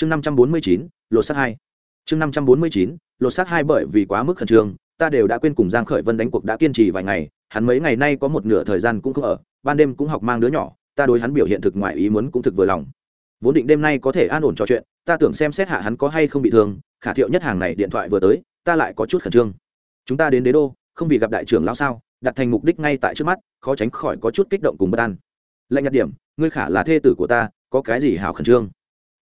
chương năm trăm bốn mươi chín, lột xác hai. Chương năm trăm bốn mươi chín, lột xác hai bởi vì quá mức khẩn trương, ta đều đã quên cùng giang khởi vân đánh cuộc đã kiên trì vài ngày, hắn mấy ngày nay có một nửa thời gian cũng không ở, ban đêm cũng học mang đứa nhỏ, ta đối hắn biểu hiện thực ngoại ý muốn cũng thực vừa lòng. Vốn định đêm nay có thể an ổn trò chuyện, ta tưởng xem xét hạ hắn có hay không bị thương, khả thiệu nhất hàng này điện thoại vừa tới, ta lại có chút khẩn trương. Chúng ta đến đế đô, không vì gặp đại trưởng lão sao, đặt thành mục đích ngay tại trước mắt, khó tránh khỏi có chút kích động cùng bất an. Lệnh nhặt điểm, ngươi khả là thê tử của ta, có cái gì hảo khẩn trương?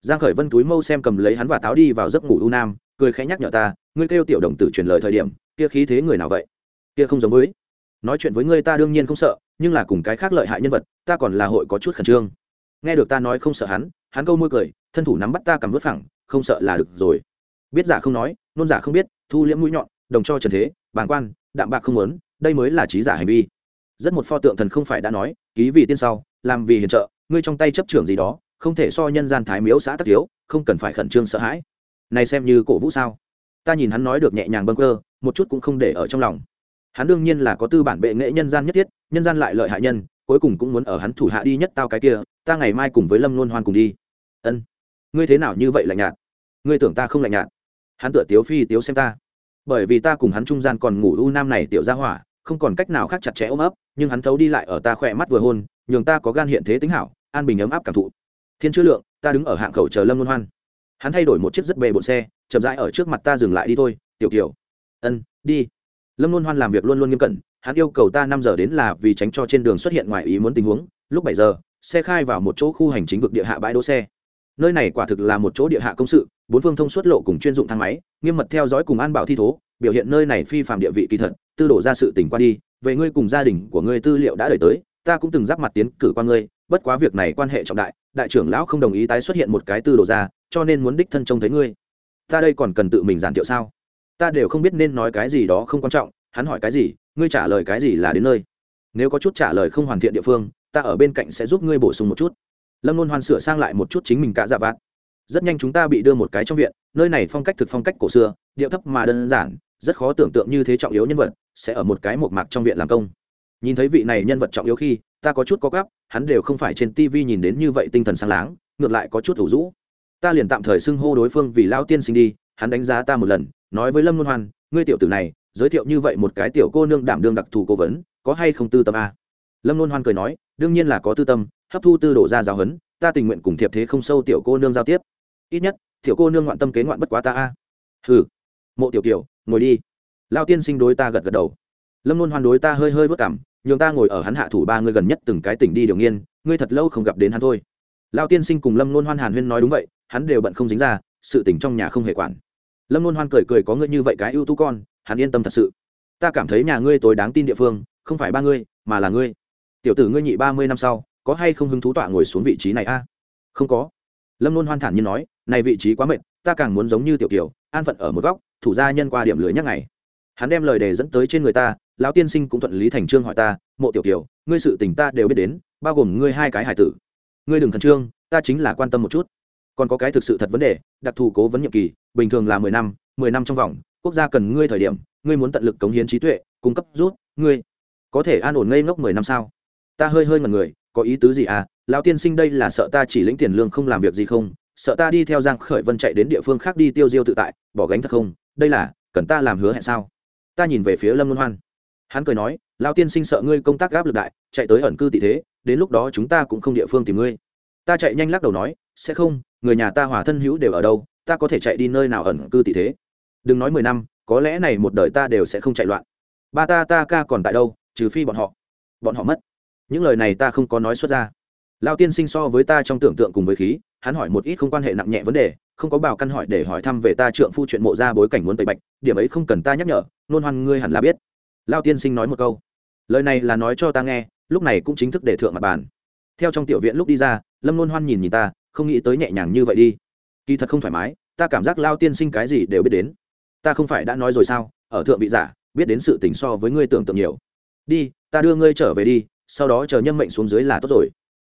Giang khởi vân túi mâu xem cầm lấy hắn và táo đi vào giấc ngủ u nam, cười khẽ nhắc nhở ta, ngươi kêu tiểu đồng tử truyền lời thời điểm, kia khí thế người nào vậy? Kia không giống với. Nói chuyện với ngươi ta đương nhiên không sợ, nhưng là cùng cái khác lợi hại nhân vật, ta còn là hội có chút khẩn trương. Nghe được ta nói không sợ hắn hắn câu môi cười, thân thủ nắm bắt ta cầm vớt phẳng, không sợ là được rồi. Biết giả không nói, nôn giả không biết, thu liễm mũi nhọn, đồng cho trần thế, bàng quan, đạm bạc không muốn, đây mới là trí giả hành vi. Rất một pho tượng thần không phải đã nói, ký vì tiên sau, làm vì hiền trợ, ngươi trong tay chấp trưởng gì đó không thể so nhân gian thái miếu xã tắc thiếu, không cần phải khẩn trương sợ hãi. Này xem như cổ vũ sao? Ta nhìn hắn nói được nhẹ nhàng bâng cơ một chút cũng không để ở trong lòng. Hắn đương nhiên là có tư bản bệ nghệ nhân gian nhất thiết, nhân gian lại lợi hại nhân, cuối cùng cũng muốn ở hắn thủ hạ đi nhất tao cái kia, ta ngày mai cùng với lâm luôn hoan cùng đi. Ân. Ngươi thế nào như vậy lạnh nhạt? Ngươi tưởng ta không lạnh nhạt? Hắn tựa tiếu phi tiếu xem ta. Bởi vì ta cùng hắn trung gian còn ngủ u nam này tiểu ra hỏa, không còn cách nào khác chặt chẽ ôm ấp, nhưng hắn thấu đi lại ở ta khỏe mắt vừa hôn, nhường ta có gan hiện thế tính hảo, an bình ấm áp cảm thụ thiên chữ lượng, ta đứng ở hạng khẩu chờ lâm luân hoan. Hắn thay đổi một chiếc rất bề bộn xe, chậm rãi ở trước mặt ta dừng lại đi thôi, tiểu kiều. Ân, đi. Lâm luân hoan làm việc luôn luôn nghiêm cẩn, hắn yêu cầu ta năm giờ đến là vì tránh cho trên đường xuất hiện ngoài ý muốn tình huống, lúc bảy giờ, xe khai vào một chỗ khu hành chính vực địa hạ bãi đỗ xe. Nơi này quả thực là một chỗ địa hạ công sự, bốn phương thông suốt lộ cùng chuyên dụng thang máy, nghiêm mật theo dõi cùng an bảo thi thố, biểu hiện nơi này phi phạm địa vị kỳ thật, tư đổ ra sự tỉnh qua đi, về ngươi cùng gia đình của ngươi tư liệu đã đời tới, ta cũng từng giáp mặt tiến cử qua ngươi, bất quá việc này quan hệ trọng đại đại trưởng lão không đồng ý tái xuất hiện một cái tư đồ ra, cho nên muốn đích thân trông thấy ngươi. Ta đây còn cần tự mình giản thiệu sao? Ta đều không biết nên nói cái gì đó không quan trọng, hắn hỏi cái gì, ngươi trả lời cái gì là đến nơi. Nếu có chút trả lời không hoàn thiện địa phương, ta ở bên cạnh sẽ giúp ngươi bổ sung một chút. Lâm luôn hoàn sửa sang lại một chút chính mình cả dạ vạt. Rất nhanh chúng ta bị đưa một cái trong viện, nơi này phong cách thực phong cách cổ xưa, điệu thấp mà đơn giản, rất khó tưởng tượng như thế trọng yếu nhân vật sẽ ở một cái một mạc trong viện làm công. Nhìn thấy vị này nhân vật trọng yếu khi ta có chút có gấp, hắn đều không phải trên tv nhìn đến như vậy tinh thần sáng láng ngược lại có chút thủ rũ. Ta liền tạm thời xưng hô đối phương vì Lão tiên sinh đi hắn đánh giá ta một lần nói với lâm luân hoan ngươi tiểu tử này giới thiệu như vậy một cái tiểu cô nương đảm đương đặc thù cố vấn có hay không tư tâm a? Lâm luân hoan cười nói đương nhiên là có tư tâm hấp thu tư đổ ra giáo huấn ta tình nguyện cùng thiệp thế không sâu tiểu cô nương giao tiếp. Ít nhất tiểu cô nương ngoạn tâm kế ngoạn bất quá ta a. Hừ. Mộ tiểu tiểu ngồi đi. Lao tiên sinh đối ta gật gật đầu. Lâm luân hoan đối ta hơi hơi vất cảm nhường ta ngồi ở hắn hạ thủ ba người gần nhất từng cái tỉnh đi điều nghiên, ngươi thật lâu không gặp đến hắn thôi. Lao tiên sinh cùng lâm luân hoan hàn huyên nói đúng vậy, hắn đều bận không dính ra, sự tỉnh trong nhà không hề quản. Lâm luân hoan cười cười có ngươi như vậy cái ưu tú con, hắn yên tâm thật sự. Ta cảm thấy nhà ngươi tối đáng tin địa phương, không phải ba ngươi, mà là ngươi. Tiểu tử ngươi nhị ba mươi năm sau, có hay không hứng thú tọa ngồi xuống vị trí này a? Không có. Lâm luân hoan thản nhiên nói, này vị trí quá mệt, ta càng muốn giống như tiểu kiều an phận ở một góc, thủ gia nhân qua điểm lưới nhắc ngày. Hắn đem lời đề dẫn tới trên người ta lão tiên sinh cũng thuận lý thành trương hỏi ta, mộ tiểu kiều, ngươi sự tình ta đều biết đến, bao gồm ngươi hai cái hải tử. Ngươi đừng khẩn trương, ta chính là quan tâm một chút. Còn có cái thực sự thật vấn đề, đặc thù cố vấn nhiệm kỳ, bình thường là mười năm mười năm trong vòng, quốc gia cần ngươi thời điểm, ngươi muốn tận lực cống hiến trí tuệ, cung cấp rút ngươi. Có thể an ổn ngây ngốc mười năm sao? Ta hơi hơi ngần người, có ý tứ gì à? Lão tiên sinh đây là sợ ta chỉ lĩnh tiền lương không làm việc gì không? Sợ ta đi theo giang khởi vân chạy đến địa phương khác đi tiêu diêu tự tại, bỏ gánh thật không? Đây là, cần ta làm hứa hẹn sao? Ta nhìn về phía lâm luân hoan hắn cười nói, lao tiên sinh sợ ngươi công tác gáp lực đại, chạy tới ẩn cư tị thế, đến lúc đó chúng ta cũng không địa phương tìm ngươi. Ta chạy nhanh lắc đầu nói, sẽ không, người nhà ta hòa thân hữu đều ở đâu, ta có thể chạy đi nơi nào ẩn cư tị thế? Đừng nói mười năm, có lẽ này một đời ta đều sẽ không chạy loạn. Ba ta ta ca còn tại đâu, trừ phi bọn họ bọn họ mất. Những lời này ta không có nói xuất ra. Lao tiên sinh so với ta trong tưởng tượng cùng với khí, hắn hỏi một ít không quan hệ nặng nhẹ vấn đề, không có bào căn hỏi để hỏi thăm về ta trượng phu chuyện mộ ra bối cảnh muốn tẩy bạch, điểm ấy không cần ta nhắc nhở, nôn hoan ngươi hẳn là biết lao tiên sinh nói một câu. Lời này là nói cho ta nghe, lúc này cũng chính thức để thượng mặt bàn. Theo trong tiểu viện lúc đi ra, lâm nôn hoan nhìn nhìn ta, không nghĩ tới nhẹ nhàng như vậy đi. Kỳ thật không thoải mái, ta cảm giác lao tiên sinh cái gì đều biết đến. Ta không phải đã nói rồi sao, ở thượng vị giả, biết đến sự tình so với ngươi tưởng tượng nhiều. Đi, ta đưa ngươi trở về đi, sau đó chờ nhân mệnh xuống dưới là tốt rồi.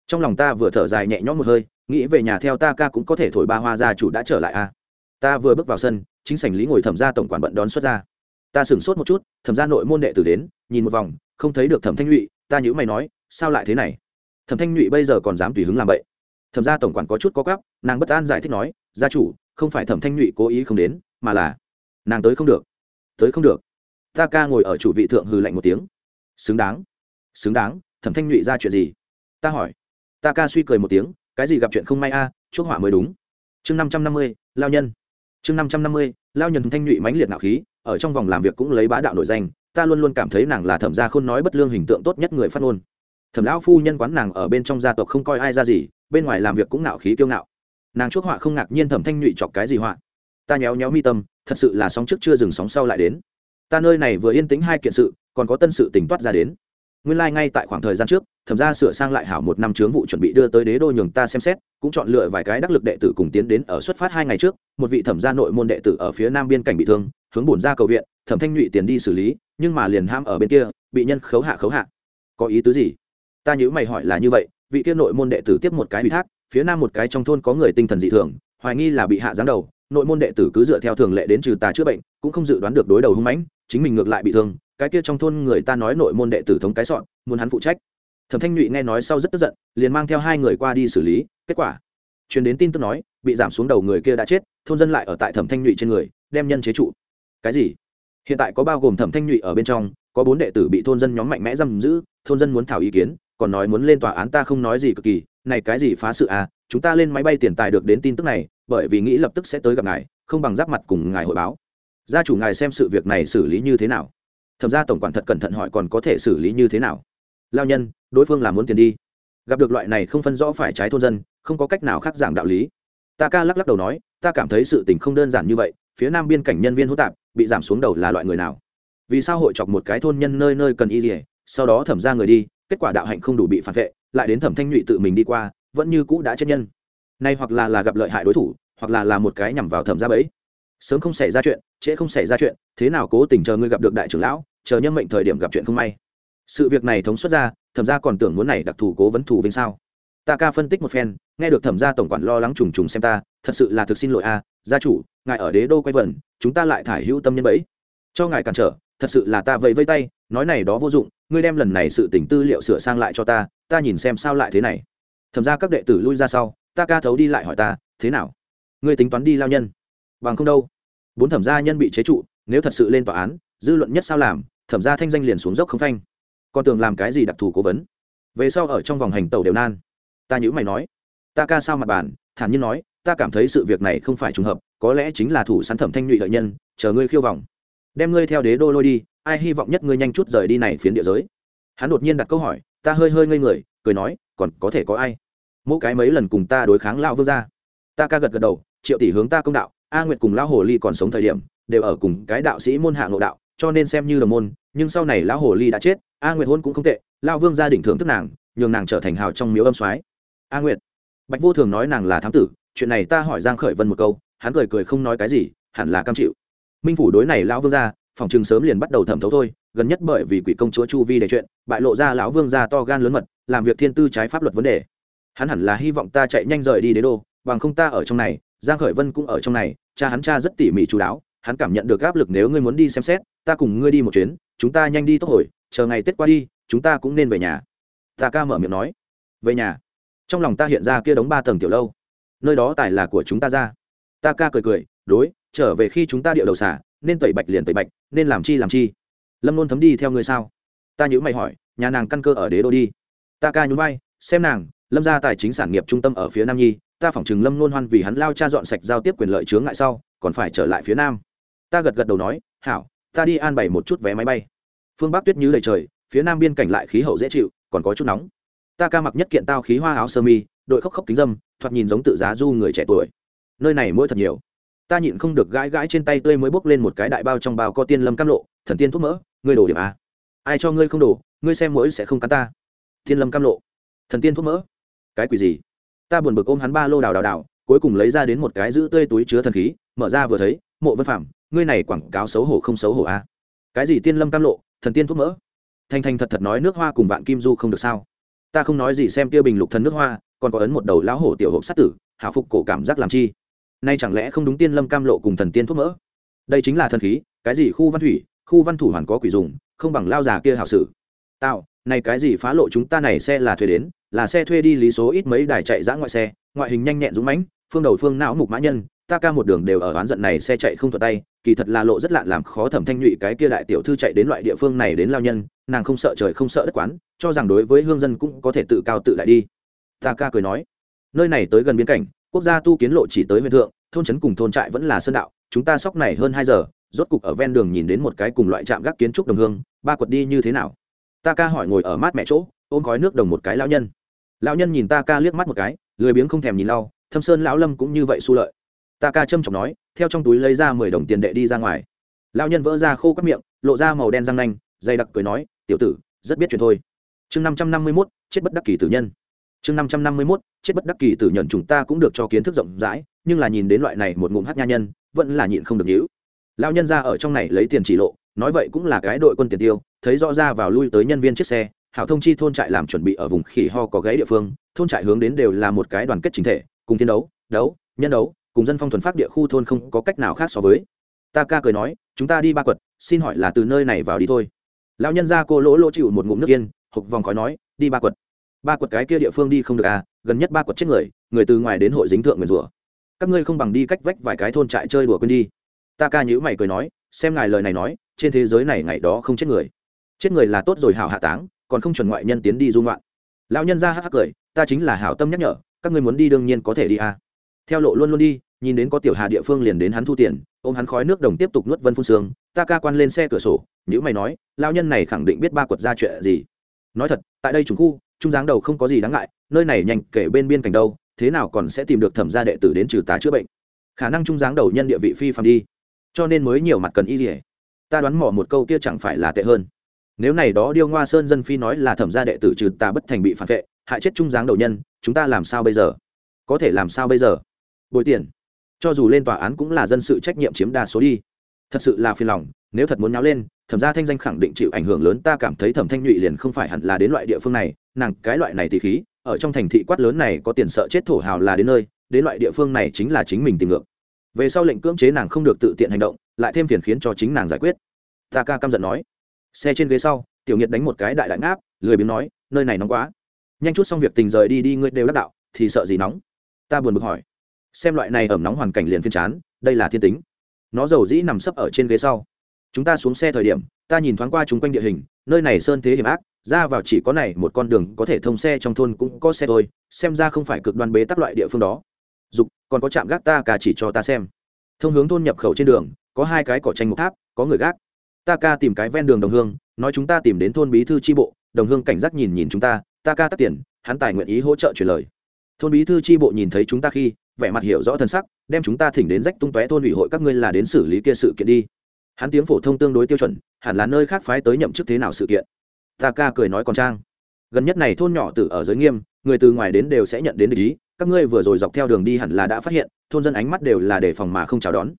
Trong lòng ta vừa thở dài nhẹ nhõm một hơi, nghĩ về nhà theo ta ca cũng có thể thổi ba hoa gia chủ đã trở lại a à. ta vừa bước vào sân, chính sảnh lý ngồi thẩm ra tổng quản bận đón xuất ra ta sửng sốt một chút thẩm ra nội môn đệ tử đến nhìn một vòng không thấy được thẩm thanh nhụy ta nhữ mày nói sao lại thế này? Thẩm thanh nhụy bây giờ còn dám tùy hứng làm vậy thẩm ra tổng quản có chút có gắp nàng bất an giải thích nói gia chủ không phải thẩm thanh nhụy cố ý không đến mà là nàng tới không được. Tới không được. Ta ca ngồi ở chủ vị thượng hừ lạnh một tiếng. Xứng đáng. Xứng đáng thẩm thanh nhụy ra chuyện gì? Ta hỏi. Ta ca suy cười một tiếng cái gì gặp chuyện không may a à, chuốc họa mới đúng. Chương năm trăm năm mươi lao nhân. Chương năm trăm năm mươi lao nhân thanh nhụy mãnh liệt nạo khí ở trong vòng làm việc cũng lấy bá đạo nổi danh, ta luôn luôn cảm thấy nàng là thẩm gia khôn nói bất lương hình tượng tốt nhất người phát ngôn. Thẩm lão phu nhân quán nàng ở bên trong gia tộc không coi ai ra gì, bên ngoài làm việc cũng nạo khí kiêu ngạo. Nàng chuốc họa không ngạc nhiên thẩm thanh nhụy chọc cái gì họa. Ta nhéo nhéo mi tâm, thật sự là sóng trước chưa dừng sóng sau lại đến. Ta nơi này vừa yên tĩnh hai kiện sự, còn có tân sự tỉnh toát ra đến. Nguyên lai、like、ngay tại khoảng thời gian trước, thẩm ra sửa sang lại hảo một năm chướng vụ chuẩn bị đưa tới đế đô nhường ta xem xét, cũng chọn lựa vài cái đắc lực đệ tử cùng tiến đến ở xuất phát hai ngày trước, một vị thẩm gia nội môn đệ tử ở phía nam biên cảnh bị thương hướng bổn ra cầu viện, thẩm thanh nhụy tiền đi xử lý, nhưng mà liền ham ở bên kia, bị nhân khấu hạ khấu hạ. Có ý tứ gì? Ta nhữ mày hỏi là như vậy, vị kia nội môn đệ tử tiếp một cái ủy thác, phía nam một cái trong thôn có người tinh thần dị thường, hoài nghi là bị hạ giáng đầu, nội môn đệ tử cứ dựa theo thường lệ đến trừ tà chữa bệnh, cũng không dự đoán được đối đầu hung mãnh, chính mình ngược lại bị thương, cái kia trong thôn người ta nói nội môn đệ tử thống cái sọn, muốn hắn phụ trách. Thẩm thanh nhụy nghe nói sau rất tức giận, liền mang theo hai người qua đi xử lý, kết quả, truyền đến tin tức nói, bị giảm xuống đầu người kia đã chết, thôn dân lại ở tại thẩm thanh nhụy trên người, đem nhân chế trụ cái gì? Hiện tại có bao gồm thẩm thanh nhụy ở bên trong, có bốn đệ tử bị thôn dân nhóm mạnh mẽ giam giữ, thôn dân muốn thảo ý kiến, còn nói muốn lên tòa án ta không nói gì cực kỳ, này cái gì phá sự à chúng ta lên máy bay tiền tài được đến tin tức này, bởi vì nghĩ lập tức sẽ tới gặp ngài, không bằng giáp mặt cùng ngài hội báo. Gia chủ ngài xem sự việc này xử lý như thế nào? Thẩm ra tổng quản thật cẩn thận hỏi còn có thể xử lý như thế nào? Lao nhân, đối phương là muốn tiền đi. Gặp được loại này không phân rõ phải trái thôn dân, không có cách nào khác giảng đạo lý. Ta ca lắc lắc đầu nói, ta cảm thấy sự tình không đơn giản như vậy, phía nam biên cảnh nhân viên hỗn tạp bị giảm xuống đầu là loại người nào? Vì sao hội chọc một cái thôn nhân nơi nơi cần y dỉa sau đó thẩm ra người đi, kết quả đạo hạnh không đủ bị phản vệ, lại đến thẩm thanh nhụy tự mình đi qua, vẫn như cũ đã chết nhân. Nay hoặc là là gặp lợi hại đối thủ, hoặc là là một cái nhằm vào thẩm ra bẫy. Sớm không xảy ra chuyện, trễ không xảy ra chuyện, thế nào cố tình chờ ngươi gặp được đại trưởng lão, chờ nhân mệnh thời điểm gặp chuyện không may. Sự việc này thống xuất ra, thẩm ra còn tưởng muốn này đặc thù cố vấn thù vinh sao? Ta ca phân tích một phen, nghe được thẩm ra tổng quản lo lắng trùng trùng xem ta, thật sự là thực xin lỗi a gia chủ, ngài ở đế đô quay vần, chúng ta lại thải hữu tâm nhân bẫy. Cho ngài cản trở, thật sự là ta vẫy vây tay, nói này đó vô dụng, ngươi đem lần này sự tỉnh tư liệu sửa sang lại cho ta ta nhìn xem sao lại thế này. Thẩm ra các đệ tử lui ra sau, ta ca thấu đi lại hỏi ta, thế nào? Ngươi tính toán đi lao nhân? Bằng không đâu. Bốn thẩm gia nhân bị chế trụ, nếu thật sự lên tòa án, dư luận nhất sao làm, thẩm gia thanh danh liền xuống dốc không phanh. Còn tưởng làm cái gì đặc thù cố vấn? Về sau ở trong vòng hành tàu đều nan. Ta nhữ mày nói. Ta ca sao mặt bàn, thản nhiên nói ta cảm thấy sự việc này không phải trùng hợp, có lẽ chính là thủ săn thẩm thanh nhụy lợi nhân, chờ ngươi khiêu vòng đem ngươi theo đế đô lôi đi, ai hy vọng nhất ngươi nhanh chút rời đi này phiến địa giới? Hắn đột nhiên đặt câu hỏi, ta hơi hơi ngây người, cười nói, còn có thể có ai? Mỗi cái mấy lần cùng ta đối kháng lão vương gia. Ta ca gật gật đầu, triệu tỷ hướng ta công đạo, a nguyệt cùng lão hồ ly còn sống thời điểm, đều ở cùng cái đạo sĩ môn hạ ngộ đạo, cho nên xem như đồng môn, nhưng sau này lão hồ ly đã chết, a nguyệt hôn cũng không tệ, lão vương gia đỉnh thưởng thức nàng, nhường nàng trở thành hào trong miếu âm soái. A nguyệt. Bạch vô thường nói nàng là thám tử chuyện này ta hỏi giang khởi vân một câu, hắn cười cười không nói cái gì, hẳn là cam chịu. Minh phủ đối này lão vương gia, phòng trường sớm liền bắt đầu thẩm thấu thôi, gần nhất bởi vì quỷ công chúa chu vi để chuyện, bại lộ ra lão vương gia to gan lớn mật, làm việc thiên tư trái pháp luật vấn đề. Hắn hẳn là hy vọng ta chạy nhanh rời đi đế đô, bằng không ta ở trong này, giang khởi vân cũng ở trong này, cha hắn cha rất tỉ mỉ chú đáo, hắn cảm nhận được áp lực nếu ngươi muốn đi xem xét, ta cùng ngươi đi một chuyến, chúng ta nhanh đi tốt hồi, chờ ngày tết qua đi, chúng ta cũng nên về nhà. Ta ca mở miệng nói. Về nhà. Trong lòng ta hiện ra kia đống ba tầng tiểu lâu nơi đó tài là của chúng ta ra. Ta ca cười cười, đối, trở về khi chúng ta điệu đầu xả, nên tẩy bạch liền tẩy bạch, nên làm chi làm chi. Lâm nôn thấm đi theo ngươi sao? Ta nhữ mày hỏi, nhà nàng căn cơ ở đế đô đi. Ta ca nhún vai, xem nàng, lâm gia tài chính sản nghiệp trung tâm ở phía nam nhi, ta phỏng chừng lâm nôn hoan vì hắn lao cha dọn sạch giao tiếp quyền lợi chướng ngại sau, còn phải trở lại phía nam. Ta gật gật đầu nói, hảo, ta đi an bày một chút vé máy bay. Phương bắc tuyết như đầy trời, phía nam biên cảnh lại khí hậu dễ chịu, còn có chút nóng ta ca mặc nhất kiện tao khí hoa áo sơ mi, đội khóc khóc kính dâm, thoạt nhìn giống tự giá du người trẻ tuổi. Nơi này mỗi thật nhiều. Ta nhịn không được gãi gãi trên tay tươi mới bốc lên một cái đại bao trong bao có tiên lâm cam lộ, thần tiên thuốc mỡ, ngươi đổ điểm a. Ai cho ngươi không đổ, ngươi xem mỗi sẽ không cắn ta. Thiên lâm cam lộ. Thần tiên thuốc mỡ. Cái quỷ gì? Ta buồn bực ôm hắn ba lô đào đào đào, cuối cùng lấy ra đến một cái giữ tươi túi chứa thần khí, mở ra vừa thấy, mộ vân phạm ngươi này quảng cáo xấu hổ không xấu hổ a. Cái gì tiên lâm cam lộ, thần tiên thuốc mỡ? Thành thành thật thật nói nước hoa cùng vạn kim du không được sao? Ta không nói gì xem kia bình lục thần nước hoa, còn có ấn một đầu lão hổ tiểu hộp sát tử, hảo phục cổ cảm giác làm chi. Nay chẳng lẽ không đúng tiên lâm cam lộ cùng thần tiên thuốc mỡ? Đây chính là thần khí, cái gì khu văn thủy, khu văn thủ hoàn có quỷ dùng, không bằng lao già kia hảo sử tạo này cái gì phá lộ chúng ta này xe là thuê đến, là xe thuê đi lý số ít mấy đài chạy giã ngoại xe, ngoại hình nhanh nhẹn dũng mãnh, phương đầu phương não mục mã nhân, ta ca một đường đều ở oán giận này xe chạy không thuận tay kỳ thật là lộ rất lạ làm khó thẩm thanh nhụy cái kia đại tiểu thư chạy đến loại địa phương này đến lao nhân, nàng không sợ trời không sợ đất quán, cho rằng đối với hương dân cũng có thể tự cao tự đại đi. Ta ca cười nói, nơi này tới gần biên cảnh, quốc gia tu kiến lộ chỉ tới huyện thượng, thôn trấn cùng thôn trại vẫn là sơn đạo, chúng ta sóc này hơn hai giờ, rốt cục ở ven đường nhìn đến một cái cùng loại trạm gác kiến trúc đồng hương, ba quật đi như thế nào? Ta ca hỏi ngồi ở mát mẹ chỗ, ôm khói nước đồng một cái lão nhân. Lão nhân nhìn ta ca liếc mắt một cái, lười biếng không thèm nhìn lau, thâm sơn lão lâm cũng như vậy su lợi ta ca châm trọng nói, theo trong túi lấy ra mười đồng tiền đệ đi ra ngoài. Lão nhân vỡ ra khô các miệng, lộ ra màu đen răng nanh, dày đặc cười nói, tiểu tử, rất biết chuyện thôi. Chương năm trăm năm mươi mốt, chết bất đắc kỳ tử nhân. Chương năm trăm năm mươi mốt, chết bất đắc kỳ tử nhận chúng ta cũng được cho kiến thức rộng rãi, nhưng là nhìn đến loại này một ngụm hát nha nhân, vẫn là nhịn không được nhữ lão nhân ra ở trong này lấy tiền chỉ lộ, nói vậy cũng là cái đội quân tiền tiêu, thấy rõ ra vào lui tới nhân viên chiếc xe, hảo thông chi thôn trại làm chuẩn bị ở vùng khỉ ho có gáy địa phương, thôn trại hướng đến đều là một cái đoàn kết chính thể, cùng chiến đấu đấu, nhân đấu cùng dân phong thuần pháp địa khu thôn không có cách nào khác so với. Ta ca cười nói, chúng ta đi ba quật, xin hỏi là từ nơi này vào đi thôi. Lão nhân ra cô lỗ lỗ chịu một ngụm nước yên hục vòng khói nói, đi ba quật. Ba quật cái kia địa phương đi không được à gần nhất ba quật chết người người từ ngoài đến hội dính thượng người rủa. Các ngươi không bằng đi cách vách vài cái thôn trại chơi đùa quên đi. Ta ca nhữ mày cười nói, xem ngài lời này nói, trên thế giới này ngày đó không chết người. Chết người là tốt rồi hảo hạ táng, còn không chuẩn ngoại nhân tiến đi dung loạn lão nhân ra hắc hắc cười, ta chính là hảo tâm nhắc nhở, các ngươi muốn đi đương nhiên có thể đi à theo lộ luôn luôn đi, nhìn đến có tiểu hà địa phương liền đến hắn thu tiền, ôm hắn khói nước đồng tiếp tục nuốt vân phun sương, ta ca quan lên xe cửa sổ nhữ mày nói, lão nhân này khẳng định biết ba quật ra chuyện gì. Nói thật, tại đây trùng khu, trung giáng đầu không có gì đáng ngại, nơi này nhanh kể bên biên cảnh đâu, thế nào còn sẽ tìm được thẩm gia đệ tử đến trừ tá chữa bệnh. Khả năng trung giáng đầu nhân địa vị phi phạm đi. Cho nên mới nhiều mặt cần y dỉa ta đoán mỏ một câu kia chẳng phải là tệ hơn. Nếu này đó điêu ngoa sơn dân phi nói là thẩm gia đệ tử trừ ta bất thành bị phản vệ, hại chết trung giáng đầu nhân, chúng ta làm sao bây giờ? Có thể làm sao bây giờ? Bồi tiền. Cho dù lên tòa án cũng là dân sự trách nhiệm chiếm đa số đi. Thật sự là phiền lòng, nếu thật muốn nháo lên, thẩm gia thanh danh khẳng định chịu ảnh hưởng lớn, ta cảm thấy thẩm thanh nhụy liền không phải hẳn là đến loại địa phương này, nàng cái loại này thì khí, ở trong thành thị quát lớn này có tiền sợ chết thổ hào là đến nơi, đến loại địa phương này chính là chính mình tìm ngược. Về sau lệnh cưỡng chế nàng không được tự tiện hành động, lại thêm phiền khiến cho chính nàng giải quyết. Ta ca căm giận nói. Xe trên ghế sau, tiểu nhiệt đánh một cái đại đại ngáp, lười biếng nói, nơi này nóng quá. Nhanh chút xong việc tình rời đi đi, ngươi đều đắc đạo, thì sợ gì nóng? Ta buồn bực hỏi xem loại này ẩm nóng hoàn cảnh liền phiên chán, đây là thiên tính. Nó giàu dĩ nằm sấp ở trên ghế sau. Chúng ta xuống xe thời điểm, ta nhìn thoáng qua chung quanh địa hình, nơi này sơn thế hiểm ác, ra vào chỉ có này một con đường có thể thông xe trong thôn cũng có xe thôi, xem ra không phải cực đoan bế tắc loại địa phương đó. Dục, còn có trạm gác ta cả chỉ cho ta xem. Thông hướng thôn nhập khẩu trên đường, có hai cái cỏ tranh một tháp, có người gác. Ta ca tìm cái ven đường đồng hương, nói chúng ta tìm đến thôn bí thư tri bộ, đồng hương cảnh giác nhìn nhìn chúng ta ta ca tắt tiền, hắn tài nguyện ý hỗ trợ chuyển lời. Thôn bí thư tri bộ nhìn thấy chúng ta khi vẻ mặt hiểu rõ thân sắc, đem chúng ta thỉnh đến rách tung tóe thôn ủy hội các ngươi là đến xử lý kia sự kiện đi. Hắn tiếng phổ thông tương đối tiêu chuẩn, hẳn là nơi khác phái tới nhậm chức thế nào sự kiện. Ta ca cười nói còn trang. Gần nhất này thôn nhỏ tử ở giới nghiêm, người từ ngoài đến đều sẽ nhận đến ý, các ngươi vừa rồi dọc theo đường đi hẳn là đã phát hiện, thôn dân ánh mắt đều là đề phòng mà không chào đón.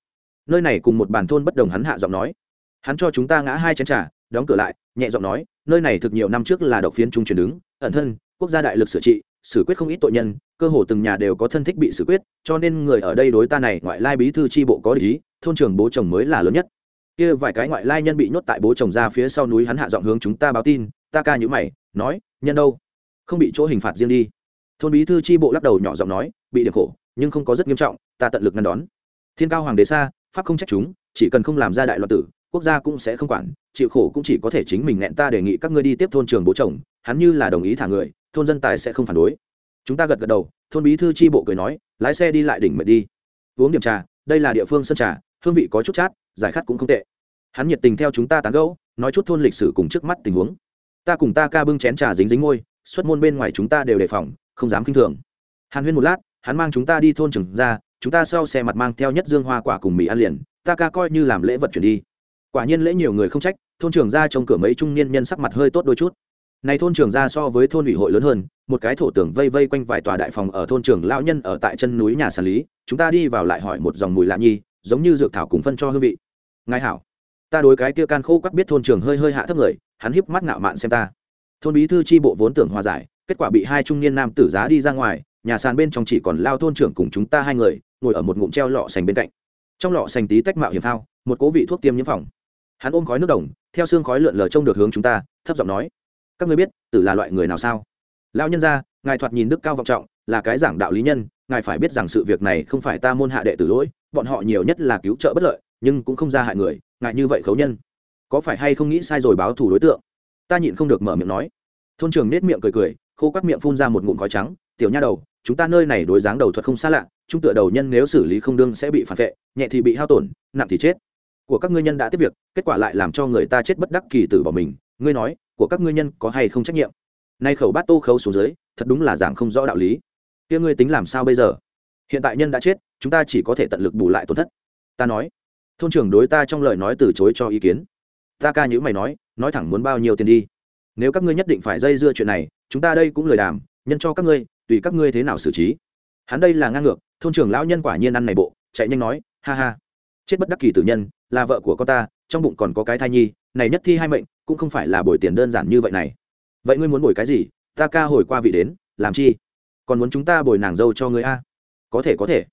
Nơi này cùng một bàn thôn bất đồng hắn hạ giọng nói. Hắn cho chúng ta ngã hai chén trà, đóng cửa lại, nhẹ giọng nói, nơi này thực nhiều năm trước là độc phiến trung chuyển đứng, ẩn thân, quốc gia đại lực sửa trị xử quyết không ít tội nhân, cơ hồ từng nhà đều có thân thích bị xử quyết, cho nên người ở đây đối ta này ngoại lai bí thư tri bộ có lý, thôn trưởng bố chồng mới là lớn nhất. Kia vài cái ngoại lai nhân bị nhốt tại bố chồng ra phía sau núi hắn hạ giọng hướng chúng ta báo tin, ta ca nhữ mày, nói, nhân đâu? Không bị chỗ hình phạt riêng đi. Thôn bí thư tri bộ lắc đầu nhỏ giọng nói, bị điểm khổ, nhưng không có rất nghiêm trọng, ta tận lực ngăn đón. Thiên cao hoàng đế xa, pháp không trách chúng, chỉ cần không làm ra đại loạn tử, quốc gia cũng sẽ không quản, chịu khổ cũng chỉ có thể chính mình nẹn ta đề nghị các ngươi đi tiếp thôn trường bố chồng, hắn như là đồng ý thả người thôn dân tài sẽ không phản đối. Chúng ta gật gật đầu, thôn bí thư tri bộ cười nói, lái xe đi lại đỉnh mệt đi. Uống điểm trà, đây là địa phương sân trà, hương vị có chút chát, giải khát cũng không tệ. Hắn nhiệt tình theo chúng ta tán gẫu, nói chút thôn lịch sử cùng trước mắt tình huống. Ta cùng ta ca bưng chén trà dính dính ngôi, xuất môn bên ngoài chúng ta đều đề phòng, không dám kinh thường. Hàn huyên một lát, hắn mang chúng ta đi thôn trường ra, chúng ta sau xe mặt mang theo nhất dương hoa quả cùng mì ăn liền, ta ca coi như làm lễ vật chuyển đi. Quả nhiên lễ nhiều người không trách, thôn trường ra trong cửa mấy trung niên nhân sắc mặt hơi tốt đôi chút này thôn trường ra so với thôn ủy hội lớn hơn, một cái thổ tường vây vây quanh vài tòa đại phòng ở thôn trường lão nhân ở tại chân núi nhà sản lý, chúng ta đi vào lại hỏi một dòng mùi lạ nhi, giống như dược thảo cùng phân cho hương vị. Ngài hảo. Ta đối cái kia can khô quắc biết thôn trường hơi hơi hạ thấp người, hắn hiếp mắt ngạo mạn xem ta. Thôn bí thư tri bộ vốn tưởng hòa giải, kết quả bị hai trung niên nam tử giá đi ra ngoài, nhà sàn bên trong chỉ còn lao thôn trưởng cùng chúng ta hai người, ngồi ở một ngụm treo lọ sành bên cạnh. Trong lọ sành tí tách mạo hiểm thao, một cố vị thuốc tiêm nhiễm phòng. Hắn ôm khói nước đồng, theo xương khói lượn lờ trông được hướng chúng ta, thấp giọng nói các ngươi biết, tử là loại người nào sao? Lao nhân ra ngài thoạt nhìn đức cao vọng trọng, là cái giảng đạo lý nhân, ngài phải biết rằng sự việc này không phải ta môn hạ đệ tử lỗi, bọn họ nhiều nhất là cứu trợ bất lợi, nhưng cũng không ra hại người, ngài như vậy khấu nhân. Có phải hay không nghĩ sai rồi báo thù đối tượng? Ta nhịn không được mở miệng nói. Thôn trường nết miệng cười cười, khô các miệng phun ra một ngụm khói trắng, tiểu nha đầu, chúng ta nơi này đối dáng đầu thuật không xa lạ trung tựa đầu nhân nếu xử lý không đương sẽ bị phản vệ, nhẹ thì bị hao tổn, nặng thì chết. Của các ngươi nhân đã tiếp việc, kết quả lại làm cho người ta chết bất đắc kỳ tử bỏ mình ngươi nói, của các ngươi nhân có hay không trách nhiệm? Nay khẩu bát tô khấu xuống dưới, thật đúng là giảng không rõ đạo lý. Kia ngươi tính làm sao bây giờ? Hiện tại nhân đã chết, chúng ta chỉ có thể tận lực bù lại tổn thất. Ta nói, thôn trưởng đối ta trong lời nói từ chối cho ý kiến. Ta ca nhữ mày nói nói thẳng muốn bao nhiêu tiền đi? Nếu các ngươi nhất định phải dây dưa chuyện này, chúng ta đây cũng lời đàm, nhân cho các ngươi, tùy các ngươi thế nào xử trí. Hắn đây là ngang ngược, thôn trưởng lão nhân quả nhiên ăn này bộ, chạy nhanh nói, ha ha, chết bất đắc kỳ tử nhân, là vợ của con ta, trong bụng còn có cái thai nhi này nhất thi hai mệnh, cũng không phải là bồi tiền đơn giản như vậy này. Vậy ngươi muốn bồi cái gì? Ta ca hồi qua vị đến, làm chi? Còn muốn chúng ta bồi nàng dâu cho ngươi a? Có thể có thể.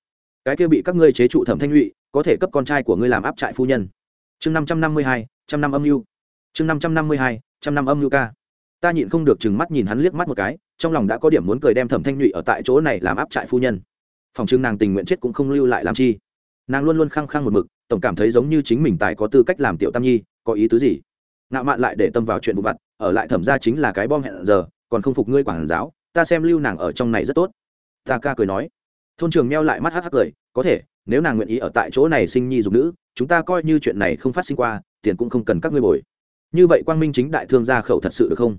Cái kia bị các ngươi chế trụ thẩm thanh nhụy có thể cấp con trai của ngươi làm áp trại phu nhân. Chương năm trăm năm mươi hai, trăm năm âm mưu. Chương năm trăm năm mươi hai, trăm năm âm mưu ca. Ta nhịn không được chừng mắt nhìn hắn liếc mắt một cái, trong lòng đã có điểm muốn cười đem thẩm thanh nhụy ở tại chỗ này làm áp trại phu nhân. Phòng trưng nàng tình nguyện chết cũng không lưu lại làm chi. Nàng luôn luôn khăng khăng một mực, tổng cảm thấy giống như chính mình tài có tư cách làm tiểu tam nhi có ý tứ gì? Ngạo mạn lại để tâm vào chuyện vụ vặt, ở lại thẩm ra chính là cái bom hẹn giờ, còn không phục ngươi quản giáo, ta xem lưu nàng ở trong này rất tốt. Ta ca cười nói. Thôn trường meo lại mắt hắc hắc cười, có thể, nếu nàng nguyện ý ở tại chỗ này sinh nhi dục nữ, chúng ta coi như chuyện này không phát sinh qua, tiền cũng không cần các ngươi bồi. Như vậy quang minh chính đại thương gia khẩu thật sự được không?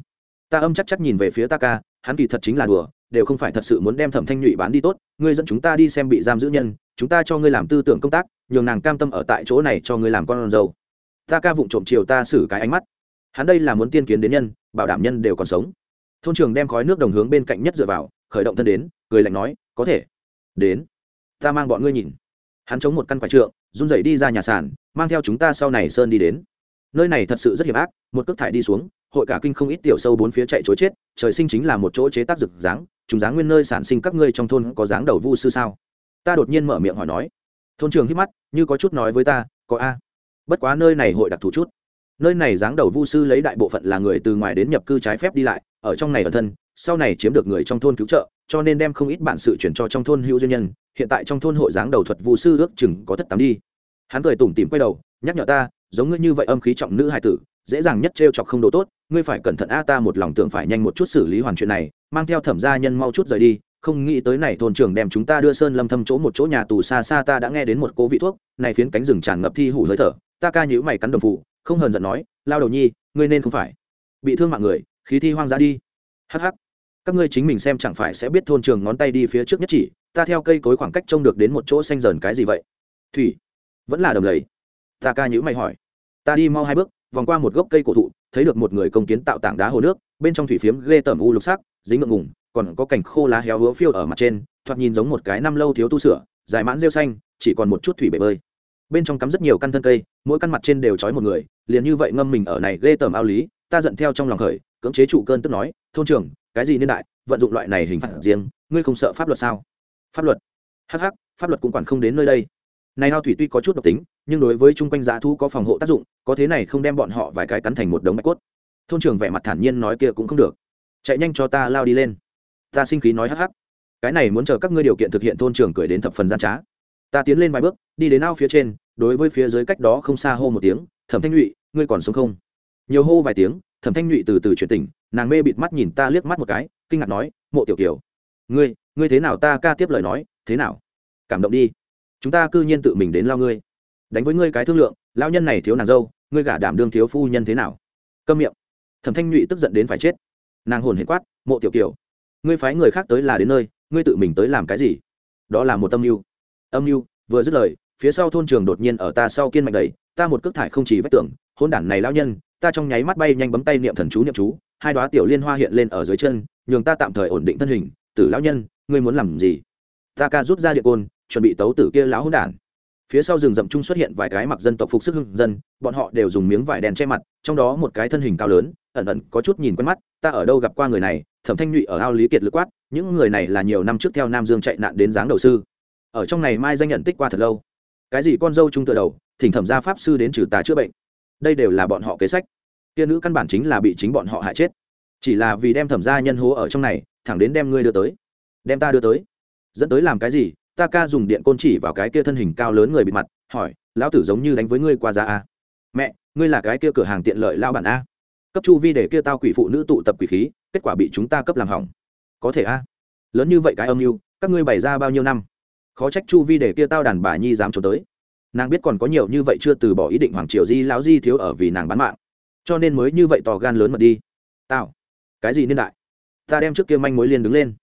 Ta âm chắc chắc nhìn về phía ta ca, hắn kỳ thật chính là đùa, đều không phải thật sự muốn đem thẩm thanh nhụy bán đi tốt, ngươi dẫn chúng ta đi xem bị giam giữ nhân, chúng ta cho ngươi làm tư tưởng công tác, nhường nàng cam tâm ở tại chỗ này cho ngươi làm con giàu ta ca vụng trộm chiều ta xử cái ánh mắt. Hắn đây là muốn tiên kiến đến nhân, bảo đảm nhân đều còn sống. Thôn trường đem khói nước đồng hướng bên cạnh nhất dựa vào, khởi động thân đến, cười lạnh nói, có thể. Đến. Ta mang bọn ngươi nhìn. Hắn chống một căn quải trượng, run rẩy đi ra nhà sàn, mang theo chúng ta sau này sơn đi đến. Nơi này thật sự rất hiểm ác, một cước thải đi xuống, hội cả kinh không ít tiểu sâu bốn phía chạy chối chết, trời sinh chính là một chỗ chế tác rực dáng chúng dáng nguyên nơi sản sinh các ngươi trong thôn có dáng đầu vu sư sao? Ta đột nhiên mở miệng hỏi nói. Thôn trường hít mắt, như có chút nói với ta, có a bất quá nơi này hội đặc thù chút. Nơi này dáng đầu vu sư lấy đại bộ phận là người từ ngoài đến nhập cư trái phép đi lại, ở trong này ở thân, sau này chiếm được người trong thôn cứu trợ, cho nên đem không ít bản sự chuyển cho trong thôn hữu duyên nhân. Hiện tại trong thôn hội dáng đầu thuật vu sư ước chừng có thất tám đi. Hắn cười tủm tìm quay đầu, nhắc nhở ta, giống ngươi như vậy âm khí trọng nữ hai tử, dễ dàng nhất t chọc không đồ tốt, ngươi phải cẩn thận a, ta một lòng tưởng phải nhanh một chút xử lý hoàn chuyện này, mang theo thẩm gia nhân mau chút rời đi, không nghĩ tới này thôn trưởng đem chúng ta đưa sơn lâm thâm chỗ một chỗ nhà tù xa xa ta đã nghe đến một cố vị thuốc, này phiến cánh rừng tràn ngập thi hủ hơi thở ta ca nhữ mày cắn đồng phụ, không hờn giận nói, lao đầu nhi, ngươi nên không phải. Bị thương mạng người, khí thi hoang dã đi. Hh các ngươi chính mình xem chẳng phải sẽ biết thôn trường ngón tay đi phía trước nhất chỉ, ta theo cây cối khoảng cách trông được đến một chỗ xanh dần cái gì vậy? Thủy. Vẫn là đầm lầy. Ta ca nhữ mày hỏi. Ta đi mau hai bước, vòng qua một gốc cây cổ thụ, thấy được một người công kiến tạo tảng đá hồ nước, bên trong thủy phiếm ghê tởm u lục sắc, dính ngượng ngủng còn có cảnh khô lá héo hứa phiêu ở mặt trên, thoạt nhìn giống một cái năm lâu thiếu tu sửa, dài mãn rêu xanh, chỉ còn một chút thủy bể bơi bên trong cắm rất nhiều căn thân cây, mỗi căn mặt trên đều trói một người, liền như vậy ngâm mình ở này ghê tởm ao lý, ta giận theo trong lòng khởi, cưỡng chế trụ cơn tức nói, thôn trưởng, cái gì niên đại, vận dụng loại này hình phạt riêng, ngươi không sợ pháp luật sao? Pháp luật? Hh pháp luật cũng quản không đến nơi đây. Này ao thủy tuy có chút độc tính, nhưng đối với chung quanh giá thu có phòng hộ tác dụng, có thế này không đem bọn họ vài cái cắn thành một đống bạch cốt. Thôn trưởng vẻ mặt thản nhiên nói kia cũng không được. Chạy nhanh cho ta lao đi lên. Ta sinh khí nói hắc hắc. Cái này muốn chờ các ngươi điều kiện thực hiện, thôn trưởng cười đến thập phần gian trá ta tiến lên vài bước, đi đến ao phía trên, đối với phía dưới cách đó không xa hô một tiếng, thẩm thanh nhụy, ngươi còn sống không? Nhiều hô vài tiếng, thẩm thanh nhụy từ từ chuyển tỉnh, nàng mê bịt mắt nhìn ta liếc mắt một cái, kinh ngạc nói, mộ tiểu kiều, ngươi ngươi thế nào ta ca tiếp lời nói, thế nào? Cảm động đi. Chúng ta cư nhiên tự mình đến lao ngươi. Đánh với ngươi cái thương lượng, lao nhân này thiếu nàng dâu, ngươi gả đảm đương thiếu phu nhân thế nào? Câm miệng. Thẩm thanh nhụy tức giận đến phải chết. Nàng hồn hệ quát, mộ tiểu kiều, ngươi phái người khác tới là đến nơi, ngươi tự mình tới làm cái gì? Đó là một tâm mưu âm mưu, vừa dứt lời, phía sau thôn trường đột nhiên ở ta sau kiên mạnh đầy ta một cước thải không chỉ vách tưởng hôn đản này lao nhân, ta trong nháy mắt bay nhanh bấm tay niệm thần chú niệm chú, hai đoá tiểu liên hoa hiện lên ở dưới chân, nhường ta tạm thời ổn định thân hình, tử lão nhân, ngươi muốn làm gì? Ta ca rút ra địa côn, chuẩn bị tấu tử kia lão hôn đản. Phía sau rừng rậm trung xuất hiện vài cái mặc dân tộc phục sức hưng dân, bọn họ đều dùng miếng vải đèn che mặt, trong đó một cái thân hình cao lớn, ẩn ẩn có chút nhìn quen mắt, ta ở đâu gặp qua người này? Thẩm thanh nhụy ở ao lý kiệt lực quát, những người này là nhiều năm trước theo nam dương chạy nạn đến dáng đầu sư ở trong này mai danh nhận tích qua thật lâu. Cái gì con dâu trung tự đầu, thỉnh thẩm gia pháp sư đến trừ tà chữa bệnh. Đây đều là bọn họ kế sách. Tiên nữ căn bản chính là bị chính bọn họ hại chết. Chỉ là vì đem thẩm gia nhân hố ở trong này, thẳng đến đem ngươi đưa tới. Đem ta đưa tới. Dẫn tới làm cái gì? Ta ca dùng điện côn chỉ vào cái kia thân hình cao lớn người bị mặt, hỏi, lão tử giống như đánh với ngươi qua giá a? Mẹ, ngươi là cái kia cửa hàng tiện lợi lao bản a. Cấp chu vi để kia tao quỷ phụ nữ tụ tập quỷ khí, kết quả bị chúng ta cấp làm hỏng. Có thể a. Lớn như vậy cái âm mưu, các ngươi bày ra bao nhiêu năm? Khó trách chu vi để kia tao đàn bà nhi dám trốn tới. Nàng biết còn có nhiều như vậy chưa từ bỏ ý định hoàng triều di, lão di thiếu ở vì nàng bán mạng. Cho nên mới như vậy tò gan lớn mật đi. Tao, cái gì niên đại? Ta đem trước kia manh mối liên đứng lên.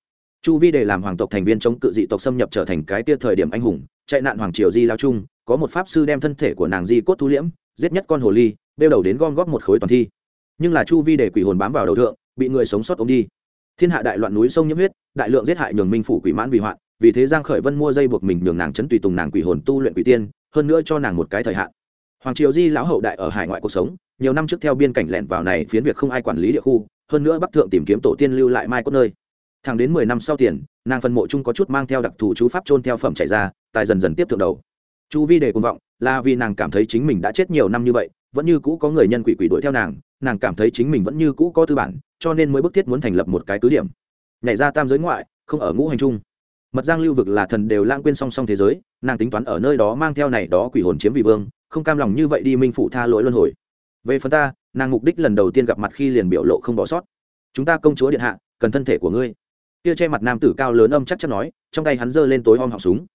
Chu vi để làm hoàng tộc thành viên chống cự dị tộc xâm nhập trở thành cái kia thời điểm anh hùng, chạy nạn hoàng triều di lao trung có một pháp sư đem thân thể của nàng di cốt thu liễm, giết nhất con hồ ly đeo đầu đến gom góp một khối toàn thi. Nhưng là chu vi để quỷ hồn bám vào đầu thượng, bị người sống sót ống đi. Thiên hạ đại loạn núi sông nhiễm huyết, đại lượng giết hại nhường minh phủ quỷ mãn vì hoạn vì thế giang khởi vân mua dây buộc mình nhường nàng chấn tùy tùng nàng quỷ hồn tu luyện quỷ tiên, hơn nữa cho nàng một cái thời hạn. Hoàng triều di lão hậu đại ở hải ngoại cuộc sống, nhiều năm trước theo biên cảnh lẻn vào này phiến việc không ai quản lý địa khu, hơn nữa bắc thượng tìm kiếm tổ tiên lưu lại mai cốt nơi. Thẳng đến mười năm sau tiền, nàng phần mộ chung có chút mang theo đặc thù chú pháp trôn theo phẩm chảy ra, tài dần dần tiếp thượng đầu. Chu vi đề công vọng, là vì nàng cảm thấy chính mình đã chết nhiều năm như vậy, vẫn như cũ có người nhân quỷ quỷ đuổi theo nàng nàng cảm thấy chính mình vẫn như cũ có tư bản, cho nên mới bức thiết muốn thành lập một cái cứ điểm. Nhảy ra tam giới ngoại, không ở ngũ hành trung mật giang lưu vực là thần đều lãng quên song song thế giới, nàng tính toán ở nơi đó mang theo này đó quỷ hồn chiếm vị vương, không cam lòng như vậy đi minh phụ tha lỗi luân hồi. Về phần ta, nàng mục đích lần đầu tiên gặp mặt khi liền biểu lộ không bỏ sót. Chúng ta công chúa điện hạ, cần thân thể của ngươi. Kia che mặt nam tử cao lớn âm chắc chắn nói, trong tay hắn giơ lên tối om họng súng.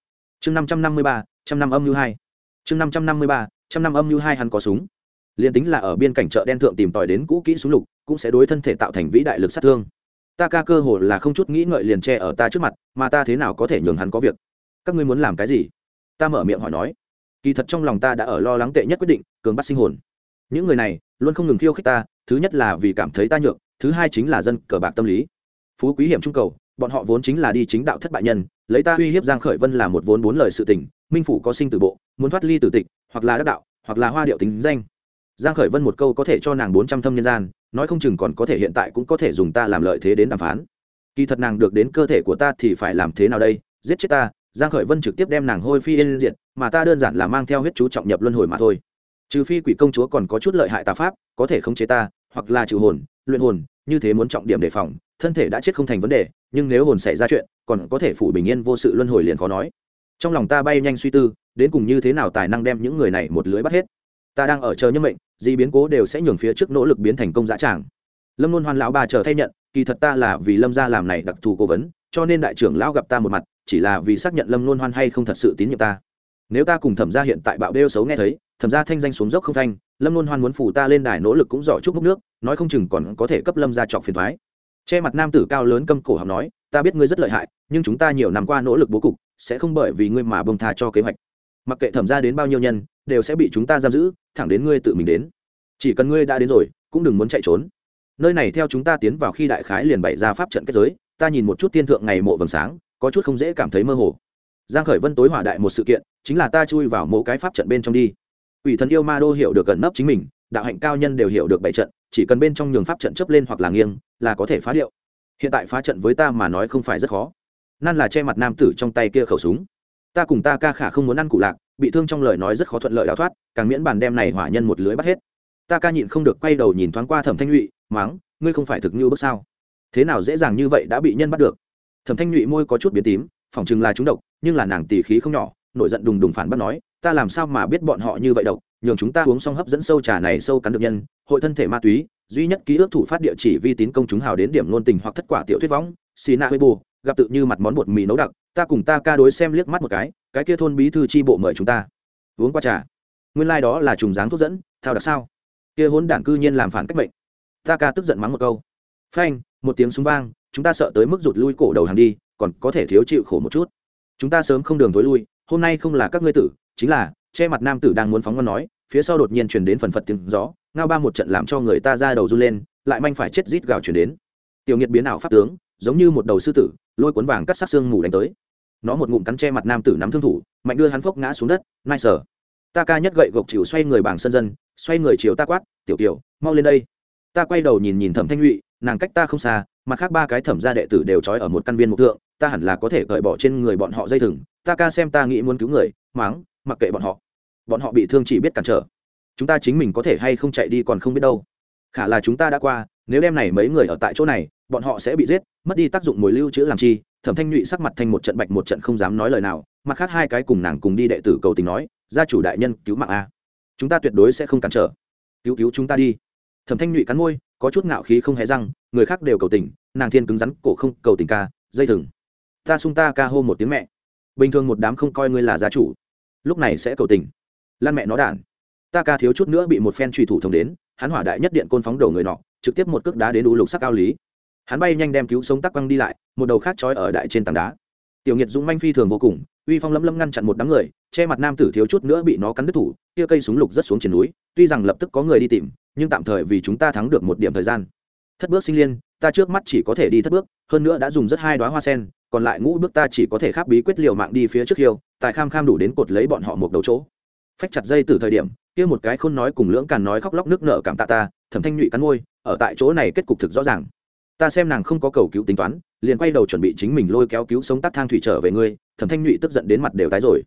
Chương năm trăm năm mươi ba, trăm năm âm như hai. Chương năm trăm năm mươi ba, trăm năm âm như hai hắn có súng. Liền tính là ở biên cảnh chợ đen thượng tìm tòi đến cũ kỹ súng lục, cũng sẽ đối thân thể tạo thành vĩ đại lực sát thương ta ca cơ hồ là không chút nghĩ ngợi liền che ở ta trước mặt, mà ta thế nào có thể nhường hắn có việc? Các ngươi muốn làm cái gì? Ta mở miệng hỏi nói. Kỳ thật trong lòng ta đã ở lo lắng tệ nhất quyết định, cường bắt sinh hồn. Những người này luôn không ngừng khiêu khích ta, thứ nhất là vì cảm thấy ta nhược thứ hai chính là dân cờ bạc tâm lý. Phú quý hiểm trung cầu, bọn họ vốn chính là đi chính đạo thất bại nhân, lấy ta uy hiếp giang khởi vân là một vốn bốn lời sự tình, minh phủ có sinh từ bộ, muốn thoát ly tử tịch, hoặc là đắc đạo, hoặc là hoa điệu tính danh. Giang khởi vân một câu có thể cho nàng bốn trăm thâm nhân gian nói không chừng còn có thể hiện tại cũng có thể dùng ta làm lợi thế đến đàm phán. Kỳ thật nàng được đến cơ thể của ta thì phải làm thế nào đây? Giết chết ta, giang khởi vân trực tiếp đem nàng hôi phi yên diệt, mà ta đơn giản là mang theo huyết chú trọng nhập luân hồi mà thôi. Trừ phi quỷ công chúa còn có chút lợi hại tà pháp, có thể khống chế ta, hoặc là trừ hồn, luyện hồn, như thế muốn trọng điểm đề phòng, thân thể đã chết không thành vấn đề, nhưng nếu hồn xảy ra chuyện, còn có thể phủ bình yên vô sự luân hồi liền khó nói. Trong lòng ta bay nhanh suy tư, đến cùng như thế nào tài năng đem những người này một lưới bắt hết? Ta đang ở chờ nhân mệnh gì biến cố đều sẽ nhường phía trước nỗ lực biến thành công dã tràng. Lâm luôn hoan lão bà chờ thay nhận, kỳ thật ta là vì lâm gia làm này đặc thù cố vấn, cho nên đại trưởng lão gặp ta một mặt, chỉ là vì xác nhận lâm luôn hoan hay không thật sự tín nhiệm ta. Nếu ta cùng thẩm gia hiện tại bạo đêu xấu nghe thấy, thẩm gia thanh danh xuống dốc không thanh lâm luôn hoan muốn phủ ta lên đài nỗ lực cũng giỏi chút múc nước, nói không chừng còn có thể cấp lâm ra trọc phiền thoái. Che mặt nam tử cao lớn câm cổ học nói, ta biết ngươi rất lợi hại, nhưng chúng ta nhiều năm qua nỗ lực bố cục, sẽ không bởi vì ngươi mà bông tha cho kế hoạch mặc kệ thẩm ra đến bao nhiêu nhân, đều sẽ bị chúng ta giam giữ, thẳng đến ngươi tự mình đến. Chỉ cần ngươi đã đến rồi, cũng đừng muốn chạy trốn. Nơi này theo chúng ta tiến vào khi đại khái liền bày ra pháp trận kết giới, ta nhìn một chút tiên thượng ngày mộ vầng sáng, có chút không dễ cảm thấy mơ hồ. Giang khởi vân tối hỏa đại một sự kiện, chính là ta chui vào mỗi cái pháp trận bên trong đi. Ủy thần yêu ma đô hiểu được gần nấp chính mình, đạo hạnh cao nhân đều hiểu được bảy trận, chỉ cần bên trong nhường pháp trận chấp lên hoặc là nghiêng, là có thể phá điệu. Hiện tại phá trận với ta mà nói không phải rất khó. Nan là che mặt nam tử trong tay kia khẩu súng ta cùng ta ca khả không muốn ăn cụ lạc, bị thương trong lời nói rất khó thuận lợi đào thoát, càng miễn bàn đem này hỏa nhân một lưới bắt hết. Ta ca nhịn không được quay đầu nhìn thoáng qua thẩm thanh nhụy máng ngươi không phải thực như bước sao? Thế nào dễ dàng như vậy đã bị nhân bắt được? Thẩm thanh nhụy môi có chút biến tím, phỏng chừng là chúng độc, nhưng là nàng tỉ khí không nhỏ, nổi giận đùng đùng phản bác nói, ta làm sao mà biết bọn họ như vậy độc, nhường chúng ta uống xong hấp dẫn sâu trà này sâu cắn được nhân, hội thân thể ma túy, duy nhất ký ước thủ phát địa chỉ vi tín công chúng hào đến điểm ngôn tình hoặc thất quả tiểu thuyết võng xì na hơi bù gặp tự như mặt món bột mì nấu đặc, ta cùng ta ca đối xem liếc mắt một cái cái kia thôn bí thư tri bộ mời chúng ta. Uống qua trà. Nguyên lai、like、đó là trùng dáng thuốc dẫn, thao đặc sao? Kia hốn đản cư nhiên làm phản cách bệnh ta ca tức giận mắng một câu. Phanh, một tiếng súng vang, chúng ta sợ tới mức rụt lui cổ đầu hàng đi, còn có thể thiếu chịu khổ một chút. Chúng ta sớm không đường thối lui, hôm nay không là các ngươi tử, chính là, che mặt nam tử đang muốn phóng ngon nói, phía sau đột nhiên truyền đến phần phật tiếng gió, ngao ba một trận làm cho người ta ra đầu run lên, lại manh phải chết rít gào truyền đến. Tiểu nghiệt biến ảo pháp tướng giống như một đầu sư tử, lôi cuốn vàng cắt sát xương mù đánh tới. Nó một ngụm cắn che mặt nam tử nắm thương thủ, mạnh đưa hắn phốc ngã xuống đất. Nai sở ta ca nhất gậy gộc chịu xoay người bảng sân dân, xoay người chiều ta quát, tiểu tiểu mau lên đây. Ta quay đầu nhìn nhìn thẩm thanh nhụy, nàng cách ta không xa, mặt khác ba cái thẩm gia đệ tử đều trói ở một căn viên mục thượng, ta hẳn là có thể cởi bỏ trên người bọn họ dây thừng. Ta ca xem ta nghĩ muốn cứu người, máng, mặc kệ bọn họ. Bọn họ bị thương chỉ biết cản trở. Chúng ta chính mình có thể hay không chạy đi còn không biết đâu. Khả là chúng ta đã qua, nếu đem này mấy người ở tại chỗ này bọn họ sẽ bị giết, mất đi tác dụng mồi lưu chữ làm chi. Thẩm thanh nhụy sắc mặt thành một trận bạch, một trận không dám nói lời nào. Mặt khác hai cái cùng nàng cùng đi đệ tử cầu tình nói, gia chủ đại nhân, cứu mạng a. Chúng ta tuyệt đối sẽ không cản trở. Cứu cứu chúng ta đi. Thẩm thanh nhụy cắn môi, có chút ngạo khí không hề răng, người khác đều cầu tình, nàng thiên cứng rắn, cổ không, cầu tình ca, dây thừng. Ta sung ta ca hô một tiếng mẹ. Bình thường một đám không coi ngươi là gia chủ, lúc này sẽ cầu tình. Lan mẹ nó đản. Ta ca thiếu chút nữa bị một phen truy thủ thông đến, hắn hỏa đại nhất điện côn phóng đầu người nọ, trực tiếp một cước đá đến u lục sắc cao lý hắn bay nhanh đem cứu sống tắc quăng đi lại, một đầu khác trói ở đại trên tảng đá. Tiểu Nhiệt dũng manh phi thường vô cùng, uy phong lấm lấm ngăn chặn một đám người, che mặt nam tử thiếu chút nữa bị nó cắn đứt thủ, kia cây súng lục rất xuống trên núi, tuy rằng lập tức có người đi tìm, nhưng tạm thời vì chúng ta thắng được một điểm thời gian. Thất bước sinh liên, ta trước mắt chỉ có thể đi thất bước, hơn nữa đã dùng rất hai đoá hoa sen, còn lại ngũ bước ta chỉ có thể khắc bí quyết liều mạng đi phía trước hiêu tại kham kham đủ đến cột lấy bọn họ một đầu chỗ. Phách chặt dây từ thời điểm, kia một cái khôn nói cùng lưỡng càn nói khóc lóc nước nở cảm tạ ta, thẩm thanh nhụy cắn môi, ở tại chỗ này kết cục thực rõ ràng ta xem nàng không có cầu cứu tính toán, liền quay đầu chuẩn bị chính mình lôi kéo cứu sống tắc thang thủy trở về ngươi, thẩm thanh nhụy tức giận đến mặt đều tái rồi.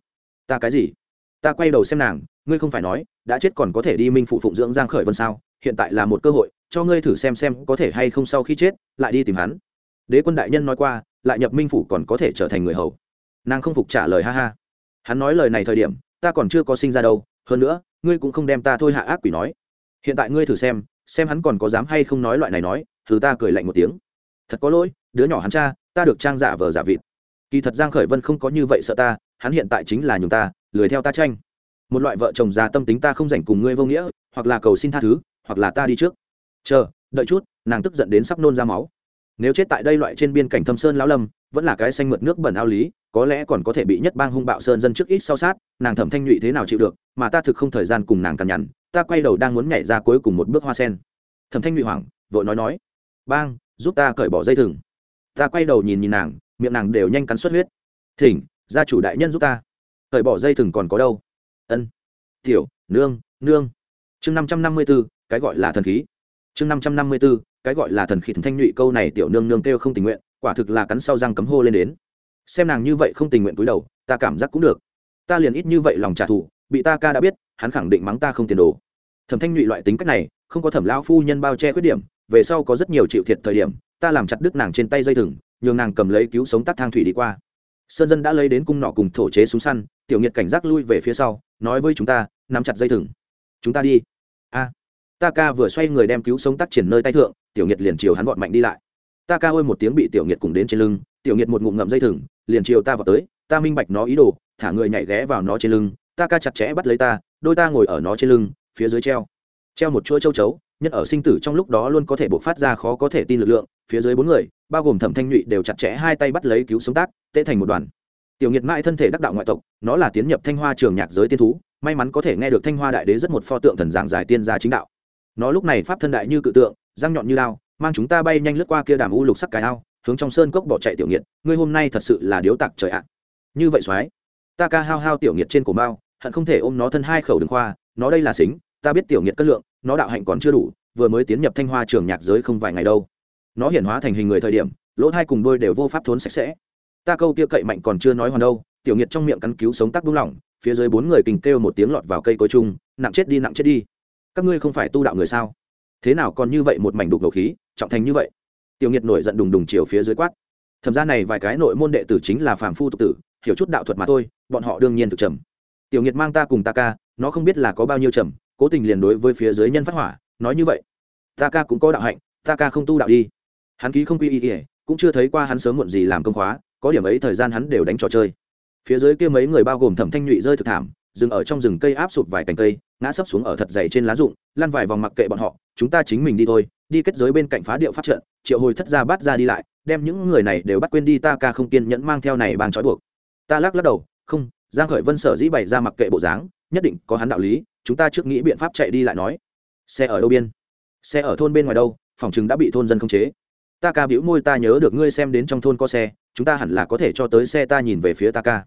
Ta cái gì? Ta quay đầu xem nàng, ngươi không phải nói, đã chết còn có thể đi minh phụ phụng dưỡng giang khởi vân sao? Hiện tại là một cơ hội, cho ngươi thử xem xem có thể hay không sau khi chết, lại đi tìm hắn. Đế quân đại nhân nói qua, lại nhập minh phủ còn có thể trở thành người hầu. Nàng không phục trả lời, ha ha. Hắn nói lời này thời điểm, ta còn chưa có sinh ra đâu, hơn nữa, ngươi cũng không đem ta thôi hạ ác quỷ nói. Hiện tại ngươi thử xem xem hắn còn có dám hay không nói loại này nói thử ta cười lạnh một tiếng. Thật có lỗi, đứa nhỏ hắn cha, ta được trang giả vờ giả vịt. Kỳ thật giang khởi vân không có như vậy sợ ta, hắn hiện tại chính là nhường ta, lười theo ta tranh. Một loại vợ chồng già tâm tính ta không rảnh cùng ngươi vô nghĩa, hoặc là cầu xin tha thứ, hoặc là ta đi trước. Chờ, đợi chút, nàng tức giận đến sắp nôn ra máu. Nếu chết tại đây loại trên biên cảnh thâm sơn lão lâm, vẫn là cái xanh mượt nước bẩn ao lý, có lẽ còn có thể bị nhất bang hung bạo sơn dân trước ít sau sát, nàng thẩm thanh nhụy thế nào chịu được, mà ta thực không thời gian cùng nàng cằn nhằn, ta quay đầu đang muốn nhảy ra cuối cùng một bước hoa sen. Thẩm thanh nhụy hoảng, vội nói nói bang, giúp ta cởi bỏ dây thừng. Ta quay đầu nhìn nhìn nàng, miệng nàng đều nhanh cắn xuất huyết. Thỉnh, gia chủ đại nhân giúp ta. Cởi bỏ dây thừng còn có đâu? Ân. Tiểu, nương nương. Chương năm trăm năm mươi b ố cái gọi là thần khí. Chương năm trăm năm mươi b ố cái gọi là thần khí thần thanh nhụy, câu này tiểu nương nương kêu không tình nguyện, quả thực là cắn sau răng cấm hô lên đến. Xem nàng như vậy không tình nguyện cúi đầu, ta cảm giác cũng được. Ta liền ít như vậy lòng trả thù, bị ta ca đã biết, hắn khẳng định mắng ta không tiền đồ. Thẩm thanh nhụy loại tính cách này không có thẩm lão phu nhân bao che khuyết điểm, về sau có rất nhiều chịu thiệt thời điểm, ta làm chặt đứt nàng trên tay dây thừng, nhường nàng cầm lấy cứu sống tắc thang thủy đi qua. Sơn dân đã lấy đến cung nọ cùng thổ chế súng săn, tiểu nghiệt cảnh giác lui về phía sau, nói với chúng ta, nắm chặt dây thừng. Chúng ta đi. A. Ta ca vừa xoay người đem cứu sống tắc triển nơi tay thượng, tiểu nghiệt liền chiều hắn vọt mạnh đi lại. Ta ca ôi một tiếng bị tiểu nghiệt cùng đến trên lưng, tiểu nghiệt một ngụm ngậm dây thừng, liền chiều ta vào tới, ta minh bạch nó ý đồ, thả người nhảy ghé vào nó trên lưng, ta ca chặt chẽ bắt lấy ta, đôi ta ngồi ở nó trên lưng, phía dưới treo treo một chuỗi châu chấu, nhất ở sinh tử trong lúc đó luôn có thể buộc phát ra khó có thể tin lực lượng, phía dưới bốn người, bao gồm thẩm thanh nhụy đều chặt chẽ hai tay bắt lấy cứu sống tác tệ thành một đoàn. Tiểu nghiệt mãi thân thể đắc đạo ngoại tộc, nó là tiến nhập thanh hoa trường nhạc giới tiên thú, may mắn có thể nghe được thanh hoa đại đế rất một pho tượng thần giảng giải tiên gia chính đạo. Nó lúc này pháp thân đại như cự tượng, răng nhọn như lao mang chúng ta bay nhanh lướt qua kia đàm u lục sắc cái ao, hướng trong sơn cốc bỏ chạy tiểu nghiệt, ngươi hôm nay thật sự là điếu tặc trời ạ. Như vậy soái ta ca hao hao tiểu nghiệt trên cổ mao, hận không thể ôm nó thân hai khẩu đường khoa, nó đây là xính, ta biết tiểu nghiệt cất lượng nó đạo hạnh còn chưa đủ, vừa mới tiến nhập thanh hoa trường nhạc giới không vài ngày đâu. Nó hiển hóa thành hình người thời điểm, lỗ thai cùng đôi đều vô pháp thốn sạch sẽ. Ta câu kia cậy mạnh còn chưa nói hoàn đâu, tiểu nghiệt trong miệng cắn cứu sống tắc đúng lỏng phía dưới bốn người kình kêu một tiếng lọt vào cây cối chung, nặng chết đi, nặng chết đi. Các ngươi không phải tu đạo người sao? Thế nào còn như vậy một mảnh đục ngầu khí, trọng thành như vậy? Tiểu nghiệt nổi giận đùng đùng chiều phía dưới quát. Thẩm ra này vài cái nội môn đệ tử chính là phàm phu tục tử, hiểu chút đạo thuật mà thôi, bọn họ đương nhiên thực trầm. Tiểu nghiệt mang ta cùng ta ca, nó không biết là có bao nhiêu trầm cố tình liền đối với phía dưới nhân phát hỏa, nói như vậy. Ta ca cũng có đạo hạnh, ta ca không tu đạo đi. Hắn ký không quy y ỉa cũng chưa thấy qua hắn sớm muộn gì làm công khóa, có điểm ấy thời gian hắn đều đánh trò chơi. Phía dưới kia mấy người bao gồm thẩm thanh nhụy rơi thực thảm, dừng ở trong rừng cây áp sụp vài cành cây, ngã sấp xuống ở thật dày trên lá rụng, lăn vài vòng mặc kệ bọn họ, chúng ta chính mình đi thôi, đi kết giới bên cạnh phá điệu phát trận, triệu hồi thất ra bắt ra đi lại, đem những người này đều bắt quên đi, ta ca không kiên nhẫn mang theo này bằng trói buộc. Ta lắc lắc đầu, không, giang khởi vân sở dĩ bày ra mặc kệ bộ dáng, nhất định có hắn đạo lý chúng ta trước nghĩ biện pháp chạy đi lại nói. Xe ở đâu biên? Xe ở thôn bên ngoài đâu? Phòng chừng đã bị thôn dân khống chế. Ta ca bĩu môi ta nhớ được ngươi xem đến trong thôn có xe, chúng ta hẳn là có thể cho tới xe ta nhìn về phía ta ca.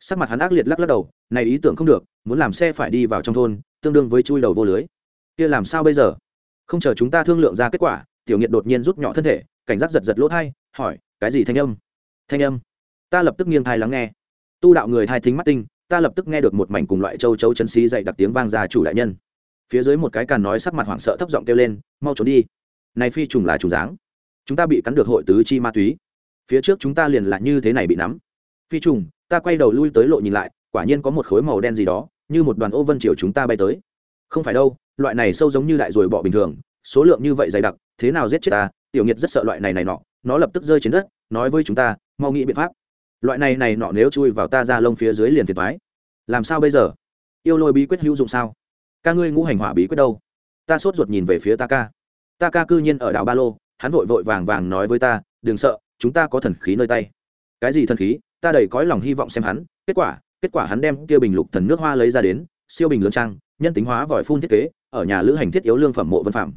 Sắc mặt hắn ác liệt lắc lắc đầu, này ý tưởng không được, muốn làm xe phải đi vào trong thôn, tương đương với chui đầu vô lưới. Kia làm sao bây giờ? Không chờ chúng ta thương lượng ra kết quả, tiểu nghiệt đột nhiên rút nhỏ thân thể, cảnh giác giật giật lỗ thai, hỏi, cái gì thanh âm? Thanh âm? Ta lập tức nghiêng thai lắng nghe. Tu đạo người thai thính mắt tinh ta lập tức nghe được một mảnh cùng loại châu chấu chân xí dậy đặc tiếng vang ra chủ đại nhân. Phía dưới một cái càn nói sắc mặt hoảng sợ thấp giọng kêu lên, mau trốn đi. Này phi trùng là trùng dáng. Chúng ta bị cắn được hội tứ chi ma túy. Phía trước chúng ta liền là như thế này bị nắm. Phi trùng, ta quay đầu lui tới lộ nhìn lại, quả nhiên có một khối màu đen gì đó, như một đoàn ô vân chiều chúng ta bay tới. Không phải đâu, loại này sâu giống như đại ruồi bọ bình thường, số lượng như vậy dày đặc, thế nào giết chết ta? Tiểu nghiệt rất sợ loại này này nọ, nó lập tức rơi trên đất, nói với chúng ta, mau nghĩ biện pháp loại này này nọ nếu chui vào ta ra lông phía dưới liền thiệt thoái làm sao bây giờ? Yêu lôi bí quyết hữu dụng sao? Ca ngươi ngũ hành hỏa bí quyết đâu? Ta sốt ruột nhìn về phía ta ca ta ca cư nhiên ở đảo ba lô, hắn vội vội vàng vàng nói với ta, đừng sợ, chúng ta có thần khí nơi tay. Cái gì thần khí? Ta đầy cõi lòng hy vọng xem hắn. Kết quả kết quả hắn đem kia bình lục thần nước hoa lấy ra đến, siêu bình lớn trang, nhân tính hóa vòi phun thiết kế, ở nhà lữ hành thiết yếu lương phẩm mộ vân phạm.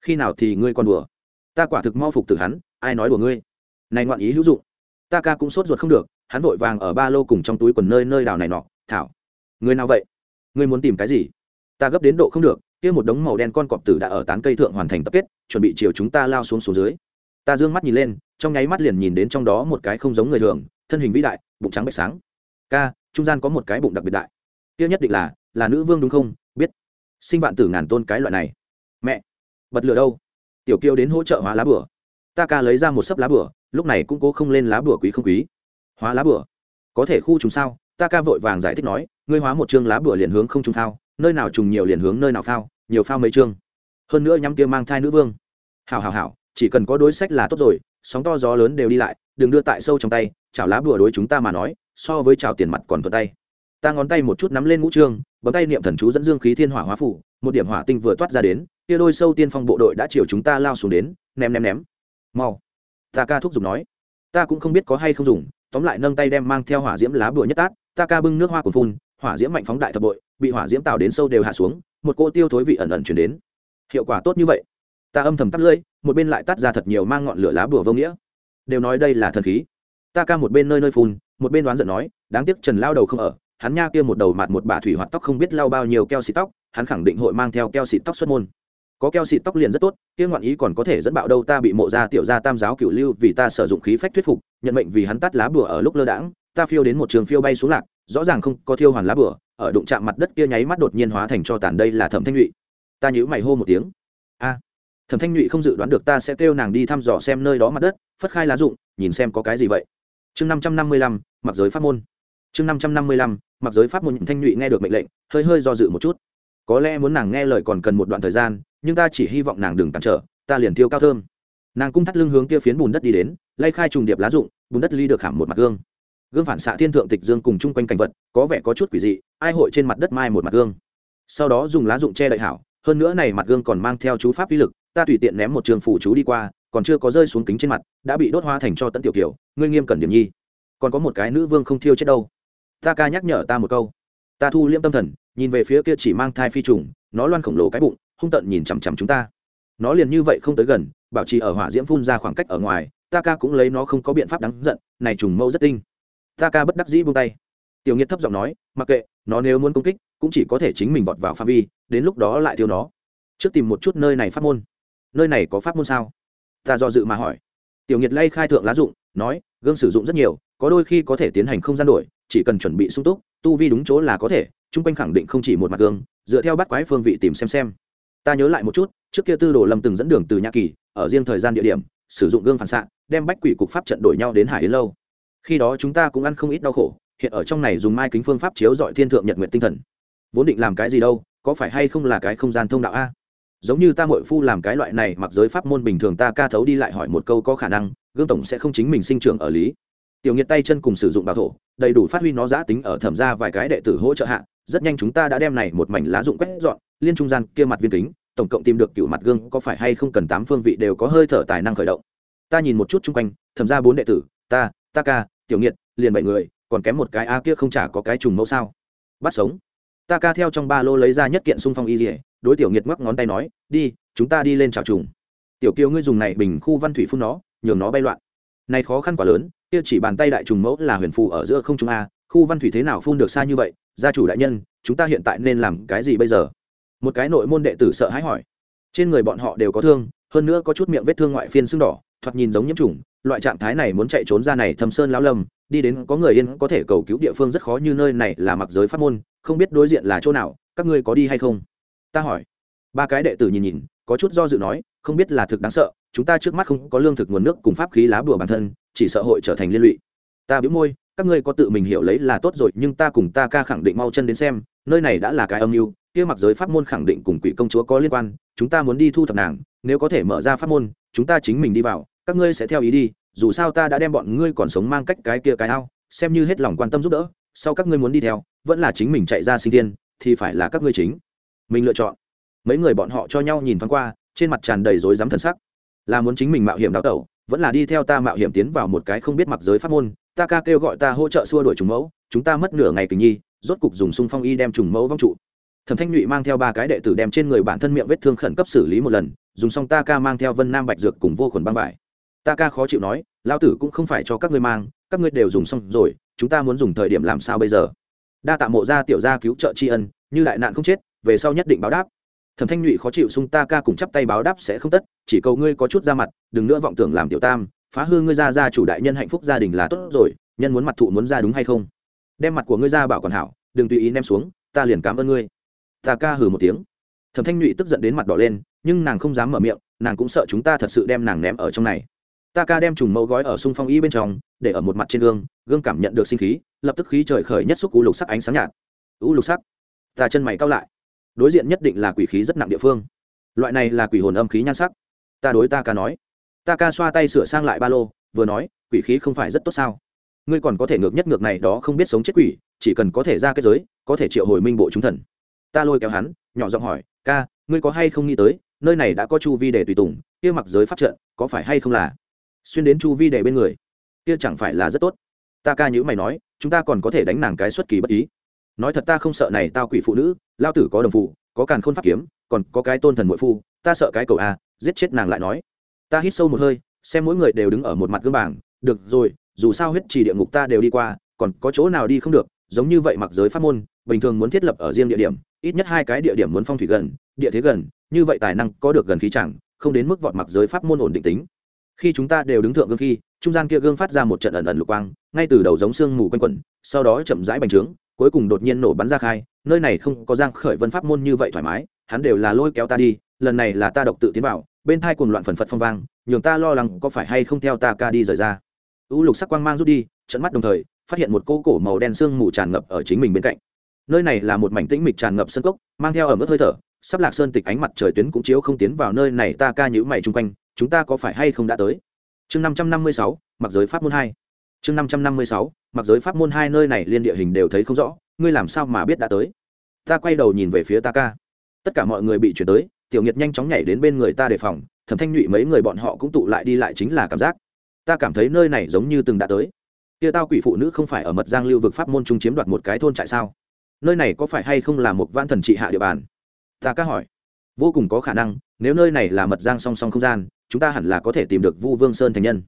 Khi nào thì ngươi còn đùa? Ta quả thực mau phục từ hắn, ai nói đùa ngươi? Này ngoạn ý hữu dụng ta ca cũng sốt ruột không được, hắn vội vàng ở ba lô cùng trong túi quần nơi nơi đào này nọ, thảo, người nào vậy? Ngươi muốn tìm cái gì? Ta gấp đến độ không được, kia một đống màu đen con cọp tử đã ở tán cây thượng hoàn thành tập kết, chuẩn bị chiều chúng ta lao xuống xuống dưới. Ta d ư ơ n g mắt nhìn lên, trong nháy mắt liền nhìn đến trong đó một cái không giống người thường, thân hình vĩ đại, bụng trắng bạch sáng. Ca, trung gian có một cái bụng đặc biệt đại. Kia nhất định là là nữ vương đúng không? Biết. Sinh vạn tử ngàn tôn cái loại này. Mẹ, bật lửa đâu? Tiểu kiêu đến hỗ trợ hóa lá bửa. Ta ca lấy ra một sấp lá bửa lúc này cũng cố không lên lá bửa quý không quý. Hóa lá bửa có thể khu chúng sao? Ta ca vội vàng giải thích nói, ngươi hóa một chương lá bửa liền hướng không trùng thao nơi nào trùng nhiều liền hướng nơi nào phao, nhiều phao mấy chương. Hơn nữa nhắm kia mang thai nữ vương. Hảo hảo hảo, chỉ cần có đối sách là tốt rồi, sóng to gió lớn đều đi lại, đừng đưa tại sâu trong tay, chảo lá bùa đối chúng ta mà nói, so với chảo tiền mặt còn thuận tay. Ta ngón tay một chút nắm lên ngũ trương bấm tay niệm thần chú dẫn dương khí thiên hỏa hóa phủ, một điểm hỏa tinh vừa toát ra đến, kia đôi sâu tiên phong bộ đội đã chiều chúng ta lao xuống đến, ném ném ném. Mau ta ca thúc giục nói. Ta cũng không biết có hay không dùng, tóm lại nâng tay đem mang theo hỏa diễm lá bùa nhất tát, ta ca bưng nước hoa cồn phun, hỏa diễm mạnh phóng đại thập bội, bị hỏa diễm tạo đến sâu đều hạ xuống, một cô tiêu thối vị ẩn ẩn chuyển đến. Hiệu quả tốt như vậy. Ta âm thầm tắt lưỡi, một bên lại tắt ra thật nhiều mang ngọn lửa lá bùa vô nghĩa. Đều nói đây là thần khí. Ta ca một bên nơi nơi phun, một bên đoán giận nói, đáng tiếc trần lao đầu không ở, hắn nha kia một đầu mặt một bà thủy hoạt tóc không biết lao bao nhiêu keo xịt tóc, hắn khẳng định hội mang theo keo xịt tóc xuất môn có keo xịt tóc liền rất tốt, kia ngoạn ý còn có thể dẫn bạo đâu ta bị mộ ra tiểu gia tam giáo cửu lưu vì ta sử dụng khí phách thuyết phục, nhận mệnh vì hắn tắt lá bùa ở lúc lơ đãng, ta phiêu đến một trường phiêu bay xuống lạc, rõ ràng không có thiêu hoàn lá bùa, ở đụng chạm mặt đất kia nháy mắt đột nhiên hóa thành cho tàn đây là thẩm thanh nhụy. Ta nhữ mày hô một tiếng. A, thẩm thanh nhụy không dự đoán được ta sẽ kêu nàng đi thăm dò xem nơi đó mặt đất, phất khai lá rụng nhìn xem có cái gì vậy. Chương năm trăm năm mươi lăm, mặc giới pháp môn. Chương năm trăm năm mươi lăm, mặc giới pháp môn thanh nhụy nghe được mệnh lệnh, hơi hơi do dự một chút có lẽ muốn nàng nghe lời còn cần một đoạn thời gian, nhưng ta chỉ hy vọng nàng đừng cản trở, ta liền thiêu cao thơm. Nàng cung thắt lưng hướng kia phiến bùn đất đi đến, lay khai trùng điệp lá rụng, bùn đất ly được khảm một mặt gương. Gương phản xạ thiên thượng tịch dương cùng chung quanh cảnh vật, có vẻ có chút quỷ dị, ai hội trên mặt đất mai một mặt gương. Sau đó dùng lá dụng che đậy hảo, hơn nữa này mặt gương còn mang theo chú pháp uy lực, ta tùy tiện ném một trường phủ chú đi qua, còn chưa có rơi xuống kính trên mặt, đã bị đốt hoa thành cho tận tiểu kiểu ngươi nghiêm cẩn điểm nhi. Còn có một cái nữ vương không thiêu chết đâu. Ta ca nhắc nhở ta một câu ta thu liễm tâm thần, nhìn về phía kia chỉ mang thai phi trùng, nó loan khổng lồ cái bụng, hung tận nhìn chằm chằm chúng ta. Nó liền như vậy không tới gần, bảo trì ở hỏa diễm phun ra khoảng cách ở ngoài, ta ca cũng lấy nó không có biện pháp đáng giận, này trùng mâu rất tinh. Ta ca bất đắc dĩ buông tay. Tiểu nghiệt thấp giọng nói, mặc kệ, nó nếu muốn công kích, cũng chỉ có thể chính mình vọt vào phạm vi, đến lúc đó lại tiêu nó. Trước tìm một chút nơi này pháp môn. Nơi này có pháp môn sao? Ta do dự mà hỏi. Tiểu nghiệt lay khai thượng lá dụng, nói, gương sử dụng rất nhiều, có đôi khi có thể tiến hành không gian đổi chỉ cần chuẩn bị sung túc, tu vi đúng chỗ là có thể, chung quanh khẳng định không chỉ một mặt gương, dựa theo bắt quái phương vị tìm xem xem. Ta nhớ lại một chút, trước kia tư đồ lâm từng dẫn đường từ nhã kỳ, ở riêng thời gian địa điểm, sử dụng gương phản xạ, đem bách quỷ cục pháp trận đổi nhau đến hải yến lâu. Khi đó chúng ta cũng ăn không ít đau khổ, hiện ở trong này dùng mai kính phương pháp chiếu dọi thiên thượng nhật nguyện tinh thần. Vốn định làm cái gì đâu, có phải hay không là cái không gian thông đạo a? Giống như ta mội phu làm cái loại này, mặc giới pháp môn bình thường ta ca thấu đi lại hỏi một câu có khả năng, gương tổng sẽ không chính mình sinh trưởng ở lý tiểu nghiệt tay chân cùng sử dụng bảo thổ, đầy đủ phát huy nó giã tính ở thẩm ra vài cái đệ tử hỗ trợ hạ, rất nhanh chúng ta đã đem này một mảnh lá dụng quét dọn, liên trung gian kia mặt viên kính, tổng cộng tìm được cựu mặt gương, có phải hay không cần tám phương vị đều có hơi thở tài năng khởi động. Ta nhìn một chút chung quanh, thẩm ra bốn đệ tử, ta ta ca, tiểu nghiệt, liền bảy người, còn kém một cái a kia không chả có cái trùng mẫu sao. Bắt sống. Ta ca theo trong ba lô lấy ra nhất kiện xung phong y dỉa đối tiểu nghiệt ngoắc ngón tay nói, đi, chúng ta đi lên trào trùng. Tiểu kiều ngươi dùng này bình khu văn thủy phun nó, nhường nó bay loạn này khó khăn quá lớn, kia chỉ bàn tay đại trùng mẫu là huyền phù ở giữa không trung a, khu văn thủy thế nào phun được xa như vậy, gia chủ đại nhân, chúng ta hiện tại nên làm cái gì bây giờ? Một cái nội môn đệ tử sợ hãi hỏi. Trên người bọn họ đều có thương, hơn nữa có chút miệng vết thương ngoại phiên sưng đỏ, thoạt nhìn giống nhiễm trùng, loại trạng thái này muốn chạy trốn ra này thâm sơn lão lâm, đi đến có người yên có thể cầu cứu địa phương rất khó như nơi này là mặc giới pháp môn, không biết đối diện là chỗ nào, các ngươi có đi hay không? Ta hỏi. Ba cái đệ tử nhìn nhìn, có chút do dự nói, không biết là thực đáng sợ chúng ta trước mắt không có lương thực nguồn nước cùng pháp khí lá bùa bản thân, chỉ sợ hội trở thành liên lụy. Ta biếu môi, các ngươi có tự mình hiểu lấy là tốt rồi, nhưng ta cùng ta ca khẳng định mau chân đến xem, nơi này đã là cái âm mưu, kia mặc giới pháp môn khẳng định cùng quỷ công chúa có liên quan, chúng ta muốn đi thu thập nàng, nếu có thể mở ra pháp môn, chúng ta chính mình đi vào, các ngươi sẽ theo ý đi, dù sao ta đã đem bọn ngươi còn sống mang cách cái kia cái ao, xem như hết lòng quan tâm giúp đỡ, sau các ngươi muốn đi theo, vẫn là chính mình chạy ra sinh tiên, thì phải là các ngươi chính. Mình lựa chọn. Mấy người bọn họ cho nhau nhìn thoáng qua, trên mặt tràn đầy rối rắm thần sắc là muốn chính mình mạo hiểm đào tẩu, vẫn là đi theo ta mạo hiểm tiến vào một cái không biết mặc giới pháp môn, ta ca kêu gọi ta hỗ trợ xua đuổi trùng mẫu, chúng ta mất nửa ngày kỳ nhi, rốt cục dùng sung phong y đem trùng mẫu vong trụ. Thẩm thanh nhụy mang theo ba cái đệ tử đem trên người bản thân miệng vết thương khẩn cấp xử lý một lần, dùng xong ta ca mang theo vân nam bạch dược cùng vô khuẩn băng vải. Ta ca khó chịu nói lao tử cũng không phải cho các ngươi mang, các ngươi đều dùng xong rồi, chúng ta muốn dùng thời điểm làm sao bây giờ? Đa tạ mộ gia tiểu gia cứu trợ tri ân, như đại nạn không chết, về sau nhất định báo đáp thẩm thanh nhụy khó chịu sung ta ca cùng chắp tay báo đáp sẽ không tất, chỉ cầu ngươi có chút ra mặt, đừng nữa vọng tưởng làm tiểu tam, phá hư ngươi ra ra chủ đại nhân hạnh phúc gia đình là tốt rồi, nhân muốn mặt thụ muốn ra đúng hay không? Đem mặt của ngươi ra bảo còn hảo, đừng tùy ý ném xuống, ta liền cảm ơn ngươi. Ta ca hừ một tiếng. Thẩm thanh nhụy tức giận đến mặt đỏ lên, nhưng nàng không dám mở miệng, nàng cũng sợ chúng ta thật sự đem nàng ném ở trong này. Ta ca đem trùng mẫu gói ở xung phong y bên trong, để ở một mặt trên gương gương cảm nhận được sinh khí, lập tức khí trời khởi nhất xúc u lục sắc ánh sáng nhạt. U lục sắc. Ta chân mày cao lại đối diện nhất định là quỷ khí rất nặng địa phương. Loại này là quỷ hồn âm khí nhan sắc. Ta đối ta ca nói. Ta ca xoa tay sửa sang lại ba lô, vừa nói, quỷ khí không phải rất tốt sao? Ngươi còn có thể ngược nhất ngược này đó không biết sống chết quỷ, chỉ cần có thể ra cái giới, có thể triệu hồi minh bộ chúng thần. Ta lôi kéo hắn, nhỏ giọng hỏi, ca, ngươi có hay không nghĩ tới, nơi này đã có chu vi để tùy tùng, kia mặc giới phát trận, có phải hay không là xuyên đến chu vi để bên người? Kia chẳng phải là rất tốt. Ta ca nhữ mày nói, chúng ta còn có thể đánh nàng cái xuất kỳ bất ý nói thật ta không sợ này tao quỷ phụ nữ, lao tử có đồng phụ, có càn khôn pháp kiếm, còn có cái tôn thần mội phu, ta sợ cái cầu a, giết chết nàng lại nói. Ta hít sâu một hơi, xem mỗi người đều đứng ở một mặt gương bảng, được rồi, dù sao huyết trì địa ngục ta đều đi qua, còn có chỗ nào đi không được, giống như vậy mặc giới pháp môn, bình thường muốn thiết lập ở riêng địa điểm, ít nhất hai cái địa điểm muốn phong thủy gần, địa thế gần, như vậy tài năng có được gần khí chẳng, không đến mức vọt mặc giới pháp môn ổn định tính. Khi chúng ta đều đứng thượng gương khi, trung gian kia gương phát ra một trận ẩn ẩn lục quang, ngay từ đầu giống sương mù quanh quẩn, sau đó chậm rãi bành trướng cuối cùng đột nhiên nổ bắn ra khai, nơi này không có giang khởi vân pháp môn như vậy thoải mái, hắn đều là lôi kéo ta đi, lần này là ta độc tự tiến vào, bên thai cùng loạn phần phật phong vang, nhường ta lo lắng có phải hay không theo ta ca đi rời ra. U lục sắc quang mang rút đi, trận mắt đồng thời, phát hiện một cô cổ màu đen sương mù tràn ngập ở chính mình bên cạnh. Nơi này là một mảnh tĩnh mịch tràn ngập sân cốc, mang theo ở mức hơi thở, sắp lạc sơn tịch ánh mặt trời tuyến cũng chiếu không tiến vào nơi này, ta ca nhữ mày chung quanh, chúng ta có phải hay không đã tới? Chương năm trăm năm mươi sáu, mặc giới pháp môn hai. Chương năm trăm năm mươi sáu mặc giới pháp môn hai nơi này liên địa hình đều thấy không rõ, ngươi làm sao mà biết đã tới? Ta quay đầu nhìn về phía ta ca. Tất cả mọi người bị chuyển tới, tiểu nghiệt nhanh chóng nhảy đến bên người ta đề phòng, thẩm thanh nhụy mấy người bọn họ cũng tụ lại đi lại chính là cảm giác. Ta cảm thấy nơi này giống như từng đã tới. Kia tao quỷ phụ nữ không phải ở mật giang lưu vực pháp môn trung chiếm đoạt một cái thôn trại sao? Nơi này có phải hay không là một vãn thần trị hạ địa bàn? Ta ca hỏi. Vô cùng có khả năng, nếu nơi này là mật giang song song không gian, chúng ta hẳn là có thể tìm được vu vương sơn thành nhân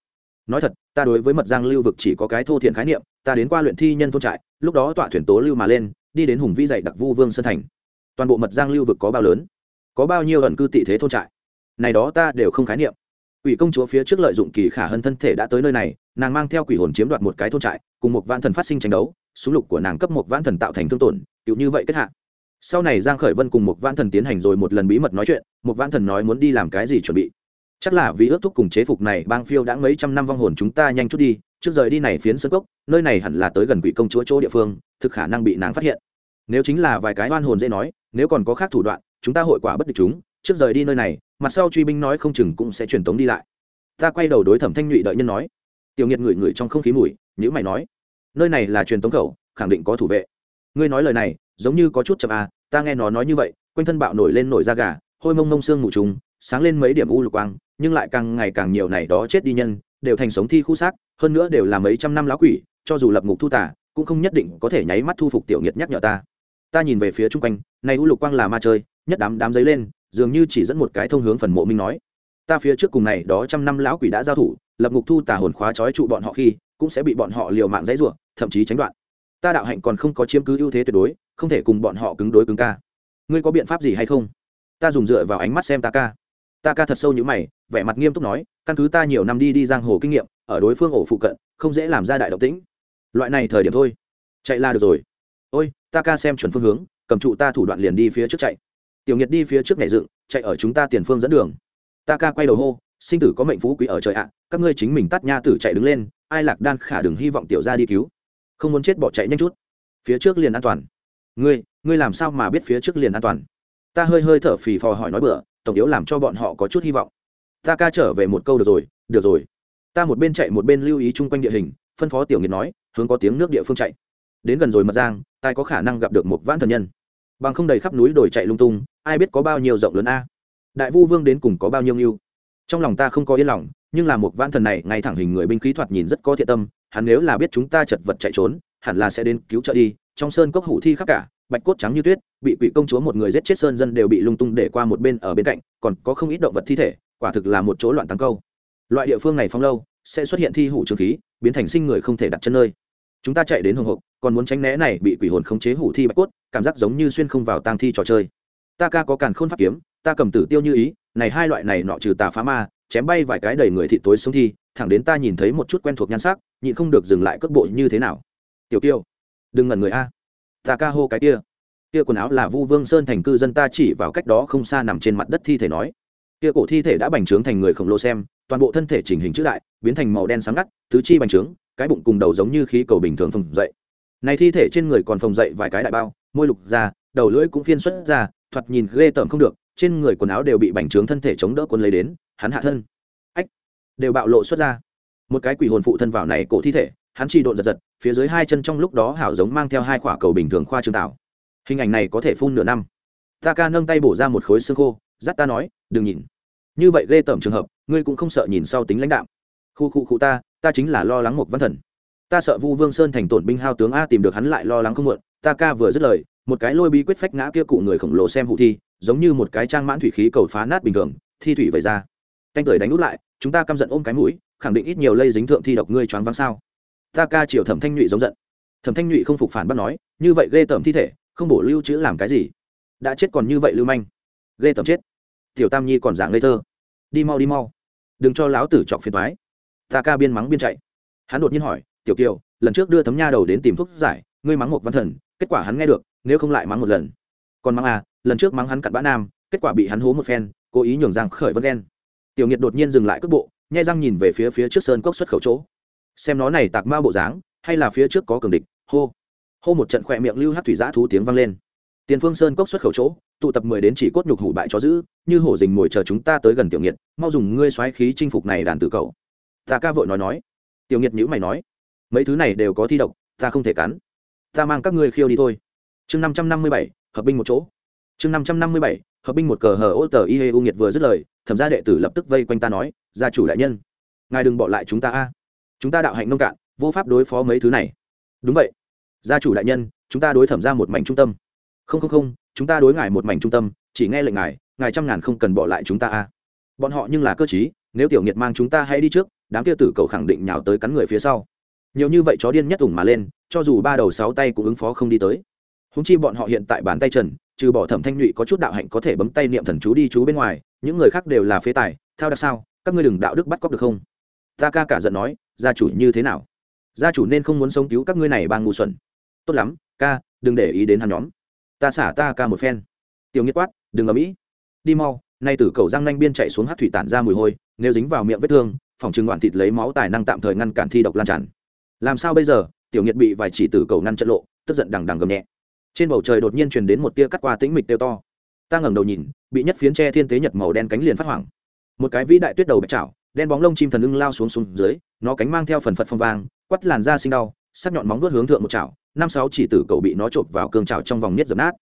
nói thật, ta đối với mật giang lưu vực chỉ có cái thô thiện khái niệm, ta đến qua luyện thi nhân thôn trại, lúc đó tọa thuyền tố lưu mà lên, đi đến hùng vĩ dạy đặc vu vương sơn thành. Toàn bộ mật giang lưu vực có bao lớn? Có bao nhiêu ẩn cư tị thế thôn trại? Này đó ta đều không khái niệm. Quỷ công chúa phía trước lợi dụng kỳ khả hơn thân thể đã tới nơi này, nàng mang theo quỷ hồn chiếm đoạt một cái thôn trại, cùng một vạn thần phát sinh tranh đấu, súng lục của nàng cấp một vạn thần tạo thành thương tổn cựu như vậy kết hạ. Sau này giang khởi vân cùng một vạn thần tiến hành rồi một lần bí mật nói chuyện, một vạn thần nói muốn đi làm cái gì chuẩn bị chắc là vì ước thúc cùng chế phục này, bang phiêu đã mấy trăm năm vong hồn chúng ta nhanh chút đi, trước rời đi này phiến sân cốc, nơi này hẳn là tới gần quỷ công chúa chỗ địa phương, thực khả năng bị nàng phát hiện. Nếu chính là vài cái oan hồn dễ nói, nếu còn có khác thủ đoạn, chúng ta hội quả bất địch chúng, trước rời đi nơi này, mặt sau truy binh nói không chừng cũng sẽ truyền tống đi lại. Ta quay đầu đối thẩm thanh nhụy đợi nhân nói. Tiểu nghiệt ngửi ngửi trong không khí mùi nhữ mày nói. Nơi này là truyền tống khẩu, khẳng định có thủ vệ. Ngươi nói lời này, giống như có chút chậm à ta nghe nó nói như vậy, quanh thân bạo nổi lên nổi da gà, hôi mông mông xương mù trùng sáng lên mấy điểm u lục quang, nhưng lại càng ngày càng nhiều này đó chết đi nhân, đều thành sống thi khu xác, hơn nữa đều là mấy trăm năm lá quỷ, cho dù lập ngục thu tả cũng không nhất định có thể nháy mắt thu phục tiểu nghiệt nhắc nhở ta. Ta nhìn về phía chung quanh, này u lục quang là ma chơi, nhất đám đám giấy lên, dường như chỉ dẫn một cái thông hướng phần mộ minh nói. Ta phía trước cùng này đó trăm năm lão quỷ đã giao thủ, lập ngục thu tà hồn khóa trói trụ bọn họ khi, cũng sẽ bị bọn họ liều mạng dãy rủa, thậm chí tránh đoạn. Ta đạo hạnh còn không có chiếm cứ ưu thế tuyệt đối, không thể cùng bọn họ cứng đối cứng ca. Ngươi có biện pháp gì hay không? Ta dùng dựa vào ánh mắt xem ta ca ta ca thật sâu như mày, vẻ mặt nghiêm túc nói, căn cứ ta nhiều năm đi đi giang hồ kinh nghiệm, ở đối phương ổ phụ cận, không dễ làm ra đại động tĩnh. Loại này thời điểm thôi. Chạy la được rồi. Ôi, ta ca xem chuẩn phương hướng, cầm trụ ta thủ đoạn liền đi phía trước chạy. Tiểu Nhiệt đi phía trước nhảy dựng, chạy ở chúng ta tiền phương dẫn đường. Ta ca quay đầu hô, sinh tử có mệnh phú quý ở trời ạ, các ngươi chính mình tắt nha tử chạy đứng lên, ai lạc đan khả đừng hy vọng tiểu ra đi cứu. Không muốn chết bỏ chạy nhanh chút. Phía trước liền an toàn. Ngươi ngươi làm sao mà biết phía trước liền an toàn? Ta hơi hơi thở phì phò hỏi nói bữa tổng yếu làm cho bọn họ có chút hy vọng. Ta ca trở về một câu được rồi được rồi. Ta một bên chạy một bên lưu ý chung quanh địa hình, phân phó tiểu nghiệt nói, hướng có tiếng nước địa phương chạy. Đến gần rồi mật giang, tai có khả năng gặp được một vãn thần nhân. Bằng không đầy khắp núi đồi chạy lung tung, ai biết có bao nhiêu rộng lớn a. Đại vu vương đến cùng có bao nhiêu nghiêu. Trong lòng ta không có yên lòng, nhưng là một vãn thần này, ngay thẳng hình người binh khí thoạt nhìn rất có thiện tâm, hắn nếu là biết chúng ta chật vật chạy trốn, hẳn là sẽ đến cứu trợ đi, trong sơn cốc hủ thi khắp cả, bạch cốt trắng như tuyết bị quỷ công chúa một người giết chết sơn dân đều bị lung tung để qua một bên ở bên cạnh, còn có không ít động vật thi thể, quả thực là một chỗ loạn tăng câu. Loại địa phương này phong lâu sẽ xuất hiện thi hủ trường khí, biến thành sinh người không thể đặt chân nơi. Chúng ta chạy đến hồng hộc, còn muốn tránh né này bị quỷ hồn khống chế hủ thi bạch cốt, cảm giác giống như xuyên không vào tang thi trò chơi. Ta ca có càn khôn pháp kiếm, ta cầm tử tiêu như ý, này hai loại này nọ trừ tà phá ma, chém bay vài cái đầy người thị tối xuống thi, thẳng đến ta nhìn thấy một chút quen thuộc nhan sắc, nhịn không được dừng lại cước bộ như thế nào. Tiểu tiêu đừng ngẩn người a. Ta ca hô cái kia kia quần áo là vu vương sơn thành cư dân ta chỉ vào cách đó không xa nằm trên mặt đất thi thể nói. Kia cổ thi thể đã bành trướng thành người khổng lồ xem, toàn bộ thân thể chỉnh hình chữ đại, biến thành màu đen sáng ngắt, tứ chi bành trướng, cái bụng cùng đầu giống như khí cầu bình thường phồng dậy. Này thi thể trên người còn phồng dậy vài cái đại bao, môi lục ra, đầu lưỡi cũng phiên xuất ra, thoạt nhìn ghê tởm không được, trên người quần áo đều bị bành trướng thân thể chống đỡ quân lấy đến, hắn hạ thân. Ách, đều bạo lộ xuất ra. Một cái quỷ hồn phụ thân vào này cổ thi thể, hắn chỉ độn giật giật, phía dưới hai chân trong lúc đó hảo giống mang theo hai quả cầu bình thường khoa trương tạo hình ảnh này có thể phun nửa năm. Ta ca nâng tay bổ ra một khối xương khô, dắt ta nói, đừng nhìn. Như vậy ghê tởm trường hợp, ngươi cũng không sợ nhìn sau tính lãnh đạo khu khu khu ta ta chính là lo lắng một văn thần. Ta sợ vu vương sơn thành tổn binh hao tướng a tìm được hắn lại lo lắng không muộn. Ta ca vừa dứt lời, một cái lôi bí quyết phách ngã kia cụ người khổng lồ xem hụ thi, giống như một cái trang mãn thủy khí cầu phá nát bình thường, thi thủy vẩy ra. Canh cười đánh út lại, chúng ta căm giận ôm cái mũi, khẳng định ít nhiều lây dính thượng thi độc ngươi choáng váng sao? Ta ca chiều thẩm thanh nhụy giống giận. Thẩm thanh nhụy không phục phản bắt nói, như vậy ghê tởm thi thể không bổ lưu chữ làm cái gì? Đã chết còn như vậy lưu manh. Ghê tầm chết. Tiểu tam nhi còn dạng ngây thơ. Đi mau đi mau. Đừng cho láo tử chọc phiền thoái ta ca biên mắng biên chạy. Hắn đột nhiên hỏi, tiểu kiều, lần trước đưa thấm nha đầu đến tìm thuốc giải, ngươi mắng một văn thần, kết quả hắn nghe được, nếu không lại mắng một lần. Còn mắng à lần trước mắng hắn cặn bã nam, kết quả bị hắn hố một phen, cố ý nhường giang khởi vân đen tiểu nghiệt đột nhiên dừng lại cước bộ, nhai răng nhìn về phía phía trước sơn cốc xuất khẩu chỗ. Xem nó này tạc ma bộ dáng, hay là phía trước có cường địch, hô hô một trận khỏe miệng lưu hát thủy giã thú tiếng vang lên. Tiền phương sơn cốc xuất khẩu chỗ, tụ tập mười đến chỉ cốt nhục hủ bại cho giữ, như hổ dình ngồi chờ chúng ta tới gần tiểu nghiệt, mau dùng ngươi xoáy khí chinh phục này đàn tử cầu ta ca vội nói nói. Tiểu nghiệt nhữ mày nói, mấy thứ này đều có thi độc, ta không thể cắn. Ta mang các ngươi khiêu đi thôi. Chương năm trăm năm mươi bảy, hợp binh một chỗ. Chương năm trăm năm mươi bảy, hợp binh một cờ hờ ô tờ y hê u nghiệt vừa dứt lời, thẩm gia đệ tử lập tức vây quanh ta nói, gia chủ đại nhân, ngài đừng bỏ lại chúng ta a. Chúng ta đạo hạnh nông cạn, vô pháp đối phó mấy thứ này. Đúng vậy gia chủ đại nhân, chúng ta đối thẩm ra một mảnh trung tâm. Không không không, chúng ta đối ngài một mảnh trung tâm, chỉ nghe lệnh ngài ngài trăm ngàn không cần bỏ lại chúng ta a. À. Bọn họ nhưng là cơ chí nếu tiểu nghiệt mang chúng ta hãy đi trước, đám kia tử cầu khẳng định nhào tới cắn người phía sau. Nhiều như vậy chó điên nhất ủng mà lên, cho dù ba đầu sáu tay cũng ứng phó không đi tới. Húng chi bọn họ hiện tại bàn tay trần, trừ bỏ thẩm thanh nhụy có chút đạo hạnh có thể bấm tay niệm thần chú đi chú bên ngoài, những người khác đều là phế tài, thao đặc sao, các ngươi đừng đạo đức bắt cóc được không? Ta ca cả giận nói, gia chủ như thế nào? Gia chủ nên không muốn sống cứu các ngươi này ba ngu xuẩn tốt lắm, ca, đừng để ý đến hắn nhóm. Ta xả ta ca một phen. Tiểu nghĩa quát, đừng ở mỹ. Đi mau, nay từ cầu răng nanh biên chạy xuống hát thủy tản ra mùi hôi, nếu dính vào miệng vết thương, phòng trừng đoạn thịt lấy máu tài năng tạm thời ngăn cản thi độc lan tràn. Làm sao bây giờ? Tiểu nghiệt bị vài chỉ tử cầu ngăn trận lộ, tức giận đằng đằng gầm nhẹ. Trên bầu trời đột nhiên truyền đến một tia cắt qua tĩnh mịch tiêu to. Ta ngẩng đầu nhìn, bị nhất phiến tre thiên tế nhật màu đen cánh liền phát hoảng. Một cái vĩ đại tuyết đầu bạch chảo, đen bóng lông chim thần ưng lao xuống xuống dưới, nó cánh mang theo phần phật phong vang, quắt làn da sinh đau, sắc nhọn móng vuốt hướng thượng một chảo năm sáu chỉ tử cậu bị nó trộm vào cương chảo trong vòng niết dập nát.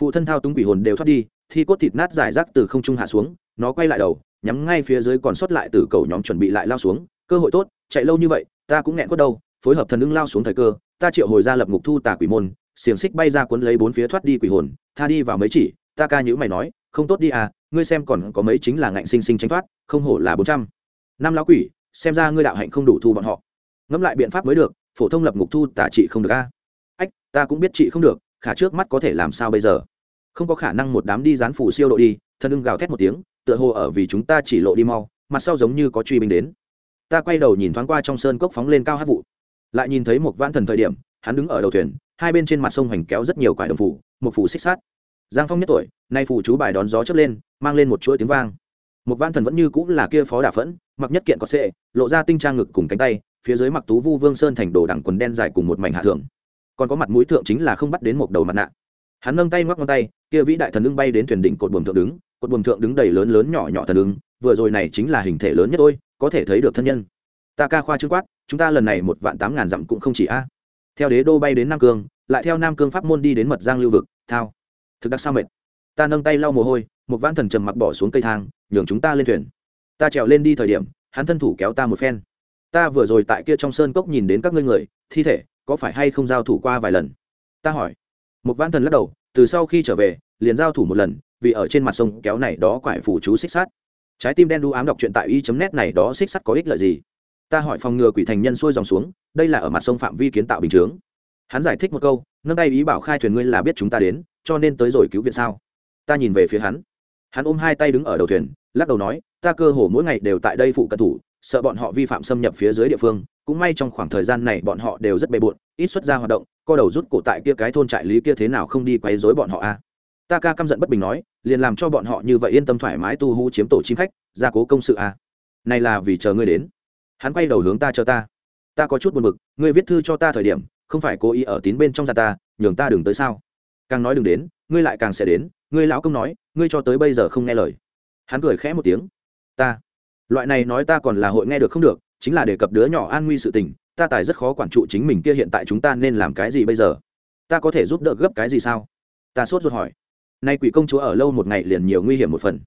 Phụ thân thao túng quỷ hồn đều thoát đi, thi cốt thịt nát giải rác từ không trung hạ xuống, nó quay lại đầu, nhắm ngay phía dưới còn sót lại tử cầu nhóm chuẩn bị lại lao xuống. Cơ hội tốt, chạy lâu như vậy, ta cũng nghẹn cốt đâu, phối hợp thần ưng lao xuống thời cơ, ta triệu hồi ra lập ngục thu tà quỷ môn, xiềng xích bay ra cuốn lấy bốn phía thoát đi quỷ hồn, tha đi vào mấy chỉ, ta ca nhữ mày nói, không tốt đi à ngươi xem còn có mấy chính là ngạnh sinh sinh tránh thoát, không hổ là bốn trăm. Năm lão quỷ, xem ra ngươi đạo hạnh không đủ thu bọn họ. Ngẫm lại biện pháp mới được, phổ thông lập ngục thu tả trị không được a ta cũng biết chị không được, khả trước mắt có thể làm sao bây giờ? Không có khả năng một đám đi dán phủ siêu độ đi thân ưng gào thét một tiếng, tựa hồ ở vì chúng ta chỉ lộ đi mau, mặt sau giống như có truy binh đến. Ta quay đầu nhìn thoáng qua trong sơn cốc phóng lên cao hát vụ. Lại nhìn thấy một vãn thần thời điểm, hắn đứng ở đầu thuyền, hai bên trên mặt sông hoành kéo rất nhiều quải đồng phủ, một phủ xích sát giang phong nhất tuổi, nay phủ chú bài đón gió chớp lên, mang lên một chuỗi tiếng vang. Một vãn thần vẫn như cũng là kia phó đà phẫn, mặc nhất kiện có sệ, lộ ra tinh trang ngực cùng cánh tay, phía dưới mặc tú vu vương sơn thành đồ đẳng quần đen dài cùng một mảnh hạ thường còn có mặt mũi thượng chính là không bắt đến một đầu mặt nạ. Hắn nâng tay ngoắc ngón tay kia vĩ đại thần ưng bay đến thuyền đỉnh cột buồm thượng đứng cột buồm thượng đứng đầy lớn lớn nhỏ nhỏ thần ưng vừa rồi này chính là hình thể lớn nhất tôi, có thể thấy được thân nhân. Ta ca khoa trương quát chúng ta lần này một vạn tám ngàn dặm cũng không chỉ a. Theo đế đô bay đến nam cương lại theo nam cương pháp môn đi đến mật giang lưu vực thao. Thực đặc sao mệt. Ta nâng tay lau mồ hôi một vãn thần trầm mặc bỏ xuống cây thang nhường chúng ta lên thuyền. Ta trèo lên đi thời điểm hắn thân thủ kéo ta một phen. Ta vừa rồi tại kia trong sơn cốc nhìn đến các ngươi người thi thể có phải hay không giao thủ qua vài lần? Ta hỏi. Một văn thần lắc đầu, từ sau khi trở về, liền giao thủ một lần, vì ở trên mặt sông kéo này đó quải phủ chú xích sát trái tim đen đu ám đọc truyện tại y chấm net này đó xích sắt có ích lợi gì? Ta hỏi phòng ngừa quỷ thành nhân xuôi dòng xuống, đây là ở mặt sông phạm vi kiến tạo bình chướng. Hắn giải thích một câu, nâng tay ý bảo khai thuyền ngươi là biết chúng ta đến, cho nên tới rồi cứu viện sao? Ta nhìn về phía hắn. Hắn ôm hai tay đứng ở đầu thuyền, lắc đầu nói, ta cơ hồ mỗi ngày đều tại đây phụ cận thủ sợ bọn họ vi phạm xâm nhập phía dưới địa phương, cũng may trong khoảng thời gian này bọn họ đều rất bề bộn, ít xuất ra hoạt động, co đầu rút cổ tại kia cái thôn trại lý kia thế nào không đi quấy rối bọn họ a. Ta ca căm giận bất bình nói, liền làm cho bọn họ như vậy yên tâm thoải mái tu hú chiếm tổ chim khách, gia cố công sự a. Này là vì chờ ngươi đến. Hắn quay đầu hướng ta chờ ta. Ta có chút buồn bực, ngươi viết thư cho ta thời điểm, không phải cố ý ở tín bên trong gia ta, nhường ta đừng tới sao? Càng nói đừng đến, ngươi lại càng sẽ đến, ngươi lão công nói, ngươi cho tới bây giờ không nghe lời. Hắn cười khẽ một tiếng. Ta loại này nói ta còn là hội nghe được không được chính là đề cập đứa nhỏ an nguy sự tình ta tài rất khó quản trụ chính mình kia hiện tại chúng ta nên làm cái gì bây giờ? Ta có thể giúp đỡ gấp cái gì sao? Ta sốt ruột hỏi. Nay quỷ công chúa ở lâu một ngày liền nhiều nguy hiểm một phần.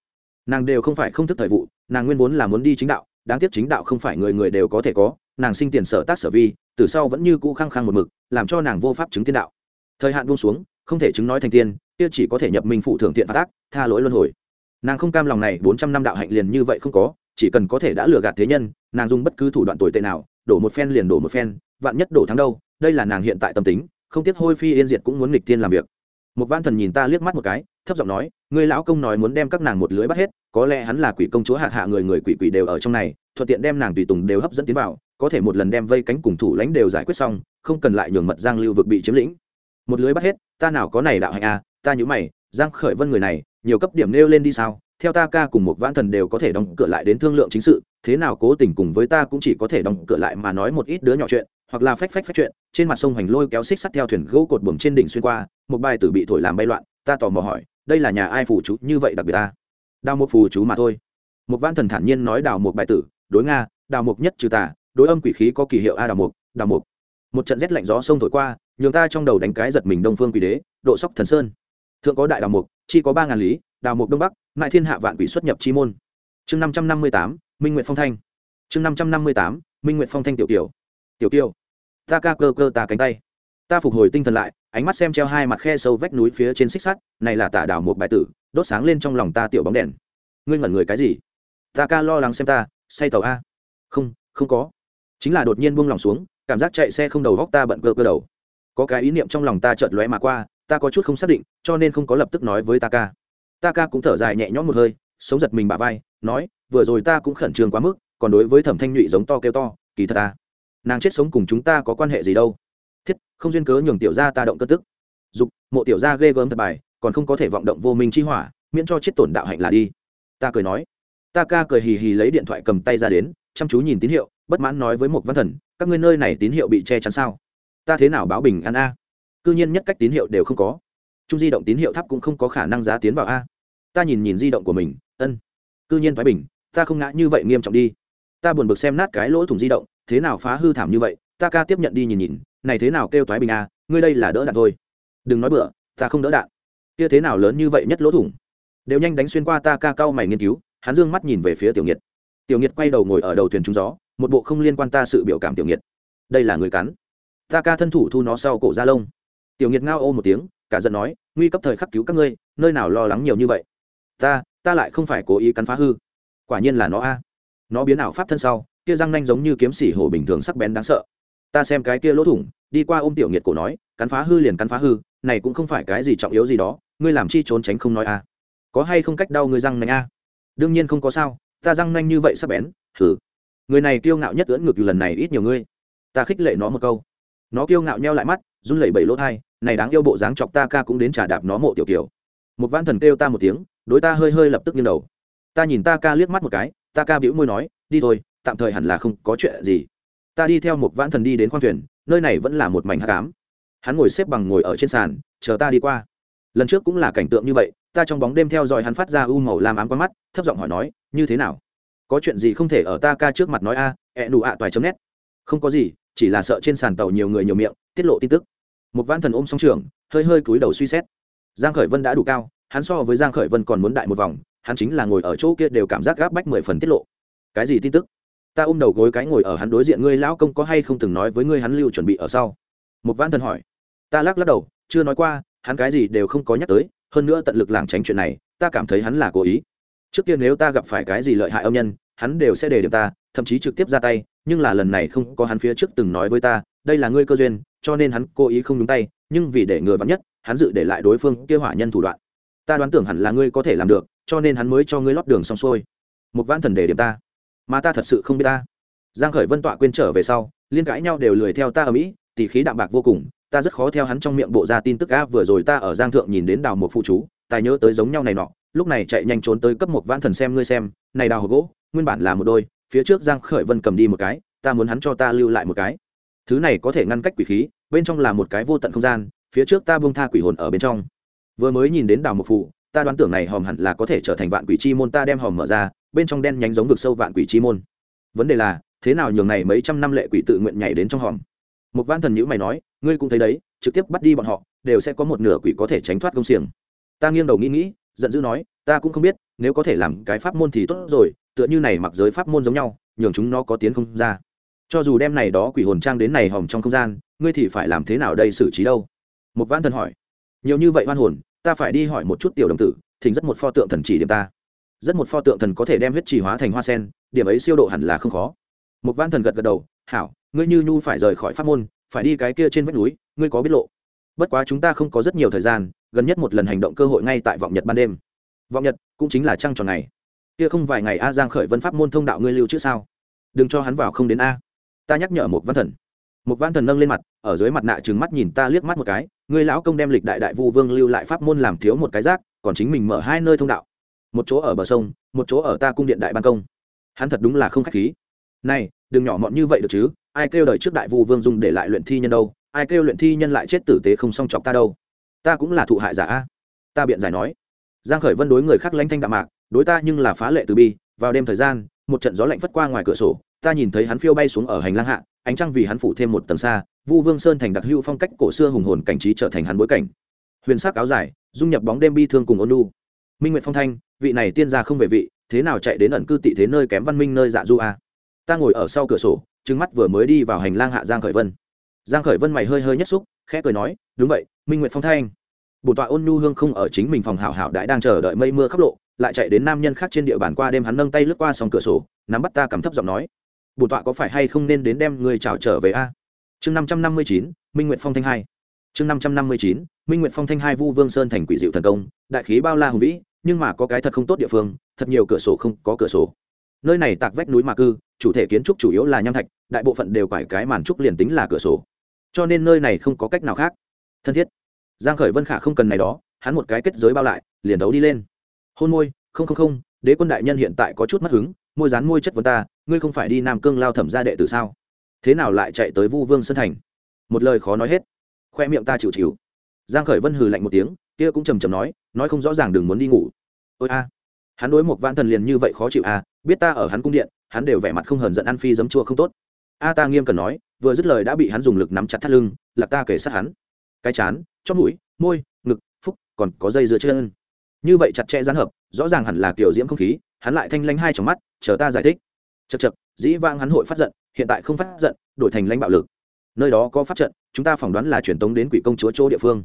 Nàng đều không phải không thức thời vụ nàng nguyên vốn là muốn đi chính đạo đáng tiếc chính đạo không phải người người đều có thể có nàng sinh tiền sở tác sở vi từ sau vẫn như cũ khăng khăng một mực làm cho nàng vô pháp chứng tiên đạo. Thời hạn buông xuống không thể chứng nói thành tiên kia chỉ có thể nhập minh phụ thưởng thiện phát tác, tha lỗi luân hồi. Nàng không cam lòng này bốn trăm năm đạo hạnh liền như vậy không có chỉ cần có thể đã lừa gạt thế nhân nàng dùng bất cứ thủ đoạn tồi tệ nào đổ một phen liền đổ một phen vạn nhất đổ thắng đâu đây là nàng hiện tại tâm tính không tiếc hôi phi yên diệt cũng muốn nghịch tiên làm việc. Một văn thần nhìn ta liếc mắt một cái thấp giọng nói người lão công nói muốn đem các nàng một lưới bắt hết có lẽ hắn là quỷ công chúa hạt hạ người người quỷ quỷ đều ở trong này thuận tiện đem nàng tùy tùng đều hấp dẫn tiến vào có thể một lần đem vây cánh cùng thủ lãnh đều giải quyết xong không cần lại nhường mật giang lưu vực bị chiếm lĩnh. Một lưới bắt hết ta nào có này đạo hạnh a à, ta nhớ mày giang khởi vân người này nhiều cấp điểm nêu lên đi sao theo ta ca cùng một vãn thần đều có thể đóng cửa lại đến thương lượng chính sự, thế nào cố tình cùng với ta cũng chỉ có thể đóng cửa lại mà nói một ít đứa nhỏ chuyện, hoặc là phách phách phách chuyện, trên mặt sông hành lôi kéo xích sắt theo thuyền gỗ cột buồm trên đỉnh xuyên qua, một bài tử bị thổi làm bay loạn, ta tò mò hỏi, đây là nhà ai phù chú như vậy đặc biệt ta? Đào một phù chú mà thôi. Một vãn thần thản nhiên nói đào một bài tử, đối nga, đào mục nhất trừ tà, đối âm quỷ khí có kỳ hiệu a đào mục đào mục. Một trận rét lạnh gió sông thổi qua, nhường ta trong đầu đánh cái giật mình đông phương quỷ đế, độ sóc thần sơn. Thượng có đại đào mục, chi có ba ngàn lý đào mục đông bắc, mại thiên hạ vạn quỷ xuất nhập chi môn. Chương năm trăm năm mươi tám, minh nguyện phong thanh. Chương năm trăm năm mươi tám, minh nguyện phong thanh tiểu kiều. Tiểu kiều, ta ca cơ cơ ta cánh tay. Ta phục hồi tinh thần lại, ánh mắt xem treo hai mặt khe sâu vách núi phía trên xích sắt, này là tả đào một bài tử, đốt sáng lên trong lòng ta tiểu bóng đèn. Ngươi ngẩn người cái gì? Ta ca lo lắng xem ta, say tàu a. Không không có. Chính là đột nhiên buông lòng xuống, cảm giác chạy xe không đầu góc ta bận cơ cơ đầu. Có cái ý niệm trong lòng ta chợt lóe mà qua, ta có chút không xác định, cho nên không có lập tức nói với ta ca ta ca cũng thở dài nhẹ nhõm một hơi, sống giật mình bả vai, nói, vừa rồi ta cũng khẩn trương quá mức, còn đối với thẩm thanh nhụy giống to kêu to, kỳ thật ta, nàng chết sống cùng chúng ta có quan hệ gì đâu. Thiết, không duyên cớ nhường tiểu gia ta động cơ tức. Dục, mộ tiểu gia ghê gớm thật bài, còn không có thể vọng động vô minh chi hỏa, miễn cho chết tổn đạo hạnh là đi. Ta cười nói. Ta ca cười hì hì lấy điện thoại cầm tay ra đến, chăm chú nhìn tín hiệu, bất mãn nói với một văn thần, các ngươi nơi này tín hiệu bị che chắn sao? Ta thế nào báo bình an a? Cư nhiên nhất cách tín hiệu đều không có trung di động tín hiệu thấp cũng không có khả năng giá tiến vào a. Ta nhìn nhìn di động của mình, ân. Cư nhiên thái bình, ta không ngã như vậy nghiêm trọng đi. Ta buồn bực xem nát cái lỗ thủng di động, thế nào phá hư thảm như vậy, ta ca tiếp nhận đi nhìn nhìn, này thế nào kêu thoái bình a, ngươi đây là đỡ đạn thôi. Đừng nói bựa ta không đỡ đạn. Kia thế nào lớn như vậy nhất lỗ thủng. Đều nhanh đánh xuyên qua ta ca cao mày nghiên cứu, hắn dương mắt nhìn về phía tiểu nghiệt. Tiểu nghiệt quay đầu ngồi ở đầu thuyền trúng gió, một bộ không liên quan ta sự biểu cảm tiểu nghiệt. Đây là người cắn. Ta ca thân thủ thu nó sau cổ da lông. Tiểu nghiệt ngao ô một tiếng, cả giận nói nguy cấp thời khắc cứu các ngươi, nơi nào lo lắng nhiều như vậy? Ta ta lại không phải cố ý cắn phá hư. Quả nhiên là nó a. Nó biến ảo pháp thân sau, kia răng nanh giống như kiếm xỉ hổ bình thường sắc bén đáng sợ. Ta xem cái kia lỗ thủng, đi qua ôm tiểu nghiệt cổ nói, cắn phá hư liền cắn phá hư, này cũng không phải cái gì trọng yếu gì đó, ngươi làm chi trốn tránh không nói a. Có hay không cách đau ngươi răng nanh a? Đương nhiên không có sao, ta răng nanh như vậy sắc bén thử người này kiêu ngạo nhất ưỡn ngực lần này ít nhiều ngươi. Ta khích lệ nó một câu. Nó kiêu ngạo nheo lại mắt, run lẩy bẩy lỗ thai này đáng yêu bộ dáng chọc ta ca cũng đến trả đạp nó mộ tiểu kiều. Một văn thần kêu ta một tiếng, đối ta hơi hơi lập tức nghiêng đầu. Ta nhìn ta ca liếc mắt một cái, ta ca bĩu môi nói, đi thôi, tạm thời hẳn là không có chuyện gì. Ta đi theo một vãn thần đi đến khoang thuyền, nơi này vẫn là một mảnh hát cám hắn ngồi xếp bằng ngồi ở trên sàn, chờ ta đi qua. Lần trước cũng là cảnh tượng như vậy, ta trong bóng đêm theo dõi hắn phát ra u màu làm ám qua mắt, thấp giọng hỏi nói, như thế nào? Có chuyện gì không thể ở ta ca trước mặt nói a, ẹ nụ ạ toài chấm nét. Không có gì, chỉ là sợ trên sàn tàu nhiều người nhiều miệng, tiết lộ tin tức một văn thần ôm song trường, hơi hơi cúi đầu suy xét. Giang khởi vân đã đủ cao, hắn so với giang khởi vân còn muốn đại một vòng, hắn chính là ngồi ở chỗ kia đều cảm giác gáp bách mười phần tiết lộ. Cái gì tin tức? Ta ôm đầu gối cái ngồi ở hắn đối diện ngươi lão công có hay không từng nói với ngươi hắn lưu chuẩn bị ở sau? Một văn thần hỏi. Ta lắc lắc đầu, chưa nói qua, hắn cái gì đều không có nhắc tới, hơn nữa tận lực lảng tránh chuyện này, ta cảm thấy hắn là cố ý. Trước kia nếu ta gặp phải cái gì lợi hại âm nhân, hắn đều sẽ đề điểm ta, thậm chí trực tiếp ra tay nhưng là lần này không có hắn phía trước từng nói với ta, đây là ngươi cơ duyên, cho nên hắn cố ý không đúng tay, nhưng vì để ngừa vắn nhất, hắn dự để lại đối phương kia hỏa nhân thủ đoạn. Ta đoán tưởng hẳn là ngươi có thể làm được, cho nên hắn mới cho ngươi lót đường xong xuôi. Một vãn thần để điểm ta. Mà ta thật sự không biết ta. Giang khởi vân tọa quên trở về sau, liên cãi nhau đều lười theo ta ở mỹ, tỷ khí đạm bạc vô cùng, ta rất khó theo hắn trong miệng bộ ra tin tức a vừa rồi ta ở giang thượng nhìn đến đào một phụ chú tài nhớ tới giống nhau này nọ, lúc này chạy nhanh trốn tới cấp một vãn thần xem ngươi xem, này đào hộp gỗ, nguyên bản là một đôi phía trước giang khởi vân cầm đi một cái, ta muốn hắn cho ta lưu lại một cái. Thứ này có thể ngăn cách quỷ khí, bên trong là một cái vô tận không gian, phía trước ta buông tha quỷ hồn ở bên trong. Vừa mới nhìn đến đào một phụ ta đoán tưởng này hòm hẳn là có thể trở thành vạn quỷ chi môn, ta đem hòm mở ra, bên trong đen nhánh giống vực sâu vạn quỷ chi môn. Vấn đề là, thế nào nhường này mấy trăm năm lệ quỷ tự nguyện nhảy đến trong hòm? Một văn thần nhữ mày nói, ngươi cũng thấy đấy, trực tiếp bắt đi bọn họ, đều sẽ có một nửa quỷ có thể tránh thoát công xiềng. Ta nghiêng đầu nghĩ nghĩ, giận dữ nói, ta cũng không biết, nếu có thể làm cái pháp môn thì tốt rồi tựa như này mặc giới pháp môn giống nhau, nhường chúng nó có tiến không ra. Cho dù đem này đó quỷ hồn trang đến này hòm trong không gian, ngươi thì phải làm thế nào đây xử trí đâu? Một vãn thần hỏi. Nhiều như vậy hoan hồn, ta phải đi hỏi một chút tiểu đồng tử, thỉnh rất một pho tượng thần chỉ điểm ta. Rất một pho tượng thần có thể đem huyết trì hóa thành hoa sen, điểm ấy siêu độ hẳn là không khó. Một vãn thần gật gật đầu, hảo, ngươi như nhu phải rời khỏi pháp môn, phải đi cái kia trên vách núi, ngươi có biết lộ. Bất quá chúng ta không có rất nhiều thời gian, gần nhất một lần hành động cơ hội ngay tại vọng nhật ban đêm. Vọng nhật cũng chính là trăng tròn này kia không vài ngày a giang khởi vân pháp môn thông đạo ngươi lưu chứ sao? Đừng cho hắn vào không đến a. Ta nhắc nhở một văn thần. Một văn thần nâng lên mặt, ở dưới mặt nạ trừng mắt nhìn ta liếc mắt một cái, ngươi lão công đem lịch đại đại vu vương lưu lại pháp môn làm thiếu một cái rác, còn chính mình mở hai nơi thông đạo. Một chỗ ở bờ sông, một chỗ ở ta cung điện đại ban công. Hắn thật đúng là không khách khí. Này, đừng nhỏ mọn như vậy được chứ, ai kêu đời trước đại vu vương dùng để lại luyện thi nhân đâu, ai kêu luyện thi nhân lại chết tử tế không song chọc ta đâu. Ta cũng là thụ hại giả a. Ta biện giải nói. Giang khởi vân đối người khác lãnh thanh đạm mạc đối ta nhưng là phá lệ từ bi, vào đêm thời gian, một trận gió lạnh phất qua ngoài cửa sổ, ta nhìn thấy hắn phiêu bay xuống ở hành lang hạ, ánh trăng vì hắn phủ thêm một tầng xa, vu vương sơn thành đặc hữu phong cách cổ xưa hùng hồn cảnh trí trở thành hắn bối cảnh. Huyền sắc áo dài, dung nhập bóng đêm bi thương cùng ôn nu minh nguyện phong thanh, vị này tiên gia không về vị, thế nào chạy đến ẩn cư tị thế nơi kém văn minh nơi dạ du a? Ta ngồi ở sau cửa sổ trứng mắt vừa mới đi vào hành lang hạ giang khởi vân. Giang khởi vân mày hơi hơi nhất xúc, khẽ cười nói, đúng vậy, minh nguyện phong thanh. Bổn tọa ôn nhu hương không ở chính mình phòng hảo hảo đại đang chờ đợi mây mưa khắp lộ lại chạy đến nam nhân khác trên địa bàn qua đêm hắn nâng tay lướt qua sòng cửa sổ, nắm bắt ta cầm thấp giọng nói, bổn tọa có phải hay không nên đến đem người chào trở về a? Chương năm trăm năm mươi chín, minh nguyệt phong thanh hai. Chương năm trăm năm mươi chín, minh nguyệt phong thanh hai vu vương sơn thành quỷ diệu thần công, đại khí bao la hùng vĩ, nhưng mà có cái thật không tốt địa phương, thật nhiều cửa sổ không có cửa sổ. Nơi này tạc vách núi mà cư, chủ thể kiến trúc chủ yếu là nham thạch, đại bộ phận đều phải cái màn trúc liền tính là cửa sổ. Cho nên nơi này không có cách nào khác. Thân thiết. Giang khởi vân khả không cần này đó, hắn một cái kết giới bao lại, liền đấu đi lên hôn môi, không không không, đế quân đại nhân hiện tại có chút mất hứng, môi dán môi chất vấn ta, ngươi không phải đi nam cương lao thẩm gia đệ tử sao? Thế nào lại chạy tới vu vương sơn thành? Một lời khó nói hết. Khoe miệng ta chịu chịu. Giang khởi vân hừ lạnh một tiếng, kia cũng trầm trầm nói nói không rõ ràng đừng muốn đi ngủ. Ôi a, hắn đối một vạn thần liền như vậy khó chịu à biết ta ở hắn cung điện, hắn đều vẻ mặt không hờn giận ăn phi giấm chua không tốt. A ta nghiêm cần nói, vừa dứt lời đã bị hắn dùng lực nắm chặt thắt lưng, lạc ta kể sát hắn. Cái chán chót mũi, môi, ngực, phúc, còn có dây giữa chân như vậy chặt chẽ gián hợp, rõ ràng hẳn là kiểu diễm không khí, hắn lại thanh lanh hai trong mắt, chờ ta giải thích. Chật chật dĩ vang hắn hội phát giận, hiện tại không phát giận, đổi thành lãnh bạo lực. Nơi đó có pháp trận, chúng ta phỏng đoán là truyền tống đến quỷ công chúa chỗ địa phương.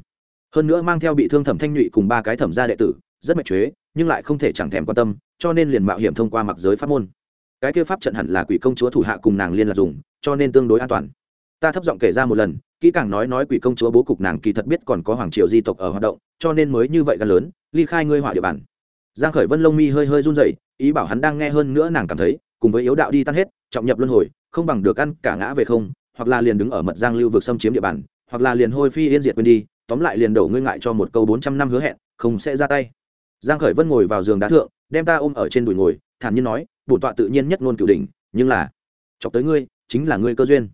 Hơn nữa mang theo bị thương thẩm thanh nhụy cùng ba cái thẩm gia đệ tử, rất mệt chế nhưng lại không thể chẳng thèm quan tâm, cho nên liền mạo hiểm thông qua mặc giới pháp môn. Cái kia pháp trận hẳn là quỷ công chúa thủ hạ cùng nàng liên lạc dùng, cho nên tương đối an toàn. Ta thấp giọng kể ra một lần kỹ càng nói nói quỷ công chúa bố cục nàng kỳ thật biết còn có hoàng triều di tộc ở hoạt động, cho nên mới như vậy gần lớn, ly khai ngươi hỏa địa bàn. Giang khởi vân lông mi hơi hơi run rẩy, ý bảo hắn đang nghe hơn nữa nàng cảm thấy, cùng với yếu đạo đi tan hết, trọng nhập luân hồi, không bằng được ăn cả ngã về không, hoặc là liền đứng ở mật giang lưu vực xâm chiếm địa bàn, hoặc là liền hôi phi yên diệt quên đi, tóm lại liền đổ ngươi ngại cho một câu bốn trăm năm hứa hẹn, không sẽ ra tay. Giang khởi vân ngồi vào giường đá thượng, đem ta ôm ở trên đùi ngồi, thản nhiên nói, bổn tọa tự nhiên nhất ngôn cửu đỉnh, nhưng là, chọc tới ngươi, chính là ngươi cơ duyên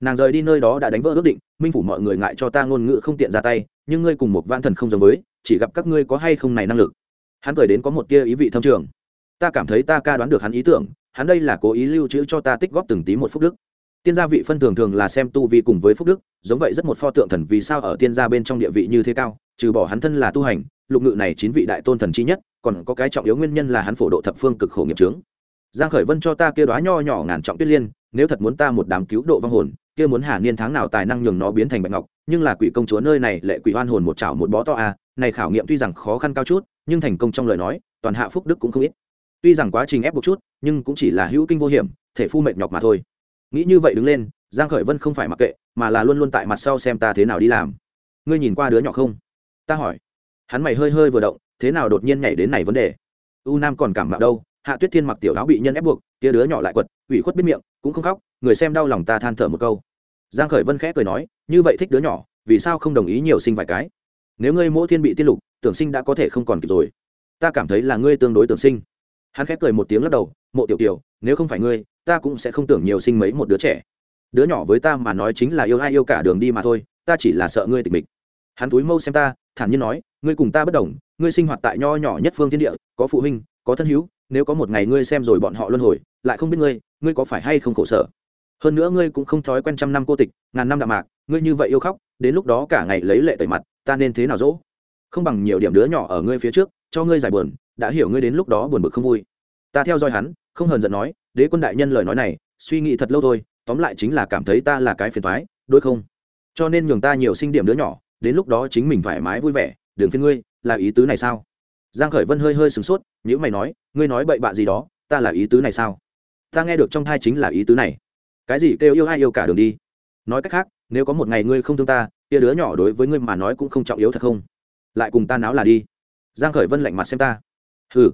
nàng rời đi nơi đó đã đánh vỡ ước định, minh phủ mọi người ngại cho ta ngôn ngữ không tiện ra tay, nhưng ngươi cùng một vạn thần không giống với, chỉ gặp các ngươi có hay không này năng lực. Hắn cười đến có một tia ý vị thâm trường. Ta cảm thấy ta ca đoán được hắn ý tưởng, hắn đây là cố ý lưu trữ cho ta tích góp từng tí một phúc đức. Tiên gia vị phân thường thường là xem tu vi cùng với phúc đức, giống vậy rất một pho tượng thần vì sao ở tiên gia bên trong địa vị như thế cao, trừ bỏ hắn thân là tu hành, lục ngự này chín vị đại tôn thần chi nhất, còn có cái trọng yếu nguyên nhân là hắn phổ độ thập phương cực khổ nghiệp trướng giang khởi vân cho ta kia đóa nho nhỏ ngàn trọng tuyết liên nếu thật muốn ta một đám cứu độ vong hồn, kia muốn hà niên tháng nào tài năng nhường nó biến thành bạch ngọc, nhưng là quỷ công chúa nơi này lệ quỷ oan hồn một chảo một bó to a này khảo nghiệm tuy rằng khó khăn cao chút, nhưng thành công trong lời nói, toàn hạ phúc đức cũng không ít. Tuy rằng quá trình ép buộc chút, nhưng cũng chỉ là hữu kinh vô hiểm, thể phu mệt nhọc mà thôi. Nghĩ như vậy đứng lên, giang khởi vân không phải mặc kệ, mà là luôn luôn tại mặt sau xem ta thế nào đi làm. Ngươi nhìn qua đứa nhỏ không? Ta hỏi. Hắn mày hơi hơi vừa động, thế nào đột nhiên nhảy đến này vấn đề? U nam còn cảm mạo đâu? Hạ tuyết thiên mặc tiểu áo bị nhân ép buộc kia đứa nhỏ lại quật, ủy khuất biết miệng, cũng không khóc, người xem đau lòng ta than thở một câu. Giang khởi vân khẽ cười nói, như vậy thích đứa nhỏ, vì sao không đồng ý nhiều sinh vài cái? Nếu ngươi mỗi thiên bị tiên lục, tưởng sinh đã có thể không còn kịp rồi. Ta cảm thấy là ngươi tương đối tưởng sinh. Hắn khẽ cười một tiếng lắc đầu, mộ tiểu tiểu, nếu không phải ngươi, ta cũng sẽ không tưởng nhiều sinh mấy một đứa trẻ. Đứa nhỏ với ta mà nói chính là yêu ai yêu cả đường đi mà thôi, ta chỉ là sợ ngươi tịch mịch. Hắn túi mâu xem ta, thản nhiên nói, ngươi cùng ta bất đồng, ngươi sinh hoạt tại nho nhỏ nhất phương thiên địa, có phụ huynh, có thân hữu nếu có một ngày ngươi xem rồi bọn họ luân hồi, lại không biết ngươi ngươi có phải hay không khổ sở? Hơn nữa ngươi cũng không thói quen trăm năm cô tịch, ngàn năm đạm mạc, ngươi như vậy yêu khóc, đến lúc đó cả ngày lấy lệ tẩy mặt, ta nên thế nào dỗ? Không bằng nhiều điểm đứa nhỏ ở ngươi phía trước, cho ngươi giải buồn, đã hiểu ngươi đến lúc đó buồn bực không vui. Ta theo dõi hắn, không hờn giận nói, đế quân đại nhân lời nói này, suy nghĩ thật lâu thôi, tóm lại chính là cảm thấy ta là cái phiền thoái đôi không? Cho nên nhường ta nhiều sinh điểm đứa nhỏ, đến lúc đó chính mình thoải mái vui vẻ đường phiên ngươi, là ý tứ này sao? Giang khởi vân hơi hơi sửng sốt nếu mày nói, ngươi nói bậy bạ gì đó, ta là ý tứ này sao? Ta nghe được trong thai chính là ý tứ này. Cái gì kêu yêu ai yêu cả đường đi? Nói cách khác, nếu có một ngày ngươi không thương ta, kia đứa nhỏ đối với ngươi mà nói cũng không trọng yếu thật không? Lại cùng ta náo là đi. Giang khởi vân lạnh mặt xem ta. Hừ.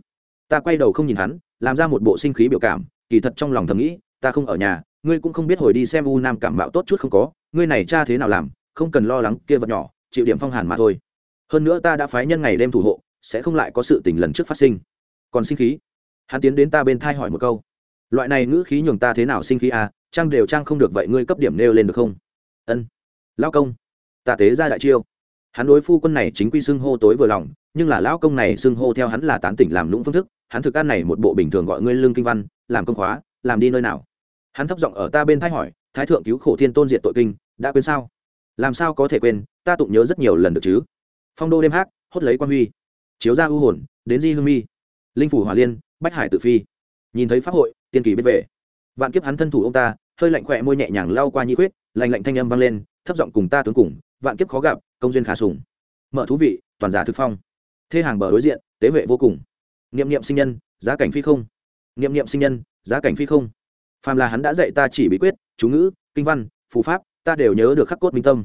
Ta quay đầu không nhìn hắn, làm ra một bộ sinh khí biểu cảm, kỳ thật trong lòng thầm nghĩ, ta không ở nhà, ngươi cũng không biết hồi đi xem u nam cảm mạo tốt chút không có, ngươi này cha thế nào làm, không cần lo lắng kia vật nhỏ, chịu điểm phong hàn mà thôi. Hơn nữa ta đã phái nhân ngày đêm thủ hộ sẽ không lại có sự tình lần trước phát sinh. Còn sinh khí? Hắn tiến đến ta bên thai hỏi một câu. Loại này ngữ khí nhường ta thế nào sinh khí à? Trang đều trang không được vậy ngươi cấp điểm nêu lên được không? Ân. Lão công. Ta tế ra đại chiêu. Hắn đối phu quân này chính quy xưng hô tối vừa lòng, nhưng là lão công này xưng hô theo hắn là tán tỉnh làm lũng phương thức, hắn thực ăn này một bộ bình thường gọi ngươi lương kinh văn, làm công khóa, làm đi nơi nào? Hắn thấp giọng ở ta bên thái hỏi, thái thượng cứu khổ thiên tôn diệt tội kinh, đã quên sao? Làm sao có thể quên, ta tụng nhớ rất nhiều lần được chứ? Phong đô đêm hát, hốt lấy quan huy chiếu ra ưu hồn, đến di hương mi. Linh phủ hòa liên, bách hải tự phi. Nhìn thấy pháp hội, tiên kỳ biết về. Vạn kiếp hắn thân thủ ông ta, hơi lạnh khỏe môi nhẹ nhàng lao qua nhi quyết lạnh lạnh thanh âm vang lên, thấp giọng cùng ta tướng cùng, vạn kiếp khó gặp, công duyên khả sùng. Mở thú vị, toàn giả thực phong. Thế hàng bờ đối diện, tế huệ vô cùng. Niệm niệm sinh nhân, giá cảnh phi không. Niệm niệm sinh nhân, giá cảnh phi không. Phàm là hắn đã dạy ta chỉ bí quyết, chú ngữ, kinh văn, phù pháp, ta đều nhớ được khắc cốt minh tâm.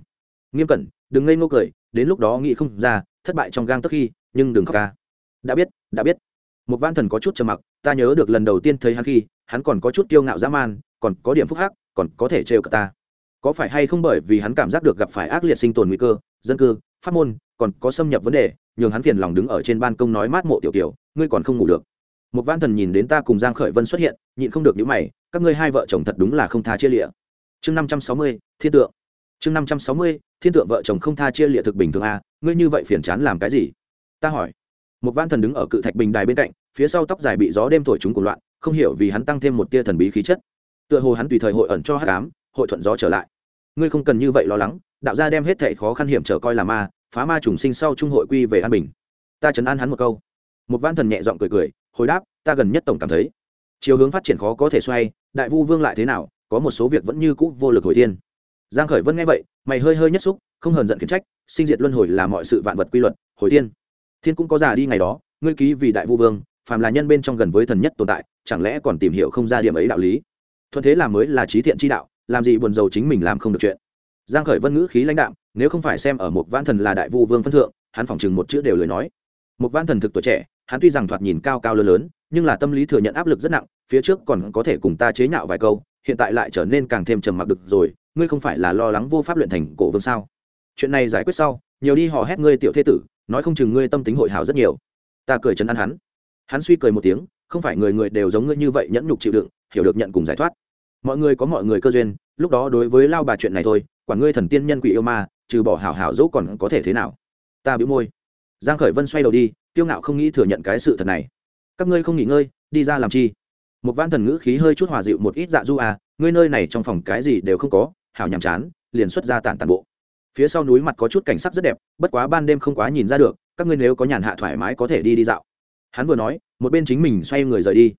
Nghiêm cẩn, đừng ngây ngô cười, đến lúc đó nghĩ không ra, thất bại trong gang tức khi nhưng đừng khóc ca. Đã biết đã biết. Một văn thần có chút trầm mặc ta nhớ được lần đầu tiên thấy hắn khi hắn còn có chút kiêu ngạo dã man còn có điểm phúc hắc còn có thể trêu cả ta. Có phải hay không bởi vì hắn cảm giác được gặp phải ác liệt sinh tồn nguy cơ dân cư pháp môn còn có xâm nhập vấn đề nhường hắn phiền lòng đứng ở trên ban công nói mát mộ tiểu tiểu ngươi còn không ngủ được. Một văn thần nhìn đến ta cùng giang khởi vân xuất hiện nhịn không được những mày các ngươi hai vợ chồng thật đúng là không tha chia lịa. Chương năm trăm sáu mươi thiên tượng. Chương năm trăm sáu mươi thiên tượng vợ chồng không tha chia lịa thực bình thường a à, ngươi như vậy phiền chán làm cái gì? Ta hỏi. Một văn thần đứng ở cự thạch bình đài bên cạnh, phía sau tóc dài bị gió đêm thổi chúng cuồng loạn, không hiểu vì hắn tăng thêm một tia thần bí khí chất. Tựa hồ hắn tùy thời hội ẩn cho hắc ám, hội thuận gió trở lại. Ngươi không cần như vậy lo lắng, đạo gia đem hết thảy khó khăn hiểm trở coi là ma, phá ma trùng sinh sau trung hội quy về an bình. Ta chấn an hắn một câu. Một văn thần nhẹ giọng cười cười, hồi đáp, ta gần nhất tổng cảm thấy, chiều hướng phát triển khó có thể xoay, đại vu vương lại thế nào, có một số việc vẫn như cũ vô lực hồi tiên giang khởi vân nghe vậy, mày hơi hơi nhất xúc, không hờn giận khiển trách, sinh diệt luân hồi là mọi sự vạn vật quy luật, hồi tiên thiên cũng có già đi ngày đó, ngươi ký vì đại vu vương, phàm là nhân bên trong gần với thần nhất tồn tại, chẳng lẽ còn tìm hiểu không ra điểm ấy đạo lý? Thuận thế làm mới là trí thiện chi đạo, làm gì buồn rầu chính mình làm không được chuyện. Giang khởi vân ngữ khí lãnh đạm, nếu không phải xem ở một vãn thần là đại vu vương phân thượng, hắn phỏng chừng một chữ đều lời nói. Một vãn thần thực tuổi trẻ, hắn tuy rằng thoạt nhìn cao cao lớn lớn, nhưng là tâm lý thừa nhận áp lực rất nặng, phía trước còn có thể cùng ta chế nhạo vài câu, hiện tại lại trở nên càng thêm trầm mặc được rồi, ngươi không phải là lo lắng vô pháp luyện thành cổ vương sao? Chuyện này giải quyết sau, nhiều đi hò hét ngươi tiểu thế tử nói không chừng ngươi tâm tính hội hảo rất nhiều. Ta cười chấn an hắn. Hắn suy cười một tiếng, không phải người người đều giống ngươi như vậy nhẫn nhục chịu đựng, hiểu được nhận cùng giải thoát. Mọi người có mọi người cơ duyên, lúc đó đối với lao bà chuyện này thôi, quản ngươi thần tiên nhân quỷ yêu ma, trừ bỏ hảo hảo dỗ còn có thể thế nào? Ta bĩu môi. Giang khởi vân xoay đầu đi tiêu ngạo không nghĩ thừa nhận cái sự thật này. Các ngươi không nghỉ ngơi, đi ra làm chi? Một văn thần ngữ khí hơi chút hòa dịu một ít dạ du à ngươi nơi này trong phòng cái gì đều không có, hảo nhàm chán, liền xuất ra tản tản bộ phía sau núi mặt có chút cảnh sắc rất đẹp, bất quá ban đêm không quá nhìn ra được, các ngươi nếu có nhàn hạ thoải mái có thể đi đi dạo. Hắn vừa nói, một bên chính mình xoay người rời đi.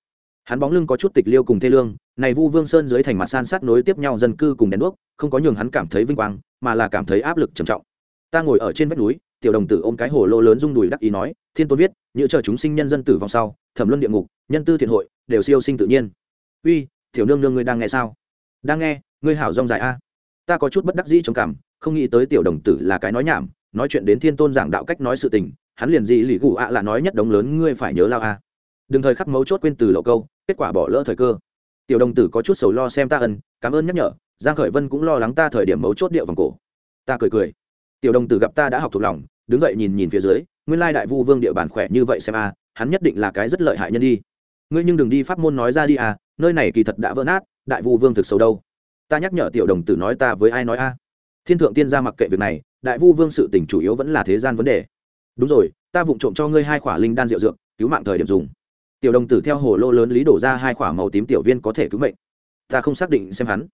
Hắn bóng lưng có chút tịch liêu cùng thê lương, này vu vương sơn dưới thành mặt san sát nối tiếp nhau dân cư cùng đèn đuốc, không có nhường hắn cảm thấy vinh quang, mà là cảm thấy áp lực trầm trọng. Ta ngồi ở trên vách núi, tiểu đồng tử ôm cái hồ lô lớn rung đùi đắc ý nói, thiên tôn viết như chờ chúng sinh nhân dân tử vong sau, thẩm luân địa ngục, nhân tư thiện hội, đều siêu sinh tự nhiên. Uy, tiểu nương nương ngươi đang nghe sao? Đang nghe, ngươi hảo rong dài a. Ta có chút bất đắc dĩ trầm cảm không nghĩ tới tiểu đồng tử là cái nói nhảm, nói chuyện đến thiên tôn giảng đạo cách nói sự tình, hắn liền gì lì gù ạ là nói nhất đống lớn, ngươi phải nhớ lao a. Đừng thời khắc mấu chốt quên từ lộ câu, kết quả bỏ lỡ thời cơ. Tiểu đồng tử có chút sầu lo xem ta ân, cảm ơn nhắc nhở, giang khởi vân cũng lo lắng ta thời điểm mấu chốt điệu vòng cổ. Ta cười cười. Tiểu đồng tử gặp ta đã học thuộc lòng, đứng dậy nhìn nhìn phía dưới, nguyên lai đại vu vương địa bàn khỏe như vậy xem a, hắn nhất định là cái rất lợi hại nhân đi. Ngươi nhưng đừng đi pháp môn nói ra đi à nơi này kỳ thật đã vỡ nát, đại vu vương thực sâu đâu. Ta nhắc nhở tiểu đồng tử nói ta với ai nói a? Thiên thượng tiên gia mặc kệ việc này, đại vu vương sự tình chủ yếu vẫn là thế gian vấn đề. Đúng rồi, ta vụng trộm cho ngươi hai khỏa linh đan rượu dược, cứu mạng thời điểm dùng. Tiểu đồng tử theo hồ lô lớn lý đổ ra hai khỏa màu tím tiểu viên có thể cứu mệnh. Ta không xác định xem hắn.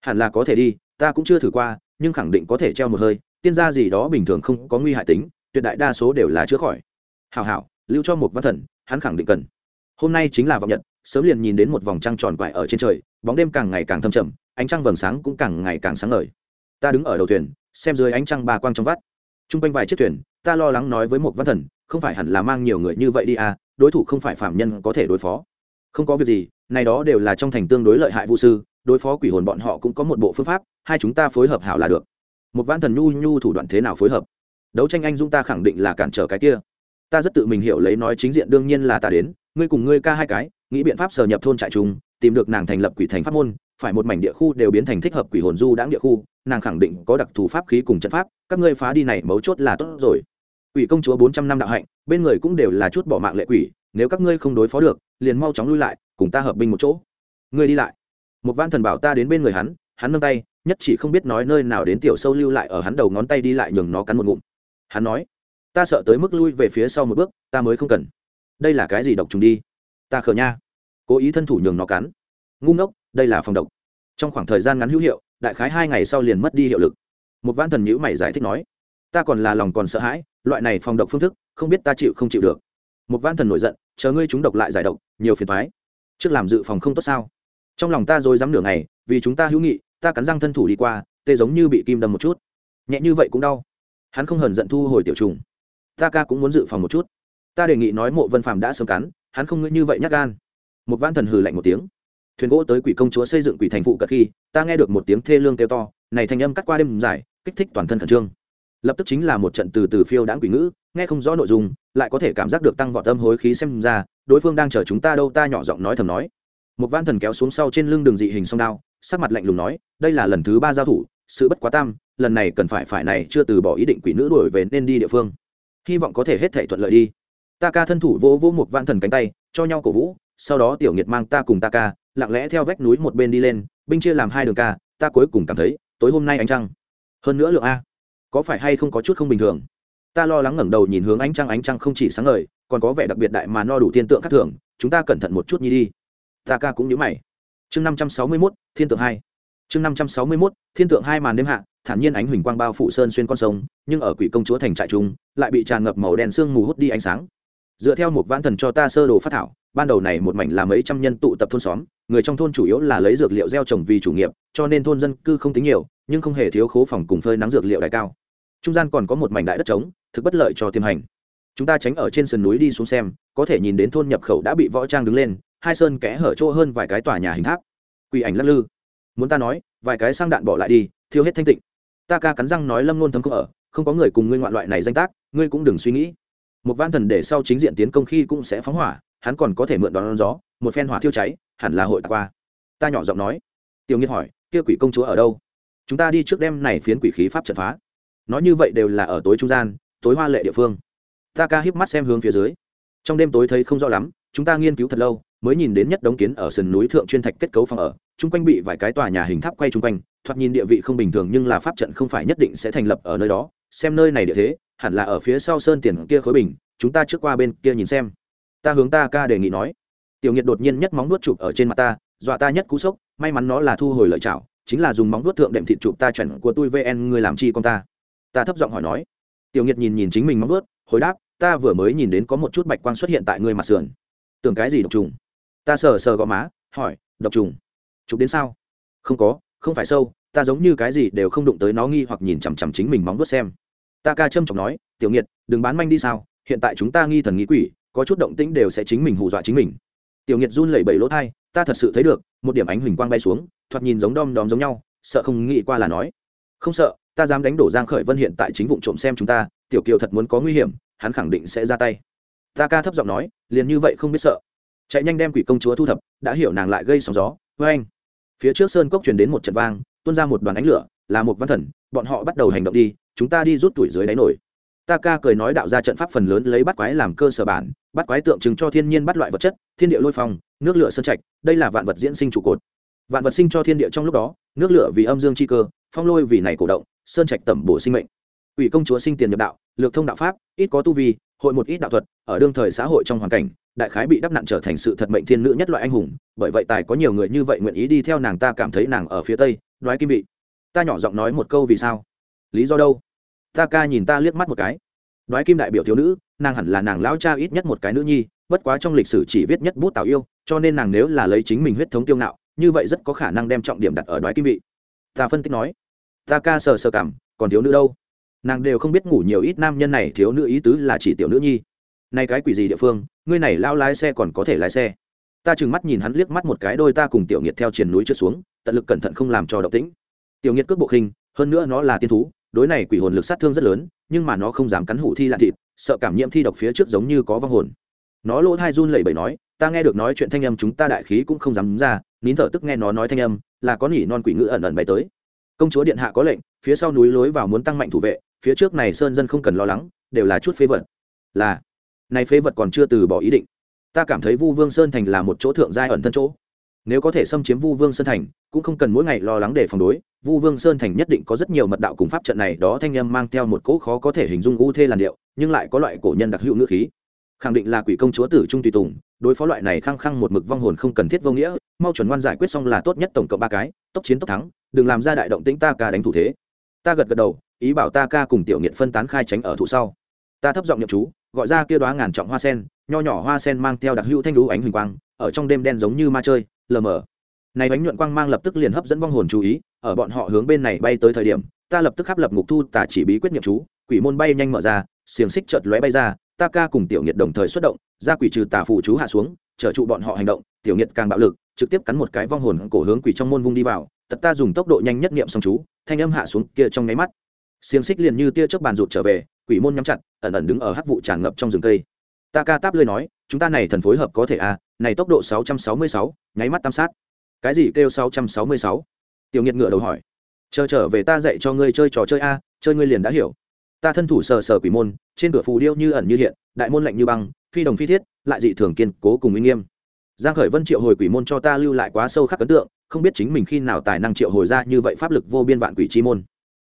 Hẳn là có thể đi, ta cũng chưa thử qua, nhưng khẳng định có thể treo một hơi, tiên gia gì đó bình thường không có nguy hại tính, tuyệt đại đa số đều là chữa khỏi. Hảo hảo, lưu cho một văn thần, hắn khẳng định cần. Hôm nay chính là vọng nhật, sớm liền nhìn đến một vòng trăng tròn quại ở trên trời, bóng đêm càng ngày càng thâm trầm, ánh trăng vầng sáng cũng càng ngày càng sáng ngời ta đứng ở đầu thuyền, xem dưới ánh trăng ba quang trong vắt. T r u n g quanh vài chiếc thuyền, ta lo lắng nói với một văn thần, không phải hẳn là mang nhiều người như vậy đi à đối thủ không phải phạm nhân có thể đối phó. Không có việc gì, này đó đều là trong thành tương đối lợi hại vũ sư, đối phó quỷ hồn bọn họ cũng có một bộ phương pháp, hai chúng ta phối hợp hảo là được. Một văn thần nhu nhu thủ đoạn thế nào phối hợp? Đấu tranh anh dung ta khẳng định là cản trở cái kia. Ta rất tự mình hiểu lấy nói chính diện đương nhiên là ta đến, ngươi cùng ngươi ca hai cái, nghĩ biện pháp sở nhập thôn trại trung tìm được nàng thành lập quỷ thành pháp môn, phải một mảnh địa khu đều biến thành thích hợp quỷ hồn du đãng địa khu nàng khẳng định có đặc thù pháp khí cùng trận pháp, các ngươi phá đi này mấu chốt là tốt rồi. Quỷ công chúa bốn trăm năm đạo hạnh, bên người cũng đều là chút bỏ mạng lệ quỷ, nếu các ngươi không đối phó được, liền mau chóng lui lại, cùng ta hợp binh một chỗ. Ngươi đi lại. Một văn thần bảo ta đến bên người hắn hắn nâng tay, nhất chỉ không biết nói nơi nào đến tiểu sâu lưu lại ở hắn đầu ngón tay đi lại nhường nó cắn một ngụm. Hắn nói, ta sợ tới mức lui về phía sau một bước, ta mới không cần. Đây là cái gì độc trùng đi? Ta khờ nha. Cố ý thân thủ nhường nó cắn. Ngu ngốc, đây là phòng độc. Trong khoảng thời gian ngắn hữu hiệu đại khái hai ngày sau liền mất đi hiệu lực. Một văn thần nhữ mày giải thích nói, ta còn là lòng còn sợ hãi, loại này phòng độc phương thức, không biết ta chịu không chịu được. Một văn thần nổi giận, chờ ngươi chúng độc lại giải độc, nhiều phiền thoái trước làm dự phòng không tốt sao? Trong lòng ta rồi dám nửa ngày, vì chúng ta hữu nghị, ta cắn răng thân thủ đi qua, tê giống như bị kim đâm một chút. Nhẹ như vậy cũng đau. Hắn không hờn giận thu hồi tiểu trùng. Ta ca cũng muốn dự phòng một chút. Ta đề nghị nói mộ vân phàm đã sớm cắn, hắn không ngơi như vậy nhắc gan. Một văn thần hừ lạnh một tiếng thuyền gỗ tới quỷ công chúa xây dựng quỷ thành phụ cận khi, ta nghe được một tiếng thê lương kêu to, này thành âm cắt qua đêm dài, kích thích toàn thân khẩn trương. Lập tức chính là một trận từ từ phiêu đãng quỷ ngữ, nghe không rõ nội dung, lại có thể cảm giác được tăng vọt tâm hối khí xem ra, đối phương đang chờ chúng ta đâu, ta nhỏ giọng nói thầm nói. Một van thần kéo xuống sau trên lưng đường dị hình song đao, sắc mặt lạnh lùng nói, đây là lần thứ ba giao thủ, sự bất quá tam, lần này cần phải phải này chưa từ bỏ ý định quỷ nữ đuổi về nên đi địa phương. Hy vọng có thể hết thể thuận lợi đi. Ta ca thân thủ vỗ vỗ một van thần cánh tay, cho nhau cổ vũ, sau đó tiểu nghiệt mang ta cùng ta ca lặng lẽ theo vách núi một bên đi lên, binh chia làm hai đường ca, ta cuối cùng cảm thấy, tối hôm nay ánh trăng. Hơn nữa lượng a. Có phải hay không có chút không bình thường? Ta lo lắng ngẩng đầu nhìn hướng ánh trăng ánh trăng không chỉ sáng ngời, còn có vẻ đặc biệt đại mà no đủ tiên tượng khác thường. Chúng ta cẩn thận một chút nhi đi. Ta ca cũng nhớ mày. Chương năm trăm sáu mươi mốt, thiên tượng hai. Chương năm trăm sáu mươi mốt, thiên tượng hai màn đêm hạ, thản nhiên ánh huỳnh quang bao phủ sơn xuyên con sông, nhưng ở quỷ công chúa thành trại trung, lại bị tràn ngập màu đen sương mù hút đi ánh sáng. Dựa theo một vãn thần cho ta sơ đồ phát thảo ban đầu này một mảnh là mấy trăm nhân tụ tập thôn xóm, người trong thôn chủ yếu là lấy dược liệu gieo trồng vì chủ nghiệp, cho nên thôn dân cư không tính nhiều, nhưng không hề thiếu khố phòng cùng phơi nắng dược liệu đại cao. Trung gian còn có một mảnh đại đất trống, thực bất lợi cho tiêm hành. Chúng ta tránh ở trên sườn núi đi xuống xem, có thể nhìn đến thôn nhập khẩu đã bị võ trang đứng lên, hai sơn kẽ hở chỗ hơn vài cái tòa nhà hình tháp. Quỷ ảnh lắc lư. Muốn ta nói, vài cái sang đạn bỏ lại đi, thiêu hết thanh tịnh. Ta ca cắn răng nói lâm luôn thấm không ở, không có người cùng ngươi ngoạn loại này danh tác, ngươi cũng đừng suy nghĩ. Một van thần để sau chính diện tiến công khi cũng sẽ phóng hỏa hắn còn có thể mượn đón gió, một phen hỏa thiêu cháy, hẳn là hội qua. Ta nhỏ giọng nói. Tiêu nghiệt hỏi, kia quỷ công chúa ở đâu? Chúng ta đi trước đêm này phiến quỷ khí pháp trận phá. Nói như vậy đều là ở tối trung gian, tối hoa lệ địa phương. Ta ca híp mắt xem hướng phía dưới. Trong đêm tối thấy không rõ lắm, chúng ta nghiên cứu thật lâu, mới nhìn đến nhất đống kiến ở sườn núi thượng chuyên thạch kết cấu phòng ở, chung quanh bị vài cái tòa nhà hình tháp quay chung quanh, thoạt nhìn địa vị không bình thường nhưng là pháp trận không phải nhất định sẽ thành lập ở nơi đó. Xem nơi này địa thế, hẳn là ở phía sau sơn tiền kia khối bình, chúng ta trước qua bên kia nhìn xem ta hướng ta ca đề nghị nói. Tiểu nghiệt đột nhiên nhất móng nuốt chụp ở trên mặt ta, dọa ta nhất cú sốc, may mắn nó là thu hồi lợi chảo, chính là dùng móng nuốt thượng đệm thịt chụp ta chuẩn của tôi vn người làm chi con ta. Ta thấp giọng hỏi nói. Tiểu nghiệt nhìn nhìn chính mình móng nuốt hồi đáp, ta vừa mới nhìn đến có một chút bạch quang xuất hiện tại người mặt sườn. Tưởng cái gì độc trùng? Ta sờ sờ gò má, hỏi, độc trùng? Chụp đến sao? Không có, không phải sâu, ta giống như cái gì đều không đụng tới nó nghi hoặc nhìn chằm chằm chính mình móng vuốt xem. Ta ca trâm trọng nói, tiểu nghiệt đừng bán manh đi sao, hiện tại chúng ta nghi thần nghi quỷ có chút động tĩnh đều sẽ chính mình hù dọa chính mình. Tiểu nghiệt run lẩy bẩy lỗ thai ta thật sự thấy được, một điểm ánh huỳnh quang bay xuống, thoạt nhìn giống đom đóm giống nhau, sợ không nghĩ qua là nói. Không sợ, ta dám đánh đổ giang khởi vân hiện tại chính vụ trộm xem chúng ta, tiểu kiều thật muốn có nguy hiểm, hắn khẳng định sẽ ra tay. Ta ca thấp giọng nói, liền như vậy không biết sợ. Chạy nhanh đem quỷ công chúa thu thập, đã hiểu nàng lại gây sóng gió, với anh. Phía trước sơn cốc truyền đến một trận vang, tuôn ra một đoàn ánh lửa, là một văn thần, bọn họ bắt đầu hành động đi, chúng ta đi rút tuổi dưới đáy nổi ta ca cười nói đạo ra trận pháp phần lớn lấy bắt quái làm cơ sở bản, bắt quái tượng trưng cho thiên nhiên bắt loại vật chất, thiên địa lôi phong, nước lửa sơn trạch, đây là vạn vật diễn sinh trụ cột. Vạn vật sinh cho thiên địa trong lúc đó, nước lửa vì âm dương chi cơ, phong lôi vì này cổ động, sơn trạch tẩm bổ sinh mệnh. Ủy công chúa sinh tiền nhập đạo, lược thông đạo pháp, ít có tu vi, hội một ít đạo thuật, ở đương thời xã hội trong hoàn cảnh, đại khái bị đắp nặn trở thành sự thật mệnh thiên nữ nhất loại anh hùng, bởi vậy tài có nhiều người như vậy nguyện ý đi theo nàng ta cảm thấy nàng ở phía tây, đoái kim vị. Ta nhỏ giọng nói một câu vì sao? Lý do đâu? Ta ca nhìn ta liếc mắt một cái. Đoái kim đại biểu thiếu nữ, nàng hẳn là nàng lão cha ít nhất một cái nữ nhi, bất quá trong lịch sử chỉ viết nhất bút tào yêu, cho nên nàng nếu là lấy chính mình huyết thống tiêu ngạo, như vậy rất có khả năng đem trọng điểm đặt ở đoái kim vị. Ta phân tích nói, ta ca sờ sờ cảm, còn thiếu nữ đâu? Nàng đều không biết ngủ nhiều ít nam nhân này thiếu nữ ý tứ là chỉ tiểu nữ nhi. Nay cái quỷ gì địa phương, ngươi này lao lái xe còn có thể lái xe? Ta chừng mắt nhìn hắn liếc mắt một cái đôi ta cùng tiểu nghiệt theo triền núi trượt xuống, tận lực cẩn thận không làm cho động tĩnh. Tiểu nghiệt cước bộ khinh, hơn nữa nó là tiên thú đối này quỷ hồn lực sát thương rất lớn, nhưng mà nó không dám cắn hủ thi lạ thịt, sợ cảm nhiễm thi độc phía trước giống như có vong hồn. Nó lỗ thai run lẩy bẩy nói, ta nghe được nói chuyện thanh âm chúng ta đại khí cũng không dám ra, nín thở tức nghe nó nói thanh âm, là có nỉ non quỷ ngữ ẩn ẩn bay tới. Công chúa điện hạ có lệnh, phía sau núi lối vào muốn tăng mạnh thủ vệ, phía trước này sơn dân không cần lo lắng, đều là chút phế vật. Là, này phế vật còn chưa từ bỏ ý định. Ta cảm thấy vu vương sơn thành là một chỗ thượng giai ẩn thân chỗ nếu có thể xâm chiếm vu vương sơn thành, cũng không cần mỗi ngày lo lắng để phòng đối. Vu vương sơn thành nhất định có rất nhiều mật đạo cùng pháp trận này, đó thanh âm mang theo một cỗ khó có thể hình dung u thê làn điệu, nhưng lại có loại cổ nhân đặc hữu ngữ khí. Khẳng định là quỷ công chúa tử trung tùy tùng, đối phó loại này khăng khăng một mực vong hồn không cần thiết vô nghĩa, mau chuẩn ngoan giải quyết xong là tốt nhất tổng cộng ba cái, tốc chiến tốc thắng, đừng làm ra đại động tĩnh ta ca đánh thủ thế. Ta gật gật đầu, ý bảo ta ca cùng tiểu nghiệt phân tán khai tránh ở thủ sau. Ta thấp giọng nhậm chú, gọi ra kia đoá ngàn trọng hoa sen, nho nhỏ hoa sen mang theo đặc hữu thanh lũ ánh huỳnh quang, ở trong đêm đen giống như ma chơi lờ mờ. Này bánh nhuận quang mang lập tức liền hấp dẫn vong hồn chú ý, ở bọn họ hướng bên này bay tới thời điểm, ta lập tức khắp lập ngục thu tả chỉ bí quyết nghiệm chú, quỷ môn bay nhanh mở ra, xiềng xích chợt lóe bay ra, ta ca cùng tiểu nghiệt đồng thời xuất động, ra quỷ trừ tà phụ chú hạ xuống, trở trụ bọn họ hành động, tiểu nghiệt càng bạo lực, trực tiếp cắn một cái vong hồn cổ hướng quỷ trong môn vung đi vào tật ta dùng tốc độ nhanh nhất niệm xong chú, thanh âm hạ xuống kia trong nháy mắt. Xiềng xích liền như tia chớp bàn rụt trở về, quỷ môn nhắm chặt, ẩn ẩn đứng ở hắc vụ tràn ngập trong rừng cây ta ca táp lơi nói chúng ta này thần phối hợp có thể a à, này tốc độ 666, nháy mắt tam sát. Cái gì kêu 666? tiểu nghiệt ngựa đầu hỏi. Chờ trở về ta dạy cho ngươi chơi trò chơi a chơi ngươi liền đã hiểu. Ta thân thủ sờ sờ quỷ môn trên cửa phù điêu như ẩn như hiện đại môn lạnh như băng phi đồng phi thiết lại dị thường kiên cố cùng uy nghiêm. Giang khởi vân triệu hồi quỷ môn cho ta lưu lại quá sâu khắc ấn tượng không biết chính mình khi nào tài năng triệu hồi ra như vậy pháp lực vô biên vạn quỷ chi môn.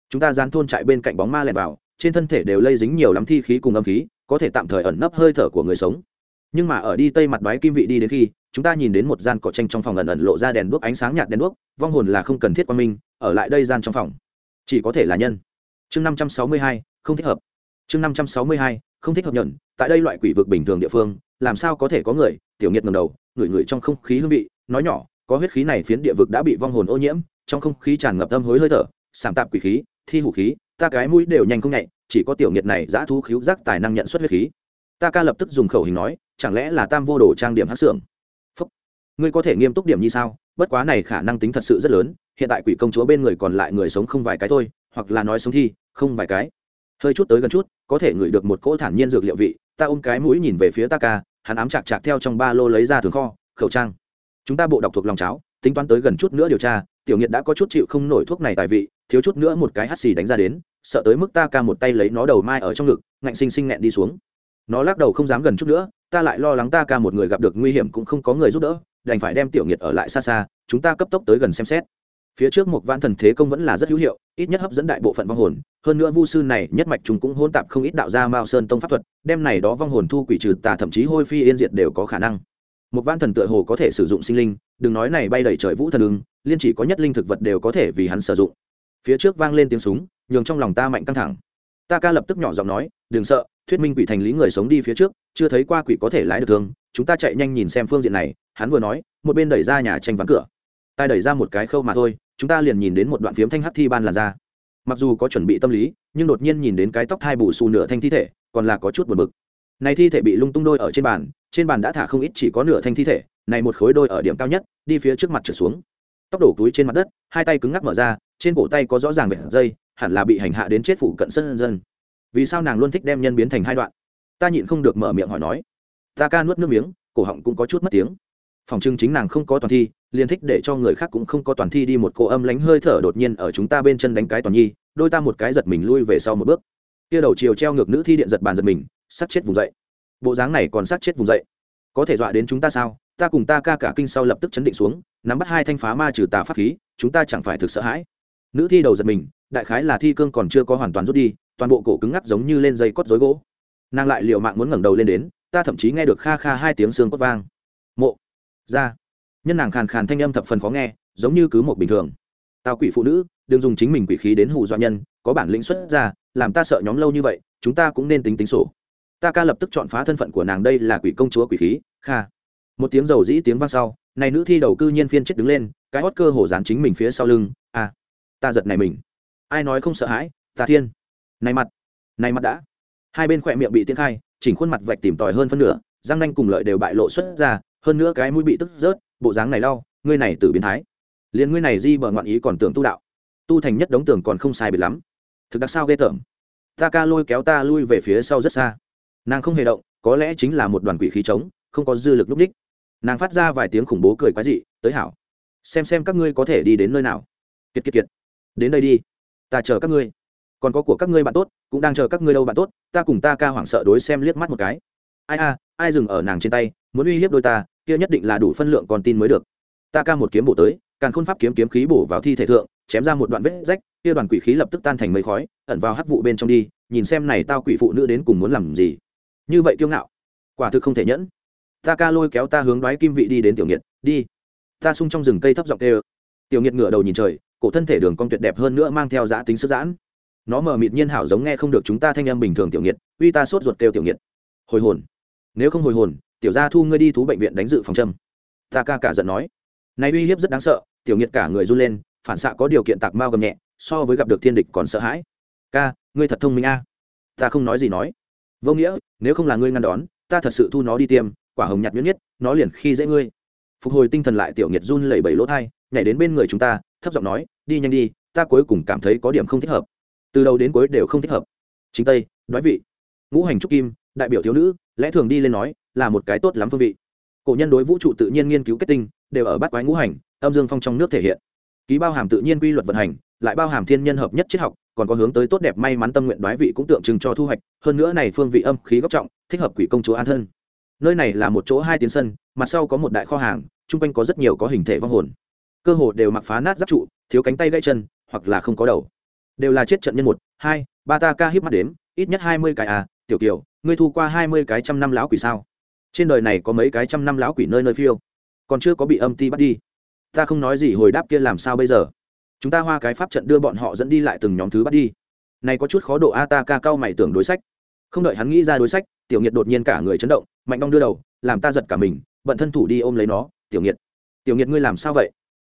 Chúng ta gian thôn trại bên cạnh bóng ma lẻn vào trên thân thể đều lây dính nhiều lắm thi khí cùng âm khí, có thể tạm thời ẩn nấp hơi thở của người sống. Nhưng mà ở đi tây mặt đoái kim vị đi đến khi, chúng ta nhìn đến một gian cỏ tranh trong phòng ẩn ẩn lộ ra đèn đuốc, ánh sáng nhạt đèn đuốc, vong hồn là không cần thiết quan minh, ở lại đây gian trong phòng. Chỉ có thể là nhân. Chương năm trăm sáu mươi hai, không thích hợp. Chương năm trăm sáu mươi hai, không thích hợp nhận, tại đây loại quỷ vực bình thường địa phương, làm sao có thể có người, tiểu nghiệt ngầm đầu, ngửi ngửi trong không khí hương vị, nói nhỏ, có huyết khí này phiến địa vực đã bị vong hồn ô nhiễm, trong không khí tràn ngập âm hối hơi thở sảm tạp quỷ khí, thi hủ khí ta cái mũi đều nhanh không nhạy, chỉ có tiểu nghiệt này giã thú khíu giác tài năng nhận xuất huyết khí. Ta ca lập tức dùng khẩu hình nói, chẳng lẽ là tam vô đồ trang điểm hát xưởng? Ngươi có thể nghiêm túc điểm như sao? Bất quá này khả năng tính thật sự rất lớn, hiện tại quỷ công chúa bên người còn lại người sống không vài cái thôi, hoặc là nói sống thi, không vài cái. Hơi chút tới gần chút, có thể ngửi được một cỗ thản nhiên dược liệu vị, ta ôm cái mũi nhìn về phía ta ca, hắn ám chạc chạc theo trong ba lô lấy ra thường kho, khẩu trang. Chúng ta bộ đọc thuộc lòng cháo, tính toán tới gần chút nữa điều tra, tiểu nghiệt đã có chút chịu không nổi thuốc này tài vị thiếu chút nữa một cái hắt xì đánh ra đến, sợ tới mức ta ca một tay lấy nó đầu mai ở trong ngực, ngạnh xinh xinh nghẹn đi xuống. Nó lắc đầu không dám gần chút nữa, ta lại lo lắng ta ca một người gặp được nguy hiểm cũng không có người giúp đỡ, đành phải đem tiểu nghiệt ở lại xa xa, chúng ta cấp tốc tới gần xem xét. Phía trước một vạn thần thế công vẫn là rất hữu hiệu, ít nhất hấp dẫn đại bộ phận vong hồn, hơn nữa vu sư này nhất mạch chúng cũng hôn tạp không ít đạo gia mao sơn tông pháp thuật, đem này đó vong hồn thu quỷ trừ tà thậm chí hôi phi yên diệt đều có khả năng. Một vạn thần tựa hồ có thể sử dụng sinh linh, đừng nói này bay đầy trời vũ thần ưng, liên chỉ có nhất linh thực vật đều có thể vì hắn sử dụng phía trước vang lên tiếng súng, nhường trong lòng ta mạnh căng thẳng. Ta ca lập tức nhỏ giọng nói, đừng sợ, thuyết minh quỷ thành lý người sống đi phía trước, chưa thấy qua quỷ có thể lái được thương, chúng ta chạy nhanh nhìn xem phương diện này. Hắn vừa nói, một bên đẩy ra nhà tranh vắng cửa. Tai đẩy ra một cái khâu mà thôi, chúng ta liền nhìn đến một đoạn phiếm thanh hắc thi ban làn ra mặc dù có chuẩn bị tâm lý, nhưng đột nhiên nhìn đến cái tóc thai bù xù nửa thanh thi thể, còn là có chút buồn bực. Này thi thể bị lung tung đôi ở trên bàn trên bàn đã thả không ít chỉ có nửa thanh thi thể, này một khối đôi ở điểm cao nhất, đi phía trước mặt trở xuống tóc đổ túi trên mặt đất, hai tay cứng ngắc mở ra, trên cổ tay có rõ ràng vệt dây, hẳn là bị hành hạ đến chết phủ cận sân dân. Vì sao nàng luôn thích đem nhân biến thành hai đoạn? Ta nhịn không được mở miệng hỏi nói. Ta ca nuốt nước miếng, cổ họng cũng có chút mất tiếng. Phòng trưng chính nàng không có toàn thi, liền thích để cho người khác cũng không có toàn thi đi một cô âm lánh hơi thở đột nhiên ở chúng ta bên chân đánh cái toàn nhi, đôi ta một cái giật mình lui về sau một bước. Kia đầu chiều treo ngược nữ thi điện giật bàn giật mình sát chết vùng dậy. Bộ dáng này còn sát chết vùng dậy. Có thể dọa đến chúng ta sao? Ta cùng ta ca cả kinh sau lập tức chấn định xuống, nắm bắt hai thanh phá ma trừ tà pháp khí, chúng ta chẳng phải thực sợ hãi. Nữ thi đầu giật mình, đại khái là thi cương còn chưa có hoàn toàn rút đi, toàn bộ cổ cứng ngắc giống như lên dây cót dối gỗ. Nàng lại liều mạng muốn ngẩng đầu lên đến, ta thậm chí nghe được kha kha hai tiếng xương cốt vang. Mộ, ra. Nhân nàng khàn khàn thanh âm thập phần khó nghe, giống như cứ một bình thường. Tao quỷ phụ nữ, đừng dùng chính mình quỷ khí đến hù dọa nhân, có bản lĩnh xuất ra, làm ta sợ nhóm lâu như vậy, chúng ta cũng nên tính tính sổ. Ta ca lập tức chọn phá thân phận của nàng đây là quỷ công chúa quỷ khí, kha một tiếng dầu dĩ tiếng vang sau, này nữ thi đầu cư nhiên phiên chết đứng lên, cái hót cơ hồ dán chính mình phía sau lưng. À ta giật này mình. Ai nói không sợ hãi, ta thiên. Này mặt này mặt đã. Hai bên khỏe miệng bị tiến khai, chỉnh khuôn mặt vạch tìm tòi hơn phân nửa, răng nanh cùng lợi đều bại lộ xuất ra, hơn nữa cái mũi bị tức rớt, bộ dáng này lau ngươi này từ biến thái. Liền ngươi này di bờ ngoạn ý còn tưởng tu đạo. Tu thành nhất đống tường còn không sai biệt lắm. Thực đặc sao ghê tởm. Ta ca lôi kéo ta lui về phía sau rất xa. Nàng không hề động, có lẽ chính là một đoàn quỷ khí trống, không có dư lực lúc đích nàng phát ra vài tiếng khủng bố cười quái dị, tới hảo. Xem xem các ngươi có thể đi đến nơi nào. Kiệt kiệt kiệt. Đến đây đi. Ta chờ các ngươi. Còn có của các ngươi bạn tốt, cũng đang chờ các ngươi đâu bạn tốt. Ta cùng ta ca hoảng sợ đối xem liếc mắt một cái. Ai a, ai dừng ở nàng trên tay, muốn uy hiếp đôi ta, kia nhất định là đủ phân lượng còn tin mới được. Ta ca một kiếm bổ tới, càng khôn pháp kiếm kiếm khí bổ vào thi thể thượng, chém ra một đoạn vết rách, kia đoàn quỷ khí lập tức tan thành mây khói, ẩn vào hắc vụ bên trong đi, nhìn xem này tao quỷ phụ nữ đến cùng muốn làm gì. Như vậy kiêu ngạo, quả thực không thể nhẫn ta ca lôi kéo ta hướng đoái kim vị đi đến tiểu nghiệt đi. Ta sung trong rừng cây thấp giọng kêu. Tiểu nghiệt ngửa đầu nhìn trời, cổ thân thể đường cong tuyệt đẹp hơn nữa mang theo giã tính sức giãn. Nó mờ mịt nhiên hảo giống nghe không được chúng ta thanh âm bình thường tiểu nghiệt uy ta sốt ruột kêu tiểu nghiệt hồi hồn. Nếu không hồi hồn, tiểu gia thu ngươi đi thú bệnh viện đánh dự phòng châm. Ta ca cả giận nói. Này uy hiếp rất đáng sợ, tiểu nghiệt cả người run lên, phản xạ có điều kiện tạc mao gầm nhẹ, so với gặp được thiên địch còn sợ hãi. Ca, ngươi thật thông minh a. Ta không nói gì nói. Vô nghĩa, nếu không là ngươi ngăn đón, ta thật sự thu nó đi tiêm quả hồng nhạt nhuyễn nhất, nó liền khi dễ ngươi. Phục hồi tinh thần lại tiểu nghiệt run lẩy bẩy lỗ thai, nhảy đến bên người chúng ta, thấp giọng nói, đi nhanh đi, ta cuối cùng cảm thấy có điểm không thích hợp. Từ đầu đến cuối đều không thích hợp. Chính tây, đoái vị. Ngũ hành trúc kim, đại biểu thiếu nữ, lẽ thường đi lên nói, là một cái tốt lắm phương vị. Cổ nhân đối vũ trụ tự nhiên nghiên cứu kết tinh, đều ở bát quái ngũ hành, âm dương phong trong nước thể hiện. Ký bao hàm tự nhiên quy luật vận hành, lại bao hàm thiên nhân hợp nhất triết học, còn có hướng tới tốt đẹp may mắn tâm nguyện đoái vị cũng tượng trưng cho thu hoạch, hơn nữa này phương vị âm khí góc trọng, thích hợp quỷ công chúa an thân nơi này là một chỗ hai tiến sân mặt sau có một đại kho hàng, chung quanh có rất nhiều có hình thể vong hồn. Cơ hồ đều mặc phá nát giáp trụ, thiếu cánh tay gãy chân, hoặc là không có đầu. Đều là chết trận nhân một, hai, ba ta ca híp mắt đếm, ít nhất hai mươi cái à tiểu kiều, ngươi thu qua hai mươi cái trăm năm lão quỷ sao? Trên đời này có mấy cái trăm năm lão quỷ nơi nơi phiêu? Còn chưa có bị âm ti bắt đi. Ta không nói gì hồi đáp kia làm sao bây giờ? Chúng ta hoa cái pháp trận đưa bọn họ dẫn đi lại từng nhóm thứ bắt đi. Này có chút khó độ a, ta ca cao mày tưởng đối sách không đợi hắn nghĩ ra đối sách tiểu Nhiệt đột nhiên cả người chấn động mạnh đong đưa đầu làm ta giật cả mình bận thân thủ đi ôm lấy nó tiểu Nhiệt. tiểu Nhiệt, ngươi làm sao vậy?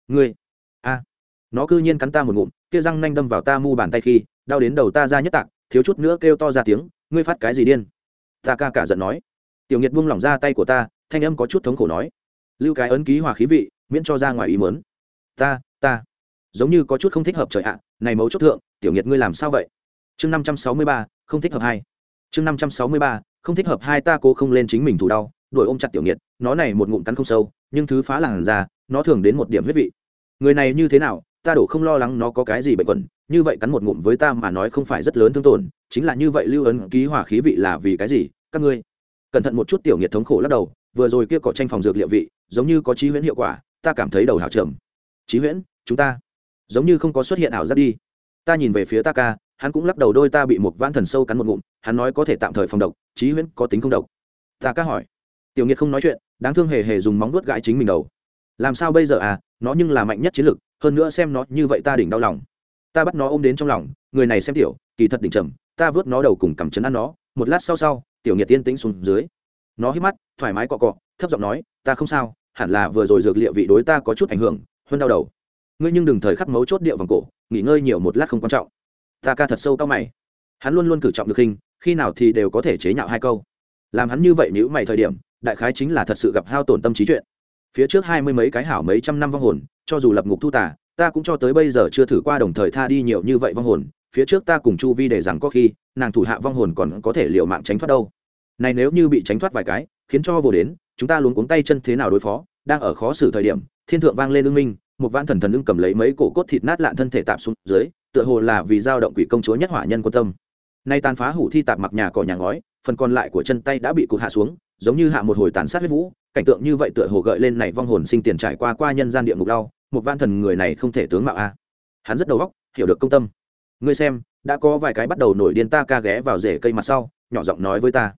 Ngươi a nó cư nhiên cắn ta một ngụm kia răng nanh đâm vào ta mu bàn tay khi đau đến đầu ta ra nhất tạc thiếu chút nữa kêu to ra tiếng ngươi phát cái gì điên? Ta ca cả giận nói. Tiểu Nhiệt buông lỏng ra tay của ta thanh âm có chút thống khổ nói. Lưu cái ấn ký hòa khí vị miễn cho ra ngoài ý mớn ta ta giống như có chút không thích hợp trời ạ này mấu chốt thượng tiểu Nhiệt ngươi làm sao vậy? Chương năm trăm sáu mươi ba không thích hợp hai chương năm trăm sáu mươi ba, không thích hợp hai ta cố không lên chính mình thủ đau, đuổi ôm chặt tiểu nghiệt, nó này một ngụm cắn không sâu, nhưng thứ phá làn ra nó thường đến một điểm huyết vị. Người này như thế nào, ta đổ không lo lắng nó có cái gì bệnh quẩn, như vậy cắn một ngụm với ta mà nói không phải rất lớn thương tổn, chính là như vậy lưu ấn ký hỏa khí vị là vì cái gì, các ngươi? Cẩn thận một chút tiểu nghiệt thống khổ lắc đầu, vừa rồi kia cỏ tranh phòng dược liệu vị, giống như có trí huyễn hiệu quả, ta cảm thấy đầu hảo trầm. Trí huyễn, chúng ta, giống như không có xuất hiện ảo giác đi. Ta nhìn về phía ta ca hắn cũng lắc đầu đôi ta bị một vãn thần sâu cắn một ngụm, hắn nói có thể tạm thời phòng độc trí huyễn có tính không độc. Ta ca hỏi. Tiểu nghiệt không nói chuyện, đáng thương hề hề dùng móng vuốt gãi chính mình đầu. Làm sao bây giờ à nó nhưng là mạnh nhất chiến lực hơn nữa xem nó như vậy ta đỉnh đau lòng. Ta bắt nó ôm đến trong lòng, người này xem tiểu, kỳ thật đỉnh trầm, ta vớt nó đầu cùng cầm chấn ăn nó, một lát sau sau, tiểu nghiệt tiên tĩnh xuống dưới. Nó hít mắt, thoải mái cọ cọ, thấp giọng nói, ta không sao, hẳn là vừa rồi dược liệu vị đối ta có chút ảnh hưởng, hơn đau đầu. Ngươi nhưng đừng thời khắc mấu chốt địa vòng cổ, nghỉ ngơi nhiều một lát không quan trọng ta ca thật sâu cao mày. Hắn luôn luôn cử trọng được hình, khi nào thì đều có thể chế nhạo hai câu. Làm hắn như vậy nếu mày thời điểm, đại khái chính là thật sự gặp hao tổn tâm trí chuyện. Phía trước hai mươi mấy cái hảo mấy trăm năm vong hồn, cho dù lập ngục thu tả ta cũng cho tới bây giờ chưa thử qua đồng thời tha đi nhiều như vậy vong hồn. Phía trước ta cùng chu vi để rằng có khi, nàng thủ hạ vong hồn còn có thể liệu mạng tránh thoát đâu. Này nếu như bị tránh thoát vài cái, khiến cho vô đến, chúng ta luôn cuống tay chân thế nào đối phó? Đang ở khó xử thời điểm, thiên thượng vang lên ưng minh, một vạn thần thần ưng cầm lấy mấy cổ cốt thịt nát lạn thân thể tạm xuống dưới tựa hồ là vì giao động quỷ công chúa nhất hỏa nhân quan tâm. Nay tàn phá hủ thi tạp mặc nhà cỏ nhà ngói, phần còn lại của chân tay đã bị cụt hạ xuống, giống như hạ một hồi tàn sát huyết vũ, cảnh tượng như vậy tựa hồ gợi lên này vong hồn sinh tiền trải qua qua nhân gian địa ngục đau, một van thần người này không thể tướng mạo a. Hắn rất đầu óc, hiểu được công tâm. Ngươi xem, đã có vài cái bắt đầu nổi điên ta ca ghé vào rễ cây mặt sau, nhỏ giọng nói với ta.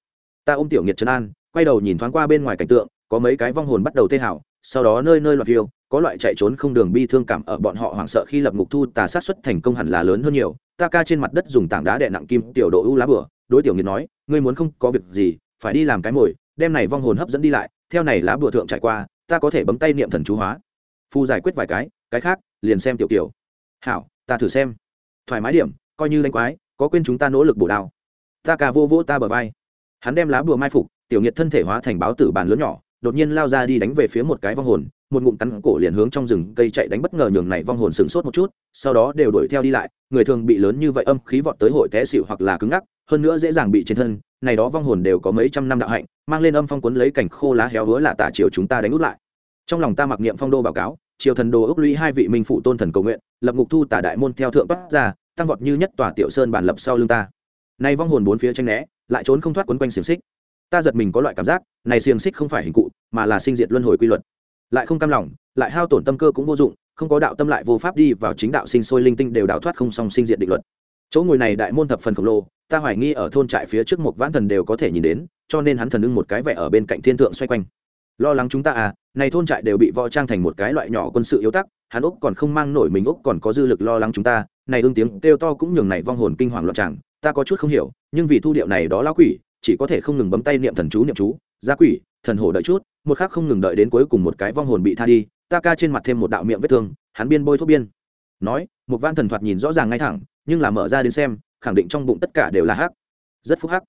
Ta ôm tiểu nghiệt trấn an, quay đầu nhìn thoáng qua bên ngoài cảnh tượng, có mấy cái vong hồn bắt đầu tê hảo sau đó nơi nơi loạt phiêu có loại chạy trốn không đường bi thương cảm ở bọn họ hoảng sợ khi lập ngục thu tà sát xuất thành công hẳn là lớn hơn nhiều. Ta ca trên mặt đất dùng tảng đá đè nặng kim tiểu độ ưu lá bửa đối tiểu nghiệt nói, ngươi muốn không có việc gì, phải đi làm cái mồi đem này vong hồn hấp dẫn đi lại, theo này lá bửa thượng trải qua, ta có thể bấm tay niệm thần chú hóa. Phu giải quyết vài cái cái khác, liền xem tiểu kiểu hảo, ta thử xem. Thoải mái điểm, coi như đánh quái, có quên chúng ta nỗ lực bổ đao. Ta ca vô vỗ ta bờ vai. Hắn đem lá bùa mai phục, tiểu nghiệt thân thể hóa thành báo tử bàn lớn nhỏ đột nhiên lao ra đi đánh về phía một cái vong hồn, một ngụm cắn cổ liền hướng trong rừng cây chạy đánh bất ngờ nhường này vong hồn sừng sốt một chút, sau đó đều đuổi theo đi lại, người thường bị lớn như vậy âm khí vọt tới hội té xịu hoặc là cứng ngắc, hơn nữa dễ dàng bị trên thân, này đó vong hồn đều có mấy trăm năm đạo hạnh, mang lên âm phong cuốn lấy cảnh khô lá héo hứa là tả chiều chúng ta đánh út lại. Trong lòng ta mặc niệm phong đô báo cáo, triều thần đồ ước lũy hai vị minh phụ tôn thần cầu nguyện, lập ngục thu tả đại môn theo thượng bắt ra, tăng vọt như nhất tòa tiểu sơn bản lập sau lưng ta. Nay vong hồn bốn phía tranh né, lại trốn không thoát quấn quanh xiềng xích ta giật mình có loại cảm giác, này xiềng xích không phải hình cụ, mà là sinh diệt luân hồi quy luật. Lại không cam lòng, lại hao tổn tâm cơ cũng vô dụng, không có đạo tâm lại vô pháp đi vào chính đạo sinh sôi linh tinh đều đạo thoát không song sinh diệt định luật. Chỗ ngồi này đại môn thập phần khổng lồ, ta hoài nghi ở thôn trại phía trước một vãn thần đều có thể nhìn đến, cho nên hắn thần ưng một cái vẻ ở bên cạnh thiên thượng xoay quanh. Lo lắng chúng ta à này thôn trại đều bị võ trang thành một cái loại nhỏ quân sự yếu tắc, hắn úc còn không mang nổi mình úc còn có dư lực lo lắng chúng ta, này ương tiếng kêu to cũng nhường này vong hồn kinh hoàng loạn tràng ta có chút không hiểu, nhưng vì thu điệu này đó lão quỷ chỉ có thể không ngừng bấm tay niệm thần chú niệm chú, gia quỷ, thần hổ đợi chút, một khắc không ngừng đợi đến cuối cùng một cái vong hồn bị tha đi, ta ca trên mặt thêm một đạo miệng vết thương, hắn biên bôi thuốc biên. Nói, một van thần thoạt nhìn rõ ràng ngay thẳng, nhưng là mở ra đến xem, khẳng định trong bụng tất cả đều là hắc. Rất phúc hắc.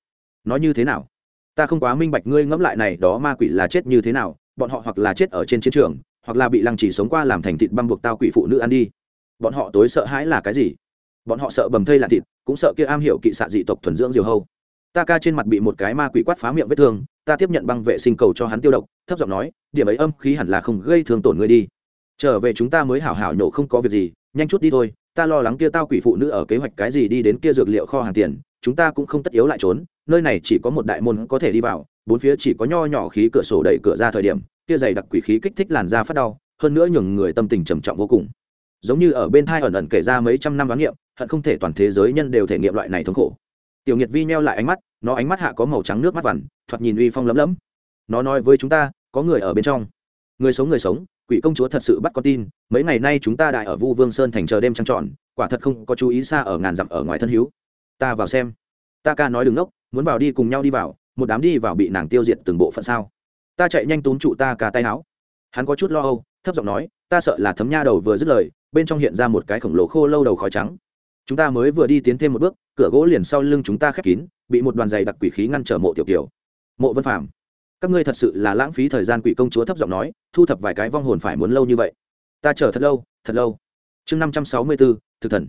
Nói như thế nào? Ta không quá minh bạch ngươi ngẫm lại này, đó ma quỷ là chết như thế nào, bọn họ hoặc là chết ở trên chiến trường, hoặc là bị lăng trì sống qua làm thành thịt băm buộc tao quỷ phụ nữ ăn đi. Bọn họ tối sợ hãi là cái gì? Bọn họ sợ bầm thây là thịt, cũng sợ kia am hiểu kỵ xạ dị tộc thuần dưỡng diều hâu ta ca trên mặt bị một cái ma quỷ quát phá miệng vết thương, ta tiếp nhận băng vệ sinh cầu cho hắn tiêu độc, thấp giọng nói, điểm ấy âm khí hẳn là không gây thương tổn ngươi đi. Trở về chúng ta mới hảo hảo nhổ không có việc gì, nhanh chút đi thôi, ta lo lắng kia tao quỷ phụ nữ ở kế hoạch cái gì đi đến kia dược liệu kho hàng tiền, chúng ta cũng không tất yếu lại trốn, nơi này chỉ có một đại môn có thể đi vào, bốn phía chỉ có nho nhỏ khí cửa sổ đẩy cửa ra thời điểm, kia dày đặc quỷ khí kích thích làn da phát đau, hơn nữa nhường người tâm tình trầm trọng vô cùng. Giống như ở bên thai ẩn ẩn kể ra mấy trăm năm đoán nghiệm, hận không thể toàn thế giới nhân đều thể nghiệm loại này thống khổ tiểu nghiệt vi nheo lại ánh mắt, nó ánh mắt hạ có màu trắng nước mắt vằn, thoạt nhìn uy phong lấm lấm nó nói với chúng ta, có người ở bên trong. Người sống người sống, quỷ công chúa thật sự bắt con tin, mấy ngày nay chúng ta đại ở vu vương sơn thành chờ đêm trăng trọn quả thật không có chú ý xa ở ngàn dặm ở ngoài thân hữu. Ta vào xem. Ta ca nói đừng ngốc muốn vào đi cùng nhau đi vào, một đám đi vào bị nàng tiêu diệt từng bộ phận sao. Ta chạy nhanh túm trụ ta cả tay áo. Hắn có chút lo âu, thấp giọng nói, ta sợ là thấm nha đầu vừa dứt lời, bên trong hiện ra một cái khổng lồ khô lâu đầu khói trắng chúng ta mới vừa đi tiến thêm một bước, cửa gỗ liền sau lưng chúng ta khép kín, bị một đoàn giày đặc quỷ khí ngăn trở mộ tiểu kiều. Mộ vân phạm các ngươi thật sự là lãng phí thời gian quỷ công chúa thấp giọng nói, thu thập vài cái vong hồn phải muốn lâu như vậy. Ta chờ thật lâu thật lâu. Chương năm trăm sáu mươi b ố thực thần.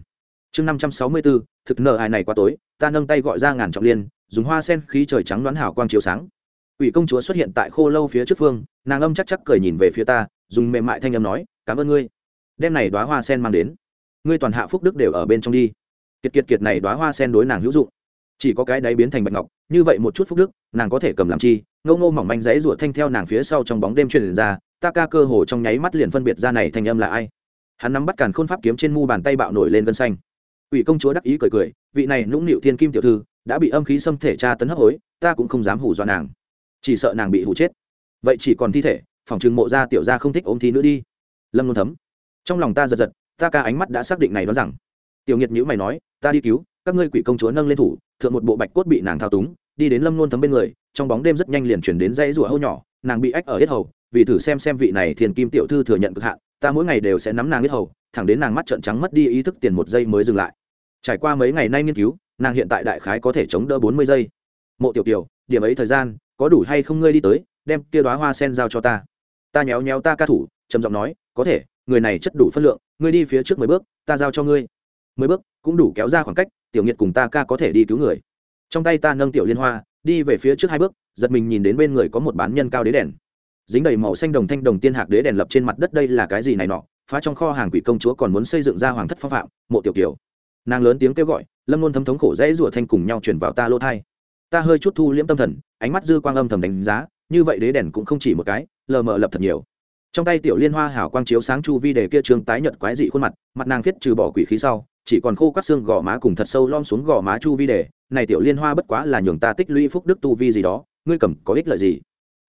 Chương năm trăm sáu mươi b ố thực nợ ai này quá tối, ta nâng tay gọi ra ngàn trọng liên, dùng hoa sen khí trời trắng đoán hảo quang chiếu sáng. Quỷ công chúa xuất hiện tại khô lâu phía trước phương, nàng âm chắc chắc cười nhìn về phía ta, dùng mềm mại thanh âm nói, cảm ơn ngươi. Đem này đoá hoa sen mang đến ngươi toàn hạ phúc đức đều ở bên trong đi. Kiệt kiệt kiệt này đoá hoa sen đối nàng hữu dụng. Chỉ có cái đáy biến thành bạch ngọc, như vậy một chút phúc đức, nàng có thể cầm làm chi? Ngâu ngô mỏng manh giấy ruột thanh theo nàng phía sau trong bóng đêm truyền ra, ta ca cơ hồ trong nháy mắt liền phân biệt ra này thành âm là ai? Hắn nắm bắt càn khôn pháp kiếm trên mu bàn tay bạo nổi lên gân xanh. Ủy công chúa đắc ý cười cười, vị này nũng nịu thiên kim tiểu thư, đã bị âm khí xâm thể tra tấn hấp hối, ta cũng không dám hủ do nàng. Chỉ sợ nàng bị hủ chết. Vậy chỉ còn thi thể, phòng chừng mộ gia tiểu gia không thích ôm thi nữa đi. Lâm luôn thấm. Trong lòng ta giật giật ta ca ánh mắt đã xác định này đoán rằng. Tiểu nghiệt nhữ mày nói, ta đi cứu, các ngươi quỷ công chúa nâng lên thủ, thượng một bộ bạch cốt bị nàng thao túng, đi đến lâm nôn thấm bên người, trong bóng đêm rất nhanh liền chuyển đến dãy rủa hâu nhỏ, nàng bị ách ở hết hầu, vì thử xem xem vị này thiền kim tiểu thư thừa nhận cực hạn, ta mỗi ngày đều sẽ nắm nàng hết hầu, thẳng đến nàng mắt trợn trắng mất đi ý thức tiền một giây mới dừng lại. Trải qua mấy ngày nay nghiên cứu, nàng hiện tại đại khái có thể chống đỡ bốn mươi giây. Mộ tiểu tiểu điểm ấy thời gian, có đủ hay không ngươi đi tới, đem kia đoá hoa sen giao cho ta. Ta nhéo nhéo ta ca thủ, trầm giọng nói, có thể người này chất đủ phân lượng, ngươi đi phía trước mười bước, ta giao cho ngươi. Mười bước cũng đủ kéo ra khoảng cách, tiểu nghiệt cùng ta ca có thể đi cứu người. Trong tay ta nâng tiểu liên hoa, đi về phía trước hai bước, giật mình nhìn đến bên người có một bán nhân cao đế đèn. Dính đầy màu xanh đồng thanh đồng tiên hạc đế đèn lập trên mặt đất, đây là cái gì này nọ? Phá trong kho hàng quỷ công chúa còn muốn xây dựng ra hoàng thất phong phạm, mộ tiểu kiều. Nàng lớn tiếng kêu gọi, lâm luôn thấm thống khổ dãy rủa thanh cùng nhau chuyển vào ta lô thai. Ta hơi chút thu liễm tâm thần, ánh mắt dư quang âm thầm đánh giá, như vậy đế đèn cũng không chỉ một cái, lờ mờ lập thật nhiều trong tay tiểu liên hoa hảo quang chiếu sáng chu vi đề kia trường tái nhợt quái dị khuôn mặt mặt nàng viết trừ bỏ quỷ khí sau, chỉ còn khô các xương gò má cùng thật sâu lom xuống gò má chu vi đề này tiểu liên hoa bất quá là nhường ta tích lũy phúc đức tu vi gì đó, ngươi cầm có ích lợi gì?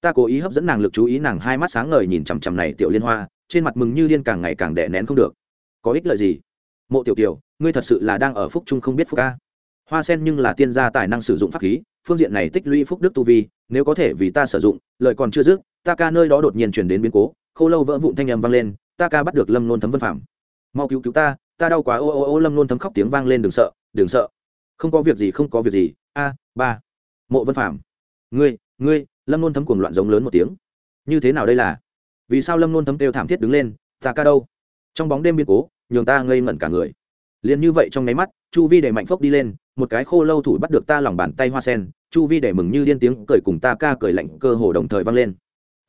Ta cố ý hấp dẫn nàng lực chú ý, nàng hai mắt sáng ngời nhìn chằm chằm này tiểu liên hoa, trên mặt mừng như điên càng ngày càng đẻ nén không được. Có ích lợi gì? Mộ tiểu tiểu ngươi thật sự là đang ở phúc trung không biết phúc ca hoa sen nhưng là tiên gia tài năng sử dụng pháp khí, phương diện này tích lũy phúc đức tu vi, nếu có thể vì ta sử dụng lợi còn chưa dứt, ta ca nơi đó đột nhiên chuyển đến biến cố khô lâu vỡ vụn thanh âm vang lên, ta ca bắt được lâm nôn thấm vân phạm mau cứu cứu ta ta đau quá, ô ô ô lâm nôn thấm khóc tiếng vang lên, đừng sợ đừng sợ. Không có việc gì, không có việc gì. A, ba, mộ vân phạm ngươi ngươi. Lâm nôn thấm cuồng loạn giống lớn một tiếng. Như thế nào đây là? Vì sao lâm nôn thấm kêu thảm thiết đứng lên, ta ca đâu? Trong bóng đêm biên cố, nhường ta ngây ngẩn cả người. Liền như vậy trong nháy mắt, chu vi để mạnh phốc đi lên, một cái khô lâu thủ bắt được ta lòng bàn tay hoa sen, chu vi để mừng như điên tiếng cười cùng ta ca cười lạnh cơ hồ đồng thời vang lên.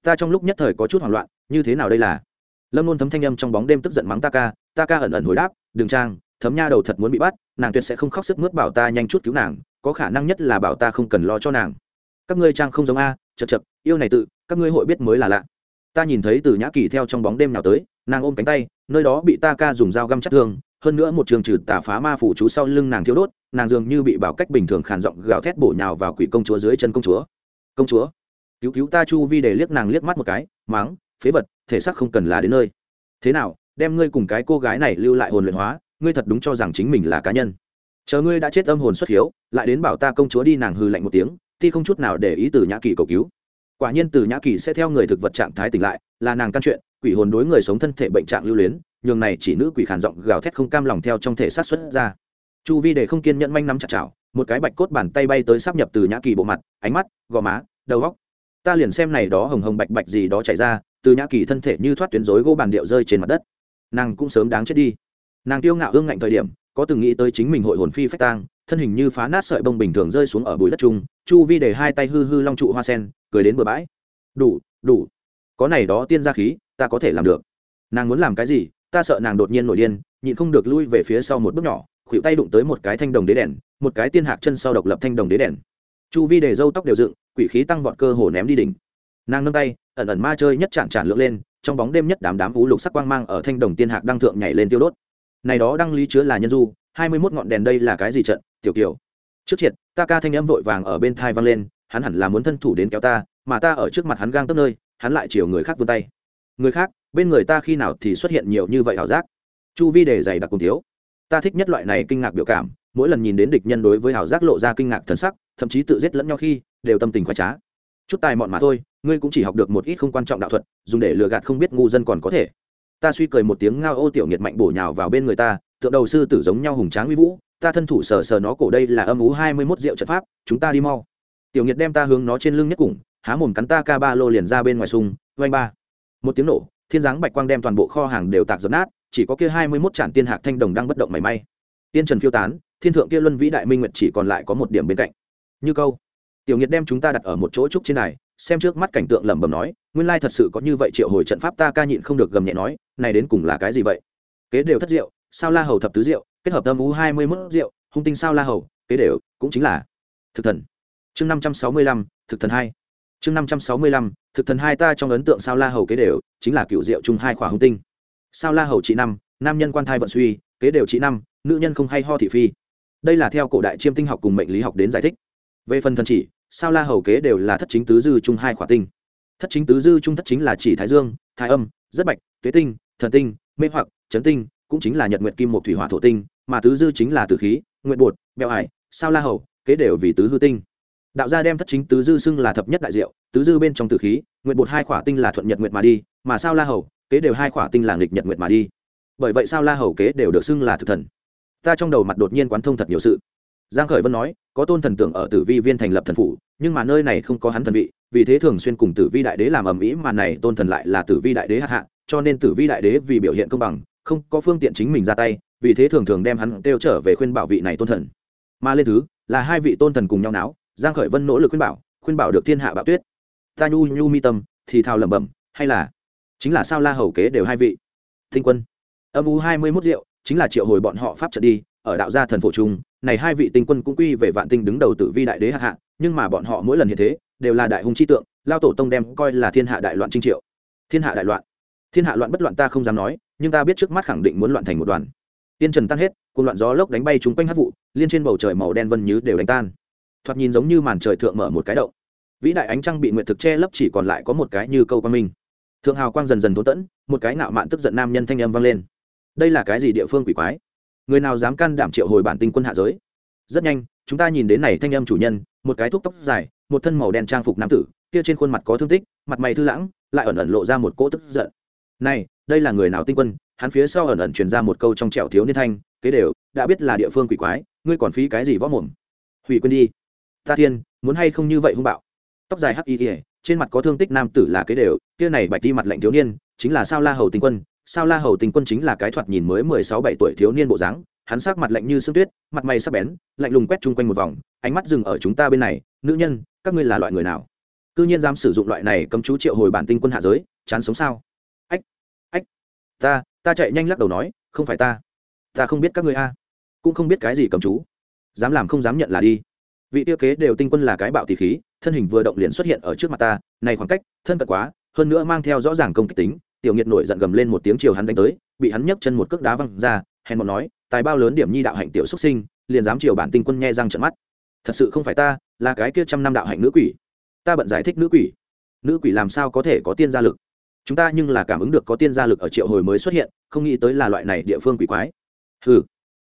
Ta trong lúc nhất thời có chút hoảng loạn như thế nào đây là? Lâm luôn thấm thanh âm trong bóng đêm tức giận mắng ta ca ta ca ẩn ẩn hồi đáp, đừng trang, thấm nha đầu thật muốn bị bắt, nàng tuyệt sẽ không khóc sức mướt bảo ta nhanh chút cứu nàng, có khả năng nhất là bảo ta không cần lo cho nàng. Các ngươi trang không giống a, chật chật, yêu này tự, các ngươi hội biết mới là lạ. Ta nhìn thấy từ nhã kỳ theo trong bóng đêm nào tới, nàng ôm cánh tay, nơi đó bị ta ca dùng dao găm chắc thương, hơn nữa một trường trừ tà phá ma phủ chú sau lưng nàng thiếu đốt, nàng dường như bị bảo cách bình thường khàn giọng gào thét bổ nhào vào quỷ công chúa dưới chân công chúa. Công chúa, cứu cứu ta chu vi để liếc nàng liếc mắt một cái máng phế vật, thể xác không cần là đến nơi. Thế nào, đem ngươi cùng cái cô gái này lưu lại hồn luyện hóa, ngươi thật đúng cho rằng chính mình là cá nhân. Chờ ngươi đã chết âm hồn xuất hiếu, lại đến bảo ta công chúa đi nàng hư lạnh một tiếng, thì không chút nào để ý từ nhã kỳ cầu cứu. Quả nhiên từ nhã kỳ sẽ theo người thực vật trạng thái tỉnh lại, là nàng căn chuyện, quỷ hồn đối người sống thân thể bệnh trạng lưu luyến, nhường này chỉ nữ quỷ khản giọng gào thét không cam lòng theo trong thể sát xuất ra. Chu vi để không kiên nhẫn manh nắm chặt chảo, một cái bạch cốt bàn tay bay tới sắp nhập từ nhã kỳ bộ mặt, ánh mắt, gò má, đầu góc ta liền xem này đó hồng hồng bạch bạch gì đó chảy ra từ nhã kỳ thân thể như thoát tuyến rối gỗ bàn điệu rơi trên mặt đất. Nàng cũng sớm đáng chết đi. Nàng tiêu ngạo ương ngạnh thời điểm, có từng nghĩ tới chính mình hội hồn phi phách tang, thân hình như phá nát sợi bông bình thường rơi xuống ở bụi đất trung, chu vi để hai tay hư hư long trụ hoa sen, cười đến bừa bãi. Đủ đủ. Có này đó tiên gia khí, ta có thể làm được. Nàng muốn làm cái gì, ta sợ nàng đột nhiên nổi điên, nhịn không được lui về phía sau một bước nhỏ khuỵu tay đụng tới một cái thanh đồng đế đèn, một cái tiên hạc chân sau độc lập thanh đồng đế đèn. Chu vi để dâu tóc đều dựng, quỷ khí tăng vọt cơ hồ ném đi đỉnh. Nàng nâng tay ẩn ẩn ma chơi nhất chản chản lượn lên, trong bóng đêm nhất đám đám vũ lục sắc quang mang ở thanh đồng tiên hạc đăng thượng nhảy lên tiêu đốt. Này đó đăng lý chứa là nhân du, hai mươi mốt ngọn đèn đây là cái gì trận, tiểu kiều? Trước triệt ta ca thanh âm vội vàng ở bên thai vang lên, hắn hẳn là muốn thân thủ đến kéo ta, mà ta ở trước mặt hắn gang tấp nơi, hắn lại chiều người khác vươn tay. Người khác, bên người ta khi nào thì xuất hiện nhiều như vậy ảo giác? Chu vi để dày đặc cùng thiếu. Ta thích nhất loại này kinh ngạc biểu cảm, mỗi lần nhìn đến địch nhân đối với ảo giác lộ ra kinh ngạc thần sắc, thậm chí tự giết lẫn nhau khi, đều tâm tình khoái trá chút tài mọn mà thôi, ngươi cũng chỉ học được một ít không quan trọng đạo thuật, dùng để lừa gạt không biết ngu dân còn có thể. Ta suy cười một tiếng ngao ô tiểu nghiệt mạnh bổ nhào vào bên người ta, tượng đầu sư tử giống nhau hùng tráng uy vũ, ta thân thủ sờ sờ nó cổ đây là âm ú hai mươi mốt rượu trận pháp, chúng ta đi mau. Tiểu nghiệt đem ta hướng nó trên lưng nhất cùng, há mồm cắn ta ca ba lô liền ra bên ngoài sung, oanh ba. Một tiếng nổ, thiên giáng bạch quang đem toàn bộ kho hàng đều tạc dập nát, chỉ có kia hai mươi mốt trản tiên hạc thanh đồng đang bất động mảy may. Tiên trần phiêu tán, thiên thượng kia luân vĩ đại minh nguyệt chỉ còn lại có một điểm bên cạnh. Như câu tiểu nghiệt đem chúng ta đặt ở một chỗ trúc trên này xem trước mắt cảnh tượng lẩm bẩm nói, nguyên lai thật sự có như vậy triệu hồi trận pháp ta ca nhịn không được gầm nhẹ nói, này đến cùng là cái gì vậy? Kế đều thất rượu, sao la hầu thập tứ rượu, kết hợp tâm ú hai mươi mốt rượu, hung tinh sao la hầu, kế đều, cũng chính là thực thần. Chương năm trăm sáu mươi lăm, thực thần hai. Chương năm trăm sáu mươi lăm, thực thần hai ta trong ấn tượng sao la hầu kế đều, chính là cựu diệu chung hai khỏa hung tinh. Sao la hầu trị năm, nam nhân quan thai vận suy, kế đều trị năm, nữ nhân không hay ho thị phi. Đây là theo cổ đại chiêm tinh học cùng mệnh lý học đến giải thích. Về phần thần chỉ sao la hầu kế đều là thất chính tứ dư chung hai khỏa tinh. Thất chính tứ dư chung thất chính là chỉ thái dương, thái âm, rất bạch, tuế tinh, thần tinh, mê hoặc, chấn tinh, cũng chính là nhật nguyệt kim một thủy hỏa thổ tinh, mà tứ dư chính là tử khí nguyện bột, bẹo ải sao la hầu kế đều vì tứ hư tinh. Đạo gia đem thất chính tứ dư xưng là thập nhất đại diệu, tứ dư bên trong tử khí nguyện bột hai khỏa tinh là thuận nhật nguyệt mà đi, mà sao la hầu kế đều hai khỏa tinh là nghịch nhật nguyệt mà đi. Bởi vậy sao la hầu kế đều được xưng là thực thần. Ta trong đầu mặt đột nhiên quán thông thật nhiều sự giang khởi vân nói, có tôn thần tượng ở tử vi viên thành lập thần phủ, nhưng mà nơi này không có hắn thần vị, vì thế thường xuyên cùng tử vi đại đế làm ầm ĩ mà này tôn thần lại là tử vi đại đế hạ hạ, cho nên tử vi đại đế vì biểu hiện công bằng, không có phương tiện chính mình ra tay, vì thế thường thường đem hắn kêu trở về khuyên bảo vị này tôn thần. Mà lên thứ, là hai vị tôn thần cùng nhau náo, giang khởi vân nỗ lực khuyên bảo khuyên bảo được thiên hạ bạo tuyết. Ta nhu nhu mi tâm, thì thào lẩm bẩm, hay là, chính là sao la hầu kế đều hai vị. Thinh quân, âm u hai mươi mốt rượu, chính là triệu hồi bọn họ pháp trận đi, ở đạo gia thần phổ trung này hai vị tinh quân cũng quy về vạn tinh đứng đầu tử vi đại đế hạ hạ, nhưng mà bọn họ mỗi lần hiện thế, đều là đại hùng chi tượng, lao tổ tông đem coi là thiên hạ đại loạn trinh triệu. Thiên hạ đại loạn. Thiên hạ loạn bất loạn ta không dám nói, nhưng ta biết trước mắt khẳng định muốn loạn thành một đoàn. Tiên trần tan hết cùng loạn gió lốc đánh bay chúng quanh hát vụ, liên trên bầu trời màu đen vân như đều đánh tan. Thoạt nhìn giống như màn trời thượng mở một cái động. Vĩ đại ánh trăng bị nguyệt thực che lấp chỉ còn lại có một cái như câu quan minh. Thượng hào quang dần dần thốn tẫn, một cái nạo mạn tức giận nam nhân thanh âm vang lên. Đây là cái gì địa phương quỷ quái? Người nào dám can đảm triệu hồi bản tinh quân hạ giới? Rất nhanh, chúng ta nhìn đến này thanh âm chủ nhân, một cái thuốc tóc dài, một thân màu đen trang phục nam tử, kia trên khuôn mặt có thương tích, mặt mày thư lãng, lại ẩn ẩn lộ ra một cỗ tức giận. Này, đây là người nào tinh quân? Hắn phía sau ẩn ẩn truyền ra một câu trong trẻo thiếu niên thanh, kế đều, đã biết là địa phương quỷ quái, ngươi còn phí cái gì võ mồm? Hủy quên đi. Ta thiên, muốn hay không như vậy hung bạo? Tóc dài hắc y trên mặt có thương tích nam tử là kế đều, kia này bạch đi mặt lạnh thiếu niên, chính là sao la hầu tinh quân sao la hầu tinh quân chính là cái thoạt nhìn mới mười sáu bảy tuổi thiếu niên bộ dáng, hắn sắc mặt lạnh như sương tuyết, mặt mày sắc bén, lạnh lùng quét chung quanh một vòng, ánh mắt dừng ở chúng ta bên này, nữ nhân, các ngươi là loại người nào? Cư nhiên dám sử dụng loại này cấm chú triệu hồi bản tinh quân hạ giới, chán sống sao? Ách ách, ta ta chạy nhanh lắc đầu nói, không phải ta. Ta không biết các ngươi a, cũng không biết cái gì cấm chú. Dám làm không dám nhận là đi. Vị tiêu kế đều tinh quân là cái bạo tỷ khí, thân hình vừa động liền xuất hiện ở trước mặt ta, này khoảng cách, thân cận quá, hơn nữa mang theo rõ ràng công kích tính tiểu nghiệt nổi giận gầm lên một tiếng chiều hắn đánh tới, bị hắn nhấc chân một cước đá văng ra, hèn một nói, tài bao lớn điểm nhi đạo hạnh tiểu xuất sinh, liền dám chiều bản tinh quân nghe răng trận mắt. Thật sự không phải ta, là cái kia trăm năm đạo hạnh nữ quỷ. Ta bận giải thích nữ quỷ. Nữ quỷ làm sao có thể có tiên gia lực? Chúng ta nhưng là cảm ứng được có tiên gia lực ở triệu hồi mới xuất hiện, không nghĩ tới là loại này địa phương quỷ quái. Ừ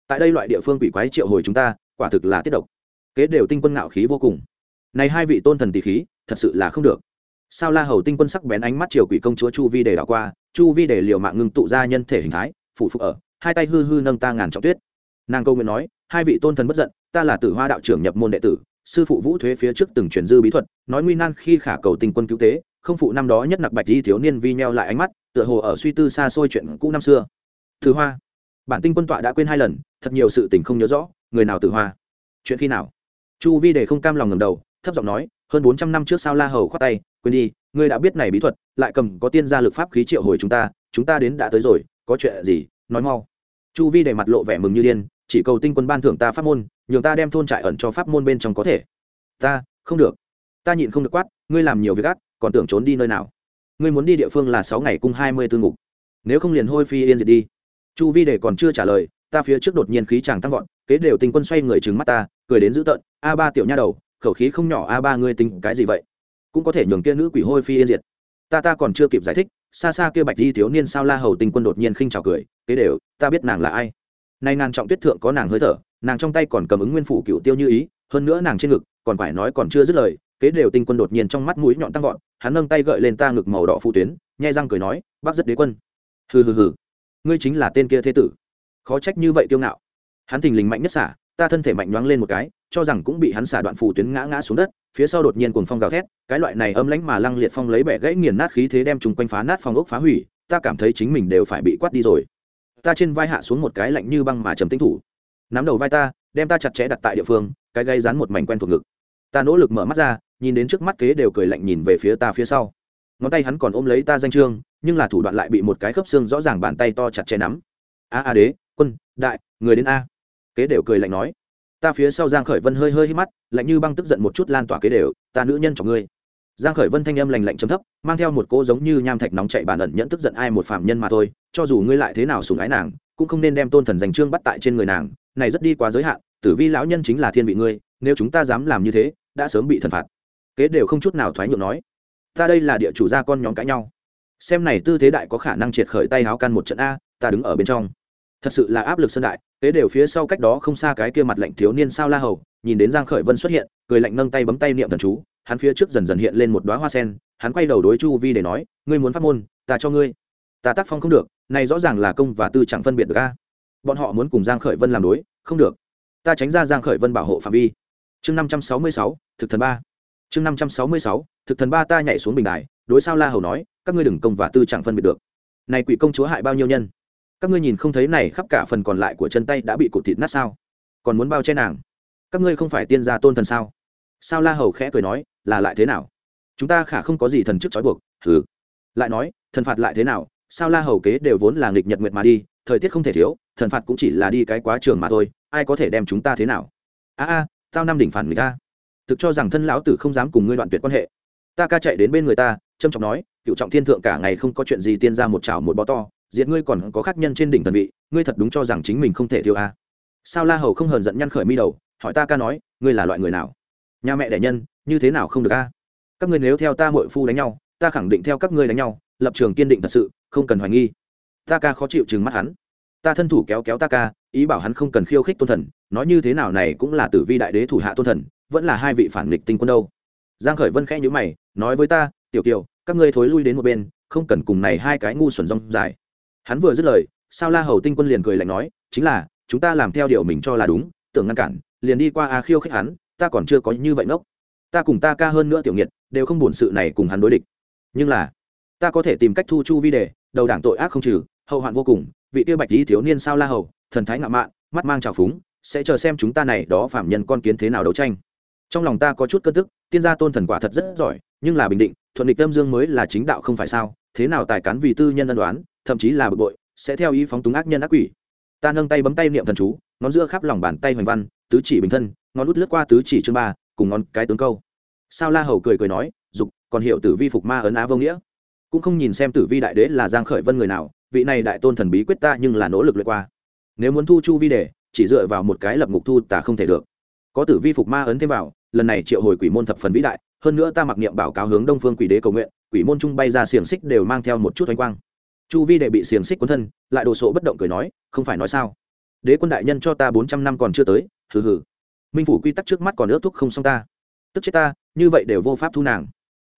tại đây loại địa phương quỷ quái triệu hồi chúng ta, quả thực là tiết độc. Kế đều tinh quân ngạo khí vô cùng. Này hai vị tôn thần tỷ khí, thật sự là không được sao la hầu tinh quân sắc bén ánh mắt triều quỷ công chúa chu vi để đảo qua, chu vi để liều mạng ngưng tụ ra nhân thể hình thái phụ phục ở, hai tay hư hư nâng ta ngàn trọng tuyết. Nàng câu nguyện nói, hai vị tôn thần bất giận, ta là tử hoa đạo trưởng nhập môn đệ tử, sư phụ vũ thuế phía trước từng truyền dư bí thuật, nói nguy nan khi khả cầu tinh quân cứu tế, không phụ năm đó nhất nặc bạch di thiếu niên vi nheo lại ánh mắt, tựa hồ ở suy tư xa xôi chuyện cũ năm xưa. Thứ hoa, bản tinh quân tọa đã quên hai lần, thật nhiều sự tình không nhớ rõ, người nào tử hoa? Chuyện khi nào? Chu vi để không cam lòng ngầm đầu, thấp giọng nói hơn bốn trăm năm trước sao la hầu khoát tay, quên đi, ngươi đã biết này bí thuật, lại cầm có tiên gia lực pháp khí triệu hồi chúng ta chúng ta đến đã tới rồi, có chuyện gì, nói mau. Chu vi để mặt lộ vẻ mừng như điên, chỉ cầu tinh quân ban thưởng ta pháp môn, nhường ta đem thôn trại ẩn cho pháp môn bên trong có thể. Ta, không được. Ta nhịn không được quát, ngươi làm nhiều việc ác, còn tưởng trốn đi nơi nào. Ngươi muốn đi địa phương là sáu ngày cung hai mươi tư ngục. Nếu không liền hôi phi yên diệt đi. Chu vi để còn chưa trả lời, ta phía trước đột nhiên khí chàng tăng vọt, kế đều tinh quân xoay người trừng mắt ta, cười đến dữ tợn, a ba tiểu nha đầu khẩu khí không nhỏ, a ba ngươi tính cái gì vậy? Cũng có thể nhường kia nữ quỷ hôi phi yên diệt. Ta ta còn chưa kịp giải thích, xa xa kia bạch di thiếu niên sao la hầu tinh quân đột nhiên khinh trào cười, kế đều, ta biết nàng là ai. Nay nàng trọng tuyết thượng có nàng hơi thở, nàng trong tay còn cầm ứng nguyên phủ cựu tiêu như ý, hơn nữa nàng trên ngực còn phải nói còn chưa dứt lời, kế đều tinh quân đột nhiên trong mắt mũi nhọn tăng vọt, hắn nâng tay gợi lên ta ngực màu đỏ phụ tuyến, nhai răng cười nói, bác rất đế quân. Hừ hừ hừ. Ngươi chính là tên kia thế tử. Khó trách như vậy kiêu ngạo. Hắn thình lình mạnh nhất xả, ta thân thể mạnh nhoáng lên một cái cho rằng cũng bị hắn xả đoạn phù tuyến ngã ngã xuống đất, phía sau đột nhiên cuồng phong gào thét, cái loại này âm lãnh mà lăng liệt phong lấy bẻ gãy nghiền nát khí thế đem chúng quanh phá nát phong ốc phá hủy, ta cảm thấy chính mình đều phải bị quát đi rồi. Ta trên vai hạ xuống một cái lạnh như băng mà trầm tinh thủ. Nắm đầu vai ta, đem ta chặt chẽ đặt tại địa phương, cái gây rán một mảnh quen thuộc ngực. Ta nỗ lực mở mắt ra, nhìn đến trước mắt kế đều cười lạnh nhìn về phía ta phía sau. Ngón tay hắn còn ôm lấy ta danh trương nhưng là thủ đoạn lại bị một cái khớp xương rõ ràng bàn tay to chặt chẽ nắm. A a đế, quân, đại, người đến a. Kế đều cười lạnh nói ta phía sau giang khởi vân hơi hơi hít mắt, lạnh như băng tức giận một chút lan tỏa kế đều, ta nữ nhân cho ngươi. Giang khởi vân thanh âm lạnh lạnh trầm thấp, mang theo một cô giống như nham thạch nóng chảy bản ẩn nhẫn tức giận ai một phạm nhân mà thôi, cho dù ngươi lại thế nào sủng ái nàng, cũng không nên đem tôn thần danh trương bắt tại trên người nàng, này rất đi quá giới hạn, tử vi lão nhân chính là thiên vị ngươi, nếu chúng ta dám làm như thế, đã sớm bị thần phạt. Kế đều không chút nào thoái nhượng nói. Ta đây là địa chủ gia con nhóm cãi nhau. Xem này tư thế đại có khả năng triệt khởi tay háo can một trận a, ta đứng ở bên trong thật sự là áp lực sân đại, kế đều phía sau cách đó không xa cái kia mặt lạnh thiếu niên sao la hầu, nhìn đến giang khởi vân xuất hiện, cười lạnh nâng tay bấm tay niệm thần chú, hắn phía trước dần dần hiện lên một đóa hoa sen, hắn quay đầu đối chu vi để nói, ngươi muốn phát môn, ta cho ngươi. Ta tác phong không được, này rõ ràng là công và tư chẳng phân biệt được a. Bọn họ muốn cùng giang khởi vân làm đối, không được. Ta tránh ra giang khởi vân bảo hộ phạm vi. Chương năm trăm sáu mươi sáu, thực thần ba. Chương năm trăm sáu mươi sáu, thực thần ba ta nhảy xuống bình đài, đối sao la hầu nói, các ngươi đừng công và tư chẳng phân biệt được. Này quỷ công chúa hại bao nhiêu nhân? Các ngươi nhìn không thấy này khắp cả phần còn lại của chân tay đã bị cụt thịt nát sao? Còn muốn bao che nàng? Các ngươi không phải tiên gia tôn thần sao? Sao la hầu khẽ cười nói là lại thế nào? Chúng ta khả không có gì thần chức trói buộc hừ, lại nói thần phạt lại thế nào? Sao la hầu kế đều vốn là nghịch nhật nguyệt mà đi thời tiết không thể thiếu thần phạt cũng chỉ là đi cái quá trường mà thôi ai có thể đem chúng ta thế nào? A a tao năm đỉnh phản người ta. Thực cho rằng thân lão tử không dám cùng ngươi đoạn tuyệt quan hệ. Ta ca chạy đến bên người ta trâm trọng nói cựu trọng thiên thượng cả ngày không có chuyện gì tiên ra một chảo một bó to diệt ngươi còn có khác nhân trên đỉnh thần vị, ngươi thật đúng cho rằng chính mình không thể thiêu a. À. Sao la hầu không hờn giận nhăn khởi mi đầu, hỏi ta ca nói, ngươi là loại người nào? Nhà mẹ đẻ nhân, như thế nào không được a? À? Các ngươi nếu theo ta mội phu đánh nhau, ta khẳng định theo các ngươi đánh nhau, lập trường kiên định thật sự, không cần hoài nghi. Ta ca khó chịu chừng mắt hắn. Ta thân thủ kéo kéo ta ca, ý bảo hắn không cần khiêu khích tôn thần, nói như thế nào này cũng là tử vi đại đế thủ hạ tôn thần, vẫn là hai vị phản nghịch tinh quân đâu. Giang khởi vân khẽ nhíu mày, nói với ta, tiểu kiều, các ngươi thối lui đến một bên, không cần cùng này hai cái ngu xuẩn rong dài hắn vừa dứt lời, sao la hầu tinh quân liền cười lạnh nói, chính là, chúng ta làm theo điều mình cho là đúng, tưởng ngăn cản, liền đi qua a khiêu khích hắn, ta còn chưa có như vậy ngốc. Ta cùng ta ca hơn nữa tiểu nghiệt, đều không buồn sự này cùng hắn đối địch. Nhưng là, ta có thể tìm cách thu chu vi đề đầu đảng tội ác không trừ, hậu hoạn vô cùng, vị tiêu bạch lý thiếu niên sao la hầu, thần thái ngạo mạn, mắt mang trào phúng, sẽ chờ xem chúng ta này đó phạm nhân con kiến thế nào đấu tranh. Trong lòng ta có chút cơn tức, tiên gia tôn thần quả thật rất giỏi, nhưng là bình định, thuận địch tâm dương mới là chính đạo không phải sao, thế nào tài cán vì tư nhân ân đoán thậm chí là bực bội, sẽ theo ý phóng túng ác nhân ác quỷ. Ta nâng tay bấm tay niệm thần chú, ngón giữa khắp lòng bàn tay hoành văn, tứ chỉ bình thân, ngón út lướt qua tứ chỉ chương ba, cùng ngón cái tướng câu. Sao la hầu cười cười nói, dục, còn hiểu tử vi phục ma ấn á vô nghĩa. Cũng không nhìn xem tử vi đại đế là giang khởi vân người nào, vị này đại tôn thần bí quyết ta nhưng là nỗ lực lượt qua. Nếu muốn thu chu vi đề chỉ dựa vào một cái lập ngục thu ta không thể được. Có tử vi phục ma ấn thêm vào, lần này triệu hồi quỷ môn thập phần vĩ đại, hơn nữa ta mặc niệm bảo cáo hướng đông phương quỷ đế cầu nguyện, quỷ môn trung bay ra xiềng xích đều mang theo một chút oanh quang chu vi đệ bị xiềng xích quấn thân, lại đồ sộ bất động cười nói, không phải nói sao? Đế quân đại nhân cho ta bốn trăm năm còn chưa tới, hừ hừ. Minh phủ quy tắc trước mắt còn ước thúc không xong ta. Tức chết ta, như vậy đều vô pháp thu nàng.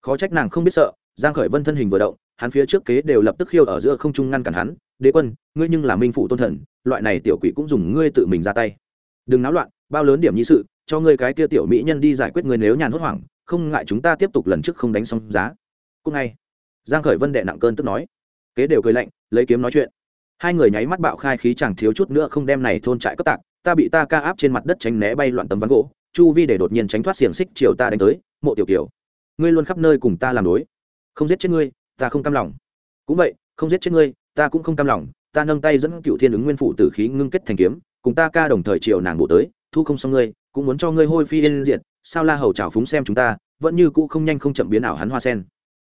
Khó trách nàng không biết sợ, giang khởi vân thân hình vừa động, hắn phía trước kế đều lập tức khiêu ở giữa không trung ngăn cản hắn, đế quân, ngươi nhưng là minh phủ tôn thần, loại này tiểu quỷ cũng dùng ngươi tự mình ra tay. Đừng náo loạn, bao lớn điểm nhi sự, cho ngươi cái kia tiểu mỹ nhân đi giải quyết ngươi nếu nhàn hốt hoảng, không ngại chúng ta tiếp tục lần trước không đánh xong giá. Cũng ngay, giang khởi vân đệ nặng cơn tức nói kế đều cười lạnh, lấy kiếm nói chuyện. Hai người nháy mắt bạo khai khí chẳng thiếu chút nữa không đem này thôn trại cấp tạc, ta bị ta ca áp trên mặt đất tránh né bay loạn tấm ván gỗ, chu vi để đột nhiên tránh thoát xiềng xích chiều ta đánh tới, mộ tiểu kiều, ngươi luôn khắp nơi cùng ta làm đối, không giết chết ngươi, ta không cam lòng. Cũng vậy, không giết chết ngươi, ta cũng không cam lòng, ta nâng tay dẫn cựu thiên ứng nguyên phủ tử khí ngưng kết thành kiếm, cùng ta ca đồng thời chiều nàng bộ tới, thu không xong ngươi, cũng muốn cho ngươi hôi phi yên diện sao la hầu trào phúng xem chúng ta, vẫn như cũ không nhanh không chậm biến ảo hắn hoa sen.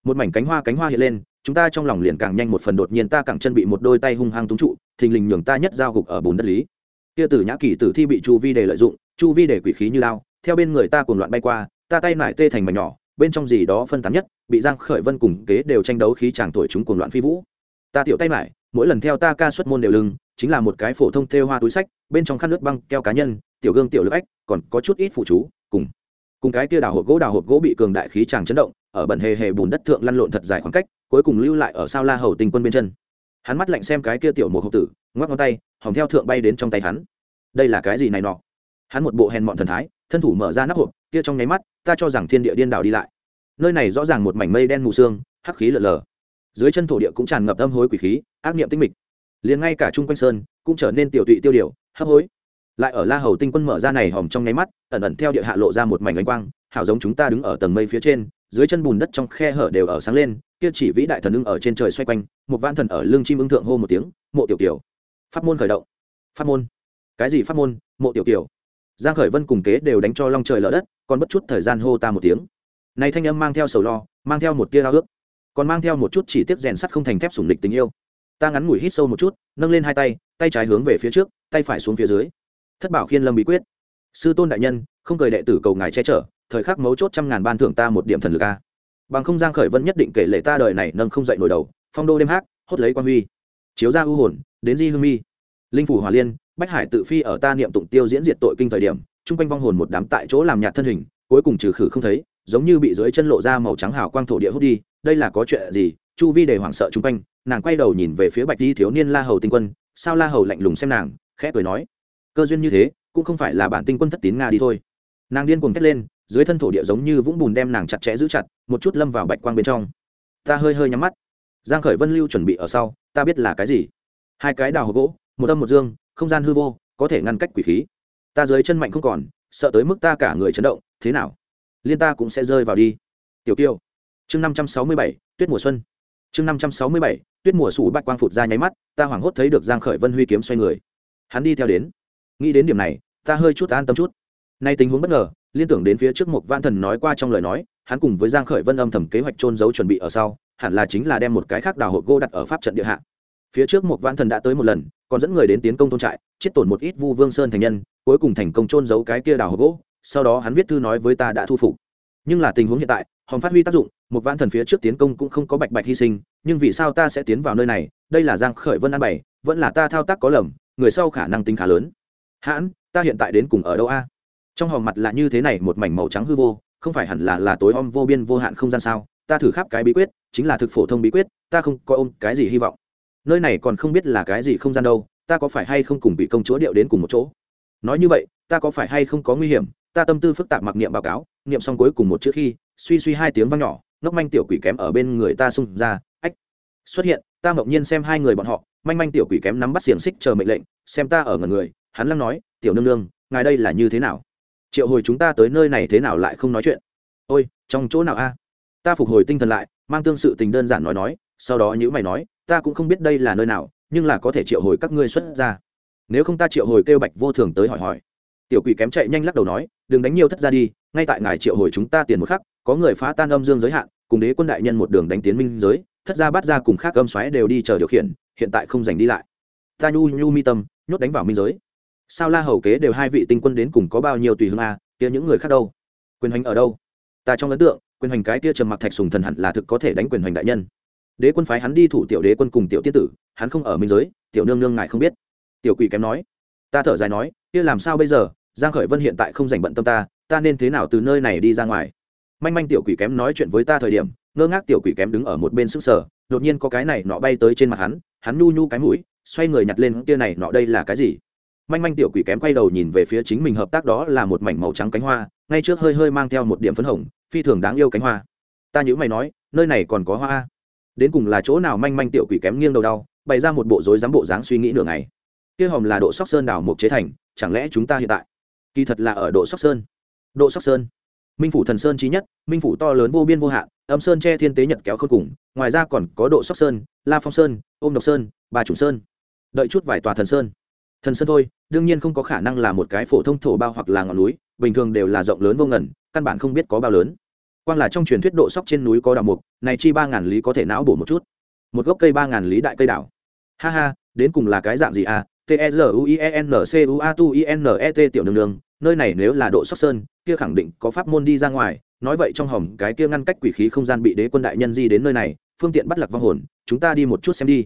Một mảnh cánh hoa cánh hoa hiện lên chúng ta trong lòng liền càng nhanh một phần đột nhiên ta càng chân bị một đôi tay hung hăng túng trụ, thình lình nhường ta nhất giao gục ở bùn đất lý. Kia tử nhã kỳ tử thi bị chu vi để lợi dụng, chu vi để quỷ khí như lao, theo bên người ta cuồng loạn bay qua, ta tay nải tê thành mảnh nhỏ, bên trong gì đó phân tán nhất, bị giang khởi vân cùng kế đều tranh đấu khí chàng tuổi chúng cuồng loạn phi vũ. Ta tiểu tay nải, mỗi lần theo ta ca xuất môn đều lưng, chính là một cái phổ thông thêu hoa túi sách, bên trong khăn nước băng, keo cá nhân, tiểu gương tiểu lực ách, còn có chút ít phụ chú, cùng cùng cái kia đào hộp gỗ đào hộp gỗ bị cường đại khí chàng chấn động, ở bẩn hề hề bùn đất thượng lăn lộn thật dài khoảng cách cuối cùng lưu lại ở sao la hầu tinh quân bên chân. Hắn mắt lạnh xem cái kia tiểu một hộp tử, ngoắc ngón tay hòng theo thượng bay đến trong tay hắn. Đây là cái gì này nọ? Hắn một bộ hèn mọn thần thái, thân thủ mở ra nắp hộp, kia trong nháy mắt, ta cho rằng thiên địa điên đảo đi lại. Nơi này rõ ràng một mảnh mây đen mù sương, hắc khí lở lờ. Dưới chân thổ địa cũng tràn ngập âm hối quỷ khí, ác niệm tinh mịch. Liền ngay cả trung quanh sơn, cũng trở nên tiểu tụy tiêu điều, hấp hối. Lại ở la hầu tinh quân mở ra này hòm trong nháy mắt, ẩn ẩn theo địa hạ lộ ra một mảnh ánh quang, hảo giống chúng ta đứng ở tầng mây phía trên, dưới chân bùn đất trong khe hở đều ở sáng lên kia chỉ vĩ đại thần ưng ở trên trời xoay quanh, một vạn thần ở lưng chim ưng thượng hô một tiếng, mộ tiểu kiều. Phát môn khởi động. Phát môn. Cái gì phát môn? Mộ tiểu kiều. Giang khởi vân cùng kế đều đánh cho long trời lở đất, còn bất chút thời gian hô ta một tiếng. Này thanh âm mang theo sầu lo, mang theo một tia ao ước, còn mang theo một chút chỉ tiếp rèn sắt không thành thép sủng địch tình yêu. Ta ngắn ngủi hít sâu một chút, nâng lên hai tay tay trái hướng về phía trước, tay phải xuống phía dưới. Thất bảo khiên lâm bí quyết. Sư tôn đại nhân, không cười đệ tử cầu ngài che chở, thời khắc mấu chốt trăm ngàn ban thưởng ta một điểm thần lực a bằng không giang khởi vân nhất định kể lệ ta đời này nâng không dậy nổi đầu, phong đô đêm hát hốt lấy quan huy. Chiếu ra ưu hồn, đến di hương mi. Linh phủ hòa liên, bách hải tự phi ở ta niệm tụng tiêu diễn diệt tội kinh thời điểm trung quanh vong hồn một đám tại chỗ làm nhạt thân hình, cuối cùng trừ khử không thấy, giống như bị dưới chân lộ ra màu trắng hào quang thổ địa hút đi, đây là có chuyện gì? Chu vi để hoảng sợ chung quanh, nàng quay đầu nhìn về phía bạch di thiếu niên la hầu tinh quân, sao la hầu lạnh lùng xem nàng, khẽ cười nói, cơ duyên như thế, cũng không phải là bản tinh quân thất tín nga đi thôi. Nàng điên cuồng thét lên dưới thân thổ địa giống như vũng bùn đem nàng chặt chẽ giữ chặt, một chút lâm vào bạch quang bên trong. Ta hơi hơi nhắm mắt. Giang khởi vân lưu chuẩn bị ở sau, ta biết là cái gì? Hai cái đào hộp gỗ, một âm một dương, không gian hư vô, có thể ngăn cách quỷ khí. Ta dưới chân mạnh không còn, sợ tới mức ta cả người chấn động, thế nào? Liên ta cũng sẽ rơi vào đi. Tiểu kiều chương năm trăm sáu mươi bảy, tuyết mùa xuân. Chương năm trăm sáu mươi bảy, tuyết mùa sủ bạch quang phụt ra nháy mắt, ta hoảng hốt thấy được giang khởi vân huy kiếm xoay người. Hắn đi theo đến. Nghĩ đến điểm này, ta hơi chút an tâm chút. Nay tình huống bất ngờ liên tưởng đến phía trước một văn thần nói qua trong lời nói, hắn cùng với giang khởi vân âm thầm kế hoạch trôn giấu chuẩn bị ở sau, hẳn là chính là đem một cái khác đào hộp gỗ đặt ở pháp trận địa hạ. Phía trước một văn thần đã tới một lần, còn dẫn người đến tiến công thôn trại, chết tổn một ít vu vương sơn thành nhân, cuối cùng thành công trôn giấu cái kia đào hộp gỗ, sau đó hắn viết thư nói với ta đã thu phục. Nhưng là tình huống hiện tại, hòm phát huy tác dụng, một văn thần phía trước tiến công cũng không có bạch bạch hy sinh, nhưng vì sao ta sẽ tiến vào nơi này? Đây là giang khởi vân an bày, vẫn là ta thao tác có lầm, người sau khả năng tính khá lớn. Hãn, ta hiện tại đến cùng ở đâu a? Trong hòm mặt là như thế này một mảnh màu trắng hư vô, không phải hẳn là là tối om vô biên vô hạn không gian sao? Ta thử khắp cái bí quyết, chính là thực phổ thông bí quyết, ta không coi ôm cái gì hy vọng. Nơi này còn không biết là cái gì không gian đâu, ta có phải hay không cùng bị công chúa điệu đến cùng một chỗ? Nói như vậy, ta có phải hay không có nguy hiểm? Ta tâm tư phức tạp mặc niệm báo cáo, niệm xong cuối cùng một chữ khi, suy suy hai tiếng vang nhỏ, ngốc manh tiểu quỷ kém ở bên người ta xung ra, ách, xuất hiện, ta mộng nhiên xem hai người bọn họ, manh manh tiểu quỷ kém nắm bắt xiềng xích chờ mệnh lệnh, xem ta ở ngần người, hắn lăng nói, tiểu nương nương, ngài đây là như thế nào? Triệu hồi chúng ta tới nơi này thế nào lại không nói chuyện? Ôi, trong chỗ nào a? Ta phục hồi tinh thần lại, mang tương sự tình đơn giản nói nói, sau đó nhữ mày nói, ta cũng không biết đây là nơi nào, nhưng là có thể triệu hồi các ngươi xuất ra. Nếu không ta triệu hồi kêu bạch vô thường tới hỏi hỏi. Tiểu quỷ kém chạy nhanh lắc đầu nói, đừng đánh nhiều thất ra đi, ngay tại ngài triệu hồi chúng ta tiền một khắc, có người phá tan âm dương giới hạn, cùng đế quân đại nhân một đường đánh tiến minh giới, thất ra bắt ra cùng khác âm xoáy đều đi chờ điều khiển, hiện tại không giành đi lại. Ta nhu nhu mi tâm, nhốt đánh vào minh giới sao la hầu kế đều hai vị tinh quân đến cùng có bao nhiêu tùy hương a à, kia những người khác đâu? Quyền hành ở đâu? Ta trong ấn tượng, quyền hành cái kia trầm mặc thạch sùng thần hẳn là thực có thể đánh quyền hành đại nhân. Đế quân phái hắn đi thủ tiểu đế quân cùng tiểu tiết tử, hắn không ở minh giới, tiểu nương nương ngài không biết. Tiểu quỷ kém nói. Ta thở dài nói, kia làm sao bây giờ? Giang khởi vân hiện tại không rảnh bận tâm ta ta nên thế nào từ nơi này đi ra ngoài? Manh manh tiểu quỷ kém nói chuyện với ta thời điểm, ngơ ngác tiểu quỷ kém đứng ở một bên sức sở đột nhiên có cái này nọ bay tới trên mặt hắn hắn nu nhu cái mũi, xoay người nhặt lên, kia này nọ đây là cái gì? Manh manh tiểu quỷ kém quay đầu nhìn về phía chính mình hợp tác đó là một mảnh màu trắng cánh hoa, ngay trước hơi hơi mang theo một điểm phấn hồng, phi thường đáng yêu cánh hoa. Ta nhữ mày nói, nơi này còn có hoa đến cùng là chỗ nào manh manh tiểu quỷ kém nghiêng đầu đau, bày ra một bộ rối dám bộ dáng suy nghĩ nửa ngày. Kia hòm là độ sóc sơn đảo mộc chế thành, chẳng lẽ chúng ta hiện tại? Kỳ thật là ở độ sóc sơn. Độ sóc sơn. Minh phủ thần sơn trí nhất, minh phủ to lớn vô biên vô hạn, âm sơn che thiên tế nhật kéo khôn cùng, ngoài ra còn có độ sóc sơn, la phong sơn, ôm độc sơn, bà chủ sơn. Đợi chút vài tòa thần sơn thần sơn thôi, đương nhiên không có khả năng là một cái phổ thông thổ bao hoặc là ngọn núi, bình thường đều là rộng lớn vô ngần, căn bản không biết có bao lớn. Quang là trong truyền thuyết độ sóc trên núi có đào mục, này chi ba ngàn lý có thể não bổ một chút. Một gốc cây ba ngàn lý đại cây đảo. Ha ha, đến cùng là cái dạng gì à? T e Z u i e n c u a tu i n e t tiểu nương nương, nơi này nếu là độ sóc sơn, kia khẳng định có pháp môn đi ra ngoài. Nói vậy trong hòm cái kia ngăn cách quỷ khí không gian bị đế quân đại nhân di đến nơi này, phương tiện bắt lạc vong hồn, chúng ta đi một chút xem đi.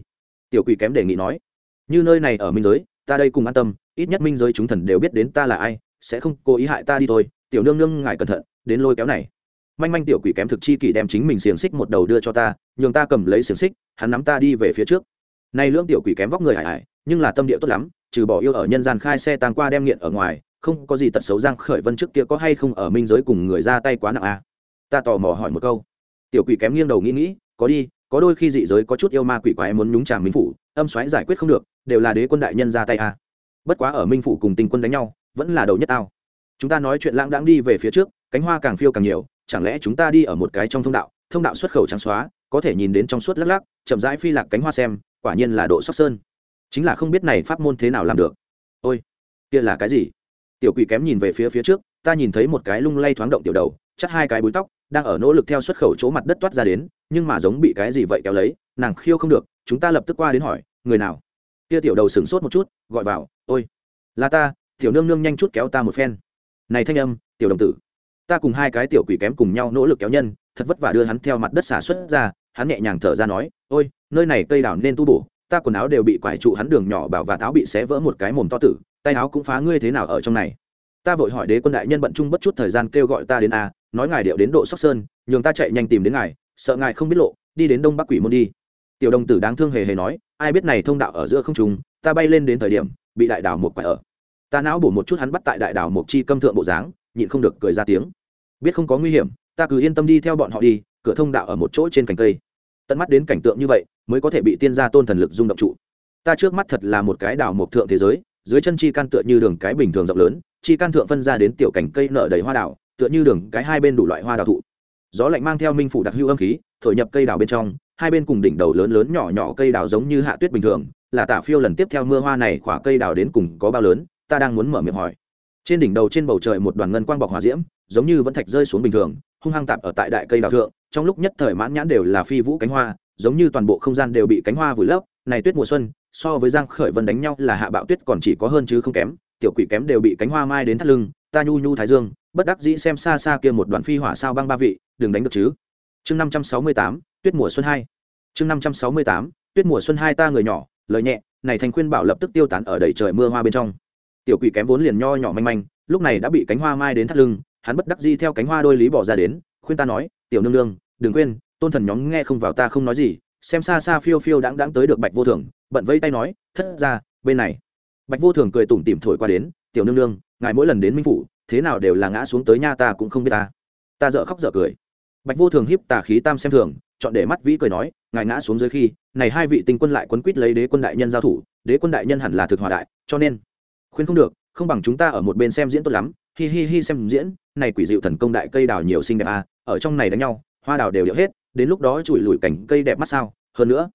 Tiểu quỷ kém đề nghị nói. Như nơi này ở minh giới ta đây cùng an tâm, ít nhất minh giới chúng thần đều biết đến ta là ai, sẽ không cố ý hại ta đi thôi, tiểu nương nương ngài cẩn thận, đến lôi kéo này. Manh manh tiểu quỷ kém thực chi kỷ đem chính mình xiềng xích một đầu đưa cho ta, nhường ta cầm lấy xiềng xích, hắn nắm ta đi về phía trước. Nay lưỡng tiểu quỷ kém vóc người hải hải nhưng là tâm địa tốt lắm, trừ bỏ yêu ở nhân gian khai xe tăng qua đem nghiện ở ngoài, không có gì tật xấu giang khởi vân trước kia có hay không ở minh giới cùng người ra tay quá nặng à? ta tò mò hỏi một câu. Tiểu quỷ kém nghiêng đầu nghĩ nghĩ, có đi có đôi khi dị giới có chút yêu ma quỷ quái muốn nhúng trà minh phủ, âm xoáy giải quyết không được, đều là đế quân đại nhân ra tay à. bất quá ở minh phủ cùng tình quân đánh nhau, vẫn là đầu nhất tao. Chúng ta nói chuyện lãng đãng đi về phía trước, cánh hoa càng phiêu càng nhiều, chẳng lẽ chúng ta đi ở một cái trong thông đạo thông đạo xuất khẩu trắng xóa, có thể nhìn đến trong suốt lắc lắc, chậm rãi phi lạc cánh hoa xem, quả nhiên là độ sóc sơn. Chính là không biết này pháp môn thế nào làm được. Ôi, kia là cái gì? Tiểu quỷ kém nhìn về phía phía trước, ta nhìn thấy một cái lung lay thoáng động tiểu đầu chắc hai cái búi tóc đang ở nỗ lực theo xuất khẩu chỗ mặt đất toát ra đến, nhưng mà giống bị cái gì vậy kéo lấy, nàng khiêu không được, chúng ta lập tức qua đến hỏi, người nào? Kia tiểu đầu sửng sốt một chút, gọi vào, ôi, là ta, tiểu nương nương nhanh chút kéo ta một phen. Này thanh âm, tiểu đồng tử, ta cùng hai cái tiểu quỷ kém cùng nhau nỗ lực kéo nhân, thật vất vả đưa hắn theo mặt đất xả xuất ra, hắn nhẹ nhàng thở ra nói, ôi, nơi này cây đào nên tu bổ, ta quần áo đều bị quải trụ hắn đường nhỏ bảo và áo bị xé vỡ một cái mồm to tử, tay áo cũng phá ngươi thế nào ở trong này? Ta vội hỏi đế quân đại nhân bận chung bất chút thời gian kêu gọi ta đến a nói ngài điệu đến độ sóc sơn, nhường ta chạy nhanh tìm đến ngài, sợ ngài không biết lộ, đi đến đông bắc quỷ môn đi. Tiểu đồng tử đáng thương hề hề nói, ai biết này thông đạo ở giữa không trùng, ta bay lên đến thời điểm, bị đại đảo một quải ở. Ta não bổ một chút hắn bắt tại đại đảo một chi câm thượng bộ dáng, nhịn không được cười ra tiếng. Biết không có nguy hiểm, ta cứ yên tâm đi theo bọn họ đi, cửa thông đạo ở một chỗ trên cành cây. Tận mắt đến cảnh tượng như vậy, mới có thể bị tiên gia tôn thần lực rung động trụ. Ta trước mắt thật là một cái đảo một thượng thế giới, dưới chân chi can tựa như đường cái bình thường rộng lớn, chi can thượng phân ra đến tiểu cảnh cây nở đầy hoa đảo tựa như đường cái hai bên đủ loại hoa đào thụ. Gió lạnh mang theo minh phủ đặc hữu âm khí, thổi nhập cây đào bên trong, hai bên cùng đỉnh đầu lớn lớn nhỏ nhỏ cây đào giống như hạ tuyết bình thường, là tả phiêu lần tiếp theo mưa hoa này khỏa cây đào đến cùng có bao lớn, ta đang muốn mở miệng hỏi. Trên đỉnh đầu trên bầu trời một đoàn ngân quang bọc hòa diễm, giống như vẫn thạch rơi xuống bình thường, hung hăng tạp ở tại đại cây đào thượng, trong lúc nhất thời mãn nhãn đều là phi vũ cánh hoa, giống như toàn bộ không gian đều bị cánh hoa vùi lấp, này tuyết mùa xuân, so với giang khởi vân đánh nhau là hạ bạo tuyết còn chỉ có hơn chứ không kém, tiểu quỷ kém đều bị cánh hoa mai đến thắt lưng ta nhu nhu thái dương, bất đắc dĩ xem xa xa kia một đoàn phi hỏa sao băng ba vị, đừng đánh được chứ. Chương năm trăm sáu mươi tám, tuyết mùa xuân hai. Chương năm trăm sáu mươi tám, tuyết mùa xuân hai ta người nhỏ, lời nhẹ, này thành khuyên bảo lập tức tiêu tán ở đầy trời mưa hoa bên trong. Tiểu quỷ kém vốn liền nho nhỏ manh manh, lúc này đã bị cánh hoa mai đến thắt lưng, hắn bất đắc dĩ theo cánh hoa đôi lý bỏ ra đến, khuyên ta nói, tiểu nương nương, đừng quên, tôn thần nhóm nghe không vào ta không nói gì, xem xa xa phiêu phiêu đãng đãng tới được bạch vô thường, bận vây tay nói, thất ra, bên này. Bạch vô thường cười tủm tỉm thổi qua đến, tiểu nương nương ngài mỗi lần đến minh phủ, thế nào đều là ngã xuống tới nha ta cũng không biết ta. Ta dợ khóc dợ cười. Bạch vô thường hiếp tà khí tam xem thường, chọn để mắt vĩ cười nói, ngài ngã xuống dưới khi, này hai vị tinh quân lại quấn quýt lấy đế quân đại nhân giao thủ, đế quân đại nhân hẳn là thực hòa đại, cho nên, khuyên không được, không bằng chúng ta ở một bên xem diễn tốt lắm, hi hi hi xem diễn, này quỷ dịu thần công đại cây đào nhiều xinh đẹp à ở trong này đánh nhau, hoa đào đều điệu hết, đến lúc đó chùi lùi cảnh cây đẹp mắt sao, hơn nữa,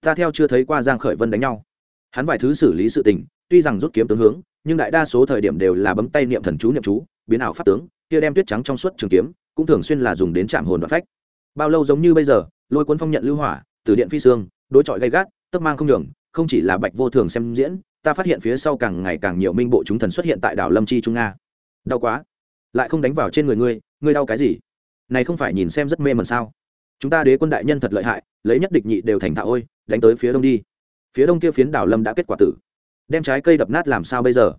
ta theo chưa thấy qua giang khởi vân đánh nhau. Hắn vài thứ xử lý sự tình, tuy rằng rút kiếm tướng hướng nhưng đại đa số thời điểm đều là bấm tay niệm thần chú niệm chú, biến ảo pháp tướng, kia đem tuyết trắng trong suốt trường kiếm, cũng thường xuyên là dùng đến chạm hồn đoạn phách. Bao lâu giống như bây giờ, lôi cuốn phong nhận lưu hỏa, từ điện phi xương, đối chọi gay gắt tấp mang không đường không chỉ là bạch vô thường xem diễn, ta phát hiện phía sau càng ngày càng nhiều minh bộ chúng thần xuất hiện tại đảo lâm chi trung nga. Đau quá. Lại không đánh vào trên người ngươi ngươi đau cái gì? Này không phải nhìn xem rất mê mẩn sao? Chúng ta đế quân đại nhân thật lợi hại, lấy nhất địch nhị đều thành thạo ôi, đánh tới phía đông đi. Phía đông kia phiến đảo lâm đã kết quả tử đem trái cây đập nát làm sao bây giờ?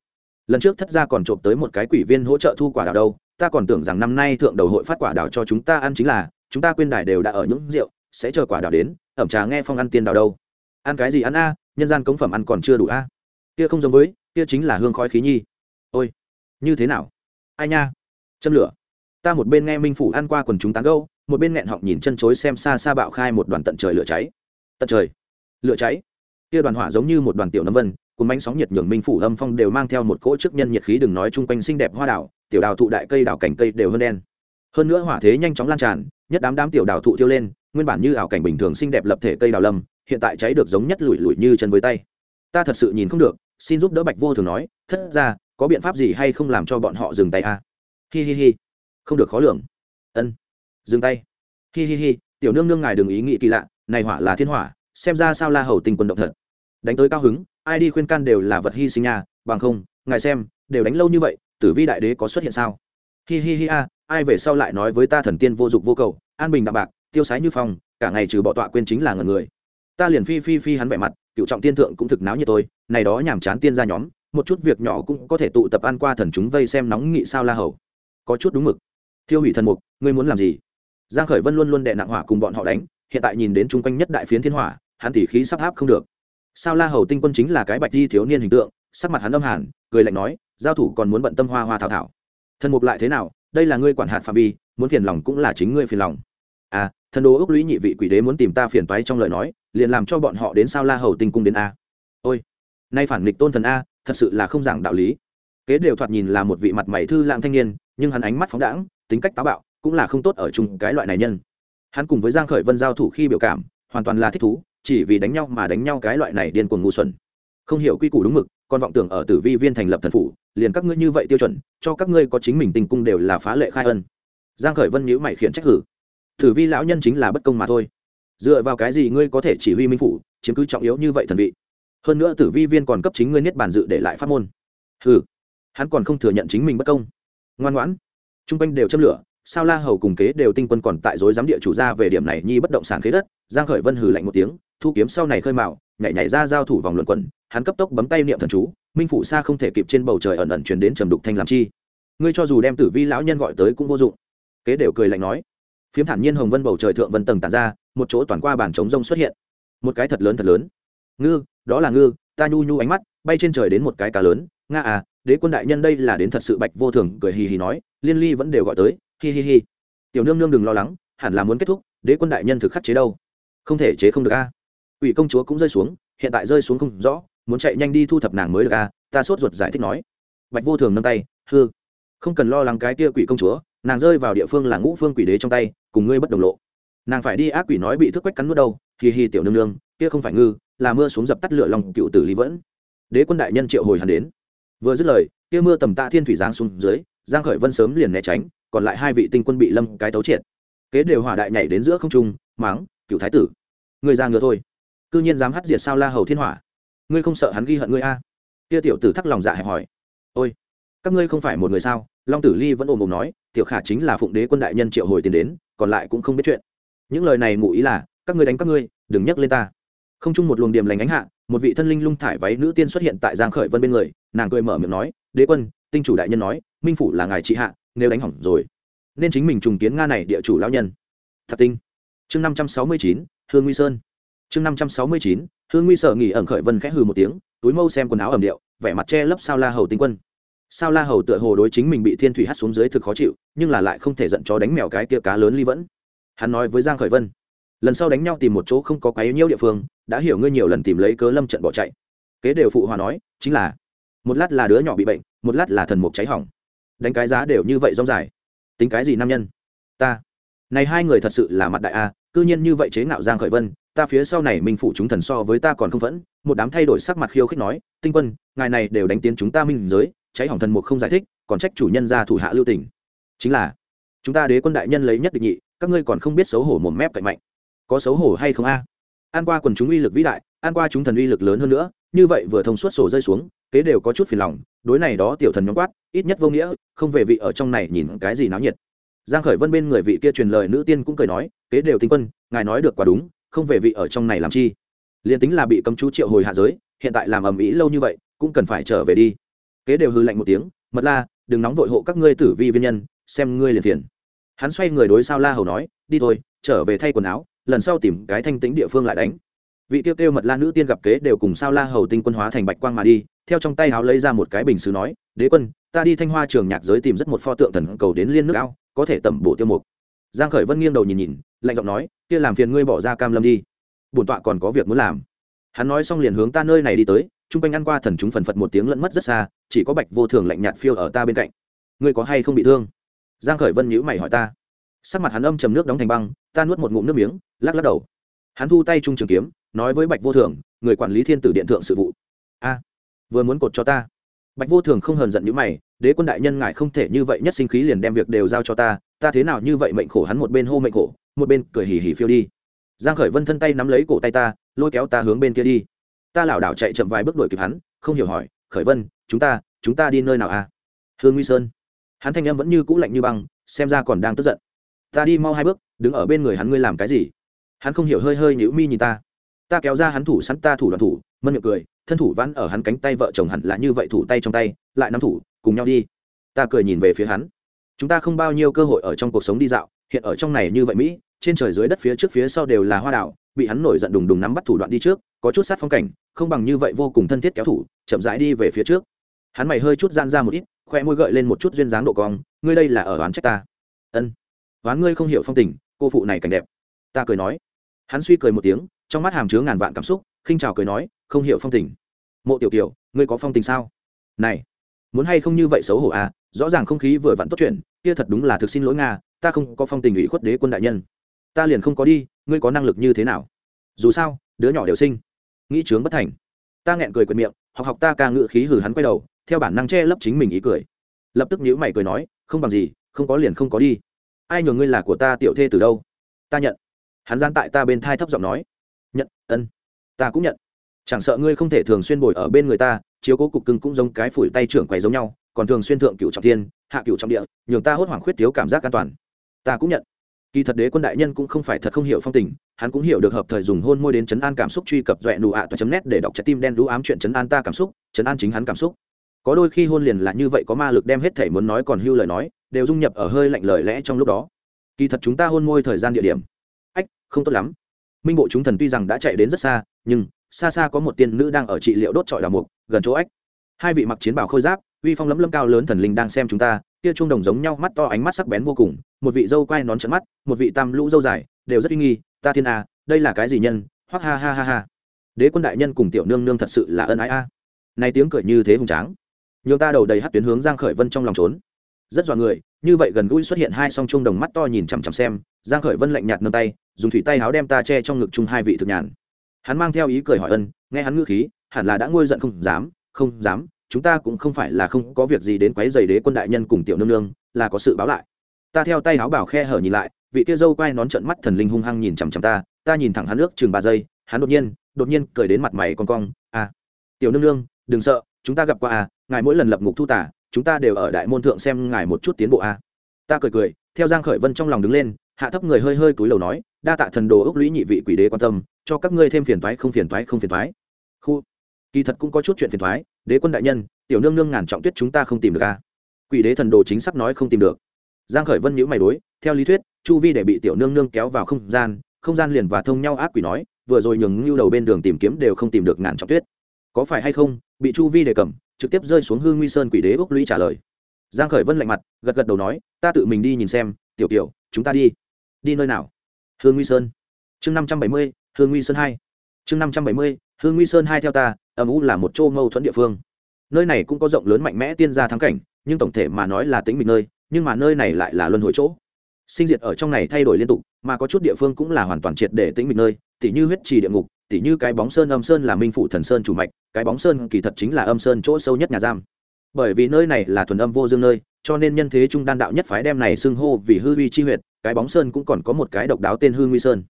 Lần trước thất gia còn trộm tới một cái quỷ viên hỗ trợ thu quả đào đâu, ta còn tưởng rằng năm nay thượng đầu hội phát quả đào cho chúng ta ăn chính là, chúng ta quên đài đều đã ở những rượu, sẽ chờ quả đào đến, ẩm trà nghe phong ăn tiền đào đâu. Ăn cái gì ăn a, nhân gian cống phẩm ăn còn chưa đủ a. Kia không giống với, kia chính là hương khói khí nhi. Ôi, như thế nào? Ai nha? Châm lửa. Ta một bên nghe minh phủ ăn qua quần chúng tán gâu một bên nghẹn họng nhìn chân chối xem xa xa bạo khai một đoàn tận trời lửa cháy. Tận trời. Lửa cháy. Kia đoàn hỏa giống như một đoàn tiểu nấm vân cùng bánh sóng nhiệt nhường minh phủ âm phong đều mang theo một cỗ trước nhân nhiệt khí đừng nói chung quanh xinh đẹp hoa đảo, tiểu đào thụ đại cây đào cảnh cây đều hơn đen. Hơn nữa hỏa thế nhanh chóng lan tràn, nhất đám đám tiểu đào thụ tiêu lên, nguyên bản như ảo cảnh bình thường xinh đẹp lập thể cây đào lâm, hiện tại cháy được giống nhất lủi lủi như chân với tay. Ta thật sự nhìn không được, xin giúp đỡ bạch vô thường nói, thất ra có biện pháp gì hay không làm cho bọn họ dừng tay a à? hi hi hi. Không được khó lường. Ân. Dừng tay. Hi hi hi, tiểu nương nương ngài đừng ý nghĩ kỳ lạ, này hỏa là thiên hỏa, xem ra sao la hầu tình quân động thật. Đánh tới cao hứng ai đi khuyên can đều là vật hy sinh nha, bằng không, ngài xem, đều đánh lâu như vậy, tử vi đại đế có xuất hiện sao? Hi hi hi a, ai về sau lại nói với ta thần tiên vô dụng vô cầu, an bình đạm bạc, tiêu sái như phong, cả ngày trừ bỏ tọa quên chính là ngần người. Ta liền phi phi phi hắn vẻ mặt, cựu trọng tiên thượng cũng thực náo như tôi, này đó nhàm chán tiên ra nhóm, một chút việc nhỏ cũng có thể tụ tập ăn qua thần chúng vây xem nóng nghị sao la hầu. Có chút đúng mực. Thiêu hủy thần mục, ngươi muốn làm gì? Giang khởi vân luôn luôn đệ nặng hỏa cùng bọn họ đánh, hiện tại nhìn đến chung quanh nhất đại phiến thiên hỏa, hắn tỉ khí sắp áp không được sao la hầu tinh quân chính là cái bạch di thiếu niên hình tượng, sắc mặt hắn âm hàn, cười lạnh nói, giao thủ còn muốn bận tâm hoa hoa thảo thảo. Thần mục lại thế nào, đây là ngươi quản hạt phạm vi, muốn phiền lòng cũng là chính ngươi phiền lòng. À thần đồ ước lũy nhị vị quỷ đế muốn tìm ta phiền toái trong lời nói, liền làm cho bọn họ đến sao la hầu tinh cung đến a. Ôi, nay phản nghịch tôn thần a, thật sự là không giảng đạo lý. Kế đều thoạt nhìn là một vị mặt mày thư lãng thanh niên, nhưng hắn ánh mắt phóng đãng, tính cách táo bạo, cũng là không tốt ở chung cái loại này nhân. Hắn cùng với giang khởi vân giao thủ khi biểu cảm, hoàn toàn là thích thú chỉ vì đánh nhau mà đánh nhau cái loại này điên cuồng ngu xuẩn. Không hiểu quy củ đúng mực còn vọng tưởng ở tử vi viên thành lập thần phủ, liền các ngươi như vậy tiêu chuẩn, cho các ngươi có chính mình tình cung đều là phá lệ khai ân. Giang khởi vân nhíu mày khiển trách hử. Tử vi lão nhân chính là bất công mà thôi. Dựa vào cái gì ngươi có thể chỉ huy minh phủ, chiếm cứ trọng yếu như vậy thần vị? Hơn nữa tử vi viên còn cấp chính ngươi niết bàn dự để lại pháp môn. Hừ, hắn còn không thừa nhận chính mình bất công. Ngoan ngoãn, trung quanh đều châm lửa, sao la hầu cùng kế đều tinh quân còn tại dối giám địa chủ ra về điểm này nhi bất động sản khế đất? Giang khởi vân hừ lạnh một tiếng thu kiếm sau này khơi mạo nhảy nhảy ra giao thủ vòng luận quẩn, hắn cấp tốc bấm tay niệm thần chú, minh phủ xa không thể kịp trên bầu trời ẩn ẩn truyền đến trầm đục thanh làm chi. Ngươi cho dù đem tử vi lão nhân gọi tới cũng vô dụng. Kế đều cười lạnh nói. Phiếm thản nhiên hồng vân bầu trời thượng vân tầng tản ra, một chỗ toàn qua bản trống rông xuất hiện. Một cái thật lớn thật lớn. Ngư, đó là ngư, ta nhu nhu ánh mắt, bay trên trời đến một cái cá lớn. Nga à đế quân đại nhân đây là đến thật sự bạch vô thường, cười hì hì nói, liên ly vẫn đều gọi tới, hi hi hi. Tiểu nương nương đừng lo lắng, hẳn là muốn kết thúc, đế quân đại nhân thực khắc chế đâu. Không thể chế không được a ủy công chúa cũng rơi xuống, hiện tại rơi xuống không rõ, muốn chạy nhanh đi thu thập nàng mới được a ta sốt ruột giải thích nói. Bạch vô thường nâng tay hư không cần lo lắng cái kia quỷ công chúa, nàng rơi vào địa phương là ngũ phương quỷ đế trong tay, cùng ngươi bất đồng lộ. Nàng phải đi ác quỷ nói bị thức quách cắn nuốt đâu, hì hì tiểu nương nương, kia không phải ngư, là mưa xuống dập tắt lửa lòng, cựu tử lý vẫn. Đế quân đại nhân triệu hồi hắn đến. Vừa dứt lời, kia mưa tầm tạ thiên thủy giáng xuống dưới, giang khởi vân sớm liền né tránh, còn lại hai vị tinh quân bị lâm cái tấu triệt. Kế đều hỏa đại nhảy đến giữa không trung máng cựu thái tử, người ra ngựa thôi cư nhiên dám hắt diệt sao la hầu thiên hỏa. Ngươi không sợ hắn ghi hận ngươi a? Kia tiểu tử thắc lòng dạ hẹp hỏi. Ôi, các ngươi không phải một người sao? Long tử ly vẫn ồm ồm nói, tiểu khả chính là phụng đế quân đại nhân triệu hồi tiền đến, còn lại cũng không biết chuyện. Những lời này ngụ ý là, các ngươi đánh các ngươi, đừng nhắc lên ta. Không chung một luồng điểm lành ánh hạ, một vị thân linh lung thải váy nữ tiên xuất hiện tại giang khởi vân bên người, nàng cười mở miệng nói, đế quân, tinh chủ đại nhân nói, minh phủ là ngài trị hạ, nếu đánh hỏng rồi, nên chính mình trùng kiến nga này địa chủ lão nhân. Thật tinh. Chương năm trăm sáu mươi chín, hương nguy sơn chương năm trăm sáu mươi chín, hương nguy sở nghỉ ẩn khởi vân khẽ hừ một tiếng, túi mâu xem quần áo ẩm điệu, vẻ mặt che lấp sao la hầu tinh quân. Sao la hầu tựa hồ đối chính mình bị thiên thủy hắt xuống dưới thực khó chịu, nhưng là lại không thể giận chó đánh mèo cái kia cá lớn ly vẫn. Hắn nói với giang khởi vân, lần sau đánh nhau tìm một chỗ không có quấy nhiễu địa phương, đã hiểu ngươi nhiều lần tìm lấy cớ lâm trận bỏ chạy. Kế đều phụ hòa nói, chính là, một lát là đứa nhỏ bị bệnh, một lát là thần mục cháy hỏng. Đánh cái giá đều như vậy rong dài. Tính cái gì nam nhân? Ta, này hai người thật sự là mặt đại a, cư nhiên như vậy chế ngạo giang khởi vân ta phía sau này minh phụ chúng thần so với ta còn không vẫn, một đám thay đổi sắc mặt khiêu khích nói, tinh quân, ngài này đều đánh tiến chúng ta minh giới, cháy hỏng thần mục không giải thích, còn trách chủ nhân ra thủ hạ lưu tình. Chính là, chúng ta đế quân đại nhân lấy nhất định nhị, các ngươi còn không biết xấu hổ mồm mép cạnh mạnh. Có xấu hổ hay không a? An qua quần chúng uy lực vĩ đại, an qua chúng thần uy lực lớn hơn nữa, như vậy vừa thông suốt sổ rơi xuống, kế đều có chút phiền lòng, đối này đó tiểu thần nhóm quát, ít nhất vô nghĩa, không về vị ở trong này nhìn cái gì náo nhiệt. Giang khởi vân bên người vị kia truyền lời nữ tiên cũng cười nói, kế đều tinh quân, ngài nói được quá đúng không về vị ở trong này làm chi? Liền tính là bị cấm chú triệu hồi hạ giới, hiện tại làm ầm ĩ lâu như vậy, cũng cần phải trở về đi. Kế đều hư lạnh một tiếng, mật la, đừng nóng vội hộ các ngươi tử vi viên nhân, xem ngươi liền thiền hắn xoay người đối sao la hầu nói, đi thôi, trở về thay quần áo, lần sau tìm cái thanh tĩnh địa phương lại đánh. Vị tiêu tiêu mật la nữ tiên gặp kế đều cùng sao la hầu tinh quân hóa thành bạch quang mà đi, theo trong tay áo lấy ra một cái bình sứ nói, đế quân, ta đi thanh hoa trường nhạc giới tìm rất một pho tượng thần cầu đến liên nước ao, có thể tẩm bổ tiêu mục giang khởi vân nghiêng đầu nhìn nhìn, lạnh giọng nói, kia làm phiền ngươi bỏ ra cam lâm đi. Bổn tọa còn có việc muốn làm. Hắn nói xong liền hướng ta nơi này đi tới trung quanh ăn qua thần chúng phần phật một tiếng lẫn mất rất xa, chỉ có bạch vô thường lạnh nhạt phiêu ở ta bên cạnh. Ngươi có hay không bị thương? Giang khởi vân nhíu mày hỏi ta. Sắc mặt hắn âm trầm nước đóng thành băng, ta nuốt một ngụm nước miếng, lắc lắc đầu. Hắn thu tay trung trường kiếm, nói với bạch vô thường, người quản lý thiên tử điện thượng sự vụ. A, vừa muốn cột cho ta. Bạch vô thường không hờn giận như mày, đế quân đại nhân ngài không thể như vậy nhất sinh khí liền đem việc đều giao cho ta ta thế nào như vậy mệnh khổ hắn một bên hô mệnh khổ, một bên cười hì hì phiêu đi. Giang khởi vân thân tay nắm lấy cổ tay ta, lôi kéo ta hướng bên kia đi. Ta lảo đảo chạy chậm vài bước đuổi kịp hắn, không hiểu hỏi, khởi vân, chúng ta chúng ta đi nơi nào à? Hương nguy sơn. Hắn thanh âm vẫn như cũ lạnh như băng, xem ra còn đang tức giận. Ta đi mau hai bước, đứng ở bên người hắn ngươi làm cái gì? Hắn không hiểu hơi hơi nhíu mi nhìn ta. Ta kéo ra hắn thủ sẵn ta thủ đoàn thủ, mân miệng cười, thân thủ vãn ở hắn cánh tay vợ chồng hẳn là như vậy thủ tay trong tay, lại nắm thủ, cùng nhau đi. Ta cười nhìn về phía hắn chúng ta không bao nhiêu cơ hội ở trong cuộc sống đi dạo, hiện ở trong này như vậy mỹ, trên trời dưới đất phía trước phía sau đều là hoa đảo, bị hắn nổi giận đùng đùng nắm bắt thủ đoạn đi trước, có chút sát phong cảnh, không bằng như vậy vô cùng thân thiết kéo thủ, chậm rãi đi về phía trước. Hắn mày hơi chút gian ra một ít, khoe môi gợi lên một chút duyên dáng độ cong, ngươi đây là ở oán trách ta. Ân. Oán ngươi không hiểu phong tình, cô phụ này cảnh đẹp. Ta cười nói. Hắn suy cười một tiếng, trong mắt hàm chứa ngàn vạn cảm xúc, khinh trào cười nói, không hiểu phong tình. Mộ tiểu tiểu ngươi có phong tình sao? Này, muốn hay không như vậy xấu hổ à? Rõ ràng không khí vừa vặn tốt chuyện, kia thật đúng là thực xin lỗi nga, ta không có phong tình ủy khuất đế quân đại nhân. Ta liền không có đi, ngươi có năng lực như thế nào? Dù sao, đứa nhỏ đều sinh. Nghĩ chướng bất thành. Ta nghẹn cười quệt miệng, học học ta ca ngự khí hử hắn quay đầu, theo bản năng che lấp chính mình ý cười. Lập tức nhữ mày cười nói, không bằng gì, không có liền không có đi. Ai nhường ngươi là của ta tiểu thê từ đâu? Ta nhận. Hắn gian tại ta bên thai thấp giọng nói. Nhận, ân. Ta cũng nhận. Chẳng sợ ngươi không thể thường xuyên bồi ở bên người ta, chiếu cố cục cưng cũng giống cái phủi tay trưởng quầy giống nhau còn thường xuyên thượng cựu trọng thiên, hạ cựu trọng địa, nhường ta hốt hoảng khuyết thiếu cảm giác an toàn. Ta cũng nhận. Kỳ thật đế quân đại nhân cũng không phải thật không hiểu phong tình, hắn cũng hiểu được hợp thời dùng hôn môi đến chấn an cảm xúc truy cập dọa nụ ạ toa chấm nét để đọc trái tim đen đũ ám chuyện chấn an ta cảm xúc, chấn an chính hắn cảm xúc. Có đôi khi hôn liền là như vậy có ma lực đem hết thể muốn nói còn hưu lời nói, đều dung nhập ở hơi lạnh lời lẽ trong lúc đó. Kỳ thật chúng ta hôn môi thời gian địa điểm. Ách, không tốt lắm. Minh bộ chúng thần tuy rằng đã chạy đến rất xa, nhưng xa xa có một tiên nữ đang ở trị liệu đốt trọi đào mục, gần chỗ ách. Hai vị mặc chiến bào khôi giáp uy phong lấm lấm cao lớn thần linh đang xem chúng ta, kia trung đồng giống nhau mắt to ánh mắt sắc bén vô cùng, một vị dâu quai nón trận mắt, một vị tam lũ dâu dài, đều rất uy nghi, ta thiên a, đây là cái gì nhân? Hoắc ha ha ha ha. Đế quân đại nhân cùng tiểu nương nương thật sự là ân ái a. Này tiếng cười như thế hùng tráng. Nhường ta đầu đầy hát tuyến hướng giang khởi vân trong lòng trốn. Rất dọa người, như vậy gần gũi xuất hiện hai song trung đồng mắt to nhìn chằm chằm xem, giang khởi vân lạnh nhạt nâng tay, dùng thủy tay áo đem ta che trong ngực chung hai vị thực nhàn. Hắn mang theo ý cười hỏi ân, nghe hắn ngữ khí, hẳn là đã ngôi giận không dám không dám chúng ta cũng không phải là không có việc gì đến quấy giày đế quân đại nhân cùng tiểu nương nương, là có sự báo lại. Ta theo tay áo bảo khe hở nhìn lại, vị kia dâu quay nón trận mắt thần linh hung hăng nhìn chằm chằm ta ta nhìn thẳng hắn nước chừng ba giây, hắn đột nhiên đột nhiên cười đến mặt mày con cong à tiểu nương nương, đừng sợ, chúng ta gặp qua à ngài mỗi lần lập ngục thu tả chúng ta đều ở đại môn thượng xem ngài một chút tiến bộ à. Ta cười cười, theo giang khởi vân trong lòng đứng lên, hạ thấp người hơi hơi cúi đầu nói, đa tạ thần đồ ước lũy nhị vị quỷ đế quan tâm, cho các ngươi thêm phiền toái không phiền toái không phiền toái. Khu, kỳ thật cũng có chút chuyện phiền toái đế quân đại nhân, tiểu nương nương ngàn trọng tuyết chúng ta không tìm được a à? quỷ đế thần đồ chính xác nói không tìm được. Giang khởi vân nhíu mày đối, theo lý thuyết, chu vi để bị tiểu nương nương kéo vào không gian không gian liền và thông nhau ác quỷ nói, vừa rồi nhường lưu đầu bên đường tìm kiếm đều không tìm được ngàn trọng tuyết. Có phải hay không, bị chu vi để cầm trực tiếp rơi xuống hư nguy sơn quỷ đế úc lũy trả lời. Giang khởi vân lạnh mặt, gật gật đầu nói, ta tự mình đi nhìn xem, tiểu tiểu, chúng ta đi. Đi nơi nào? Hương nguy sơn. Chương năm trăm bảy mươi hương nguy sơn hai. Chương năm trăm bảy mươi hương nguy sơn hai theo ta, âm u là một châu mâu thuẫn địa phương. Nơi này cũng có rộng lớn mạnh mẽ tiên gia thắng cảnh, nhưng tổng thể mà nói là tính mịch nơi, nhưng mà nơi này lại là luân hồi chỗ. Sinh diệt ở trong này thay đổi liên tục, mà có chút địa phương cũng là hoàn toàn triệt để tĩnh mịch nơi, tỉ như huyết trì địa ngục, tỉ như cái bóng sơn âm sơn là minh phụ thần sơn chủ mạch, cái bóng sơn kỳ thật chính là âm sơn chỗ sâu nhất nhà giam. Bởi vì nơi này là thuần âm vô dương nơi, cho nên nhân thế trung đan đạo nhất phái đem này xưng hô vì hư uy chi huyệt, cái bóng sơn cũng còn có một cái độc đáo tên hư nguy sơn.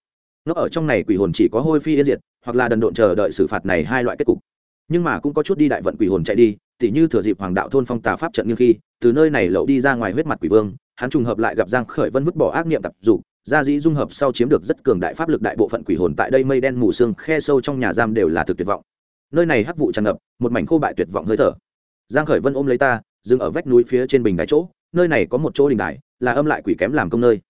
Nó ở trong này quỷ hồn chỉ có hôi phi yên diệt hoặc là đần độn chờ đợi xử phạt này hai loại kết cục. Nhưng mà cũng có chút đi đại vận quỷ hồn chạy đi, tỉ như thừa dịp hoàng đạo thôn phong tà pháp trận như khi, từ nơi này lậu đi ra ngoài huyết mặt quỷ vương, hắn trùng hợp lại gặp giang khởi vân vứt bỏ ác niệm tập dục gia dĩ dung hợp sau chiếm được rất cường đại pháp lực đại bộ phận quỷ hồn tại đây mây đen mù sương khe sâu trong nhà giam đều là thực tuyệt vọng. Nơi này hắc vụ tràn ngập, một mảnh khô bại tuyệt vọng hơi thở. Giang khởi vân ôm lấy ta, dừng ở vách núi phía trên bình đài chỗ, nơi này có một chỗ đình đài, là âm lại quỷ kém làm công nơi.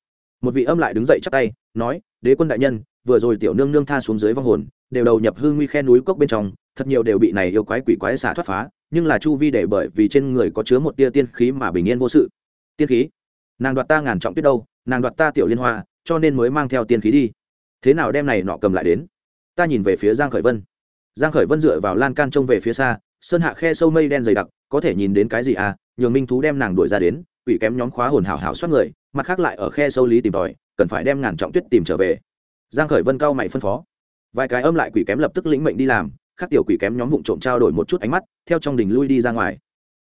Một vị âm lại đứng dậy chắp tay, nói, đế quân đại nhân, vừa rồi tiểu nương nương tha xuống dưới vong hồn đều đầu nhập hư nguy khe núi cốc bên trong, thật nhiều đều bị này yêu quái quỷ quái xả thoát phá, nhưng là chu vi để bởi vì trên người có chứa một tia tiên khí mà bình yên vô sự. Tiên khí? Nàng đoạt ta ngàn trọng tuyết đâu, nàng đoạt ta tiểu liên hoa, cho nên mới mang theo tiên khí đi. Thế nào đem này nọ cầm lại đến? Ta nhìn về phía giang khởi vân. Giang khởi vân dựa vào lan can trông về phía xa, sơn hạ khe sâu mây đen dày đặc, có thể nhìn đến cái gì à? Nhường minh thú đem nàng đuổi ra đến, quỷ kém nhóm khóa hồn hảo hảo soát người, mặt khác lại ở khe sâu lý tìm tòi, cần phải đem ngàn trọng tuyết tìm trở về. Giang khởi vân cao mày phân phó vài cái âm lại quỷ kém lập tức lĩnh mệnh đi làm, khác tiểu quỷ kém nhóm vụng trộm trao đổi một chút ánh mắt, theo trong đình lui đi ra ngoài.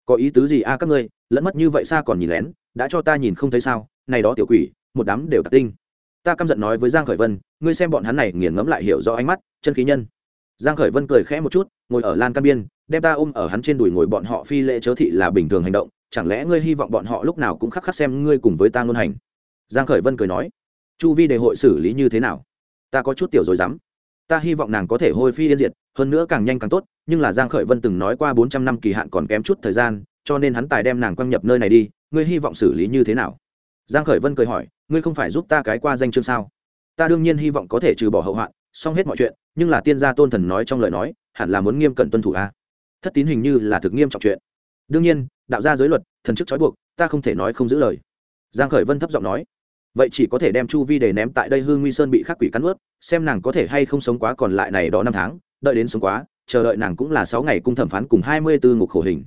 Có ý tứ gì a các ngươi, lẫn mất như vậy xa còn nhìn lén, đã cho ta nhìn không thấy sao, này đó tiểu quỷ, một đám đều tạc tinh. Ta căm giận nói với giang khởi vân, ngươi xem bọn hắn này nghiền ngẫm lại hiểu rõ ánh mắt, chân khí nhân. Giang khởi vân cười khẽ một chút, ngồi ở lan can biên, đem ta ôm ở hắn trên đùi ngồi bọn họ phi lễ chớ thị là bình thường hành động, chẳng lẽ ngươi hy vọng bọn họ lúc nào cũng khắc khắc xem ngươi cùng với ta ngôn hành? Giang khởi vân cười nói, chu vi đề hội xử lý như thế nào? Ta có chút tiểu rồi dám ta hy vọng nàng có thể hôi phi yên diệt, hơn nữa càng nhanh càng tốt, nhưng là giang khởi vân từng nói qua 400 năm kỳ hạn còn kém chút thời gian, cho nên hắn tài đem nàng quăng nhập nơi này đi, ngươi hy vọng xử lý như thế nào? Giang khởi vân cười hỏi, ngươi không phải giúp ta cái qua danh chương sao? Ta đương nhiên hy vọng có thể trừ bỏ hậu hoạn, xong hết mọi chuyện, nhưng là tiên gia tôn thần nói trong lời nói, hẳn là muốn nghiêm cẩn tuân thủ a. Thất tín hình như là thực nghiêm trọng chuyện. Đương nhiên, đạo gia giới luật, thần chức trói buộc, ta không thể nói không giữ lời. Giang khởi vân thấp giọng nói vậy chỉ có thể đem chu vi để ném tại đây hương nguy sơn bị khắc quỷ cắn ướt, xem nàng có thể hay không sống quá còn lại này đó năm tháng, đợi đến sống quá, chờ đợi nàng cũng là sáu ngày cung thẩm phán cùng hai mươi bốn ngục khổ hình.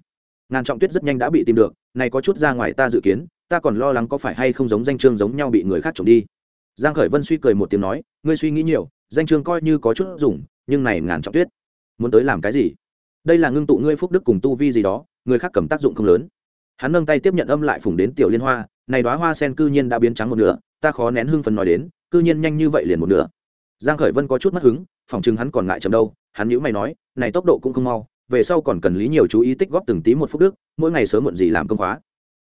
Ngàn trọng tuyết rất nhanh đã bị tìm được, này có chút ra ngoài ta dự kiến, ta còn lo lắng có phải hay không giống danh chương giống nhau bị người khác trộm đi. Giang khởi vân suy cười một tiếng nói, ngươi suy nghĩ nhiều, danh chương coi như có chút dùng, nhưng này ngàn trọng tuyết, muốn tới làm cái gì? Đây là ngưng tụ ngươi phúc đức cùng tu vi gì đó, người khác cầm tác dụng không lớn. Hắn nâng tay tiếp nhận âm lại phủng đến tiểu liên hoa này đóa hoa sen cư nhiên đã biến trắng một nửa, ta khó nén hưng phấn nói đến, cư nhiên nhanh như vậy liền một nửa. Giang khởi vân có chút mất hứng, phòng chừng hắn còn ngại chậm đâu, hắn nhíu mày nói, này tốc độ cũng không mau, về sau còn cần lý nhiều chú ý tích góp từng tí một phút đức, mỗi ngày sớm muộn gì làm công khóa.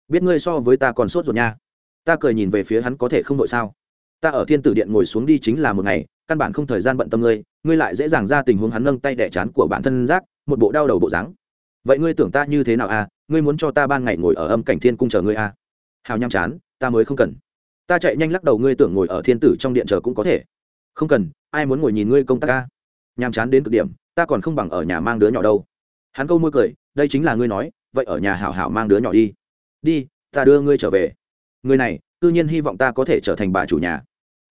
Biết ngươi so với ta còn sốt ruột nha. Ta cười nhìn về phía hắn có thể không đội sao? Ta ở thiên tử điện ngồi xuống đi chính là một ngày, căn bản không thời gian bận tâm ngươi ngươi lại dễ dàng ra tình huống hắn nâng tay đẻ chán của bản thân giác một bộ đau đầu bộ dáng. Vậy ngươi tưởng ta như thế nào à? Ngươi muốn cho ta ban ngày ngồi ở âm cảnh thiên cung chờ ngươi à? Hào nham chán, ta mới không cần. Ta chạy nhanh lắc đầu, ngươi tưởng ngồi ở thiên tử trong điện chờ cũng có thể. Không cần, ai muốn ngồi nhìn ngươi công tác ca nhàm chán đến cực điểm, ta còn không bằng ở nhà mang đứa nhỏ đâu. Hắn câu môi cười, đây chính là ngươi nói, vậy ở nhà hảo hảo mang đứa nhỏ đi. Đi, ta đưa ngươi trở về. Người này tự nhiên hy vọng ta có thể trở thành bà chủ nhà.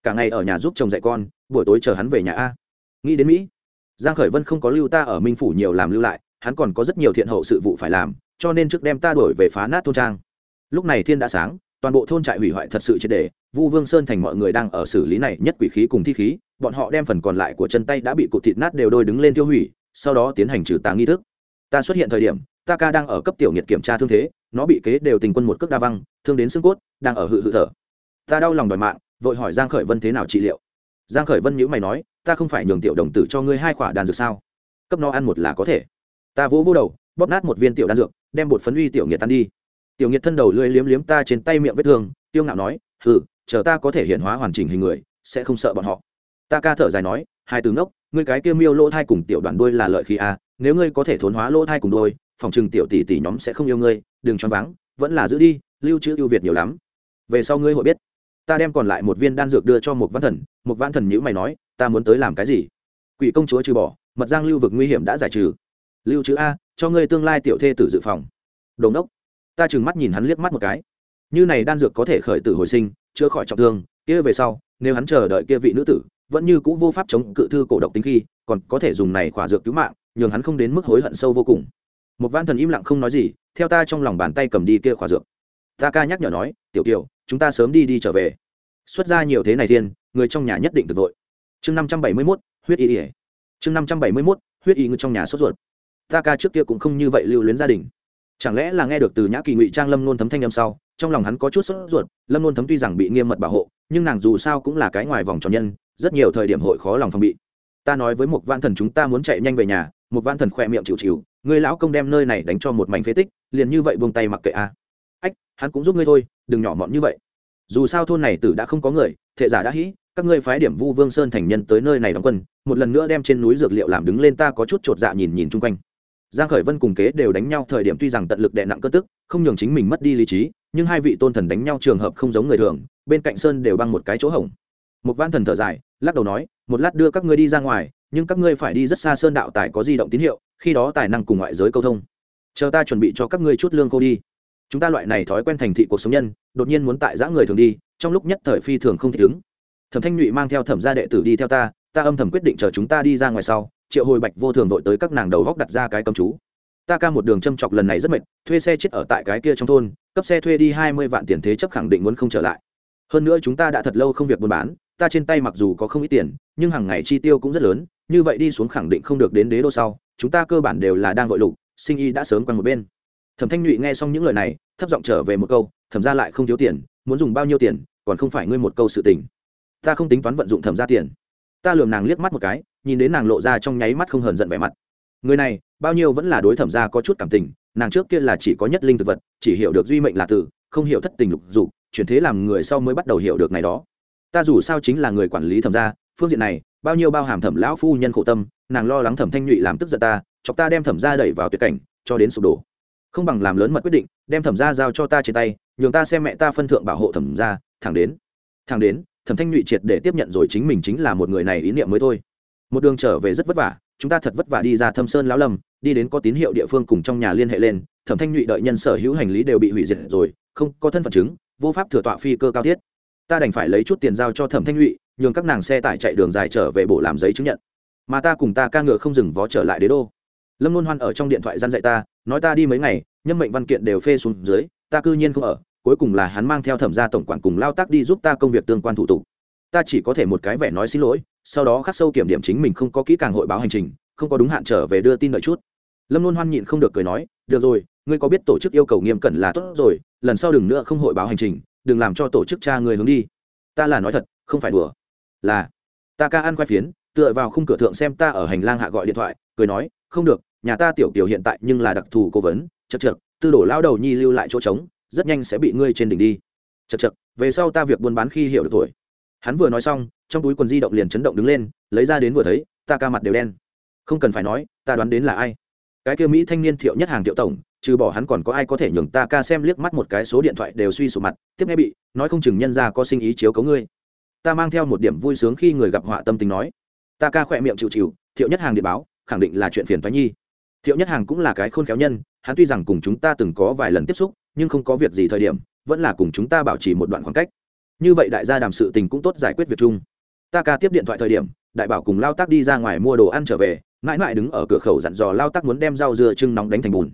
Cả ngày ở nhà giúp chồng dạy con, buổi tối chờ hắn về nhà a. Nghĩ đến mỹ, giang khởi vân không có lưu ta ở minh phủ nhiều làm lưu lại, hắn còn có rất nhiều thiện hậu sự vụ phải làm, cho nên trước đem ta đổi về phá nát thôn trang lúc này thiên đã sáng, toàn bộ thôn trại hủy hoại thật sự triệt đề vu vương sơn thành mọi người đang ở xử lý này nhất quỷ khí cùng thi khí, bọn họ đem phần còn lại của chân tay đã bị cụt thịt nát đều đôi đứng lên tiêu hủy, sau đó tiến hành trừ tà nghi thức. Ta xuất hiện thời điểm, ta ca đang ở cấp tiểu nhiệt kiểm tra thương thế, nó bị kế đều tình quân một cước đa văng, thương đến xương cốt, đang ở hự hự thở. Ta đau lòng đòi mạng, vội hỏi giang khởi vân thế nào trị liệu. Giang khởi vân nhíu mày nói, ta không phải nhường tiểu đồng tử cho ngươi hai quả đàn dược sao? Cấp nó ăn một là có thể. Ta vỗ vỗ đầu, bóp nát một viên tiểu đan dược, đem bột phấn uy tiểu nhiệt tan đi tiểu nhiệt thân đầu lưỡi liếm liếm ta trên tay miệng vết thương tiêu ngạo nói hừ chờ ta có thể hiện hóa hoàn chỉnh hình người sẽ không sợ bọn họ. Ta ca thở dài nói hai từ ngốc ngươi cái kia miêu lỗ thai cùng tiểu đoàn đuôi là lợi khí a à, nếu ngươi có thể thốn hóa lỗ thai cùng đuôi phòng trừng tiểu tỷ tỷ nhóm sẽ không yêu ngươi đừng choáng váng vẫn là giữ đi lưu trữ ưu việt nhiều lắm. Về sau ngươi hội biết. Ta đem còn lại một viên đan dược đưa cho một văn thần một văn thần nhữ mày nói ta muốn tới làm cái gì? Quỷ công chúa trừ bỏ mật giang lưu vực nguy hiểm đã giải trừ. Lưu trữ a cho ngươi tương lai tiểu thê tử dự phòng. Đồn đốc ta chừng mắt nhìn hắn liếc mắt một cái. Như này đan dược có thể khởi tử hồi sinh, chữa khỏi trọng thương, kia về sau, nếu hắn chờ đợi kia vị nữ tử, vẫn như cũ vô pháp chống cự thư cổ độc tính khi, còn có thể dùng này khỏa dược cứu mạng, nhường hắn không đến mức hối hận sâu vô cùng. Một văn thần im lặng không nói gì, theo ta trong lòng bàn tay cầm đi kia khỏa dược. Ta ca nhắc nhở nói, tiểu kiều, chúng ta sớm đi đi trở về. Xuất ra nhiều thế này thiên, người trong nhà nhất định tự vội. Chương năm trăm bảy mươi mốt, huyết y ỉa chương năm trăm bảy mươi mốt, huyết y người trong nhà sốt ruột. Ta ca trước kia cũng không như vậy lưu luyến gia đình chẳng lẽ là nghe được từ nhã kỳ ngụy trang lâm nôn thấm thanh âm sau, trong lòng hắn có chút sốt ruột, lâm nôn thấm tuy rằng bị nghiêm mật bảo hộ, nhưng nàng dù sao cũng là cái ngoài vòng tròn nhân, rất nhiều thời điểm hội khó lòng phòng bị. Ta nói với một văn thần chúng ta muốn chạy nhanh về nhà, một văn thần khỏe miệng chịu chịu người lão công đem nơi này đánh cho một mảnh phế tích, liền như vậy buông tay mặc kệ a. Ách, hắn cũng giúp ngươi thôi, đừng nhỏ mọn như vậy. Dù sao thôn này tử đã không có người, thệ giả đã hĩ các ngươi phái điểm vu vương sơn thành nhân tới nơi này đóng quân, một lần nữa đem trên núi dược liệu làm đứng lên ta có chút chột dạ nhìn nhìn chung quanh giang khởi vân cùng kế đều đánh nhau thời điểm tuy rằng tận lực đè nặng cơn tức, không nhường chính mình mất đi lý trí, nhưng hai vị tôn thần đánh nhau trường hợp không giống người thường, bên cạnh sơn đều băng một cái chỗ hổng. Một văn thần thở dài, lắc đầu nói, một lát đưa các ngươi đi ra ngoài, nhưng các ngươi phải đi rất xa sơn đạo tài có di động tín hiệu, khi đó tài năng cùng ngoại giới câu thông. Chờ ta chuẩn bị cho các ngươi chút lương khô đi. Chúng ta loại này thói quen thành thị cuộc sống nhân, đột nhiên muốn tại giã người thường đi, trong lúc nhất thời phi thường không thích ứng. Thẩm thanh nhụy mang theo thẩm gia đệ tử đi theo ta ta âm thầm quyết định chờ chúng ta đi ra ngoài sau triệu hồi bạch vô thường vội tới các nàng đầu góc đặt ra cái cầm chú. Ta ca một đường châm chọc lần này rất mệt, thuê xe chết ở tại cái kia trong thôn, cấp xe thuê đi hai mươi vạn tiền thế chấp khẳng định muốn không trở lại. Hơn nữa chúng ta đã thật lâu không việc buôn bán, ta trên tay mặc dù có không ít tiền, nhưng hàng ngày chi tiêu cũng rất lớn, như vậy đi xuống khẳng định không được đến đế đô sau, chúng ta cơ bản đều là đang vội lục, sinh y đã sớm quanh một bên. Thẩm thanh nhụy nghe xong những lời này, thấp giọng trở về một câu, thẩm ra lại không thiếu tiền, muốn dùng bao nhiêu tiền, còn không phải ngươi một câu sự tình. Ta không tính toán vận dụng thẩm ra tiền. Ta lường nàng liếc mắt một cái nhìn đến nàng lộ ra trong nháy mắt không hờn giận vẻ mặt. Người này, bao nhiêu vẫn là đối thẩm ra có chút cảm tình, nàng trước kia là chỉ có nhất linh thực vật, chỉ hiểu được duy mệnh là tử, không hiểu thất tình lục dục, chuyển thế làm người sau mới bắt đầu hiểu được này đó. Ta dù sao chính là người quản lý thẩm ra phương diện này, bao nhiêu bao hàm thẩm lão phu nhân khổ tâm, nàng lo lắng thẩm thanh nhụy làm tức giận ta, chọc ta đem thẩm ra đẩy vào tuyệt cảnh, cho đến sụp đổ. Không bằng làm lớn mật quyết định, đem thẩm ra giao cho ta trên tay, nhường ta xem mẹ ta phân thượng bảo hộ thẩm ra thẳng đến. Thẳng đến, thẩm thanh nhụy triệt để tiếp nhận rồi chính mình chính là một người này ý niệm mới thôi một đường trở về rất vất vả, chúng ta thật vất vả đi ra thâm sơn lão lâm, đi đến có tín hiệu địa phương cùng trong nhà liên hệ lên, thẩm thanh nhụy đợi nhân sở hữu hành lý đều bị hủy diệt rồi, không có thân phận chứng, vô pháp thừa tọa phi cơ cao thiết. Ta đành phải lấy chút tiền giao cho thẩm thanh nhụy, nhường các nàng xe tải chạy đường dài trở về bộ làm giấy chứng nhận. Mà ta cùng ta ca ngựa không dừng vó trở lại đế đô. Lâm luôn hoan ở trong điện thoại gian dạy ta, nói ta đi mấy ngày, nhân mệnh văn kiện đều phê xuống dưới, ta cư nhiên không ở, cuối cùng là hắn mang theo thẩm gia tổng quản cùng lao tác đi giúp ta công việc tương quan thủ tục ta chỉ có thể một cái vẻ nói xin lỗi, sau đó khắc sâu kiểm điểm chính mình không có kỹ càng hội báo hành trình, không có đúng hạn trở về đưa tin đợi chút. Lâm luôn hoan nhịn không được cười nói, được rồi, ngươi có biết tổ chức yêu cầu nghiêm cẩn là tốt rồi, lần sau đừng nữa không hội báo hành trình, đừng làm cho tổ chức cha người hướng đi. Ta là nói thật, không phải đùa. Là. Ta ca ăn khoai phiến, tựa vào khung cửa thượng xem ta ở hành lang hạ gọi điện thoại, cười nói, không được, nhà ta tiểu tiểu hiện tại nhưng là đặc thù cố vấn, chật chật tư đổ lao đầu nhi lưu lại chỗ trống, rất nhanh sẽ bị ngươi trên đỉnh đi. Chật chật về sau ta việc buôn bán khi hiểu được tuổi hắn vừa nói xong, trong túi quần di động liền chấn động đứng lên, lấy ra đến vừa thấy, ta ca mặt đều đen. Không cần phải nói, ta đoán đến là ai? Cái kia mỹ thanh niên thiệu nhất hàng thiệu tổng, trừ bỏ hắn còn có ai có thể nhường ta ca xem liếc mắt một cái số điện thoại đều suy sụp mặt, tiếp nghe bị, nói không chừng nhân ra có sinh ý chiếu cấu ngươi. Ta mang theo một điểm vui sướng khi người gặp họa tâm tình nói. Ta ca khỏe miệng chịu chịu, thiệu nhất hàng điện báo, khẳng định là chuyện phiền thoái nhi. Thiệu nhất hàng cũng là cái khôn khéo nhân, hắn tuy rằng cùng chúng ta từng có vài lần tiếp xúc, nhưng không có việc gì thời điểm, vẫn là cùng chúng ta bảo trì một đoạn khoảng cách như vậy đại gia đàm sự tình cũng tốt giải quyết việc chung. Ta ca tiếp điện thoại thời điểm, đại bảo cùng lao tác đi ra ngoài mua đồ ăn trở về, mãi mãi đứng ở cửa khẩu dặn dò lao tác muốn đem rau dưa trưng nóng đánh thành bùn.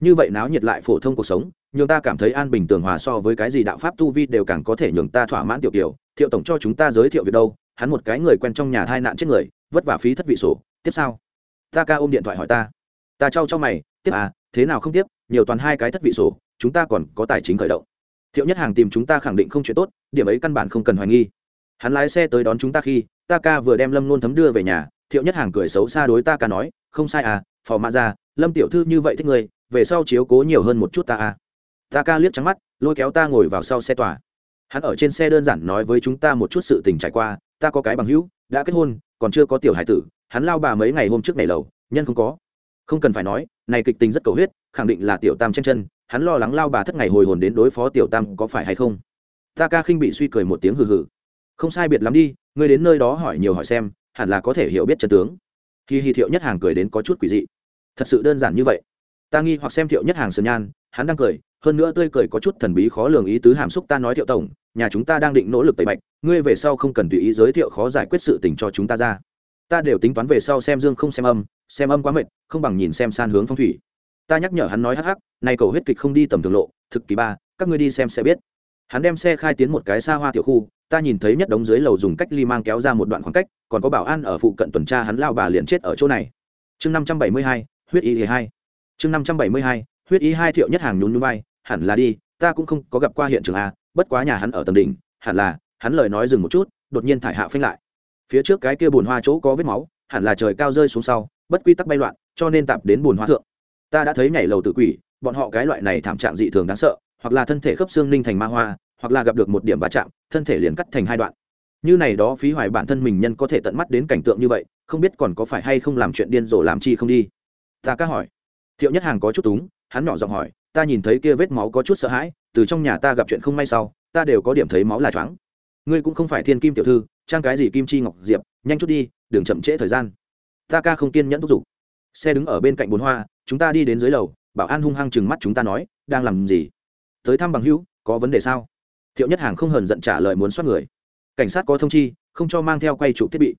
Như vậy náo nhiệt lại phổ thông cuộc sống, nhường ta cảm thấy an bình tường hòa so với cái gì đạo pháp tu vi đều càng có thể nhường ta thỏa mãn tiểu tiểu thiệu tổng cho chúng ta giới thiệu việc đâu, hắn một cái người quen trong nhà thai nạn chết người, vất vả phí thất vị sổ. Tiếp sao ta ca ôm điện thoại hỏi ta. Ta trao cho mày, tiếp à thế nào không tiếp, nhiều toàn hai cái thất vị sổ, chúng ta còn có tài chính khởi động thiệu nhất hàng tìm chúng ta khẳng định không chuyện tốt, điểm ấy căn bản không cần hoài nghi. Hắn lái xe tới đón chúng ta khi, ta ca vừa đem lâm nôn thấm đưa về nhà, thiệu nhất hàng cười xấu xa đối ta ca nói, không sai à phò mã ra, lâm tiểu thư như vậy thích người về sau chiếu cố nhiều hơn một chút ta à. Ta ca liếc trắng mắt, lôi kéo ta ngồi vào sau xe tòa. Hắn ở trên xe đơn giản nói với chúng ta một chút sự tình trải qua, ta có cái bằng hữu, đã kết hôn, còn chưa có tiểu hải tử, hắn lao bà mấy ngày hôm trước ngày lầu, nhân không có. Không cần phải nói, này kịch tình rất cầu huyết, khẳng định là tiểu tam chen chân hắn lo lắng lao bà thất ngày hồi hồn đến đối phó tiểu tam có phải hay không? Ta ca khinh bị suy cười một tiếng hừ hừ. Không sai biệt lắm đi, ngươi đến nơi đó hỏi nhiều hỏi xem, hẳn là có thể hiểu biết chân tướng. Khi hi thiệu nhất hàng cười đến có chút quỷ dị. Thật sự đơn giản như vậy. Ta nghi hoặc xem thiệu nhất hàng sơn nhan, hắn đang cười, hơn nữa tươi cười có chút thần bí khó lường ý tứ hàm xúc ta nói thiệu tổng, nhà chúng ta đang định nỗ lực tẩy bạch, ngươi về sau không cần tùy ý giới thiệu khó giải quyết sự tình cho chúng ta ra. Ta đều tính toán về sau xem dương không xem âm xem âm quá mệt, không bằng nhìn xem san hướng phong thủy ta nhắc nhở hắn nói hắc hắc này cầu huyết kịch không đi tầm thường lộ, thực kỳ ba, các ngươi đi xem sẽ biết. Hắn đem xe khai tiến một cái xa hoa tiểu khu, ta nhìn thấy nhất đống dưới lầu dùng cách ly mang kéo ra một đoạn khoảng cách, còn có bảo an ở phụ cận tuần tra hắn lao bà liền chết ở chỗ này. Chương năm trăm bảy mươi hai, huyết y hai. Chương năm trăm bảy mươi hai, huyết y hai thiệu nhất hàng nhún núi bay hẳn là đi, ta cũng không có gặp qua hiện trường a, bất quá nhà hắn ở tầng đỉnh, hẳn là, hắn lời nói dừng một chút, đột nhiên thải hạ phanh lại. Phía trước cái kia bùn hoa chỗ có vết máu, hẳn là trời cao rơi xuống sau, bất quy tắc bay loạn, cho nên tạp đến bùn hoa thượng ta đã thấy nhảy lầu tự quỷ, bọn họ cái loại này thảm trạng dị thường đáng sợ, hoặc là thân thể khớp xương ninh thành ma hoa, hoặc là gặp được một điểm va chạm, thân thể liền cắt thành hai đoạn. Như này đó phí hoài bản thân mình nhân có thể tận mắt đến cảnh tượng như vậy, không biết còn có phải hay không làm chuyện điên rồ làm chi không đi. Ta cá hỏi. Thiệu nhất hàng có chút túng, hắn nhỏ giọng hỏi, ta nhìn thấy kia vết máu có chút sợ hãi, từ trong nhà ta gặp chuyện không may sau, ta đều có điểm thấy máu là choáng. Ngươi cũng không phải thiên kim tiểu thư, trang cái gì kim chi ngọc diệp, nhanh chút đi, đừng chậm trễ thời gian. Ta ca không kiên nhẫn thúc giục. Xe đứng ở bên cạnh bồn hoa chúng ta đi đến dưới lầu, bảo an hung hăng chừng mắt chúng ta nói, đang làm gì? Tới thăm bằng hữu, có vấn đề sao? Thiệu nhất hàng không hờn giận trả lời muốn soát người. Cảnh sát có thông chi, không cho mang theo quay chụp thiết bị,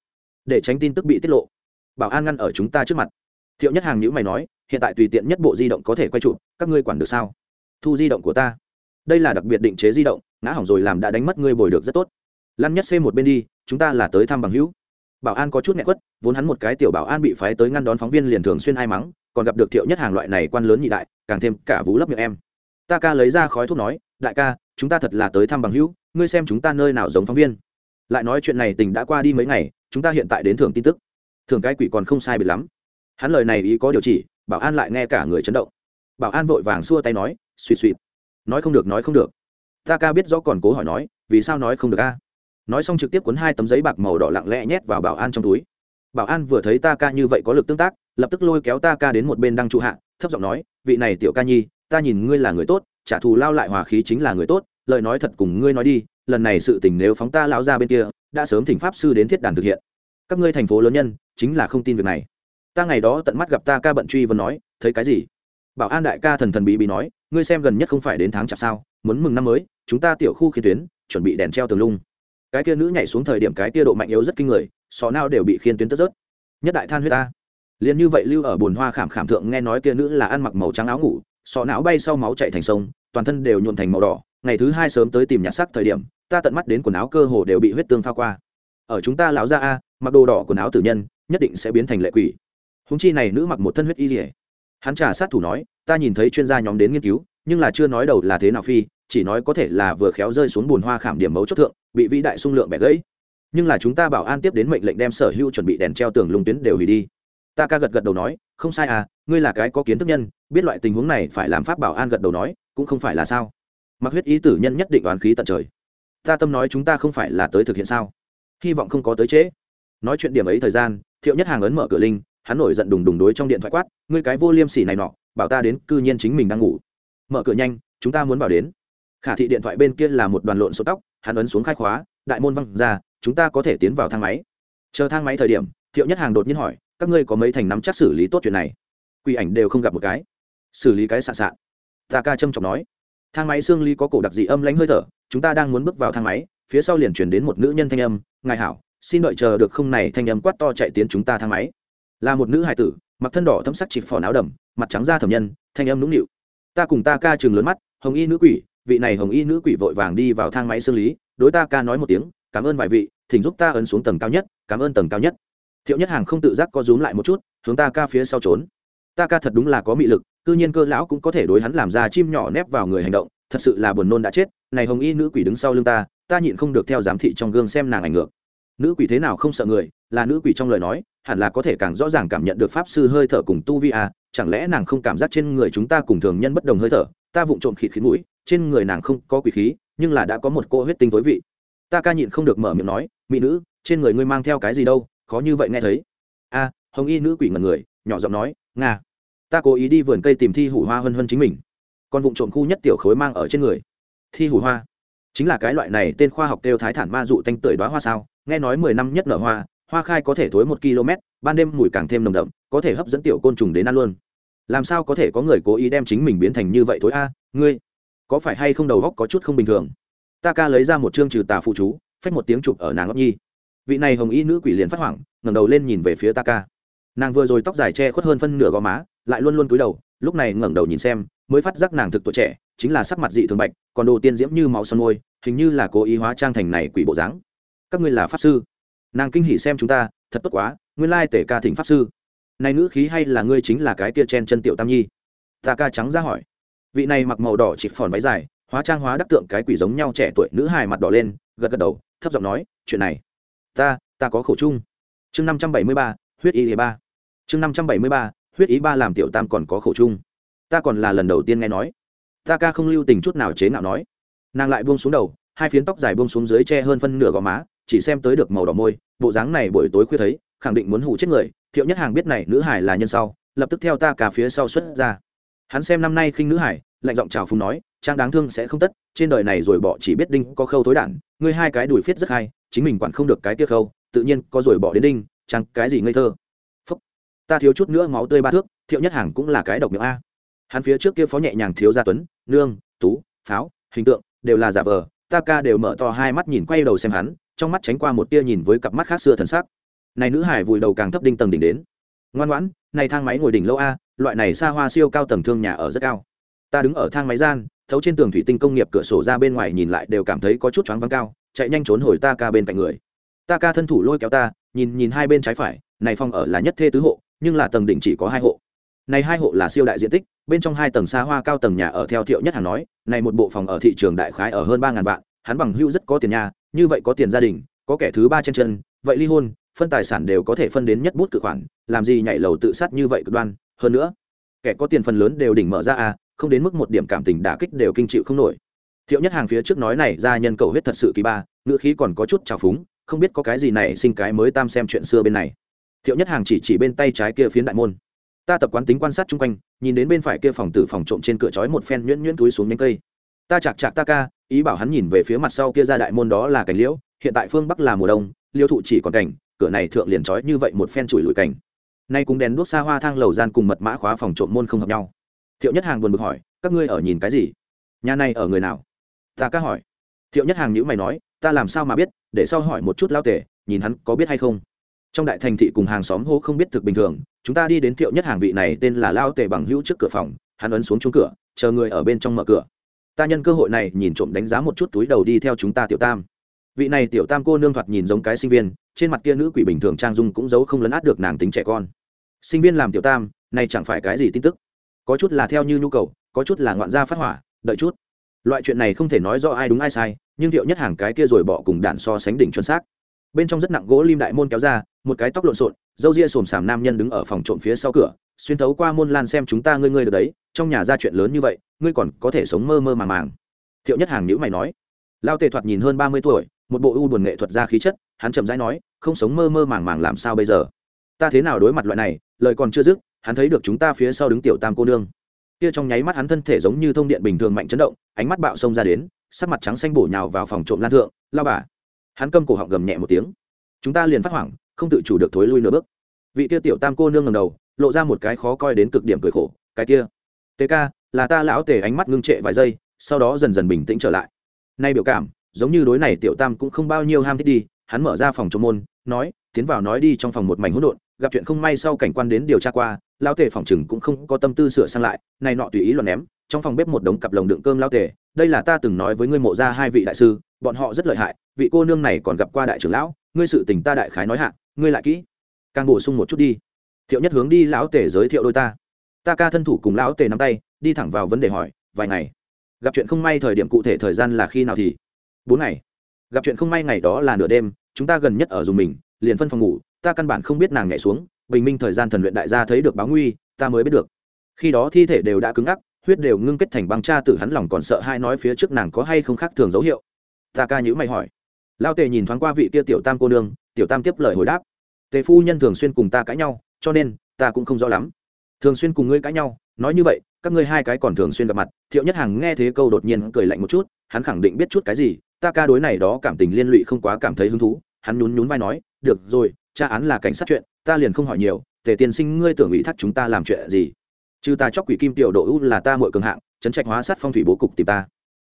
để tránh tin tức bị tiết lộ. Bảo an ngăn ở chúng ta trước mặt. Thiệu nhất hàng nhữ mày nói, hiện tại tùy tiện nhất bộ di động có thể quay chụp, các ngươi quản được sao? Thu di động của ta. Đây là đặc biệt định chế di động, ngã hỏng rồi làm đã đánh mất ngươi bồi được rất tốt. Lăn nhất c một bên đi, chúng ta là tới thăm bằng hữu. Bảo an có chút nghẹt quất, vốn hắn một cái tiểu bảo an bị phái tới ngăn đón phóng viên liền thường xuyên ai mắng còn gặp được thiệu nhất hàng loại này quan lớn nhị đại, càng thêm cả vú lấp miệng em. Ta ca lấy ra khói thuốc nói, đại ca, chúng ta thật là tới thăm bằng hữu, ngươi xem chúng ta nơi nào giống phóng viên. Lại nói chuyện này tình đã qua đi mấy ngày, chúng ta hiện tại đến thưởng tin tức. Thường cái quỷ còn không sai biệt lắm. Hắn lời này ý có điều chỉ, bảo an lại nghe cả người chấn động. Bảo an vội vàng xua tay nói suỵ suỵ nói không được, nói không được. Ta ca biết rõ còn cố hỏi nói, vì sao nói không được a? Nói xong trực tiếp cuốn hai tấm giấy bạc màu đỏ lặng lẽ nhét vào bảo an trong túi. Bảo an vừa thấy ta ca như vậy có lực tương tác lập tức lôi kéo ta ca đến một bên đăng trụ hạ, thấp giọng nói, vị này tiểu ca nhi, ta nhìn ngươi là người tốt, trả thù lao lại hòa khí chính là người tốt, lời nói thật cùng ngươi nói đi, lần này sự tình nếu phóng ta lão ra bên kia, đã sớm thỉnh pháp sư đến thiết đàn thực hiện. Các ngươi thành phố lớn nhân, chính là không tin việc này. Ta ngày đó tận mắt gặp ta ca bận truy vấn nói, thấy cái gì? Bảo an đại ca thần thần bí bí nói, ngươi xem gần nhất không phải đến tháng chạp sao, muốn mừng năm mới, chúng ta tiểu khu khi tuyến, chuẩn bị đèn treo tường lung. Cái kia nữ nhảy xuống thời điểm cái kia độ mạnh yếu rất kinh người, sọ nào đều bị khiên tuyến tất rớt. Nhất đại than huyết ta liền như vậy lưu ở bồn hoa khảm khảm thượng nghe nói kia nữ là ăn mặc màu trắng áo ngủ, sọ não bay sau máu chạy thành sông, toàn thân đều nhuộn thành màu đỏ. Ngày thứ hai sớm tới tìm nhặt sắc thời điểm, ta tận mắt đến quần áo cơ hồ đều bị huyết tương pha qua. Ở chúng ta lão ra a, mặc đồ đỏ quần áo tử nhân, nhất định sẽ biến thành lệ quỷ. Húng chi này nữ mặc một thân huyết y dỉa hắn trả sát thủ nói, ta nhìn thấy chuyên gia nhóm đến nghiên cứu, nhưng là chưa nói đầu là thế nào phi, chỉ nói có thể là vừa khéo rơi xuống bùn hoa khảm điểm mấu chốt thượng, bị vĩ đại sung lượng bẻ gãy. Nhưng là chúng ta bảo an tiếp đến mệnh lệnh đem sở hữu chuẩn bị đèn treo tường lung tuyến đều hủy đi ta ca gật gật đầu nói, không sai à ngươi là cái có kiến thức nhân, biết loại tình huống này phải làm pháp bảo an gật đầu nói, cũng không phải là sao. Mặc huyết ý tử nhân nhất định đoán khí tận trời. Ta tâm nói chúng ta không phải là tới thực hiện sao? Hy vọng không có tới trễ. Nói chuyện điểm ấy thời gian, thiệu nhất hàng ấn mở cửa linh, hắn nổi giận đùng đùng đối trong điện thoại quát, ngươi cái vô liêm sỉ này nọ, bảo ta đến cư nhiên chính mình đang ngủ. Mở cửa nhanh, chúng ta muốn bảo đến. Khả thị điện thoại bên kia là một đoàn lộn số tóc, hắn ấn xuống khai khóa, đại môn văng ra, chúng ta có thể tiến vào thang máy. Chờ thang máy thời điểm, thiệu nhất hàng đột nhiên hỏi các ngươi có mấy thành nắm chắc xử lý tốt chuyện này? Quỷ ảnh đều không gặp một cái. Xử lý cái sạn sạn. Ta ca trâm trọng nói. Thang máy xương ly có cổ đặc dị âm lánh hơi thở, chúng ta đang muốn bước vào thang máy, phía sau liền chuyển đến một nữ nhân thanh âm, ngài hảo, xin đợi chờ được không này thanh âm quát to chạy tiến chúng ta thang máy. Là một nữ hài tử, mặc thân đỏ thấm sắc chỉ phò áo đầm, mặt trắng da thẩm nhân, thanh âm nũng nịu. Ta cùng ta ca chừng lớn mắt, hồng y nữ quỷ, vị này hồng y nữ quỷ vội vàng đi vào thang máy xương lý, đối ta ca nói một tiếng, cảm ơn vài vị, thỉnh giúp ta ấn xuống tầng cao nhất, cảm ơn tầng cao nhất thiệu nhất hàng không tự giác co rúm lại một chút, hướng ta ca phía sau trốn. Ta ca thật đúng là có mị lực, cư nhiên cơ lão cũng có thể đối hắn làm ra chim nhỏ nép vào người hành động, thật sự là buồn nôn đã chết. Này hồng y nữ quỷ đứng sau lưng ta ta nhịn không được theo giám thị trong gương xem nàng ảnh ngược. Nữ quỷ thế nào không sợ người, là nữ quỷ trong lời nói, hẳn là có thể càng rõ ràng cảm nhận được pháp sư hơi thở cùng tu vi à chẳng lẽ nàng không cảm giác trên người chúng ta cùng thường nhân bất đồng hơi thở? Ta vụng trộm khịt khí mũi, trên người nàng không có quỷ khí, nhưng là đã có một cô huyết tinh tối vị. Ta ca nhịn không được mở miệng nói mỹ nữ, trên người ngươi mang theo cái gì đâu? Khó như vậy nghe thấy. A, hồng y nữ quỷ ngần người, nhỏ giọng nói, nga, ta cố ý đi vườn cây tìm thi hủ hoa hân hân chính mình. Con vụ trộm khu nhất tiểu khối mang ở trên người. Thi hủ hoa? Chính là cái loại này tên khoa học kêu thái thản ma dụ tanh tưởi đoá hoa sao? Nghe nói mười năm nhất nở hoa hoa khai có thể thối một km, ban đêm mùi càng thêm nồng đậm, có thể hấp dẫn tiểu côn trùng đến ăn luôn. Làm sao có thể có người cố ý đem chính mình biến thành như vậy thối a? Ngươi, có phải hay không đầu góc có chút không bình thường? Ta ca lấy ra một chương trừ tà phụ chú, phách một tiếng chụp ở nàng ngốc nhi vị này hồng y nữ quỷ liền phát hoảng, ngẩng đầu lên nhìn về phía ta ca nàng vừa rồi tóc dài che khuất hơn phân nửa gò má, lại luôn luôn cúi đầu, lúc này ngẩng đầu nhìn xem, mới phát giác nàng thực tuổi trẻ, chính là sắc mặt dị thường bạch, còn đồ tiên diễm như máu son môi, hình như là cố ý hóa trang thành này quỷ bộ dáng. Các ngươi là pháp sư? Nàng kinh hỉ xem chúng ta, thật tốt quá, nguyên lai tể ca thỉnh pháp sư. Này nữ khí hay là ngươi chính là cái kia chen chân tiểu tam nhi? Ta ca trắng ra hỏi. Vị này mặc màu đỏ chỉ phòn váy dài, hóa trang hóa đắc tượng cái quỷ giống nhau trẻ tuổi, nữ hài mặt đỏ lên, gật gật đầu, thấp giọng nói, chuyện này ta ta có khổ chung. Chương năm trăm bảy mươi ba, huyết y ba. Chương năm trăm bảy mươi ba, huyết ý ba làm tiểu tam còn có khổ chung. Ta còn là lần đầu tiên nghe nói. Ta ca không lưu tình chút nào chế nào nói. Nàng lại buông xuống đầu, hai phiến tóc dài buông xuống dưới che hơn phân nửa gò má, chỉ xem tới được màu đỏ môi, bộ dáng này buổi tối khuya thấy, khẳng định muốn hủ chết người. Thiệu nhất hàng biết này nữ hải là nhân sau, lập tức theo ta cả phía sau xuất ra. Hắn xem năm nay khinh nữ hải lạnh giọng chào phúng nói, trang đáng thương sẽ không tất, trên đời này rồi bỏ chỉ biết đinh có khâu tối đản, ngươi hai cái đùi phiết rất hay chính mình quản không được cái tiết khâu, tự nhiên có rồi bỏ đến đinh, chẳng cái gì ngây thơ. Phúc. ta thiếu chút nữa máu tươi ba thước, thiệu nhất hàng cũng là cái độc miệng a. Hắn phía trước kia phó nhẹ nhàng thiếu gia tuấn, nương, tú, pháo, hình tượng, đều là giả vờ. Ta ca đều mở to hai mắt nhìn quay đầu xem hắn, trong mắt tránh qua một tia nhìn với cặp mắt khác xưa thần sắc. Này nữ hải vùi đầu càng thấp đinh tầng đỉnh đến. Ngoan ngoãn, này thang máy ngồi đỉnh lâu a, loại này xa hoa siêu cao tầng thương nhà ở rất cao. Ta đứng ở thang máy gian, thấu trên tường thủy tinh công nghiệp cửa sổ ra bên ngoài nhìn lại đều cảm thấy có chút choáng vắng cao chạy nhanh trốn hồi ta ca bên cạnh người. Ta ca thân thủ lôi kéo ta, nhìn nhìn hai bên trái phải, này phòng ở là nhất thê tứ hộ, nhưng là tầng đỉnh chỉ có hai hộ. Này hai hộ là siêu đại diện tích, bên trong hai tầng xa hoa cao tầng nhà ở theo thiệu nhất hàng nói, này một bộ phòng ở thị trường đại khái ở hơn ba ngàn vạn, hắn bằng hưu rất có tiền nhà, như vậy có tiền gia đình, có kẻ thứ ba trên chân, vậy ly hôn, phân tài sản đều có thể phân đến nhất bút cự khoản, làm gì nhảy lầu tự sát như vậy cực đoan. Hơn nữa, kẻ có tiền phần lớn đều đỉnh mở ra à không đến mức một điểm cảm tình đả kích đều kinh chịu không nổi thiệu nhất hàng phía trước nói này ra nhân cầu huyết thật sự kỳ ba, ngữ khí còn có chút trào phúng, không biết có cái gì này sinh cái mới tam xem chuyện xưa bên này. Thiệu nhất hàng chỉ chỉ bên tay trái kia phiến đại môn. Ta tập quán tính quan sát chung quanh, nhìn đến bên phải kia phòng tử phòng trộm trên cửa chói một phen nhuyễn nhuyễn túi xuống nhánh cây. Ta chạc chạc ta ca, ý bảo hắn nhìn về phía mặt sau kia ra đại môn đó là cảnh liễu, hiện tại phương bắc là mùa đông, liêu thụ chỉ còn cảnh, cửa này thượng liền chói như vậy một phen chùi lùi cảnh. Nay cùng đèn đuốc xa hoa thang lầu gian cùng mật mã khóa phòng trộm môn không hợp nhau. Thiệu nhất hàng buồn bực hỏi, các ngươi ở nhìn cái gì? Nhà này ở người nào? Ta ca hỏi. Thiệu nhất hàng nhữ mày nói ta làm sao mà biết để sau hỏi một chút lao Tề, nhìn hắn có biết hay không. Trong đại thành thị cùng hàng xóm hô không biết thực bình thường chúng ta đi đến thiệu nhất hàng vị này tên là lao Tề bằng hữu trước cửa phòng hắn ấn xuống chống cửa chờ người ở bên trong mở cửa. Ta nhân cơ hội này nhìn trộm đánh giá một chút túi đầu đi theo chúng ta tiểu tam. Vị này tiểu tam cô nương thoạt nhìn giống cái sinh viên trên mặt kia nữ quỷ bình thường trang dung cũng giấu không lấn át được nàng tính trẻ con. Sinh viên làm tiểu tam này chẳng phải cái gì tin tức. Có chút là theo như nhu cầu có chút là ngoạn gia phát hỏa đợi chút loại chuyện này không thể nói do ai đúng ai sai, nhưng thiệu nhất hàng cái kia rồi bỏ cùng đạn so sánh đỉnh chuẩn xác. Bên trong rất nặng gỗ lim đại môn kéo ra, một cái tóc lộn xộn dâu ria xồm xàm nam nhân đứng ở phòng trộm phía sau cửa, xuyên thấu qua môn lan xem chúng ta ngươi ngươi được đấy, trong nhà ra chuyện lớn như vậy, ngươi còn có thể sống mơ mơ màng màng. Thiệu nhất hàng nhữ mày nói. Lao tề thoạt nhìn hơn ba mươi tuổi, một bộ ưu buồn nghệ thuật ra khí chất, hắn chậm rãi nói, không sống mơ mơ màng màng làm sao bây giờ? Ta thế nào đối mặt loại này, lời còn chưa dứt, hắn thấy được chúng ta phía sau đứng tiểu tam cô nương kia trong nháy mắt hắn thân thể giống như thông điện bình thường mạnh chấn động, ánh mắt bạo xông ra đến, sắc mặt trắng xanh bổ nhào vào phòng trộm lan thượng lao bà. Hắn câm cổ họng gầm nhẹ một tiếng. Chúng ta liền phát hoảng, không tự chủ được thối lui nửa bước. Vị kia tiểu tam cô nương ngầm đầu, lộ ra một cái khó coi đến cực điểm cười khổ, cái kia tê ca, là ta lão tề ánh mắt ngưng trệ vài giây, sau đó dần dần bình tĩnh trở lại. Nay biểu cảm, giống như đối này tiểu tam cũng không bao nhiêu ham thích đi, hắn mở ra phòng trộm môn, nói, tiến vào nói đi trong phòng một mảnh hỗn độn gặp chuyện không may sau cảnh quan đến điều tra qua lao tề phòng chừng cũng không có tâm tư sửa sang lại, này nọ tùy ý luận ném, trong phòng bếp một đống cặp lồng đựng cơm lao tề đây là ta từng nói với ngươi mộ ra hai vị đại sư, bọn họ rất lợi hại, vị cô nương này còn gặp qua đại trưởng lão, ngươi sự tình ta đại khái nói hạ, ngươi lại kỹ. Càng bổ sung một chút đi. Thiệu nhất hướng đi, lão tề giới thiệu đôi ta. Ta ca thân thủ cùng lão tề nắm tay, đi thẳng vào vấn đề hỏi, vài ngày. Gặp chuyện không may thời điểm cụ thể thời gian là khi nào thì? Bốn ngày. Gặp chuyện không may ngày đó là nửa đêm, chúng ta gần nhất ở dùng mình, liền phân phòng ngủ ta căn bản không biết nàng nhảy xuống, bình minh thời gian thần luyện đại gia thấy được báo nguy, ta mới biết được. Khi đó thi thể đều đã cứng ngắc, huyết đều ngưng kết thành băng cha tử hắn lòng còn sợ hai nói phía trước nàng có hay không khác thường dấu hiệu. Ta ca nhữ mày hỏi. Lao tề nhìn thoáng qua vị kia tiểu tam cô nương, tiểu tam tiếp lời hồi đáp. Tề phu nhân thường xuyên cùng ta cãi nhau, cho nên, ta cũng không rõ lắm. Thường xuyên cùng ngươi cãi nhau, nói như vậy, các ngươi hai cái còn thường xuyên gặp mặt, thiệu nhất hàng nghe thế câu đột nhiên cười lạnh một chút, hắn khẳng định biết chút cái gì, ta ca đối này đó cảm tình liên lụy không quá cảm thấy hứng thú, hắn nhún nhún vai nói, được rồi tra án là cảnh sát chuyện, ta liền không hỏi nhiều, tề tiên sinh ngươi tưởng ủy thác chúng ta làm chuyện gì? Trừ ta chóc quỷ kim tiểu độ u là ta mọi cường hạng, chấn trạch hóa sát phong thủy bố cục tìm ta.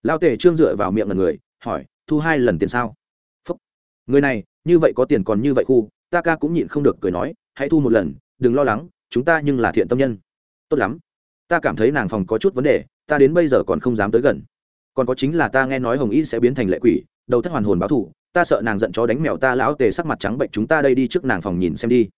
Lao tề trương dựa vào miệng là người, hỏi, thu hai lần tiền sao? Phúc. Người này, như vậy có tiền còn như vậy khu, ta ca cũng nhịn không được cười nói, hãy thu một lần, đừng lo lắng, chúng ta nhưng là thiện tâm nhân. Tốt lắm. Ta cảm thấy nàng phòng có chút vấn đề, ta đến bây giờ còn không dám tới gần. Còn có chính là ta nghe nói hồng y sẽ biến thành lệ quỷ, đầu thất hoàn hồn báo thủ ta sợ nàng giận chó đánh mèo ta lão tề sắc mặt trắng bệnh, chúng ta đây đi trước nàng phòng nhìn xem đi.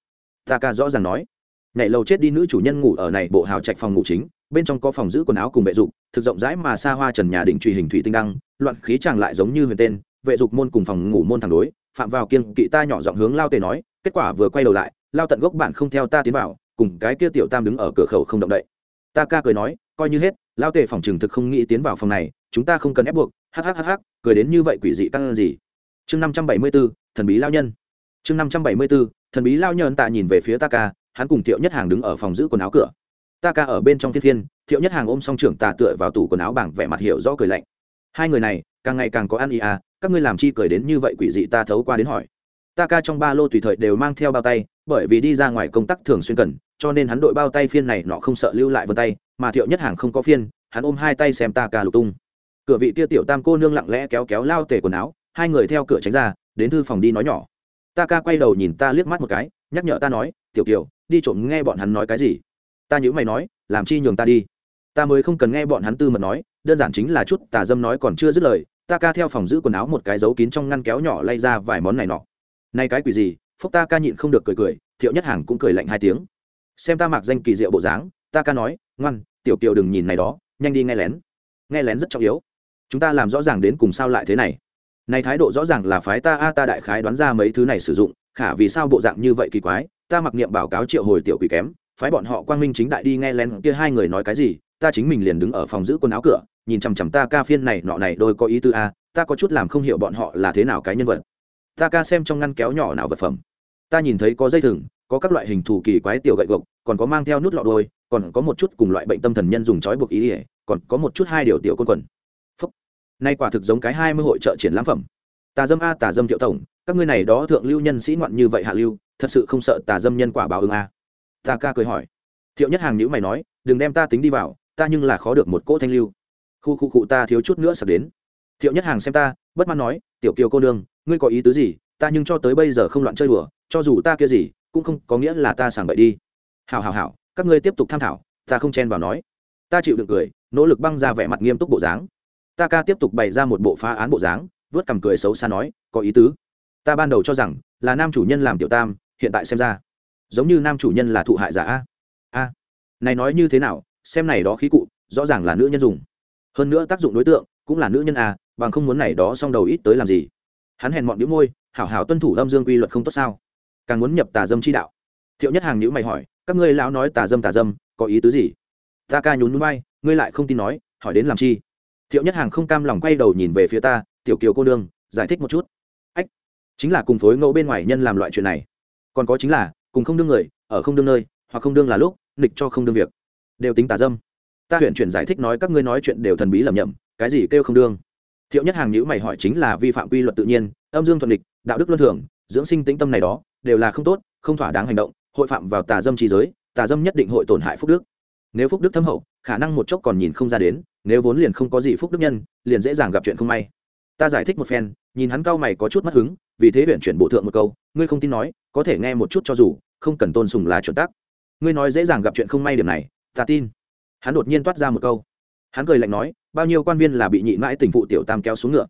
Ta ca rõ ràng nói. Nhảy lầu chết đi nữ chủ nhân ngủ ở này, bộ hào trạch phòng ngủ chính, bên trong có phòng giữ quần áo cùng vệ dục, thực rộng rãi mà xa hoa trần nhà đỉnh truy hình thủy tinh đăng, loạn khí chàng lại giống như huyền tên, vệ dục môn cùng phòng ngủ môn thẳng đối, phạm vào kiên kỵ ta nhỏ giọng hướng lao tề nói, kết quả vừa quay đầu lại, lao tận gốc bạn không theo ta tiến vào, cùng cái kia tiểu tam đứng ở cửa khẩu không động đậy. Ta ca cười nói, coi như hết, lao tề phòng trừng thực không nghĩ tiến vào phòng này, chúng ta không cần ép buộc hhhh cười đến như vậy quỷ dị tăng gì chương năm trăm bảy mươi b ố thần bí lao nhân. Chương năm trăm bảy mươi b ố thần bí lao nhân tạ nhìn về phía ta ca hắn cùng thiệu nhất hàng đứng ở phòng giữ quần áo cửa. Ta ca ở bên trong thiên thiên thiệu nhất hàng ôm song trưởng tà tựa vào tủ quần áo bảng vẻ mặt hiểu rõ cười lạnh. Hai người này, càng ngày càng có ăn ý à các ngươi làm chi cười đến như vậy quỷ dị ta thấu qua đến hỏi. Ta ca trong ba lô tùy thời đều mang theo bao tay, bởi vì đi ra ngoài công tác thường xuyên cần, cho nên hắn đội bao tay phiên này nọ không sợ lưu lại vân tay, mà thiệu nhất hàng không có phiên, hắn ôm hai tay xem ta ca lục tung. Cửa vị tia tiểu tam cô nương lặng lẽ kéo kéo lao tề quần áo hai người theo cửa tránh ra, đến thư phòng đi nói nhỏ. Ta ca quay đầu nhìn ta liếc mắt một cái, nhắc nhở ta nói, tiểu kiều, đi trộm nghe bọn hắn nói cái gì? Ta nhữ mày nói, làm chi nhường ta đi? Ta mới không cần nghe bọn hắn tư mật nói, đơn giản chính là chút tà dâm nói còn chưa dứt lời, ta ca theo phòng giữ quần áo một cái dấu kín trong ngăn kéo nhỏ lay ra vài món này nọ. Nay cái quỷ gì? Phúc ta ca nhịn không được cười cười, thiệu nhất hàng cũng cười lạnh hai tiếng. Xem ta mặc danh kỳ diệu bộ dáng, ta ca nói, ngoan, tiểu kiều đừng nhìn này đó, nhanh đi nghe lén. Nghe lén rất trọng yếu. Chúng ta làm rõ ràng đến cùng sao lại thế này này thái độ rõ ràng là phái ta a, ta đại khái đoán ra mấy thứ này sử dụng, khả vì sao bộ dạng như vậy kỳ quái, ta mặc niệm báo cáo triệu hồi tiểu quỷ kém, phái bọn họ quang minh chính đại đi nghe lén kia hai người nói cái gì, ta chính mình liền đứng ở phòng giữ quần áo cửa, nhìn chằm chằm ta ca phiên này, nọ này, đôi có ý tư a, ta có chút làm không hiểu bọn họ là thế nào cái nhân vật. Ta ca xem trong ngăn kéo nhỏ nào vật phẩm. Ta nhìn thấy có dây thừng, có các loại hình thù kỳ quái tiểu gậy gộc, còn có mang theo nút lọ đôi, còn có một chút cùng loại bệnh tâm thần nhân dùng trói buộc ý ỉa còn có một chút hai điều tiểu côn quần nay quả thực giống cái hai mươi hội trợ triển lãm phẩm. Tà dâm a, tà dâm thiệu tổng, các ngươi này đó thượng lưu nhân sĩ ngoạn như vậy hạ lưu, thật sự không sợ tà dâm nhân quả báo ứng a. Ta ca cười hỏi. Thiệu nhất hàng nhữ mày nói, đừng đem ta tính đi vào, ta nhưng là khó được một cỗ thanh lưu. Khu khu cụ ta thiếu chút nữa sắp đến. Thiệu nhất hàng xem ta, bất mãn nói, tiểu kiều cô nương, ngươi có ý tứ gì, ta nhưng cho tới bây giờ không loạn chơi đùa, cho dù ta kia gì, cũng không có nghĩa là ta sảng bậy đi. Hào hào hào các ngươi tiếp tục tham thảo, ta không chen vào nói. Ta chịu được cười, nỗ lực băng ra vẻ mặt nghiêm túc bộ dáng ta ca tiếp tục bày ra một bộ phá án bộ dáng vớt cằm cười xấu xa nói có ý tứ. Ta ban đầu cho rằng là nam chủ nhân làm tiểu tam hiện tại xem ra giống như nam chủ nhân là thụ hại giả a. A. Này nói như thế nào xem này đó khí cụ rõ ràng là nữ nhân dùng. Hơn nữa tác dụng đối tượng cũng là nữ nhân a, bằng không muốn này đó xong đầu ít tới làm gì. Hắn hèn mọn đĩu môi hảo hảo tuân thủ âm dương quy luật không tốt sao? Càng muốn nhập tà dâm chi đạo. Thiệu nhất hàng nhữ mày hỏi các ngươi lão nói tà dâm tà dâm có ý tứ gì? Ta ca nhún núi bay ngươi lại không tin nói hỏi đến làm chi? Thiệu nhất hàng không cam lòng quay đầu nhìn về phía ta, tiểu kiều cô nương, giải thích một chút. Ách, chính là cùng phối ngẫu bên ngoài nhân làm loại chuyện này. Còn có chính là, cùng không đương người, ở không đương nơi, hoặc không đương là lúc nịch cho không đương việc. Đều tính tà dâm. Ta huyện chuyển giải thích nói các ngươi nói chuyện đều thần bí lầm nhầm, cái gì kêu không đương? Thiệu nhất hàng nhữ mày hỏi chính là vi phạm quy luật tự nhiên, âm dương thuận địch đạo đức luân thường, dưỡng sinh tĩnh tâm này đó, đều là không tốt, không thỏa đáng hành động, hội phạm vào tà dâm trí giới, tà dâm nhất định hội tổn hại phúc đức. Nếu phúc đức thâm hậu, khả năng một chốc còn nhìn không ra đến nếu vốn liền không có gì phúc đức nhân, liền dễ dàng gặp chuyện không may. Ta giải thích một phen, nhìn hắn cao mày có chút mất hứng, vì thế huyện chuyển bộ thượng một câu, ngươi không tin nói, có thể nghe một chút cho dù, không cần tôn sùng là chuẩn tắc. Ngươi nói dễ dàng gặp chuyện không may điểm này, ta tin. Hắn đột nhiên toát ra một câu. Hắn cười lạnh nói, bao nhiêu quan viên là bị nhị mãi tình phụ tiểu tam kéo xuống ngựa.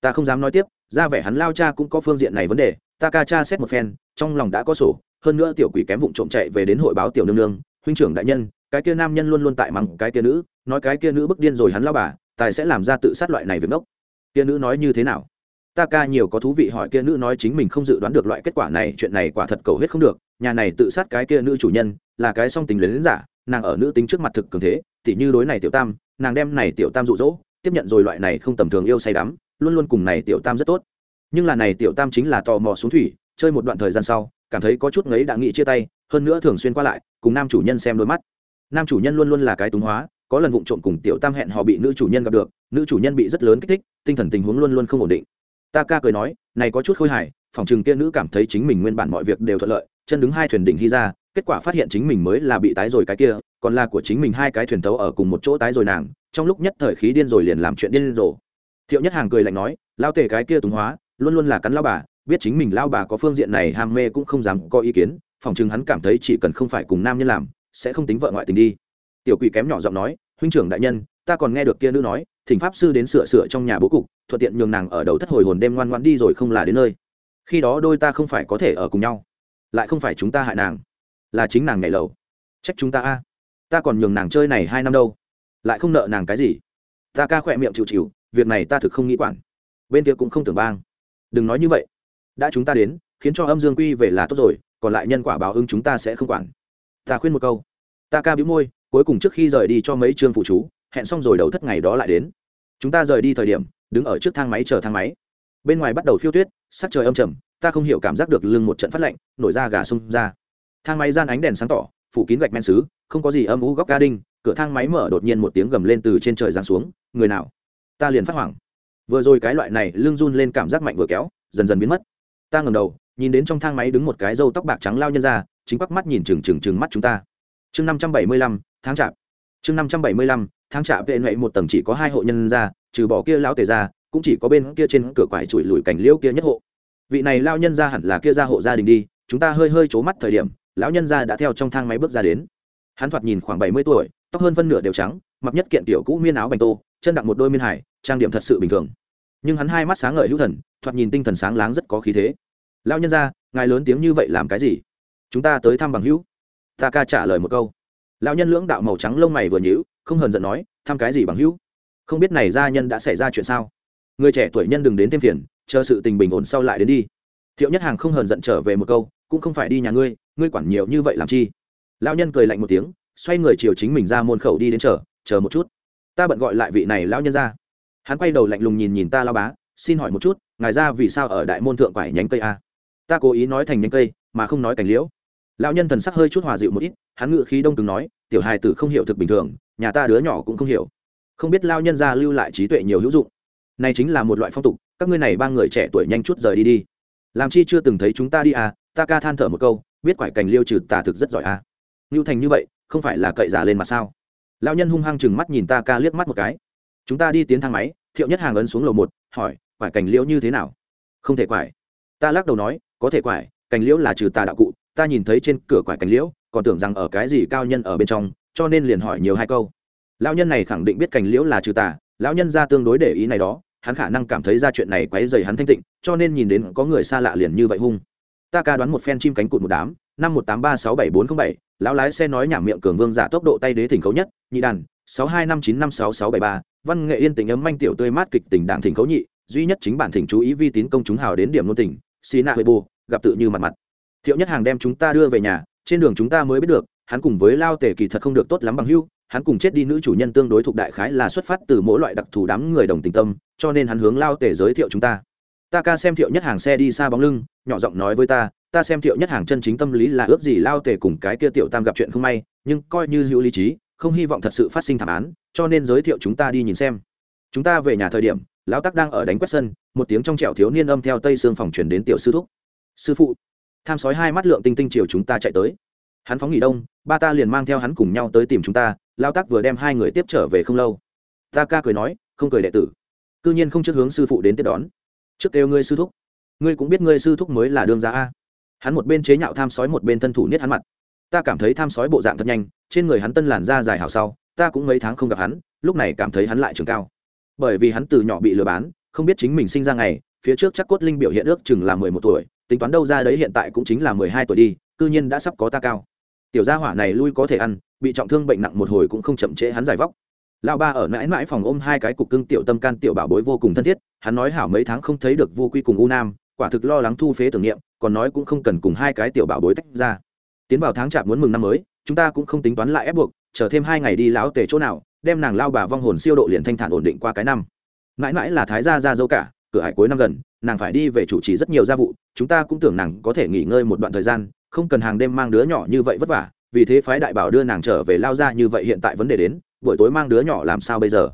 Ta không dám nói tiếp, ra vẻ hắn lao cha cũng có phương diện này vấn đề, ta ca cha xét một phen, trong lòng đã có sổ, hơn nữa tiểu quỷ kém vụng trộm chạy về đến hội báo tiểu nương nương, huynh trưởng đại nhân cái kia nam nhân luôn luôn tại mắng cái kia nữ, nói cái kia nữ bức điên rồi hắn lao bà, tài sẽ làm ra tự sát loại này việc ngốc. Kia nữ nói như thế nào? Ta ca nhiều có thú vị hỏi kia nữ nói chính mình không dự đoán được loại kết quả này, chuyện này quả thật cầu hết không được, nhà này tự sát cái kia nữ chủ nhân, là cái song tình đến giả, nàng ở nữ tính trước mặt thực cường thế, tỉ như đối này tiểu tam, nàng đem này tiểu tam dụ dỗ, tiếp nhận rồi loại này không tầm thường yêu say đắm, luôn luôn cùng này tiểu tam rất tốt. Nhưng là này tiểu tam chính là tò mò xuống thủy, chơi một đoạn thời gian sau, cảm thấy có chút ngấy đã nghĩ chia tay, hơn nữa thường xuyên qua lại, cùng nam chủ nhân xem đôi mắt nam chủ nhân luôn luôn là cái túng hóa, có lần vụ trộm cùng tiểu tam hẹn họ bị nữ chủ nhân gặp được, nữ chủ nhân bị rất lớn kích thích, tinh thần tình huống luôn luôn không ổn định. Ta ca cười nói, này có chút khôi hài, phòng chừng kia nữ cảm thấy chính mình nguyên bản mọi việc đều thuận lợi, chân đứng hai thuyền đỉnh hy ra kết quả phát hiện chính mình mới là bị tái rồi cái kia, còn là của chính mình hai cái thuyền tấu ở cùng một chỗ tái rồi nàng, trong lúc nhất thời khí điên rồi liền làm chuyện điên rồ thiệu nhất hàng cười lạnh nói lao tề cái kia túng hóa, luôn luôn là cắn lao bà, biết chính mình lao bà có phương diện này ham mê cũng không dám có ý kiến, phòng chừng hắn cảm thấy chỉ cần không phải cùng nam nhân làm sẽ không tính vợ ngoại tình đi. Tiểu quỷ kém nhỏ giọng nói, huynh trưởng đại nhân, ta còn nghe được kia nữ nói, thỉnh pháp sư đến sửa sửa trong nhà bố cục, thuận tiện nhường nàng ở đầu thất hồi hồn đêm ngoan ngoan đi rồi không là đến nơi. Khi đó đôi ta không phải có thể ở cùng nhau, lại không phải chúng ta hại nàng, là chính nàng nhảy lầu. Trách chúng ta a. Ta còn nhường nàng chơi này hai năm đâu, lại không nợ nàng cái gì. Ta ca khỏe miệng chịu chịu, việc này ta thực không nghĩ quản. Bên kia cũng không tưởng bang. Đừng nói như vậy. Đã chúng ta đến, khiến cho âm dương quy về là tốt rồi, còn lại nhân quả báo ứng chúng ta sẽ không quản ta khuyên một câu. Ta ca bĩu môi, cuối cùng trước khi rời đi cho mấy chương phụ chú, hẹn xong rồi đầu thất ngày đó lại đến. Chúng ta rời đi thời điểm, đứng ở trước thang máy chờ thang máy. Bên ngoài bắt đầu phiêu tuyết, sắc trời âm trầm, ta không hiểu cảm giác được lưng một trận phát lạnh, nổi ra gà sông ra. Thang máy gian ánh đèn sáng tỏ, phủ kín gạch men xứ, không có gì âm u góc ga đinh cửa thang máy mở đột nhiên một tiếng gầm lên từ trên trời giáng xuống, người nào? Ta liền phát hoảng. Vừa rồi cái loại này, lưng run lên cảm giác mạnh vừa kéo, dần dần biến mất. Ta ngầm đầu, nhìn đến trong thang máy đứng một cái râu tóc bạc trắng lao nhân ra chính quắc mắt nhìn chừng chừng chừng mắt chúng ta. Chương năm trăm bảy mươi lăm, tháng chạp. Chương năm trăm bảy mươi lăm, tháng chạp, vệ nệ một tầng chỉ có hai hộ nhân ra, trừ bỏ kia lão tề ra cũng chỉ có bên kia trên cửa quải chùi lùi cảnh liễu kia nhất hộ. Vị này lao nhân ra hẳn là kia ra hộ gia đình đi, chúng ta hơi hơi c mắt thời điểm, lão nhân ra đã theo trong thang máy bước ra đến. Hắn thoạt nhìn khoảng bảy mươi tuổi, tóc hơn phân nửa đều trắng, mặc nhất kiện tiểu cũ miên áo bành tô, chân đặng một đôi miên hải, trang điểm thật sự bình thường. Nhưng hắn hai mắt sáng ngời hữu thần, thoạt nhìn tinh thần sáng láng rất có khí thế. Lão nhân ra ngài lớn tiếng như vậy làm cái gì? Chúng ta tới thăm bằng hữu. Ta ca trả lời một câu. Lão nhân lưỡng đạo màu trắng lông mày vừa nhíu, không hờn giận nói, thăm cái gì bằng hữu? Không biết này gia nhân đã xảy ra chuyện sao? Người trẻ tuổi nhân đừng đến thêm phiền, chờ sự tình bình ổn sau lại đến đi. Thiệu nhất hàng không hờn giận trở về một câu, cũng không phải đi nhà ngươi ngươi quản nhiều như vậy làm chi? Lão nhân cười lạnh một tiếng, xoay người chiều chính mình ra môn khẩu đi đến chờ chờ một chút. Ta bận gọi lại vị này lão nhân ra. Hắn quay đầu lạnh lùng nhìn nhìn ta lao bá, xin hỏi một chút, ngài ra vì sao ở đại môn thượng quải nhánh cây a? Ta cố ý nói thành nhánh cây, mà không nói cảnh liễu lão nhân thần sắc hơi chút hòa dịu một ít, hắn ngự khí đông từng nói, tiểu hài tử không hiểu thực bình thường, nhà ta đứa nhỏ cũng không hiểu. Không biết lao nhân ra lưu lại trí tuệ nhiều hữu dụng. Này chính là một loại phong tục, các ngươi này ba người trẻ tuổi nhanh chút rời đi đi. Làm chi chưa từng thấy chúng ta đi à ta ca than thở một câu, biết quải cành liêu trừ tà thực rất giỏi à. Lưu thành như vậy, không phải là cậy giả lên mà sao? Lao nhân hung hăng chừng mắt nhìn ta ca liếc mắt một cái. Chúng ta đi tiến thang máy, thiệu nhất hàng ấn xuống lầu một, hỏi, quải cành liễu như thế nào? Không thể quải. Ta lắc đầu nói, có thể quải cành liễu là trừ tà đạo cụ ta nhìn thấy trên cửa quải cành liễu, còn tưởng rằng ở cái gì cao nhân ở bên trong, cho nên liền hỏi nhiều hai câu. Lão nhân này khẳng định biết cành liễu là trừ tà, lão nhân ra tương đối để ý này đó, hắn khả năng cảm thấy ra chuyện này quấy dày hắn thanh tịnh, cho nên nhìn đến có người xa lạ liền như vậy hung. Ta ca đoán một phen chim cánh cụt một đám, năm một tám ba sáu bảy bốn không bảy, lão lái xe nói nhảm miệng cường vương giả tốc độ tay đế thỉnh khấu nhất, nhị đàn, sáu hai năm chín năm sáu sáu bảy ba, văn nghệ yên tình ấm manh tiểu tươi mát kịch tình đảng thỉnh khấu nhị, duy nhất chính bản thỉnh chú ý vi tín công chúng hào đến điểm nôn tỉnh xì nạ huệ bù, gặp tự như mặt mặt thiệu nhất hàng đem chúng ta đưa về nhà, trên đường chúng ta mới biết được, hắn cùng với lao Tề kỳ thật không được tốt lắm bằng hưu, hắn cùng chết đi nữ chủ nhân tương đối thuộc đại khái là xuất phát từ mỗi loại đặc thù đám người đồng tình tâm, cho nên hắn hướng lao Tề giới thiệu chúng ta. Ta ca xem thiệu nhất hàng xe đi xa bóng lưng, nhỏ giọng nói với ta ta xem thiệu nhất hàng chân chính tâm lý là ước gì lao Tề cùng cái kia tiểu tam gặp chuyện không may, nhưng coi như hữu lý trí, không hy vọng thật sự phát sinh thảm án, cho nên giới thiệu chúng ta đi nhìn xem. Chúng ta về nhà thời điểm, lão tắc đang ở đánh quét sân, một tiếng trong trẻo thiếu niên âm theo tây xương phòng chuyển đến tiểu sư thúc. Sư phụ tham sói hai mắt lượng tinh tinh chiều chúng ta chạy tới. Hắn phóng nghỉ đông, ba ta liền mang theo hắn cùng nhau tới tìm chúng ta, lao tắc vừa đem hai người tiếp trở về không lâu. Ta ca cười nói, không cười đệ tử. C ư nhiên không trước hướng sư phụ đến tiếp đón. Trước kêu ngươi sư thúc. Ngươi cũng biết ngươi sư thúc mới là đương giá a. Hắn một bên chế nhạo tham sói một bên thân thủ niết hắn mặt. Ta cảm thấy tham sói bộ dạng thật nhanh, trên người hắn tân làn da dài hào sau, ta cũng mấy tháng không gặp hắn, lúc này cảm thấy hắn lại trường cao. Bởi vì hắn từ nhỏ bị lừa bán, không biết chính mình sinh ra ngày, phía trước chắc cốt linh biểu hiện ước chừng là mười một tuổi tính toán đâu ra đấy hiện tại cũng chính là mười hai tuổi đi, cư nhiên đã sắp có ta cao. Tiểu gia hỏa này lui có thể ăn, bị trọng thương bệnh nặng một hồi cũng không chậm trễ hắn giải vóc. Lão ba ở mãi mãi phòng ôm hai cái cục cưng tiểu tâm can tiểu bảo bối vô cùng thân thiết, hắn nói hảo mấy tháng không thấy được vu quy cùng u nam, quả thực lo lắng thu phế tưởng niệm, còn nói cũng không cần cùng hai cái tiểu bảo bối tách ra. Tiến vào tháng chạp muốn mừng năm mới, chúng ta cũng không tính toán lại ép buộc, chờ thêm hai ngày đi lão tề chỗ nào, đem nàng lao bà vong hồn siêu độ liền thanh thản ổn định qua cái năm. Mãi mãi là thái gia ra dâu cả, cửa hải cuối năm gần nàng phải đi về chủ trì rất nhiều gia vụ, chúng ta cũng tưởng nàng có thể nghỉ ngơi một đoạn thời gian, không cần hàng đêm mang đứa nhỏ như vậy vất vả, vì thế phái đại bảo đưa nàng trở về lao ra như vậy hiện tại vấn đề đến, buổi tối mang đứa nhỏ làm sao bây giờ?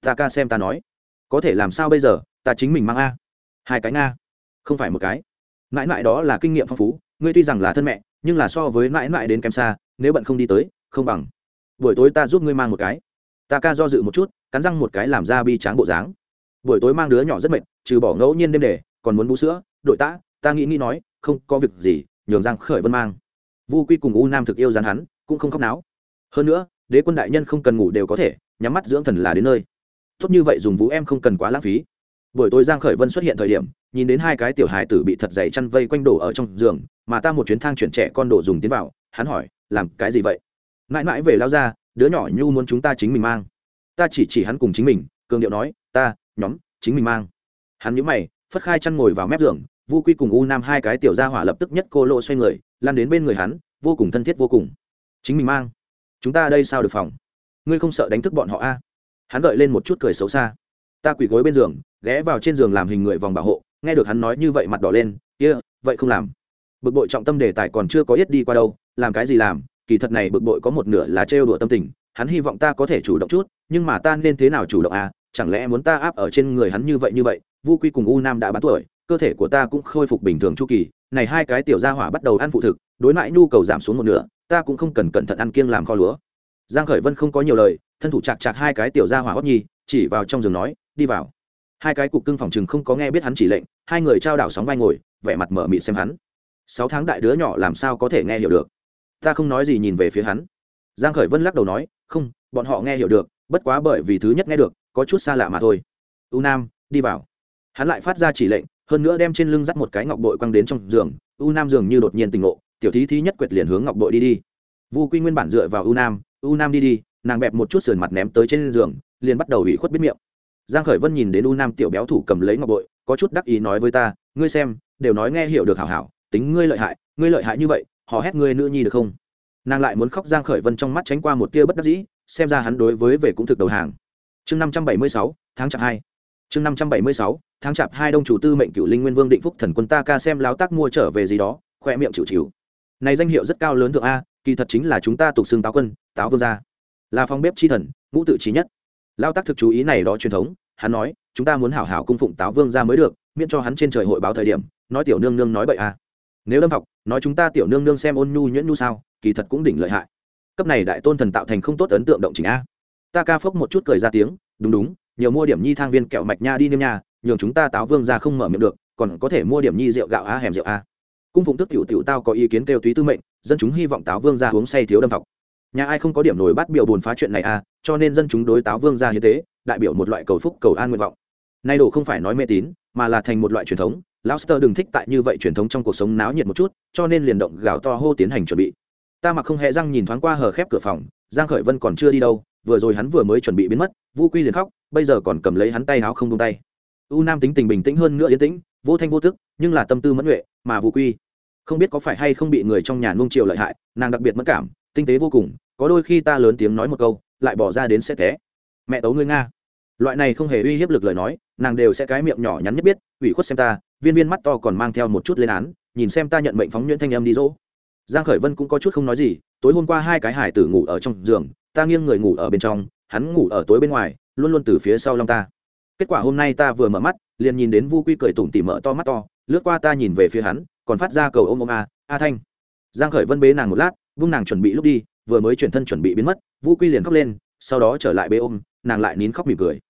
Ta ca xem ta nói. Có thể làm sao bây giờ? Ta chính mình mang a. Hai cái nga. Không phải một cái. Mãi mãi đó là kinh nghiệm phong phú, ngươi tuy rằng là thân mẹ, nhưng là so với mãi mãi đến kém xa, nếu bận không đi tới, không bằng. Buổi tối ta giúp ngươi mang một cái. Ta ca do dự một chút, cắn răng một cái làm ra bi tráng bộ dáng buổi tối mang đứa nhỏ rất mệt, trừ bỏ ngẫu nhiên đêm để, còn muốn bú sữa. Đội tã, ta nghĩ nghĩ nói, không có việc gì, nhường giang khởi vân mang. Vu quy cùng u nam thực yêu rắn hắn, cũng không khóc náo. Hơn nữa, đế quân đại nhân không cần ngủ đều có thể, nhắm mắt dưỡng thần là đến nơi. Tốt như vậy dùng vũ em không cần quá lãng phí. Buổi tối giang khởi vân xuất hiện thời điểm, nhìn đến hai cái tiểu hài tử bị thật dày chăn vây quanh đổ ở trong giường, mà ta một chuyến thang chuyển trẻ con đổ dùng tiến vào, hắn hỏi, làm cái gì vậy? Mãi mãi về lao ra, đứa nhỏ nhu muốn chúng ta chính mình mang. Ta chỉ chỉ hắn cùng chính mình, cường điệu nói, ta nhóm chính mình mang. Hắn nhíu mày phất khai chăn ngồi vào mép giường vu quy cùng u nam hai cái tiểu gia hỏa lập tức nhất cô lộ xoay người lan đến bên người hắn vô cùng thân thiết vô cùng. Chính mình mang. Chúng ta đây sao được phòng? Ngươi không sợ đánh thức bọn họ a? Hắn gợi lên một chút cười xấu xa. Ta quỳ gối bên giường ghé vào trên giường làm hình người vòng bảo hộ nghe được hắn nói như vậy mặt đỏ lên kia、yeah, vậy không làm. Bực bội trọng tâm đề tài còn chưa có yết đi qua đâu làm cái gì làm kỳ thật này bực bội có một nửa là trêu đùa tâm tình hắn hy vọng ta có thể chủ động chút nhưng mà ta nên thế nào chủ động à? Chẳng lẽ muốn ta áp ở trên người hắn như vậy như vậy, vu quy cùng u nam đã bán tuổi, cơ thể của ta cũng khôi phục bình thường chu kỳ, này hai cái tiểu gia hỏa bắt đầu ăn phụ thực, đối mãi nhu cầu giảm xuống một nửa, ta cũng không cần cẩn thận ăn kiêng làm kho lúa. Giang khởi vân không có nhiều lời, thân thủ chặt chặt hai cái tiểu gia hỏa hót nhi, chỉ vào trong giường nói, đi vào. Hai cái cục cưng phòng chừng không có nghe biết hắn chỉ lệnh, hai người trao đảo sóng vai ngồi, vẻ mặt mở mịt xem hắn. Sáu tháng đại đứa nhỏ làm sao có thể nghe hiểu được? Ta không nói gì nhìn về phía hắn. Giang khởi vân lắc đầu nói, không, bọn họ nghe hiểu được, bất quá bởi vì thứ nhất nghe được có chút xa lạ mà thôi. U nam, đi vào. Hắn lại phát ra chỉ lệnh, hơn nữa đem trên lưng dắt một cái ngọc bội quăng đến trong giường. U nam dường như đột nhiên tỉnh ngộ, tiểu thí thí nhất quyệt liền hướng ngọc bội đi đi. Vu quy nguyên bản dựa vào u nam u nam đi đi. Nàng bẹp một chút sườn mặt ném tới trên giường, liền bắt đầu ủy khuất biết miệng. Giang khởi vân nhìn đến u nam tiểu béo thủ cầm lấy ngọc bội, có chút đắc ý nói với ta, ngươi xem, đều nói nghe hiểu được hảo hảo, tính ngươi lợi hại, ngươi lợi hại như vậy, họ hét ngươi nữ nhi được không? Nàng lại muốn khóc giang khởi vân trong mắt tránh qua một tia bất đắc dĩ, xem ra hắn đối với về cũng thực đầu hàng chương năm trăm bảy mươi sáu, tháng chạp hai. Chương năm trăm bảy mươi sáu, tháng chạp hai đông chủ tư mệnh cựu linh nguyên vương định phúc thần quân ta ca xem láo tác mua trở về gì đó, khoe miệng chịu chịu. Này danh hiệu rất cao lớn thượng a, kỳ thật chính là chúng ta tục xưng táo quân, táo vương gia. Là phong bếp chi thần, ngũ tự trí nhất. Lao tác thực chú ý này đó truyền thống, hắn nói, chúng ta muốn hảo hảo cung phụng táo vương gia mới được, miễn cho hắn trên trời hội báo thời điểm, nói tiểu nương nương nói bậy a. Nếu đâm học, nói chúng ta tiểu nương nương xem ôn nhu nhuyễn nhu sao, kỳ thật cũng đỉnh lợi hại. Cấp này đại tôn thần tạo thành không tốt ấn tượng động chỉnh a ta ca phốc một chút cười ra tiếng, đúng đúng, nhiều mua điểm nhi thang viên kẹo mạch nha đi niêm nha, nhường chúng ta táo vương ra không mở miệng được, còn có thể mua điểm nhi rượu gạo a hẻm rượu a cung phụng tức tiểu tiểu tao có ý kiến kêu túy tư mệnh, dân chúng hy vọng táo vương ra uống say thiếu đâm học nhà ai không có điểm nổi bắt biểu buồn phá chuyện này a cho nên dân chúng đối táo vương ra như thế, đại biểu một loại cầu phúc, cầu an nguyện vọng. Nay đồ không phải nói mê tín, mà là thành một loại truyền thống. Lão sơ đừng thích tại như vậy truyền thống trong cuộc sống náo nhiệt một chút, cho nên liền động gào to hô tiến hành chuẩn bị. Ta mặc không hề răng nhìn thoáng qua hờ khép cửa phòng, giang khởi vân còn chưa đi đâu vừa rồi hắn vừa mới chuẩn bị biến mất, vu quy liền khóc, bây giờ còn cầm lấy hắn tay áo không buông tay. U nam tính tình bình tĩnh hơn nữa yên tĩnh, vô thanh vô tức, nhưng là tâm tư mẫn nhuệ, mà vu quy không biết có phải hay không bị người trong nhà nung chiều lợi hại, nàng đặc biệt mất cảm, tinh tế vô cùng, có đôi khi ta lớn tiếng nói một câu, lại bỏ ra đến sẽ té. Mẹ tấu ngươi nga. Loại này không hề uy hiếp lực lời nói, nàng đều sẽ cái miệng nhỏ nhắn nhất biết, ủy khuất xem ta, viên viên mắt to còn mang theo một chút lên án, nhìn xem ta nhận mệnh phóng nhuyễn thanh em đi dỗ. Giang khởi vân cũng có chút không nói gì, tối hôm qua hai cái hải tử ngủ ở trong giường ta nghiêng người ngủ ở bên trong, hắn ngủ ở tối bên ngoài, luôn luôn từ phía sau long ta. Kết quả hôm nay ta vừa mở mắt, liền nhìn đến vu quy cười tủm tỉm mở to mắt to, lướt qua ta nhìn về phía hắn, còn phát ra cầu ôm ôm a a thanh. Giang khởi vân bế nàng một lát, vung nàng chuẩn bị lúc đi, vừa mới chuyển thân chuẩn bị biến mất, vu quy liền khóc lên, sau đó trở lại bế ôm, nàng lại nín khóc mỉm cười.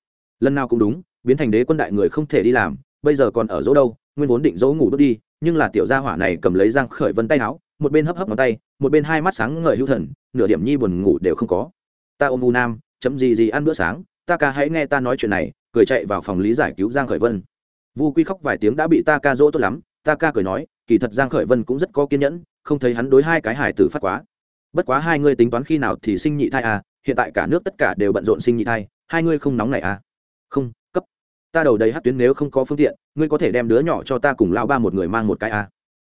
Lần nào cũng đúng, biến thành đế quân đại người không thể đi làm, bây giờ còn ở dỗ đâu, nguyên vốn định dỗ ngủ bước đi, nhưng là tiểu gia hỏa này cầm lấy giang khởi vân tay áo, một bên hấp hấp ngón tay một bên hai mắt sáng ngời hữu thần, nửa điểm nhi buồn ngủ đều không có. Ta ôm u nam, chấm gì gì ăn bữa sáng, ta ca hãy nghe ta nói chuyện này, cười chạy vào phòng lý giải cứu giang khởi vân. Vu quy khóc vài tiếng đã bị ta ca dỗ tốt lắm, ta ca cười nói, kỳ thật giang khởi vân cũng rất có kiên nhẫn, không thấy hắn đối hai cái hải tử phát quá. Bất quá hai ngươi tính toán khi nào thì sinh nhị thai à hiện tại cả nước tất cả đều bận rộn sinh nhị thai, hai ngươi không nóng này à. Không, cấp. Ta đầu đầy hát tuyến nếu không có phương tiện, ngươi có thể đem đứa nhỏ cho ta cùng lao ba một người mang một cái à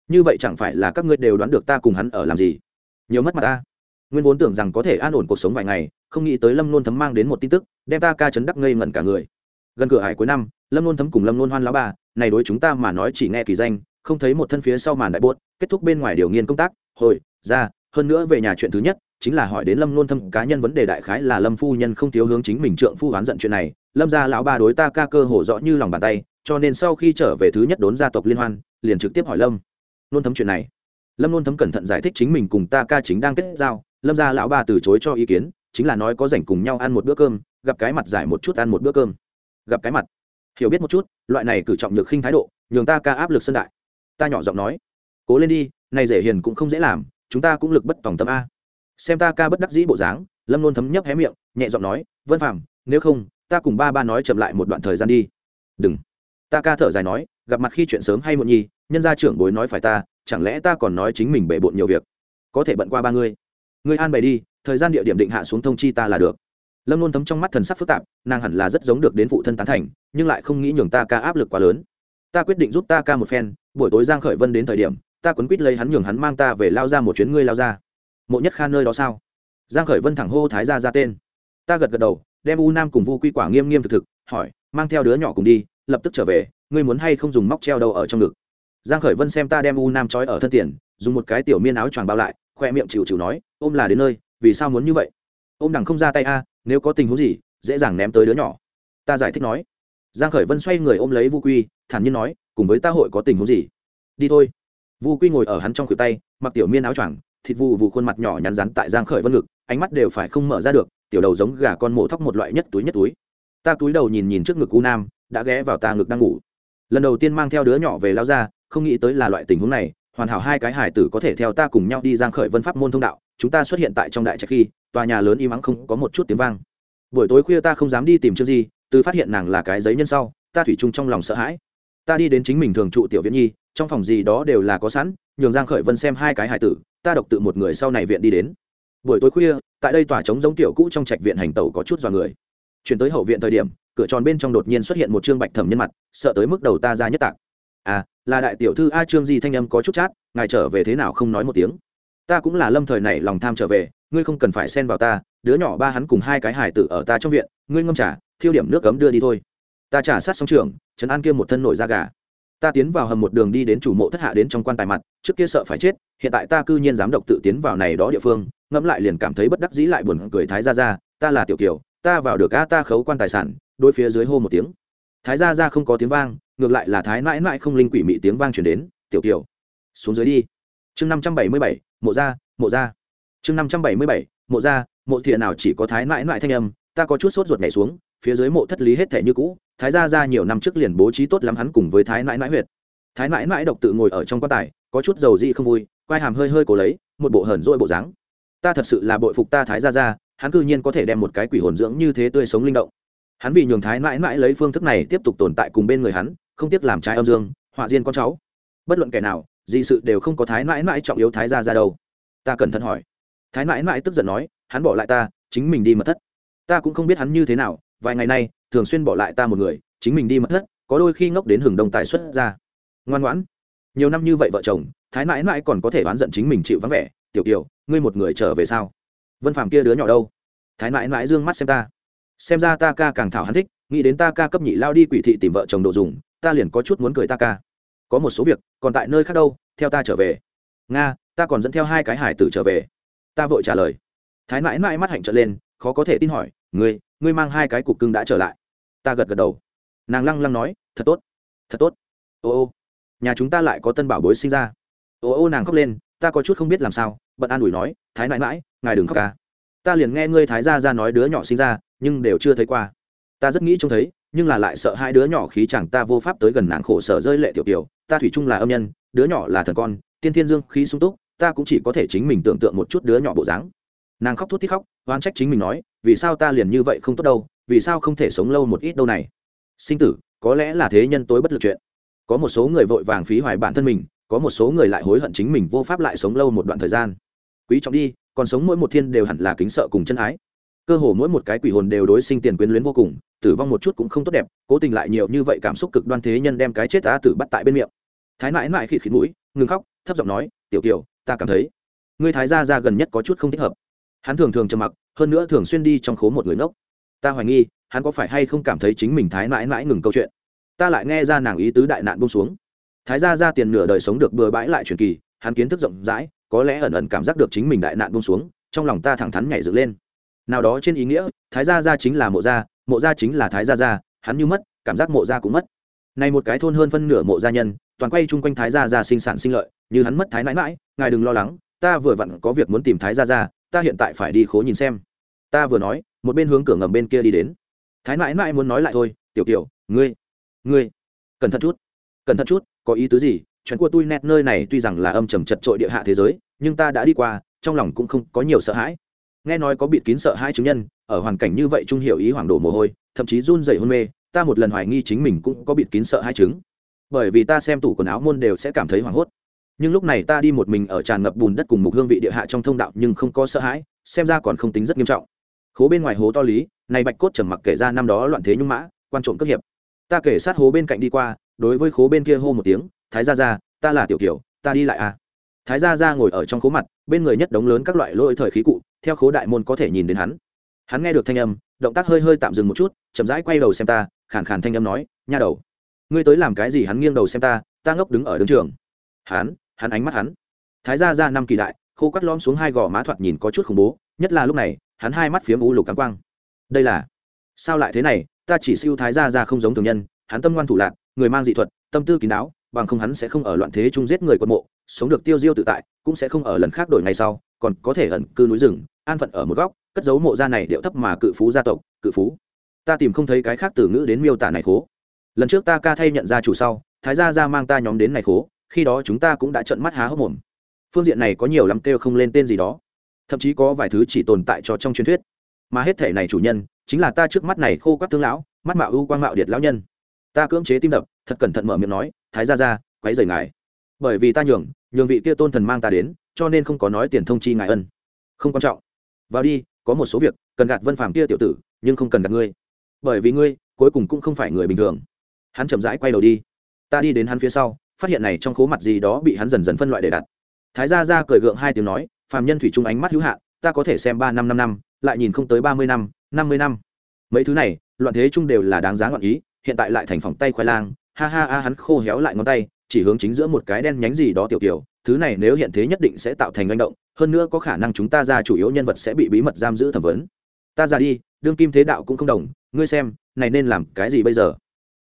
như vậy chẳng phải là các ngươi đều đoán được ta cùng hắn ở làm gì? Nhiều mất mặt ta. Nguyên vốn tưởng rằng có thể an ổn cuộc sống vài ngày không nghĩ tới lâm nôn thấm mang đến một tin tức đem ta ca chấn đắc ngây ngẩn cả người. Gần cửa hải cuối năm lâm nôn thấm cùng lâm nôn hoan lão bà, này đối chúng ta mà nói chỉ nghe kỳ danh không thấy một thân phía sau màn đại buốt kết thúc bên ngoài điều nghiên công tác hồi ra hơn nữa về nhà chuyện thứ nhất chính là hỏi đến lâm nôn thâm cá nhân vấn đề đại khái là lâm phu nhân không thiếu hướng chính mình trượng phu oán giận chuyện này lâm gia lão ba đối ta ca cơ hổ rõ như lòng bàn tay cho nên sau khi trở về thứ nhất đốn gia tộc liên hoan liền trực tiếp hỏi lâm nôn thấm chuyện này. Lâm nôn thấm cẩn thận giải thích chính mình cùng ta ca chính đang kết giao. Lâm gia lão ba từ chối cho ý kiến, chính là nói có rảnh cùng nhau ăn một bữa cơm, gặp cái mặt giải một chút ăn một bữa cơm. Gặp cái mặt. Hiểu biết một chút, loại này cử trọng nhược khinh thái độ, nhường ta ca áp lực sân đại. Ta nhỏ giọng nói, cố lên đi, này dễ hiền cũng không dễ làm, chúng ta cũng lực bất tòng tâm a. Xem ta ca bất đắc dĩ bộ dáng, lâm luôn thấm nhấp hé miệng, nhẹ giọng nói, vân phàm, nếu không, ta cùng ba ba nói chậm lại một đoạn thời gian đi. Đừng. Ta ca thở dài nói, gặp mặt khi chuyện sớm hay muộn nhi nhân gia trưởng bối nói phải ta, chẳng lẽ ta còn nói chính mình bể bộn nhiều việc? Có thể bận qua ba ngươi. Ngươi an bày đi, thời gian địa điểm định hạ xuống thông chi ta là được. Lâm luôn thấm trong mắt thần sắc phức tạp, nàng hẳn là rất giống được đến phụ thân tán thành, nhưng lại không nghĩ nhường ta ca áp lực quá lớn. Ta quyết định giúp ta ca một phen, buổi tối giang khởi vân đến thời điểm, ta quấn quýt lấy hắn nhường hắn mang ta về lao ra một chuyến ngươi lao ra. Mộ nhất kha nơi đó sao? Giang khởi vân thẳng hô thái gia ra tên. Ta gật gật đầu, đem u nam cùng vu quy quả nghiêm nghiêm thực thực, hỏi, mang theo đứa nhỏ cùng đi, lập tức trở về, ngươi muốn hay không dùng móc treo đầu ở trong ngực? Giang khởi vân xem ta đem u nam trói ở thân tiền, dùng một cái tiểu miên áo choàng bao lại, khoe miệng chịu chịu nói, ôm là đến nơi, vì sao muốn như vậy? Ôm đằng không ra tay a, nếu có tình huống gì, dễ dàng ném tới đứa nhỏ. Ta giải thích nói. Giang khởi vân xoay người ôm lấy vu quy, thản nhiên nói, cùng với ta hội có tình huống gì? Đi thôi. Vu quy ngồi ở hắn trong khuỷu tay, mặc tiểu miên áo choàng, thịt vụ vụ khuôn mặt nhỏ nhắn rắn tại giang khởi vân ngực, ánh mắt đều phải không mở ra được, tiểu đầu giống gà con mổ thóc một loại nhất túi nhất túi. Ta túi đầu nhìn nhìn trước ngực u nam, đã ghé vào ta ngực đang ngủ. Lần đầu tiên mang theo đứa nhỏ về lao ra không nghĩ tới là loại tình huống này, hoàn hảo hai cái hải tử có thể theo ta cùng nhau đi giang khởi vân pháp môn thông đạo, chúng ta xuất hiện tại trong đại trạch khi, tòa nhà lớn im ắng không có một chút tiếng vang. Buổi tối khuya ta không dám đi tìm chương gì từ phát hiện nàng là cái giấy nhân sau, ta thủy chung trong lòng sợ hãi. Ta đi đến chính mình thường trụ tiểu viễn nhi, trong phòng gì đó đều là có sẵn, nhường giang khởi vân xem hai cái hải tử, ta độc tự một người sau này viện đi đến. Buổi tối khuya, tại đây tòa trống giống tiểu cũ trong trạch viện hành tẩu có chút do người. Chuyển tới hậu viện thời điểm, cửa tròn bên trong đột nhiên xuất hiện một trương bạch thẩm nhân mặt, sợ tới mức đầu ta ra nhất tạc à là đại tiểu thư a trương di thanh âm có chút chát, ngài trở về thế nào không nói một tiếng. Ta cũng là lâm thời này lòng tham trở về, ngươi không cần phải xen vào ta, đứa nhỏ ba hắn cùng hai cái hải tử ở ta trong viện, ngươi ngâm trả thiêu điểm nước cấm đưa đi thôi. Ta trả sát xong trường, trấn an kia một thân nổi da gà. Ta tiến vào hầm một đường đi đến chủ mộ thất hạ đến trong quan tài mặt, trước kia sợ phải chết, hiện tại ta cư nhiên dám độc tự tiến vào này đó địa phương, ngẫm lại liền cảm thấy bất đắc dĩ lại buồn cười thái ra ra ta là tiểu kiều, ta vào được a, ta khấu quan tài sản đôi phía dưới hô một tiếng. Thái ra ra không có tiếng vang ngược lại là thái mãi mãi không linh quỷ mị tiếng vang chuyển đến, tiểu kiều, xuống dưới đi. Chương năm trăm bảy mươi bảy, mộ ra mộ ra chương năm trăm bảy mươi bảy, mộ ra mộ thiện nào chỉ có thái mãi mãi thanh âm, ta có chút sốt ruột nhảy xuống, phía dưới mộ thất lý hết thể như cũ, thái gia ra nhiều năm trước liền bố trí tốt lắm hắn cùng với thái mãi mãi huyệt. Thái mãi mãi độc tự ngồi ở trong quan tài, có chút dầu dị không vui, quai hàm hơi hơi cố lấy, một bộ hờn dỗi bộ dáng. Ta thật sự là bội phục ta thái gia ra hắn cư nhiên có thể đem một cái quỷ hồn dưỡng như thế tươi sống linh động. Hắn vì nhường thái mãi mãi lấy phương thức này tiếp tục tồn tại cùng bên người hắn không tiếc làm trái âm dương, họa diên con cháu. Bất luận kẻ nào, gì sự đều không có thái mãi mãi trọng yếu thái gia ra đâu. Ta cẩn thận hỏi. Thái mãi mãi tức giận nói, hắn bỏ lại ta, chính mình đi mật thất. Ta cũng không biết hắn như thế nào, vài ngày nay, thường xuyên bỏ lại ta một người, chính mình đi mật thất, có đôi khi ngốc đến hừng đông tài xuất ra. Ngoan ngoãn. Nhiều năm như vậy vợ chồng, thái mãi mãi còn có thể oán giận chính mình chịu vắng vẻ, tiểu kiều, ngươi một người trở về sao? Vân phàm kia đứa nhỏ đâu? Thái mãi mãi d ư ơ n g mắt xem ta. Xem ra ta ca càng thảo hắn thích nghĩ đến ta ca cấp nhị lao đi quỷ thị tìm vợ chồng đồ dùng, ta liền có chút muốn cười ta ca. Có một số việc, còn tại nơi khác đâu, theo ta trở về. Nga, ta còn dẫn theo hai cái hải tử trở về. Ta vội trả lời. Thái mãi mãi mắt hạnh trở lên, khó có thể tin hỏi, ngươi ngươi mang hai cái cục cưng đã trở lại. Ta gật gật đầu. Nàng lăng lăng nói, thật tốt thật tốt. Ô ô, nhà chúng ta lại có tân bảo bối sinh ra. Ô ô, nàng khóc lên, ta có chút không biết làm sao. Bận an ủi nói, thái mãi mãi, ngài đừng khóc ca. Ta liền nghe ngươi thái gia ra nói đứa nhỏ sinh ra, nhưng đều chưa thấy qua ta rất nghĩ trông thấy, nhưng là lại sợ hai đứa nhỏ khí chẳng ta vô pháp tới gần nàng khổ sở rơi lệ tiểu tiểu ta thủy chung là âm nhân, đứa nhỏ là thần con, tiên thiên dương khí sung túc, ta cũng chỉ có thể chính mình tưởng tượng một chút đứa nhỏ bộ dáng. Nàng khóc thút thít khóc oan trách chính mình nói, vì sao ta liền như vậy không tốt đâu, vì sao không thể sống lâu một ít đâu này. Sinh tử, có lẽ là thế nhân tối bất lực chuyện. Có một số người vội vàng phí hoài bản thân mình, có một số người lại hối hận chính mình vô pháp lại sống lâu một đoạn thời gian. Quý trọng đi, còn sống mỗi một thiên đều hẳn là kính sợ cùng chân ái cơ hồ mỗi một cái quỷ hồn đều đối sinh tiền quyến luyến vô cùng tử vong một chút cũng không tốt đẹp cố tình lại nhiều như vậy cảm xúc cực đoan thế nhân đem cái chết ta tử bắt tại bên miệng. Thái mãi mãi khịt khịt mũi ngừng khóc thấp giọng nói tiểu kiều ta cảm thấy ngươi thái gia ra gần nhất có chút không thích hợp. Hắn thường thường trầm mặc hơn nữa thường xuyên đi trong khố một người nốc, ta hoài nghi hắn có phải hay không cảm thấy chính mình thái mãi mãi ngừng câu chuyện? Ta lại nghe ra nàng ý tứ đại nạn bông xuống. Thái gia ra tiền nửa đời sống được bừa bãi lại truyền kỳ hắn kiến thức rộng rãi có lẽ ẩn ẩn cảm giác được chính mình đại nạn bông xuống trong lòng ta thẳng thắn nhảy dựng lên nào đó trên ý nghĩa thái gia gia chính là mộ gia mộ gia chính là thái gia gia hắn như mất cảm giác mộ gia cũng mất. Này một cái thôn hơn phân nửa mộ gia nhân toàn quay chung quanh thái gia gia sinh sản sinh lợi như hắn mất thái nãi mãi ngài đừng lo lắng ta vừa vặn có việc muốn tìm thái gia gia ta hiện tại phải đi khố nhìn xem. Ta vừa nói một bên hướng cửa ngầm bên kia đi đến. Thái nãi mãi muốn nói lại thôi tiểu tiểu, ngươi ngươi cẩn thận chút cẩn thận chút có ý tứ gì? Chuyện của tôi nét nơi này tuy rằng là âm trầm chật trội địa hạ thế giới nhưng ta đã đi qua trong lòng cũng không có nhiều sợ hãi nghe nói có bịt kín sợ hai chứng nhân, ở hoàn cảnh như vậy trung hiểu ý hoàng đổ mồ hôi, thậm chí run dày hôn mê, ta một lần hoài nghi chính mình cũng có bịt kín sợ hai chứng. Bởi vì ta xem tủ quần áo môn đều sẽ cảm thấy hoảng hốt. Nhưng lúc này ta đi một mình ở tràn ngập bùn đất cùng một hương vị địa hạ trong thông đạo nhưng không có sợ hãi, xem ra còn không tính rất nghiêm trọng. Khố bên ngoài hố to lý, này bạch cốt trầm mặc kể ra năm đó loạn thế nhung mã, quan trộm cấp hiệp. Ta kể sát hố bên cạnh đi qua, đối với khố bên kia hô một tiếng, thái gia gia, ta là tiểu kiểu, ta đi lại à. Thái gia gia ngồi ở trong khố mặt, bên người nhất đống lớn các loại lỗi thời khí cụ theo khố đại môn có thể nhìn đến hắn. Hắn nghe được thanh âm, động tác hơi hơi tạm dừng một chút, chậm rãi quay đầu xem ta, khàn khàn thanh âm nói, nha đầu, ngươi tới làm cái gì hắn nghiêng đầu xem ta ta ngốc đứng ở đường trường. Hắn hắn ánh mắt hắn. Thái gia gia năm kỳ đại, khô cắt lõm xuống hai gò má thoạt nhìn có chút khủng bố, nhất là lúc này, hắn hai mắt phía u lục cắm quang. Đây là, sao lại thế này? Ta chỉ siêu thái gia gia không giống thường nhân, hắn tâm ngoan thủ lạc, người mang dị thuật, tâm tư kín đáo, bằng không hắn sẽ không ở loạn thế chung giết người quân mộ, sống được tiêu diêu tự tại, cũng sẽ không ở lần khác đổi ngày sau, còn có thể ẩn cư núi rừng an phận ở một góc, cất giấu mộ gia này điệu thấp mà cự phú gia tộc, cự phú. Ta tìm không thấy cái khác từ ngữ đến miêu tả này khố. Lần trước ta ca thay nhận ra chủ sau, thái gia ra mang ta nhóm đến này khố, khi đó chúng ta cũng đã trận mắt há hốc mồm. Phương diện này có nhiều lắm kêu không lên tên gì đó. Thậm chí có vài thứ chỉ tồn tại cho trong truyền thuyết. Mà hết thể này chủ nhân, chính là ta trước mắt này khô các tướng lão, mắt mạo ưu quang mạo điệt lão nhân. Ta cưỡng chế tim đập, thật cẩn thận mở miệng nói, thái gia ra quấy rời ngài. Bởi vì ta nhường nhường vị kia tôn thần mang ta đến, cho nên không có nói tiền thông chi ngài ân. Không quan trọng vào đi, có một số việc, cần gạt vân phàm kia tiểu tử, nhưng không cần gạt ngươi. Bởi vì ngươi, cuối cùng cũng không phải người bình thường. Hắn chậm rãi quay đầu đi. Ta đi đến hắn phía sau, phát hiện này trong khố mặt gì đó bị hắn dần dần phân loại để đặt. Thái gia ra cười gượng hai tiếng nói, phàm nhân thủy chung ánh mắt hữu hạn ta có thể xem ba năm năm năm, lại nhìn không tới ba mươi năm năm mươi năm. Mấy thứ này, loạn thế chung đều là đáng giá ngọn ý, hiện tại lại thành phòng tay khoai lang. Ha ha ha, hắn khô héo lại ngón tay chỉ hướng chính giữa một cái đen nhánh gì đó tiểu tiểu thứ này nếu hiện thế nhất định sẽ tạo thành manh động, hơn nữa có khả năng chúng ta ra chủ yếu nhân vật sẽ bị bí mật giam giữ thẩm vấn. Ta ra đi, đương kim thế đạo cũng không đồng, ngươi xem, này nên làm cái gì bây giờ?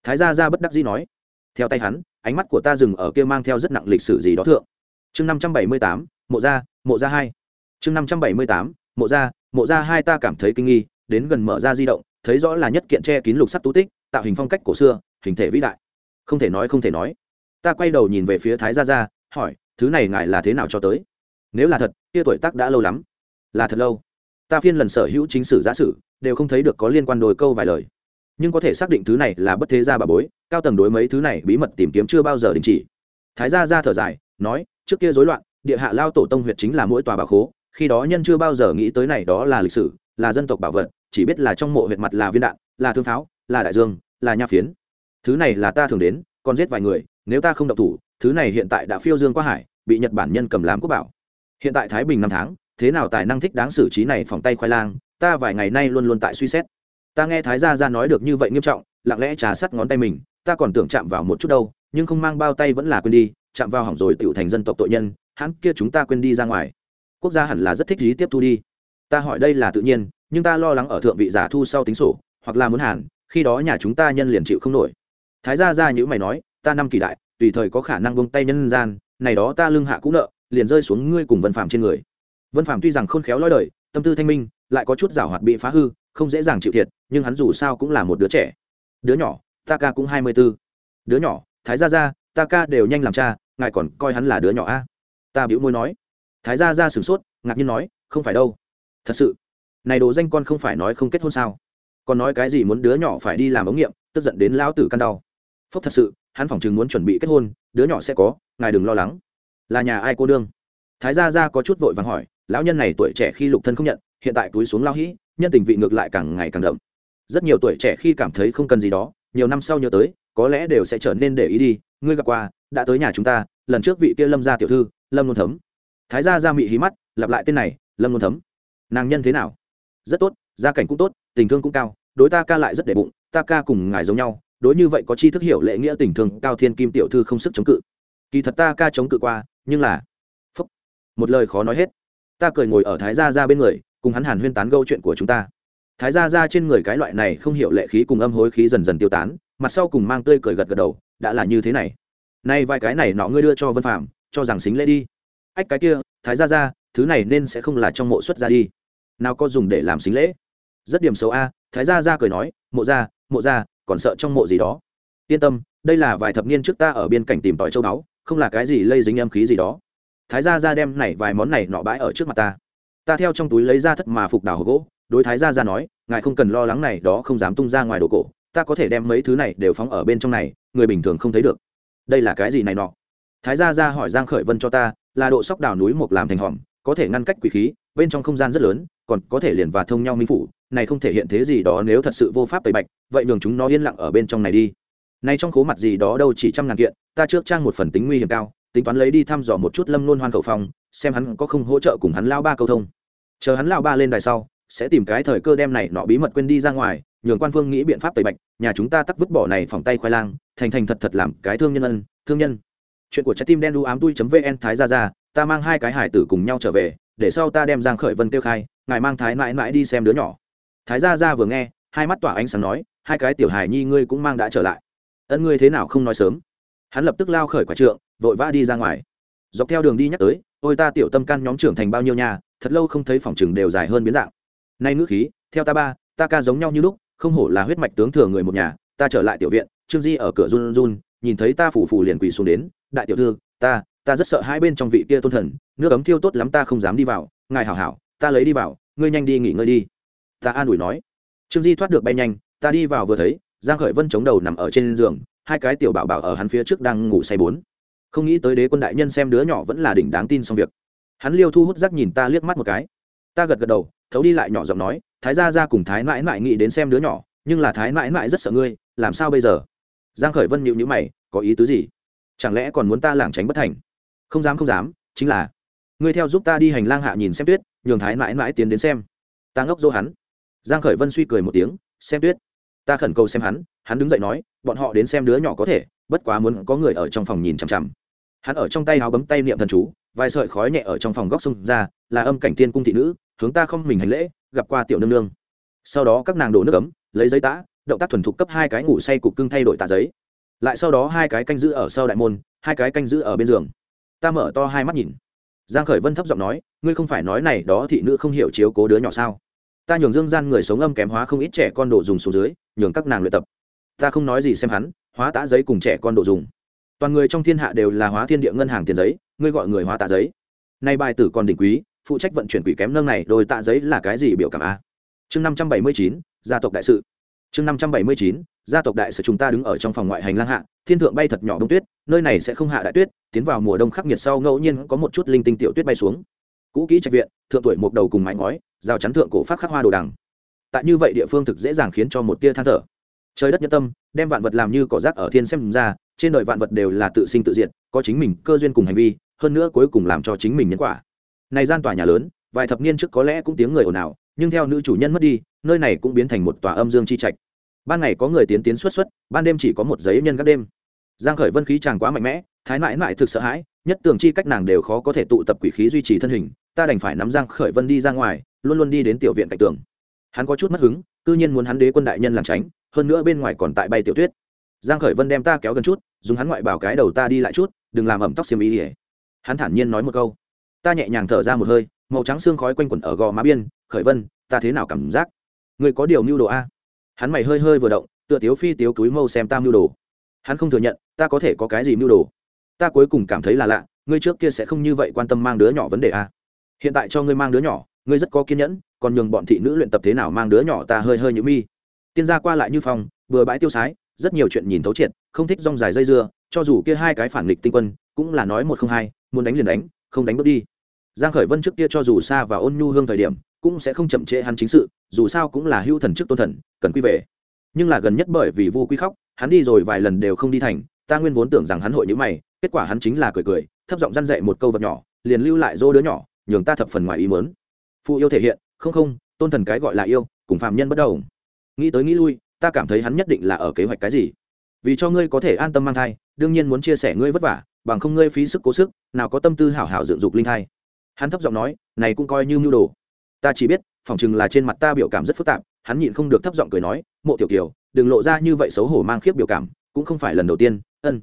Thái gia ra bất đắc dĩ nói. Theo tay hắn, ánh mắt của ta dừng ở kia mang theo rất nặng lịch sử gì đó thượng. Chương năm trăm bảy mươi tám, mộ gia mộ gia hai. Chương năm trăm bảy mươi tám, mộ gia mộ gia hai ta cảm thấy kinh nghi, đến gần mở ra di động, thấy rõ là nhất kiện che kín lục sắt tú tích, tạo hình phong cách cổ xưa, hình thể vĩ đại. Không thể nói, không thể nói ta quay đầu nhìn về phía thái gia gia, hỏi, thứ này ngài là thế nào cho tới? Nếu là thật, kia tuổi tác đã lâu lắm. Là thật lâu. Ta phiên lần sở hữu chính sử giả sử, đều không thấy được có liên quan đôi câu vài lời. Nhưng có thể xác định thứ này là bất thế gia bà bối, cao tầng đối mấy thứ này bí mật tìm kiếm chưa bao giờ đình chỉ. Thái gia ra thở dài, nói, trước kia rối loạn, địa hạ lao tổ tông huyệt chính là mỗi tòa bà khố, khi đó nhân chưa bao giờ nghĩ tới này đó là lịch sử, là dân tộc bảo vật, chỉ biết là trong mộ huyệt mặt là viên đạn, là thương pháo, là đại dương, là nha phiến. Thứ này là ta thường đến, còn giết vài người nếu ta không độc thủ, thứ này hiện tại đã phiêu dương qua hải, bị nhật bản nhân cầm làm quốc bảo. Hiện tại thái bình năm tháng, thế nào tài năng thích đáng xử trí này phòng tay khoai lang, ta vài ngày nay luôn luôn tại suy xét. Ta nghe thái gia ra nói được như vậy nghiêm trọng, lặng lẽ trà sắt ngón tay mình, ta còn tưởng chạm vào một chút đâu, nhưng không mang bao tay vẫn là quên đi, chạm vào hỏng rồi tựu thành dân tộc tội nhân, hắn kia chúng ta quên đi ra ngoài. Quốc gia hẳn là rất thích lý tiếp thu đi. Ta hỏi đây là tự nhiên, nhưng ta lo lắng ở thượng vị giả thu sau tính sổ, hoặc là muốn hàn, khi đó nhà chúng ta nhân liền chịu không nổi. Thái gia ra như mày nói ta năm kỳ đại tùy thời có khả năng bông tay nhân gian này đó ta lương hạ cũng nợ liền rơi xuống ngươi cùng vân phạm trên người. Vân phạm tuy rằng khôn khéo lói đời tâm tư thanh minh lại có chút giảo hoạt bị phá hư không dễ dàng chịu thiệt nhưng hắn dù sao cũng là một đứa trẻ. Đứa nhỏ ta ca cũng hai mươi b ố đứa nhỏ thái gia Gia, ta ca đều nhanh làm cha ngài còn coi hắn là đứa nhỏ a? Ta biểu môi nói. Thái gia Gia sửng sốt ngạc nhiên nói không phải đâu. Thật sự này đồ danh con không phải nói không kết hôn sao? Còn nói cái gì muốn đứa nhỏ phải đi làm ống nghiệm tức giận đến lão tử căn đau. Phúc thật sự hắn phỏng chừng muốn chuẩn bị kết hôn, đứa nhỏ sẽ có, ngài đừng lo lắng. Là nhà ai cô đương thái gia gia có chút vội vàng hỏi, lão nhân này tuổi trẻ khi lục thân không nhận, hiện tại túi xuống lao hĩ nhân tình vị ngược lại càng ngày càng đậm. Rất nhiều tuổi trẻ khi cảm thấy không cần gì đó, nhiều năm sau nhớ tới, có lẽ đều sẽ trở nên để ý đi, ngươi gặp qua, đã tới nhà chúng ta, lần trước vị kia lâm gia tiểu thư, lâm luôn thấm. Thái gia gia mị hí mắt, lặp lại tên này, lâm luôn thấm. Nàng nhân thế nào? Rất tốt, gia cảnh cũng tốt, tình thương cũng cao, đối ta ca lại rất để bụng, ta ca cùng ngài giống nhau đối như vậy có chi thức hiểu lệ nghĩa tình thương cao thiên kim tiểu thư không sức chống cự. Kỳ thật ta ca chống cự qua, nhưng là, phúc, một lời khó nói hết. Ta cười ngồi ở thái gia ra bên người, cùng hắn hàn huyên tán gâu chuyện của chúng ta. Thái gia ra trên người cái loại này không hiểu lệ khí cùng âm hối khí dần dần tiêu tán, mặt sau cùng mang tươi cười gật gật đầu, đã là như thế này. Nay vài cái này nọ ngươi đưa cho vân phạm cho rằng xính lễ đi. Ách, cái kia, thái gia ra thứ này nên sẽ không là trong mộ xuất ra đi. Nào có dùng để làm xính lễ? Rất điểm xấu a, thái gia ra cười nói, mộ ra mộ ra còn sợ trong mộ gì đó. Yên tâm, đây là vài thập niên trước ta ở biên cảnh tìm tòi châu báu, không là cái gì lây dính âm khí gì đó. Thái gia ra đem này vài món này nọ bãi ở trước mặt ta. Ta theo trong túi lấy ra thất mà phục đào hộp gỗ, đối thái gia ra nói, ngài không cần lo lắng này, đó không dám tung ra ngoài đồ cổ, ta có thể đem mấy thứ này đều phóng ở bên trong này, người bình thường không thấy được. Đây là cái gì này nọ? Thái gia ra hỏi giang khởi vân cho ta, là độ sóc đào núi một làm thành hòm, có thể ngăn cách quỷ khí, bên trong không gian rất lớn, còn có thể liền và thông nhau minh phủ này không thể hiện thế gì đó nếu thật sự vô pháp tẩy bạch, vậy nhường chúng nó yên lặng ở bên trong này đi. Nay trong khố mặt gì đó đâu chỉ trăm ngàn kiện, ta trước trang một phần tính nguy hiểm cao, tính toán lấy đi thăm dò một chút lâm nôn hoan khẩu phong, xem hắn có không hỗ trợ cùng hắn lao ba câu thông. Chờ hắn lao ba lên đài sau, sẽ tìm cái thời cơ đem này nọ bí mật quên đi ra ngoài, nhường quan phương nghĩ biện pháp tẩy bạch, nhà chúng ta tắc vứt bỏ này phòng tay khoai lang, thành thành thật thật làm cái thương nhân ân, thương nhân. Chuyện của trái tim đen đu ám tui vn thái ra ra, ta mang hai cái hải tử cùng nhau trở về, để sau ta đem giang khởi vân tiêu khai, ngài mang thái mãi mãi đi xem đứa nhỏ thái gia gia vừa nghe, hai mắt tỏa ánh sáng nói, hai cái tiểu hài nhi ngươi cũng mang đã trở lại. Ân ngươi thế nào không nói sớm? Hắn lập tức lao khởi quả trượng, vội vã đi ra ngoài. Dọc theo đường đi nhắc tới, ôi ta tiểu tâm can nhóm trưởng thành bao nhiêu nhà thật lâu không thấy phòng chừng đều dài hơn biến dạng. Nay ngữ khí, theo ta ba, ta ca giống nhau như lúc, không hổ là huyết mạch tướng thừa người một nhà, ta trở lại tiểu viện, trương di ở cửa run run nhìn thấy ta phủ phủ liền quỳ xuống đến, đại tiểu thư, ta ta rất sợ hai bên trong vị kia tôn thần, nước ấm thiêu tốt lắm ta không dám đi vào, ngài hảo hảo, ta lấy đi vào, ngươi nhanh đi nghỉ ngơi đi ta an ủi nói. Trương di thoát được bay nhanh, ta đi vào vừa thấy, giang khởi vân chống đầu nằm ở trên giường, hai cái tiểu bảo bảo ở hắn phía trước đang ngủ say bốn. Không nghĩ tới đế quân đại nhân xem đứa nhỏ vẫn là đỉnh đáng tin xong việc. Hắn liêu thu hút rắc nhìn ta liếc mắt một cái. Ta gật gật đầu, thấu đi lại nhỏ giọng nói, thái gia gia cùng thái mãi mãi nghĩ đến xem đứa nhỏ, nhưng là thái mãi mãi rất sợ ngươi, làm sao bây giờ? Giang khởi vân nhịu nhữ mày, có ý tứ gì? Chẳng lẽ còn muốn ta lảng tránh bất thành? Không dám không dám, chính là, ngươi theo giúp ta đi hành lang hạ nhìn xem tuyết, nhường thái mãi mãi tiến đến xem. Ta ngốc dỗ hắn giang khởi vân suy cười một tiếng, xem tuyết. Ta khẩn cầu xem hắn hắn đứng dậy nói, bọn họ đến xem đứa nhỏ có thể, bất quá muốn có người ở trong phòng nhìn chằm chằm. Hắn ở trong tay áo bấm tay niệm thần chú, vài sợi khói nhẹ ở trong phòng góc xung ra, là âm cảnh tiên cung thị nữ, hướng ta không mình hành lễ, gặp qua tiểu nương nương. Sau đó các nàng đổ nước ấm, lấy giấy tã, động tác thuần thục cấp hai cái ngủ say cục cưng thay đổi tạ giấy. Lại sau đó hai cái canh giữ ở sau đại môn, hai cái canh giữ ở bên giường. Ta mở to hai mắt nhìn. Giang khởi vân thấp giọng nói, ngươi không phải nói này đó thị nữ không hiểu chiếu cố đứa nhỏ sao? Ta nhường dương gian người sống âm kém hóa không ít trẻ con đồ dùng xuống dưới, nhường các nàng luyện tập. Ta không nói gì xem hắn, hóa tã giấy cùng trẻ con đồ dùng. Toàn người trong thiên hạ đều là hóa thiên địa ngân hàng tiền giấy, ngươi gọi người hóa tạ giấy. Nay bài tử còn đỉnh quý, phụ trách vận chuyển quỷ kém nâng này, đôi tạ giấy là cái gì biểu cảm a? Chương năm trăm bảy mươi chín, gia tộc đại sự. Chương năm trăm bảy mươi chín, gia tộc đại sự chúng ta đứng ở trong phòng ngoại hành lang hạ, thiên thượng bay thật nhỏ đông tuyết, nơi này sẽ không hạ đại tuyết, tiến vào mùa đông khắc nghiệt sau ngẫu nhiên có một chút linh tinh tiểu tuyết bay xuống cũ kỹ trạch viện, thượng tuổi một đầu cùng mái ngói, rào chắn thượng cổ phát khắc hoa đồ đằng. Tại như vậy địa phương thực dễ dàng khiến cho một tia than thở. Trời đất nhân tâm, đem vạn vật làm như cỏ rác ở thiên xem ra, trên đời vạn vật đều là tự sinh tự diệt, có chính mình cơ duyên cùng hành vi, hơn nữa cuối cùng làm cho chính mình nhân quả. Này gian tòa nhà lớn, vài thập niên trước có lẽ cũng tiếng người ồn ào, nhưng theo nữ chủ nhân mất đi, nơi này cũng biến thành một tòa âm dương chi trạch. Ban ngày có người tiến tiến xuất xuất, ban đêm chỉ có một giấy nhân các đêm. Giang khởi vân khí chàng quá mạnh mẽ thái mãi mãi thực sợ hãi, nhất tường chi cách nàng đều khó có thể tụ tập quỷ khí duy trì thân hình, ta đành phải nắm giang khởi vân đi ra ngoài, luôn luôn đi đến tiểu viện cạnh tường. Hắn có chút mất hứng, cư nhiên muốn hắn đế quân đại nhân làm tránh, hơn nữa bên ngoài còn tại bay tiểu tuyết. Giang khởi vân đem ta kéo gần chút, dùng hắn ngoại bảo cái đầu ta đi lại chút, đừng làm ẩm tóc xiêm y ỉa hắn thản nhiên nói một câu. Ta nhẹ nhàng thở ra một hơi, màu trắng xương khói quanh quẩn ở gò má biên, khởi vân, ta thế nào cảm giác? Người có điều mưu đồ a? Hắn mày hơi hơi vừa động, tựa tiếu phi tiếu túi mâu xem ta mưu đồ. Hắn không thừa nhận, ta có thể có cái gì mưu đồ? Ta cuối cùng cảm thấy là lạ, ngươi trước kia sẽ không như vậy quan tâm mang đứa nhỏ vấn đề a hiện tại cho ngươi mang đứa nhỏ, ngươi rất có kiên nhẫn, còn nhường bọn thị nữ luyện tập thế nào mang đứa nhỏ ta hơi hơi nhữ mi. Tiên gia qua lại như phong vừa bãi tiêu sái, rất nhiều chuyện nhìn thấu triệt, không thích rong dài dây dưa, cho dù kia hai cái phản nghịch tinh quân, cũng là nói một không hai, muốn đánh liền đánh, không đánh bước đi. Giang khởi vân trước kia cho dù xa và ôn nhu hương thời điểm, cũng sẽ không chậm trễ hắn chính sự, dù sao cũng là hưu thần trước tôn thần, cần quy về. Nhưng là gần nhất bởi vì vu quy khóc, hắn đi rồi vài lần đều không đi thành, ta nguyên vốn tưởng rằng hắn hội như mày kết quả hắn chính là cười cười, thấp giọng răn dậy một câu vật nhỏ, liền lưu lại dô đứa nhỏ, nhường ta thập phần ngoài ý mớn phụ yêu thể hiện, không không, tôn thần cái gọi là yêu, cùng phạm nhân bất đầu nghĩ tới nghĩ lui, ta cảm thấy hắn nhất định là ở kế hoạch cái gì. Vì cho ngươi có thể an tâm mang thai, đương nhiên muốn chia sẻ ngươi vất vả, bằng không ngươi phí sức cố sức, nào có tâm tư hảo hảo dựng dục linh thai. Hắn thấp giọng nói, này cũng coi như mưu đồ. Ta chỉ biết phỏng chừng là trên mặt ta biểu cảm rất phức tạp, hắn nhịn không được thấp giọng cười nói, mộ tiểu kiều, đừng lộ ra như vậy xấu hổ mang khiếp biểu cảm, cũng không phải lần đầu tiên, ân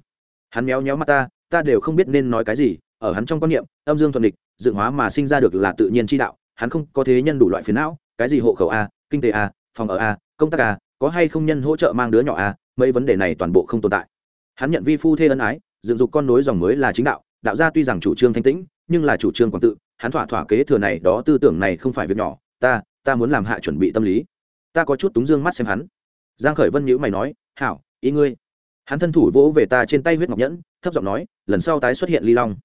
hắn méo méo mặt ta ta đều không biết nên nói cái gì, ở hắn trong quan niệm, âm dương thuận địch dựng hóa mà sinh ra được là tự nhiên chi đạo, hắn không có thế nhân đủ loại phiền não, cái gì hộ khẩu a, kinh tế a, phòng ở a, công tác a, có hay không nhân hỗ trợ mang đứa nhỏ a, mấy vấn đề này toàn bộ không tồn tại. Hắn nhận vi phu thê ân ái, dựng dục con nối dòng mới là chính đạo đạo gia tuy rằng chủ trương thanh tĩnh, nhưng là chủ trương quảng tự, hắn thỏa thỏa kế thừa này đó tư tưởng này không phải việc nhỏ, ta ta muốn làm hạ chuẩn bị tâm lý. Ta có chút túng dương mắt xem hắn. Giang khởi vân nhữ mày nói, hảo, ý ngươi hắn thân thủ vỗ về ta trên tay huyết ngọc nhẫn, thấp giọng nói, lần sau tái xuất hiện ly long,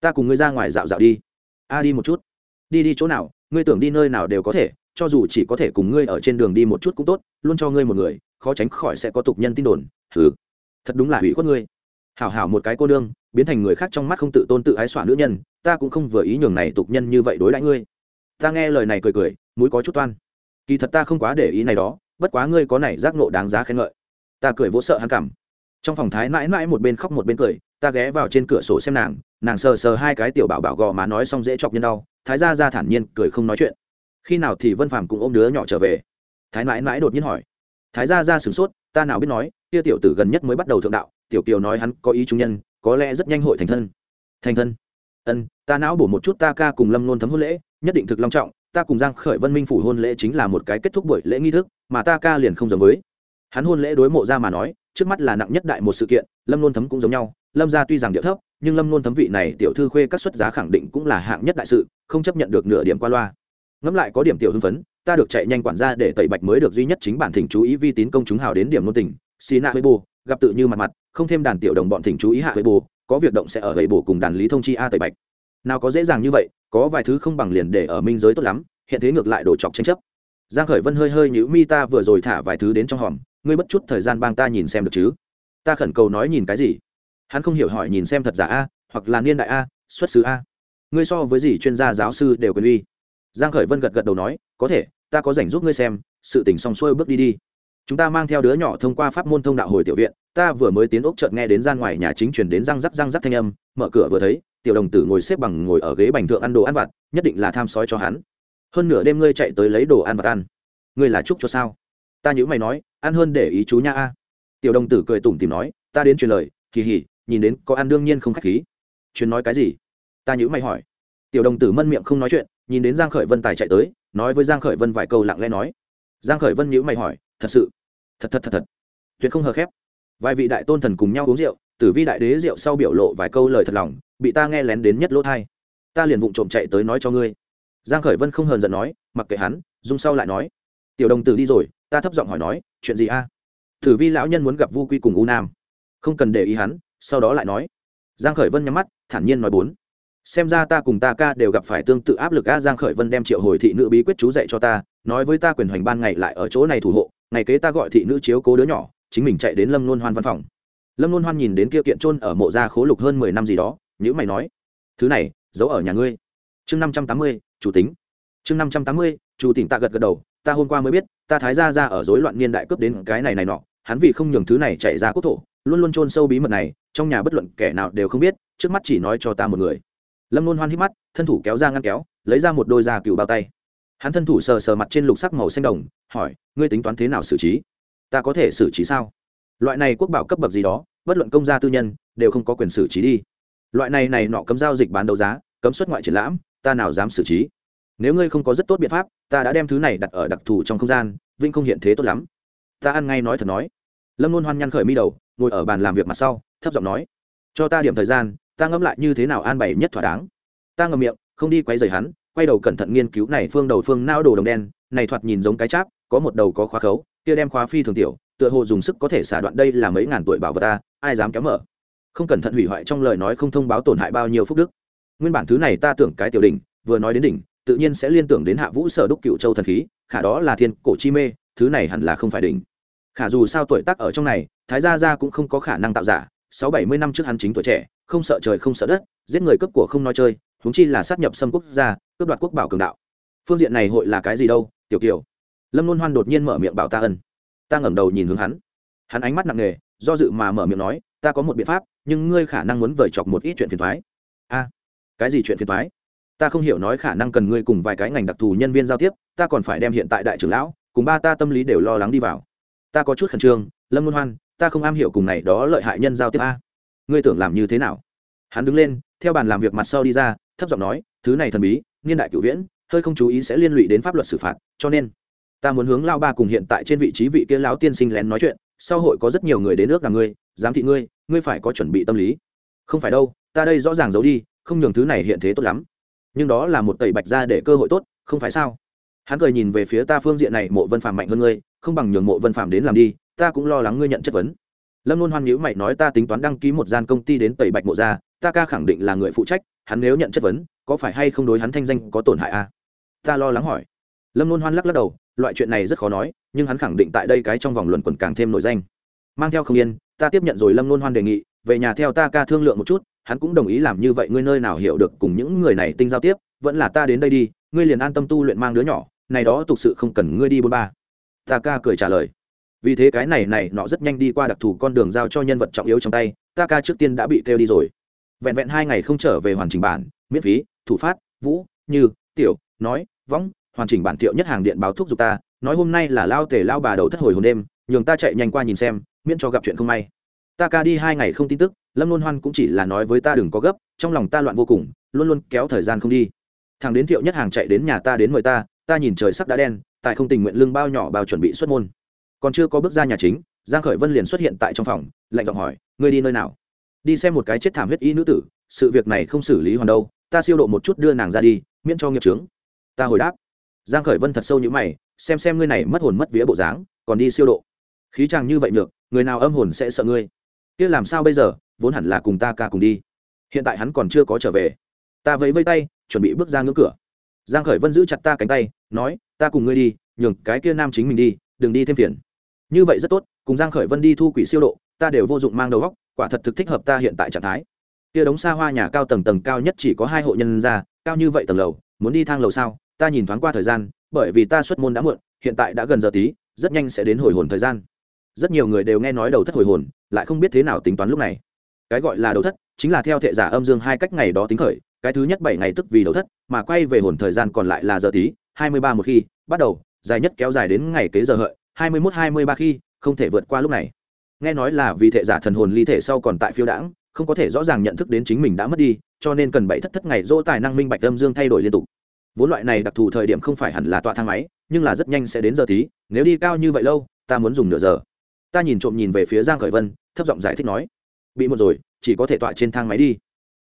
ta cùng ngươi ra ngoài dạo dạo đi. A, đi một chút. Đi đi chỗ nào, ngươi tưởng đi nơi nào đều có thể, cho dù chỉ có thể cùng ngươi ở trên đường đi một chút cũng tốt, luôn cho ngươi một người, khó tránh khỏi sẽ có tục nhân tin đồn. Thử thật đúng là hủy khuất ngươi. Hảo hảo một cái cô nương, biến thành người khác trong mắt không tự tôn tự ái xỏa nữ nhân, ta cũng không vừa ý nhường này tục nhân như vậy đối đãi ngươi. Ta nghe lời này cười cười, mũi có chút toan. Kỳ thật ta không quá để ý này đó, bất quá ngươi có này giác nộ đáng giá khen ngợi. Ta cười vỗ sợ hắn cảm trong phòng thái mãi mãi một bên khóc một bên cười, ta ghé vào trên cửa sổ xem nàng nàng sờ sờ hai cái tiểu bảo bảo gò má nói xong dễ chọc nhân đau, thái ra ra thản nhiên cười không nói chuyện. Khi nào thì vân phàm cũng ôm đứa nhỏ trở về? Thái mãi mãi đột nhiên hỏi. Thái ra ra sửng sốt, ta nào biết nói, kia tiểu tử gần nhất mới bắt đầu thượng đạo, tiểu kiều nói hắn có ý trung nhân, có lẽ rất nhanh hội thành thân. Thành thân? Ân, ta não bổ một chút ta ca cùng lâm nôn thấm hôn lễ, nhất định thực long trọng, ta cùng giang khởi vân minh phủ hôn lễ chính là một cái kết thúc buổi lễ nghi thức, mà ta ca liền không giống với. Hắn hôn lễ đối mộ ra mà nói trước mắt là nặng nhất đại một sự kiện, lâm nôn thấm cũng giống nhau, lâm gia tuy rằng địa thấp, nhưng lâm nôn thấm vị này tiểu thư khuê các xuất giá khẳng định cũng là hạng nhất đại sự, không chấp nhận được nửa điểm qua loa. Ngẫm lại có điểm tiểu hưng phấn, ta được chạy nhanh quản gia để tẩy bạch mới được duy nhất chính bản thỉnh chú ý vi tín công chúng hào đến điểm nôn tình, xì nạ với bù, gặp tự như mặt mặt, không thêm đàn tiểu đồng bọn thỉnh chú ý hạ với bù, có việc động sẽ ở gậy bù cùng đàn lý thông chi a tẩy bạch. Nào có dễ dàng như vậy, có vài thứ không bằng liền để ở minh giới tốt lắm, hiện thế ngược lại đổ chọc tranh chấp. Giang khởi vân hơi hơi nhíu mi, ta vừa rồi thả vài thứ đến trong hòm ngươi bất chút thời gian bang ta nhìn xem được chứ? Ta khẩn cầu nói nhìn cái gì? Hắn không hiểu hỏi nhìn xem thật giả a, hoặc là niên đại a, xuất xứ a. Ngươi so với gì chuyên gia giáo sư đều quyền uy. Giang khởi vân gật gật đầu nói, có thể, ta có rảnh giúp ngươi xem, sự tình xong xuôi bước đi đi. Chúng ta mang theo đứa nhỏ thông qua pháp môn thông đạo hồi tiểu viện, ta vừa mới tiến ốc chợt nghe đến gian ngoài nhà chính truyền đến răng rắc răng rắc thanh âm, mở cửa vừa thấy, tiểu đồng tử ngồi xếp bằng ngồi ở ghế bành thượng ăn đồ ăn vặt, nhất định là tham sói cho hắn. Hơn nửa đêm ngươi chạy tới lấy đồ ăn vặt ăn. Ngươi là chúc cho sao? Ta nhữ mày nói ăn hơn để ý chú nha a. Tiểu đồng tử cười tủm tìm nói, ta đến truyền lời, kỳ hỉ, nhìn đến có ăn đương nhiên không khách khí. Truyền nói cái gì? Ta nhữ mày hỏi. Tiểu đồng tử mân miệng không nói chuyện, nhìn đến giang khởi vân tài chạy tới, nói với giang khởi vân vài câu lặng lẽ nói. Giang khởi vân nhữ mày hỏi, thật sự? Thật thật thật thật. Tuyệt không hờ khép. Vài vị đại tôn thần cùng nhau uống rượu, tử vi đại đế rượu sau biểu lộ vài câu lời thật lòng, bị ta nghe lén đến nhất lỗ thai. Ta liền vụng trộm chạy tới nói cho ngươi. Giang khởi vân không hờn giận nói, mặc kệ hắn, dung sau lại nói tiểu đồng tử đi rồi, ta thấp giọng hỏi nói, chuyện gì a? Tử vi lão nhân muốn gặp vu quy cùng u nam. Không cần để ý hắn, sau đó lại nói. Giang khởi vân nhắm mắt, thản nhiên nói bốn. Xem ra ta cùng ta ca đều gặp phải tương tự áp lực a, giang khởi vân đem triệu hồi thị nữ bí quyết chú dạy cho ta, nói với ta quyền hoành ban ngày lại ở chỗ này thủ hộ, ngày kế ta gọi thị nữ chiếu cố đứa nhỏ, chính mình chạy đến lâm Luân hoan văn phòng. Lâm Luân hoan nhìn đến kia kiện trôn ở mộ gia khố lục hơn mười năm gì đó nhữ mày nói, thứ này, giấu ở nhà ngươi. Chương năm trăm tám mươi, chủ tính. Chương năm trăm tám mươi, chủ tỉnh ta gật gật đầu ta hôm qua mới biết, ta thái gia ra ở rối loạn niên đại cướp đến cái này này nọ, hắn vì không nhường thứ này chạy ra quốc thổ, luôn luôn chôn sâu bí mật này, trong nhà bất luận kẻ nào đều không biết, trước mắt chỉ nói cho ta một người. Lâm luôn hoan hít mắt, thân thủ kéo ra ngăn kéo, lấy ra một đôi da cừu bao tay. Hắn thân thủ sờ sờ mặt trên lục sắc màu xanh đồng, hỏi, ngươi tính toán thế nào xử trí? Ta có thể xử trí sao? Loại này quốc bảo cấp bậc gì đó, bất luận công gia tư nhân, đều không có quyền xử trí đi. Loại này này nọ cấm giao dịch bán đấu giá, cấm xuất ngoại triển lãm, ta nào dám xử trí? Nếu ngươi không có rất tốt biện pháp, ta đã đem thứ này đặt ở đặc thù trong không gian vinh không hiện thế tốt lắm. Ta ăn ngay nói thật nói. Lâm luôn hoan nhăn khởi mi đầu, ngồi ở bàn làm việc mặt sau, thấp giọng nói, cho ta điểm thời gian, ta ngẫm lại như thế nào an bày nhất thỏa đáng. Ta ngậm miệng, không đi quay rời hắn, quay đầu cẩn thận nghiên cứu này phương đầu phương nao đồ đồng đen, này thoạt nhìn giống cái cháp, có một đầu có khóa khấu, kia đem khóa phi thường tiểu, tựa hồ dùng sức có thể xả đoạn đây là mấy ngàn tuổi bảo vật ta, ai dám kéo mở. Không cẩn thận hủy hoại trong lời nói không thông báo tổn hại bao nhiêu phúc đức. Nguyên bản thứ này ta tưởng cái tiểu đỉnh, vừa nói đến đỉnh tự nhiên sẽ liên tưởng đến hạ vũ sở đúc cựu châu thần khí, khả đó là thiên cổ chi mê, thứ này hẳn là không phải đỉnh. Khả dù sao tuổi tác ở trong này, thái gia gia cũng không có khả năng tạo giả, sáu bảy mươi năm trước hắn chính tuổi trẻ, không sợ trời không sợ đất, giết người cấp của không nói chơi, huống chi là sát nhập xâm quốc gia, cướp đoạt quốc bảo cường đạo. Phương diện này hội là cái gì đâu, tiểu kiều? Lâm luân hoan đột nhiên mở miệng bảo ta ân. Ta ngẩng đầu nhìn hướng hắn. Hắn ánh mắt nặng nề, do dự mà mở miệng nói, ta có một biện pháp, nhưng ngươi khả năng muốn vời chọc một ít chuyện phiền thoái a, cái gì chuyện phiền thoái ta không hiểu nói khả năng cần ngươi cùng vài cái ngành đặc thù nhân viên giao tiếp, ta còn phải đem hiện tại đại trưởng lão cùng ba ta tâm lý đều lo lắng đi vào. Ta có chút khẩn trương, lâm luân hoan, ta không am hiểu cùng này đó lợi hại nhân giao tiếp a. Ngươi tưởng làm như thế nào? Hắn đứng lên, theo bàn làm việc mặt sau đi ra, thấp giọng nói, thứ này thần bí, niên đại cửu viễn, hơi không chú ý sẽ liên lụy đến pháp luật xử phạt, cho nên ta muốn hướng lao ba cùng hiện tại trên vị trí vị kia lão tiên sinh lén nói chuyện, sau hội có rất nhiều người đến nước là ngươi, giám thị ngươi ngươi phải có chuẩn bị tâm lý. Không phải đâu, ta đây rõ ràng giấu đi, không nhường thứ này hiện thế tốt lắm nhưng đó là một tẩy bạch ra để cơ hội tốt, không phải sao? Hắn cười nhìn về phía ta phương diện này, mộ vân phàm mạnh hơn ngươi, không bằng nhường mộ vân phàm đến làm đi, ta cũng lo lắng ngươi nhận chất vấn. Lâm luôn hoan nhữ mày nói ta tính toán đăng ký một gian công ty đến tẩy bạch mộ ra, ta ca khẳng định là người phụ trách, hắn nếu nhận chất vấn, có phải hay không đối hắn thanh danh có tổn hại à? ta lo lắng hỏi. Lâm luôn hoan lắc lắc đầu, loại chuyện này rất khó nói, nhưng hắn khẳng định tại đây cái trong vòng luận quần càng thêm nổi danh. Mang theo không yên, ta tiếp nhận rồi, lâm luôn hoan đề nghị, về nhà theo ta ca thương lượng một chút hắn cũng đồng ý làm như vậy, ngươi nơi nào hiểu được cùng những người này tinh giao tiếp, vẫn là ta đến đây đi, ngươi liền an tâm tu luyện mang đứa nhỏ, này đó thực sự không cần ngươi đi bôn ba. Ta ca cười trả lời. Vì thế cái này này, nọ rất nhanh đi qua đặc thù con đường giao cho nhân vật trọng yếu trong tay, ta ca trước tiên đã bị kêu đi rồi. Vẹn vẹn hai ngày không trở về hoàn chỉnh bản, miễn phí, thủ phát, vũ, như, tiểu, nói, võng, hoàn chỉnh bản thiệu nhất hàng điện báo thuốc giục ta, nói hôm nay là lao tề lao bà đầu thất hồi hồn đêm, nhường ta chạy nhanh qua nhìn xem, miễn cho gặp chuyện không may. Ta ca đi hai ngày không tin tức lâm luân hoan cũng chỉ là nói với ta đừng có gấp, trong lòng ta loạn vô cùng, luôn luôn kéo thời gian không đi. Thằng đến thiệu nhất hàng chạy đến nhà ta đến mời ta ta nhìn trời sắc đã đen, tại không tình nguyện lương bao nhỏ bao chuẩn bị xuất môn. Còn chưa có bước ra nhà chính, giang khởi vân liền xuất hiện tại trong phòng, lạnh giọng hỏi, ngươi đi nơi nào? Đi xem một cái chết thảm huyết y nữ tử, sự việc này không xử lý hoàn đâu, ta siêu độ một chút đưa nàng ra đi, miễn cho nghiệp trướng ta hồi đáp. Giang khởi vân thật sâu như mày, xem xem ngươi này mất hồn mất vía bộ dáng, còn đi siêu độ. Khí chàng như vậy được, người nào âm hồn sẽ sợ ngươi? Kia làm sao bây giờ vốn hẳn là cùng ta ca cùng đi. Hiện tại hắn còn chưa có trở về. Ta vẫy vây tay, chuẩn bị bước ra ngưỡng cửa. Giang khởi vân giữ chặt ta cánh tay, nói, ta cùng ngươi đi, nhường cái kia nam chính mình đi, đừng đi thêm phiền. Như vậy rất tốt, cùng giang khởi vân đi thu quỷ siêu độ, ta đều vô dụng mang đầu góc quả thật thực thích hợp ta hiện tại trạng thái. Kia đống xa hoa nhà cao tầng tầng cao nhất chỉ có hai hộ nhân ra cao như vậy tầng lầu, muốn đi thang lầu sao? Ta nhìn thoáng qua thời gian, bởi vì ta xuất môn đã muộn, hiện tại đã gần giờ tí, rất nhanh sẽ đến hồi hồn thời gian. Rất nhiều người đều nghe nói đầu thất hồi hồn, lại không biết thế nào tính toán lúc này cái gọi là đầu thất, chính là theo thệ giả âm dương hai cách ngày đó tính khởi, cái thứ nhất bảy ngày tức vì đầu thất, mà quay về hồn thời gian còn lại là giờ tí, hai mươi ba một khi, bắt đầu, dài nhất kéo dài đến ngày kế giờ hợi, hai mươi mốt, hai mươi ba khi, không thể vượt qua lúc này. Nghe nói là vì thệ giả thần hồn ly thể sau còn tại phiêu đãng, không có thể rõ ràng nhận thức đến chính mình đã mất đi, cho nên cần bảy thất thất ngày dỗ tài năng minh bạch âm dương thay đổi liên tục. Vốn loại này đặc thù thời điểm không phải hẳn là tọa thang máy, nhưng là rất nhanh sẽ đến giờ tí, nếu đi cao như vậy lâu, ta muốn dùng nửa giờ. Ta nhìn trộm nhìn về phía giang khởi vân, thấp giọng giải thích nói bị một rồi, chỉ có thể tọa trên thang máy đi.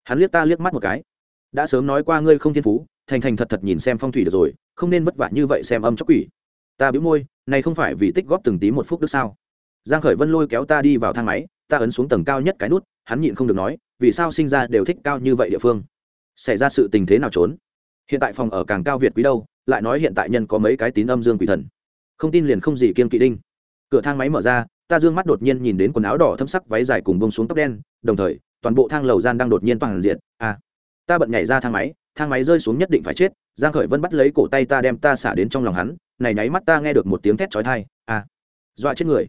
Hắn liếc ta liếc mắt một cái. Đã sớm nói qua ngươi không thiên phú, thành thành thật thật nhìn xem phong thủy được rồi, không nên vất vả như vậy xem âm chóc quỷ. Ta bĩu môi, này không phải vì tích góp từng tí một phút đức sao? Giang khởi vân lôi kéo ta đi vào thang máy, ta ấn xuống tầng cao nhất cái nút, hắn nhịn không được nói, vì sao sinh ra đều thích cao như vậy địa phương? Xảy ra sự tình thế nào trốn? Hiện tại phòng ở càng cao việt quý đâu, lại nói hiện tại nhân có mấy cái tín âm dương quỷ thần. Không tin liền không gì kiên kỵ đinh. Cửa thang máy mở ra ta dương mắt đột nhiên nhìn đến quần áo đỏ thâm sắc váy dài cùng bông xuống tóc đen đồng thời toàn bộ thang lầu gian đang đột nhiên toàn diện. À ta bận nhảy ra thang máy thang máy rơi xuống nhất định phải chết giang khởi vân bắt lấy cổ tay ta đem ta xả đến trong lòng hắn này nháy mắt ta nghe được một tiếng thét chói tai. À dọa chết người.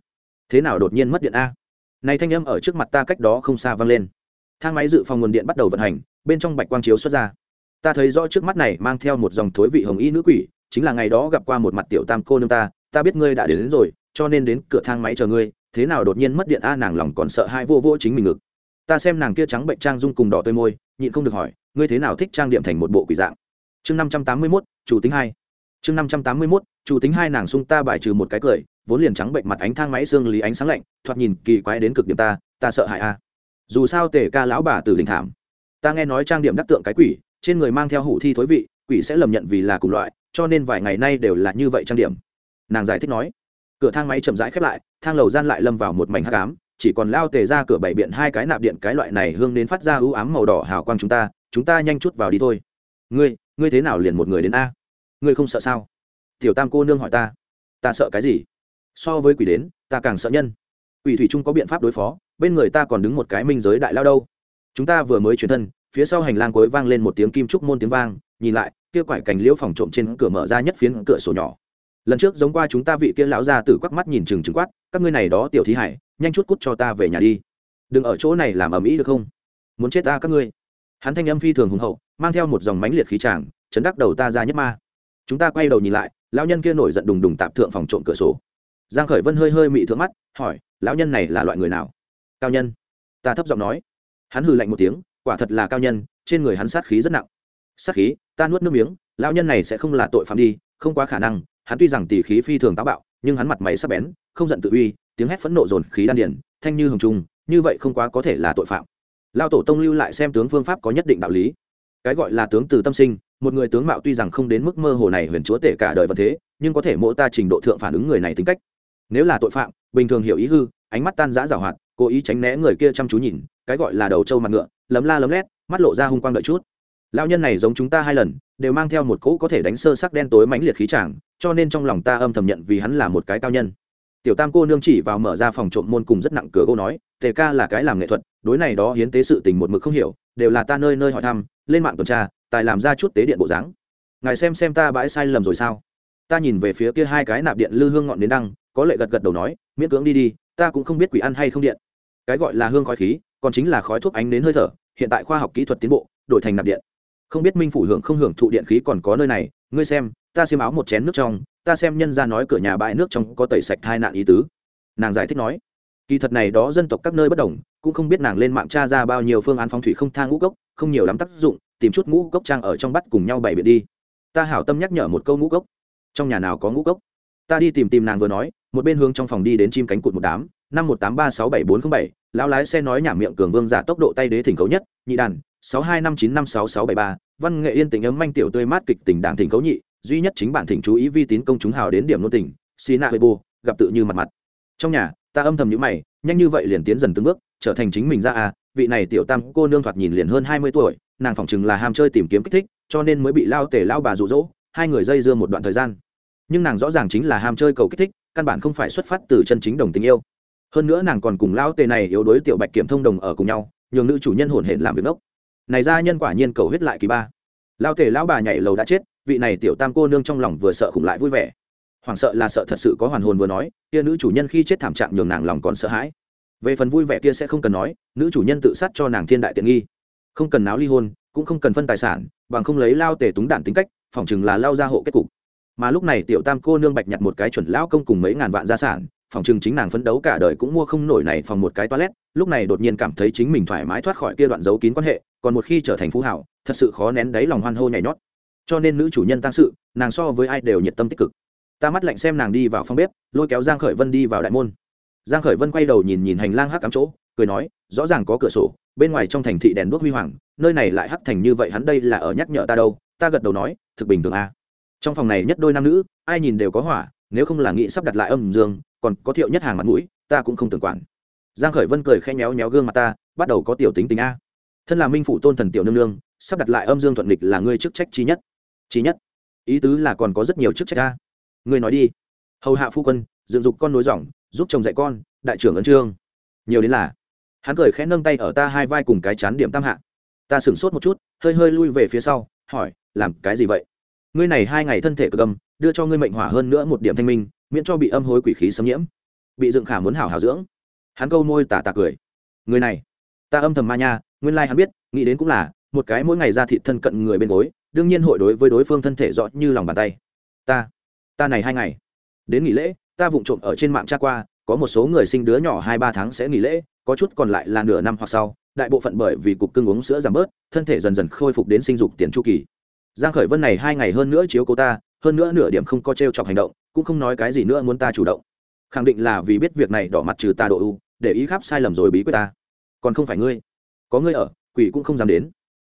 Thế nào đột nhiên mất điện a? Này thanh âm ở trước mặt ta cách đó không xa vang lên. Thang máy dự phòng nguồn điện bắt đầu vận hành bên trong bạch quang chiếu xuất ra. Ta thấy rõ trước mắt này mang theo một dòng thối vị hồng y nữ quỷ chính là ngày đó gặp qua một mặt tiểu tam cô nương ta ta biết ngươi đã đến, đến rồi cho nên đến cửa thang máy chờ ngươi, thế nào đột nhiên mất điện a, nàng lòng còn sợ hai vô vô chính mình ngực. Ta xem nàng kia trắng bệnh trang dung cùng đỏ tươi môi, nhịn không được hỏi, ngươi thế nào thích trang điểm thành một bộ quỷ dạng? Chương năm trăm tám mươi mốt, chủ tính hai. Chương năm trăm tám mươi mốt, chủ tính hai nàng sung ta bài trừ một cái cười, vốn liền trắng bệnh mặt ánh thang máy xương lý ánh sáng lạnh, thoạt nhìn kỳ quái đến cực điểm ta ta sợ hại a. Dù sao tề ca lão bà tử đình thảm. Ta nghe nói trang điểm đắc tượng cái quỷ, trên người mang theo hủ thi thối vị, quỷ sẽ lầm nhận vì là cùng loại, cho nên vài ngày nay đều là như vậy trang điểm. Nàng giải thích nói cửa thang máy chậm rãi khép lại, thang lầu gian lại lâm vào một mảnh hắc ám, chỉ còn lao tề ra cửa bảy biện hai cái nạp điện cái loại này hương đến phát ra ưu ám màu đỏ hào quang chúng ta chúng ta nhanh chút vào đi thôi. Ngươi ngươi thế nào liền một người đến a? Ngươi không sợ sao? Tiểu tam cô nương hỏi ta. Ta sợ cái gì? So với quỷ đến, ta càng sợ nhân. Quỷ thủy trung có biện pháp đối phó, bên người ta còn đứng một cái minh giới đại lao đâu. Chúng ta vừa mới chuyển thân, phía sau hành lang cối vang lên một tiếng kim trúc môn tiếng vang, nhìn lại, kia quải cành liễu phòng trộm trên cửa mở ra nhất phiến cửa sổ nhỏ lần trước giống qua chúng ta vị kia lão ra từ quắc mắt nhìn chừng chừng quát, các ngươi này đó tiểu thí hải, nhanh chút cút cho ta về nhà đi. Đừng ở chỗ này làm ầm ĩ được không? Muốn chết ta các ngươi. Hắn thanh âm phi thường hùng hậu, mang theo một dòng mánh liệt khí tràng, chấn đắc đầu ta ra nhất ma. Chúng ta quay đầu nhìn lại, lão nhân kia nổi giận đùng đùng tạp thượng phòng trộm cửa sổ. Giang khởi vân hơi hơi mị thượng mắt, hỏi, lão nhân này là loại người nào? Cao nhân. Ta thấp giọng nói. Hắn hừ lạnh một tiếng, quả thật là cao nhân, trên người hắn sát khí rất nặng. Sát khí? Ta nuốt nước miếng, lão nhân này sẽ không là tội phạm đi, không quá khả năng hắn tuy rằng tỷ khí phi thường táo bạo, nhưng hắn mặt mày sắc bén, không giận tự uy, tiếng hét phẫn nộ dồn khí đan điển thanh như hồng trung, như vậy không quá có thể là tội phạm. Lao tổ tông lưu lại xem tướng phương pháp có nhất định đạo lý. Cái gọi là tướng từ tâm sinh, một người tướng mạo tuy rằng không đến mức mơ hồ này huyền chúa tể cả đời vật thế, nhưng có thể mỗi ta trình độ thượng phản ứng người này tính cách. Nếu là tội phạm, bình thường hiểu ý hư, ánh mắt tan rã rào hoạt, cố ý tránh né người kia chăm chú nhìn, cái gọi là đầu trâu mặt ngựa, lấm la lấm lét, mắt lộ ra hung quang đợi chút. Lao nhân này giống chúng ta hai lần, đều mang theo một cỗ có thể đánh sơ sắc đen tối mãnh liệt khí tràng cho nên trong lòng ta âm thầm nhận vì hắn là một cái cao nhân. Tiểu tam cô nương chỉ vào mở ra phòng trộm môn cùng rất nặng cửa gỗ nói, tề ca là cái làm nghệ thuật, đối này đó hiến tế sự tình một mực không hiểu, đều là ta nơi nơi hỏi thăm, lên mạng tuần tra, tài làm ra chút tế điện bộ dáng. Ngài xem xem ta bãi sai lầm rồi sao? Ta nhìn về phía kia hai cái nạp điện lư hương ngọn đến đăng, có lệ gật gật đầu nói, miễn cưỡng đi đi, ta cũng không biết quỷ ăn hay không điện. Cái gọi là hương khói khí, còn chính là khói thuốc ánh đến hơi thở, hiện tại khoa học kỹ thuật tiến bộ, đổi thành nạp điện. Không biết minh phủ hưởng không hưởng thụ điện khí còn có nơi này, ngươi xem ta xiêm áo một chén nước trong, ta xem nhân ra nói cửa nhà bãi nước trong có tẩy sạch thai nạn ý tứ. Nàng giải thích nói, kỳ thật này đó dân tộc các nơi bất đồng, cũng không biết nàng lên mạng tra ra bao nhiêu phương án phong thủy không thang ngũ cốc, không nhiều lắm tác dụng, tìm chút ngũ cốc trang ở trong bắt cùng nhau bày biện đi. Ta hảo tâm nhắc nhở một câu ngũ cốc. Trong nhà nào có ngũ cốc? Ta đi tìm tìm nàng vừa nói, một bên hướng trong phòng đi đến chim cánh cụt một đám, năm một tám ba sáu bảy bốn t r ă n h bảy, lão lái xe nói nhảm miệng cường vương giả tốc độ tay đế thỉnh cấu nhất, nhị đàn, sáu hai năm chín năm sáu sáu bảy ba, văn nghệ yên tình ấm manh tiểu tươi mát kịch tình đảng thỉnh cấu nhị duy nhất chính bản thỉnh chú ý vi tín công chúng hào đến điểm nô tình xì nạ bê bô gặp tự như mặt mặt. Trong nhà, ta âm thầm nhữ mày, nhanh như vậy liền tiến dần từng bước, trở thành chính mình ra à vị này tiểu tam cô nương thoạt nhìn liền hơn hai mươi tuổi, nàng phỏng chừng là ham chơi tìm kiếm kích thích, cho nên mới bị lao tể lao bà rụ rỗ hai người dây dưa một đoạn thời gian. Nhưng nàng rõ ràng chính là ham chơi cầu kích thích, căn bản không phải xuất phát từ chân chính đồng tình yêu. Hơn nữa nàng còn cùng lao tề này yếu đối tiểu bạch kiểm thông đồng ở cùng nhau, nhường nữ chủ nhân hồn hển làm việc ốc này ra nhân quả nhiên cầu huyết lại kỳ ba. Lao tề lão bà nhảy lầu đã chết vị này tiểu tam cô nương trong lòng vừa sợ khủng lại vui vẻ. Hoảng sợ là sợ thật sự có hoàn hồn vừa nói, kia nữ chủ nhân khi chết thảm trạng nhường nàng lòng còn sợ hãi. Về phần vui vẻ kia sẽ không cần nói, nữ chủ nhân tự sát cho nàng thiên đại tiện nghi. Không cần náo ly hôn, cũng không cần phân tài sản, bằng không lấy lao tề túng đản tính cách phỏng chừng là lao ra hộ kết cục. Mà lúc này tiểu tam cô nương bạch nhặt một cái chuẩn lão công cùng mấy ngàn vạn gia sản, phòng chừng chính nàng phấn đấu cả đời cũng mua không nổi này phòng một cái toilet, lúc này đột nhiên cảm thấy chính mình thoải mái thoát khỏi kia đoạn giấu kín quan hệ, còn một khi trở thành phú hảo, thật sự khó nén đáy lòng hoan hô nhảy nhót cho nên nữ chủ nhân tăng sự, nàng so với ai đều nhiệt tâm tích cực. Ta mắt lạnh xem nàng đi vào phòng bếp, lôi kéo giang khởi vân đi vào đại môn. Giang khởi vân quay đầu nhìn nhìn hành lang hắc cắm chỗ, cười nói, rõ ràng có cửa sổ, bên ngoài trong thành thị đèn đuốc huy hoàng, nơi này lại hắc thành như vậy, hắn đây là ở nhắc nhở ta đâu. Ta gật đầu nói, thực bình thường a. À trong phòng này nhất đôi nam nữ, ai nhìn đều có hỏa, nếu không là nghĩ sắp đặt lại âm dương, còn có thiệu nhất hàng mặt mũi, ta cũng không tưởng quản. Giang khởi vân cười khẽ nhéo nhéo gương mặt ta, bắt đầu có tiểu tính tình a. Thân là minh phủ tôn thần tiểu nương nương, sắp đặt lại âm dương thuận nghịch là ngươi chức trách chi nhất chỉ nhất, ý tứ là còn có rất nhiều chức trách ta người nói đi. Hầu hạ phu quân, dựng dục con nối dòng, giúp chồng dạy con, đại trưởng ấn trương. Nhiều đến là, hắn cười khẽ nâng tay ở ta hai vai cùng cái chán điểm tam hạ. Ta sửng sốt một chút, hơi hơi lui về phía sau, hỏi, làm cái gì vậy? Ngươi này hai ngày thân thể cực âm, đưa cho ngươi mệnh hỏa hơn nữa một điểm thanh minh, miễn cho bị âm hối quỷ khí xâm nhiễm. Bị dựng khả muốn hảo hảo dưỡng. Hắn câu môi tả tạ cười. Người này, ta âm thầm ma nha, nguyên lai hắn biết, nghĩ đến cũng là, một cái mỗi ngày ra thị thân cận người bên gối đương nhiên hội đối với đối phương thân thể rõ như lòng bàn tay. Ta ta này hai ngày, đến nghỉ lễ, ta vụng trộm ở trên mạng tra qua, có một số người sinh đứa nhỏ hai ba tháng sẽ nghỉ lễ, có chút còn lại là nửa năm hoặc sau, đại bộ phận bởi vì cục cưng uống sữa giảm bớt, thân thể dần dần khôi phục đến sinh dục tiền chu kỳ. Giang khởi vân này hai ngày hơn nữa chiếu cô ta, hơn nữa nửa điểm không có treo chọc hành động, cũng không nói cái gì nữa muốn ta chủ động. Khẳng định là vì biết việc này đỏ mặt trừ ta độ u, để ý khắp sai lầm rồi bí quyết ta. Còn không phải ngươi, có ngươi ở, quỷ cũng không dám đến.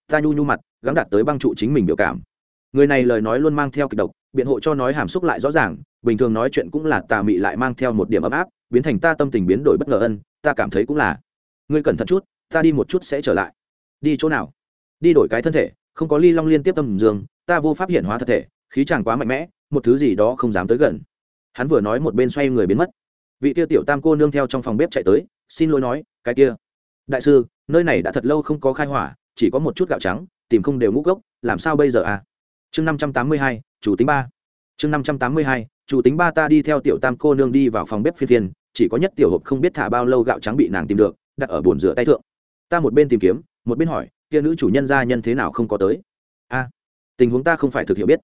Ta nhu nhu mặt gắng đạt tới băng trụ chính mình biểu cảm. Người này lời nói luôn mang theo kịch độc, biện hộ cho nói hàm xúc lại rõ ràng, bình thường nói chuyện cũng là tà mị lại mang theo một điểm ấm áp, biến thành ta tâm tình biến đổi bất ngờ ân, ta cảm thấy cũng là. Ngươi cẩn thận chút, ta đi một chút sẽ trở lại. Đi chỗ nào? Đi đổi cái thân thể, không có ly long liên tiếp tâm dương, ta vô pháp hiện hóa thật thể, khí chàng quá mạnh mẽ, một thứ gì đó không dám tới gần. Hắn vừa nói một bên xoay người biến mất. Vị kia tiểu tam cô nương theo trong phòng bếp chạy tới, xin lỗi nói, cái kia, đại sư, nơi này đã thật lâu không có khai hỏa, chỉ có một chút gạo trắng tìm không đều ngũ gốc làm sao bây giờ à? Chương năm trăm tám mươi hai, chủ tính ba. Chương năm trăm tám mươi hai, chủ tính ba ta đi theo tiểu tam cô nương đi vào phòng bếp phiên phiên, chỉ có nhất tiểu hộp không biết thả bao lâu gạo trắng bị nàng tìm được, đặt ở bồn rửa tay thượng. Ta một bên tìm kiếm, một bên hỏi, kia nữ chủ nhân gia nhân thế nào không có tới? A, tình huống ta không phải thực hiểu biết.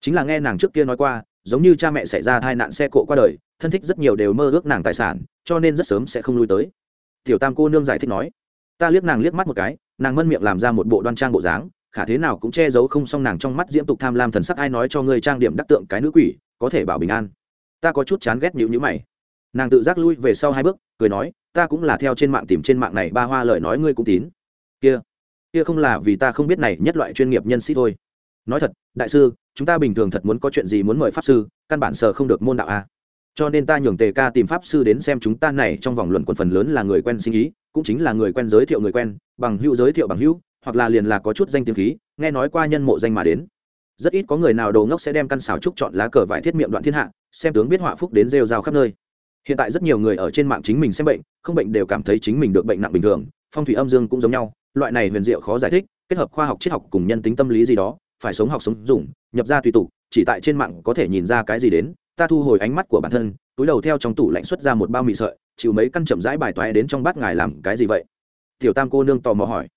Chính là nghe nàng trước kia nói qua, giống như cha mẹ xảy ra tai nạn xe cộ qua đời, thân thích rất nhiều đều mơ ước nàng tài sản, cho nên rất sớm sẽ không lui tới. Tiểu tam cô nương giải thích nói. Ta liếc nàng liếc mắt một cái nàng mân miệng làm ra một bộ đoan trang bộ dáng, khả thế nào cũng che giấu không xong nàng trong mắt diễm tục tham lam thần sắc ai nói cho ngươi trang điểm đắc tượng cái nữ quỷ, có thể bảo bình an. Ta có chút chán ghét nhịu nhữ mày. Nàng tự giác lui về sau hai bước, cười nói, ta cũng là theo trên mạng tìm trên mạng này ba hoa lời nói ngươi cũng tín. Kia kia không là vì ta không biết này nhất loại chuyên nghiệp nhân sĩ thôi. Nói thật, đại sư, chúng ta bình thường thật muốn có chuyện gì muốn mời pháp sư, căn bản sờ không được môn đạo a. Cho nên ta nhường tề ca tìm pháp sư đến xem chúng ta này trong vòng luận quần phần lớn là người quen sinh ý, cũng chính là người quen giới thiệu người quen bằng hữu giới thiệu bằng hữu, hoặc là liền là có chút danh tiếng khí, nghe nói qua nhân mộ danh mà đến. Rất ít có người nào đầu ngốc sẽ đem căn xào trúc chọn lá cờ vải thiết miệng đoạn thiên hạ, xem tướng biết họa phúc đến rêu rao khắp nơi. Hiện tại rất nhiều người ở trên mạng chính mình xem bệnh, không bệnh đều cảm thấy chính mình được bệnh nặng bình thường, phong thủy âm dương cũng giống nhau, loại này huyền diệu khó giải thích, kết hợp khoa học triết học cùng nhân tính tâm lý gì đó, phải sống học sống dùng, nhập ra tùy tục chỉ tại trên mạng có thể nhìn ra cái gì đến, ta thu hồi ánh mắt của bản thân, túi đầu theo trong tủ lạnh xuất ra một bao mì sợi, chịu mấy căn chậm rãi bài toái đến trong bát ngài làm cái gì vậy? Tiểu tam cô nương tò mò hỏi.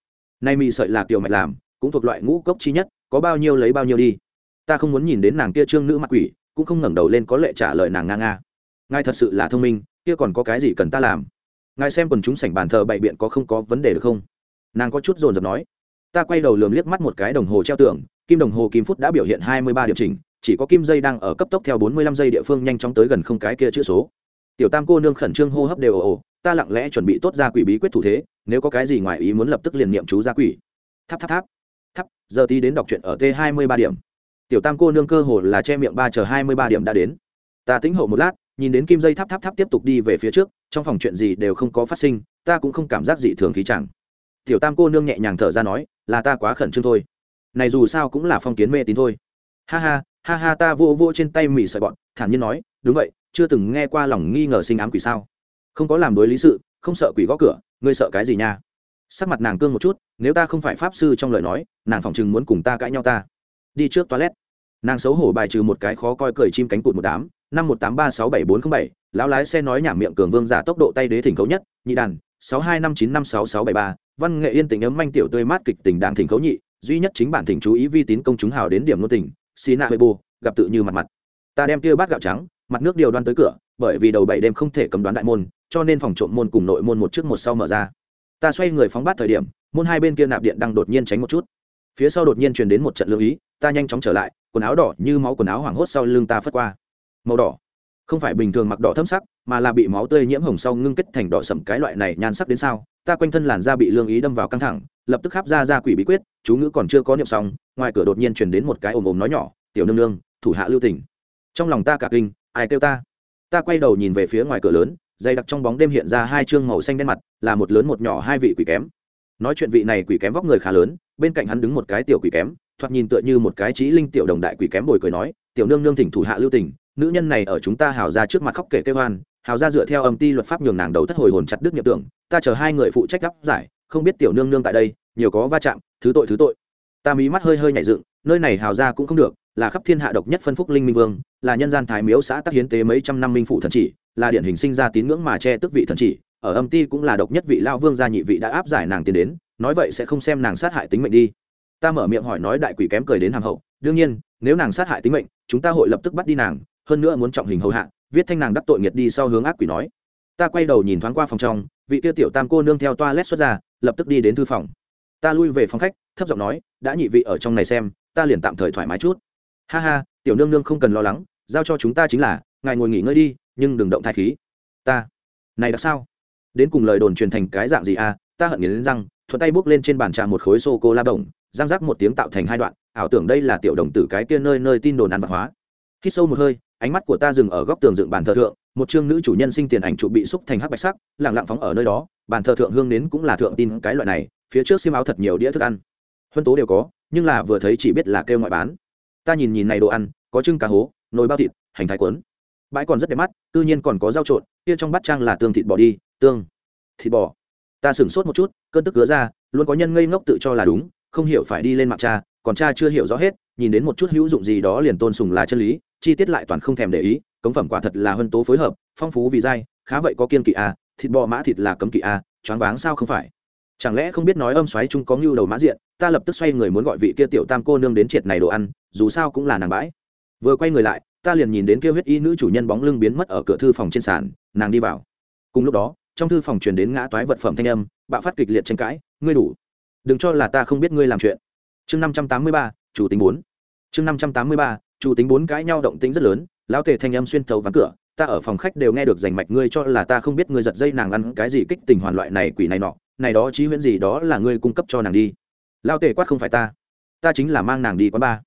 Nay mì sợi là tiểu mạch làm, cũng thuộc loại ngũ cốc chi nhất, có bao nhiêu lấy bao nhiêu đi. Ta không muốn nhìn đến nàng kia trương nữ mặt quỷ, cũng không ngẩng đầu lên có lệ trả lời nàng nga nga. Ngài thật sự là thông minh, kia còn có cái gì cần ta làm? Ngài xem quần chúng sảnh bàn thờ bày biện có không có vấn đề được không? Nàng có chút dồn dập nói. Ta quay đầu lườm liếc mắt một cái đồng hồ treo tường, kim đồng hồ kim phút đã biểu hiện hai mươi ba điểm chỉnh, chỉ có kim dây đang ở cấp tốc theo bốn mươi lăm giây địa phương nhanh chóng tới gần không cái kia chữ số. Tiểu tam cô nương khẩn trương hô hấp đều ồ ồ, ta lặng lẽ chuẩn bị tốt ra quỷ bí quyết thủ thế nếu có cái gì ngoài ý muốn lập tức liền niệm chú ra quỷ. Tháp tháp tháp. Tháp, giờ tí đến đọc truyện ở t hai mươi ba điểm. Tiểu tam cô nương cơ hồ là che miệng ba chờ hai mươi ba điểm đã đến. Ta tính hậu một lát, nhìn đến kim dây tháp tháp tháp tiếp tục đi về phía trước, trong phòng chuyện gì đều không có phát sinh, ta cũng không cảm giác gì thường khí chẳng. Tiểu tam cô nương nhẹ nhàng thở ra nói, là ta quá khẩn trương thôi. Này dù sao cũng là phong kiến mê tín thôi. Ha ha ha ha, ta vô vô trên tay mỉ sợi bọn, thản nhiên nói, đúng vậy, chưa từng nghe qua lòng nghi ngờ sinh ám quỷ sao. Không có làm đối lý sự, không sợ quỷ gõ cửa ngươi sợ cái gì nha? Sắc mặt nàng cương một chút, nếu ta không phải pháp sư trong lời nói, nàng phỏng chừng muốn cùng ta cãi nhau ta. Đi trước toilet. Nàng xấu hổ bài trừ một cái khó coi cười chim cánh cụt một đám, năm một tám ba sáu bảy bốn t r ă n h bảy, lão lái xe nói nhảm miệng cường vương giả tốc độ tay đế thỉnh khấu nhất, nhị đàn, sáu hai năm chín năm sáu sáu bảy ba, văn nghệ yên tình ấm manh tiểu tươi mát kịch tình đảng thỉnh khấu nhị, duy nhất chính bản thỉnh chú ý vi tín công chúng hào đến điểm ngôn tình, xì nạ bê bô, gặp tự như mặt mặt. Ta đem kia bát gạo trắng, mặt nước điều đoan tới cửa, bởi vì đầu bảy đêm không thể cấm đoán đại môn cho nên phòng trộm môn cùng nội môn một trước một sau mở ra. Ta xoay người phóng bát thời điểm, môn hai bên kia nạp điện đang đột nhiên tránh một chút. Phía sau đột nhiên truyền đến một trận lưu ý, ta nhanh chóng trở lại, quần áo đỏ như máu quần áo hoảng hốt sau lưng ta phất qua. Màu đỏ. Không phải bình thường mặc đỏ thâm sắc, mà là bị máu tươi nhiễm hồng sau ngưng kết thành đỏ sậm cái loại này nhan sắc đến sao? Ta quanh thân làn da bị lương ý đâm vào căng thẳng, lập tức háp ra ra quỷ bí quyết, chú ngữ còn chưa có niệm xong, ngoài cửa đột nhiên truyền đến một cái ồm ồm nói nhỏ, tiểu nương nương, thủ hạ lưu tỉnh trong lòng ta cả kinh, ai kêu ta? Ta quay đầu nhìn về phía ngoài cửa lớn dày đặc trong bóng đêm hiện ra hai chương màu xanh đen mặt, là một lớn một nhỏ hai vị quỷ kém. Nói chuyện vị này quỷ kém vóc người khá lớn, bên cạnh hắn đứng một cái tiểu quỷ kém, thoạt nhìn tựa như một cái trí linh tiểu đồng đại quỷ kém bồi cười nói, tiểu nương nương thỉnh thủ hạ lưu tình, nữ nhân này ở chúng ta hào ra trước mặt khóc kể kêu hoan hào ra dựa theo âm ti luật pháp nhường nàng đầu thất hồi hồn chặt đứt nhập tưởng, ta chờ hai người phụ trách gấp giải, không biết tiểu nương nương tại đây, nhiều có va chạm, thứ tội thứ tội ta mí mắt hơi hơi nhảy dựng, nơi này hào ra cũng không được, là khắp thiên hạ độc nhất phân phúc linh minh vương, là nhân gian thái miếu xã tắc hiến tế mấy trăm năm minh phụ thần chỉ, là điển hình sinh ra tín ngưỡng mà che tức vị thần chỉ, ở âm ti cũng là độc nhất vị lao vương gia nhị vị đã áp giải nàng tiến đến, nói vậy sẽ không xem nàng sát hại tính mệnh đi. Ta mở miệng hỏi nói đại quỷ kém cười đến hàng hậu, đương nhiên, nếu nàng sát hại tính mệnh, chúng ta hội lập tức bắt đi nàng, hơn nữa muốn trọng hình hầu hạ, viết thanh nàng đắc tội nghiệt đi sau hướng ác quỷ nói. Ta quay đầu nhìn thoáng qua phòng trong, vị tiêu tiểu tam cô nương theo toa lét xuất ra, lập tức đi đến thư phòng ta lui về phòng khách, thấp giọng nói, đã nhị vị ở trong này xem, ta liền tạm thời thoải mái chút. Ha ha, tiểu nương nương không cần lo lắng, giao cho chúng ta chính là, ngài ngồi nghỉ ngơi đi, nhưng đừng động thai khí. Ta? Này đặc sao? Đến cùng lời đồn truyền thành cái dạng gì à? Ta hận nghiến răng, thuận tay bước lên trên bàn trà một khối sô cô la bổng, răng rắc một tiếng tạo thành hai đoạn, ảo tưởng đây là tiểu đồng tử cái kia nơi nơi tin đồn ăn vật hóa. Khi sâu một hơi, ánh mắt của ta dừng ở góc tường dựng bàn thờ thượng, một chương nữ chủ nhân sinh tiền ảnh trụ bị xúc thành hắc bạch sắc lẳng lặng phóng ở nơi đó bàn thờ thượng hương đến cũng là thượng tin cái loại này, phía trước xiêm áo thật nhiều đĩa thức ăn. Huân tố đều có, nhưng là vừa thấy chỉ biết là kêu ngoại bán. Ta nhìn nhìn này đồ ăn, có trưng cá hố, nồi bao thịt, hành thái quấn bãi còn rất đẹp mắt, tự nhiên còn có rau trộn, kia trong bát trang là tương thịt bò đi, tương thịt bò. Ta sửng sốt một chút, cơn tức gứa ra, luôn có nhân ngây ngốc tự cho là đúng, không hiểu phải đi lên mạng cha còn cha chưa hiểu rõ hết, nhìn đến một chút hữu dụng gì đó liền tôn sùng là chân lý, chi tiết lại toàn không thèm để ý, cống phẩm quả thật là hơn tố phối hợp, phong phú vì dai, khá vậy có kiên kỵ à thịt bò mã thịt là cấm kỵ a, choáng váng sao không phải? Chẳng lẽ không biết nói âm xoáy chung có ngưu đầu mã diện, ta lập tức xoay người muốn gọi vị kia tiểu tam cô nương đến triệt này đồ ăn, dù sao cũng là nàng bãi. Vừa quay người lại, ta liền nhìn đến kia huyết y nữ chủ nhân bóng lưng biến mất ở cửa thư phòng trên sàn, nàng đi vào. Cùng lúc đó, trong thư phòng truyền đến ngã toái vật phẩm thanh âm, bạo phát kịch liệt tranh cãi, ngươi đủ. Đừng cho là ta không biết ngươi làm chuyện. Chương năm trăm tám mươi ba, chủ tính bốn. Chương năm trăm tám mươi ba, chủ tính bốn cãi nhau động tính rất lớn, lão tề thanh âm xuyên thấu ván cửa ta ở phòng khách đều nghe được rành mạch ngươi cho là ta không biết ngươi giật dây nàng ăn cái gì kích tình hoàn loại này quỷ này nọ. Này đó trí huyễn gì đó là ngươi cung cấp cho nàng đi. Lao tề quát không phải ta. Ta chính là mang nàng đi quán ba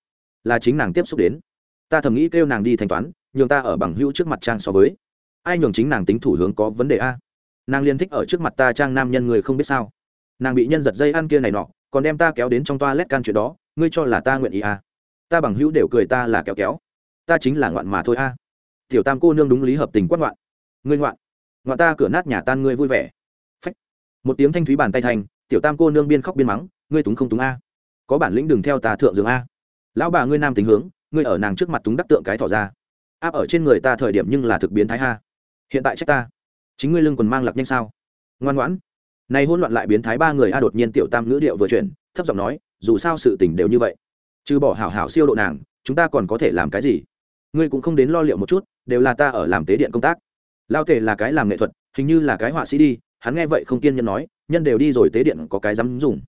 là chính nàng tiếp xúc đến. Ta thầm nghĩ kêu nàng đi thanh toán, nhường ta ở bằng hữu trước mặt trang so với. Ai nhường chính nàng tính thủ hướng có vấn đề a? Nàng liên thích ở trước mặt ta trang nam nhân người không biết sao. Nàng bị nhân giật dây ăn kia này nọ, còn đem ta kéo đến trong toa lét can chuyện đó, ngươi cho là ta nguyện ý a ta bằng hữu đều cười ta là kéo kéo. Ta chính là ngoạn mà thôi a tiểu tam cô nương đúng lý hợp tình quát ngoạn. Ngươi ngoạn. Ngoạn ta cửa nát nhà tan ngươi vui vẻ. Phách. Một tiếng thanh thúy bàn tay thành, tiểu tam cô nương biên khóc biên mắng, ngươi túng không túng a. Có bản lĩnh đừng theo ta thượng giường a. Lão bà ngươi nam tính hướng, ngươi ở nàng trước mặt túng đắc tượng cái thỏ ra. Áp ở trên người ta thời điểm nhưng là thực biến thái ha. Hiện tại trách ta. Chính ngươi lưng còn mang lạc nhanh sao? Ngoan ngoãn. Này hỗn loạn lại biến thái ba người a đột nhiên tiểu tam ngữ điệu vừa chuyển, thấp giọng nói, dù sao sự tình đều như vậy. Trừ bỏ hảo hảo siêu độ nàng, chúng ta còn có thể làm cái gì? Ngươi cũng không đến lo liệu một chút, đều là ta ở làm tế điện công tác. Lao tề là cái làm nghệ thuật, hình như là cái họa sĩ đi, hắn nghe vậy không kiên nhân nói, nhân đều đi rồi tế điện có cái dám dùng.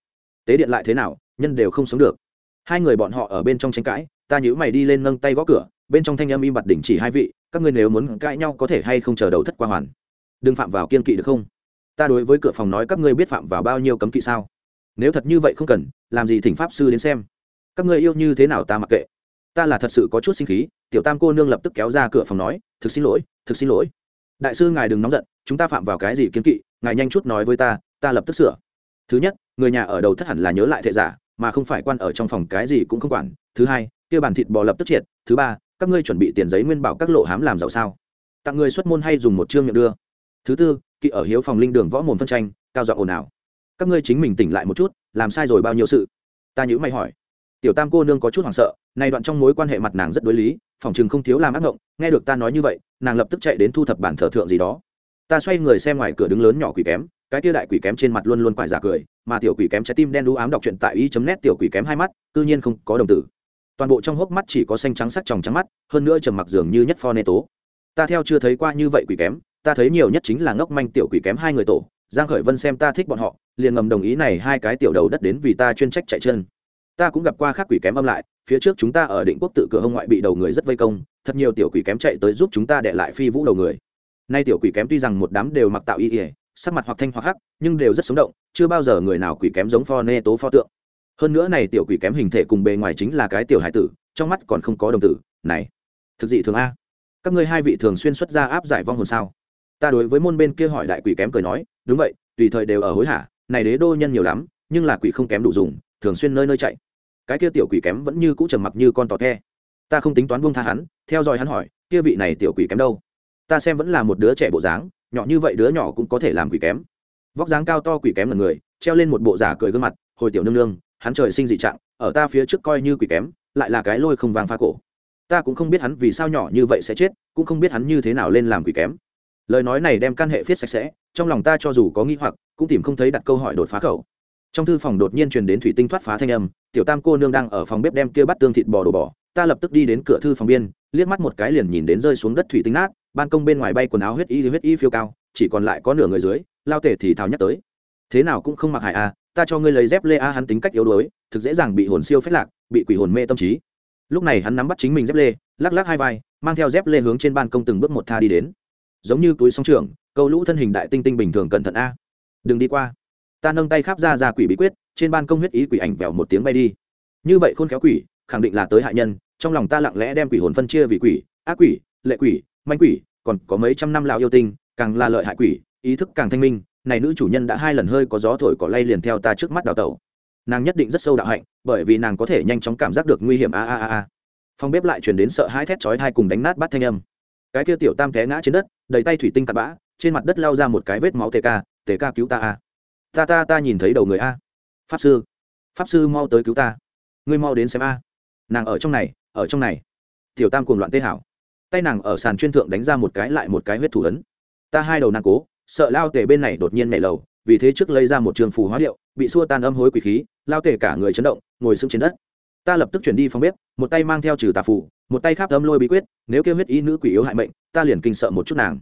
Tế điện lại thế nào, nhân đều không sống được. Hai người bọn họ ở bên trong tranh cãi, ta nhữ mày đi lên nâng tay gõ cửa, bên trong thanh âm im bặt đỉnh chỉ hai vị, các ngươi nếu muốn cãi nhau có thể hay không chờ đầu thất qua hoàn. Đừng phạm vào kiên kỵ được không? Ta đối với cửa phòng nói các ngươi biết phạm vào bao nhiêu cấm kỵ sao? Nếu thật như vậy không cần, làm gì thỉnh pháp sư đến xem. Các ngươi yêu như thế nào ta mặc kệ ta là thật sự có chút sinh khí, tiểu tam cô nương lập tức kéo ra cửa phòng nói, thực xin lỗi, thực xin lỗi. Đại sư ngài đừng nóng giận, chúng ta phạm vào cái gì kiến kỵ, ngài nhanh chút nói với ta ta lập tức sửa. Thứ nhất, người nhà ở đầu thất hẳn là nhớ lại thệ giả, mà không phải quan ở trong phòng cái gì cũng không quản. Thứ hai, kia bàn thịt bò lập tức triệt. Thứ ba, các ngươi chuẩn bị tiền giấy nguyên bảo các lộ hám làm giàu sao? Tặng người xuất môn hay dùng một chương miệng đưa? Thứ tư, kỵ ở hiếu phòng linh đường võ mồm phân tranh, cao dọa ồn ào. Các ngươi chính mình tỉnh lại một chút, làm sai rồi bao nhiêu sự? Ta nhữ mày hỏi tiểu tam cô nương có chút hoảng sợ, nay đoạn trong mối quan hệ mặt nàng rất đối lý, phòng chừng không thiếu làm ác ngộng, nghe được ta nói như vậy, nàng lập tức chạy đến thu thập bản thờ thượng gì đó. Ta xoay người xem ngoài cửa đứng lớn nhỏ quỷ kém, cái tia đại quỷ kém trên mặt luôn luôn quải giả cười, mà tiểu quỷ kém trái tim đen đũ ám đọc truyện tại y chấm nét tiểu quỷ kém hai mắt tự nhiên không có đồng tử. Toàn bộ trong hốc mắt chỉ có xanh trắng sắc tròng trắng mắt, hơn nữa trầm mặc dường như nhất pho nê tố. Ta theo chưa thấy qua như vậy quỷ kém, ta thấy nhiều nhất chính là ngốc manh tiểu quỷ kém hai người tổ, giang khởi vân xem ta thích bọn họ, liền ngầm đồng ý này hai cái tiểu đầu đất đến vì ta chuyên trách chạy chân ta cũng gặp qua khác quỷ kém âm lại, phía trước chúng ta ở định quốc tự cửa hông ngoại bị đầu người rất vây công, thật nhiều tiểu quỷ kém chạy tới giúp chúng ta để lại phi vũ đầu người. Nay tiểu quỷ kém tuy rằng một đám đều mặc tạo y ỉa sắc mặt hoặc thanh hoặc hắc, nhưng đều rất sống động, chưa bao giờ người nào quỷ kém giống pho nê tố pho tượng. Hơn nữa này tiểu quỷ kém hình thể cùng bề ngoài chính là cái tiểu hải tử, trong mắt còn không có đồng tử, này, thực dị thường a. Các ngươi hai vị thường xuyên xuất ra áp giải vong hồn sao? Ta đối với môn bên kia hỏi đại quỷ kém cười nói, đúng vậy, tùy thời đều ở hối hả, này đế đô nhân nhiều lắm, nhưng là quỷ không kém đủ dùng, thường xuyên nơi nơi chạy cái kia tiểu quỷ kém vẫn như cũ trầm mặc như con tò the. Ta không tính toán buông tha hắn, theo dõi hắn hỏi, kia vị này tiểu quỷ kém đâu? Ta xem vẫn là một đứa trẻ bộ dáng, nhỏ như vậy đứa nhỏ cũng có thể làm quỷ kém. Vóc dáng cao to quỷ kém là người, treo lên một bộ giả cười gương mặt, hồi tiểu nương nương, hắn trời sinh dị trạng, ở ta phía trước coi như quỷ kém, lại là cái lôi không vàng pha cổ. Ta cũng không biết hắn vì sao nhỏ như vậy sẽ chết, cũng không biết hắn như thế nào lên làm quỷ kém. Lời nói này đem căn hệ viết sạch sẽ, trong lòng ta cho dù có nghi hoặc, cũng tìm không thấy đặt câu hỏi đột phá khẩu trong thư phòng đột nhiên truyền đến thủy tinh thoát phá thanh âm, tiểu tam cô nương đang ở phòng bếp đem kia bắt tương thịt bò đổ bỏ. Ta lập tức đi đến cửa thư phòng biên, liếc mắt một cái liền nhìn đến rơi xuống đất thủy tinh nát, ban công bên ngoài bay quần áo huyết y huyết y phiêu cao, chỉ còn lại có nửa người dưới, lao tể thì thào nhắc tới. Thế nào cũng không mặc hại a ta cho ngươi lấy dép lê a, hắn tính cách yếu đuối, thực dễ dàng bị hồn siêu phết lạc, bị quỷ hồn mê tâm trí. Lúc này hắn nắm bắt chính mình dép lê, lắc lắc hai vai, mang theo dép lê hướng trên ban công từng bước một tha đi đến. Giống như túi sóng trưởng, câu lũ thân hình đại tinh tinh bình thường cẩn thận a. Đừng đi qua ta nâng tay khắp ra ra quỷ bí quyết, trên ban công huyết ý quỷ ảnh vèo một tiếng bay đi. Như vậy khôn khéo quỷ, khẳng định là tới hại nhân, trong lòng ta lặng lẽ đem quỷ hồn phân chia vì quỷ, ác quỷ, lệ quỷ, manh quỷ, còn có mấy trăm năm lão yêu tinh, càng là lợi hại quỷ, ý thức càng thanh minh, này nữ chủ nhân đã hai lần hơi có gió thổi cỏ lay liền theo ta trước mắt đào tẩu. Nàng nhất định rất sâu đạo hạnh, bởi vì nàng có thể nhanh chóng cảm giác được nguy hiểm a a a a. Phong bếp lại chuyển đến sợ hai thét chói hai cùng đánh nát bát thanh âm. Cái kia tiểu tam té ngã trên đất, đầy tay thủy tinh tạt bã, trên mặt đất lao ra một cái vết máu tề ca tề ca cứu ta a ta ta ta nhìn thấy đầu người a. Pháp sư pháp sư mau tới cứu ta. Ngươi mau đến xem a. Nàng ở trong này, ở trong này. Tiểu tam cuồng loạn tê hảo. Tay nàng ở sàn chuyên thượng đánh ra một cái lại một cái huyết thủ ấn. Ta hai đầu nàng cố, sợ lao tề bên này đột nhiên nhảy lầu, vì thế trước lấy ra một trường phù hóa liệu bị xua tan âm hối quỷ khí, lao tề cả người chấn động, ngồi sưng trên đất. Ta lập tức chuyển đi phòng bếp, một tay mang theo trừ tà phù, một tay khắp âm lôi bí quyết, nếu kêu huyết ý nữ quỷ yếu hại mệnh, ta liền kinh sợ một chút nàng.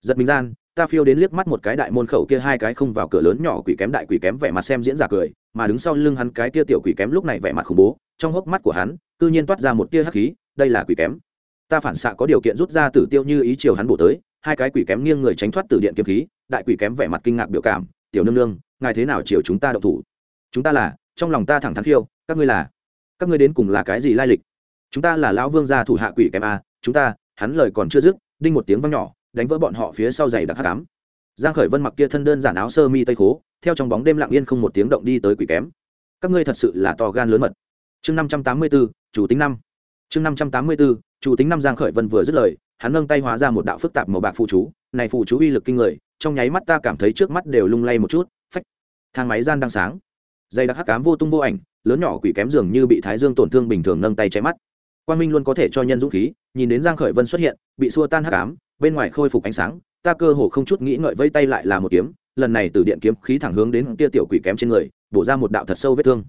Giật mình gian ta phiêu đến liếc mắt một cái đại môn khẩu kia hai cái không vào cửa lớn nhỏ quỷ kém đại quỷ kém vẻ mặt xem diễn giả cười, mà đứng sau lưng hắn cái kia tiểu quỷ kém lúc này vẻ mặt khủng bố, trong hốc mắt của hắn tự nhiên toát ra một tia hắc khí, đây là quỷ kém. Ta phản xạ có điều kiện rút ra tử tiêu như ý chiều hắn bổ tới, hai cái quỷ kém nghiêng người tránh thoát từ điện kiếm khí, đại quỷ kém vẻ mặt kinh ngạc biểu cảm, tiểu nương nương, ngài thế nào chiều chúng ta động thủ? Chúng ta là, trong lòng ta thẳng thắn khiêu, các ngươi là, các ngươi đến cùng là cái gì lai lịch? Chúng ta là lão vương gia thủ hạ quỷ kém a, chúng ta, hắn lời còn chưa dứt, đinh một tiếng văng nhỏ đánh vỡ bọn họ phía sau giày đặc hắc ám. giang khởi vân mặc kia thân đơn giản áo sơ mi tây khố theo trong bóng đêm lặng yên không một tiếng động đi tới quỷ kém. Các ngươi thật sự là to gan lớn mật. Chương năm trăm tám mươi 584, chủ tính năm. Chương năm trăm tám mươi 584, chủ tính năm giang khởi vân vừa dứt lời hắn nâng tay hóa ra một đạo phức tạp màu bạc phụ chú. Này phụ chú uy lực kinh người trong nháy mắt ta cảm thấy trước mắt đều lung lay một chút. Phách. Thang máy gian đang sáng. Dây đặc hắc ám vô tung vô ảnh lớn nhỏ quỷ kém dường như bị thái dương tổn thương bình thường nâng tay che mắt. Quan minh luôn có thể cho nhân dũng khí nhìn đến giang khởi vân xuất hiện bị xua tan hắc ám bên ngoài khôi phục ánh sáng, ta cơ hồ không chút nghĩ ngợi vây tay lại là một kiếm, lần này từ điện kiếm khí thẳng hướng đến kia tiểu quỷ kém trên người, bổ ra một đạo thật sâu vết thương.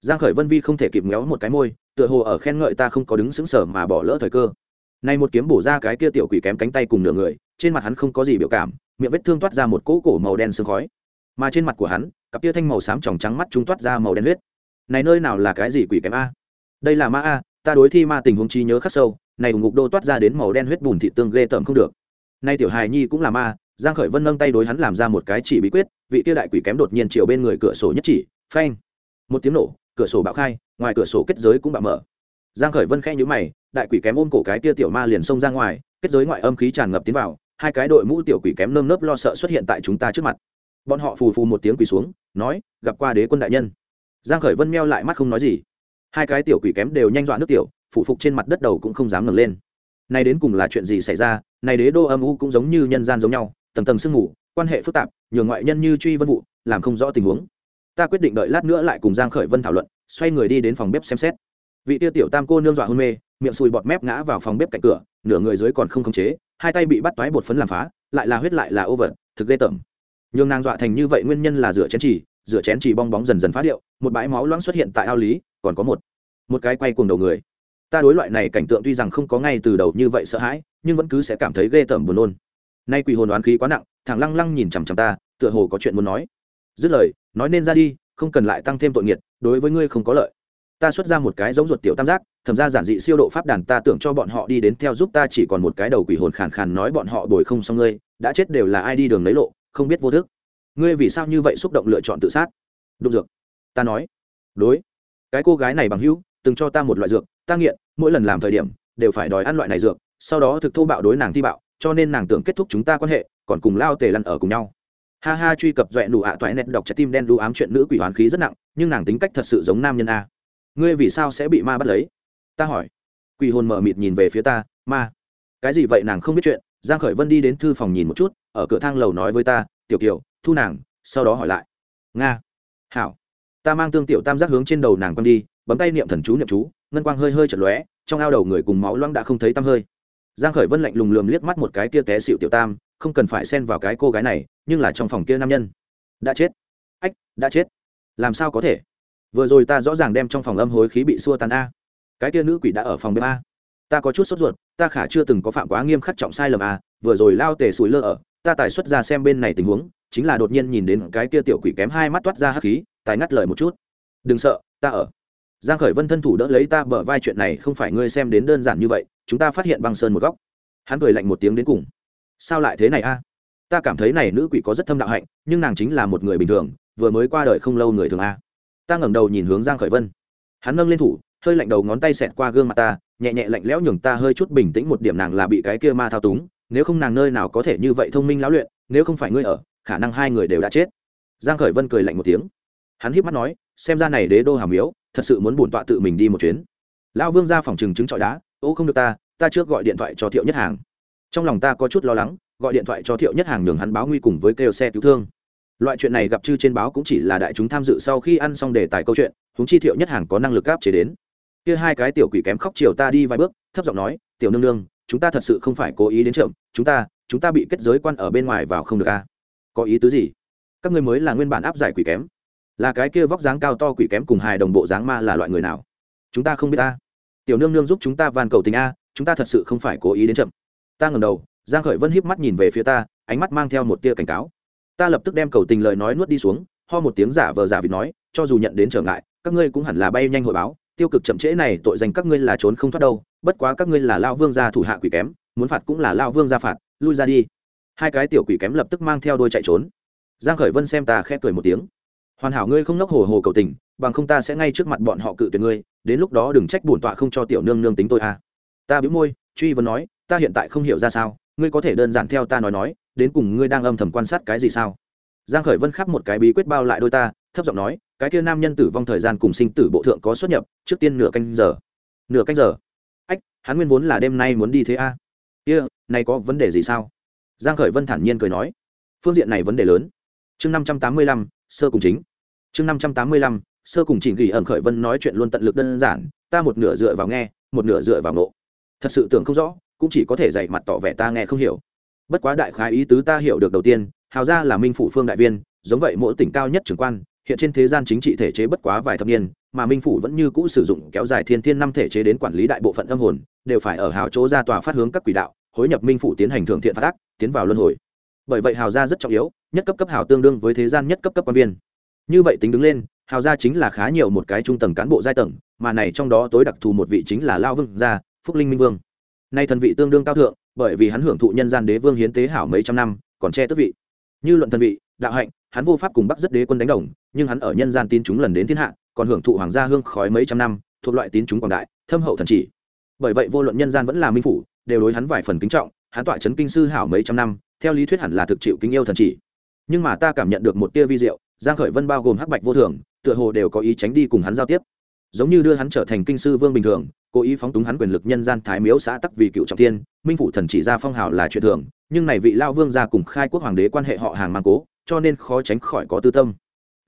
Giang khởi vân vi không thể kịp méo một cái môi, tựa hồ ở khen ngợi ta không có đứng sững sờ mà bỏ lỡ thời cơ. Nay một kiếm bổ ra cái kia tiểu quỷ kém cánh tay cùng nửa người, trên mặt hắn không có gì biểu cảm, miệng vết thương toát ra một cỗ cổ màu đen sương khói. Mà trên mặt của hắn, cặp tia thanh màu xám tròng trắng mắt chúng toát ra màu đen huyết. Này nơi nào là cái gì quỷ kém a? Đây là ma a, ta đối thi ma tình huống trí nhớ khắc sâu này ngục đô toát ra đến màu đen huyết bùn thị tương ghê tởm không được. Nay tiểu hài nhi cũng là ma, giang khởi vân nâng tay đối hắn làm ra một cái chỉ bí quyết, vị tiêu đại quỷ kém đột nhiên chiều bên người cửa sổ nhất chỉ, phanh. Một tiếng nổ, cửa sổ bạo khai, ngoài cửa sổ kết giới cũng bạo mở. Giang khởi vân khẽ nhíu mày, đại quỷ kém ôm cổ cái tia tiểu ma liền xông ra ngoài, kết giới ngoại âm khí tràn ngập tiến vào, hai cái đội mũ tiểu quỷ kém nơm nớp lo sợ xuất hiện tại chúng ta trước mặt. Bọn họ phù phù một tiếng quỳ xuống, nói, gặp qua đế quân đại nhân. Giang khởi vân meo lại mắt không nói gì. Hai cái tiểu quỷ kém đều nhanh dọa nước tiểu phụ phục trên mặt đất đầu cũng không dám ngẩng lên. Nay đến cùng là chuyện gì xảy ra này đế đô âm u cũng giống như nhân gian giống nhau, tầng tầng sương mù, quan hệ phức tạp, nhường ngoại nhân như truy vân vụ, làm không rõ tình huống. Ta quyết định đợi lát nữa lại cùng giang khởi vân thảo luận, xoay người đi đến phòng bếp xem xét. Vị tiêu tiểu tam cô nương dọa hôn mê, miệng sùi bọt mép ngã vào phòng bếp cạnh cửa, nửa người dưới còn không khống chế, hai tay bị bắt toái bột phấn làm phá, lại là huyết lại là ô vật thực ghê tởm. Nhường nàng dọa thành như vậy nguyên nhân là rửa chén chỉ, rửa chén chỉ bong bóng dần dần phá điệu, một bãi máu loãng xuất hiện tại ao lý, còn có một một cái quay cuồng đầu người ta đối loại này cảnh tượng tuy rằng không có ngay từ đầu như vậy sợ hãi, nhưng vẫn cứ sẽ cảm thấy ghê tởm buồn nôn. Nay quỷ hồn oán khí quá nặng, thằng lăng lăng nhìn chằm chằm ta, tựa hồ có chuyện muốn nói. Dứt lời, nói nên ra đi, không cần lại tăng thêm tội nghiệt, đối với ngươi không có lợi. Ta xuất ra một cái giống ruột tiểu tam giác, thầm ra giản dị siêu độ pháp đàn, ta tưởng cho bọn họ đi đến theo giúp ta, chỉ còn một cái đầu quỷ hồn khàn khàn nói bọn họ đổi không xong ngươi, đã chết đều là ai đi đường lấy lộ, không biết vô thức. Ngươi vì sao như vậy xúc động lựa chọn tự sát? Đụng dược. Ta nói. Đối. Cái cô gái này bằng hữu, từng cho ta một loại dược ta nghiện, mỗi lần làm thời điểm, đều phải đòi ăn loại này dược, sau đó thực thô bạo đối nàng thi bạo, cho nên nàng tưởng kết thúc chúng ta quan hệ, còn cùng lao tề lăn ở cùng nhau. Ha ha, truy cập dọa nụ ạ toại nét đọc trái tim đen đu ám chuyện nữ quỷ hoán khí rất nặng, nhưng nàng tính cách thật sự giống nam nhân a. Ngươi vì sao sẽ bị ma bắt lấy? Ta hỏi. Quỷ hồn mở mịt nhìn về phía ta, ma, cái gì vậy nàng không biết chuyện? Giang khởi vân đi đến thư phòng nhìn một chút, ở cửa thang lầu nói với ta, tiểu kiều, thu nàng, sau đó hỏi lại. Nga, hảo. Ta mang tương tiểu tam giác hướng trên đầu nàng quăng đi, bấm tay niệm thần chú niệm chú ngân quang hơi hơi chật lóe, trong ao đầu người cùng máu loang đã không thấy tăm hơi. Giang khởi vân lạnh lùng lườm liếc mắt một cái kia té xịu tiểu tam, không cần phải xen vào cái cô gái này, nhưng là trong phòng kia nam nhân. Đã chết. Ách, đã chết. Làm sao có thể? Vừa rồi ta rõ ràng đem trong phòng âm hối khí bị xua tan a. Cái kia nữ quỷ đã ở phòng bếp a. Ta có chút sốt ruột, ta khả chưa từng có phạm quá nghiêm khắc trọng sai lầm a, vừa rồi lao tề sủi lơ ở, ta tài xuất ra xem bên này tình huống, chính là đột nhiên nhìn đến cái kia tiểu quỷ kém hai mắt toát ra hắc khí, tài ngắt lời một chút. Đừng sợ, ta ở giang khởi vân thân thủ đỡ lấy ta bờ vai chuyện này không phải ngươi xem đến đơn giản như vậy, chúng ta phát hiện băng sơn một góc. Hắn cười lạnh một tiếng đến cùng. Sao lại thế này a? Ta cảm thấy này nữ quỷ có rất thâm đạo hạnh, nhưng nàng chính là một người bình thường, vừa mới qua đời không lâu người thường a. Ta ngẩng đầu nhìn hướng giang khởi vân. Hắn nâng lên thủ, hơi lạnh đầu ngón tay xẹt qua gương mặt ta, nhẹ nhẹ lạnh lẽo nhường ta hơi chút bình tĩnh một điểm nàng là bị cái kia ma thao túng, nếu không nàng nơi nào có thể như vậy thông minh lão luyện, nếu không phải ngươi ở, khả năng hai người đều đã chết. Giang khởi vân cười lạnh một tiếng. Hắn híp mắt nói xem ra này đế đô hàm miếu thật sự muốn bổn tọa tự mình đi một chuyến. Lão vương ra phòng trừng chứng trọi đá, ô, không được ta ta trước gọi điện thoại cho thiệu nhất hàng. Trong lòng ta có chút lo lắng, gọi điện thoại cho thiệu nhất hàng nhường hắn báo nguy cùng với kêu xe cứu thương. Loại chuyện này gặp chư trên báo cũng chỉ là đại chúng tham dự sau khi ăn xong đề tài câu chuyện chúng chi thiệu nhất hàng có năng lực áp chế đến. Kia hai cái tiểu quỷ kém khóc chiều ta đi vài bước, thấp giọng nói, tiểu nương nương, chúng ta thật sự không phải cố ý đến chậm, chúng ta chúng ta bị kết giới quan ở bên ngoài vào không được a à? có ý tứ gì? Các ngươi mới là nguyên bản áp giải quỷ kém là cái kia vóc dáng cao to quỷ kém cùng hài đồng bộ dáng ma là loại người nào? Chúng ta không biết ta. Tiểu nương nương giúp chúng ta van cầu tình a, chúng ta thật sự không phải cố ý đến chậm. Ta ngầm đầu, giang khởi vân híp mắt nhìn về phía ta, ánh mắt mang theo một tia cảnh cáo. Ta lập tức đem cầu tình lời nói nuốt đi xuống, ho một tiếng giả vờ giả vịt nói, cho dù nhận đến trở ngại, các ngươi cũng hẳn là bay nhanh hội báo, tiêu cực chậm trễ này tội danh các ngươi là trốn không thoát đâu, bất quá các ngươi là lao vương gia thủ hạ quỷ kém, muốn phạt cũng là lao vương gia phạt, lui ra đi. Hai cái tiểu quỷ kém lập tức mang theo đôi chạy trốn. Giang khởi vân xem ta khẽ cười một tiếng hoàn hảo ngươi không nốc hồ hồ cầu tình, bằng không ta sẽ ngay trước mặt bọn họ cự tuyệt ngươi, đến lúc đó đừng trách bổn tọa không cho tiểu nương nương tính tôi à ta bĩu môi, truy vấn nói, ta hiện tại không hiểu ra sao, ngươi có thể đơn giản theo ta nói nói, đến cùng ngươi đang âm thầm quan sát cái gì sao? Giang khởi vân khắp một cái bí quyết bao lại đôi ta, thấp giọng nói, cái kia nam nhân tử vong thời gian cùng sinh tử bộ thượng có xuất nhập, trước tiên nửa canh giờ. Nửa canh giờ? Ách, hắn nguyên vốn là đêm nay muốn đi thế a. À? kia, này có vấn đề gì sao? Giang khởi vân thản nhiên cười nói. Phương diện này vấn đề lớn. Chương năm trăm tám mươi lăm, sơ cùng chính chương năm trăm tám mươi lăm, sơ cùng chỉnh gỉ ẩn khởi vân nói chuyện luôn tận lực đơn giản, ta một nửa dựa vào nghe, một nửa dựa vào nộ thật sự tưởng không rõ, cũng chỉ có thể dạy mặt tỏ vẻ ta nghe không hiểu. Bất quá đại khái ý tứ ta hiểu được đầu tiên, hào gia là minh phủ phương đại viên, giống vậy mỗi tỉnh cao nhất trưởng quan, hiện trên thế gian chính trị thể chế bất quá vài thập niên, mà minh phủ vẫn như cũ sử dụng kéo dài thiên thiên năm thể chế đến quản lý đại bộ phận âm hồn, đều phải ở hào chỗ ra tòa phát hướng các quỷ đạo, hối nhập minh phủ tiến hành thượng thiện phát ác, tiến vào luân hồi. Bởi vậy hào gia rất trọng yếu, nhất cấp cấp hào tương đương với thế gian nhất cấp cấp quan viên như vậy tính đứng lên, hào gia chính là khá nhiều một cái trung tầng cán bộ giai tầng, mà này trong đó tối đặc thù một vị chính là lao vương gia, phúc linh minh vương. Nay thần vị tương đương cao thượng, bởi vì hắn hưởng thụ nhân gian đế vương hiến tế hảo mấy trăm năm, còn che tước vị. Như luận thần vị, đạo hạnh, hắn vô pháp cùng bắc rất đế quân đánh đồng, nhưng hắn ở nhân gian tín chúng lần đến thiên hạ, còn hưởng thụ hoàng gia hương khói mấy trăm năm, thuộc loại tín chúng quảng đại, thâm hậu thần chỉ. Bởi vậy vô luận nhân gian vẫn là minh phủ, đều đối hắn vài phần kính trọng, hắn tọa chấn kinh sư hảo mấy trăm năm, theo lý thuyết hẳn là thực chịu kính yêu thần chỉ. Nhưng mà ta cảm nhận được một tia vi diệu giang khởi vân bao gồm hắc bạch vô thường, tựa hồ đều có ý tránh đi cùng hắn giao tiếp. Giống như đưa hắn trở thành kinh sư vương bình thường, cố ý phóng túng hắn quyền lực nhân gian thái miếu xã tắc vì cựu trọng tiên minh phụ thần chỉ ra phong hào là chuyện thường, nhưng này vị lao vương gia cùng khai quốc hoàng đế quan hệ họ hàng mang cố, cho nên khó tránh khỏi có tư tâm.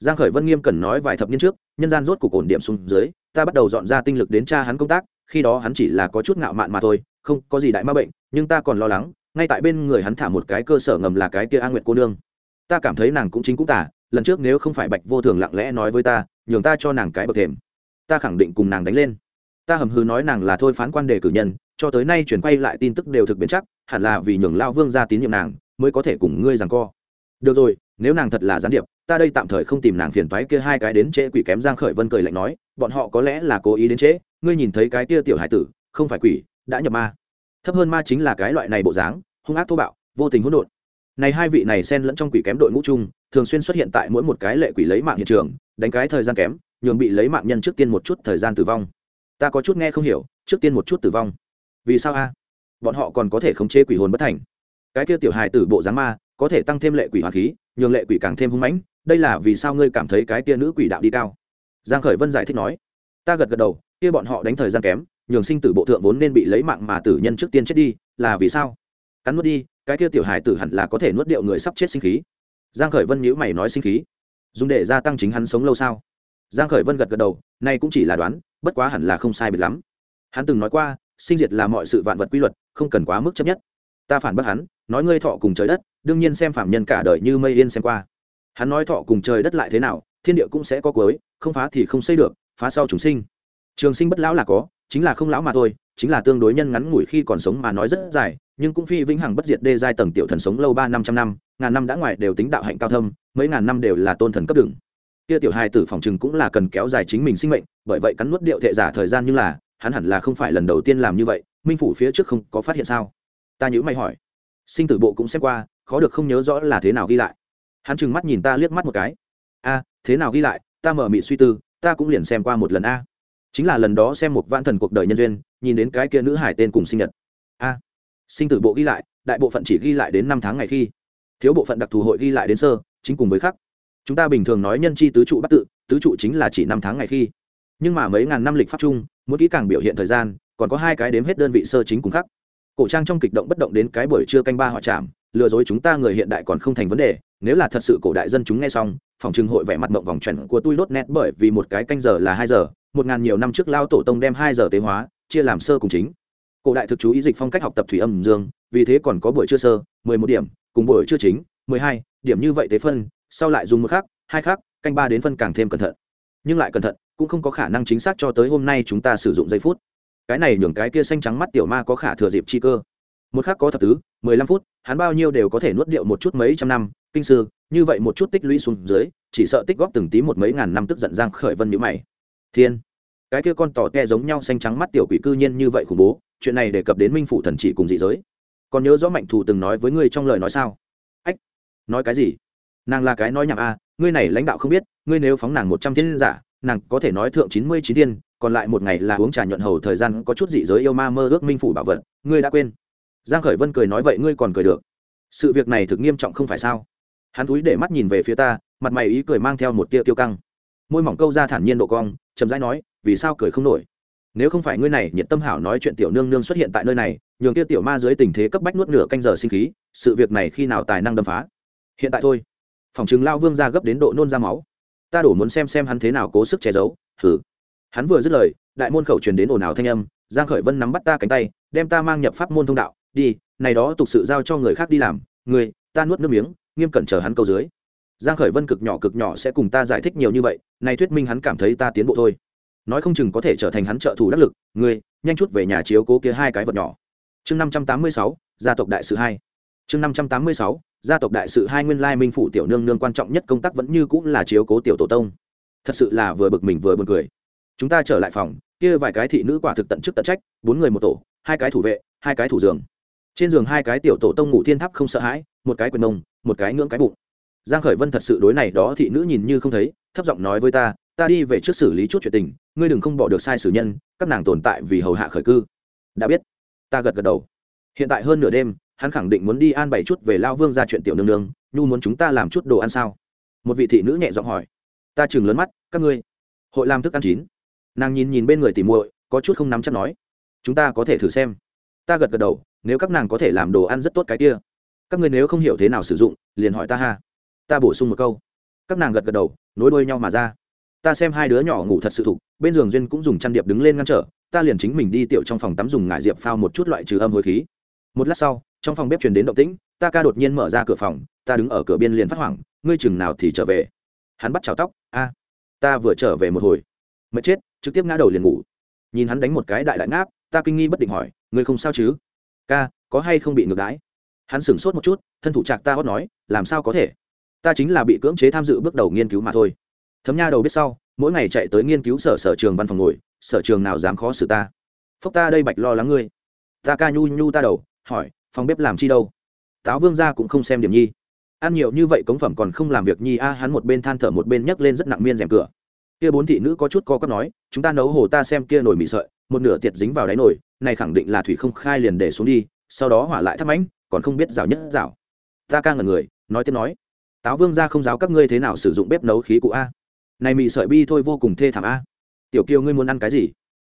Giang khởi vân nghiêm cẩn nói vài thập niên trước, nhân gian rốt cục ổn điểm xuống dưới, ta bắt đầu dọn ra tinh lực đến tra hắn công tác, khi đó hắn chỉ là có chút ngạo mạn mà thôi, không có gì đại ma bệnh, nhưng ta còn lo lắng, ngay tại bên người hắn thả một cái cơ sở ngầm là cái kia a nguyệt cô nương. Ta cảm thấy nàng cũng chính cũng tả lần trước nếu không phải bạch vô thường lặng lẽ nói với ta, nhường ta cho nàng cái bậc thềm. Ta khẳng định cùng nàng đánh lên. Ta hầm hư nói nàng là thôi phán quan đề cử nhân, cho tới nay chuyển quay lại tin tức đều thực biến chắc, hẳn là vì nhường lao vương ra tín nhiệm nàng, mới có thể cùng ngươi rằng co. Được rồi, nếu nàng thật là gián điệp, ta đây tạm thời không tìm nàng phiền toái kia hai cái đến trễ quỷ kém giang khởi vân cười lạnh nói, bọn họ có lẽ là cố ý đến trễ, ngươi nhìn thấy cái kia tiểu hải tử, không phải quỷ, đã nhập ma. Thấp hơn ma chính là cái loại này bộ dáng, hung ác thô bạo, vô tình hỗn độn. Này hai vị này xen lẫn trong quỷ kém đội ngũ chung thường xuyên xuất hiện tại mỗi một cái lệ quỷ lấy mạng hiện trường, đánh cái thời gian kém, nhường bị lấy mạng nhân trước tiên một chút thời gian tử vong. Ta có chút nghe không hiểu, trước tiên một chút tử vong. Vì sao a? Bọn họ còn có thể khống chế quỷ hồn bất thành. Cái kia tiểu hài tử bộ dáng ma, có thể tăng thêm lệ quỷ hoàn khí, nhường lệ quỷ càng thêm hung mãnh, đây là vì sao ngươi cảm thấy cái kia nữ quỷ đạo đi cao? Giang khởi vân giải thích nói. Ta gật gật đầu, kia bọn họ đánh thời gian kém, nhường sinh tử bộ thượng vốn nên bị lấy mạng mà tử nhân trước tiên chết đi, là vì sao? Cắn nuốt đi, cái kia tiểu hài tử hẳn là có thể nuốt điệu người sắp chết sinh khí giang khởi vân nhíu mày nói sinh khí. Dùng để gia tăng chính hắn sống lâu sao? Giang khởi vân gật gật đầu, nay cũng chỉ là đoán, bất quá hẳn là không sai biệt lắm. Hắn từng nói qua, sinh diệt là mọi sự vạn vật quy luật, không cần quá mức chấp nhất. Ta phản bác hắn, nói ngươi thọ cùng trời đất, đương nhiên xem phạm nhân cả đời như mây yên xem qua. Hắn nói thọ cùng trời đất lại thế nào, thiên địa cũng sẽ có cuối, không phá thì không xây được, phá sau chúng sinh. Trường sinh bất lão là có, chính là không lão mà thôi, chính là tương đối nhân ngắn ngủi khi còn sống mà nói rất dài nhưng cũng phi vĩnh hằng bất diệt đê giai tầng tiểu thần sống lâu ba năm trăm năm, ngàn năm đã ngoài đều tính đạo hạnh cao thâm, mấy ngàn năm đều là tôn thần cấp đường. Kia tiểu hai tử phòng chừng cũng là cần kéo dài chính mình sinh mệnh, bởi vậy cắn nuốt điệu thệ giả thời gian nhưng là, hắn hẳn là không phải lần đầu tiên làm như vậy, minh phủ phía trước không có phát hiện sao? Ta nhữ mày hỏi. Sinh tử bộ cũng xem qua, khó được không nhớ rõ là thế nào ghi lại. Hắn trừng mắt nhìn ta liếc mắt một cái. A, thế nào ghi lại? Ta mở mị suy tư, ta cũng liền xem qua một lần a. Chính là lần đó xem một vạn thần cuộc đời nhân duyên, nhìn đến cái kia nữ hải tên cùng sinh nhật. A sinh tử bộ ghi lại, đại bộ phận chỉ ghi lại đến năm tháng ngày khi, thiếu bộ phận đặc thù hội ghi lại đến sơ, chính cùng với khắc chúng ta bình thường nói nhân chi tứ trụ bắt tự, tứ trụ chính là chỉ năm tháng ngày khi. Nhưng mà mấy ngàn năm lịch pháp chung, muốn kỹ càng biểu hiện thời gian, còn có hai cái đếm hết đơn vị sơ chính cùng khắc cổ trang trong kịch động bất động đến cái buổi trưa canh ba họ chạm, lừa dối chúng ta người hiện đại còn không thành vấn đề, nếu là thật sự cổ đại dân chúng nghe xong, phòng trưng hội vẻ mặt mộng vòng chuẩn của tôi đốt nét bởi vì một cái canh giờ là hai giờ, một ngàn nhiều năm trước lao tổ tông đem hai giờ tế hóa, chia làm sơ cùng chính cổ đại thực chú ý dịch phong cách học tập thủy âm dương vì thế còn có buổi trưa sơ mười một điểm cùng buổi trưa chính mười hai điểm như vậy tế phân sau lại dùng một khác, hai khác, canh ba đến phân càng thêm cẩn thận. Nhưng lại cẩn thận cũng không có khả năng chính xác cho tới hôm nay chúng ta sử dụng giây phút. Cái này nhường cái kia xanh trắng mắt tiểu ma có khả thừa dịp chi cơ. Một khác có thập tứ mười lăm phút hắn bao nhiêu đều có thể nuốt điệu một chút mấy trăm năm kinh sư như vậy một chút tích lũy xuống dưới chỉ sợ tích góp từng tí một mấy ngàn năm tức giận giang khởi vân nhíu mày. Thiên! Cái kia con tỏ te giống nhau xanh trắng mắt tiểu quỷ cư nhiên như vậy khủng bố chuyện này đề cập đến minh phủ thần chỉ cùng dị giới. Còn nhớ rõ mạnh thủ từng nói với ngươi trong lời nói sao? Ách nói cái gì? Nàng là cái nói nhảm a à, ngươi này lãnh đạo không biết ngươi nếu phóng nàng một trăm thiên giả nàng có thể nói thượng chín mươi chín thiên còn lại một ngày là uống trà nhuận hầu thời gian có chút dị giới yêu ma mơ ước minh phủ bảo vật ngươi đã quên. Giang khởi vân cười nói vậy ngươi còn cười được. Sự việc này thực nghiêm trọng không phải sao? Hắn túi để mắt nhìn về phía ta mặt mày ý cười mang theo một tia tiêu căng môi mỏng câu ra thản nhiên độ cong, chậm rãi nói, vì sao cười không nổi? Nếu không phải ngươi này nhiệt tâm hảo nói chuyện tiểu nương nương xuất hiện tại nơi này, nhường kia tiểu ma dưới tình thế cấp bách nuốt nửa canh giờ sinh khí, sự việc này khi nào tài năng đâm phá? Hiện tại thôi. Phòng chứng lao vương ra gấp đến độ nôn ra máu. Ta đổ muốn xem xem hắn thế nào cố sức che giấu thử hắn vừa dứt lời, đại môn khẩu truyền đến ồn ào thanh âm, giang khởi vân nắm bắt ta cánh tay, đem ta mang nhập pháp môn thông đạo, đi, này đó tục sự giao cho người khác đi làm, người, ta nuốt nước miếng, nghiêm cẩn chờ hắn câu dưới giang khởi vân cực nhỏ cực nhỏ sẽ cùng ta giải thích nhiều như vậy này thuyết minh hắn cảm thấy ta tiến bộ thôi. Nói không chừng có thể trở thành hắn trợ thủ đắc lực, Ngươi, nhanh chút về nhà chiếu cố kia hai cái vật nhỏ. Chương năm trăm tám mươi sáu, gia tộc đại sự hai. Chương năm trăm tám mươi sáu, gia tộc đại sự hai nguyên lai minh phủ tiểu nương nương quan trọng nhất công tác vẫn như cũng là chiếu cố tiểu tổ tông. Thật sự là vừa bực mình vừa buồn cười. Chúng ta trở lại phòng, kia vài cái thị nữ quả thực tận chức tận trách, bốn người một tổ, hai cái thủ vệ, hai cái thủ giường. Trên giường hai cái tiểu tổ tông ngủ thiên tháp không sợ hãi, một cái quyền nông, một cái ngưỡng cái bụng giang khởi vân thật sự đối này đó thị nữ nhìn như không thấy, thấp giọng nói với ta ta đi về trước xử lý chút chuyện tình, ngươi đừng không bỏ được sai sử nhân, các nàng tồn tại vì hầu hạ khởi cư. Đã biết, ta gật gật đầu. Hiện tại hơn nửa đêm, hắn khẳng định muốn đi an bày chút về lao vương ra chuyện tiểu nương nương, nhu muốn chúng ta làm chút đồ ăn sao? Một vị thị nữ nhẹ giọng hỏi. Ta chừng lớn mắt, các ngươi, hội làm thức ăn chín. Nàng nhìn nhìn bên người tỉ muội, có chút không nắm chắc nói. Chúng ta có thể thử xem. Ta gật gật đầu, nếu các nàng có thể làm đồ ăn rất tốt cái kia, các ngươi nếu không hiểu thế nào sử dụng, liền hỏi ta ha ta bổ sung một câu. Các nàng gật gật đầu, nối đuôi nhau mà ra. Ta xem hai đứa nhỏ ngủ thật sự thục, bên giường duyên cũng dùng chăn điệp đứng lên ngăn trở, ta liền chính mình đi tiểu trong phòng tắm dùng ngải diệp phao một chút loại trừ âm hồi khí. Một lát sau, trong phòng bếp truyền đến động tĩnh, ta ca đột nhiên mở ra cửa phòng, ta đứng ở cửa biên liền phát hoảng, ngươi chừng nào thì trở về. Hắn bắt chào tóc, a, ta vừa trở về một hồi. Mệt chết, trực tiếp ngã đầu liền ngủ. Nhìn hắn đánh một cái đại đại ngáp, ta kinh nghi bất định hỏi, ngươi không sao chứ? Ca, có hay không bị ngược đãi? Hắn sửng sốt một chút, thân thủ trạc ta hót nói, làm sao có thể? Ta chính là bị cưỡng chế tham dự bước đầu nghiên cứu mà thôi. Thấm nha đầu biết sau, mỗi ngày chạy tới nghiên cứu sở sở trường văn phòng ngồi, sở trường nào dám khó xử ta? Phúc ta đây bạch lo lắng ngươi. Ta ca nhu nhu ta đầu, hỏi, phòng bếp làm chi đâu? Táo vương ra cũng không xem điểm nhi. Ăn nhiều như vậy cống phẩm còn không làm việc nhi, a, hắn một bên than thở một bên nhấc lên rất nặng miên rèm cửa. Kia bốn thị nữ có chút co quắp nói, chúng ta nấu hồ ta xem kia nồi mì sợi, một nửa tiệt dính vào đáy nồi, này khẳng định là thủy không khai liền để xuống đi, sau đó hỏa lại thắp ánh, còn không biết rào nhất rào. Ta ca ngần người, nói tiếp nói táo vương ra không giáo các ngươi thế nào sử dụng bếp nấu khí cụ a? Này mì sợi bi thôi vô cùng thê thảm a. Tiểu kiều ngươi muốn ăn cái gì?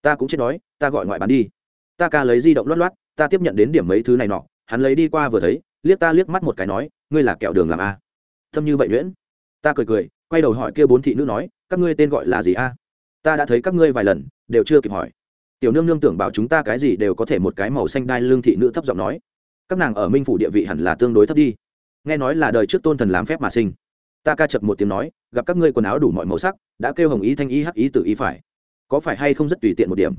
Ta cũng chết đói, ta gọi ngoại bán đi. Ta ca lấy di động loát loát, ta tiếp nhận đến điểm mấy thứ này nọ, hắn lấy đi qua vừa thấy, liếc ta liếc mắt một cái nói, ngươi là kẹo đường làm a? Thâm như vậy nhuyễn. Ta cười cười, quay đầu hỏi kia bốn thị nữ nói, các ngươi tên gọi là gì a? Ta đã thấy các ngươi vài lần, đều chưa kịp hỏi. Tiểu nương nương tưởng bảo chúng ta cái gì đều có thể một cái màu xanh đai lương thị nữ thấp giọng nói. Các nàng ở minh phủ địa vị hẳn là tương đối thấp đi nghe nói là đời trước tôn thần làm phép mà sinh. Ta ca chật một tiếng nói, gặp các ngươi quần áo đủ mọi màu sắc, đã kêu hồng ý thanh ý hắc ý tự ý phải. Có phải hay không rất tùy tiện một điểm?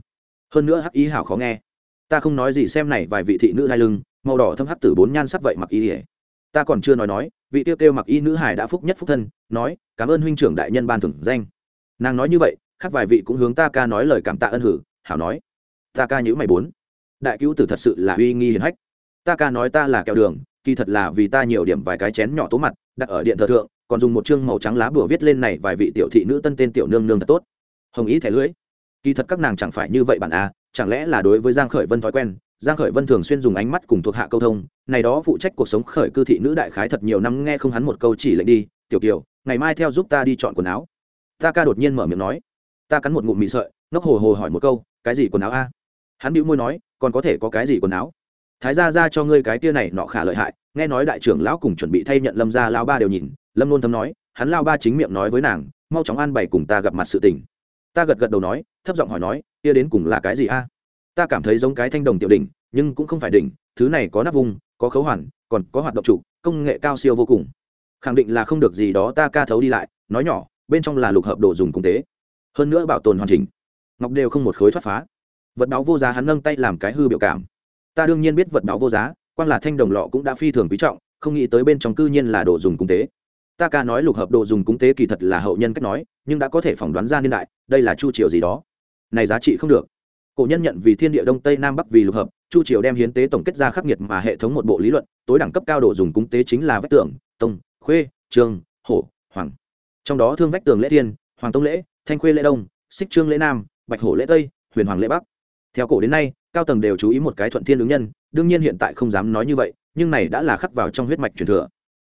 Hơn nữa hắc ý hảo khó nghe. Ta không nói gì xem này vài vị thị nữ đai lưng, màu đỏ thâm hắc tử bốn nhan sắc vậy mặc ý ỉa ta còn chưa nói nói, vị tiêu kêu mặc y nữ hải đã phúc nhất phúc thân, nói, cảm ơn huynh trưởng đại nhân ban thưởng danh. Nàng nói như vậy, khác vài vị cũng hướng ta ca nói lời cảm tạ ân hử, hảo nói, ta ca nhữ mày bốn. Đại cứu tử thật sự là uy nghi hiền hách. Ta ca nói ta là kẹo đường kỳ thật là vì ta nhiều điểm vài cái chén nhỏ tố mặt, đặt ở điện thờ thượng, còn dùng một chương màu trắng lá bùa viết lên này vài vị tiểu thị nữ tân tên tiểu nương nương thật tốt. Hồng ý thẻ lưỡi. Kỳ thật các nàng chẳng phải như vậy bản a à, chẳng lẽ là đối với giang khởi vân thói quen? Giang khởi vân thường xuyên dùng ánh mắt cùng thuộc hạ câu thông, này đó phụ trách cuộc sống khởi cư thị nữ đại khái thật nhiều năm nghe không hắn một câu chỉ lệnh đi, tiểu kiều, ngày mai theo giúp ta đi chọn quần áo. Ta ca đột nhiên mở miệng nói. Ta cắn một ngụm mì sợi nốc hồ hồ hỏi một câu, cái gì quần áo a? Hắn bĩu môi nói, còn có thể có cái gì quần áo? Thái gia ra cho ngươi cái tia này nọ khả lợi hại, nghe nói đại trưởng lão cùng chuẩn bị thay nhận lâm gia lão ba đều nhìn, lâm nôn thấm nói, hắn lao ba chính miệng nói với nàng, mau chóng an bày cùng ta gặp mặt sự tình. Ta gật gật đầu nói, thấp giọng hỏi nói, kia đến cùng là cái gì a? Ta cảm thấy giống cái thanh đồng tiểu đỉnh, nhưng cũng không phải đỉnh, thứ này có nắp vùng có khấu hoàn, còn có hoạt động trụ, công nghệ cao siêu vô cùng. Khẳng định là không được gì đó ta ca thấu đi lại, nói nhỏ, bên trong là lục hợp đồ dùng cung tế. Hơn nữa bảo tồn hoàn chỉnh. Ngọc đều không một khối thoát phá. Vật báo vô giá hắn nâng tay làm cái hư biểu cảm ta đương nhiên biết vật báo vô giá quan là thanh đồng lọ cũng đã phi thường quý trọng, không nghĩ tới bên trong cư nhiên là đồ dùng cung tế. Ta ca nói lục hợp đồ dùng cúng tế kỳ thật là hậu nhân cách nói, nhưng đã có thể phỏng đoán ra niên đại, đây là chu triều gì đó. Này giá trị không được. Cổ nhân nhận vì thiên địa đông tây nam bắc vì lục hợp, chu triều đem hiến tế tổng kết ra khắc nghiệt mà hệ thống một bộ lý luận, tối đẳng cấp cao đồ dùng cúng tế chính là vách tường, tông, khuê, trường, hổ, hoàng. Trong đó thương vách tường lễ thiên, hoàng tông lễ, thanh khuê lễ đông, xích trương lễ nam, bạch hổ lễ tây, huyền hoàng lễ bắc theo cổ đến nay, cao tầng đều chú ý một cái thuận thiên ứng nhân, đương nhiên hiện tại không dám nói như vậy, nhưng này đã là khắc vào trong huyết mạch truyền thừa.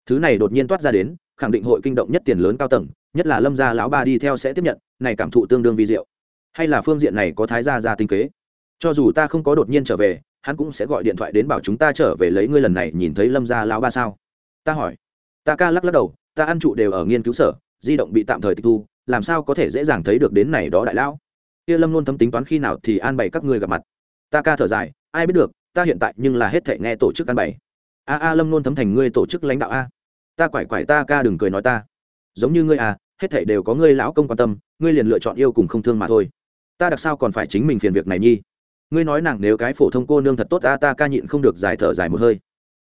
Thứ này đột nhiên toát ra đến, khẳng định hội kinh động nhất tiền lớn cao tầng, nhất là lâm gia lão ba đi theo sẽ tiếp nhận, này cảm thụ tương đương vi diệu. Hay là phương diện này có thái gia ra tinh kế? Cho dù ta không có đột nhiên trở về, hắn cũng sẽ gọi điện thoại đến bảo chúng ta trở về lấy ngươi lần này nhìn thấy lâm gia lão ba sao? Ta hỏi. Ta ca lắc lắc đầu, ta ăn trụ đều ở nghiên cứu sở, di động bị tạm thời tịch thu, làm sao có thể dễ dàng thấy được đến này đó đại lão? Kia lâm luôn thấm tính toán khi nào thì an bày các ngươi gặp mặt. Ta ca thở dài, ai biết được, ta hiện tại nhưng là hết thể nghe tổ chức an bày. A a, lâm luôn thấm thành ngươi tổ chức lãnh đạo a. Ta quải quải ta ca đừng cười nói ta. Giống như ngươi à hết thể đều có ngươi lão công quan tâm, ngươi liền lựa chọn yêu cùng không thương mà thôi. Ta đặc sao còn phải chính mình phiền việc này nhi? Ngươi nói nàng nếu cái phổ thông cô nương thật tốt ta ta ca nhịn không được giải thở dài một hơi.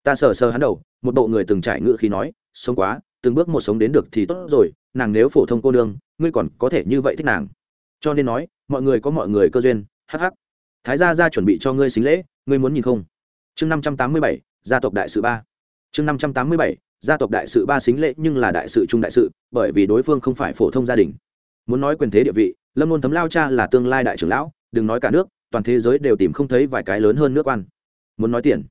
Ta sờ sờ hắn đầu, một bộ người từng trải ngự khi nói, sống quá, từng bước một sống đến được thì tốt rồi, nàng nếu phổ thông cô nương, ngươi còn có thể như vậy thích nàng cho nên nói, mọi người có mọi người cơ duyên hh thái gia ra chuẩn bị cho ngươi xính lễ, ngươi muốn nhìn không? Chương năm trăm tám mươi bảy, gia tộc đại sự ba. Chương năm trăm tám mươi bảy, gia tộc đại sự ba xính lễ nhưng là đại sự trung đại sự, bởi vì đối phương không phải phổ thông gia đình. Muốn nói quyền thế địa vị, lâm luôn thấm lao cha là tương lai đại trưởng lão, đừng nói cả nước, toàn thế giới đều tìm không thấy vài cái lớn hơn nước quan. Muốn nói tiền,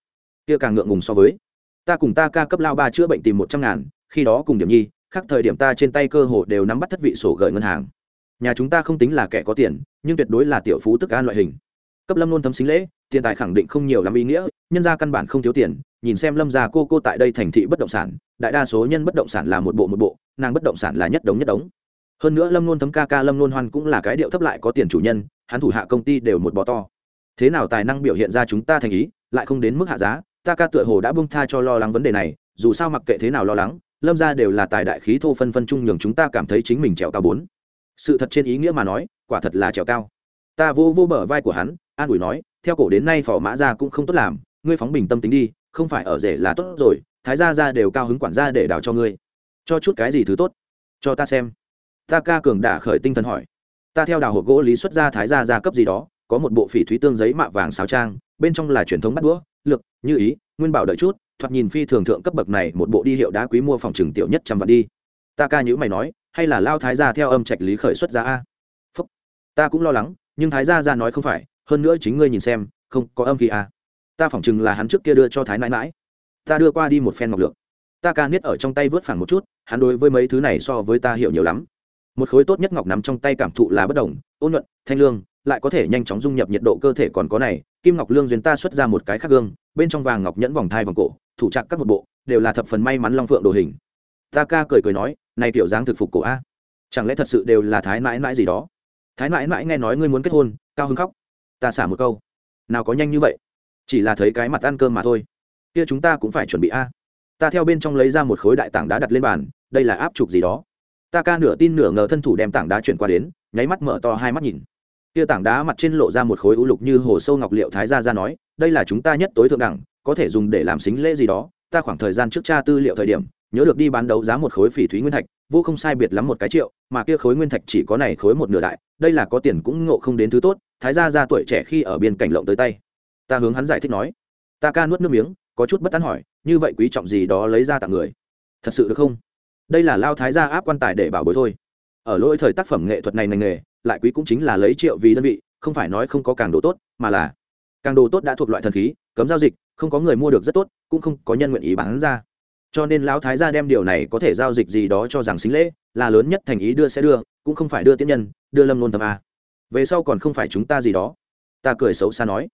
kia càng ngượng ngùng so với. Ta cùng ta ca cấp lao ba chữa bệnh tìm một trăm ngàn, khi đó cùng điểm nhi khác thời điểm ta trên tay cơ hồ đều nắm bắt thất vị sổ gửi ngân hàng nhà chúng ta không tính là kẻ có tiền, nhưng tuyệt đối là tiểu phú tức an loại hình. Cấp lâm luôn thấm xính lễ, tiền tài khẳng định không nhiều lắm ý nghĩa, nhân ra căn bản không thiếu tiền, nhìn xem lâm gia cô cô tại đây thành thị bất động sản, đại đa số nhân bất động sản là một bộ một bộ, nàng bất động sản là nhất đống nhất đống. Hơn nữa lâm luôn thấm ca ca lâm luôn hoan cũng là cái điệu thấp lại có tiền chủ nhân, hắn thủ hạ công ty đều một bò to. Thế nào tài năng biểu hiện ra chúng ta thành ý, lại không đến mức hạ giá, ta ca tựa hồ đã bông tha cho lo lắng vấn đề này, dù sao mặc kệ thế nào lo lắng, lâm ra đều là tài đại khí thô phân phân chung nhường chúng ta cảm thấy chính mình trèo cao bốn sự thật trên ý nghĩa mà nói, quả thật là trèo cao. Ta vô vô bờ vai của hắn, an ủi nói, theo cổ đến nay phò mã ra cũng không tốt làm, ngươi phóng bình tâm tính đi, không phải ở rể là tốt rồi, thái gia ra đều cao hứng quản gia để đào cho ngươi. Cho chút cái gì thứ tốt? Cho ta xem. Ta ca cường đả khởi tinh thần hỏi. Ta theo đào hộp gỗ lý xuất ra thái gia ra cấp gì đó, có một bộ phỉ thúy tương giấy mạ vàng sáo trang, bên trong là truyền thống bắt đũa, lược, như ý, nguyên bảo đợi chút, thoạt nhìn phi thường thượng cấp bậc này, một bộ đi hiệu đá quý mua phòng trừng tiểu nhất trăm vạn đi. Ta ca nhữ mày nói hay là lao thái gia theo âm trạch lý khởi xuất ra a? Phúc, ta cũng lo lắng, nhưng thái gia ra nói không phải, hơn nữa chính ngươi nhìn xem, không có âm khí a. Ta phỏng chừng là hắn trước kia đưa cho thái nãi mãi ta đưa qua đi một phen ngọc lượng ta ca niết ở trong tay vớt phẳng một chút, hắn đối với mấy thứ này so với ta hiểu nhiều lắm. Một khối tốt nhất ngọc nắm trong tay cảm thụ là bất đồng, ôn nhuận, thanh lương, lại có thể nhanh chóng dung nhập nhiệt độ cơ thể còn có này, kim ngọc lương duyên ta xuất ra một cái khắc gương, bên trong vàng ngọc nhẫn vòng thai vòng cổ, thủ trạc các một bộ, đều là thập phần may mắn long phượng đồ hình. Ta ca cười cười nói này tiểu dáng thực phục cổ a. Chẳng lẽ thật sự đều là thái mãi mãi gì đó? Thái mãi mãi nghe nói ngươi muốn kết hôn, cao hứng khóc. Ta xả một câu. Nào có nhanh như vậy? Chỉ là thấy cái mặt ăn cơm mà thôi. Kia chúng ta cũng phải chuẩn bị a. Ta theo bên trong lấy ra một khối đại tảng đá đặt lên bàn, đây là áp trục gì đó. Ta ca nửa tin nửa ngờ thân thủ đem tảng đá chuyển qua đến, nháy mắt mở to hai mắt nhìn. Kia tảng đá mặt trên lộ ra một khối u lục như hồ sâu ngọc liệu thái gia ra nói, đây là chúng ta nhất tối thượng đẳng, có thể dùng để làm xính lễ gì đó. Ta khoảng thời gian trước tra tư liệu thời điểm nhớ được đi bán đấu giá một khối phỉ thúy nguyên thạch, vô không sai biệt lắm một cái triệu, mà kia khối nguyên thạch chỉ có này khối một nửa đại, đây là có tiền cũng ngộ không đến thứ tốt, thái gia ra tuổi trẻ khi ở biên cảnh lộng tới tay. Ta hướng hắn giải thích nói. Ta ca nuốt nước miếng, có chút bất tán hỏi, như vậy quý trọng gì đó lấy ra tặng người. Thật sự được không? Đây là lao thái gia áp quan tài để bảo bối thôi. Ở lỗi thời tác phẩm nghệ thuật này ngành nghề, lại quý cũng chính là lấy triệu vì đơn vị, không phải nói không có càng đồ tốt, mà là càng đồ tốt đã thuộc loại thần khí, cấm giao dịch, không có người mua được rất tốt, cũng không có nhân nguyện ý bán ra cho nên lão thái gia đem điều này có thể giao dịch gì đó cho rằng xính lễ, là lớn nhất thành ý đưa sẽ đưa, cũng không phải đưa tiễn nhân, đưa lâm nôn thầm a. Về sau còn không phải chúng ta gì đó. Ta cười xấu xa nói.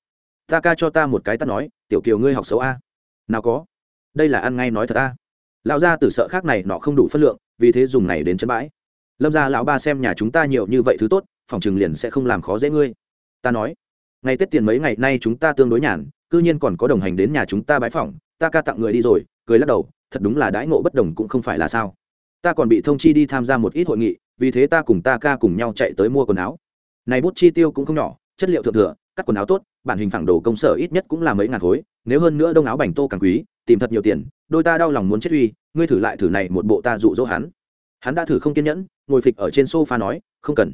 Ta ca cho ta một cái ta nói, tiểu kiều ngươi học xấu a. Nào có. Đây là ăn ngay nói thật a. Lão gia tử sợ khác này nọ không đủ phân lượng, vì thế dùng này đến chân bãi. Lâm gia lão ba xem nhà chúng ta nhiều như vậy thứ tốt, phòng chừng liền sẽ không làm khó dễ ngươi. Ta nói. Ngày tết tiền mấy ngày nay chúng ta tương đối nhàn, cư nhiên còn có đồng hành đến nhà chúng ta bãi phòng ta ca tặng người đi rồi, cười lắc đầu thật đúng là đãi ngộ bất đồng cũng không phải là sao. Ta còn bị thông chi đi tham gia một ít hội nghị, vì thế ta cùng ta ca cùng nhau chạy tới mua quần áo. Này bút chi tiêu cũng không nhỏ, chất liệu thượng thừa, cắt quần áo tốt, bản hình phẳng đồ công sở ít nhất cũng là mấy ngàn khối, nếu hơn nữa đông áo bành tô càng quý, tìm thật nhiều tiền, đôi ta đau lòng muốn chết uy, ngươi thử lại thử này một bộ ta dụ dỗ hắn. Hắn đã thử không kiên nhẫn, ngồi phịch ở trên sofa nói, không cần.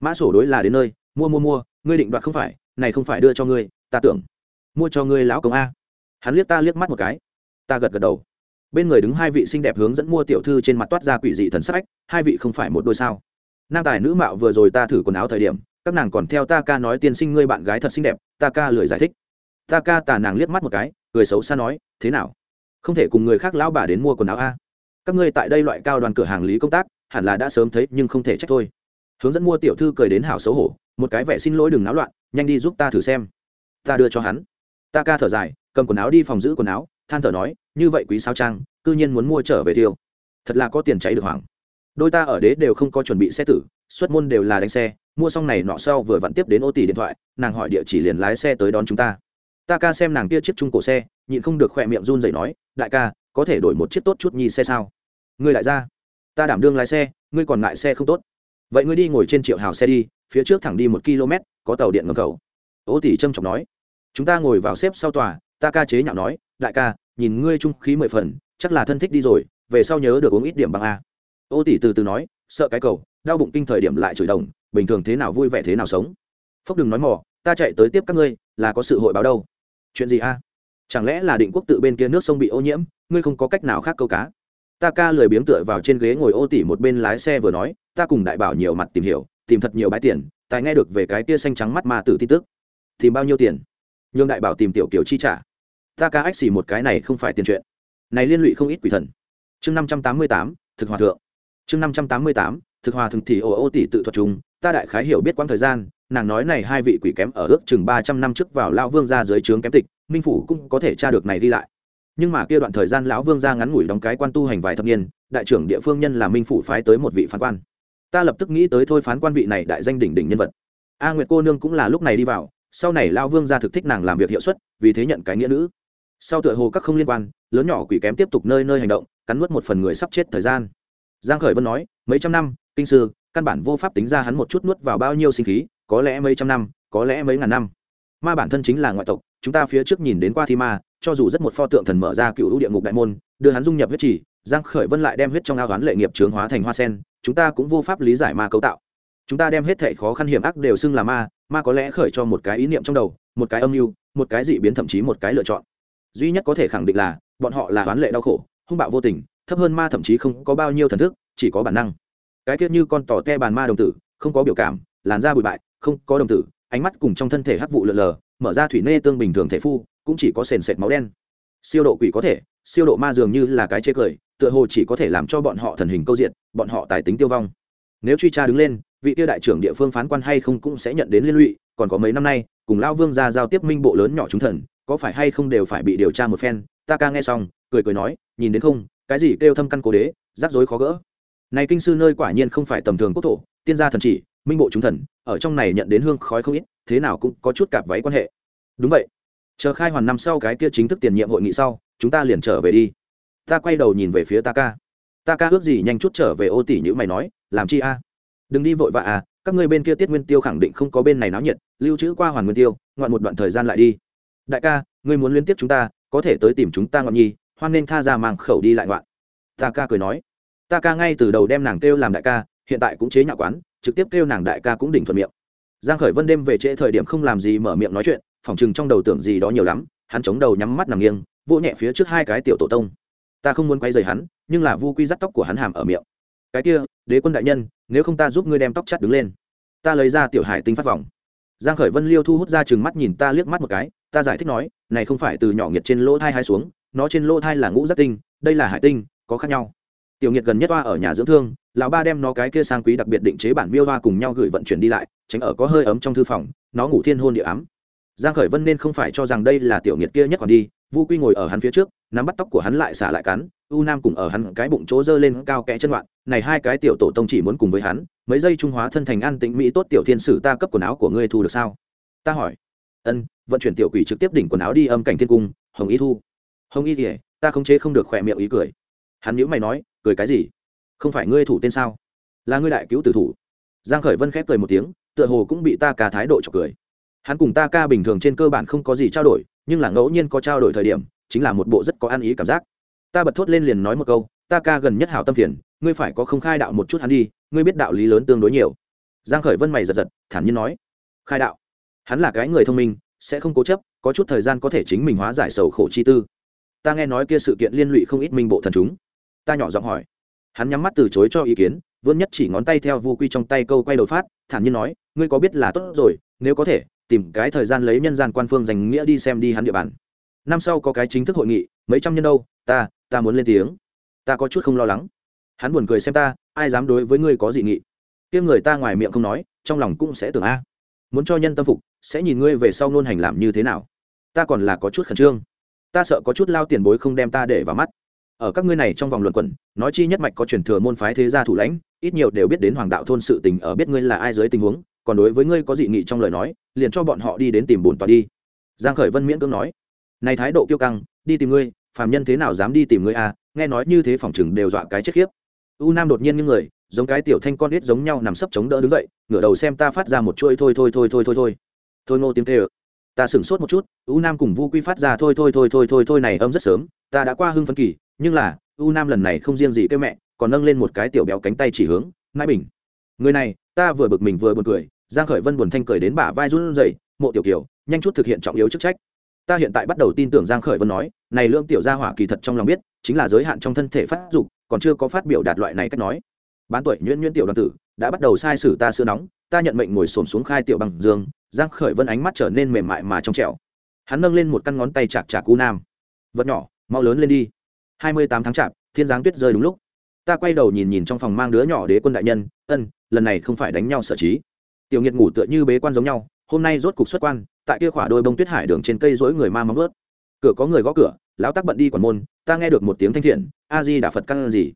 Mã sổ đối là đến nơi, mua mua mua, ngươi định đoạt không phải, này không phải đưa cho ngươi, ta tưởng, mua cho ngươi lão công a. Hắn liếc ta liếc mắt một cái. Ta gật gật đầu bên người đứng hai vị xinh đẹp hướng dẫn mua tiểu thư trên mặt toát ra quỷ dị thần sắc hai vị không phải một đôi sao? Nam tài nữ mạo vừa rồi ta thử quần áo thời điểm, các nàng còn theo ta ca nói tiên sinh ngươi bạn gái thật xinh đẹp, ta ca lười giải thích. Ta ca tà nàng liếc mắt một cái người xấu xa nói, thế nào? Không thể cùng người khác lão bà đến mua quần áo a? Các ngươi tại đây loại cao đoàn cửa hàng lý công tác, hẳn là đã sớm thấy nhưng không thể trách thôi. Hướng dẫn mua tiểu thư cười đến hảo xấu hổ, một cái vẻ xin lỗi đừng náo loạn, nhanh đi giúp ta thử xem. Ta đưa cho hắn. Ta ca thở dài, cầm quần áo đi phòng giữ quần áo, than thở nói như vậy quý sao trang, cư nhiên muốn mua trở về tiêu thật là có tiền cháy được hoảng. Đôi ta ở đế đều không có chuẩn bị xe tử, xuất môn đều là đánh xe, mua xong này nọ sau vừa vặn tiếp đến ô tỷ điện thoại, nàng hỏi địa chỉ liền lái xe tới đón chúng ta. Ta ca xem nàng kia chiếc trung cổ xe, nhịn không được khỏe miệng run rẩy nói, đại ca, có thể đổi một chiếc tốt chút nhi xe sao? Ngươi lại ra ta đảm đương lái xe, ngươi còn ngại xe không tốt. Vậy ngươi đi ngồi trên triệu hào xe đi, phía trước thẳng đi một km, có tàu điện ngầm cầu. Ô tỷ trâm trọng nói. Chúng ta ngồi vào xếp sau tòa, ta ca chế nhạo nói, đại ca nhìn ngươi trung khí mười phần, chắc là thân thích đi rồi, về sau nhớ được uống ít điểm bằng a. Ô tỷ từ từ nói, sợ cái cầu, đau bụng kinh thời điểm lại chửi đồng, bình thường thế nào vui vẻ thế nào sống. Phốc đừng nói mỏ ta chạy tới tiếp các ngươi, là có sự hội báo đâu. Chuyện gì a? Chẳng lẽ là định quốc tự bên kia nước sông bị ô nhiễm, ngươi không có cách nào khác câu cá? Ta ca lười biếng tựa vào trên ghế ngồi ô tỉ một bên lái xe vừa nói, ta cùng đại bảo nhiều mặt tìm hiểu, tìm thật nhiều bãi tiền, tài nghe được về cái kia xanh trắng mắt mà tử tin tức. Tìm bao nhiêu tiền? Nhường đại bảo tìm tiểu kiểu chi trả ta ca ách xỉ một cái này không phải tiền chuyện. Này liên lụy không ít quỷ thần. Chương năm trăm tám mươi tám, thực hòa thượng. Chương năm trăm tám mươi tám, thực hòa thường thì ô ô tỷ tự thuật chúng ta đại khái hiểu biết quãng thời gian, nàng nói này hai vị quỷ kém ở ước chừng ba trăm năm trước vào lão vương ra dưới trướng kém tịch, minh phủ cũng có thể tra được này đi lại. Nhưng mà kia đoạn thời gian lão vương ra ngắn ngủi đóng cái quan tu hành vài thập niên, đại trưởng địa phương nhân là minh phủ phái tới một vị phán quan. Ta lập tức nghĩ tới thôi phán quan vị này đại danh đỉnh đỉnh nhân vật. A nguyệt cô nương cũng là lúc này đi vào, sau này lão vương ra thực thích nàng làm việc hiệu suất, vì thế nhận cái nghĩa nữ sau tựa hồ các không liên quan, lớn nhỏ quỷ kém tiếp tục nơi nơi hành động, cắn nuốt một phần người sắp chết thời gian. Giang khởi vân nói, mấy trăm năm, kinh sư, căn bản vô pháp tính ra hắn một chút nuốt vào bao nhiêu sinh khí, có lẽ mấy trăm năm, có lẽ mấy ngàn năm. Ma bản thân chính là ngoại tộc, chúng ta phía trước nhìn đến qua thi ma, cho dù rất một pho tượng thần mở ra cựu lũ địa ngục đại môn, đưa hắn dung nhập huyết trì, giang khởi vân lại đem huyết trong ao đoán lệ nghiệp trướng hóa thành hoa sen, chúng ta cũng vô pháp lý giải ma cấu tạo. Chúng ta đem hết thảy khó khăn hiểm ác đều xưng là ma ma có lẽ khởi cho một cái ý niệm trong đầu, một cái âm mưu, một cái dị biến thậm chí một cái lựa chọn duy nhất có thể khẳng định là, bọn họ là oán lệ đau khổ, hung bạo vô tình, thấp hơn ma thậm chí không có bao nhiêu thần thức, chỉ có bản năng. Cái tiết như con tỏ te bàn ma đồng tử, không có biểu cảm, làn da bụi bại, không có đồng tử, ánh mắt cùng trong thân thể hắc vụ lờ lờ, mở ra thủy nê tương bình thường thể phu, cũng chỉ có sền sệt máu đen. Siêu độ quỷ có thể, siêu độ ma dường như là cái chê cười, tựa hồ chỉ có thể làm cho bọn họ thần hình câu diện, bọn họ tài tính tiêu vong. Nếu truy tra đứng lên, vị tiêu đại trưởng địa phương phán quan hay không cũng sẽ nhận đến liên lụy, còn có mấy năm nay, cùng lao vương ra giao tiếp minh bộ lớn nhỏ chúng thần có phải hay không đều phải bị điều tra một phen, ta ca nghe xong, cười cười nói, nhìn đến không, cái gì kêu thâm căn cố đế, rắc rối khó gỡ. Này kinh sư nơi quả nhiên không phải tầm thường quốc thổ, tiên gia thần chỉ, minh bộ chúng thần, ở trong này nhận đến hương khói không ít, thế nào cũng có chút cạp váy quan hệ. Đúng vậy. Chờ khai hoàn năm sau cái kia chính thức tiền nhiệm hội nghị sau, chúng ta liền trở về đi. Ta quay đầu nhìn về phía ta ca. Ta ca ước gì nhanh chút trở về ô tỷ như mày nói, làm chi a? Đừng đi vội vã à các ngươi bên kia tiết nguyên tiêu khẳng định không có bên này náo nhiệt, lưu trữ qua hoàn nguyên tiêu, ngoạn một đoạn thời gian lại đi đại ca, ngươi muốn liên tiếp chúng ta, có thể tới tìm chúng ta ngọn nhi, hoan nên tha ra mang khẩu đi lại ngoạn. Ta ca cười nói. Ta ca ngay từ đầu đem nàng kêu làm đại ca, hiện tại cũng chế nhạo quán, trực tiếp kêu nàng đại ca cũng đỉnh thuận miệng. Giang khởi vân đêm về trễ thời điểm không làm gì mở miệng nói chuyện, phỏng chừng trong đầu tưởng gì đó nhiều lắm, hắn chống đầu nhắm mắt nằm nghiêng, vỗ nhẹ phía trước hai cái tiểu tổ tông. Ta không muốn quay rời hắn, nhưng là vu quy dắt tóc của hắn hàm ở miệng. Cái kia, đế quân đại nhân, nếu không ta giúp ngươi đem tóc chắt đứng lên. Ta lấy ra tiểu hải tinh phát vòng. Giang khởi vân liêu thu hút ra chừng mắt nhìn ta liếc mắt một cái ta giải thích nói, này không phải từ nhỏ nghiệt trên lỗ thai hai xuống, nó trên lỗ thai là ngũ giác tinh, đây là hải tinh, có khác nhau. Tiểu nghiệt gần nhất toa ở nhà dưỡng thương, lão ba đem nó cái kia sang quý đặc biệt định chế bản miêu hoa cùng nhau gửi vận chuyển đi lại, tránh ở có hơi ấm trong thư phòng, nó ngủ thiên hôn địa ám. Giang khởi vân nên không phải cho rằng đây là tiểu nghiệt kia nhất còn đi, vu quy ngồi ở hắn phía trước, nắm bắt tóc của hắn lại xả lại cắn, u nam cùng ở hắn cái bụng chỗ dơ lên cao kẽ chân loạn, này hai cái tiểu tổ tông chỉ muốn cùng với hắn, mấy giây trung hóa thân thành an tĩnh mỹ tốt tiểu thiên sử ta cấp quần áo của ngươi thu được sao? Ta hỏi ân, vận chuyển tiểu quỷ trực tiếp đỉnh quần áo đi âm cảnh thiên cung, hồng y thu. Hồng y thì ta không chế không được khỏe miệng ý cười. Hắn nhữ mày nói, cười cái gì? Không phải ngươi thủ tên sao? Là ngươi đại cứu tử thủ. Giang khởi vân khép cười một tiếng, tựa hồ cũng bị ta ca thái độ chọc cười. Hắn cùng ta ca bình thường trên cơ bản không có gì trao đổi, nhưng là ngẫu nhiên có trao đổi thời điểm, chính là một bộ rất có ăn ý cảm giác. Ta bật thốt lên liền nói một câu, ta ca gần nhất hảo tâm phiền, ngươi phải có không khai đạo một chút hắn đi, ngươi biết đạo lý lớn tương đối nhiều. Giang khởi vân mày giật giật, thản nhiên nói. Khai đạo? Hắn là cái người thông minh, sẽ không cố chấp, có chút thời gian có thể chính mình hóa giải sầu khổ chi tư. Ta nghe nói kia sự kiện liên lụy không ít minh bộ thần chúng. Ta nhỏ giọng hỏi. Hắn nhắm mắt từ chối cho ý kiến, vươn nhất chỉ ngón tay theo vu quy trong tay câu quay đầu phát, thản nhiên nói, ngươi có biết là tốt rồi, nếu có thể, tìm cái thời gian lấy nhân gian quan phương dành nghĩa đi xem đi hắn địa bàn. Năm sau có cái chính thức hội nghị, mấy trăm nhân đâu, ta ta muốn lên tiếng. Ta có chút không lo lắng. Hắn buồn cười xem ta, ai dám đối với ngươi có dị nghị? Tiếng người ta ngoài miệng không nói, trong lòng cũng sẽ tưởng a. Muốn cho nhân tâm phục sẽ nhìn ngươi về sau nôn hành làm như thế nào. Ta còn là có chút khẩn trương. Ta sợ có chút lao tiền bối không đem ta để vào mắt. Ở các ngươi này trong vòng luận quẩn, nói chi nhất mạch có truyền thừa môn phái thế gia thủ lãnh, ít nhiều đều biết đến hoàng đạo thôn sự tình ở biết ngươi là ai dưới tình huống, còn đối với ngươi có dị nghị trong lời nói, liền cho bọn họ đi đến tìm bổn tòa đi. Giang khởi vân miễn cưỡng nói. Này thái độ kiêu căng, đi tìm ngươi, phàm nhân thế nào dám đi tìm ngươi à nghe nói như thế phòng chừng đều dọa cái chết khiếp. U nam đột nhiên những người, giống cái tiểu thanh con ít giống nhau nằm sấp chống đỡ đứng dậy, ngửa đầu xem ta phát ra một chuỗi thôi thôi thôi thôi thôi thôi thôi ngô tiếng kêu. Ta sửng sốt một chút, u nam cùng vu quy phát ra thôi thôi thôi thôi thôi thôi này âm rất sớm, ta đã qua hưng phấn kỳ, nhưng là, u nam lần này không riêng gì kêu mẹ, còn nâng lên một cái tiểu béo cánh tay chỉ hướng mãi bình. Người này, ta vừa bực mình vừa buồn cười, giang khởi vân buồn thanh cười đến bả vai run rẩy, mộ tiểu kiều, nhanh chút thực hiện trọng yếu chức trách. Ta hiện tại bắt đầu tin tưởng giang khởi vân nói, này lương tiểu gia hỏa kỳ thật trong lòng biết, chính là giới hạn trong thân thể phát dục, còn chưa có phát biểu đạt loại này cách nói. Bán tuổi nhuyễn nhuyễn tiểu đoàn tử, đã bắt đầu sai sử ta sữa nóng, ta nhận mệnh ngồi xổm xuống khai tiểu bằng dương giang khởi vân ánh mắt trở nên mềm mại mà trong trẻo. Hắn nâng lên một căn ngón tay chạc chạc Cú nam. Vật nhỏ, mau lớn lên đi. Hai mươi tám tháng chạp, thiên giáng tuyết rơi đúng lúc. Ta quay đầu nhìn nhìn trong phòng mang đứa nhỏ đế quân đại nhân, ân, lần này không phải đánh nhau sở trí. Tiểu nghiệt ngủ tựa như bế quan giống nhau, hôm nay rốt cục xuất quan, tại kia khỏa đôi bông tuyết hải đường trên cây rỗi người ma móng ướt cửa có người gõ cửa, lão tắc bận đi quản môn, ta nghe được một tiếng thanh thiện, a di đà phật căn gì?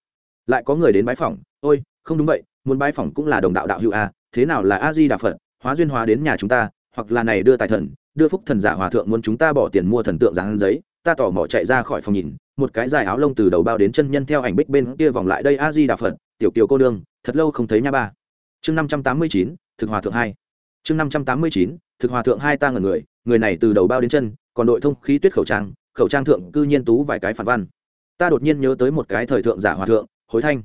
Lại có người đến bái phỏng. Ôi, không đúng vậy, muốn bái phỏng cũng là đồng đạo đạo hữu a, thế nào là a di đà phật? Hóa duyên hóa đến nhà chúng ta, hoặc là này đưa tài thần, đưa phúc thần giả hòa thượng muốn chúng ta bỏ tiền mua thần tượng dán giấy, ta tỏ mò chạy ra khỏi phòng nhìn, một cái dài áo lông từ đầu bao đến chân nhân theo ảnh bích bên kia vòng lại đây a di đà phật, tiểu kiều cô đương thật lâu không thấy nha ba. Chương năm trăm tám mươi chín, thực hòa thượng hai. Chương năm trăm tám mươi chín, thực hòa thượng hai ta ngần người người này từ đầu bao đến chân, còn đội thông khí tuyết khẩu trang khẩu trang thượng cư nhiên tú vài cái phản văn. Ta đột nhiên nhớ tới một cái thời thượng giả hòa thượng, hối thanh.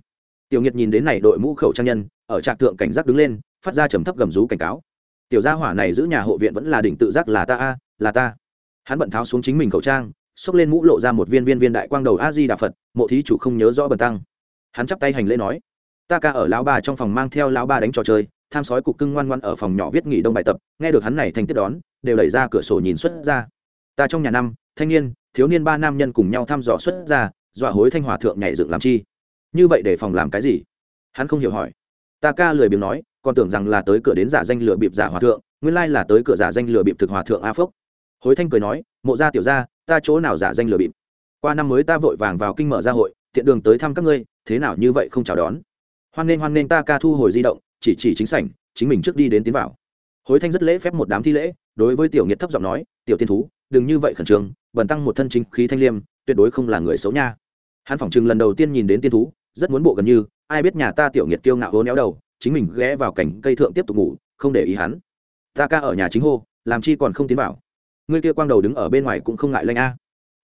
Tiểu nghiệt nhìn đến này đội mũ khẩu trang nhân, ở trạc thượng cảnh giác đứng lên phát ra trầm thấp gầm rú cảnh cáo. Tiểu gia hỏa này giữ nhà hộ viện vẫn là đỉnh tự giác là ta a, là ta. Hắn bận tháo xuống chính mình khẩu trang, xốc lên mũ lộ ra một viên viên viên đại quang đầu a di đà phật, mộ thí chủ không nhớ rõ bần tăng. Hắn chắp tay hành lễ nói, ta ca ở lão ba trong phòng mang theo lão ba đánh trò chơi, tham sói cục cưng ngoan ngoan ở phòng nhỏ viết nghỉ đông bài tập, nghe được hắn này thành tiếp đón, đều đẩy ra cửa sổ nhìn xuất ra. Ta trong nhà năm, thanh niên, thiếu niên ba nam nhân cùng nhau thăm dò xuất ra, dọa hối thanh hòa thượng nhảy dựng làm chi. Như vậy để phòng làm cái gì? Hắn không hiểu hỏi. Ta ca lười biếng nói còn tưởng rằng là tới cửa đến giả danh lừa bịp giả hòa thượng, nguyên lai là tới cửa giả danh lừa bịp thực hòa thượng a phốc hối thanh cười nói, mộ gia tiểu gia, ta chỗ nào giả danh lừa bịp? Qua năm mới ta vội vàng vào kinh mở gia hội, tiện đường tới thăm các ngươi, thế nào như vậy không chào đón? Hoan nên hoan nên ta ca thu hồi di động, chỉ chỉ chính sảnh, chính mình trước đi đến tiến vào. Hối thanh rất lễ phép một đám thi lễ, đối với tiểu nghiệt thấp giọng nói, tiểu tiên thú, đừng như vậy khẩn trương, bần tăng một thân chính khí thanh liêm, tuyệt đối không là người xấu nha. Hắn phỏng chừng lần đầu tiên nhìn đến tiên thú, rất muốn bộ gần như, ai biết nhà ta tiểu nghiệt kiêu ngạo hố néo đầu chính mình ghé vào cảnh cây thượng tiếp tục ngủ, không để ý hắn. Ta ca ở nhà chính hô, làm chi còn không tiến vào. Ngươi kia quang đầu đứng ở bên ngoài cũng không ngại lanh a.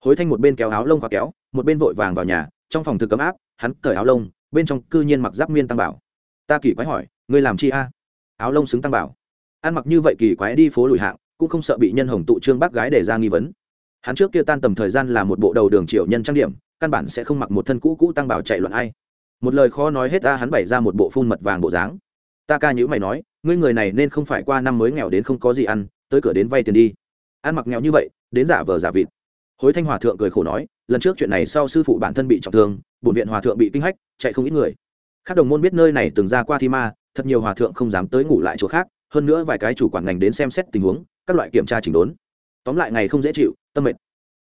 Hối thanh một bên kéo áo lông và kéo, một bên vội vàng vào nhà, trong phòng thực cấm áp, hắn cởi áo lông, bên trong cư nhiên mặc giáp miên tăng bảo. Ta kỳ quái hỏi, ngươi làm chi a? Áo lông xứng tăng bảo. Ăn mặc như vậy kỳ quái đi phố lùi hạng, cũng không sợ bị nhân hồng tụ trương bác gái để ra nghi vấn. Hắn trước kia tan tầm thời gian là một bộ đầu đường triệu nhân trang điểm, căn bản sẽ không mặc một thân cũ cũ tăng bảo chạy loạn ai một lời khó nói hết ta hắn bày ra một bộ phun mật vàng bộ dáng. Ta ca nhữ mày nói, ngươi người này nên không phải qua năm mới nghèo đến không có gì ăn, tới cửa đến vay tiền đi. Ăn mặc nghèo như vậy, đến giả vờ giả vịt. Hối thanh hòa thượng cười khổ nói, lần trước chuyện này sau sư phụ bản thân bị trọng thương, bổn viện hòa thượng bị kinh hách, chạy không ít người. Các đồng môn biết nơi này từng ra qua thi ma, thật nhiều hòa thượng không dám tới ngủ lại chỗ khác, hơn nữa vài cái chủ quản ngành đến xem xét tình huống, các loại kiểm tra chỉnh đốn. Tóm lại ngày không dễ chịu, tâm mệt.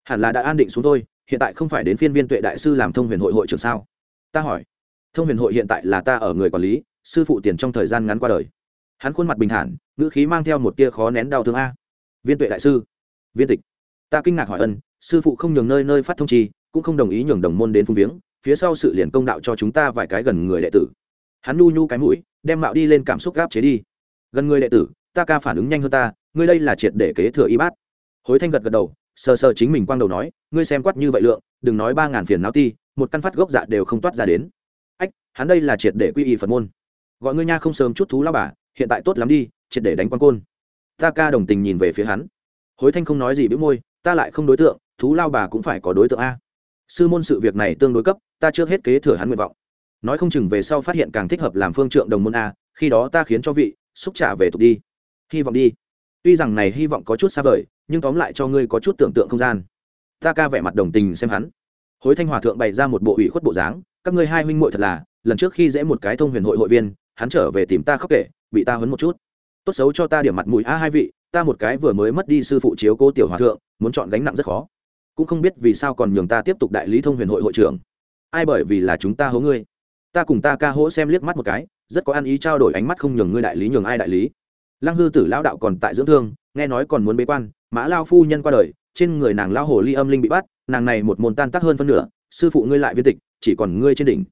Hẳn là đã an định xuống thôi, hiện tại không phải đến phiên viên tuệ đại sư làm thông huyền hội hội trưởng sao? Ta hỏi thông huyền hội hiện tại là ta ở người quản lý, sư phụ tiền trong thời gian ngắn qua đời. Hắn khuôn mặt bình thản, ngữ khí mang theo một tia khó nén đau thương a. Viên tuệ đại sư. Viên tịch. Ta kinh ngạc hỏi ân, sư phụ không nhường nơi nơi phát thông chi, cũng không đồng ý nhường đồng môn đến phung viếng, phía sau sự liền công đạo cho chúng ta vài cái gần người đệ tử. Hắn nu nhu cái mũi, đem mạo đi lên cảm xúc gáp chế đi. Gần người đệ tử, ta ca phản ứng nhanh hơn ta, ngươi đây là triệt để kế thừa y bát. Hối thanh gật gật đầu, sờ sờ chính mình quang đầu nói, ngươi xem quát như vậy lượng, đừng nói ba ngàn phiền não ti, một căn phát gốc dạ đều không toát ra đến hắn đây là triệt để quy y phật môn. Gọi ngươi nha không sớm chút thú lao bà, hiện tại tốt lắm đi, triệt để đánh quan côn. Ta ca đồng tình nhìn về phía hắn. Hối thanh không nói gì bĩu môi, ta lại không đối tượng, thú lao bà cũng phải có đối tượng a. Sư môn sự việc này tương đối cấp, ta trước hết kế thừa hắn nguyện vọng. Nói không chừng về sau phát hiện càng thích hợp làm phương trượng đồng môn a, khi đó ta khiến cho vị, xúc trả về tục đi. Hy vọng đi. Tuy rằng này hy vọng có chút xa vời, nhưng tóm lại cho ngươi có chút tưởng tượng không gian. Ta ca vẻ mặt đồng tình xem hắn. Hối thanh hòa thượng bày ra một bộ ủy khuất bộ dáng, các ngươi hai huynh muội thật là lần trước khi dễ một cái thông huyền hội hội viên, hắn trở về tìm ta khóc kể, bị ta hấn một chút. Tốt xấu cho ta điểm mặt mũi a hai vị, ta một cái vừa mới mất đi sư phụ chiếu cô tiểu hòa thượng, muốn chọn gánh nặng rất khó. Cũng không biết vì sao còn nhường ta tiếp tục đại lý thông huyền hội hội trưởng. Ai bởi vì là chúng ta hố ngươi? Ta cùng ta ca hỗ xem liếc mắt một cái, rất có ăn ý trao đổi ánh mắt không nhường ngươi đại lý nhường ai đại lý. Lăng hư tử lão đạo còn tại dưỡng thương, nghe nói còn muốn bế quan, mã lao phu nhân qua đời, trên người nàng lao hồ ly âm linh bị bắt, nàng này một môn tan tác hơn phân nửa, sư phụ ngươi lại viên tịch, chỉ còn ngươi trên đỉnh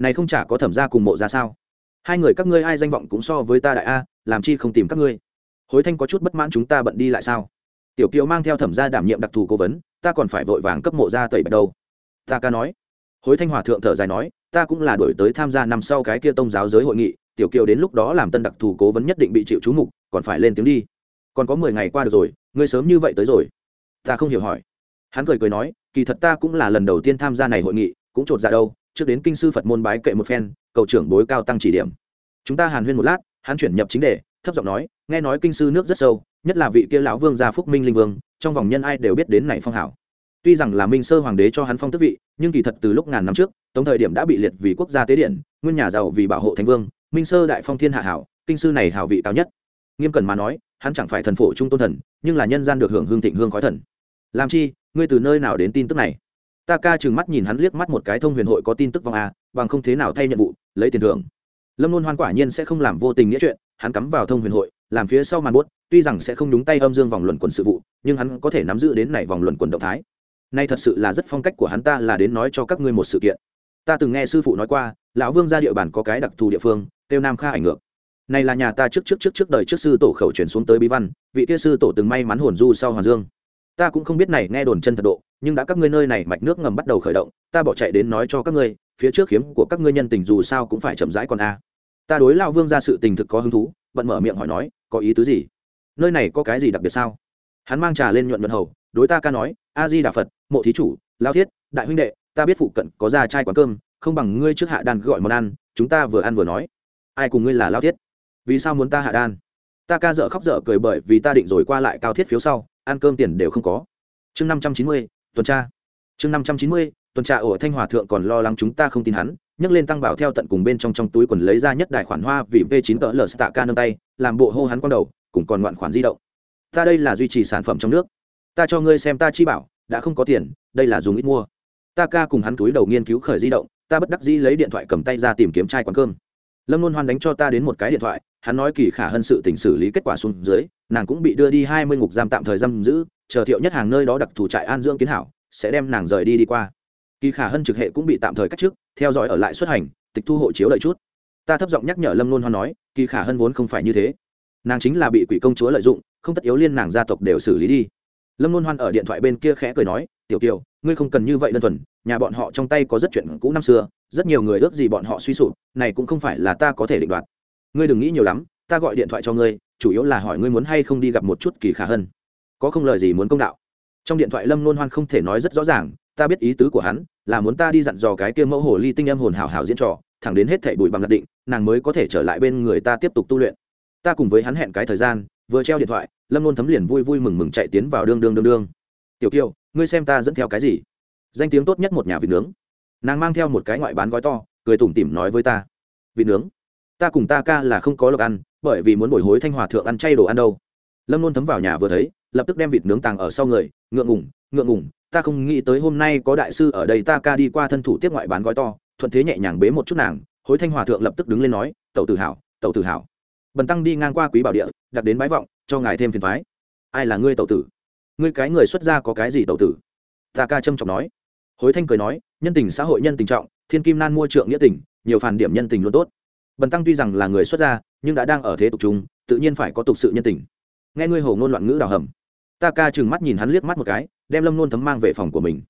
này không chả có thẩm ra cùng mộ ra sao? Hai người các ngươi ai danh vọng cũng so với ta đại a, làm chi không tìm các ngươi? Hối thanh có chút bất mãn chúng ta bận đi lại sao? Tiểu kiều mang theo thẩm gia đảm nhiệm đặc thù cố vấn, ta còn phải vội vàng cấp mộ ra tẩy bạch đâu. Ta ca nói. Hối thanh hòa thượng thở dài nói, ta cũng là đổi tới tham gia năm sau cái kia tông giáo giới hội nghị, tiểu kiều đến lúc đó làm tân đặc thù cố vấn nhất định bị chịu chú mục, còn phải lên tiếng đi. Còn có mười ngày qua được rồi, ngươi sớm như vậy tới rồi. Ta không hiểu hỏi. Hắn cười cười nói, kỳ thật ta cũng là lần đầu tiên tham gia này hội nghị, cũng trột dạ đâu trước đến kinh sư phật môn bái kệ một phen, cầu trưởng bối cao tăng chỉ điểm. Chúng ta hàn huyên một lát, hắn chuyển nhập chính đề, thấp giọng nói, nghe nói kinh sư nước rất sâu, nhất là vị kia lão vương gia phúc minh linh vương, trong vòng nhân ai đều biết đến này phong hảo. Tuy rằng là minh sơ hoàng đế cho hắn phong tước vị, nhưng kỳ thật từ lúc ngàn năm trước, tống thời điểm đã bị liệt vì quốc gia tế điện, nguyên nhà giàu vì bảo hộ thánh vương, minh sơ đại phong thiên hạ hảo, kinh sư này hảo vị cao nhất. Nghiêm cần mà nói, hắn chẳng phải thần phổ trung tôn thần, nhưng là nhân gian được hưởng hương thịnh hương khói thần. Làm chi, ngươi từ nơi nào đến tin tức này? Ta ca chừng mắt nhìn hắn liếc mắt một cái thông huyền hội có tin tức vong a, bằng không thế nào thay nhận vụ, lấy tiền thưởng. Lâm luôn hoan quả nhiên sẽ không làm vô tình nghĩa chuyện, hắn cắm vào thông huyền hội, làm phía sau màn buốt, tuy rằng sẽ không đúng tay âm dương vòng luận quần sự vụ, nhưng hắn có thể nắm giữ đến này vòng luận quần động thái. Nay thật sự là rất phong cách của hắn ta là đến nói cho các ngươi một sự kiện. Ta từng nghe sư phụ nói qua, lão vương ra địa bàn có cái đặc thù địa phương kêu nam kha ảnh ngược. Này là nhà ta trước trước trước trước đời trước sư tổ khẩu chuyển xuống tới bí văn, vị kia sư tổ từng may mắn hồn du sau hoàng dương. Ta cũng không biết này nghe đồn chân thật độ nhưng đã các ngươi nơi này mạch nước ngầm bắt đầu khởi động, ta bỏ chạy đến nói cho các ngươi, phía trước khiếm của các ngươi nhân tình dù sao cũng phải chậm rãi còn a. Ta đối lao vương ra sự tình thực có hứng thú, vẫn mở miệng hỏi nói, có ý tứ gì? Nơi này có cái gì đặc biệt sao? Hắn mang trà lên nhuận nhuận hầu, đối ta ca nói a di đà phật mộ thí chủ lao thiết, đại huynh đệ, ta biết phụ cận có ra chai quán cơm, không bằng ngươi trước hạ đan gọi món ăn, chúng ta vừa ăn vừa nói. Ai cùng ngươi là lao thiết? Vì sao muốn ta hạ đan? Ta ca dợ khóc dở cười bởi vì ta định rồi qua lại cao thiết phiếu sau, ăn cơm tiền đều không có. Chương năm trăm chín mươi tuần tra. Chương năm trăm chín mươi, tuần tra ở thanh hòa thượng còn lo lắng chúng ta không tin hắn, nhấc lên tăng bảo theo tận cùng bên trong trong túi quần lấy ra nhất đại khoản hoa vì v chín tờ lờ tạ ca nâng tay, làm bộ hô hắn quang đầu, cùng còn ngoạn khoản di động. Ta đây là duy trì sản phẩm trong nước. Ta cho ngươi xem ta chi bảo, đã không có tiền, đây là dùng ít mua. Ta ca cùng hắn túi đầu nghiên cứu khởi di động, ta bất đắc dĩ lấy điện thoại cầm tay ra tìm kiếm chai quán cơm lâm luôn hoan đánh cho ta đến một cái điện thoại, hắn nói kỳ khả hơn sự tỉnh xử lý kết quả xuống dưới, nàng cũng bị đưa đi hai mươi ngục giam tạm thời giam giữ, chờ thiệu nhất hàng nơi đó đặc thù trại an dưỡng kiến hảo, sẽ đem nàng rời đi đi qua. Kỳ khả hân trực hệ cũng bị tạm thời cách chức, theo dõi ở lại xuất hành, tịch thu hộ chiếu lợi chút. Ta thấp giọng nhắc nhở lâm luôn hoan nói, kỳ khả hân vốn không phải như thế. Nàng chính là bị quỷ công chúa lợi dụng, không tất yếu liên nàng gia tộc đều xử lý đi. Lâm luôn hoan ở điện thoại bên kia khẽ cười nói, tiểu kiều, ngươi không cần như vậy đơn thuần nhà bọn họ trong tay có rất chuyện cũ năm xưa, rất nhiều người ước gì bọn họ suy sụp, này cũng không phải là ta có thể định đoạt. Ngươi đừng nghĩ nhiều lắm, ta gọi điện thoại cho ngươi, chủ yếu là hỏi ngươi muốn hay không đi gặp một chút kỳ khả hân. Có không lời gì muốn công đạo? Trong điện thoại lâm nôn hoan không thể nói rất rõ ràng, ta biết ý tứ của hắn, là muốn ta đi dặn dò cái kia mẫu hồ ly tinh âm hồn hảo hảo diễn trò, thẳng đến hết thảy bụi bằng lạc định, nàng mới có thể trở lại bên người ta tiếp tục tu luyện. Ta cùng với hắn hẹn cái thời gian, vừa treo điện thoại, lâm nôn thấm liền vui vui mừng mừng chạy tiến vào đương đương đương đương. Tiểu kiều, ngươi xem ta dẫn theo cái gì? Danh tiếng tốt nhất một nhà vịt nướng. Nàng mang theo một cái ngoại bán gói to, cười tủm tỉm nói với ta, vịt nướng, ta cùng ta ca là không có lộc ăn, bởi vì muốn bồi hối thanh hòa thượng ăn chay đồ ăn đâu. Lâm luôn thấm vào nhà vừa thấy, lập tức đem vịt nướng tàng ở sau người, ngượng ngủng ngượng ngủng ta không nghĩ tới hôm nay có đại sư ở đây ta ca đi qua thân thủ tiếp ngoại bán gói to. Thuận thế nhẹ nhàng bế một chút nàng hối thanh hòa thượng lập tức đứng lên nói, tẩu tự hào tẩu tự hào bần tăng đi ngang qua quý bảo địa, đặt đến bái vọng, cho ngài thêm phiền thoái ai là ngươi tẩu tử? Ngươi cái người xuất gia có cái gì tẩu tử? Ta ca trâm trọng nói hối thanh cười nói, nhân tình xã hội nhân tình trọng, thiên kim nan mua trượng nghĩa tình, nhiều phản điểm nhân tình luôn tốt. Bần tăng tuy rằng là người xuất gia, nhưng đã đang ở thế tục trung, tự nhiên phải có tục sự nhân tình. Nghe ngươi hồ ngôn loạn ngữ đào hầm, ta ca chừng mắt nhìn hắn liếc mắt một cái, đem lâm nôn thấm mang về phòng của mình.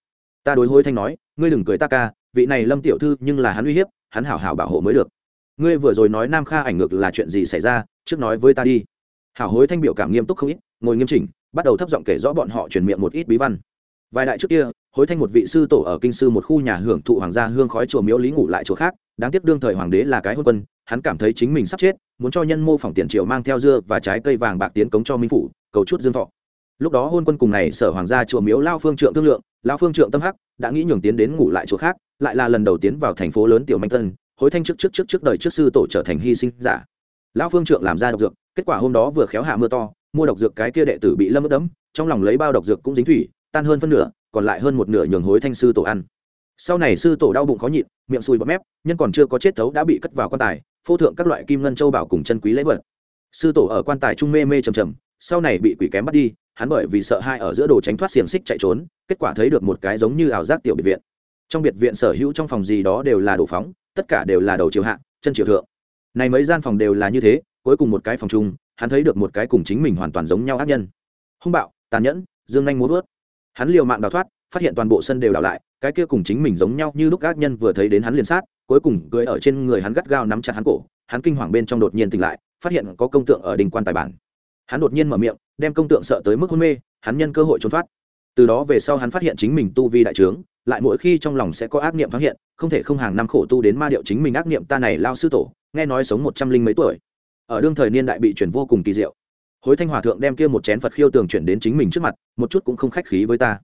Ta đối hối thanh nói, ngươi đừng cười ta ca, vị này lâm tiểu thư nhưng là hắn uy hiếp, hắn hảo hảo bảo hộ mới được. Ngươi vừa rồi nói nam kha ảnh ngược là chuyện gì xảy ra, trước nói với ta đi. Hảo hối thanh biểu cảm nghiêm túc không ít, ngồi nghiêm chỉnh, bắt đầu thấp giọng kể rõ bọn họ truyền miệng một ít bí văn vài đại trước kia, hối thanh một vị sư tổ ở kinh sư một khu nhà hưởng thụ hoàng gia hương khói chùa miếu lý ngủ lại chỗ khác, đáng tiếc đương thời hoàng đế là cái hôn quân, hắn cảm thấy chính mình sắp chết, muốn cho nhân mô phỏng tiền triệu mang theo dưa và trái cây vàng bạc tiến cống cho minh phủ, cầu chút dương thọ. Lúc đó hôn quân cùng này sở hoàng gia chùa miếu lao phương trượng thương lượng, lao phương trượng tâm hắc, đã nghĩ nhường tiến đến ngủ lại chỗ khác, lại là lần đầu tiến vào thành phố lớn tiểu manh tân hối thanh trước trước trước trước đời trước sư tổ trở thành hy sinh giả. Lão phương trượng làm ra độc dược, kết quả hôm đó vừa khéo hạ mưa to, mua độc dược cái kia đệ tử bị lâm ướt đẫm, trong lòng lấy bao độc dược cũng dính thủy tan hơn phân nửa, còn lại hơn một nửa nhường hối thanh sư tổ ăn. Sau này sư tổ đau bụng khó nhịn, miệng sùi bọt mép, nhân còn chưa có chết thấu đã bị cất vào quan tài, phô thượng các loại kim ngân châu bảo cùng chân quý lễ vật. Sư tổ ở quan tài trung mê mê trầm trầm, sau này bị quỷ kém bắt đi, hắn bởi vì sợ hai ở giữa đồ tránh thoát xiềng xích chạy trốn, kết quả thấy được một cái giống như ảo giác tiểu biệt viện. Trong biệt viện sở hữu trong phòng gì đó đều là đồ phóng, tất cả đều là đầu chiều hạ, chân chiều thượng. Này mấy gian phòng đều là như thế, cuối cùng một cái phòng chung, hắn thấy được một cái cùng chính mình hoàn toàn giống nhau ác nhân. Hung bạo, tàn nhẫn, dương nhanh muốn vớt hắn liều mạng đào thoát, phát hiện toàn bộ sân đều đảo lại, cái kia cùng chính mình giống nhau như lúc ác nhân vừa thấy đến hắn liền sát, cuối cùng cưới ở trên người hắn gắt gao nắm chặt hắn cổ, hắn kinh hoàng bên trong đột nhiên tỉnh lại, phát hiện có công tượng ở đình quan tài bản. Hắn đột nhiên mở miệng, đem công tượng sợ tới mức hôn mê, hắn nhân cơ hội trốn thoát. Từ đó về sau hắn phát hiện chính mình tu vi đại trướng, lại mỗi khi trong lòng sẽ có ác niệm phát hiện, không thể không hàng năm khổ tu đến ma điệu chính mình ác niệm ta này lao sư tổ, nghe nói sống một trăm linh mấy tuổi. Ở đương thời niên đại bị chuyển vô cùng kỳ diệu hối thanh hòa thượng đem kia một chén phật khiêu tường chuyển đến chính mình trước mặt một chút cũng không khách khí với ta.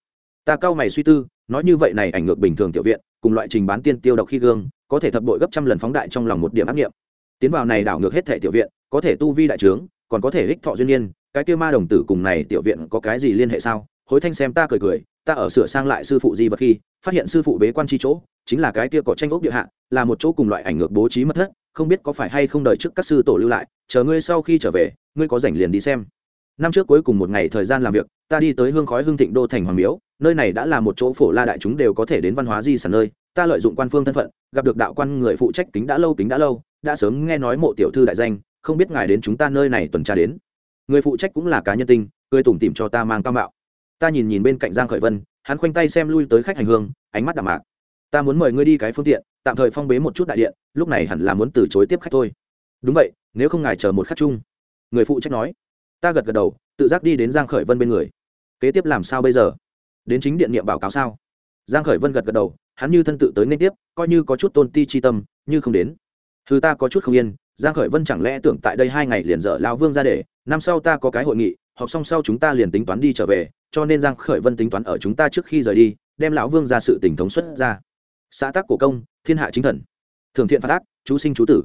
Ta cao mày suy tư nói như vậy này ảnh ngược bình thường tiểu viện cùng loại trình bán tiên tiêu độc khi gương có thể thập bội gấp trăm lần phóng đại trong lòng một điểm ác nghiệm. Tiến vào này đảo ngược hết thể tiểu viện có thể tu vi đại trướng còn có thể hích thọ duyên niên, cái kia ma đồng tử cùng này tiểu viện có cái gì liên hệ sao? Hối thanh xem ta cười cười ta ở sửa sang lại sư phụ di vật khi phát hiện sư phụ bế quan chi chỗ chính là cái kia có tranh ốc địa hạ là một chỗ cùng loại ảnh ngược bố trí mất thất không biết có phải hay không đợi trước các sư tổ lưu lại chờ ngươi sau khi trở về ngươi có rảnh liền đi xem. Năm trước cuối cùng một ngày thời gian làm việc, ta đi tới hương khói hương thịnh đô thành hoàng miếu, nơi này đã là một chỗ phổ la đại chúng đều có thể đến văn hóa di sản nơi. Ta lợi dụng quan phương thân phận, gặp được đạo quan người phụ trách kính đã lâu, kính đã lâu, đã sớm nghe nói mộ tiểu thư đại danh, không biết ngài đến chúng ta nơi này tuần tra đến. Người phụ trách cũng là cá nhân tinh, cười tủm tìm cho ta mang cao mạo. Ta nhìn nhìn bên cạnh giang khởi vân, hắn khoanh tay xem lui tới khách hành hương, ánh mắt đạm mạc. Ta muốn mời ngươi đi cái phương tiện, tạm thời phong bế một chút đại điện, lúc này hẳn là muốn từ chối tiếp khách thôi. Đúng vậy, nếu không ngài chờ một khắc chung người phụ trách nói. Ta gật gật đầu, tự giác đi đến giang khởi vân bên người. Kế tiếp làm sao bây giờ? Đến chính điện niệm báo cáo sao? Giang khởi vân gật gật đầu, hắn như thân tự tới nên tiếp, coi như có chút tôn ti chi tâm, như không đến. Thứ ta có chút không yên, giang khởi vân chẳng lẽ tưởng tại đây hai ngày liền dở lao vương ra để, năm sau ta có cái hội nghị, họp xong sau chúng ta liền tính toán đi trở về, cho nên giang khởi vân tính toán ở chúng ta trước khi rời đi, đem lão vương ra sự tình thống xuất ra. Xã tác cổ công, thiên hạ chính thần. Thường thiện phát ác, chú sinh chú tử.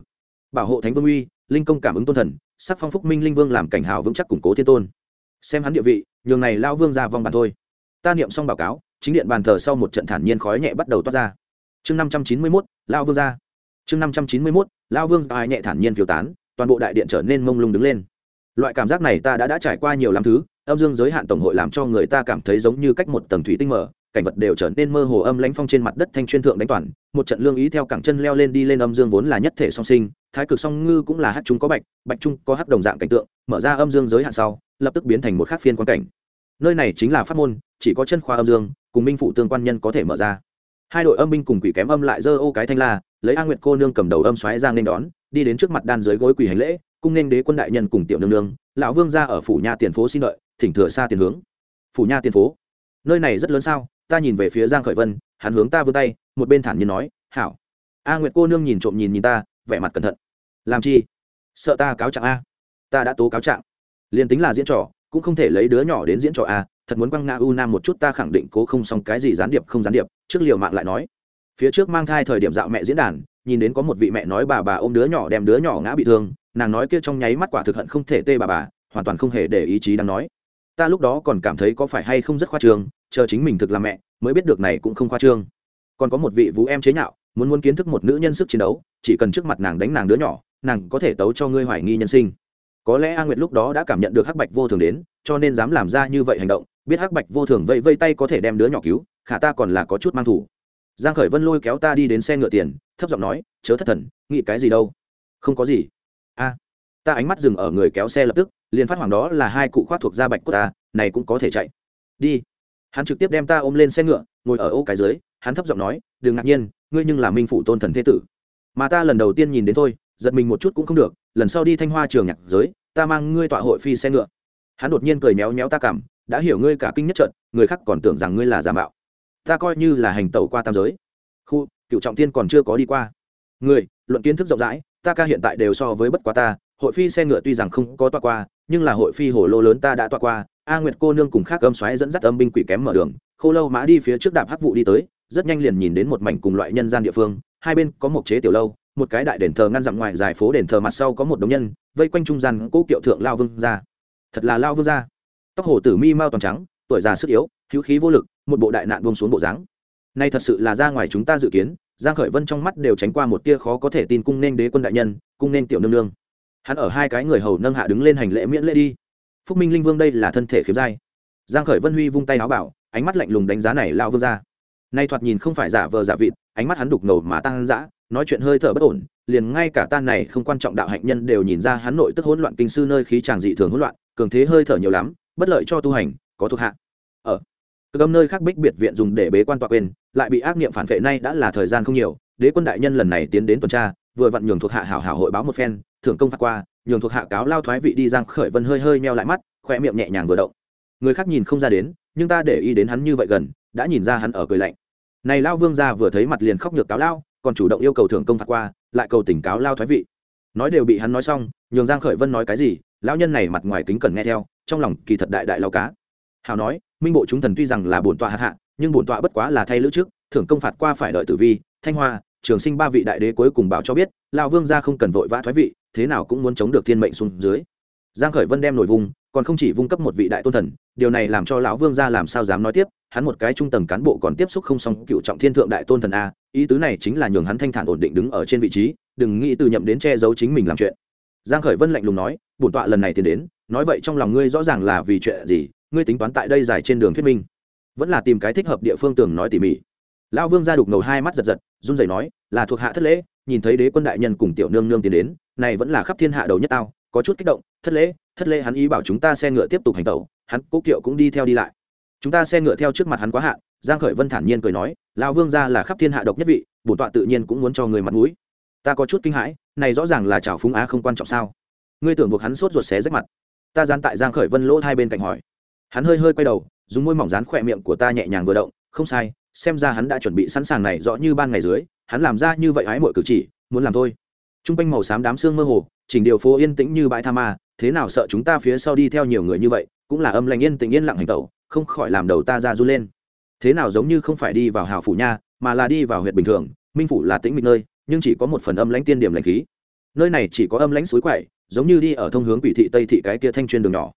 Bảo hộ thánh vương uy, linh công cảm ứng tôn thần sắc phong phúc minh linh vương làm cảnh hào vững chắc củng cố thiên tôn. Xem hắn địa vị nhường này lão vương ra vong bàn thôi. Ta niệm xong báo cáo chính điện bàn thờ sau một trận thản nhiên khói nhẹ bắt đầu toát ra. Chương năm trăm chín mươi 591, lão vương ra. Chương năm trăm chín mươi 591, lão vương ai nhẹ thản nhiên phiêu tán toàn bộ đại điện trở nên mông lung đứng lên. Loại cảm giác này ta đã đã trải qua nhiều lắm thứ âm dương giới hạn tổng hội làm cho người ta cảm thấy giống như cách một tầng thủy tinh mở cảnh vật đều trở nên mơ hồ âm lãnh phong trên mặt đất thanh chuyên thượng đánh toàn, một trận lương ý theo cẳng chân leo lên đi lên âm dương vốn là nhất thể song sinh, thái cực song ngư cũng là hát chúng có bạch bạch trung có hát đồng dạng cảnh tượng, mở ra âm dương giới hạn sau, lập tức biến thành một khác phiên quan cảnh. Nơi này chính là pháp môn, chỉ có chân khoa âm dương, cùng minh phụ tương quan nhân có thể mở ra. Hai đội âm binh cùng quỷ kém âm lại dơ ô cái thanh la, lấy a nguyệt cô nương cầm đầu âm xoáy giang nên đón, đi đến trước mặt đan dưới gối quỷ hành lễ, cung nên đế quân đại nhân cùng tiểu nương nương, lão vương ra ở phủ nhà tiền phố xin lợi thỉnh thừa xa tiền hướng. Phủ nha tiền phố. Nơi này rất lớn sao? Ta nhìn về phía giang khởi vân, hắn hướng ta vươn tay, một bên thản nhiên nói, hảo. A nguyệt cô nương nhìn trộm nhìn nhìn ta, vẻ mặt cẩn thận. Làm chi? Sợ ta cáo trạng a? Ta đã tố cáo trạng. Liền tính là diễn trò, cũng không thể lấy đứa nhỏ đến diễn trò a, thật muốn quăng ngã u nam một chút ta khẳng định cố không xong cái gì gián điệp không gián điệp, trước liều mạng lại nói. Phía trước mang thai thời điểm dạo mẹ diễn đàn, nhìn đến có một vị mẹ nói bà bà ôm đứa nhỏ đem đứa nhỏ ngã bị thương, nàng nói kia trong nháy mắt quả thực hận không thể tê bà bà, hoàn toàn không hề để ý chí đang nói. Ta lúc đó còn cảm thấy có phải hay không rất khoa trương chờ chính mình thực là mẹ, mới biết được này cũng không khoa trương. Còn có một vị vũ em chế nhạo, muốn muốn kiến thức một nữ nhân sức chiến đấu, chỉ cần trước mặt nàng đánh nàng đứa nhỏ, nàng có thể tấu cho ngươi hoài nghi nhân sinh. Có lẽ a nguyệt lúc đó đã cảm nhận được hắc bạch vô thường đến, cho nên dám làm ra như vậy hành động, biết hắc bạch vô thường vây vây tay có thể đem đứa nhỏ cứu, khả ta còn là có chút mang thủ. Giang khởi vân lôi kéo ta đi đến xe ngựa tiền, thấp giọng nói, chớ thất thần, nghĩ cái gì đâu? Không có gì. A, ta ánh mắt dừng ở người kéo xe lập tức, liền phát hoàng đó là hai cụ khoác thuộc da bạch của ta, này cũng có thể chạy. Đi hắn trực tiếp đem ta ôm lên xe ngựa, ngồi ở ô cái dưới, hắn thấp giọng nói, đừng ngạc nhiên, ngươi nhưng là minh phụ tôn thần thế tử. Mà ta lần đầu tiên nhìn đến thôi, giật mình một chút cũng không được, lần sau đi thanh hoa trường nhạc giới, ta mang ngươi tọa hội phi xe ngựa. Hắn đột nhiên cười méo méo ta cảm, đã hiểu ngươi cả kinh nhất trận, người khác còn tưởng rằng ngươi là giả mạo. Ta coi như là hành tẩu qua tam giới. Khu, cựu trọng tiên còn chưa có đi qua. Người luận kiến thức rộng rãi, ta ca hiện tại đều so với bất quá ta hội phi xe ngựa tuy rằng không có toa qua, nhưng là hội phi hồ lô lớn ta đã toa qua. A nguyệt cô nương cùng khác âm xoáy dẫn dắt âm binh quỷ kém mở đường, khô lâu mã đi phía trước đạp hắc vụ đi tới, rất nhanh liền nhìn đến một mảnh cùng loại nhân gian địa phương, hai bên có một chế tiểu lâu, một cái đại đền thờ ngăn dặm ngoài dài phố đền thờ mặt sau có một đống nhân, vây quanh trung gian cố kiệu thượng lao vương ra thật là lao vương ra tóc hồ tử mi mau toàn trắng, tuổi già sức yếu, hữu khí vô lực, một bộ đại nạn buông xuống bộ dáng. Nay thật sự là ra ngoài chúng ta dự kiến, giang khởi vân trong mắt đều tránh qua một tia khó có thể tin cung nên đế quân đại nhân, cung nên tiểu nương nương hắn ở hai cái người hầu nâng hạ đứng lên hành lễ miễn lễ đi. Phúc minh linh vương đây là thân thể khiếm dai. Giang khởi vân huy vung tay áo bảo, ánh mắt lạnh lùng đánh giá này lao vương ra nay thoạt nhìn không phải giả vờ giả vịt, ánh mắt hắn đục ngầu mà tăng dã, nói chuyện hơi thở bất ổn, liền ngay cả tan này không quan trọng đạo hạnh nhân đều nhìn ra hắn nội tức hỗn loạn kinh sư nơi khí tràng dị thường hỗn loạn, cường thế hơi thở nhiều lắm, bất lợi cho tu hành, có thuộc hạ. Ở, cơ âm nơi khác bích biệt viện dùng để bế quan tọa quên, lại bị ác niệm phản vệ nay đã là thời gian không nhiều, đế quân đại nhân lần này tiến đến tuần tra vừa vặn nhường thuộc hạ hảo hảo hội báo một phen, thưởng công phạt qua, nhường thuộc hạ cáo lao thoái vị đi giang khởi vân hơi hơi meo lại mắt khoe miệng nhẹ nhàng vừa động. Người khác nhìn không ra đến, nhưng ta để ý đến hắn như vậy gần, đã nhìn ra hắn ở cười lạnh. Này lao vương gia vừa thấy mặt liền khóc nhược cáo lao, còn chủ động yêu cầu thưởng công phạt qua, lại cầu tỉnh cáo lao thoái vị. Nói đều bị hắn nói xong, nhường giang khởi vân nói cái gì, lão nhân này mặt ngoài kính cần nghe theo, trong lòng kỳ thật đại đại lao cá. Hào nói, minh bộ chúng thần tuy rằng là bổn tọa hạ hạ, nhưng bổn tọa bất quá là thay lữ trước, thưởng công phạt qua phải đợi tử vi, thanh hoa trường sinh ba vị đại đế cuối cùng bảo cho biết, lão vương gia không cần vội vã thoái vị, thế nào cũng muốn chống được thiên mệnh xuống dưới. Giang khởi vân đem nổi vùng, còn không chỉ vung cấp một vị đại tôn thần, điều này làm cho lão vương gia làm sao dám nói tiếp, hắn một cái trung tầng cán bộ còn tiếp xúc không xong cựu trọng thiên thượng đại tôn thần a, ý tứ này chính là nhường hắn thanh thản ổn định đứng ở trên vị trí, đừng nghĩ từ nhậm đến che giấu chính mình làm chuyện. Giang khởi vân lạnh lùng nói, bổn tọa lần này tiến đến, nói vậy trong lòng ngươi rõ ràng là vì chuyện gì, ngươi tính toán tại đây dài trên đường thuyết minh, vẫn là tìm cái thích hợp địa phương tưởng nói tỉ mỉ lão vương gia đục ngầu hai mắt giật giật, run rẩy nói, là thuộc hạ thất lễ, nhìn thấy đế quân đại nhân cùng tiểu nương nương tiến đến, này vẫn là khắp thiên hạ đầu nhất tao, có chút kích động, thất lễ thất lễ hắn ý bảo chúng ta xe ngựa tiếp tục hành tẩu, hắn, cố kiệu cũng đi theo đi lại. Chúng ta xe ngựa theo trước mặt hắn quá hạn, giang khởi vân thản nhiên cười nói, lão vương gia là khắp thiên hạ độc nhất vị, bổn tọa tự nhiên cũng muốn cho người mặt mũi. Ta có chút kinh hãi, này rõ ràng là chảo phúng á không quan trọng sao? Ngươi tưởng buộc hắn sốt ruột xé rách mặt. Ta gian tại giang khởi vân lỗ hai bên cạnh hỏi. Hắn hơi hơi quay đầu, dùng môi mỏng dán khỏe miệng của ta nhẹ nhàng vừa động, không sai xem ra hắn đã chuẩn bị sẵn sàng này rõ như ban ngày dưới, hắn làm ra như vậy hái mọi cử chỉ, muốn làm thôi. Trung quanh màu xám đám xương mơ hồ, chỉnh điều phố yên tĩnh như bãi tha ma, thế nào sợ chúng ta phía sau đi theo nhiều người như vậy, cũng là âm lành yên tĩnh yên lặng hành tẩu, không khỏi làm đầu ta ra run lên. Thế nào giống như không phải đi vào hào phủ nha, mà là đi vào huyện bình thường, minh phủ là tĩnh mịch nơi, nhưng chỉ có một phần âm lãnh tiên điểm lãnh khí. Nơi này chỉ có âm lãnh suối quậy, giống như đi ở thông hướng quỷ thị tây thị cái kia thanh chuyên đường nhỏ.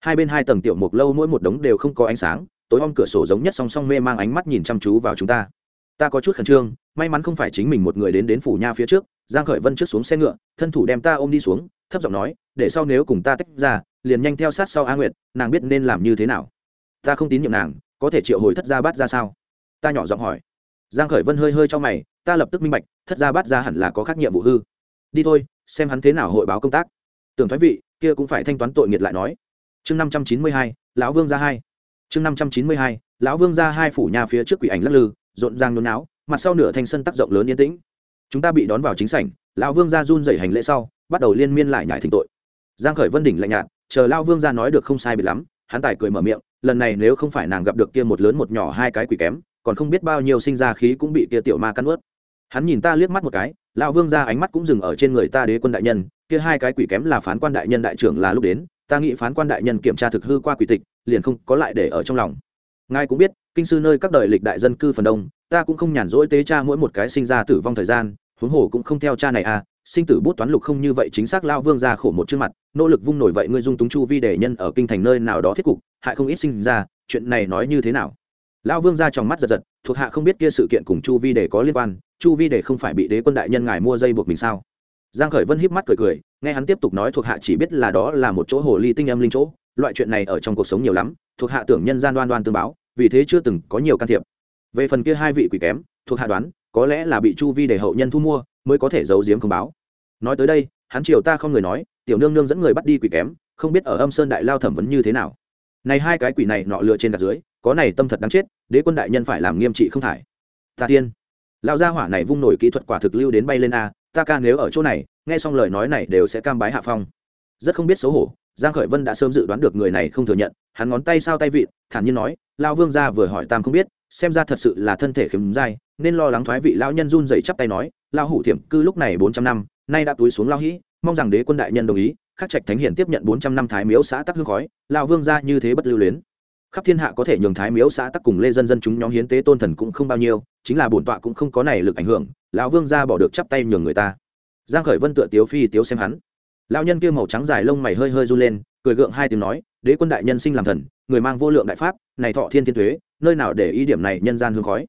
Hai bên hai tầng tiểu mục lâu mỗi một đống đều không có ánh sáng tối om cửa sổ giống nhất song song mê mang ánh mắt nhìn chăm chú vào chúng ta. Ta có chút khẩn trương, may mắn không phải chính mình một người đến đến phủ nha phía trước, giang khởi vân trước xuống xe ngựa, thân thủ đem ta ôm đi xuống, thấp giọng nói, để sau nếu cùng ta tách ra, liền nhanh theo sát sau a nguyệt, nàng biết nên làm như thế nào. Ta không tín nhiệm nàng, có thể triệu hồi thất gia bát ra sao? Ta nhỏ giọng hỏi. Giang khởi vân hơi hơi cho mày, ta lập tức minh bạch, thất gia bát ra hẳn là có khác nhiệm vụ hư. Đi thôi, xem hắn thế nào hội báo công tác. Tưởng thoái vị, kia cũng phải thanh toán tội nghiệt lại nói. Chương năm trăm chín mươi hai, lão vương gia hai chương năm trăm chín mươi hai, lão vương gia hai phủ nhà phía trước quỷ ảnh lắc lư, rộn ràng nôn náo, mặt sau nửa thanh sân tác rộng lớn yên tĩnh. Chúng ta bị đón vào chính sảnh, lão vương gia run rẩy hành lễ sau, bắt đầu liên miên lại nhải thỉnh tội. Giang khởi vân đỉnh lạnh nhạt, chờ lão vương gia nói được không sai biệt lắm, hắn tài cười mở miệng, lần này nếu không phải nàng gặp được kia một lớn một nhỏ hai cái quỷ kém, còn không biết bao nhiêu sinh ra khí cũng bị kia tiểu ma cắn ướt hắn nhìn ta liếc mắt một cái, lão vương gia ánh mắt cũng dừng ở trên người ta đế quân đại nhân, kia hai cái quỷ kém là phán quan đại nhân đại trưởng là lúc đến ta nghĩ phán quan đại nhân kiểm tra thực hư qua quỷ tịch, liền không có lại để ở trong lòng. Ngài cũng biết, kinh sư nơi các đời lịch đại dân cư phần đông, ta cũng không nhàn rỗi tế cha mỗi một cái sinh ra tử vong thời gian, huống hồ cũng không theo cha này à sinh tử bút toán lục không như vậy chính xác lao vương ra khổ một chương mặt, nỗ lực vung nổi vậy ngươi dung túng chu vi để nhân ở kinh thành nơi nào đó thiết cục, hại không ít sinh ra, chuyện này nói như thế nào? Lao vương ra trong mắt giật giật, thuộc hạ không biết kia sự kiện cùng chu vi để có liên quan, chu vi để không phải bị đế quân đại nhân ngài mua dây buộc mình sao? Giang khởi vân híp mắt cười cười, nghe hắn tiếp tục nói thuộc hạ chỉ biết là đó là một chỗ hồ ly tinh âm linh chỗ, loại chuyện này ở trong cuộc sống nhiều lắm, thuộc hạ tưởng nhân gian đoan đoan tương báo, vì thế chưa từng có nhiều can thiệp. Về phần kia hai vị quỷ kém, thuộc hạ đoán, có lẽ là bị chu vi để hậu nhân thu mua, mới có thể giấu giếm không báo. Nói tới đây, hắn triều ta không người nói, tiểu nương nương dẫn người bắt đi quỷ kém, không biết ở âm sơn đại lao thẩm vấn như thế nào. Này hai cái quỷ này nọ lựa trên đặt dưới, có này tâm thật đáng chết, đế quân đại nhân phải làm nghiêm trị không thải. Ta tiên, lão gia hỏa này vung nổi kỹ thuật quả thực lưu đến bay lên a ta ca nếu ở chỗ này, nghe xong lời nói này đều sẽ cam bái hạ phong. Rất không biết xấu hổ, giang khởi vân đã sớm dự đoán được người này không thừa nhận, hắn ngón tay sao tay vịn, thản nhiên nói lao vương gia vừa hỏi tam không biết, xem ra thật sự là thân thể khiếm dai, nên lo lắng thoái vị lão nhân run rẩy chắp tay nói lao hủ thiểm cư lúc này bốn trăm năm, nay đã túi xuống lao hĩ mong rằng đế quân đại nhân đồng ý, khắc trạch thánh hiển tiếp nhận bốn trăm năm thái miếu xã tắc hương khói lao vương gia như thế bất lưu luyến. Khắp thiên hạ có thể nhường thái miếu xã tắc cùng lê dân dân chúng nhóm hiến tế tôn thần cũng không bao nhiêu chính là bổn tọa cũng không có này lực ảnh hưởng, lão vương gia bỏ được chắp tay nhường người ta. Giang khởi vân tựa tiếu phi, tiếu xem hắn. Lão nhân kia màu trắng dài lông mày hơi hơi run lên, cười gượng hai tiếng nói, đế quân đại nhân sinh làm thần, người mang vô lượng đại pháp, này thọ thiên thiên thuế nơi nào để ý điểm này nhân gian hương khói?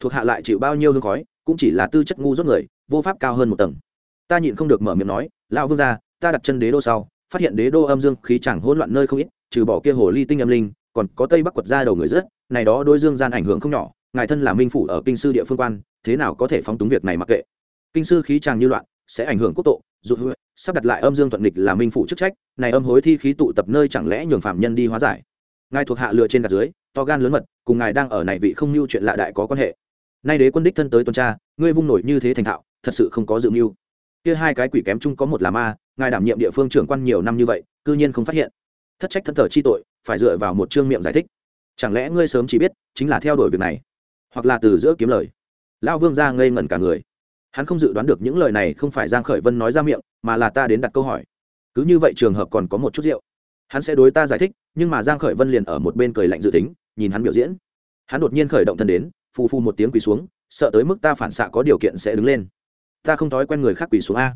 Thuộc hạ lại chịu bao nhiêu hương khói, cũng chỉ là tư chất ngu dốt người, vô pháp cao hơn một tầng. Ta nhịn không được mở miệng nói, lão vương gia, ta đặt chân đế đô sau, phát hiện đế đô âm dương khí chẳng hỗn loạn nơi không ít, trừ bỏ kia hồ ly tinh âm linh, còn có tây bắc quật ra đầu người rất này đó đôi dương gian ảnh hưởng không nhỏ ngài thân là minh phủ ở kinh sư địa phương quan, thế nào có thể phóng túng việc này mặc kệ. Kinh sư khí tràng như loạn, sẽ ảnh hưởng quốc tộ dù hữu sắp đặt lại âm dương thuận địch là minh phủ chức trách, này âm hối thi khí tụ tập nơi chẳng lẽ nhường phạm nhân đi hóa giải. Ngài thuộc hạ lựa trên gạt dưới, to gan lớn mật, cùng ngài đang ở này vị không mưu chuyện lạ đại có quan hệ. Nay đế quân đích thân tới tuần tra, ngươi vung nổi như thế thành thạo, thật sự không có dự mưu. Kia hai cái quỷ kém chung có một là ma, ngài đảm nhiệm địa phương trưởng quan nhiều năm như vậy, cư nhiên không phát hiện. Thất trách thân thờ chi tội, phải dựa vào một chương miệng giải thích. Chẳng lẽ ngươi sớm chỉ biết, chính là theo đuổi việc này? Hoặc là từ giữa kiếm lời. Lão vương ra ngây ngẩn cả người. Hắn không dự đoán được những lời này không phải giang khởi vân nói ra miệng, mà là ta đến đặt câu hỏi. Cứ như vậy trường hợp còn có một chút rượu. Hắn sẽ đối ta giải thích, nhưng mà giang khởi vân liền ở một bên cười lạnh dự tính, nhìn hắn biểu diễn. Hắn đột nhiên khởi động thân đến, phù phù một tiếng quỳ xuống, sợ tới mức ta phản xạ có điều kiện sẽ đứng lên. Ta không thói quen người khác quỳ xuống a.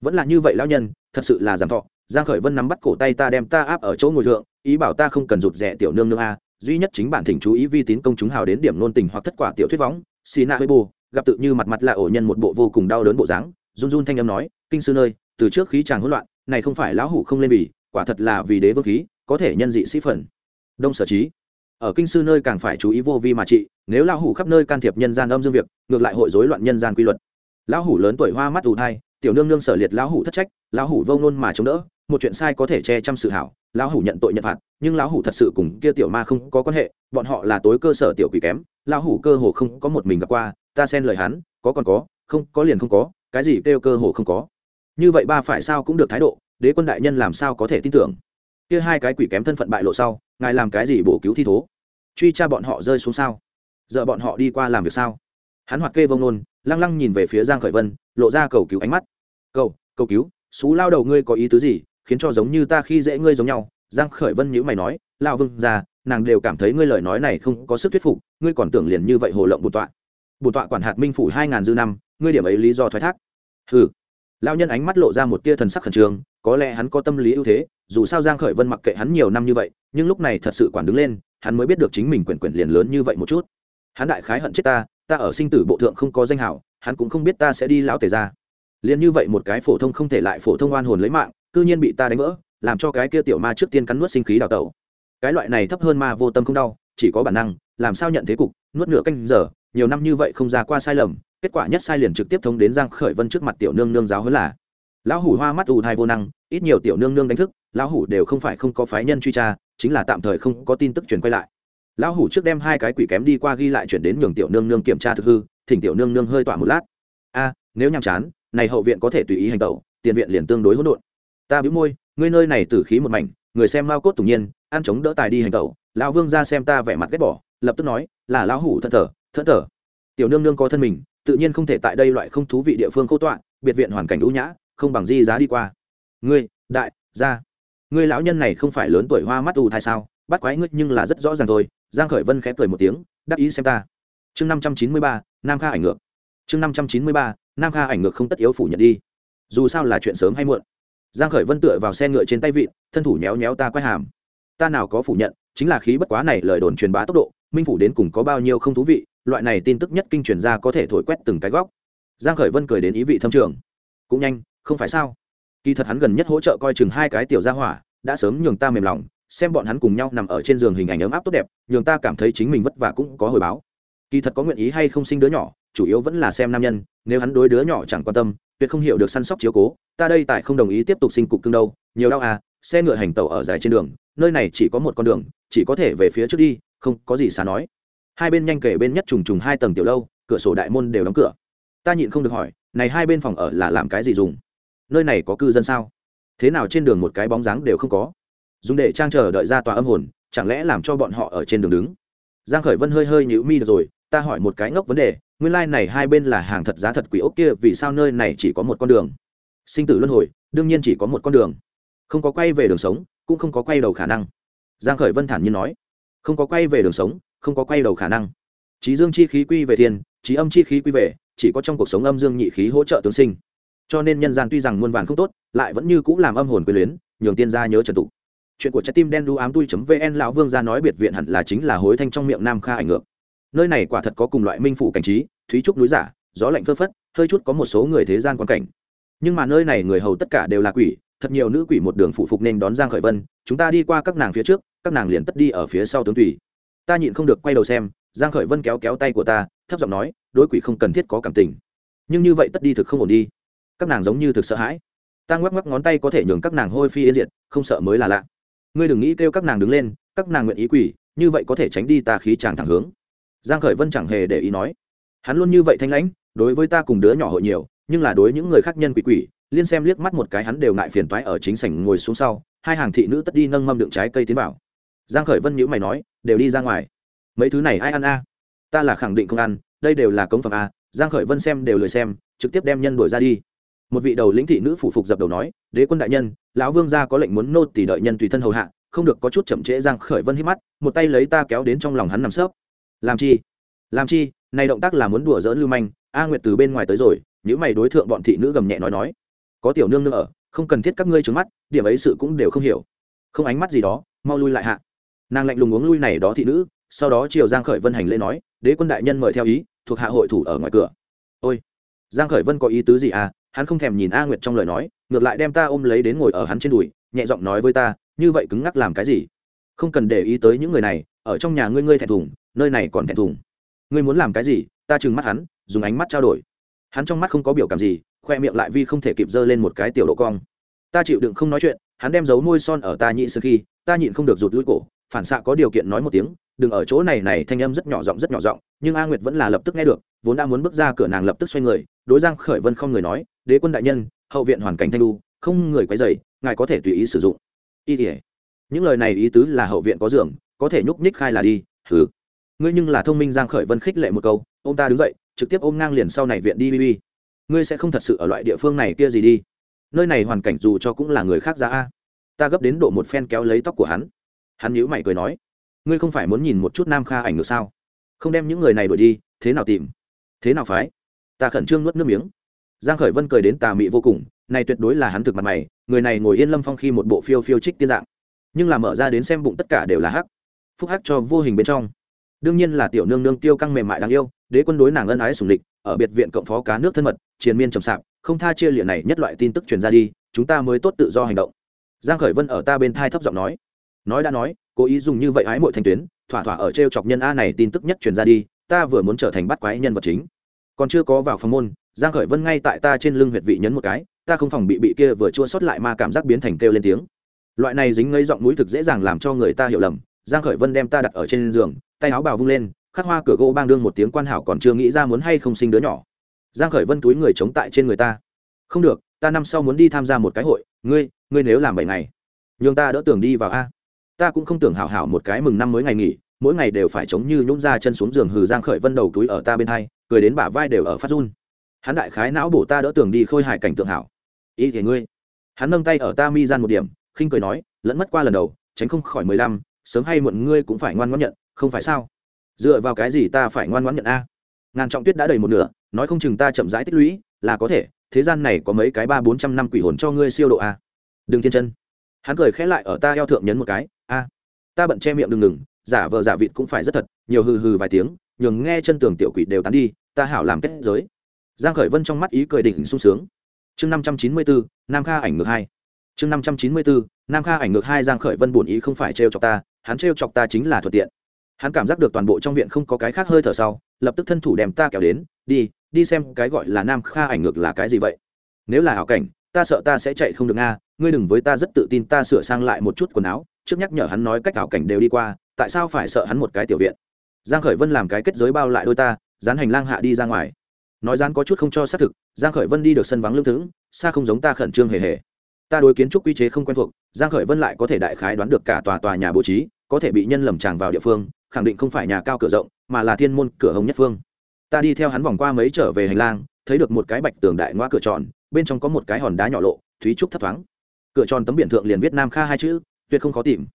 Vẫn là như vậy lão nhân, thật sự là giảm thọ. Giang khởi vân nắm bắt cổ tay ta đem ta áp ở chỗ ngồi thượng, ý bảo ta không cần rụt rè tiểu nương nương a duy nhất chính bản thỉnh chú ý vi tín công chúng hào đến điểm nôn tình hoặc thất quả tiểu thuyết võng, xì na hơi bù, gặp tự như mặt mặt là ổ nhân một bộ vô cùng đau đớn bộ dáng, run run thanh âm nói, kinh sư nơi, từ trước khí tràng hỗn loạn, này không phải lão hủ không lên vì, quả thật là vì đế vương khí, có thể nhân dị sĩ phần. Đông sở trí, ở kinh sư nơi càng phải chú ý vô vi mà trị, nếu lão hủ khắp nơi can thiệp nhân gian âm dương việc, ngược lại hội rối loạn nhân gian quy luật. Lão hủ lớn tuổi hoa mắt ù thai, tiểu nương nương sở liệt lão hủ thất trách, lão hủ vô ngôn mà chống đỡ, một chuyện sai có thể che chăm sự hảo lão hủ nhận tội nhận phạt, nhưng lão hủ thật sự cùng kia tiểu ma không có quan hệ, bọn họ là tối cơ sở tiểu quỷ kém, lão hủ cơ hồ không có một mình gặp qua, ta xen lời hắn, có còn có, không, có liền không có, cái gì kêu cơ hồ không có. Như vậy ba phải sao cũng được thái độ, đế quân đại nhân làm sao có thể tin tưởng? Kia hai cái quỷ kém thân phận bại lộ sau, ngài làm cái gì bổ cứu thi thố? Truy tra bọn họ rơi xuống sao? Giờ bọn họ đi qua làm việc sao? Hắn hoạt kê vông nôn, lăng lăng nhìn về phía giang khởi vân, lộ ra cầu cứu ánh mắt. Cầu cầu cứu, xú lao đầu ngươi có ý tứ gì? Khiến cho giống như ta khi dễ ngươi giống nhau. Giang khởi vân nhữ mày nói lao vương ra nàng đều cảm thấy ngươi lời nói này không có sức thuyết phục, ngươi còn tưởng liền như vậy hồ lộng bùn tọa. Bùn tọa quản hạt minh phủ hai ngàn dư năm, ngươi điểm ấy lý do thoái thác. Ừ lao nhân ánh mắt lộ ra một tia thần sắc khẩn trương, có lẽ hắn có tâm lý ưu thế, dù sao giang khởi vân mặc kệ hắn nhiều năm như vậy, nhưng lúc này thật sự quản đứng lên, hắn mới biết được chính mình quyền quyền liền lớn như vậy một chút. Hắn đại khái hận chết ta ta ở sinh tử bộ thượng không có danh hảo, hắn cũng không biết ta sẽ đi lão tề ra. Liền như vậy một cái phổ thông không thể lại phổ thông oan hồn lấy mạng cư nhiên bị ta đánh vỡ, làm cho cái kia tiểu ma trước tiên cắn nuốt sinh khí đào tẩu. Cái loại này thấp hơn ma vô tâm không đau, chỉ có bản năng, làm sao nhận thế cục, nuốt nửa canh giờ, nhiều năm như vậy không ra qua sai lầm, kết quả nhất sai liền trực tiếp thống đến giang khởi vân trước mặt tiểu nương nương giáo hơn là, lão hủ hoa mắt ù thai vô năng, ít nhiều tiểu nương nương đánh thức, lão hủ đều không phải không có phái nhân truy tra, chính là tạm thời không có tin tức truyền quay lại. Lão hủ trước đem hai cái quỷ kém đi qua ghi lại chuyển đến nhường tiểu nương nương kiểm tra thực hư, thỉnh tiểu nương nương hơi tỏa một lát. A, nếu nhàm chán, này hậu viện có thể tùy ý hành tẩu, tiền viện liền tương đối hỗn độn ta bĩu môi, ngươi nơi này tử khí một mảnh, người xem mao cốt tủng nhiên, ăn chống đỡ tài đi hành tẩu, lão vương ra xem ta vẻ mặt ghét bỏ, lập tức nói, là lão hủ thân thở thân thở tiểu nương nương có thân mình, tự nhiên không thể tại đây loại không thú vị địa phương khô tọa, biệt viện hoàn cảnh ưu nhã, không bằng di giá đi qua. Ngươi, đại, gia. Ngươi lão nhân này không phải lớn tuổi hoa mắt ù thai sao, bắt quái ngươi nhưng là rất rõ ràng thôi. Giang khởi vân khẽ cười một tiếng đáp ý xem ta. Chương năm trăm chín mươi ba, nam kha ảnh ngược. Chương năm trăm chín mươi ba, nam kha ảnh ngược không tất yếu phủ nhận đi. Dù sao là chuyện sớm hay muộn giang khởi vân tựa vào xe ngựa trên tay vịn, thân thủ nhéo nhéo ta quay hàm. Ta nào có phủ nhận, chính là khí bất quá này lời đồn truyền bá tốc độ, minh phủ đến cùng có bao nhiêu không thú vị, loại này tin tức nhất kinh truyền ra có thể thổi quét từng cái góc. Giang khởi vân cười đến ý vị thâm trường. Cũng nhanh, không phải sao? Kỳ thật hắn gần nhất hỗ trợ coi chừng hai cái tiểu gia hỏa, đã sớm nhường ta mềm lòng, xem bọn hắn cùng nhau nằm ở trên giường hình ảnh ấm áp tốt đẹp, nhường ta cảm thấy chính mình vất vả cũng có hồi báo. Kỳ thật có nguyện ý hay không sinh đứa nhỏ, chủ yếu vẫn là xem nam nhân, nếu hắn đối đứa nhỏ chẳng quan tâm tuyệt không hiểu được săn sóc chiếu cố, ta đây tại không đồng ý tiếp tục sinh cục cưng đâu, nhiều đau à xe ngựa hành tàu ở dài trên đường, nơi này chỉ có một con đường, chỉ có thể về phía trước đi, không có gì xa nói. Hai bên nhanh kể bên nhất trùng trùng hai tầng tiểu lâu, cửa sổ đại môn đều đóng cửa. Ta nhịn không được hỏi, này hai bên phòng ở là làm cái gì dùng? Nơi này có cư dân sao? Thế nào trên đường một cái bóng dáng đều không có? Dùng để trang chờ đợi ra tòa âm hồn, chẳng lẽ làm cho bọn họ ở trên đường đứng? Giang khởi vân hơi hơi nhíu mi được rồi ta hỏi một cái ngốc vấn đề, nguyên lai này hai bên là hàng thật giá thật quỷ ốc kia, vì sao nơi này chỉ có một con đường? Sinh tử luân hồi, đương nhiên chỉ có một con đường. Không có quay về đường sống, cũng không có quay đầu khả năng. Giang khởi vân thản nhiên nói. Không có quay về đường sống, không có quay đầu khả năng. Trí dương chi khí quy về thiên trí âm chi khí quy về, chỉ có trong cuộc sống âm dương nhị khí hỗ trợ tương sinh. Cho nên nhân gian tuy rằng muôn vàn không tốt, lại vẫn như cũng làm âm hồn quyền luyến, nhường tiên gia nhớ trần tụ chuyện của trái tim đen đu ám tui vn lão vương gia nói biệt viện hẳn là chính là hối thanh trong miệng nam kha ảnh ngược nơi này quả thật có cùng loại minh phủ cảnh trí, thúy trúc núi giả, gió lạnh phơ phất, hơi chút có một số người thế gian quan cảnh. Nhưng mà nơi này người hầu tất cả đều là quỷ, thật nhiều nữ quỷ một đường phụ phục nên đón giang khởi vân, chúng ta đi qua các nàng phía trước, các nàng liền tất đi ở phía sau tướng tùy. Ta nhịn không được quay đầu xem, giang khởi vân kéo kéo tay của ta, thấp giọng nói, đối quỷ không cần thiết có cảm tình. Nhưng như vậy tất đi thực không ổn đi. Các nàng giống như thực sợ hãi. Ta ngoắc ngoắc ngón tay có thể nhường các nàng hôi phi yên diệt, không sợ mới là lạ. Ngươi đừng nghĩ kêu các nàng đứng lên, các nàng nguyện ý quỷ, như vậy có thể tránh đi ta khí chàng thẳng hướng giang khởi vân chẳng hề để ý nói. Hắn luôn như vậy thanh lãnh, đối với ta cùng đứa nhỏ hội nhiều, nhưng là đối những người khác nhân quỷ quỷ, liên xem liếc mắt một cái hắn đều ngại phiền toái ở chính sảnh ngồi xuống sau, hai hàng thị nữ tất đi nâng mâm đựng trái cây tiến vào. Giang khởi vân nhíu mày nói, đều đi ra ngoài. Mấy thứ này ai ăn a? Ta là khẳng định không ăn, đây đều là cống phẩm a. Giang khởi vân xem đều lười xem, trực tiếp đem nhân đuổi ra đi. Một vị đầu lĩnh thị nữ phủ phục dập đầu nói, đế quân đại nhân, lão vương gia có lệnh muốn nô tỳ đợi nhân tùy thân hầu hạ, không được có chút chậm trễ. Giang khởi vân hít mắt, một tay lấy ta kéo đến trong lòng hắn nằm sấp làm chi? Làm chi? Này động tác là muốn đùa dỡn lưu manh. A nguyệt từ bên ngoài tới rồi những mày đối thượng bọn thị nữ gầm nhẹ nói nói. Có tiểu nương nữa ở, không cần thiết các ngươi trướng mắt, điểm ấy sự cũng đều không hiểu. Không ánh mắt gì đó, mau lui lại hạ. Nàng lạnh lùng uống lui này đó thị nữ, sau đó triều giang khởi vân hành lễ nói, đế quân đại nhân mời theo ý, thuộc hạ hội thủ ở ngoài cửa. Ôi, giang khởi vân có ý tứ gì à? Hắn không thèm nhìn a nguyệt trong lời nói, ngược lại đem ta ôm lấy đến ngồi ở hắn trên đùi, nhẹ giọng nói với ta, như vậy cứng ngắc làm cái gì? Không cần để ý tới những người này ở trong nhà ngươi ngươi thẹn thùng nơi này còn thẹn thùng. Ngươi muốn làm cái gì ta trừng mắt hắn dùng ánh mắt trao đổi. Hắn trong mắt không có biểu cảm gì khoe miệng lại vì không thể kịp giơ lên một cái tiểu độ cong. Ta chịu đựng không nói chuyện hắn đem dấu môi son ở ta nhị sơ khi ta nhịn không được rụt lưỡi cổ phản xạ có điều kiện nói một tiếng đừng ở chỗ này này thanh âm rất nhỏ giọng rất nhỏ giọng nhưng a nguyệt vẫn là lập tức nghe được vốn đã muốn bước ra cửa nàng lập tức xoay người đối giang khởi vân không người nói đế quân đại nhân hậu viện hoàn cảnh thanh lưu, không người quấy rầy ngài có thể tùy ý sử dụng. Y thể những lời này ý tứ là hậu viện có giường có thể nhúc nhích khai là đi, hừ. Ngươi nhưng là thông minh giang khởi vân khích lệ một câu, ông ta đứng dậy, trực tiếp ôm ngang liền sau này viện đi bi ngươi sẽ không thật sự ở loại địa phương này kia gì đi. Nơi này hoàn cảnh dù cho cũng là người khác ra a. Ta gấp đến độ một phen kéo lấy tóc của hắn. Hắn nhíu mày cười nói, ngươi không phải muốn nhìn một chút nam kha ảnh ngược sao? Không đem những người này đuổi đi, thế nào tìm? Thế nào phái? Ta khẩn trương nuốt nước miếng. Giang khởi vân cười đến tà mị vô cùng, này tuyệt đối là hắn thực mặt mày, người này ngồi yên lâm phong khi một bộ phiêu phiêu trích tiên dạng. Nhưng là mở ra đến xem bụng tất cả đều là hắc phúc hắc cho vô hình bên trong. Đương nhiên là tiểu nương nương tiêu căng mềm mại đáng yêu, đế quân đối nàng ân ái sủng địch ở biệt viện cộng phó cá nước thân mật, triền miên trầm sạp, không tha chia liệt này nhất loại tin tức truyền ra đi, chúng ta mới tốt tự do hành động. Giang khởi vân ở ta bên thai thấp giọng nói. Nói đã nói, cố ý dùng như vậy ái muội thành tuyến, thỏa thỏa ở treo chọc nhân a này tin tức nhất truyền ra đi, ta vừa muốn trở thành bắt quái nhân vật chính. Còn chưa có vào phòng môn, giang khởi vân ngay tại ta trên lưng huyệt vị nhấn một cái, ta không phòng bị bị kia vừa chua sót lại mà cảm giác biến thành kêu lên tiếng. Loại này dính ngây giọng mũi thực dễ dàng làm cho người ta hiểu lầm giang khởi vân đem ta đặt ở trên giường, tay áo bào vung lên, khắc hoa cửa gỗ bang đương một tiếng quan hảo còn chưa nghĩ ra muốn hay không sinh đứa nhỏ. Giang khởi vân túi người chống tại trên người ta. Không được, ta năm sau muốn đi tham gia một cái hội, ngươi ngươi nếu làm bảy ngày nhưng ta đỡ tưởng đi vào a. Ta cũng không tưởng hảo hảo một cái mừng năm mới ngày nghỉ, mỗi ngày đều phải chống như nhún ra chân xuống giường hừ giang khởi vân đầu túi ở ta bên hai, cười đến bả vai đều ở phát run. Hắn đại khái não bổ ta đỡ tưởng đi khôi hài cảnh tượng hảo. Ý thì ngươi. Hắn nâng tay ở ta mi gian một điểm, khinh cười nói, lẫn mất qua lần đầu, tránh không khỏi mười lăm sớm hay muộn ngươi cũng phải ngoan ngoãn nhận, không phải sao? Dựa vào cái gì ta phải ngoan ngoãn nhận a? Ngàn trọng tuyết đã đầy một nửa, nói không chừng ta chậm rãi tích lũy, là có thể, thế gian này có mấy cái ba bốn trăm năm quỷ hồn cho ngươi siêu độ a? Đừng thiên chân. Hắn cười khẽ lại ở ta eo thượng nhấn một cái, a. Ta bận che miệng đừng ngừng, giả vờ giả vịt cũng phải rất thật, nhiều hừ hừ vài tiếng, nhường nghe chân tường tiểu quỷ đều tán đi, ta hảo làm kết giới. Giang khởi vân trong mắt ý cười đỉnh sung sướng. Chương năm trăm chín mươi bốn nam kha ảnh ngược hai chương năm trăm chín mươi bốn nam kha ảnh ngược hai giang khởi vân buồn ý không phải trêu chọc ta, hắn trêu chọc ta chính là thuận tiện. Hắn cảm giác được toàn bộ trong viện không có cái khác hơi thở sau, lập tức thân thủ đem ta kéo đến, đi đi xem cái gọi là nam kha ảnh ngược là cái gì vậy? Nếu là hảo cảnh, ta sợ ta sẽ chạy không được nga ngươi đừng với ta rất tự tin, ta sửa sang lại một chút quần áo, trước nhắc nhở hắn nói cách hảo cảnh đều đi qua, tại sao phải sợ hắn một cái tiểu viện? Giang khởi vân làm cái kết giới bao lại đôi ta, dán hành lang hạ đi ra ngoài. Nói dán có chút không cho xác thực, giang khởi vân đi được sân vắng lương thững, xa không giống ta khẩn trương hề hề ta đối kiến trúc quy chế không quen thuộc, giang khởi vân lại có thể đại khái đoán được cả tòa tòa nhà bố trí, có thể bị nhân lầm tràng vào địa phương, khẳng định không phải nhà cao cửa rộng, mà là thiên môn cửa hồng nhất phương. Ta đi theo hắn vòng qua mấy trở về hành lang, thấy được một cái bạch tường đại ngoa cửa tròn, bên trong có một cái hòn đá nhỏ lộ, thúy trúc thấp thoáng. Cửa tròn tấm biển thượng liền viết nam kha hai chữ, tuyệt không khó tìm.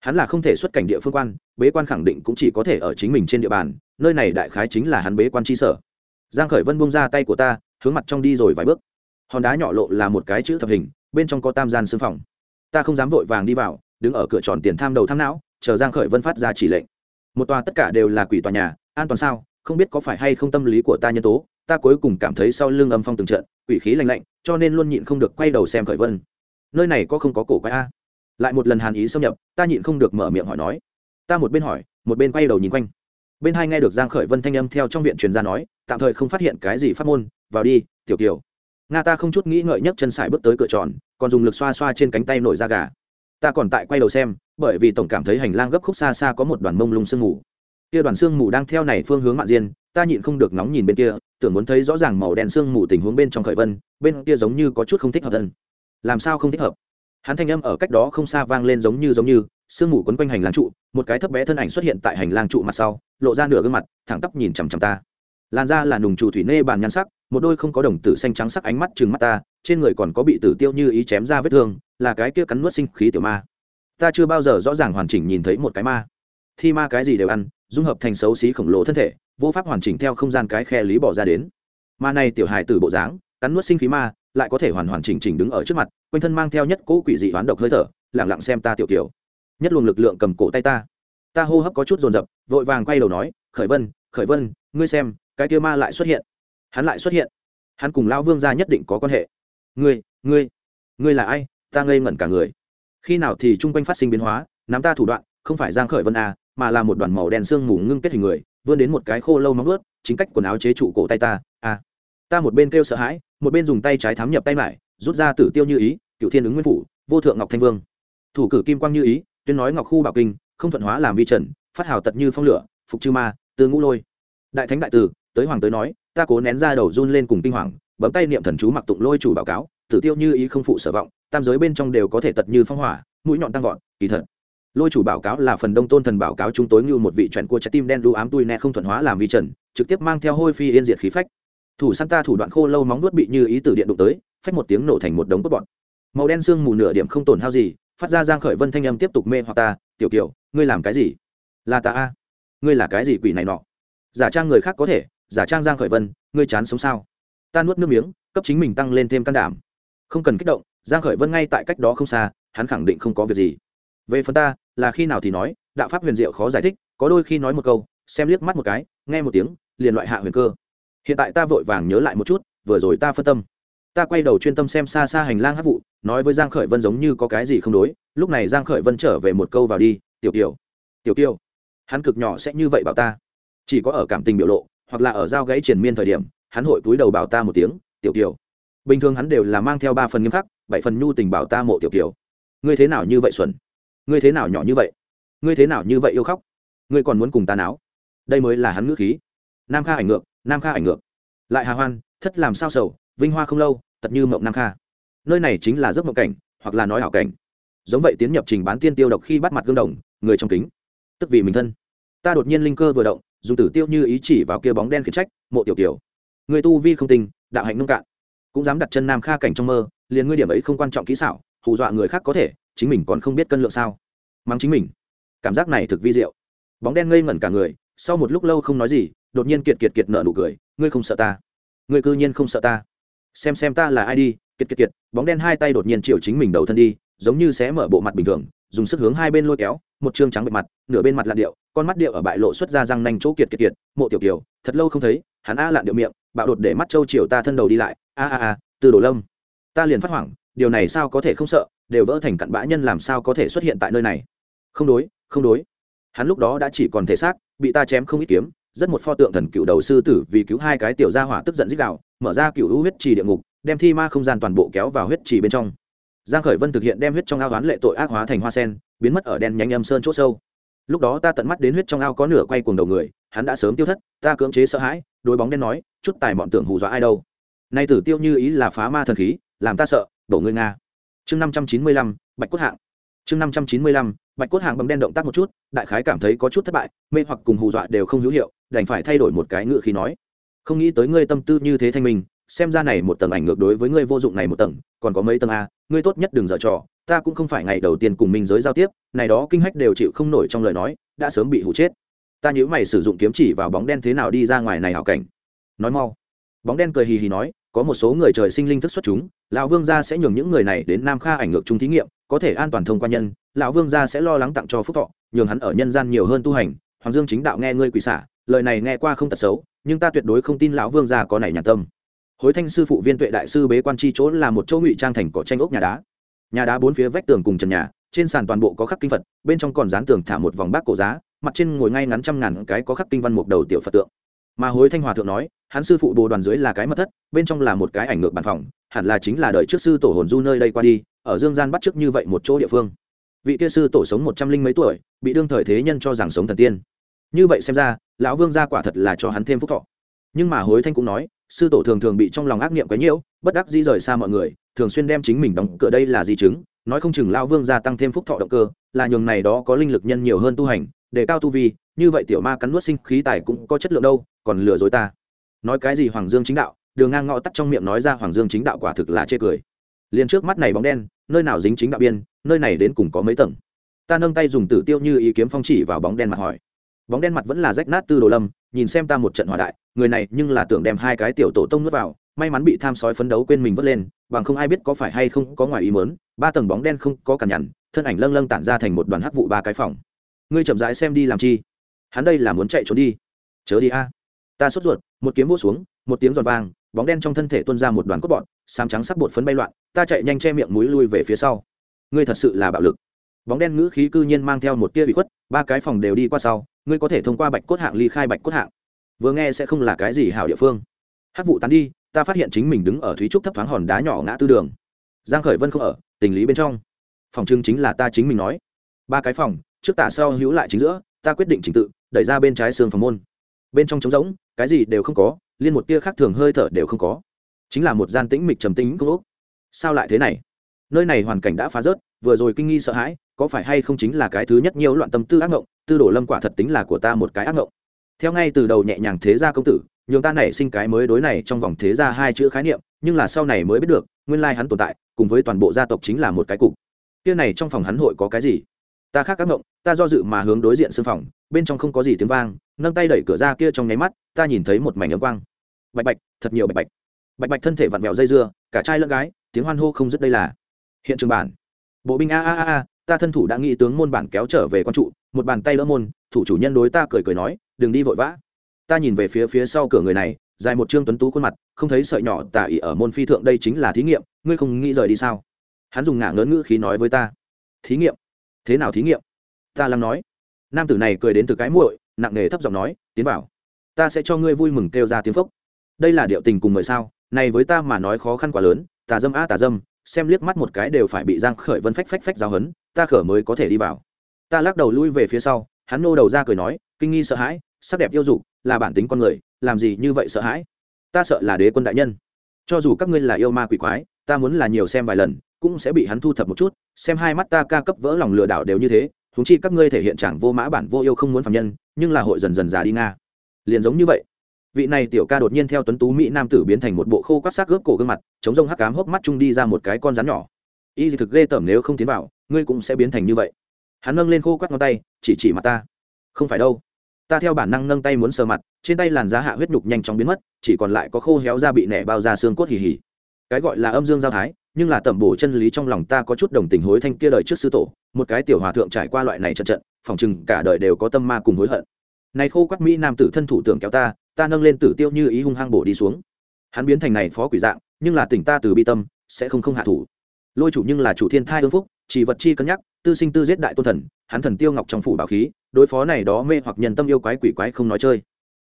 Hắn là không thể xuất cảnh địa phương quan, bế quan khẳng định cũng chỉ có thể ở chính mình trên địa bàn, nơi này đại khái chính là hắn bế quan tri sở. Giang khởi vân buông ra tay của ta, hướng mặt trong đi rồi vài bước. Hòn đá nhỏ lộ là một cái chữ thập hình bên trong có tam gian xương phòng. Ta không dám vội vàng đi vào, đứng ở cửa tròn tiền tham đầu tham não, chờ giang khởi vân phát ra chỉ lệnh. Một tòa tất cả đều là quỷ tòa nhà, an toàn sao? Không biết có phải hay không tâm lý của ta nhân tố, ta cuối cùng cảm thấy sau lưng âm phong từng trận, quỷ khí lạnh lạnh, cho nên luôn nhịn không được quay đầu xem khởi vân. Nơi này có không có cổ quái a? Lại một lần hàn ý xâm nhập, ta nhịn không được mở miệng hỏi nói. Ta một bên hỏi, một bên quay đầu nhìn quanh. Bên hai nghe được giang khởi vân thanh âm theo trong viện truyền ra nói, tạm thời không phát hiện cái gì phát môn, vào đi, tiểu kiều nga ta không chút nghĩ ngợi nhấc chân sải bước tới cửa tròn, còn dùng lực xoa xoa trên cánh tay nổi da gà. Ta còn tại quay đầu xem, bởi vì tổng cảm thấy hành lang gấp khúc xa xa có một đoàn mông lung sương mù. Kia đoàn sương mù đang theo này phương hướng mạn diên, ta nhịn không được nóng nhìn bên kia, tưởng muốn thấy rõ ràng màu đen sương mù tình huống bên trong khởi vân, bên kia giống như có chút không thích hợp thân làm sao không thích hợp? Hắn thanh âm ở cách đó không xa vang lên giống như giống như, sương mù quấn quanh hành lang trụ, một cái thấp bé thân ảnh xuất hiện tại hành lang trụ mặt sau, lộ ra nửa gương mặt, thẳng tắp nhìn chằm chằm ta. Làn da là nùng trụ thủy nê bàn nhan sắc một đôi không có đồng tử xanh trắng sắc ánh mắt trừng mắt ta, trên người còn có bị tử tiêu như ý chém ra vết thương, là cái kia cắn nuốt sinh khí tiểu ma. Ta chưa bao giờ rõ ràng hoàn chỉnh nhìn thấy một cái ma. Thi ma cái gì đều ăn, dung hợp thành xấu xí khổng lồ thân thể, vô pháp hoàn chỉnh theo không gian cái khe lý bỏ ra đến. Ma này tiểu hài từ bộ dáng, cắn nuốt sinh khí ma, lại có thể hoàn hoàn chỉnh chỉnh đứng ở trước mặt, quanh thân mang theo nhất cỗ quỷ dị hoán độc hơi thở lẳng lặng xem ta tiểu kiểu. Nhất luồng lực lượng cầm cổ tay ta. Ta hô hấp có chút dồn dập, vội vàng quay đầu nói, khởi vân khởi vân, ngươi xem, cái kia ma lại xuất hiện hắn lại xuất hiện. Hắn cùng lão vương gia nhất định có quan hệ. Ngươi ngươi ngươi là ai? Ta ngây ngẩn cả người. Khi nào thì chung quanh phát sinh biến hóa, nắm ta thủ đoạn, không phải giang khởi vân a mà là một đoàn màu đen xương mù ngưng kết hình người, vươn đến một cái khô lâu móng ướt chính cách quần áo chế trụ cổ tay ta a ta một bên kêu sợ hãi, một bên dùng tay trái thám nhập tay lại rút ra tử tiêu như ý cựu thiên ứng nguyên phủ, vô thượng ngọc thanh vương. Thủ cử kim quang như ý, tuyên nói ngọc khu bảo kinh, không thuận hóa làm vi trần, phát hào tật như phong lửa, phục chư ma, tư ngũ lôi. Đại thánh đại tử tới hoàng tới nói ta cố nén ra đầu run lên cùng kinh hoàng, bấm tay niệm thần chú mặc tụng lôi chủ báo cáo, tử tiêu như ý không phụ sở vọng, tam giới bên trong đều có thể tật như phong hỏa, mũi nhọn tăng vọt, kỳ thật. Lôi chủ báo cáo là phần đông tôn thần báo cáo chúng tối như một vị trần cua trái tim đen đu ám tui nẹ không thuận hóa làm vi trần, trực tiếp mang theo hôi phi yên diệt khí phách. Thủ săn ta thủ đoạn khô lâu móng nuốt bị như ý tử điện đụng tới, phách một tiếng nổ thành một đống cốt bọn màu đen xương mù nửa điểm không tổn hao gì, phát ra giang khởi vân thanh âm tiếp tục mê hoặc ta, tiểu kiều, ngươi làm cái gì? Là ta a. Ngươi là cái gì quỷ này nọ? Giả trang người khác có thể giả trang giang khởi vân, ngươi chán sống sao? Ta nuốt nước miếng, cấp chính mình tăng lên thêm can đảm. Không cần kích động, giang khởi vân ngay tại cách đó không xa, hắn khẳng định không có việc gì. Về phần ta, là khi nào thì nói, đạo pháp huyền diệu khó giải thích, có đôi khi nói một câu, xem liếc mắt một cái, nghe một tiếng, liền loại hạ huyền cơ. Hiện tại ta vội vàng nhớ lại một chút, vừa rồi ta phân tâm. Ta quay đầu chuyên tâm xem xa xa hành lang hát vụ, nói với giang khởi vân giống như có cái gì không đối, lúc này giang khởi vân trở về một câu vào đi, tiểu kiều tiểu kiều, hắn cực nhỏ sẽ như vậy bảo ta, chỉ có ở cảm tình biểu lộ hoặc là ở giao gãy triển miên thời điểm, hắn hội túi đầu bảo ta một tiếng, tiểu kiều. Bình thường hắn đều là mang theo ba phần nghiêm khắc, bảy phần nhu tình bảo ta mộ tiểu kiều. Ngươi thế nào như vậy xuẩn ngươi thế nào nhỏ như vậy? Ngươi thế nào như vậy yêu khóc? Ngươi còn muốn cùng ta náo? Đây mới là hắn ngữ khí. Nam kha ảnh ngược, nam kha ảnh ngược. Lại hà hoan, thất làm sao sầu, vinh hoa không lâu, tật như mộng nam kha. Nơi này chính là giấc mộng cảnh, hoặc là nói hảo cảnh. Giống vậy tiến nhập trình bán tiên tiêu độc khi bắt mặt gương đồng, người trong kính, tức vì mình thân. Ta đột nhiên linh cơ vừa động dùng tử tiêu như ý chỉ vào kia bóng đen khiển trách, mộ tiểu kiều, người tu vi không tình đạo hạnh nông cạn, cũng dám đặt chân nam kha cảnh trong mơ, liền ngươi điểm ấy không quan trọng kỹ xảo, hù dọa người khác có thể, chính mình còn không biết cân lượng sao? Mắng chính mình. Cảm giác này thực vi diệu. Bóng đen ngây ngẩn cả người, sau một lúc lâu không nói gì, đột nhiên kiệt kiệt kiệt nở nụ cười, ngươi không sợ ta? Ngươi cư nhiên không sợ ta? Xem xem ta là ai đi, kiệt kiệt kiệt. Bóng đen hai tay đột nhiên chịu chính mình đầu thân đi, giống như sẽ mở bộ mặt bình thường dùng sức hướng hai bên lôi kéo, một chương trắng bệ mặt, nửa bên mặt lạn điệu, con mắt điệu ở bại lộ xuất ra răng nanh chỗ kiệt kiệt kiệt, mộ tiểu kiều, thật lâu không thấy, hắn a lạn điệu miệng, bạo đột để mắt châu chiều ta thân đầu đi lại, a a a, từ đổ lâm. Ta liền phát hoảng, điều này sao có thể không sợ, đều vỡ thành cặn bã nhân làm sao có thể xuất hiện tại nơi này. Không đối không đối. Hắn lúc đó đã chỉ còn thể xác, bị ta chém không ít kiếm, rất một pho tượng thần cựu đầu sư tử vì cứu hai cái tiểu gia hỏa tức giận dích đạo mở ra cựu hữu huyết trì địa ngục, đem thi ma không gian toàn bộ kéo vào huyết trì bên trong giang khởi vân thực hiện đem huyết trong ao đoán lệ tội ác hóa thành hoa sen, biến mất ở đen nhánh âm sơn chỗ sâu. Lúc đó ta tận mắt đến huyết trong ao có nửa quay cuồng đầu người, hắn đã sớm tiêu thất, ta cưỡng chế sợ hãi, đối bóng đen nói, chút tài bọn tưởng hù dọa ai đâu. Nay tử tiêu như ý là phá ma thần khí, làm ta sợ, đổ ngươi nga. Chương năm trăm chín mươi lăm, bạch cốt hạng. Chương năm trăm chín mươi lăm, bạch cốt hạng bấm đen động tác một chút, đại khái cảm thấy có chút thất bại, mê hoặc cùng hù dọa đều không hữu hiệu, đành phải thay đổi một cái ngựa khi nói, không nghĩ tới ngươi tâm tư như thế thanh minh xem ra này một tầng ảnh ngược đối với ngươi vô dụng này một tầng, còn có mấy tầng a, ngươi tốt nhất đừng dở trò, ta cũng không phải ngày đầu tiên cùng minh giới giao tiếp, này đó kinh hách đều chịu không nổi trong lời nói, đã sớm bị hụ chết. Ta nhớ mày sử dụng kiếm chỉ vào bóng đen thế nào đi ra ngoài này hảo cảnh. Nói mau. Bóng đen cười hì hì nói, có một số người trời sinh linh thức xuất chúng, lão vương gia sẽ nhường những người này đến nam kha ảnh ngược chung thí nghiệm, có thể an toàn thông qua nhân, lão vương gia sẽ lo lắng tặng cho phúc thọ, nhường hắn ở nhân gian nhiều hơn tu hành. Hoàng dương chính đạo nghe ngươi quỷ xả, lời này nghe qua không tật xấu, nhưng ta tuyệt đối không tin lão vương gia có này nhà tâm hối thanh sư phụ viên tuệ đại sư bế quan chi chỗ là một chỗ ngụy trang thành cỏ tranh ốc nhà đá. Nhà đá bốn phía vách tường cùng trần nhà, trên sàn toàn bộ có khắc kinh phật, bên trong còn dán tường thả một vòng bác cổ giá, mặt trên ngồi ngay ngắn trăm ngàn cái có khắc kinh văn mục đầu tiểu phật tượng. Mà hối thanh hòa thượng nói, hắn sư phụ bồ đoàn dưới là cái mật thất, bên trong là một cái ảnh ngược bàn phòng, hẳn là chính là đời trước sư tổ hồn du nơi đây qua đi, ở dương gian bắt trước như vậy một chỗ địa phương. Vị kia sư tổ sống một trăm linh mấy tuổi, bị đương thời thế nhân cho rằng sống thần tiên. Như vậy xem ra, lão vương gia quả thật là cho hắn thêm phúc thọ. Nhưng mà hối thanh cũng nói sư tổ thường thường bị trong lòng ác niệm quấy nhiễu, bất đắc dĩ rời xa mọi người, thường xuyên đem chính mình đóng cửa đây là di chứng, nói không chừng lão vương gia tăng thêm phúc thọ động cơ, là nhường này đó có linh lực nhân nhiều hơn tu hành, để cao tu vi, như vậy tiểu ma cắn nuốt sinh khí tài cũng có chất lượng đâu, còn lừa dối ta. Nói cái gì hoàng dương chính đạo, đường ngang ngõ tắt trong miệng nói ra hoàng dương chính đạo quả thực là chê cười. Liền trước mắt này bóng đen, nơi nào dính chính đạo biên, nơi này đến cùng có mấy tầng. Ta nâng tay dùng tử tiêu như ý kiếm phong chỉ vào bóng đen mà hỏi bóng đen mặt vẫn là rách nát tư đồ lâm, nhìn xem ta một trận hỏa đại, người này nhưng là tưởng đem hai cái tiểu tổ tông nuốt vào, may mắn bị tham sói phấn đấu quên mình vớt lên, bằng không ai biết có phải hay không có ngoài ý mớn ba tầng bóng đen không có cản nhằn, thân ảnh lâng lâng tản ra thành một đoàn hắc vụ ba cái phòng. Ngươi chậm rãi xem đi làm chi. Hắn đây là muốn chạy trốn đi. Chớ đi a. Ta sốt ruột, một kiếm vô xuống, một tiếng giòn vang, bóng đen trong thân thể tuôn ra một đoàn cốt bọn, xám trắng sắc bột phấn bay loạn, ta chạy nhanh che miệng mũi lui về phía sau. Ngươi thật sự là bạo lực. Bóng đen ngữ khí cư nhiên mang theo một tia bị khuất ba cái phòng đều đi qua sau, ngươi có thể thông qua bạch cốt hạng ly khai bạch cốt hạng. Vừa nghe sẽ không là cái gì hảo địa phương. Hát vụ tán đi, ta phát hiện chính mình đứng ở thúy trúc thấp thoáng hòn đá nhỏ ngã tư đường. Giang khởi vân không ở, tình lý bên trong. Phòng trưng chính là ta chính mình nói. Ba cái phòng, trước tả sau hữu lại chính giữa, ta quyết định trình tự, đẩy ra bên trái xương phòng môn. Bên trong trống rỗng, cái gì đều không có, liên một tia khác thường hơi thở đều không có. Chính là một gian tĩnh mịch trầm tĩnh công ốc. Sao lại thế này? Nơi này hoàn cảnh đã phá rớt, vừa rồi kinh nghi sợ hãi có phải hay không chính là cái thứ nhất nhiều loạn tâm tư ác ngộng, tư đồ lâm quả thật tính là của ta một cái ác ngộng. Theo ngay từ đầu nhẹ nhàng thế gia công tử, nhường ta nảy sinh cái mới đối này trong vòng thế gia hai chữ khái niệm, nhưng là sau này mới biết được, nguyên lai hắn tồn tại, cùng với toàn bộ gia tộc chính là một cái cục. Kia này trong phòng hắn hội có cái gì? Ta khác các ngộng, ta do dự mà hướng đối diện sương phòng, bên trong không có gì tiếng vang, nâng tay đẩy cửa ra kia trong nháy mắt, ta nhìn thấy một mảnh ấm quang. Bạch bạch, thật nhiều bạch bạch. Bạch bạch thân thể vặn vẹo dây dưa, cả trai lẫn gái, tiếng hoan hô không dứt đây là. Hiện trường bản. Bộ binh a a a a ta thân thủ đã nghĩ tướng môn bản kéo trở về quan trụ, một bàn tay đỡ môn, thủ chủ nhân đối ta cười cười nói, đừng đi vội vã. Ta nhìn về phía phía sau cửa người này, dài một trương tuấn tú khuôn mặt, không thấy sợi nhỏ tả ỉ ở môn phi thượng, đây chính là thí nghiệm, ngươi không nghĩ rời đi sao? Hắn dùng ngả ngớn ngữ khí nói với ta, thí nghiệm? Thế nào thí nghiệm? Ta lắng nói. Nam tử này cười đến từ cái muội, nặng nề thấp giọng nói, tiến vào. Ta sẽ cho ngươi vui mừng kêu ra tiếng phốc. Đây là điệu tình cùng mời sao? Này với ta mà nói khó khăn quá lớn, tà dâm a tà dâm, xem liếc mắt một cái đều phải bị giang khởi vân phách phách phách giáo hấn ta khở mới có thể đi vào. Ta lắc đầu lui về phía sau, hắn nô đầu ra cười nói, kinh nghi sợ hãi, sắc đẹp yêu dục là bản tính con người, làm gì như vậy sợ hãi? Ta sợ là đế quân đại nhân. Cho dù các ngươi là yêu ma quỷ quái, ta muốn là nhiều xem vài lần, cũng sẽ bị hắn thu thập một chút, xem hai mắt ta ca cấp vỡ lòng lừa đảo đều như thế thúng chi các ngươi thể hiện chẳng vô mã bản vô yêu không muốn phạm nhân, nhưng là hội dần dần già đi nga. Liền giống như vậy, vị này tiểu ca đột nhiên theo tuấn tú mỹ nam tử biến thành một bộ khô quát xác gớp cổ gương mặt, chống rông hắc cám hốc mắt chung đi ra một cái con rắn nhỏ. Y thực ghê tởm nếu không tiến vào ngươi cũng sẽ biến thành như vậy. Hắn nâng lên khô quắt ngón tay, chỉ chỉ mặt ta. Không phải đâu. Ta theo bản năng nâng tay muốn sờ mặt, trên tay làn da hạ huyết nhục nhanh chóng biến mất, chỉ còn lại có khô héo da bị nẻ bao da xương cốt hì hì. Cái gọi là âm dương giao thái, nhưng là tẩm bổ chân lý trong lòng ta có chút đồng tình hối thanh kia đời trước sư tổ, một cái tiểu hòa thượng trải qua loại này trận trận, phòng chừng cả đời đều có tâm ma cùng hối hận. Này khô quắc mỹ nam tử thân thủ tưởng kéo ta ta nâng lên tử tiêu như ý hung hăng bổ đi xuống. Hắn biến thành này phó quỷ dạng, nhưng là tỉnh ta từ bi tâm, sẽ không không hạ thủ lôi chủ nhưng là chủ thiên thai ương phúc, chỉ vật chi cân nhắc, tư sinh tư giết đại tôn thần, hắn thần tiêu ngọc trong phủ bảo khí, đối phó này đó mê hoặc nhân tâm yêu quái quỷ quái không nói chơi.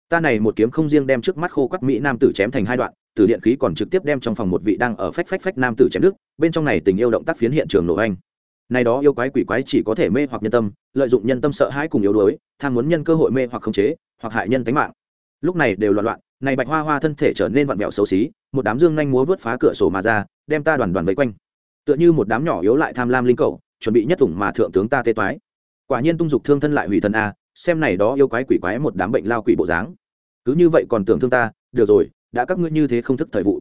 Ta này một kiếm không riêng đem trước mắt khô quắc mỹ nam tử chém thành hai đoạn, tử điện khí còn trực tiếp đem trong phòng một vị đang ở phách phách phách nam tử chém đức bên trong này tình yêu động tác phiến hiện trường nổ anh này đó yêu quái quỷ quái chỉ có thể mê hoặc nhân tâm, lợi dụng nhân tâm sợ hãi cùng yếu đuối, tham muốn nhân cơ hội mê hoặc khống chế, hoặc hại nhân tính mạng. Lúc này đều loạn loạn, này bạch hoa hoa thân thể trở nên vặn vẹo xấu xí, một đám dương nhanh múa vớt phá cửa sổ mà ra, đem ta đoàn đoàn vây quanh tựa như một đám nhỏ yếu lại tham lam linh cầu, chuẩn bị nhất ủng mà thượng tướng ta tê toái. Quả nhiên tung dục thương thân lại hủy thân a, xem này đó yêu quái quỷ quái một đám bệnh lao quỷ bộ dáng. Cứ như vậy còn tưởng thương ta, được rồi, đã các ngươi như thế không thức thời vụ.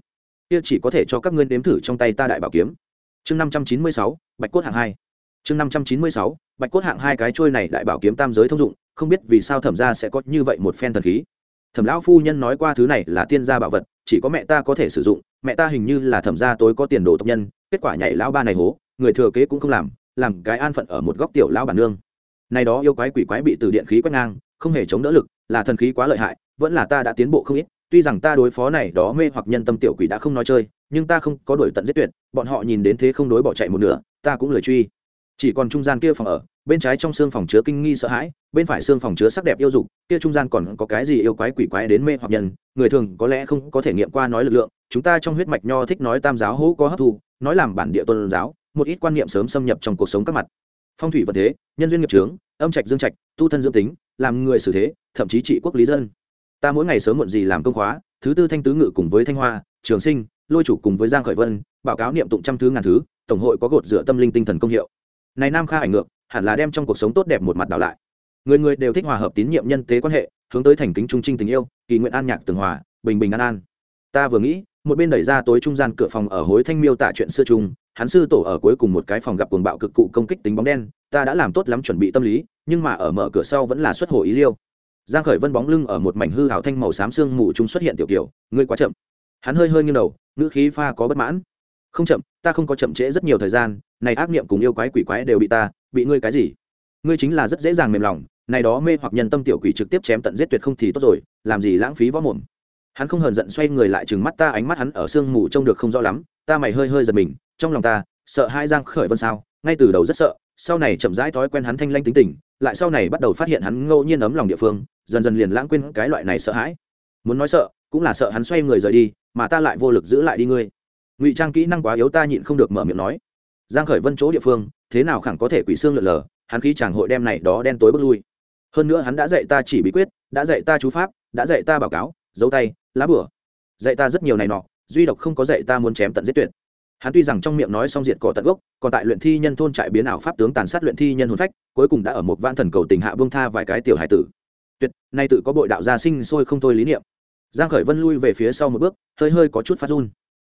Kia chỉ có thể cho các ngươi nếm thử trong tay ta đại bảo kiếm. Chương năm trăm chín mươi sáu, bạch cốt hạng hai. Chương năm trăm chín mươi sáu, bạch cốt hạng hai cái trôi này đại bảo kiếm tam giới thông dụng, không biết vì sao thẩm ra sẽ có như vậy một phen thần khí. Thẩm lão phu nhân nói qua thứ này là tiên gia bảo vật, chỉ có mẹ ta có thể sử dụng, mẹ ta hình như là thẩm gia tối có tiền đồ tộc nhân kết quả nhảy lão ba này hố, người thừa kế cũng không làm làm cái an phận ở một góc tiểu lão bản nương. Này đó yêu quái quỷ quái bị từ điện khí quét ngang, không hề chống đỡ lực, là thần khí quá lợi hại, vẫn là ta đã tiến bộ không ít, tuy rằng ta đối phó này đó mê hoặc nhân tâm tiểu quỷ đã không nói chơi, nhưng ta không có đuổi tận giết tuyệt, bọn họ nhìn đến thế không đối bỏ chạy một nửa, ta cũng lời truy. Chỉ còn trung gian kia phòng ở, bên trái trong xương phòng chứa kinh nghi sợ hãi, bên phải xương phòng chứa sắc đẹp yêu dục, kia trung gian còn có cái gì yêu quái quỷ quái đến mê hoặc nhân, người thường có lẽ không có thể nghiệm qua nói lực lượng, chúng ta trong huyết mạch nho thích nói tam giáo hữu có hấp thu nói làm bản địa tôn giáo, một ít quan niệm sớm xâm nhập trong cuộc sống các mặt. Phong thủy vật thế, nhân duyên nghiệp trướng âm trạch dương trạch, tu thân dương tính, làm người xử thế, thậm chí trị quốc lý dân. Ta mỗi ngày sớm muộn gì làm công khóa, thứ tư thanh tứ ngự cùng với thanh hoa, trường sinh, lôi chủ cùng với giang khởi vân báo cáo niệm tụng trăm thứ ngàn thứ, tổng hội có gột dựa tâm linh tinh thần công hiệu. Này nam kha ảnh ngược, hẳn là đem trong cuộc sống tốt đẹp một mặt đảo lại. Người người đều thích hòa hợp tín nhiệm nhân tế quan hệ, hướng tới thành kính trung trinh tình yêu, kỳ nguyện an nhạc tường hòa, bình bình an an. Ta vừa nghĩ một bên đẩy ra tối trung gian cửa phòng ở hối thanh miêu tả chuyện xưa chung, hắn sư tổ ở cuối cùng một cái phòng gặp cuồng bạo cực cụ công kích tính bóng đen, ta đã làm tốt lắm chuẩn bị tâm lý, nhưng mà ở mở cửa sau vẫn là xuất hồ ý liêu. Giang khởi vân bóng lưng ở một mảnh hư hào thanh màu xám xương mù trung xuất hiện tiểu kiểu, ngươi quá chậm. Hắn hơi hơi nghiêng đầu, ngữ khí pha có bất mãn. Không chậm, ta không có chậm trễ rất nhiều thời gian, này ác niệm cùng yêu quái quỷ quái đều bị ta, bị ngươi cái gì? Ngươi chính là rất dễ dàng mềm lòng, này đó mê hoặc nhân tâm tiểu quỷ trực tiếp chém tận giết tuyệt không thì tốt rồi, làm gì lãng phí võ mồm hắn không hờn giận xoay người lại trừng mắt ta, ánh mắt hắn ở sương mù trông được không rõ lắm, ta mày hơi hơi giật mình, trong lòng ta, sợ hai giang khởi vân sao? Ngay từ đầu rất sợ, sau này chậm rãi thói quen hắn thanh lanh tính tình, lại sau này bắt đầu phát hiện hắn ngẫu nhiên ấm lòng địa phương, dần dần liền lãng quên cái loại này sợ hãi. Muốn nói sợ, cũng là sợ hắn xoay người rời đi, mà ta lại vô lực giữ lại đi ngươi. Ngụy trang kỹ năng quá yếu ta nhịn không được mở miệng nói. Giang khởi vân chỗ địa phương, thế nào khẳng có thể quỷ xương lượn lờ, hắn khí chàng hội đem này đó đen tối bước lui. Hơn nữa hắn đã dạy ta chỉ bí quyết, đã dạy ta chú pháp, đã dạy ta báo cáo, giấu tay lá bửa. Dạy ta rất nhiều này nọ, duy độc không có dạy ta muốn chém tận giết tuyệt. Hắn tuy rằng trong miệng nói xong diệt cỏ tận gốc, còn tại luyện thi nhân thôn trại biến ảo pháp tướng tàn sát luyện thi nhân hồn phách, cuối cùng đã ở một vạn thần cầu tình hạ buông tha vài cái tiểu hải tử. Tuyệt, nay tự có bội đạo gia sinh sôi không thôi lý niệm. Giang khởi vân lui về phía sau một bước, hơi hơi có chút phát run.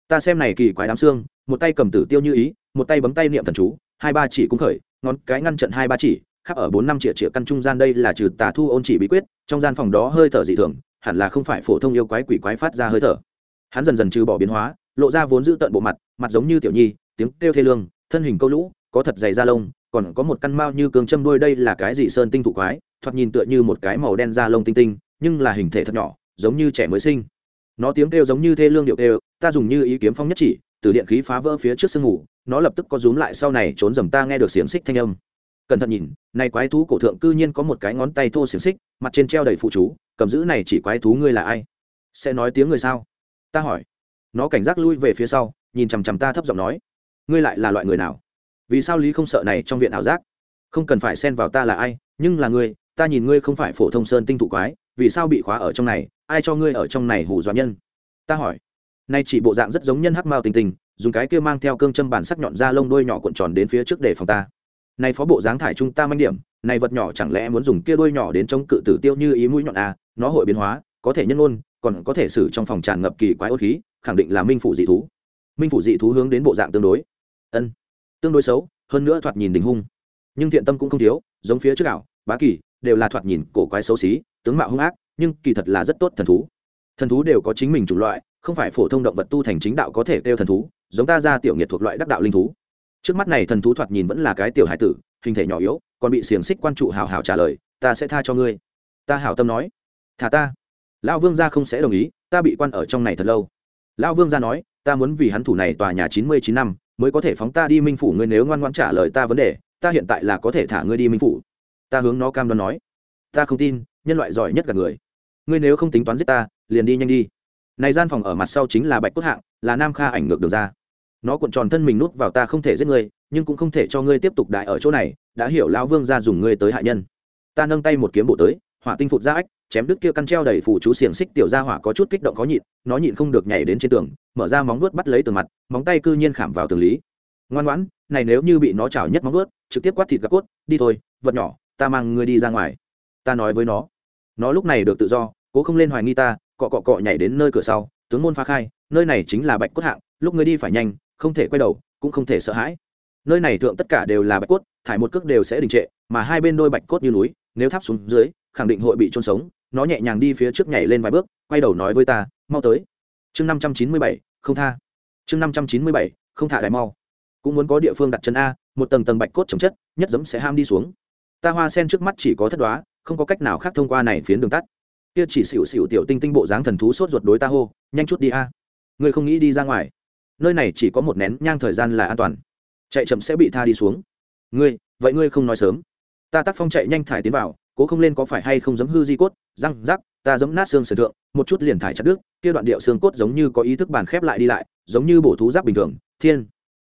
Ta xem này kỳ quái đám xương, một tay cầm tử tiêu như ý, một tay bấm tay niệm thần chú, hai ba chỉ cũng khởi, ngón cái ngăn trận hai ba chỉ, khắp ở bốn năm triệu triệu căn trung gian đây là trừ tà thu ôn chỉ bí quyết, trong gian phòng đó hơi thở dị thường hẳn là không phải phổ thông yêu quái quỷ quái phát ra hơi thở. Hắn dần dần trừ bỏ biến hóa, lộ ra vốn giữ tận bộ mặt mặt giống như tiểu nhi, tiếng kêu thê lương, thân hình câu lũ, có thật dày da lông, còn có một căn mao như cường châm đuôi đây là cái gì sơn tinh thụ quái, thoạt nhìn tựa như một cái màu đen da lông tinh tinh, nhưng là hình thể thật nhỏ, giống như trẻ mới sinh. Nó tiếng kêu giống như thê lương điệu kêu, ta dùng như ý kiếm phong nhất chỉ, từ điện khí phá vỡ phía trước sương ngủ nó lập tức có rúm lại sau này trốn dầm ta nghe được xiềng xích thanh âm cẩn thận nhìn này quái thú cổ thượng cư nhiên có một cái ngón tay thô xiềng xích, mặt trên treo đầy phụ chú, cầm giữ này chỉ quái thú ngươi là ai? Sẽ nói tiếng người sao? Ta hỏi. Nó cảnh giác lui về phía sau, nhìn chằm chằm ta thấp giọng nói. Ngươi lại là loại người nào? Vì sao lý không sợ này trong viện ảo giác? Không cần phải xen vào ta là ai, nhưng là ngươi, ta nhìn ngươi không phải phổ thông sơn tinh thụ quái, vì sao bị khóa ở trong này, ai cho ngươi ở trong này hù dọa nhân? Ta hỏi. Nay chỉ bộ dạng rất giống nhân hắc mao tình tình dùng cái kia mang theo cương châm bản sắc nhọn ra lông đuôi nhỏ cuộn tròn đến phía trước để phòng ta này phó bộ dáng thải trung ta manh điểm, này vật nhỏ chẳng lẽ muốn dùng kia đuôi nhỏ đến chống cự tử tiêu như ý mũi nhọn à nó hội biến hóa, có thể nhân ôn, còn có thể xử trong phòng tràn ngập kỳ quái ô khí, khẳng định là minh phủ dị thú. Minh phủ dị thú hướng đến bộ dạng tương đối. Ân, tương đối xấu, hơn nữa thoạt nhìn đình hung. Nhưng thiện tâm cũng không thiếu, giống phía trước ảo, bá kỳ, đều là thoạt nhìn cổ quái xấu xí, tướng mạo hung ác, nhưng kỳ thật là rất tốt thần thú. Thần thú đều có chính mình chủng loại, không phải phổ thông động vật tu thành chính đạo có thể kêu thần thú, giống ta ra tiểu nghiệt thuộc loại đắc đạo linh thú trước mắt này thần thú thoạt nhìn vẫn là cái tiểu hải tử, hình thể nhỏ yếu, còn bị xiềng xích quan trụ hào hào trả lời, ta sẽ tha cho ngươi. Ta hảo tâm nói, thả ta. Lão vương gia không sẽ đồng ý, ta bị quan ở trong này thật lâu. Lão vương gia nói, ta muốn vì hắn thủ này tòa nhà chín mươi chín năm, mới có thể phóng ta đi minh phủ, ngươi nếu ngoan ngoãn trả lời ta vấn đề, ta hiện tại là có thể thả ngươi đi minh phủ. Ta hướng nó cam đoan nói, ta không tin, nhân loại giỏi nhất cả người. Ngươi nếu không tính toán giết ta, liền đi nhanh đi. Này gian phòng ở mặt sau chính là bạch cốt hạng, là nam kha ảnh ngược đường ra nó cuộn tròn thân mình nút vào ta không thể giết ngươi, nhưng cũng không thể cho ngươi tiếp tục đại ở chỗ này, đã hiểu lão vương ra dùng ngươi tới hại nhân. Ta nâng tay một kiếm bộ tới, hỏa tinh phụt ra ách, chém đứt kia căn treo đầy phủ chú xiềng xích tiểu ra hỏa có chút kích động khó nhịn, nó nhịn không được nhảy đến trên tường, mở ra móng vuốt bắt lấy tường mặt, móng tay cư nhiên khảm vào tường lý. Ngoan ngoãn, này nếu như bị nó chảo nhất móng vuốt, trực tiếp quát thịt gặp cốt, đi thôi, vật nhỏ, ta mang ngươi đi ra ngoài. Ta nói với nó. Nó lúc này được tự do, cố không lên hoài nghi ta, cọ cọ cọ nhảy đến nơi cửa sau, tướng môn phá khai, nơi này chính là bạch cốt hạng, lúc ngươi đi phải nhanh không thể quay đầu, cũng không thể sợ hãi. Nơi này thượng tất cả đều là bạch cốt, thải một cước đều sẽ đình trệ, mà hai bên đôi bạch cốt như núi, nếu tháp xuống dưới, khẳng định hội bị trôn sống. Nó nhẹ nhàng đi phía trước nhảy lên vài bước, quay đầu nói với ta, mau tới. Chương năm trăm chín mươi bảy, không tha. Chương năm trăm chín mươi bảy, không thả đại mau. Cũng muốn có địa phương đặt chân a, một tầng tầng bạch cốt chống chất, nhất giống sẽ ham đi xuống. Ta hoa sen trước mắt chỉ có thất đoá, không có cách nào khác thông qua này phiến đường tắt. Kia chỉ xỉu xỉu tiểu tinh tinh bộ dáng thần thú sốt ruột đối ta hô, nhanh chút đi a. Ngươi không nghĩ đi ra ngoài nơi này chỉ có một nén nhang thời gian là an toàn. Chạy chậm sẽ bị tha đi xuống. Ngươi, vậy ngươi không nói sớm. Ta tác phong chạy nhanh thải tiến vào, cố không lên có phải hay không giấm hư di cốt, răng rắc ta giấm nát xương sườn thượng, một chút liền thải chặt đứt, kia đoạn điệu xương cốt giống như có ý thức bàn khép lại đi lại, giống như bổ thú giáp bình thường, thiên.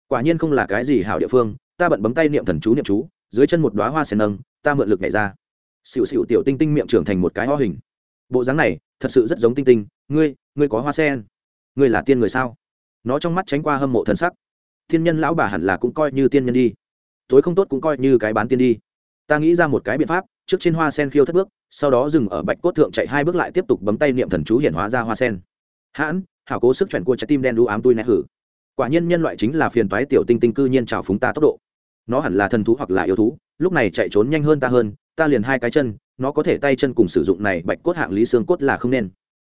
Quả nhiên không là cái gì hảo địa phương, ta bận bấm tay niệm thần chú niệm chú, dưới chân một đoá hoa sen nâng, ta mượn lực nhảy ra. Xịu xịu tiểu tinh tinh miệng trưởng thành một cái ho hình. Bộ dáng này, thật sự rất giống tinh tinh, ngươi ngươi có hoa sen. Ngươi là tiên người sao? Nó trong mắt tránh qua hâm mộ thân sắc. Thiên nhân lão bà hẳn là cũng coi như tiên nhân đi. Tối không tốt cũng coi như cái bán tiên đi. Ta nghĩ ra một cái biện pháp, trước trên hoa sen khiêu thất bước, sau đó dừng ở bạch cốt thượng chạy hai bước lại tiếp tục bấm tay niệm thần chú hiển hóa ra hoa sen. Hãn, hảo cố sức chuẩn của trái tim đen đu ám tôi nét hử. Quả nhiên nhân loại chính là phiền toái tiểu tinh tinh cư nhiên trào phúng ta tốc độ. Nó hẳn là thần thú hoặc là yêu thú, lúc này chạy trốn nhanh hơn ta hơn, ta liền hai cái chân, nó có thể tay chân cùng sử dụng này bạch cốt hạng lý xương cốt là không nên.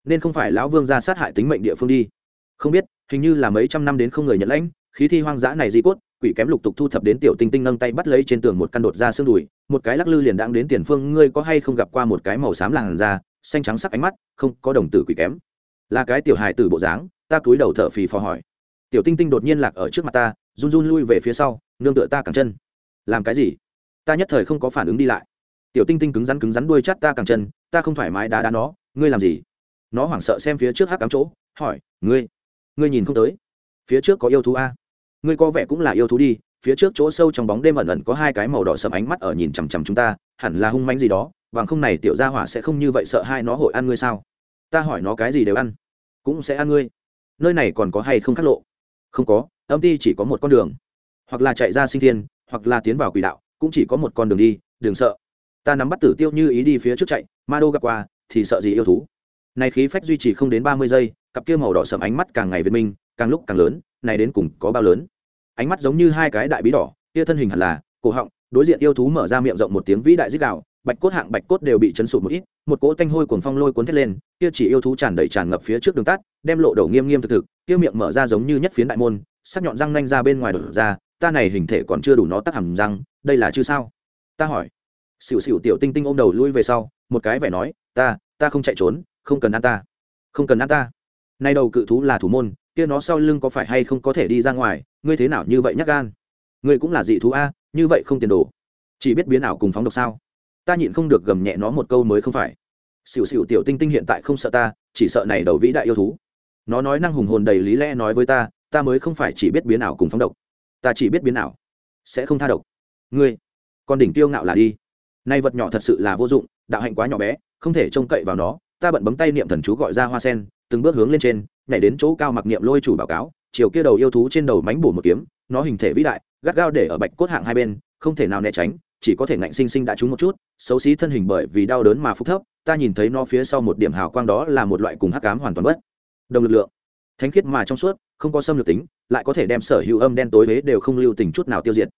Nên không phải lão vương ra sát hại tính mệnh địa phương đi. Không biết hình như là mấy trăm năm đến không người nhận lãnh, khí thi hoang dã này di cốt, quỷ kém lục tục thu thập đến tiểu tinh tinh nâng tay bắt lấy trên tường một căn đột ra xương đùi, một cái lắc lư liền đang đến tiền phương, ngươi có hay không gặp qua một cái màu xám làn da, xanh trắng sắc ánh mắt, không, có đồng tử quỷ kém. Là cái tiểu hài tử bộ dáng, ta cúi đầu thở phì phò hỏi. Tiểu tinh tinh đột nhiên lạc ở trước mặt ta, run run lui về phía sau, nương tựa ta cẳng chân. Làm cái gì? Ta nhất thời không có phản ứng đi lại. Tiểu tinh tinh cứng rắn cứng rắn đuôi chắt ta cẳng chân, ta không thoải mái đá đá nó, ngươi làm gì? Nó hoảng sợ xem phía trước hắc cắm chỗ, hỏi, ngươi ngươi nhìn không tới. Phía trước có yêu thú a. Ngươi có vẻ cũng là yêu thú đi, phía trước chỗ sâu trong bóng đêm ẩn ẩn có hai cái màu đỏ sầm ánh mắt ở nhìn chằm chằm chúng ta, hẳn là hung manh gì đó, bằng không này tiểu gia hỏa sẽ không như vậy sợ hai nó hội ăn ngươi sao? Ta hỏi nó cái gì đều ăn, cũng sẽ ăn ngươi. Nơi này còn có hay không khắc lộ? Không có, âm ti chỉ có một con đường. Hoặc là chạy ra sinh thiên, hoặc là tiến vào quỷ đạo, cũng chỉ có một con đường đi, đừng sợ. Ta nắm bắt tử tiêu như ý đi phía trước chạy, ma đô gặp qua, thì sợ gì yêu thú? Này khí phách duy trì không đến ba mươi giây cặp kia màu đỏ sầm ánh mắt càng ngày việt minh, càng lúc càng lớn, này đến cùng có bao lớn? Ánh mắt giống như hai cái đại bí đỏ, kia thân hình hẳn là, cổ họng, đối diện yêu thú mở ra miệng rộng một tiếng vĩ đại dích đạo, bạch cốt hạng bạch cốt đều bị chấn sụt một ít, một cỗ tanh hôi cuồng phong lôi cuốn thét lên, kia chỉ yêu thú tràn đầy tràn ngập phía trước đường tắt, đem lộ đầu nghiêm nghiêm thực thực, kia miệng mở ra giống như nhất phiến đại môn, sắc nhọn răng nanh ra bên ngoài đổ ra, ta này hình thể còn chưa đủ nó tắt hầm răng, đây là chưa sao? Ta hỏi. Xỉu xỉu tiểu tinh tinh ôm đầu lui về sau, một cái vẻ nói, ta ta không chạy trốn, không cần ăn ta. Không cần ăn ta nay đầu cự thú là thủ môn, kia nó sau lưng có phải hay không có thể đi ra ngoài, ngươi thế nào như vậy nhắc gan? Ngươi cũng là dị thú a, như vậy không tiền đồ. Chỉ biết biến ảo cùng phóng độc sao? Ta nhịn không được gầm nhẹ nó một câu mới không phải. Xỉu xỉu tiểu tinh tinh hiện tại không sợ ta, chỉ sợ này đầu vĩ đại yêu thú. Nó nói năng hùng hồn đầy lý lẽ nói với ta ta mới không phải chỉ biết biến ảo cùng phóng độc. Ta chỉ biết biến ảo, sẽ không tha độc. Ngươi, con đỉnh tiêu ngạo là đi. Nay vật nhỏ thật sự là vô dụng, đạo hạnh quá nhỏ bé, không thể trông cậy vào nó. Ta bận bấm tay niệm thần chú gọi ra hoa sen từng bước hướng lên trên, nhảy đến chỗ cao mặc niệm lôi chủ báo cáo, chiều kia đầu yêu thú trên đầu mánh bổ một kiếm, nó hình thể vĩ đại, gắt gao để ở bạch cốt hạng hai bên, không thể nào né tránh, chỉ có thể ngạnh sinh sinh đã trúng một chút, xấu xí thân hình bởi vì đau đớn mà phúc thấp, ta nhìn thấy nó phía sau một điểm hào quang đó là một loại cùng hắc cám hoàn toàn bất đồng lực lượng. Thánh khiết mà trong suốt, không có xâm lược tính, lại có thể đem sở hữu âm đen tối huế đều không lưu tình chút nào tiêu diệt.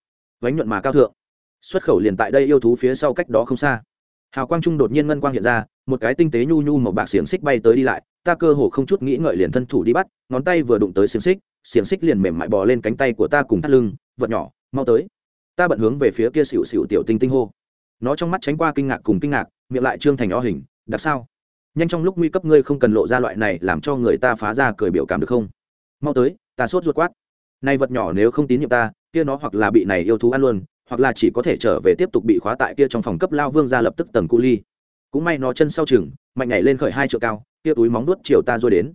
Vánh nhuận mà cao thượng. Xuất khẩu liền tại đây yêu thú phía sau cách đó không xa. Hào quang trung đột nhiên ngân quang hiện ra, một cái tinh tế nhu nhu màu bạc xiềng xích bay tới đi lại ta cơ hồ không chút nghĩ ngợi liền thân thủ đi bắt, ngón tay vừa đụng tới xiềng xích xiềng xích liền mềm mại bò lên cánh tay của ta cùng thắt lưng, vật nhỏ, mau tới. Ta bận hướng về phía kia xịu xịu tiểu tinh tinh hô. Nó trong mắt tránh qua kinh ngạc cùng kinh ngạc, miệng lại trương thành o hình, đặc sao? Nhanh trong lúc nguy cấp ngươi không cần lộ ra loại này làm cho người ta phá ra cười biểu cảm được không? Mau tới, ta sốt ruột quát. Nay vật nhỏ nếu không tín nhiệm ta, kia nó hoặc là bị này yêu thú ăn luôn, hoặc là chỉ có thể trở về tiếp tục bị khóa tại kia trong phòng cấp lao vương ra lập tức tầng cu ly. Cũng may nó chân sau chừng, mạnh nhảy lên khởi hai chợ cao kia túi móng nuốt chiều ta rồi đến.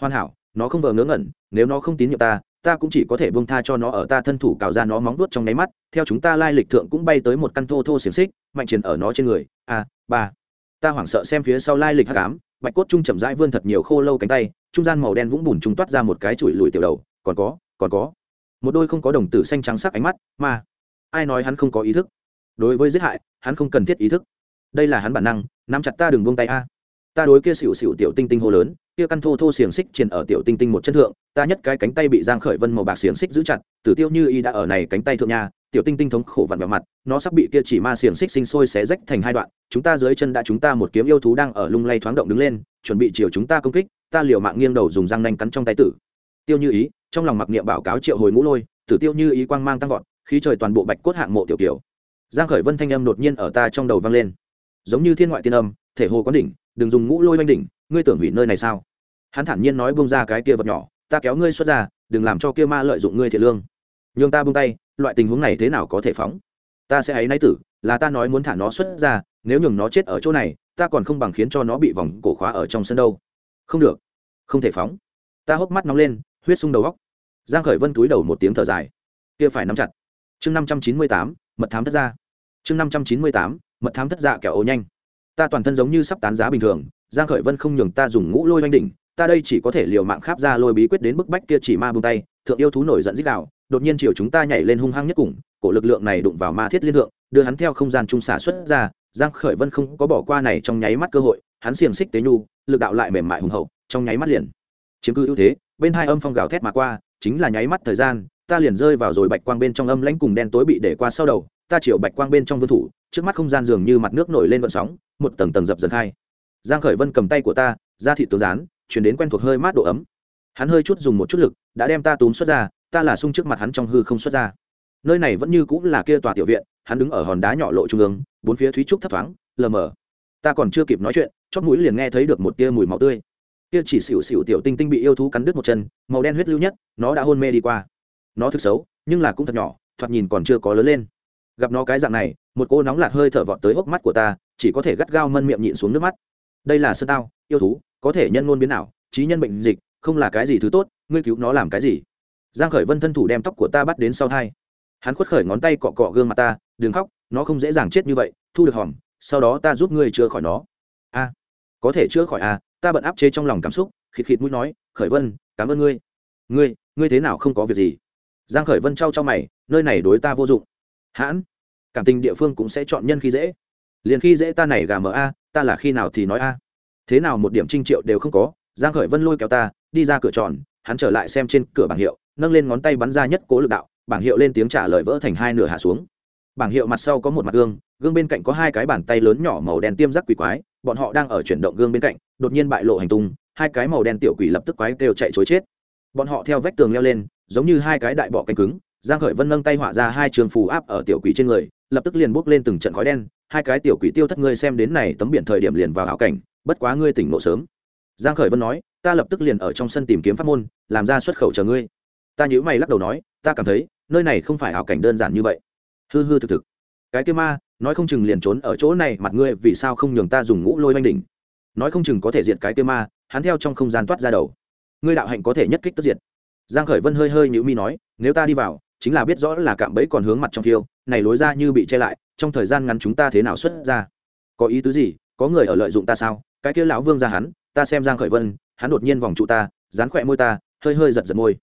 Hoàn hảo, nó không vờ ngớ ngẩn, nếu nó không tín nhiệm ta ta cũng chỉ có thể buông tha cho nó ở ta thân thủ cào ra nó móng nuốt trong nháy mắt. Theo chúng ta lai lịch thượng cũng bay tới một căn thô thô xiềng xích, mạnh triển ở nó trên người. A ba. Ta hoảng sợ xem phía sau lai lịch hắc ám, bạch cốt trung chậm rãi vươn thật nhiều khô lâu cánh tay, trung gian màu đen vũng bùn trung toát ra một cái chùi lùi tiểu đầu. Còn có còn có. Một đôi không có đồng tử xanh trắng sắc ánh mắt mà ai nói hắn không có ý thức? Đối với giết hại, hắn không cần thiết ý thức. Đây là hắn bản năng, nắm chặt ta đừng buông tay a ta đối kia xỉu xỉu tiểu tinh tinh hô lớn, kia căn thô thô xiềng xích triền ở tiểu tinh tinh một chân thượng, ta nhất cái cánh tay bị giang khởi vân màu bạc xiềng xích giữ chặt, tử tiêu như y đã ở này cánh tay thượng nha, tiểu tinh tinh thống khổ vặn vào mặt, nó sắp bị kia chỉ ma xiềng xích sinh sôi xé rách thành hai đoạn, chúng ta dưới chân đã chúng ta một kiếm yêu thú đang ở lung lay thoáng động đứng lên, chuẩn bị chiều chúng ta công kích, ta liều mạng nghiêng đầu dùng răng nanh cắn trong tay tử tiêu như ý trong lòng mặc niệm báo cáo triệu hồi ngũ lôi, tử tiêu như ý quang mang tăng vọt, khí trời toàn bộ bạch cốt hạng mộ tiểu tiểu. giang khởi vân thanh âm đột nhiên ở ta trong đầu vang lên giống như thiên ngoại tiên âm, thể hồ quan đỉnh đừng dùng ngũ lôi oanh đỉnh, ngươi tưởng hủy nơi này sao? Hắn thản nhiên nói buông ra cái kia vật nhỏ, ta kéo ngươi xuất ra, đừng làm cho kia ma lợi dụng ngươi thiệt lương. Nhường ta buông tay, loại tình huống này thế nào có thể phóng? Ta sẽ ấy náy tử, là ta nói muốn thả nó xuất ra, nếu nhường nó chết ở chỗ này, ta còn không bằng khiến cho nó bị vòng cổ khóa ở trong sân đâu. Không được, không thể phóng. Ta hốc mắt nóng lên, huyết sung đầu góc giang khởi vân túi đầu một tiếng thở dài. Kia phải nắm chặt. Chương năm trăm chín mươi tám, mật thám thất ra chương năm trăm chín mươi tám, mật thám thất dạ kẹo ô nhanh ta toàn thân giống như sắp tán giá bình thường, giang khởi vân không nhường ta dùng ngũ lôi oanh đỉnh, ta đây chỉ có thể liều mạng kháp ra lôi bí quyết đến bức bách kia chỉ ma buông tay, thượng yêu thú nổi giận dích đạo, đột nhiên chiều chúng ta nhảy lên hung hăng nhất cùng, cổ lực lượng này đụng vào ma thiết liên thượng, đưa hắn theo không gian trung xả xuất ra, giang khởi vân không có bỏ qua này trong nháy mắt cơ hội, hắn xiềng xích tế nhu, lực đạo lại mềm mại hùng hậu, trong nháy mắt liền chiếm cứ ưu thế, bên hai âm phong gào thét mà qua, chính là nháy mắt thời gian, ta liền rơi vào rồi bạch quang bên trong âm lãnh cùng đen tối bị để qua sau đầu ta chiều bạch quang bên trong vương thủ, trước mắt không gian dường như mặt nước nổi lên vận sóng, một tầng tầng dập dần khai. Giang khởi vân cầm tay của ta, ra thị tướng rán chuyển đến quen thuộc hơi mát độ ấm. Hắn hơi chút dùng một chút lực, đã đem ta túm xuất ra, ta là sung trước mặt hắn trong hư không xuất ra. Nơi này vẫn như cũng là kia tòa tiểu viện, hắn đứng ở hòn đá nhỏ lộ trung ương, bốn phía thúy trúc thấp thoáng, lờ mờ. Ta còn chưa kịp nói chuyện chót mũi liền nghe thấy được một tia mùi máu tươi. Kia chỉ xỉu xỉu tiểu tinh tinh bị yêu thú cắn đứt một chân, màu đen huyết lưu nhất, nó đã hôn mê đi qua. Nó thực xấu, nhưng là cũng thật nhỏ, thoạt nhìn còn chưa có lớn lên gặp nó cái dạng này, một cô nóng lạt hơi thở vọt tới hốc mắt của ta, chỉ có thể gắt gao mân miệng nhịn xuống nước mắt. Đây là sơn tao, yêu thú, có thể nhân ngôn biến nào trí nhân bệnh dịch, không là cái gì thứ tốt, ngươi cứu nó làm cái gì? Giang khởi vân thân thủ đem tóc của ta bắt đến sau thai. Hắn khuất khởi ngón tay cọ cọ gương mặt ta, đừng khóc, nó không dễ dàng chết như vậy, thu được hòm, sau đó ta giúp ngươi chữa khỏi nó. A, có thể chữa khỏi a ta bận áp chế trong lòng cảm xúc, khịt khịt mũi nói, khởi vân, cảm ơn ngươi. Ngươi ngươi thế nào không có việc gì? Giang khởi vân trao cho mày, nơi này đối ta vô dụng hãn, cảm tình địa phương cũng sẽ chọn nhân khi dễ. Liền khi dễ ta này gà mờ a, ta là khi nào thì nói a. Thế nào một điểm trinh triệu đều không có, giang khởi vân lôi kéo ta, đi ra cửa tròn, hắn trở lại xem trên cửa bảng hiệu, nâng lên ngón tay bắn ra nhất cố lực đạo, bảng hiệu lên tiếng trả lời vỡ thành hai nửa hạ xuống. Bảng hiệu mặt sau có một mặt gương gương bên cạnh có hai cái bàn tay lớn nhỏ màu đen tiêm rắc quỷ quái, bọn họ đang ở chuyển động gương bên cạnh, đột nhiên bại lộ hành tung, hai cái màu đen tiểu quỷ lập tức quái đều chạy chối chết. Bọn họ theo vách tường leo lên, giống như hai cái đại bọ cánh cứng giang khởi vân nâng tay họa ra hai trường phù áp ở tiểu quỷ trên người, lập tức liền bốc lên từng trận khói đen, hai cái tiểu quỷ tiêu thất ngươi xem đến này tấm biển thời điểm liền vào ảo cảnh, bất quá ngươi tỉnh ngộ sớm. Giang khởi vân nói, ta lập tức liền ở trong sân tìm kiếm pháp môn, làm ra xuất khẩu chờ ngươi. Ta nhíu mày lắc đầu nói, ta cảm thấy, nơi này không phải ảo cảnh đơn giản như vậy. Hư hư thực thực. Cái kia ma, nói không chừng liền trốn ở chỗ này, mặt ngươi vì sao không nhường ta dùng ngũ lôi oanh đỉnh? Nói không chừng có thể diệt cái kia ma, hắn theo trong không gian toát ra đầu. Ngươi đạo hạnh có thể nhất kích tất diệt. Giang khởi vân hơi hơi nhíu mi nói, nếu ta đi vào chính là biết rõ là cạm bẫy còn hướng mặt trong thiêu, này lối ra như bị che lại, trong thời gian ngắn chúng ta thế nào xuất ra? Có ý tứ gì? Có người ở lợi dụng ta sao? Cái kia lão vương ra hắn, ta xem giang khởi vân, hắn đột nhiên vòng trụ ta, dán khỏe môi ta, hơi hơi giật giật môi.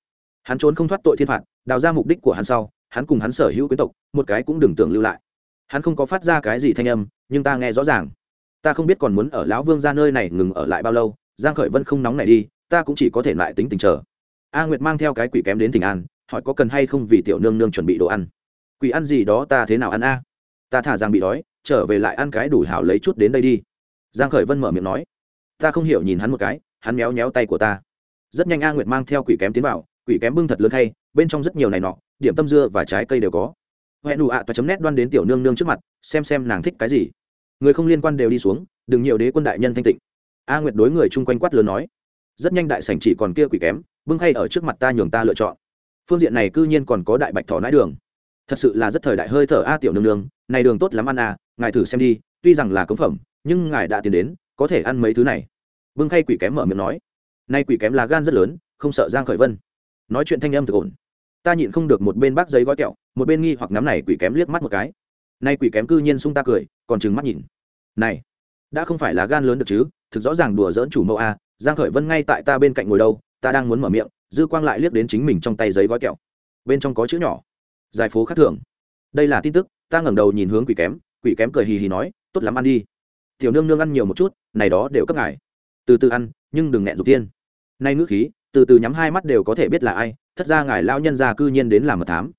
Hắn trốn không thoát tội thiên phạt, đào ra mục đích của hắn sau, hắn cùng hắn sở hữu quyến tộc, một cái cũng đừng tưởng lưu lại. Hắn không có phát ra cái gì thanh âm, nhưng ta nghe rõ ràng. Ta không biết còn muốn ở lão vương ra nơi này ngừng ở lại bao lâu, giang khởi vân không nóng này đi, ta cũng chỉ có thể lại tính tình chờ. A nguyệt mang theo cái quỷ kém đến tỉnh an hỏi có cần hay không vì tiểu nương nương chuẩn bị đồ ăn. Quỷ ăn gì đó ta thế nào ăn a? Ta thả giang bị đói, trở về lại ăn cái đủ hảo lấy chút đến đây đi. Giang khởi vân mở miệng nói. Ta không hiểu nhìn hắn một cái, hắn méo méo tay của ta. Rất nhanh a nguyệt mang theo quỷ kém tiến vào, quỷ kém bưng thật lớn hay bên trong rất nhiều này nọ, điểm tâm dưa và trái cây đều có. Hẹn nụ ạ toa chấm nét đoan đến tiểu nương nương trước mặt, xem xem nàng thích cái gì. Người không liên quan đều đi xuống, đừng nhiều đế quân đại nhân thanh tịnh. A nguyệt đối người chung quanh quát lớn nói. Rất nhanh đại sảnh chỉ còn kia quỷ kém, bưng hay ở trước mặt ta nhường ta lựa chọn phương diện này cư nhiên còn có đại bạch thỏ nãi đường. Thật sự là rất thời đại hơi thở a tiểu nương nương, này đường tốt lắm ăn à ngài thử xem đi, tuy rằng là cống phẩm, nhưng ngài đã tiến đến, có thể ăn mấy thứ này. Bưng khay quỷ kém mở miệng nói. Nay quỷ kém là gan rất lớn, không sợ giang khởi vân. Nói chuyện thanh âm thực ổn. Ta nhịn không được một bên bác giấy gói kẹo, một bên nghi hoặc ngắm này quỷ kém liếc mắt một cái. Nay quỷ kém cư nhiên sung ta cười, còn trừng mắt nhìn. Này, đã không phải là gan lớn được chứ, thực rõ ràng đùa dỡn chủ mẫu a, giang khởi vân ngay tại ta bên cạnh ngồi đâu, ta đang muốn mở miệng dư quang lại liếc đến chính mình trong tay giấy gói kẹo. Bên trong có chữ nhỏ. Giải phố khác thường. Đây là tin tức, ta ngẩng đầu nhìn hướng quỷ kém quỷ kém cười hì hì nói, tốt lắm ăn đi. Tiểu nương nương ăn nhiều một chút, này đó đều cấp ngài. Từ từ ăn, nhưng đừng nghẹn dục tiên. Nay ngữ khí, từ từ nhắm hai mắt đều có thể biết là ai thất ra ngài lao nhân ra cư nhiên đến làm mật thám.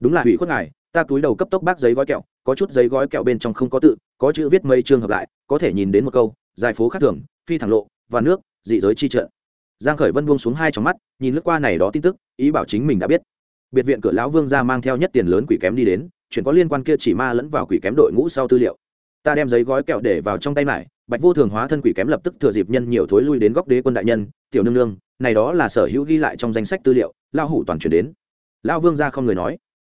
Đúng là hủy khuất ngài, ta túi đầu cấp tốc bác giấy gói kẹo, có chút giấy gói kẹo bên trong không có tự, có chữ viết mây trường hợp lại, có thể nhìn đến một câu dài phố khác thường, phi thẳng lộ, và nước, dị giới chi trợ giang khởi vân buông xuống hai trong mắt, nhìn lướt qua này đó tin tức, ý bảo chính mình đã biết. Biệt viện cửa lão vương ra mang theo nhất tiền lớn quỷ kém đi đến, chuyện có liên quan kia chỉ ma lẫn vào quỷ kém đội ngũ sau tư liệu. Ta đem giấy gói kẹo để vào trong tay lại bạch vô thường hóa thân quỷ kém lập tức thừa dịp nhân nhiều thối lui đến góc đế quân đại nhân, tiểu nương nương, này đó là sở hữu ghi lại trong danh sách tư liệu lao hủ toàn chuyển đến. Lao vương gia không người nói.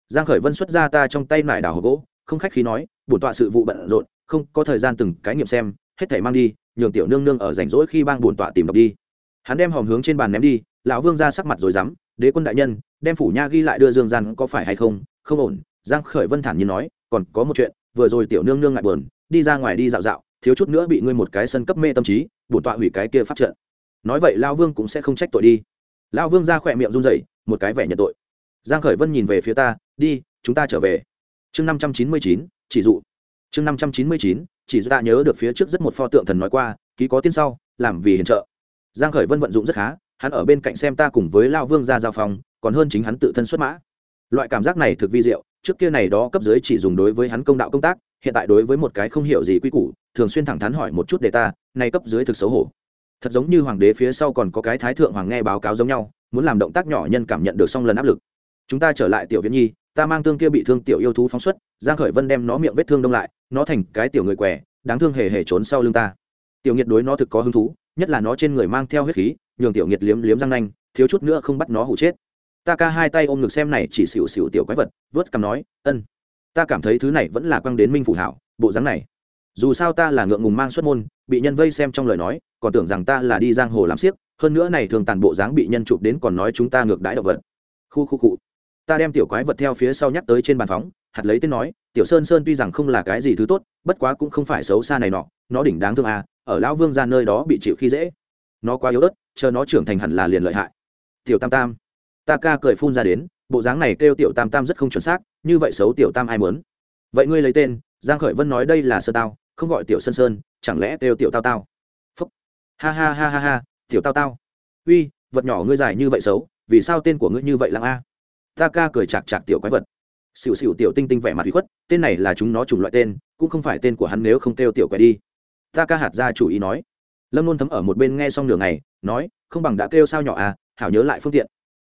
Giang khởi vân xuất ra ta trong tay lại đào hộp gỗ, không khách khí nói, bổn tọa sự vụ bận rộn, không có thời gian từng cái nghiệm xem, hết thảy mang đi, nhường tiểu nương nương ở rảnh rỗi khi bang bổn tọa tìm đọc đi hắn đem hòm hướng trên bàn ném đi, lão vương ra sắc mặt rồi dám, đế quân đại nhân, đem phủ nha ghi lại đưa dương gian có phải hay không? Không ổn, giang khởi vân thản nhiên nói, còn có một chuyện, vừa rồi tiểu nương nương ngại buồn, đi ra ngoài đi dạo dạo, thiếu chút nữa bị ngươi một cái sân cấp mê tâm trí, bổn tọa hủy cái kia phát trận. Nói vậy Lão vương cũng sẽ không trách tội đi. Lão vương ra khỏe miệng run rẩy, một cái vẻ nhận tội. Giang khởi vân nhìn về phía ta, đi, chúng ta trở về. Chương năm trăm chín mươi chín, chỉ dụ. Chương năm trăm chín mươi chín, chỉ dụ. Ta nhớ được phía trước rất một pho tượng thần nói qua, ký có tiên sau, làm vì hiền trợ giang khởi vân vận dụng rất khá, hắn ở bên cạnh xem ta cùng với lao vương ra giao phòng còn hơn chính hắn tự thân xuất mã. Loại cảm giác này thực vi diệu, trước kia này đó cấp dưới chỉ dùng đối với hắn công đạo công tác, hiện tại đối với một cái không hiểu gì quy củ, thường xuyên thẳng thắn hỏi một chút để ta nay cấp dưới thực xấu hổ. Thật giống như hoàng đế phía sau còn có cái thái thượng hoàng nghe báo cáo giống nhau, muốn làm động tác nhỏ nhân cảm nhận được xong lần áp lực. Chúng ta trở lại tiểu viễn nhi, ta mang thương kia bị thương tiểu yêu thú phóng xuất, giang khởi vân đem nó miệng vết thương đông lại, nó thành cái tiểu người què, đáng thương hề hề trốn sau lưng ta. Tiểu nghiệt đối nó thực có hứng thú nhất là nó trên người mang theo huyết khí, nhường tiểu nghiệt liếm liếm răng nanh, thiếu chút nữa không bắt nó hụ chết. Ta ca hai tay ôm ngực xem này chỉ xỉu xỉu tiểu quái vật, vớt cằm nói, ân, ta cảm thấy thứ này vẫn là quăng đến minh phủ hảo, bộ dáng này, dù sao ta là ngượng ngùng mang xuất môn, bị nhân vây xem trong lời nói, còn tưởng rằng ta là đi giang hồ làm siếc, hơn nữa này thường tàn bộ dáng bị nhân chụp đến còn nói chúng ta ngược đãi động vật. Khu khu cụ ta đem tiểu quái vật theo phía sau nhắc tới trên bàn phóng, hạt lấy tên nói tiểu sơn sơn tuy rằng không là cái gì thứ tốt, bất quá cũng không phải xấu xa này nọ, nó đỉnh đáng thương à ở lão vương ra nơi đó bị chịu khi dễ. Nó quá yếu ớt, chờ nó trưởng thành hẳn là liền lợi hại. Tiểu tam tam, ta ca cười phun ra đến, bộ dáng này kêu tiểu tam tam rất không chuẩn xác, như vậy xấu tiểu tam ai muốn? Vậy ngươi lấy tên, giang khởi vân nói đây là sơ tao, không gọi tiểu sơn sơn, chẳng lẽ kêu tiểu tao tao? Phúc. Ha ha ha ha ha, tiểu tao tao. Uy, vật nhỏ ngươi dài như vậy xấu, vì sao tên của ngươi như vậy lăng a? Ta ca cười chạc chạc tiểu quái vật xỉu xỉu tiểu tinh tinh vẻ mặt hủy khuất, tên này là chúng nó chủng loại tên, cũng không phải tên của hắn nếu không kêu tiểu quẻ đi. Ta ca hạt ra chủ ý nói. Lâm luôn thấm ở một bên nghe xong nửa ngày, nói, không bằng đã kêu sao nhỏ à hảo nhớ lại phương tiện.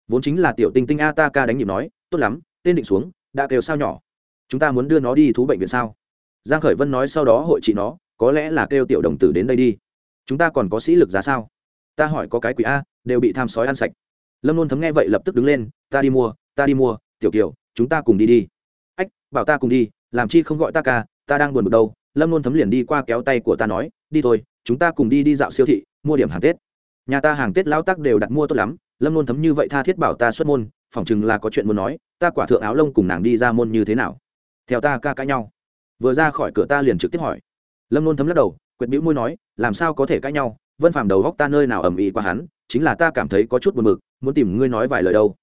Vốn chính là tiểu tinh tinh a ta ca đánh nhịp nói, tốt lắm, tên định xuống, đã kêu sao nhỏ. Chúng ta muốn đưa nó đi thú bệnh viện sao? Giang khởi vân nói sau đó hội trị nó, có lẽ là kêu tiểu đồng tử đến đây đi. Chúng ta còn có sĩ lực giá sao? Ta hỏi có cái quỷ a, đều bị tham sói ăn sạch. Lâm luôn thấm nghe vậy lập tức đứng lên, ta đi mua, ta đi mua, tiểu kiều chúng ta cùng đi đi. Ách, bảo ta cùng đi, làm chi không gọi ta ca, ta đang buồn bực đâu. Lâm luôn thấm liền đi qua kéo tay của ta nói, đi thôi, chúng ta cùng đi đi dạo siêu thị, mua điểm hàng tết. Nhà ta hàng tết lao tắc đều đặt mua tốt lắm. Lâm luôn thấm như vậy tha thiết bảo ta xuất môn, phỏng chừng là có chuyện muốn nói, ta quả thượng áo lông cùng nàng đi ra môn như thế nào? Theo ta ca cãi nhau. Vừa ra khỏi cửa ta liền trực tiếp hỏi. Lâm luôn thấm lắc đầu, quyệt bĩu môi nói, làm sao có thể cãi nhau? Vân phàm đầu góc ta nơi nào ầm ĩ qua hắn, chính là ta cảm thấy có chút buồn bực, muốn tìm ngươi nói vài lời đâu.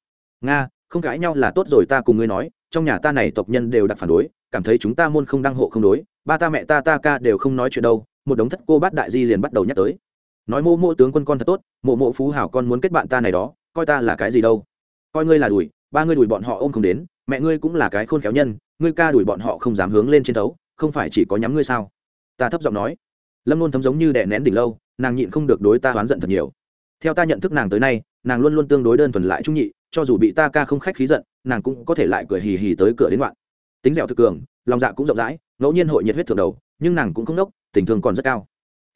Nga không cãi nhau là tốt rồi, ta cùng ngươi nói, trong nhà ta này tộc nhân đều đặt phản đối, cảm thấy chúng ta môn không đăng hộ không đối, ba ta mẹ ta ta ca đều không nói chuyện đâu, một đống thất cô bát đại di liền bắt đầu nhắc tới. Nói mô mô tướng quân con thật tốt, mộ mộ phú hảo con muốn kết bạn ta này đó, coi ta là cái gì đâu. Coi ngươi là đùi, ba ngươi đùi bọn họ ôm không đến, mẹ ngươi cũng là cái khôn khéo nhân, ngươi ca đùi bọn họ không dám hướng lên trên thấu, không phải chỉ có nhắm ngươi sao? Ta thấp giọng nói. Lâm luôn thấm giống như đè nén đỉnh lâu, nàng nhịn không được đối ta oán giận thật nhiều. Theo ta nhận thức nàng tới nay, nàng luôn luôn tương đối đơn thuần lại trung nhị cho dù bị ta ca không khách khí giận, nàng cũng có thể lại cười hì hì tới cửa đến đoạn tính dẻo thực cường, lòng dạ cũng rộng rãi, ngẫu nhiên hội nhiệt huyết thường đầu, nhưng nàng cũng không nốc, tình thương còn rất cao.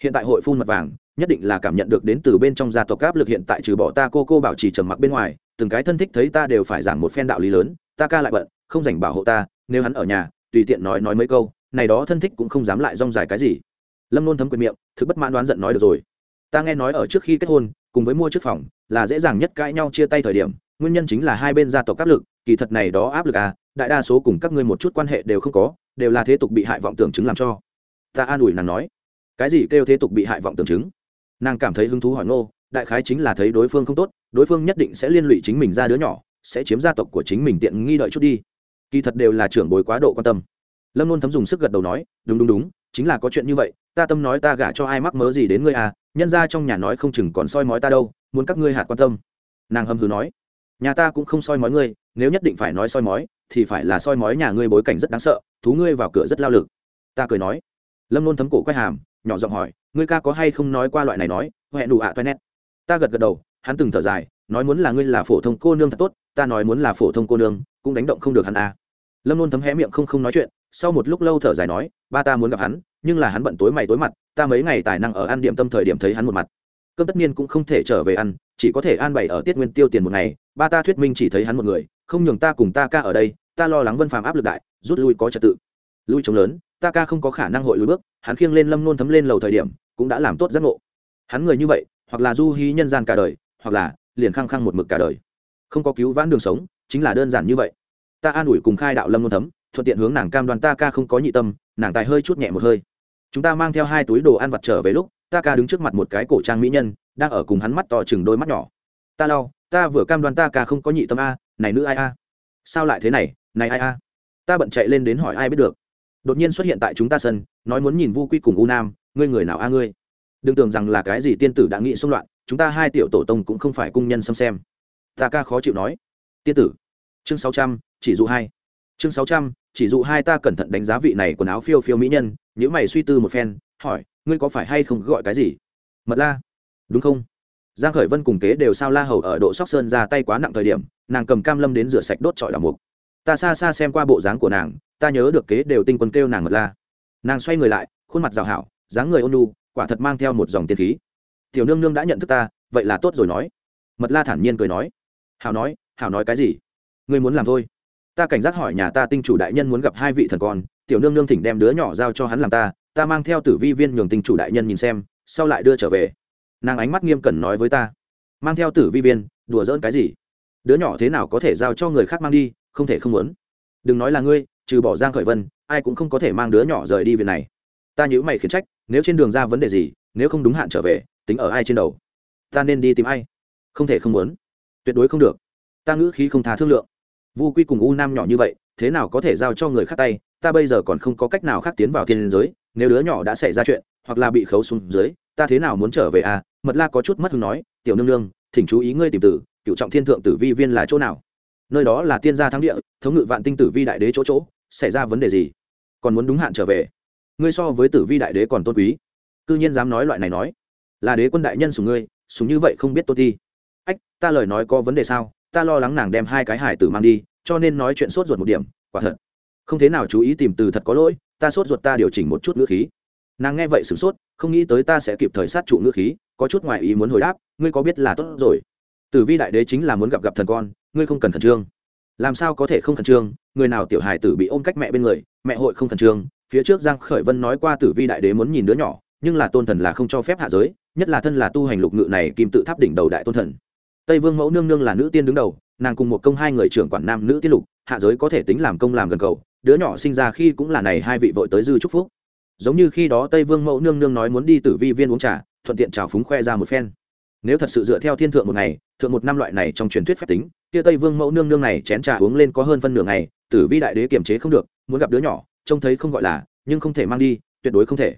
Hiện tại hội phun mật vàng, nhất định là cảm nhận được đến từ bên trong gia tộc áp lực hiện tại trừ bỏ ta cô cô bảo trì trầm mặc bên ngoài, từng cái thân thích thấy ta đều phải giảng một phen đạo lý lớn, ta ca lại bận, không dành bảo hộ ta, nếu hắn ở nhà, tùy tiện nói nói mấy câu, này đó thân thích cũng không dám lại rong dài cái gì. Lâm nôn thấm quyền miệng, thực bất mãn đoán giận nói được rồi. Ta nghe nói ở trước khi kết hôn, cùng với mua trước phòng, là dễ dàng nhất cãi nhau chia tay thời điểm nguyên nhân chính là hai bên gia tộc áp lực, kỳ thật này đó áp lực à đại đa số cùng các ngươi một chút quan hệ đều không có, đều là thế tục bị hại vọng tưởng chứng làm cho. Ta an ủi nàng nói. Cái gì kêu thế tục bị hại vọng tưởng chứng? Nàng cảm thấy hứng thú hỏi ngô, đại khái chính là thấy đối phương không tốt, đối phương nhất định sẽ liên lụy chính mình ra đứa nhỏ, sẽ chiếm gia tộc của chính mình tiện nghi đợi chút đi. Kỳ thật đều là trưởng bối quá độ quan tâm. Lâm luôn thấm dùng sức gật đầu nói, đúng đúng đúng, chính là có chuyện như vậy, ta tâm nói ta gả cho ai mắc mớ gì đến ngươi à nhân ra trong nhà nói không chừng còn soi mói ta đâu, muốn các ngươi hạt quan tâm. Nàng hâm hừ nói nhà ta cũng không soi mói ngươi, nếu nhất định phải nói soi mói, thì phải là soi mói nhà ngươi bối cảnh rất đáng sợ, thú ngươi vào cửa rất lao lực. Ta cười nói. Lâm Nôn thấm cổ quay hàm, nhỏ giọng hỏi, ngươi ca có hay không nói qua loại này nói hẹn đủ ạ toilet ta gật gật đầu, hắn từng thở dài, nói muốn là ngươi là phổ thông cô nương thật tốt, ta nói muốn là phổ thông cô nương, cũng đánh động không được hắn à. lâm Nôn thấm hé miệng không không nói chuyện, sau một lúc lâu thở dài nói, ba ta muốn gặp hắn, nhưng là hắn bận tối mày tối mặt, ta mấy ngày tài năng ở ăn điểm tâm thời điểm thấy hắn một mặt cơm tất nhiên cũng không thể trở về ăn, chỉ có thể an bày ở tiết nguyên tiêu tiền một ngày. Ba ta thuyết minh chỉ thấy hắn một người, không nhường ta cùng ta ca ở đây, ta lo lắng vân phàm áp lực đại, rút lui có trật tự. Lui chống lớn, ta ca không có khả năng hội lùi bước, hắn khiêng lên lâm nôn thấm lên lầu thời điểm, cũng đã làm tốt giác ngộ. Hắn người như vậy, hoặc là du hí nhân gian cả đời, hoặc là liền khăng khăng một mực cả đời. Không có cứu vãn đường sống, chính là đơn giản như vậy. Ta an ủi cùng khai đạo lâm nôn thấm, thuận tiện hướng nàng cam đoan ta ca không có nhị tâm, nàng tài hơi chút nhẹ một hơi. Chúng ta mang theo hai túi đồ ăn vặt trở về lúc ta ca đứng trước mặt một cái cổ trang mỹ nhân, đang ở cùng hắn mắt to chừng đôi mắt nhỏ. Ta lau, ta vừa cam đoan ta ca không có nhị tâm a, này nữ ai a? Sao lại thế này này ai a? Ta bận chạy lên đến hỏi ai biết được. Đột nhiên xuất hiện tại chúng ta sân, nói muốn nhìn vu quy cùng u nam, ngươi người nào a ngươi? Đừng tưởng rằng là cái gì tiên tử đã nghĩ xung loạn, chúng ta hai tiểu tổ tông cũng không phải cung nhân xâm xem. Ta ca khó chịu nói. Tiên tử, chương sáu trăm, chỉ dụ hai. Chương sáu trăm, chỉ dụ hai ta cẩn thận đánh giá vị này quần áo phiêu phiêu mỹ nhân nếu mày suy tư một phen hỏi, ngươi có phải hay không gọi cái gì? Mật la. Đúng không? Giang khởi vân cùng kế đều sao la hầu ở độ sóc sơn ra tay quá nặng thời điểm, nàng cầm cam lâm đến rửa sạch đốt trọi đào mục. Ta xa xa xem qua bộ dáng của nàng, ta nhớ được kế đều tinh quân kêu nàng mật la. Nàng xoay người lại, khuôn mặt rào hảo, dáng người ôn nu quả thật mang theo một dòng tiên khí. Tiểu nương nương đã nhận thức ta, vậy là tốt rồi nói. Mật la thản nhiên cười nói. Hảo nói hảo nói cái gì? Ngươi muốn làm thôi. Ta cảnh giác hỏi nhà ta tinh chủ đại nhân muốn gặp hai vị thần con, tiểu nương nương thỉnh đem đứa nhỏ giao cho hắn làm ta ta mang theo tử vi viên nhường tinh chủ đại nhân nhìn xem, sau lại đưa trở về. Nàng ánh mắt nghiêm cẩn nói với ta. Mang theo tử vi viên, đùa dỡn cái gì? Đứa nhỏ thế nào có thể giao cho người khác mang đi, không thể không muốn. Đừng nói là ngươi, trừ bỏ giang khởi vân, ai cũng không có thể mang đứa nhỏ rời đi việc này. Ta nhữ mày khiển trách, nếu trên đường ra vấn đề gì, nếu không đúng hạn trở về, tính ở ai trên đầu? Ta nên đi tìm ai? Không thể không muốn. Tuyệt đối không được. Ta ngữ khí không thà thương lượng. Vu quy cùng u nam nhỏ như vậy, thế nào có thể giao cho người khác tay? Ta bây giờ còn không có cách nào khác tiến vào thiên giới nếu đứa nhỏ đã xảy ra chuyện, hoặc là bị khấu xuống dưới, ta thế nào muốn trở về à? Mật la có chút mất hứng nói, tiểu nương nương, thỉnh chú ý ngươi tìm tử, cựu trọng thiên thượng tử vi viên là chỗ nào? Nơi đó là tiên gia thắng địa, thống ngự vạn tinh tử vi đại đế chỗ chỗ, xảy ra vấn đề gì? Còn muốn đúng hạn trở về? Ngươi so với tử vi đại đế còn tôn quý. Cư nhiên dám nói loại này nói. Là đế quân đại nhân sùng ngươi sùng như vậy không biết tôn ti. Ách, ta lời nói có vấn đề sao? Ta lo lắng nàng đem hai cái hải tử mang đi, cho nên nói chuyện sốt ruột một điểm, quả thật không thế nào chú ý tìm từ thật có lỗi, ta sốt ruột ta điều chỉnh một chút ngữ khí. Nàng nghe vậy sửng sốt, không nghĩ tới ta sẽ kịp thời sát trụ ngữ khí, có chút ngoại ý muốn hồi đáp, ngươi có biết là tốt rồi. Tử vi đại đế chính là muốn gặp gặp thần con, ngươi không cần khẩn trương. Làm sao có thể không khẩn trương? Người nào tiểu hài tử bị ôm cách mẹ bên người, mẹ hội không khẩn trương. Phía trước giang khởi vân nói qua tử vi đại đế muốn nhìn đứa nhỏ, nhưng là tôn thần là không cho phép hạ giới, nhất là thân là tu hành lục ngự này kim tự tháp đỉnh đầu đại tôn thần. Tây vương mẫu nương nương là nữ tiên đứng đầu, nàng cùng một công hai người trưởng quản nam nữ tiết lục, hạ giới có thể tính làm công làm gần cầu đứa nhỏ sinh ra khi cũng là này hai vị vội tới dư chúc phúc. Giống như khi đó tây vương mẫu nương nương nói muốn đi tử vi viên uống trà, thuận tiện trào phúng khoe ra một phen. Nếu thật sự dựa theo thiên thượng một ngày, thượng một năm loại này trong truyền thuyết phép tính, kia tây vương mẫu nương nương này chén trà uống lên có hơn phân nửa ngày, tử vi đại đế kiềm chế không được, muốn gặp đứa nhỏ, trông thấy không gọi là, nhưng không thể mang đi, tuyệt đối không thể.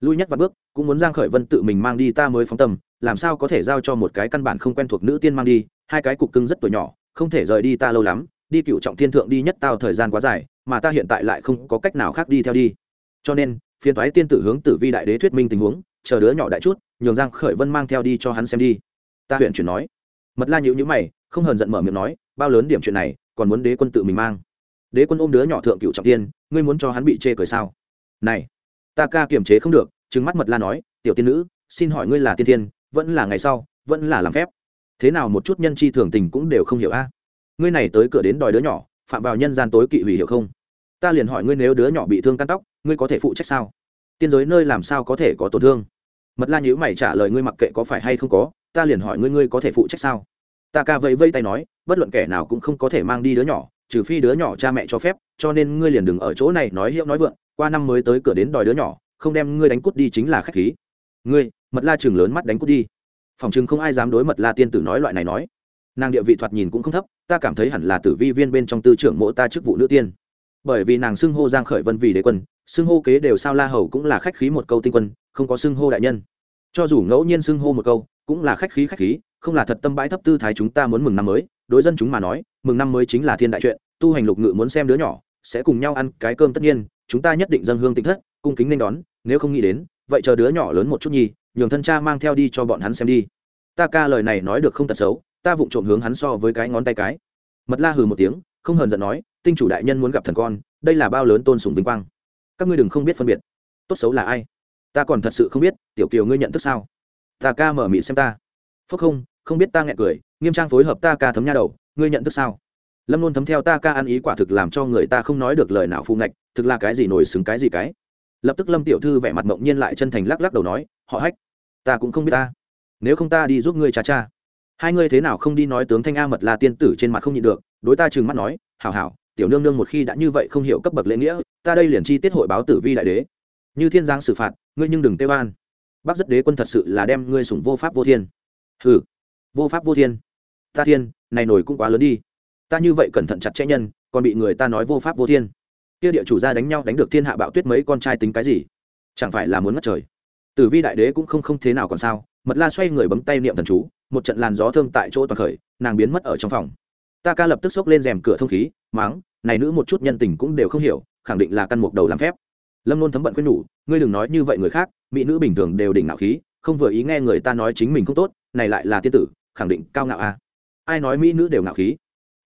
Lui nhất vài bước, cũng muốn giang khởi vân tự mình mang đi ta mới phóng tâm, làm sao có thể giao cho một cái căn bản không quen thuộc nữ tiên mang đi, hai cái cục cưng rất tuổi nhỏ, không thể rời đi ta lâu lắm, đi cựu trọng thiên thượng đi nhất tao thời gian quá dài mà ta hiện tại lại không có cách nào khác đi theo đi. Cho nên phiên thoái tiên tử hướng tử vi đại đế thuyết minh tình huống chờ đứa nhỏ đại chút nhường giang khởi vân mang theo đi cho hắn xem đi. Ta huyện chuyển nói. Mật la nhữ nhữ mày không hờn giận mở miệng nói bao lớn điểm chuyện này còn muốn đế quân tự mình mang. Đế quân ôm đứa nhỏ thượng cựu trọng tiên ngươi muốn cho hắn bị chê cười sao? Này ta ca kiềm chế không được trừng mắt mật la nói tiểu tiên nữ xin hỏi ngươi là tiên thiên, vẫn là ngày sau vẫn là làm phép. Thế nào một chút nhân chi thường tình cũng đều không hiểu a? Ngươi này tới cửa đến đòi đứa nhỏ phạm vào nhân gian tối kỵ hủy hiểu không? Ta liền hỏi ngươi nếu đứa nhỏ bị thương cắt tóc, ngươi có thể phụ trách sao? Tiên giới nơi làm sao có thể có tổn thương? Mật la nhữ mày trả lời ngươi mặc kệ có phải hay không có, ta liền hỏi ngươi ngươi có thể phụ trách sao? Ta ca vẫy vây tay nói, bất luận kẻ nào cũng không có thể mang đi đứa nhỏ, trừ phi đứa nhỏ cha mẹ cho phép, cho nên ngươi liền đừng ở chỗ này nói hiệu nói vượng, qua năm mới tới cửa đến đòi đứa nhỏ, không đem ngươi đánh cút đi chính là khách khí. Ngươi, mật la chừng lớn mắt đánh cút đi. Phòng chừng không ai dám đối mật la tiên tử nói loại này nói nàng địa vị thoạt nhìn cũng không thấp, ta cảm thấy hẳn là tử vi viên bên trong tư trưởng mộ ta chức vụ nữ tiên. Bởi vì nàng xưng hô giang khởi vân vì đế quân, xưng hô kế đều sao la hầu cũng là khách khí một câu tinh quân, không có xưng hô đại nhân. Cho dù ngẫu nhiên xưng hô một câu, cũng là khách khí khách khí, không là thật tâm bãi thấp tư thái chúng ta muốn mừng năm mới, đối dân chúng mà nói, mừng năm mới chính là thiên đại chuyện, tu hành lục ngự muốn xem đứa nhỏ, sẽ cùng nhau ăn cái cơm tất nhiên, chúng ta nhất định dân hương tịnh thất, cung kính nên đón, nếu không nghĩ đến, vậy chờ đứa nhỏ lớn một chút nhi nhường thân cha mang theo đi cho bọn hắn xem đi. Ta ca lời này nói được không tật xấu ta vụng trộm hướng hắn so với cái ngón tay cái. Mật la hừ một tiếng, không hờn giận nói, tinh chủ đại nhân muốn gặp thần con, đây là bao lớn tôn sùng vinh quang. Các ngươi đừng không biết phân biệt. Tốt xấu là ai? Ta còn thật sự không biết, tiểu kiều ngươi nhận thức sao? Ta ca mở mị xem ta. Phúc không không biết ta nghẹn cười, nghiêm trang phối hợp ta ca thấm nha đầu, ngươi nhận thức sao? Lâm luôn thấm theo ta ca ăn ý quả thực làm cho người ta không nói được lời nào phù ngạch, thực là cái gì nổi xứng cái gì cái. Lập tức lâm tiểu thư vẻ mặt mộng nhiên lại chân thành lắc lắc đầu nói, họ hách, ta cũng không biết ta. Nếu không ta đi giúp ngươi cha cha hai ngươi thế nào không đi nói tướng thanh a mật là tiên tử trên mặt không nhịn được, đối ta trừng mắt nói, hảo hảo, tiểu nương nương một khi đã như vậy không hiểu cấp bậc lễ nghĩa, ta đây liền chi tiết hội báo tử vi đại đế. Như thiên giang xử phạt, ngươi nhưng đừng tê oan. Bắc rất đế quân thật sự là đem ngươi sủng vô pháp vô thiên. Hừ, vô pháp vô thiên. Ta thiên, này nổi cũng quá lớn đi. Ta như vậy cẩn thận chặt chẽ nhân, còn bị người ta nói vô pháp vô thiên. Kia địa chủ gia đánh nhau đánh được thiên hạ bạo tuyết mấy con trai tính cái gì? Chẳng phải là muốn mất trời. Tử vi đại đế cũng không không thế nào còn sao, mật la xoay người bấm tay niệm thần chú một trận làn gió thơm tại chỗ toàn khởi, nàng biến mất ở trong phòng. Ta ca lập tức xốc lên rèm cửa thông khí, máng, này nữ một chút nhân tình cũng đều không hiểu, khẳng định là căn mục đầu làm phép. Lâm Nôn thấm bận khuyên nhủ, ngươi đừng nói như vậy người khác, mỹ nữ bình thường đều đỉnh ngạo khí, không vừa ý nghe người ta nói chính mình không tốt, này lại là tiên tử, khẳng định cao ngạo a à. ai nói mỹ nữ đều ngạo khí?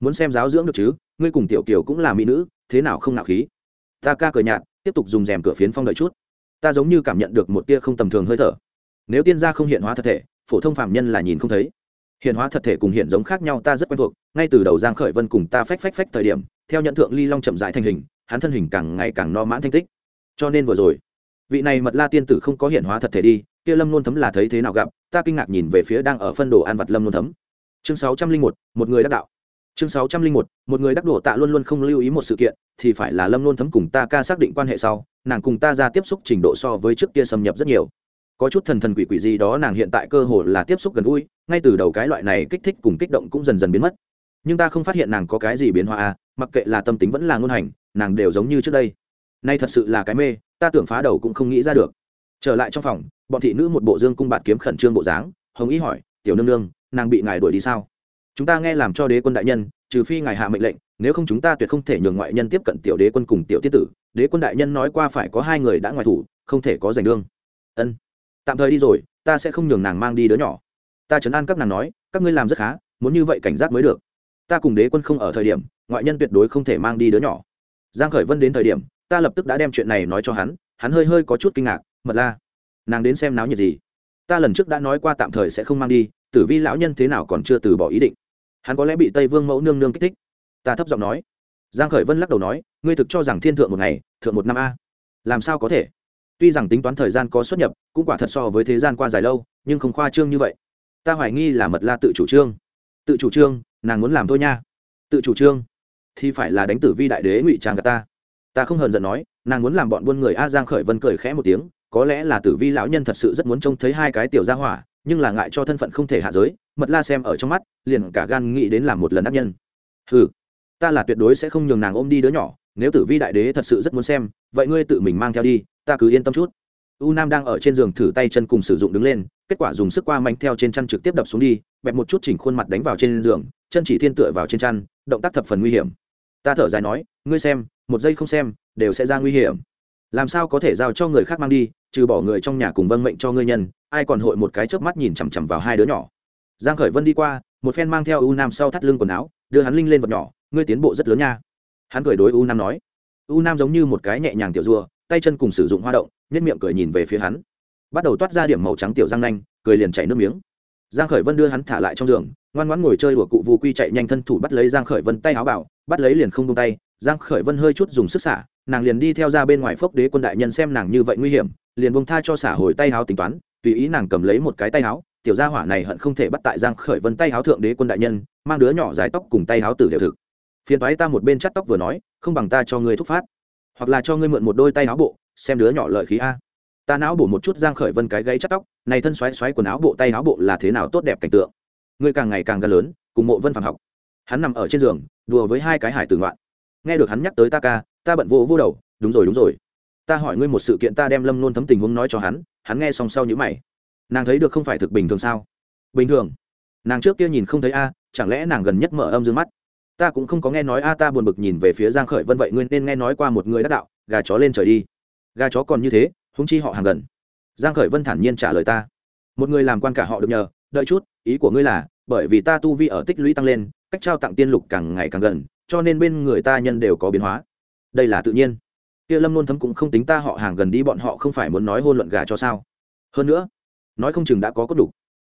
Muốn xem giáo dưỡng được chứ, ngươi cùng tiểu kiều cũng là mỹ nữ, thế nào không ngạo khí? Ta ca cười nhạt, tiếp tục dùng rèm cửa phiến phong đợi chút. Ta giống như cảm nhận được một tia không tầm thường hơi thở. Nếu tiên gia không hiện hóa thật thể phổ thông phạm nhân là nhìn không thấy. Hiện hóa thật thể cùng hiện giống khác nhau, ta rất quen thuộc. Ngay từ đầu giang khởi vân cùng ta phách phách phách thời điểm, theo nhận thượng ly long chậm rãi thành hình, hắn thân hình càng ngày càng no mãn thanh tích. Cho nên vừa rồi, vị này mật la tiên tử không có hiện hóa thật thể đi, kia lâm luôn thấm là thấy thế nào gặp, ta kinh ngạc nhìn về phía đang ở phân đồ an vật lâm luôn thấm. Chương sáu trăm linh một một người đắc đạo. Chương sáu trăm linh một một người đắc đổ tạ luôn luôn không lưu ý một sự kiện, thì phải là lâm luôn thấm cùng ta ca xác định quan hệ sau, nàng cùng ta ra tiếp xúc trình độ so với trước kia xâm nhập rất nhiều có chút thần thần quỷ quỷ gì đó nàng hiện tại cơ hồ là tiếp xúc gần gũi, ngay từ đầu cái loại này kích thích cùng kích động cũng dần dần biến mất. Nhưng ta không phát hiện nàng có cái gì biến hóa à mặc kệ là tâm tính vẫn là ngôn hành, nàng đều giống như trước đây. Nay thật sự là cái mê, ta tưởng phá đầu cũng không nghĩ ra được. Trở lại trong phòng, bọn thị nữ một bộ dương cung bạt kiếm khẩn trương bộ dáng, hồng ý hỏi, tiểu nương nương, nàng bị ngài đuổi đi sao? Chúng ta nghe làm cho đế quân đại nhân, trừ phi ngài hạ mệnh lệnh, nếu không chúng ta tuyệt không thể nhường ngoại nhân tiếp cận tiểu đế quân cùng tiểu tiết tử. Đế quân đại nhân nói qua phải có hai người đã ngoài thủ, không thể có giành đương. Ân tạm thời đi rồi, ta sẽ không nhường nàng mang đi đứa nhỏ. Ta chấn an các nàng nói, các ngươi làm rất khá, muốn như vậy cảnh giác mới được. Ta cùng đế quân không ở thời điểm, ngoại nhân tuyệt đối không thể mang đi đứa nhỏ. Giang khởi vân đến thời điểm, ta lập tức đã đem chuyện này nói cho hắn hắn hơi hơi có chút kinh ngạc, mật la, nàng đến xem náo nhiệt gì? Ta lần trước đã nói qua tạm thời sẽ không mang đi, tử vi lão nhân thế nào còn chưa từ bỏ ý định. Hắn có lẽ bị tây vương mẫu nương nương kích thích. Ta thấp giọng nói. Giang khởi vân lắc đầu nói, ngươi thực cho rằng thiên thượng một ngày, thượng một năm a? Làm sao có thể? Tuy rằng tính toán thời gian có xuất nhập, cũng quả thật so với thế gian qua dài lâu, nhưng không khoa trương như vậy. Ta hoài nghi là mật la tự chủ trương. Tự chủ trương, nàng muốn làm thôi nha. Tự chủ trương, thì phải là đánh tử vi đại đế ngụy trang gạt ta. Ta không hờn giận nói, nàng muốn làm bọn buôn người a giang khởi vân cười khẽ một tiếng, có lẽ là tử vi lão nhân thật sự rất muốn trông thấy hai cái tiểu gia hỏa, nhưng là ngại cho thân phận không thể hạ giới, mật la xem ở trong mắt, liền cả gan nghĩ đến làm một lần ác nhân. Ừ ta là tuyệt đối sẽ không nhường nàng ôm đi đứa nhỏ, nếu tử vi đại đế thật sự rất muốn xem, vậy ngươi tự mình mang theo đi ta cứ yên tâm chút. U nam đang ở trên giường thử tay chân cùng sử dụng đứng lên, kết quả dùng sức qua mạnh theo trên chăn trực tiếp đập xuống đi, bẹp một chút chỉnh khuôn mặt đánh vào trên giường, chân chỉ thiên tựa vào trên chăn, động tác thập phần nguy hiểm. Ta thở dài nói, ngươi xem, một giây không xem, đều sẽ ra nguy hiểm. Làm sao có thể giao cho người khác mang đi, trừ bỏ người trong nhà cùng vâng mệnh cho ngươi nhân, ai còn hội một cái chớp mắt nhìn chằm chằm vào hai đứa nhỏ. Giang khởi vân đi qua, một phen mang theo u nam sau thắt lưng quần áo, đưa hắn linh lên vật nhỏ, ngươi tiến bộ rất lớn nha. Hắn cười đối u nam nói. U nam giống như một cái nhẹ nhàng tiểu rùa tay chân cùng sử dụng hoa động nhất miệng cười nhìn về phía hắn. Bắt đầu toát ra điểm màu trắng tiểu răng nanh, cười liền chảy nước miếng. Giang khởi vân đưa hắn thả lại trong giường, ngoan ngoãn ngồi chơi đùa cụ vu quy chạy nhanh thân thủ bắt lấy giang khởi vân tay áo bảo, bắt lấy liền không buông tay. Giang khởi vân hơi chút dùng sức xả, nàng liền đi theo ra bên ngoài phốc đế quân đại nhân xem nàng như vậy nguy hiểm, liền buông tha cho xả hồi tay áo tính toán, tùy ý nàng cầm lấy một cái tay áo. Tiểu gia hỏa này hận không thể bắt tại giang khởi vân tay áo thượng đế quân đại nhân, mang đứa nhỏ dài tóc cùng tay áo tử đều thực. Phiền toái ta một bên chắt tóc vừa nói, không bằng ta cho ngươi thúc phát hoặc là cho ngươi mượn một đôi tay áo bộ, xem đứa nhỏ lợi khí a. Ta não bổ một chút giang khởi vân cái gáy chắt tóc, này thân xoáy xoáy quần áo bộ tay áo bộ là thế nào tốt đẹp cảnh tượng. Ngươi càng ngày càng gần lớn, cùng mộ vân phạm học. Hắn nằm ở trên giường, đùa với hai cái hải tử ngoạn. Nghe được hắn nhắc tới ta ca, ta bận vô vô đầu, đúng rồi đúng rồi. Ta hỏi ngươi một sự kiện ta đem lâm nôn thấm tình huống nói cho hắn hắn nghe xong sau nhữ mày. Nàng thấy được không phải thực bình thường sao? Bình thường. Nàng trước kia nhìn không thấy a, chẳng lẽ nàng gần nhất mở âm dương mắt? Ta cũng không có nghe nói a, ta buồn bực nhìn về phía giang khởi vân vậy, ngươi nên nghe nói qua một người đắc đạo, gà chó lên trời đi. Gà chó còn như thế húng chi họ hàng gần. Giang khởi vân thản nhiên trả lời ta. Một người làm quan cả họ được nhờ, đợi chút, ý của ngươi là, bởi vì ta tu vi ở tích lũy tăng lên, cách trao tặng tiên lục càng ngày càng gần, cho nên bên người ta nhân đều có biến hóa. Đây là tự nhiên. Kia lâm nôn thấm cũng không tính ta họ hàng gần đi, bọn họ không phải muốn nói hôn luận gà cho sao. Hơn nữa, nói không chừng đã có cốt đủ.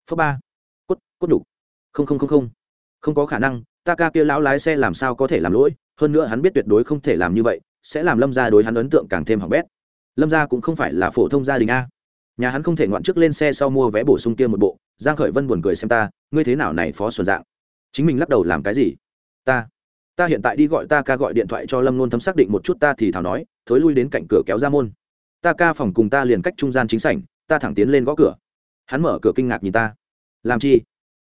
Phớ ba. Cốt cốt đủ. Không không không không. Không có khả năng ta ca kia lão lái xe làm sao có thể làm lỗi, hơn nữa hắn biết tuyệt đối không thể làm như vậy, sẽ làm lâm gia đối hắn ấn tượng càng thêm hỏng bét. Lâm gia cũng không phải là phổ thông gia đình a. Nhà hắn không thể ngoạn trước lên xe sau mua vé bổ sung kia một bộ, giang khởi vân buồn cười xem ta, ngươi thế nào này phó xuân dạng? Chính mình lắc đầu làm cái gì? Ta ta hiện tại đi gọi ta ca gọi điện thoại cho lâm nôn thấm xác định một chút ta thì thảo nói, thối lui đến cạnh cửa kéo ra môn. Ta ca phòng cùng ta liền cách trung gian chính sảnh, ta thẳng tiến lên gõ cửa. Hắn mở cửa kinh ngạc nhìn ta. Làm chi?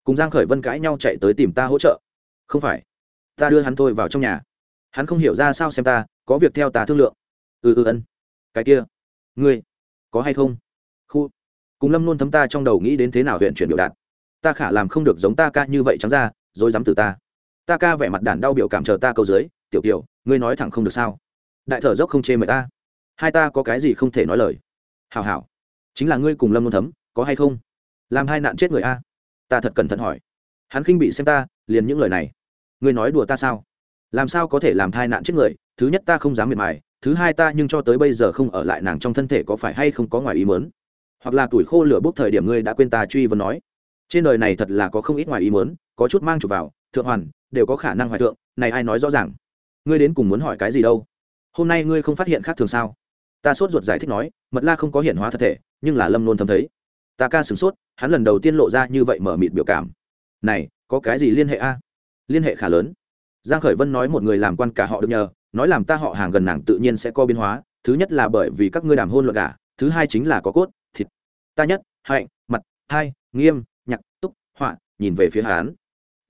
Cùng giang khởi vân cãi nhau chạy tới tìm ta hỗ trợ không phải. Ta đưa hắn thôi vào trong nhà. Hắn không hiểu ra sao xem ta, có việc theo ta thương lượng. Ừ ừ ân. Cái kia. Ngươi, có hay không? Khu. Cùng lâm luôn thấm ta trong đầu nghĩ đến thế nào huyện chuyển biểu đạt. Ta khả làm không được giống ta ca như vậy trắng ra, rồi dám từ ta. Ta ca vẻ mặt đản đau biểu cảm chờ ta câu dưới, tiểu kiểu ngươi nói thẳng không được sao? Đại thở dốc không chê mời ta. Hai ta có cái gì không thể nói lời. Hào hào chính là ngươi cùng lâm luôn thấm, có hay không? Làm hai nạn chết người a. Ta thật cẩn thận hỏi. Hắn khinh bị xem ta liền những lời này. Ngươi nói đùa ta sao? Làm sao có thể làm thai nạn chết người? Thứ nhất ta không dám miệt mài, thứ hai ta nhưng cho tới bây giờ không ở lại nàng trong thân thể có phải hay không có ngoài ý mớn hoặc là tuổi khô lửa bốc thời điểm ngươi đã quên ta truy vấn nói. Trên đời này thật là có không ít ngoài ý mớn có chút mang chụp vào, thượng hoàn, đều có khả năng hoài thượng, này ai nói rõ ràng? Ngươi đến cùng muốn hỏi cái gì đâu? Hôm nay ngươi không phát hiện khác thường sao? Ta sốt ruột giải thích nói, mật la không có hiện hóa thật thể, nhưng là lâm nôn thấm thấy. Ta ca sửng sốt, hắn lần đầu tiên lộ ra như vậy mở mịt biểu cảm. Này có cái gì liên hệ a? Liên hệ khá lớn. Giang khởi vân nói một người làm quan cả họ được nhờ, nói làm ta họ hàng gần nàng tự nhiên sẽ có biến hóa, thứ nhất là bởi vì các ngươi đàm hôn luận cả thứ hai chính là có cốt, thịt. Ta nhất, hạnh, mặt, hai, nghiêm, nhạc, túc, họa, nhìn về phía hán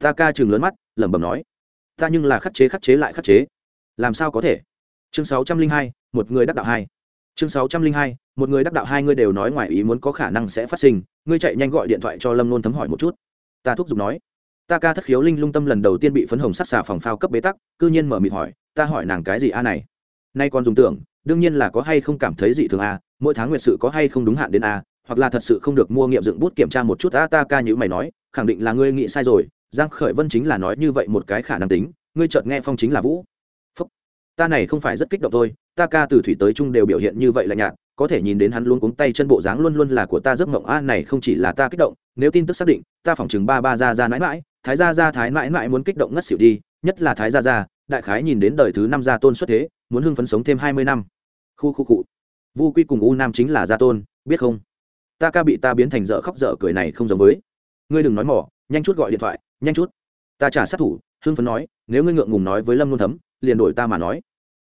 ta ca chừng lớn mắt, lẩm bẩm nói. Ta nhưng là khắc chế khắc chế lại khắc chế. Làm sao có thể? Chương sáu trăm linh hai, một người đắc đạo hai. Chương sáu trăm linh hai, một người đắc đạo hai ngươi đều nói ngoài ý muốn có khả năng sẽ phát sinh, ngươi chạy nhanh gọi điện thoại cho lâm nôn thấm hỏi một chút. Ta thúc giục nói ta ca thất khiếu linh lung tâm lần đầu tiên bị phấn hồng sắc xà phòng phao cấp bế tắc, cư nhiên mở mịt hỏi, ta hỏi nàng cái gì a này nay còn dùng tưởng, đương nhiên là có hay không cảm thấy gì thường a, mỗi tháng nguyện sự có hay không đúng hạn đến a, hoặc là thật sự không được mua nghiệm dựng bút kiểm tra một chút a, ta ca như mày nói, khẳng định là ngươi nghĩ sai rồi, giang khởi vân chính là nói như vậy một cái khả năng tính, ngươi chợt nghe phong chính là vũ Phúc. ta này không phải rất kích động thôi, ta ca từ thủy tới trung đều biểu hiện như vậy là nhạt có thể nhìn đến hắn luôn cuống tay chân bộ dáng luôn luôn là của ta giấc mộng. A, này không chỉ là ta kích động, nếu tin tức xác định, ta phỏng chừng ba ba ra ra mãi mãi, thái gia gia thái mãi mãi muốn kích động ngất xỉu đi, nhất là thái gia gia, đại khái nhìn đến đời thứ năm gia tôn xuất thế, muốn hưng phấn sống thêm hai mươi năm. Khu khu cụ vu quy cùng u nam chính là gia tôn, biết không? Ta ca bị ta biến thành dở khóc dở cười này không giống với. Ngươi đừng nói mỏ, nhanh chút gọi điện thoại, nhanh chút. Ta trả sát thủ, hưng phấn nói, nếu ngươi ngượng ngùng nói với lâm luôn thấm, liền đổi ta mà nói.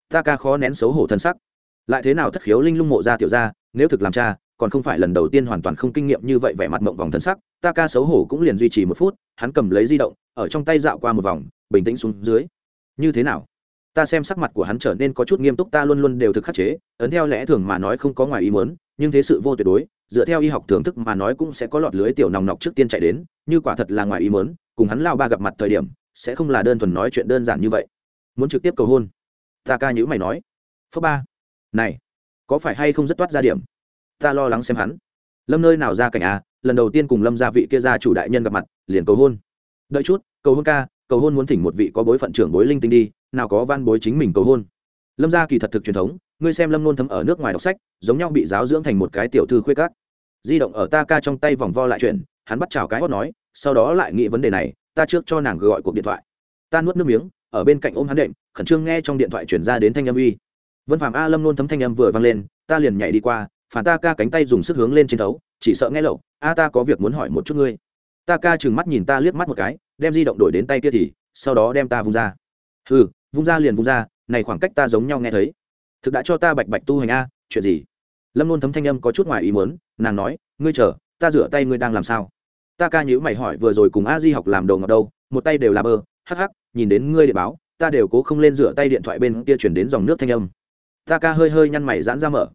Ta ca khó nén xấu hổ thân sắc lại thế nào thất khiếu linh lung mộ ra tiểu ra nếu thực làm cha, còn không phải lần đầu tiên hoàn toàn không kinh nghiệm như vậy vẻ mặt mộng vòng thân sắc, ta ca xấu hổ cũng liền duy trì một phút, hắn cầm lấy di động, ở trong tay dạo qua một vòng, bình tĩnh xuống dưới. Như thế nào? Ta xem sắc mặt của hắn trở nên có chút nghiêm túc, ta luôn luôn đều thực khắc chế, ấn theo lẽ thường mà nói không có ngoài ý muốn, nhưng thế sự vô tuyệt đối, dựa theo y học thưởng thức mà nói cũng sẽ có lọt lưới tiểu nòng nọc trước tiên chạy đến, như quả thật là ngoài ý muốn, cùng hắn lao ba gặp mặt thời điểm, sẽ không là đơn thuần nói chuyện đơn giản như vậy. Muốn trực tiếp cầu hôn. Ta ca nhữ mày nói. Phớ ba này, có phải hay không rất toát ra điểm? Ta lo lắng xem hắn. Lâm nơi nào ra cảnh à? Lần đầu tiên cùng lâm gia vị kia gia chủ đại nhân gặp mặt, liền cầu hôn. Đợi chút, cầu hôn ca, cầu hôn muốn thỉnh một vị có bối phận trưởng bối linh tinh đi, nào có van bối chính mình cầu hôn. Lâm gia kỳ thật thực truyền thống, ngươi xem lâm nôn thấm ở nước ngoài đọc sách, giống nhau bị giáo dưỡng thành một cái tiểu thư khuyết cát di động ở ta ca trong tay vòng vo lại chuyện, hắn bắt chào cái hót nói, sau đó lại nghĩ vấn đề này, ta trước cho nàng gọi cuộc điện thoại. Ta nuốt nước miếng, ở bên cạnh ôm hắn đệm, khẩn trương nghe trong điện thoại chuyển ra đến thanh âm uy vân phạm a lâm nôn thấm thanh âm vừa vang lên, ta liền nhảy đi qua, phản ta ca cánh tay dùng sức hướng lên trên thấu, chỉ sợ nghe lậu, a ta có việc muốn hỏi một chút ngươi. Ta ca chừng mắt nhìn ta liếc mắt một cái, đem di động đổi đến tay kia thì, sau đó đem ta vung ra. Ừ vung ra liền vung ra, này khoảng cách ta giống nhau nghe thấy. Thực đã cho ta bạch bạch tu hành a, chuyện gì? Lâm luôn thấm thanh âm có chút ngoài ý muốn, nàng nói, ngươi chờ, ta rửa tay ngươi đang làm sao? Ta ca nhữ mày hỏi, vừa rồi cùng a di học làm đầu ngọc đâu? Một tay đều là bơ, hắc hắc, nhìn đến ngươi để báo, ta đều cố không lên rửa tay điện thoại bên kia chuyển đến dòng nước thanh âm ta ca hơi hơi nhăn mày giãn ra mở.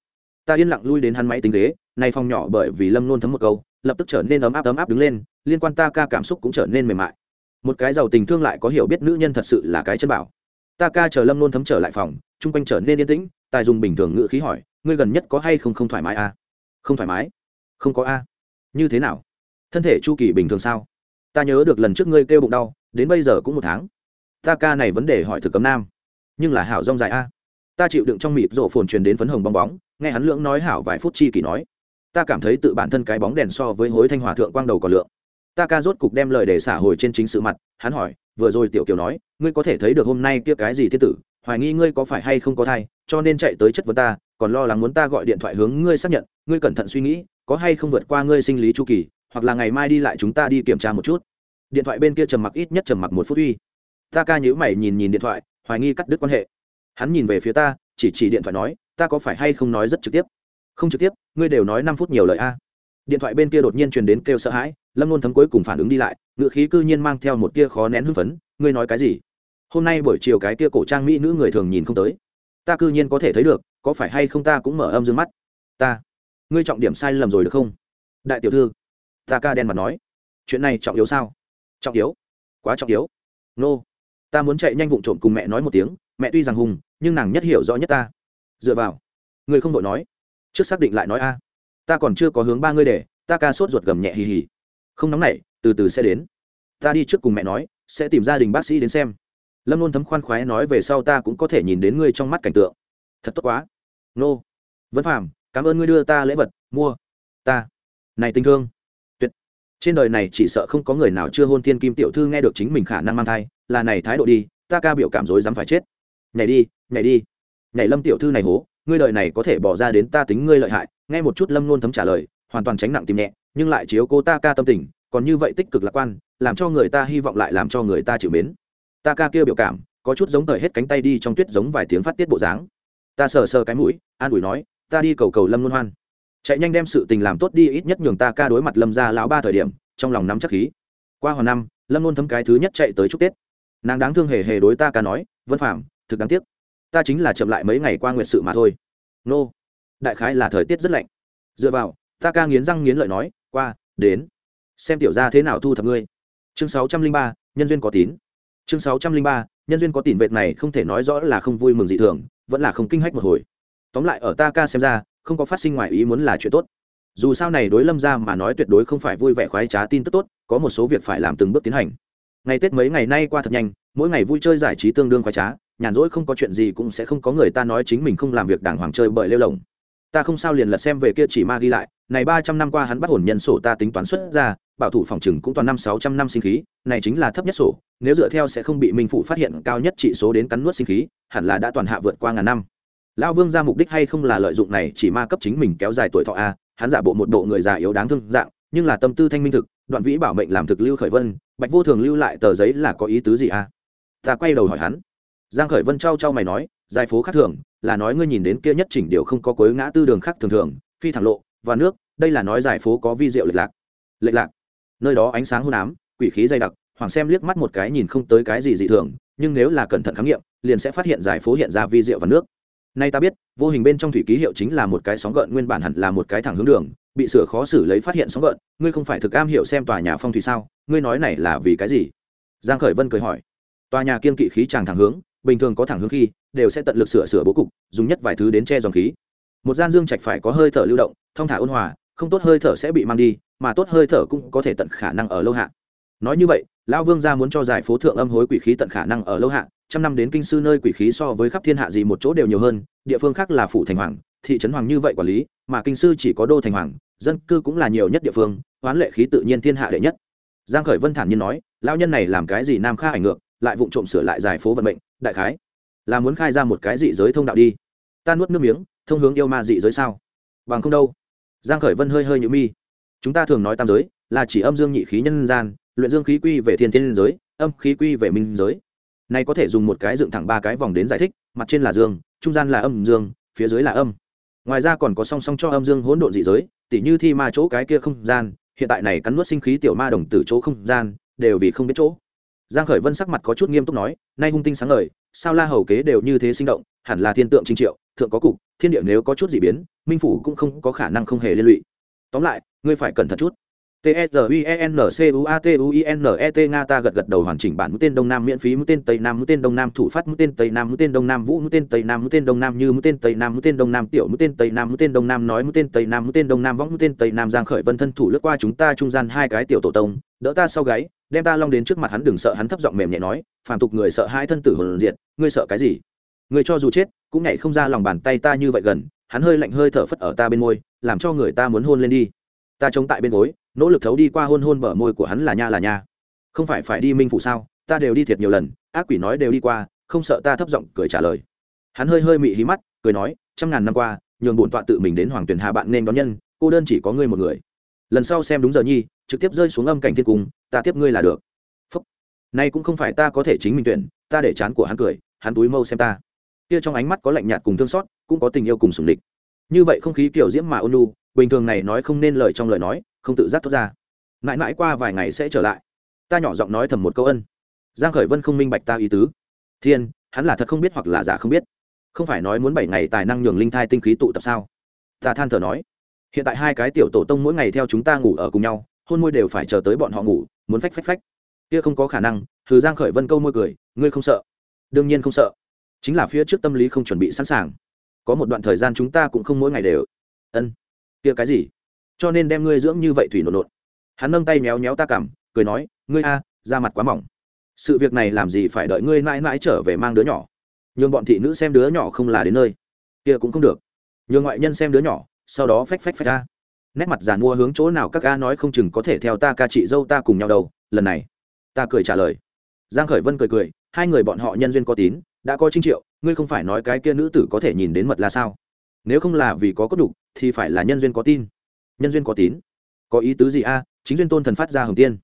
Ta yên lặng lui đến hắn máy tính ghế nay phòng nhỏ bởi vì lâm nôn thấm một câu, lập tức trở nên ấm áp ấm áp đứng lên, liên quan ta ca cảm xúc cũng trở nên mềm mại. Một cái giàu tình thương lại có hiểu biết nữ nhân thật sự là cái chân bảo. Ta ca chờ lâm nôn thấm trở lại phòng, chung quanh trở nên yên tĩnh, tài dùng bình thường ngữ khí hỏi, ngươi gần nhất có hay không không thoải mái a à? không thoải mái. Không có a à? như thế nào? Thân thể chu kỳ bình thường sao? Ta nhớ được lần trước ngươi kêu bụng đau, đến bây giờ cũng một tháng. Ta ca này vấn đề hỏi thực cấm nam. Nhưng là hảo rong dài a ta chịu đựng trong mịp rổ phồn truyền đến phấn hồng bong bóng, nghe hắn lưỡng nói hảo vài phút chi kỳ nói. Ta cảm thấy tự bản thân cái bóng đèn so với hối thanh hòa thượng quang đầu còn lượng. Ta ca rốt cục đem lời để xả hồi trên chính sự mặt, hắn hỏi, vừa rồi tiểu kiều nói, ngươi có thể thấy được hôm nay kia cái gì thiên tử, hoài nghi ngươi có phải hay không có thai, cho nên chạy tới chất vấn ta, còn lo lắng muốn ta gọi điện thoại hướng ngươi xác nhận, ngươi cẩn thận suy nghĩ, có hay không vượt qua ngươi sinh lý chu kỳ, hoặc là ngày mai đi lại chúng ta đi kiểm tra một chút. Điện thoại bên kia trầm mặc ít nhất trầm mặc một phút uy. Ta ca nhữ mày nhìn nhìn điện thoại, hoài nghi cắt đứt quan hệ hắn nhìn về phía ta, chỉ chỉ điện thoại nói, ta có phải hay không nói rất trực tiếp? Không trực tiếp, ngươi đều nói năm phút nhiều lời a. Điện thoại bên kia đột nhiên truyền đến kêu sợ hãi, lâm luôn thấm cuối cùng phản ứng đi lại, ngựa khí cư nhiên mang theo một tia khó nén hưng phấn, ngươi nói cái gì? Hôm nay buổi chiều cái tia cổ trang mỹ nữ người thường nhìn không tới. Ta cư nhiên có thể thấy được, có phải hay không ta cũng mở âm dương mắt? Ta, ngươi trọng điểm sai lầm rồi được không? Đại tiểu thư, ta ca đen mặt nói. Chuyện này trọng yếu sao? Trọng yếu, quá trọng yếu. Nô、no. ta muốn chạy nhanh vụng trộm cùng mẹ nói một tiếng mẹ tuy rằng hùng, nhưng nàng nhất hiểu rõ nhất ta. Dựa vào. Người không đội nói. Trước xác định lại nói a. Ta còn chưa có hướng ba ngươi để, ta ca sốt ruột gầm nhẹ hì hì. Không nóng nảy, từ từ sẽ đến. Ta đi trước cùng mẹ nói, sẽ tìm gia đình bác sĩ đến xem. Lâm luôn thấm khoan khoái nói về sau ta cũng có thể nhìn đến ngươi trong mắt cảnh tượng. Thật tốt quá. Nô. Vân phàm, cảm ơn ngươi đưa ta lễ vật, mua. Ta. Này tình thương. Tuyệt. Trên đời này chỉ sợ không có người nào chưa hôn thiên kim tiểu thư nghe được chính mình khả năng mang thai, là này thái độ đi, ta ca biểu cảm dối dám phải chết nhảy đi nhảy đi. Nhảy lâm tiểu thư này hố, ngươi lợi này có thể bỏ ra đến ta tính ngươi lợi hại. Nghe một chút lâm nôn thấm trả lời, hoàn toàn tránh nặng tìm nhẹ, nhưng lại chiếu cô ta ca tâm tình, còn như vậy tích cực lạc quan, làm cho người ta hy vọng lại làm cho người ta chịu mến. Ta ca kia biểu cảm, có chút giống tời hết cánh tay đi trong tuyết giống vài tiếng phát tiết bộ dáng. Ta sờ sờ cái mũi, an ủi nói, ta đi cầu cầu lâm luân hoan. Chạy nhanh đem sự tình làm tốt đi, ít nhất nhường ta ca đối mặt lâm ra lão ba thời điểm, trong lòng nắm chắc khí. Qua hoàn năm, lâm luôn thấm cái thứ nhất chạy tới chúc tết. Nàng đáng thương hề hề đối ta ca nói, vân phạm thực đáng tiếc. Ta chính là chậm lại mấy ngày qua nguyệt sự mà thôi. Nô. Đại khái là thời tiết rất lạnh. Dựa vào, ta ca nghiến răng nghiến lợi nói, qua, đến. Xem tiểu ra thế nào thu thập ngươi. Chương sáu trăm linh ba, nhân duyên có tín. Chương sáu trăm linh ba, nhân duyên có tín vệt này không thể nói rõ là không vui mừng dị thường, vẫn là không kinh hách một hồi. Tóm lại ở ta ca xem ra, không có phát sinh ngoài ý muốn là chuyện tốt. Dù sao này đối lâm ra mà nói tuyệt đối không phải vui vẻ khoái trá tin tức tốt, có một số việc phải làm từng bước tiến hành. Ngày tết mấy ngày nay qua thật nhanh mỗi ngày vui chơi giải trí tương đương khoái trá, nhàn rỗi không có chuyện gì cũng sẽ không có người ta nói chính mình không làm việc đàng hoàng chơi bởi lêu lồng. Ta không sao liền lật xem về kia chỉ ma ghi lại, này ba trăm năm qua hắn bắt hồn nhân sổ ta tính toán xuất ra, bảo thủ phòng chừng cũng toàn năm sáu trăm năm sinh khí, này chính là thấp nhất sổ, nếu dựa theo sẽ không bị minh phụ phát hiện cao nhất trị số đến cắn nuốt sinh khí, hẳn là đã toàn hạ vượt qua ngàn năm. Lão vương ra mục đích hay không là lợi dụng này chỉ ma cấp chính mình kéo dài tuổi thọ a, hắn giả bộ một bộ người già yếu đáng thương dạng, nhưng là tâm tư thanh minh thực, đoạn vĩ bảo mệnh làm thực lưu khởi vân, bạch vô thường lưu lại tờ giấy là có ý tứ gì a? Ta quay đầu hỏi hắn. Giang khởi vân trao trao mày nói dài phố khác thường, là nói ngươi nhìn đến kia nhất chỉnh điều không có cuối ngã tư đường khác thường thường, phi thẳng lộ, và nước, đây là nói giải phố có vi diệu lệch lạc. Lệch lạc. Nơi đó ánh sáng hôn ám, quỷ khí dày đặc, hoàng xem liếc mắt một cái nhìn không tới cái gì dị thường, nhưng nếu là cẩn thận khám nghiệm, liền sẽ phát hiện giải phố hiện ra vi diệu và nước. Nay ta biết, vô hình bên trong thủy ký hiệu chính là một cái sóng gợn, nguyên bản hẳn là một cái thẳng hướng đường, bị sửa khó xử lấy phát hiện sóng gợn, ngươi không phải thực am hiểu xem tòa nhà phong thủy sao, ngươi nói này là vì cái gì? Giang khởi vân cười hỏi tòa nhà kiên kỵ khí tràng thẳng hướng, bình thường có thẳng hướng khi, đều sẽ tận lực sửa sửa bố cục, dùng nhất vài thứ đến che dòng khí. Một gian dương trạch phải có hơi thở lưu động, thông thả ôn hòa, không tốt hơi thở sẽ bị mang đi, mà tốt hơi thở cũng có thể tận khả năng ở lâu hạn nói như vậy, lão vương gia muốn cho giải phố thượng âm hối quỷ khí tận khả năng ở lâu hạn trăm năm đến kinh sư nơi quỷ khí so với khắp thiên hạ gì một chỗ đều nhiều hơn, địa phương khác là phủ thành hoàng, thị trấn hoàng như vậy quản lý, mà kinh sư chỉ có đô thành hoàng, dân cư cũng là nhiều nhất địa phương oán lệ khí tự nhiên thiên hạ đệ nhất. Giang khởi vân thản nhiên nói, lão nhân này làm cái gì nam kha ảnh ngược lại vụng trộm sửa lại giải phố vận mệnh, đại khái. Là muốn khai ra một cái dị giới thông đạo đi. Ta nuốt nước miếng, thông hướng yêu ma dị giới sao? Bằng không đâu. Giang khởi vân hơi hơi nhũ mi. Chúng ta thường nói tam giới, là chỉ âm dương nhị khí nhân gian, luyện dương khí quy về thiên thiên giới, âm khí quy về minh giới. Này có thể dùng một cái dựng thẳng ba cái vòng đến giải thích, mặt trên là dương, trung gian là âm dương, phía dưới là âm. Ngoài ra còn có song song cho âm dương hỗn độn dị giới, tỉ như thi ma chỗ cái kia không gian, hiện tại này cắn nuốt sinh khí tiểu ma đồng tử chỗ không gian, đều vì không biết chỗ giang khởi vân sắc mặt có chút nghiêm túc nói nay hung tinh sáng ngời sao la hầu kế đều như thế sinh động hẳn là thiên tượng trinh triệu thượng có cục thiên địa nếu có chút gì biến minh phủ cũng không có khả năng không hề liên lụy tóm lại ngươi phải cẩn thận chút t e r u e n c u a t u i n e t nga ta gật gật đầu hoàn chỉnh bản mũi tên đông nam miễn phí mũi tên tây nam mũi tên đông nam thủ phát mũi tên tây nam mũi tên đông nam vũ mũi tên tây nam mũi tên đông nam như mũi tên tây nam mũi tên đông nam tiểu mũi tên tây nam mũi tên đông nam nói mũi tên tây nam mũi tên đông nam võng mũi tên tây nam giang khởi vân thân thủ lướt qua chúng ta trung gian hai cái tiểu tổ tông đỡ ta sau gáy đem ta long đến trước mặt hắn đừng sợ, hắn thấp giọng mềm nhẹ nói, phàm tục người sợ hai thân tử hồn diệt, ngươi sợ cái gì? Người cho dù chết, cũng nhảy không ra lòng bàn tay ta như vậy gần, hắn hơi lạnh hơi thở phất ở ta bên môi, làm cho người ta muốn hôn lên đi. Ta chống tại bên gối, nỗ lực thấu đi qua hôn hôn bờ môi của hắn là nha là nha. Không phải phải đi minh phủ sao? Ta đều đi thiệt nhiều lần, ác quỷ nói đều đi qua, không sợ ta thấp giọng cười trả lời. Hắn hơi hơi mị hí mắt, cười nói, trăm ngàn năm qua, nhường bổn tọa tự mình đến hoàng tuyển hà bạn nên đón nhân, cô đơn chỉ có ngươi một người. Lần sau xem đúng giờ nhi, trực tiếp rơi xuống âm cảnh thiên cung ta tiếp ngươi là được. Phúc. Nay cũng không phải ta có thể chính mình tuyển, ta để chán của hắn cười, hắn túi mâu xem ta. Kia trong ánh mắt có lạnh nhạt cùng thương xót, cũng có tình yêu cùng sùng địch. Như vậy không khí kiểu diễm mà ôn lu bình thường này nói không nên lời trong lời nói, không tự giác thoát ra. Mãi mãi qua vài ngày sẽ trở lại. Ta nhỏ giọng nói thầm một câu ân. Giang khởi vân không minh bạch ta ý tứ. Thiên, hắn là thật không biết hoặc là giả không biết. Không phải nói muốn bảy ngày tài năng nhường linh thai tinh khí tụ tập sao? Ta than thở nói. Hiện tại hai cái tiểu tổ tông mỗi ngày theo chúng ta ngủ ở cùng nhau hôn môi đều phải chờ tới bọn họ ngủ, muốn phách phách phách. Kia không có khả năng thử giang khởi vân câu môi cười, ngươi không sợ? Đương nhiên không sợ. Chính là phía trước tâm lý không chuẩn bị sẵn sàng. Có một đoạn thời gian chúng ta cũng không mỗi ngày đều. Ân. Kia cái gì? Cho nên đem ngươi dưỡng như vậy thủy nột nột hắn nâng tay méo méo ta cảm cười nói, ngươi a, da mặt quá mỏng. Sự việc này làm gì phải đợi ngươi mãi mãi trở về mang đứa nhỏ? Nhường bọn thị nữ xem đứa nhỏ không là đến nơi. Kia cũng không được. Nhường ngoại nhân xem đứa nhỏ, sau đó phách phách phách ra nét mặt giàn mua hướng chỗ nào các ca nói không chừng có thể theo ta ca chị dâu ta cùng nhau đâu, lần này. Ta cười trả lời. Giang khởi vân cười cười, hai người bọn họ nhân duyên có tín, đã có trinh triệu, ngươi không phải nói cái kia nữ tử có thể nhìn đến mật là sao? Nếu không là vì có cốt đủ thì phải là nhân duyên có tin. Nhân duyên có tín. Có ý tứ gì a? Chính duyên tôn thần phát ra hồng tiên.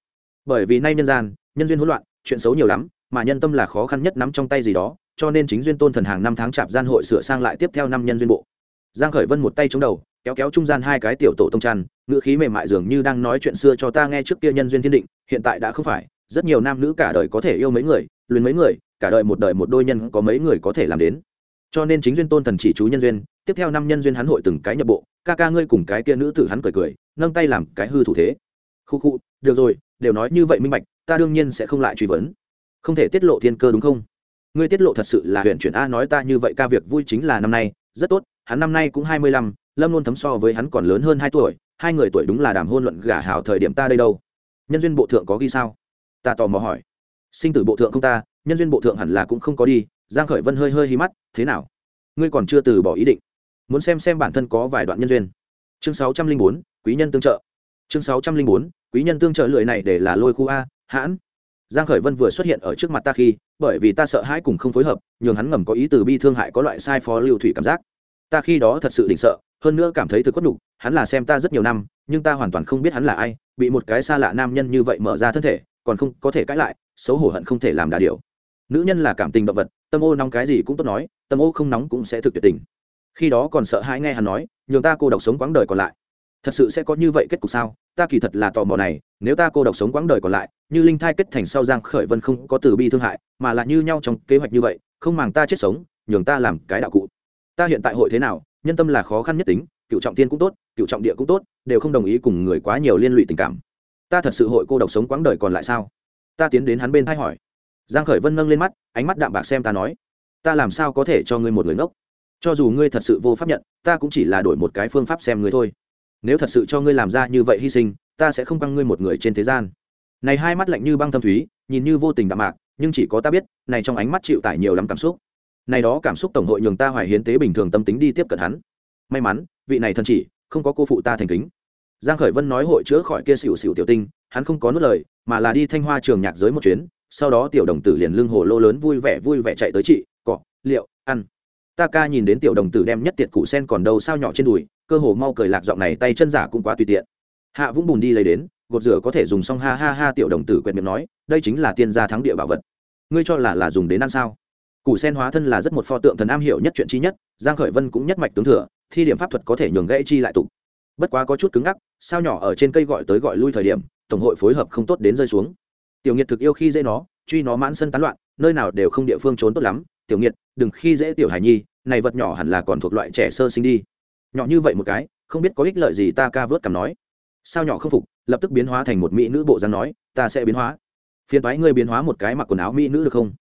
Bởi vì nay nhân gian, nhân duyên hỗn loạn, chuyện xấu nhiều lắm, mà nhân tâm là khó khăn nhất nắm trong tay gì đó, cho nên chính duyên tôn thần hàng năm tháng chạp gian hội sửa sang lại tiếp theo năm nhân duyên bộ. Giang khởi vân một tay chống đầu kéo kéo trung gian hai cái tiểu tổ tông tràn ngữ khí mềm mại dường như đang nói chuyện xưa cho ta nghe trước kia nhân duyên thiên định, hiện tại đã không phải, rất nhiều nam nữ cả đời có thể yêu mấy người, luyến mấy người, cả đời một đời một đôi nhân có mấy người có thể làm đến. Cho nên chính duyên tôn thần chỉ chú nhân duyên, tiếp theo năm nhân duyên hắn hội từng cái nhập bộ, ca ca ngươi cùng cái kia nữ tử hắn cười cười, nâng tay làm cái hư thủ thế. Khu khu, được rồi, đều nói như vậy minh bạch, ta đương nhiên sẽ không lại truy vấn. Không thể tiết lộ thiên cơ đúng không? Ngươi tiết lộ thật sự là huyện chuyển a nói ta như vậy ca việc vui chính là năm nay, rất tốt, hắn năm nay cũng hai mươi lăm lâm luôn thấm so với hắn còn lớn hơn hai tuổi, hai người tuổi đúng là đàm hôn luận gả hảo thời điểm ta đây đâu? Nhân duyên bộ thượng có ghi sao? Ta tò mò hỏi. Sinh tử bộ thượng không ta, nhân duyên bộ thượng hẳn là cũng không có đi, giang khởi vân hơi hơi hí mắt, thế nào? Ngươi còn chưa từ bỏ ý định. Muốn xem xem bản thân có vài đoạn nhân duyên. Chương sáu trăm linh bốn, quý nhân tương trợ. Chương sáu trăm linh bốn, quý nhân tương trợ lưỡi này để là lôi khu a, hãn. Giang khởi vân vừa xuất hiện ở trước mặt ta khi, bởi vì ta sợ hãi cùng không phối hợp, nhường hắn ngầm có ý từ bi thương hại có loại sai phó lưu thủy cảm giác. Ta khi đó thật sự định sợ hơn nữa cảm thấy thực quất đủ. hắn là xem ta rất nhiều năm, nhưng ta hoàn toàn không biết hắn là ai, bị một cái xa lạ nam nhân như vậy mở ra thân thể, còn không có thể cãi lại, xấu hổ hận không thể làm đà điều. Nữ nhân là cảm tình động vật, tâm ô nóng cái gì cũng tốt nói, tâm ô không nóng cũng sẽ thực tuyệt tình. Khi đó còn sợ hãi nghe hắn nói, nhường ta cô độc sống quãng đời còn lại. Thật sự sẽ có như vậy kết cục sao? Ta kỳ thật là tò mò này, nếu ta cô độc sống quãng đời còn lại, như linh thai kết thành sau giang khởi vân không có từ bi thương hại, mà là như nhau trong kế hoạch như vậy, không màng ta chết sống, nhường ta làm cái đạo cụ. Ta hiện tại hội thế nào nhân tâm là khó khăn nhất tính, cựu trọng tiên cũng tốt, cựu trọng địa cũng tốt, đều không đồng ý cùng người quá nhiều liên lụy tình cảm. Ta thật sự hội cô độc sống quãng đời còn lại sao? Ta tiến đến hắn bên thay hỏi. Giang khởi vân nâng lên mắt, ánh mắt đạm bạc xem ta nói, ta làm sao có thể cho ngươi một người ngốc? Cho dù ngươi thật sự vô pháp nhận, ta cũng chỉ là đổi một cái phương pháp xem ngươi thôi. Nếu thật sự cho ngươi làm ra như vậy hy sinh, ta sẽ không băng ngươi một người trên thế gian. Này hai mắt lạnh như băng thâm thúy, nhìn như vô tình đạm mạc, nhưng chỉ có ta biết, này trong ánh mắt chịu tải nhiều lắm cảm xúc này đó cảm xúc tổng hội nhường ta hoài hiến tế bình thường tâm tính đi tiếp cận hắn. May mắn, vị này thần chỉ, không có cô phụ ta thành kính. Giang khởi vân nói hội chữa khỏi kia xỉu xỉu tiểu tinh, hắn không có nuốt lời, mà là đi thanh hoa trường nhạc giới một chuyến, sau đó tiểu đồng tử liền lưng hồ lô lớn vui vẻ vui vẻ chạy tới chị, cọ, liệu, ăn. Ta ca nhìn đến tiểu đồng tử đem nhất tiệt củ sen còn đâu sao nhỏ trên đùi, cơ hồ mau cười lạc giọng này tay chân giả cũng quá tùy tiện. Hạ vũng bùn đi lấy đến, gột rửa có thể dùng xong ha ha ha tiểu đồng tử quẹt miệng nói, đây chính là tiên gia thắng địa bảo vật. Ngươi cho là là dùng đến ăn sao? Cụ sen hóa thân là rất một pho tượng thần am hiểu nhất chuyện chi nhất, giang khởi vân cũng nhất mạch tướng thừa, thi điểm pháp thuật có thể nhường gãy chi lại tụ. bất quá có chút cứng ngắc, sao nhỏ ở trên cây gọi tới gọi lui thời điểm, tổng hội phối hợp không tốt đến rơi xuống. Tiểu nghiệt thực yêu khi dễ nó, truy nó mãn sân tán loạn, nơi nào đều không địa phương trốn tốt lắm. Tiểu nghiệt, đừng khi dễ tiểu hải nhi, này vật nhỏ hẳn là còn thuộc loại trẻ sơ sinh đi. Nhỏ như vậy một cái, không biết có ích lợi gì ta ca vớt cầm nói. Sao nhỏ không phục, lập tức biến hóa thành một mỹ nữ bộ dáng nói, ta sẽ biến hóa. Phiền toái ngươi biến hóa một cái mặc quần áo mỹ nữ được không?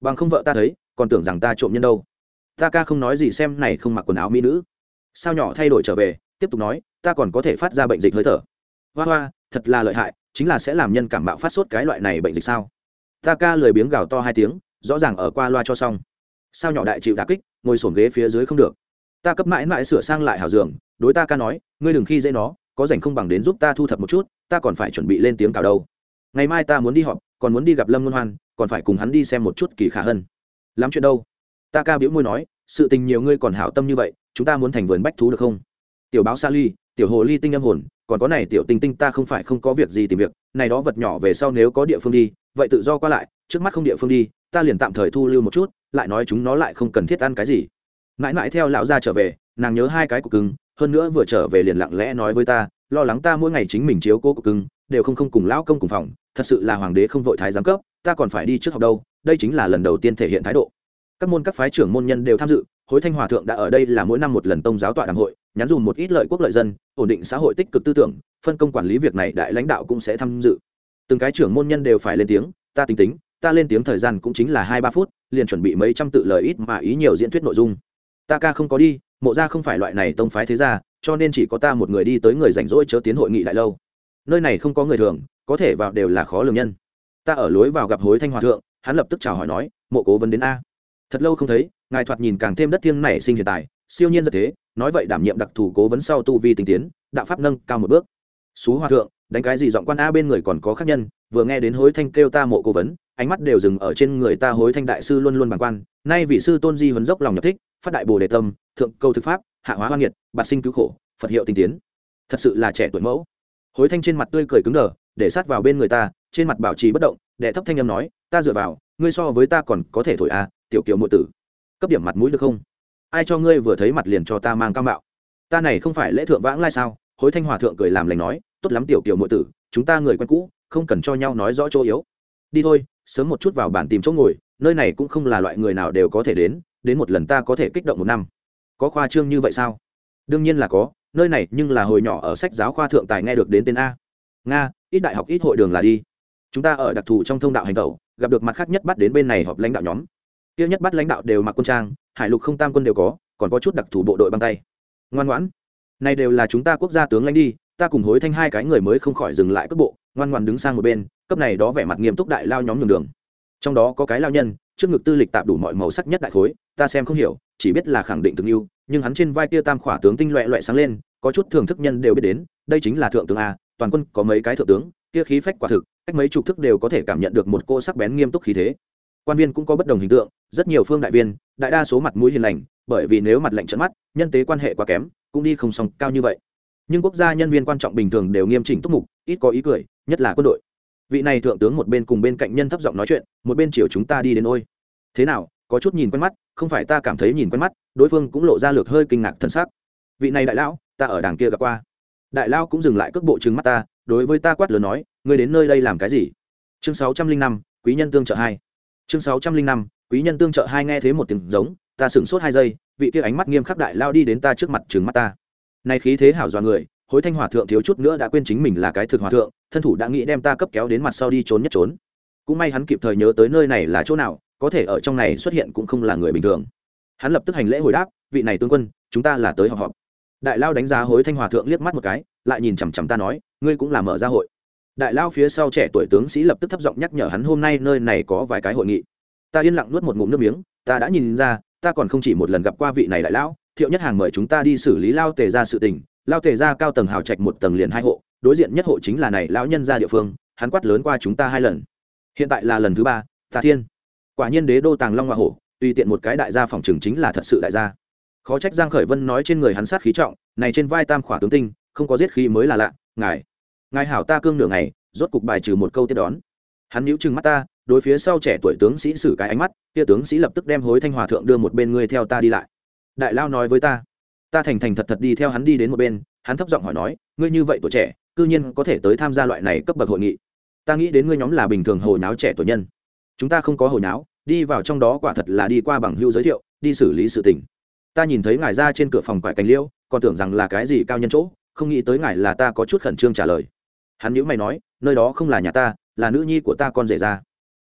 Bằng không vợ ta thấy còn tưởng rằng ta trộm nhân đâu. Ta ca không nói gì xem này không mặc quần áo mỹ nữ. Sao nhỏ thay đổi trở về, tiếp tục nói, ta còn có thể phát ra bệnh dịch hơi thở. Hoa hoa, thật là lợi hại, chính là sẽ làm nhân cảm mạo phát sốt cái loại này bệnh dịch sao? Ta ca lười biếng gào to hai tiếng, rõ ràng ở qua loa cho xong. Sao nhỏ đại chịu đà kích, ngồi sổn ghế phía dưới không được. Ta cấp mãi mãi sửa sang lại hảo giường, đối ta ca nói, ngươi đừng khi dễ nó, có rảnh không bằng đến giúp ta thu thập một chút, ta còn phải chuẩn bị lên tiếng cào đâu. Ngày mai ta muốn đi họp, còn muốn đi gặp lâm luân hoan, còn phải cùng hắn đi xem một chút kỳ khả hơn lắm chuyện đâu? Ta ca biễu môi nói, sự tình nhiều ngươi còn hảo tâm như vậy, chúng ta muốn thành vườn bách thú được không? Tiểu báo sa ly, tiểu hồ ly tinh âm hồn, còn có này tiểu tinh tinh ta không phải không có việc gì tìm việc, này đó vật nhỏ về sau nếu có địa phương đi, vậy tự do qua lại, trước mắt không địa phương đi, ta liền tạm thời thu lưu một chút, lại nói chúng nó lại không cần thiết ăn cái gì. Mãi mãi theo lão gia trở về, nàng nhớ hai cái cục cưng, hơn nữa vừa trở về liền lặng lẽ nói với ta, lo lắng ta mỗi ngày chính mình chiếu cố cục cưng, đều không không cùng lão công cùng phòng, thật sự là hoàng đế không vội thái giám cấp, ta còn phải đi trước học đâu đây chính là lần đầu tiên thể hiện thái độ. Các môn các phái trưởng môn nhân đều tham dự, hối thanh hòa thượng đã ở đây là mỗi năm một lần tông giáo tọa đàm hội, nhắn dùng một ít lợi quốc lợi dân, ổn định xã hội tích cực tư tưởng, phân công quản lý việc này đại lãnh đạo cũng sẽ tham dự. Từng cái trưởng môn nhân đều phải lên tiếng, ta tính tính, ta lên tiếng thời gian cũng chính là hai ba phút, liền chuẩn bị mấy trăm tự lời ít mà ý nhiều diễn thuyết nội dung. Ta ca không có đi, mộ ra không phải loại này tông phái thế ra cho nên chỉ có ta một người đi tới người rảnh rỗi chớ tiến hội nghị lại lâu. Nơi này không có người thường, có thể vào đều là khó lường nhân. Ta ở lối vào gặp hối thanh hòa thượng hắn lập tức chào hỏi nói, mộ cố vấn đến a. Thật lâu không thấy, ngài thoạt nhìn càng thêm đất thiêng nảy sinh hiện tại, siêu nhiên giật thế, nói vậy đảm nhiệm đặc thù cố vấn sau tu vi tinh tiến, đạo pháp nâng cao một bước. Xú hòa thượng, đánh cái gì giọng quan a bên người còn có khác nhân, vừa nghe đến hối thanh kêu ta mộ cố vấn, ánh mắt đều dừng ở trên người ta hối thanh đại sư luôn luôn bằng quan, nay vị sư tôn di huấn dốc lòng nhập thích, phát đại bồ đề tâm, thượng câu thực pháp, hạ hóa hoa nghiệt, bạt sinh cứu khổ, phật hiệu tinh tiến. Thật sự là trẻ tuổi mẫu. Hối thanh trên mặt tươi cười cứng đờ, để sát vào bên người ta, trên mặt bảo trì bất động để thấp thanh âm nói ta dựa vào, ngươi so với ta còn có thể thổi a tiểu kiều mượn tử. Cấp điểm mặt mũi được không? Ai cho ngươi vừa thấy mặt liền cho ta mang cao mạo? Ta này không phải lễ thượng vãng lai sao? Hối thanh hòa thượng cười làm lành nói, tốt lắm tiểu kiều mượn tử, chúng ta người quen cũ, không cần cho nhau nói rõ chỗ yếu. Đi thôi, sớm một chút vào bản tìm chỗ ngồi, nơi này cũng không là loại người nào đều có thể đến đến một lần ta có thể kích động một năm. Có khoa trương như vậy sao? Đương nhiên là có, nơi này nhưng là hồi nhỏ ở sách giáo khoa thượng tài nghe được đến tên a. Nga, ít đại học, ít hội đường là đi. Chúng ta ở đặc thù trong thông đạo hành tẩu gặp được mặt khác nhất bắt đến bên này họp lãnh đạo nhóm. Kia nhất bắt lãnh đạo đều mặc quân trang, hải lục không tam quân đều có, còn có chút đặc thù bộ đội băng tay. Ngoan ngoãn. Này đều là chúng ta quốc gia tướng lãnh đi, ta cùng hối thanh hai cái người mới không khỏi dừng lại cước bộ, ngoan ngoan đứng sang một bên, cấp này đó vẻ mặt nghiêm túc đại lao nhóm nhường đường. Trong đó có cái lao nhân, trước ngực tư lịch tạp đủ mọi màu sắc nhất đại khối, ta xem không hiểu, chỉ biết là khẳng định thương yêu, nhưng hắn trên vai kia tam khỏa tướng tinh loẹ loẹ sáng lên, có chút thưởng thức nhân đều biết đến, đây chính là thượng tướng a, toàn quân có mấy cái thượng tướng, kia khí phách quả thực cách mấy chục thức đều có thể cảm nhận được một cô sắc bén nghiêm túc khí thế. Quan viên cũng có bất đồng hình tượng, rất nhiều phương đại viên, đại đa số mặt mũi hiền lành, bởi vì nếu mặt lạnh trận mắt, nhân tế quan hệ quá kém, cũng đi không song cao như vậy. Nhưng quốc gia nhân viên quan trọng bình thường đều nghiêm chỉnh túc mục, ít có ý cười, nhất là quân đội. Vị này thượng tướng một bên cùng bên cạnh nhân thấp giọng nói chuyện, một bên chiều chúng ta đi đến ôi. Thế nào, có chút nhìn quen mắt, không phải ta cảm thấy nhìn quen mắt, đối phương cũng lộ ra lược hơi kinh ngạc thân xác vị này đại lão, ta ở đàng kia gặp qua. Đại lão cũng dừng lại cước bộ trừng mắt ta đối với ta quát lớn nói, ngươi đến nơi đây làm cái gì? Chương sáu trăm linh năm, quý nhân tương trợ hai. Chương sáu trăm linh năm, quý nhân tương trợ hai nghe thế một tiếng giống, ta sửng sốt hai giây, vị kia ánh mắt nghiêm khắc đại lao đi đến ta trước mặt trừng mắt ta. Nay khí thế hảo dọa người, hối thanh hòa thượng thiếu chút nữa đã quên chính mình là cái thực hòa thượng, thân thủ đã nghĩ đem ta cấp kéo đến mặt sau đi trốn nhất trốn. Cũng may hắn kịp thời nhớ tới nơi này là chỗ nào, có thể ở trong này xuất hiện cũng không là người bình thường. Hắn lập tức hành lễ hồi đáp, vị này tướng quân, chúng ta là tới họp họp. Đại lao đánh giá hối thanh hòa thượng liếc mắt một cái, lại nhìn chằm chằm ta nói ngươi cũng là mở ra hội. Đại lao phía sau trẻ tuổi tướng sĩ lập tức thấp giọng nhắc nhở hắn hôm nay nơi này có vài cái hội nghị. Ta yên lặng nuốt một ngụm nước miếng, ta đã nhìn ra, ta còn không chỉ một lần gặp qua vị này đại lão, thiệu nhất hàng mời chúng ta đi xử lý lao tề ra sự tình. Lao tề ra cao tầng hào trạch một tầng liền hai hộ, đối diện nhất hộ chính là này lão nhân ra địa phương, hắn quát lớn qua chúng ta hai lần. Hiện tại là lần thứ ba tà thiên. Quả nhiên đế đô tàng long hoa hổ, tùy tiện một cái đại gia phòng trường chính là thật sự đại gia. Khó trách giang khởi vân nói trên người hắn sát khí trọng, này trên vai tam khỏa tướng tinh, không có giết khí mới là lạ ngài ngài hảo ta cương nửa ngày, rốt cục bài trừ một câu tiếp đón. Hắn níu chừng mắt ta, đối phía sau trẻ tuổi tướng sĩ xử cái ánh mắt, kia tướng sĩ lập tức đem hối thanh hòa thượng đưa một bên ngươi theo ta đi lại. Đại lao nói với ta ta thành thành thật thật đi theo hắn đi đến một bên, hắn thấp giọng hỏi nói, ngươi như vậy tuổi trẻ, cư nhiên có thể tới tham gia loại này cấp bậc hội nghị. Ta nghĩ đến ngươi nhóm là bình thường hồi náo trẻ tuổi nhân. Chúng ta không có hồi náo, đi vào trong đó quả thật là đi qua bằng hưu giới thiệu, đi xử lý sự tình. Ta nhìn thấy ngài ra trên cửa phòng quải cành liêu, còn tưởng rằng là cái gì cao nhân chỗ không nghĩ tới ngài là ta có chút khẩn trương trả lời. Hắn nhữ mày nói, nơi đó không là nhà ta, là nữ nhi của ta con rể ra.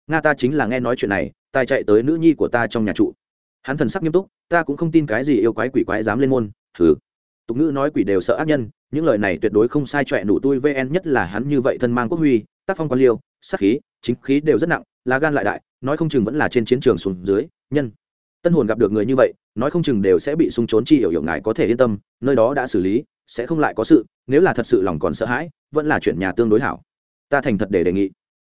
Nga ta chính là nghe nói chuyện này tài chạy tới nữ nhi của ta trong nhà trụ. Hắn thần sắc nghiêm túc, ta cũng không tin cái gì yêu quái quỷ quái dám lên môn thử tục ngữ nói quỷ đều sợ ác nhân, những lời này tuyệt đối không sai trọe nụ tui vn nhất là hắn như vậy thân mang quốc huy, tác phong quan liêu sắc khí, chính khí đều rất nặng, lá gan lại đại, nói không chừng vẫn là trên chiến trường xuống dưới, nhân. Tân hồn gặp được người như vậy, nói không chừng đều sẽ bị sung trốn chi hiểu hiểu ngài có thể yên tâm, nơi đó đã xử lý sẽ không lại có sự, nếu là thật sự lòng còn sợ hãi, vẫn là chuyện nhà tương đối hảo. Ta thành thật để đề nghị.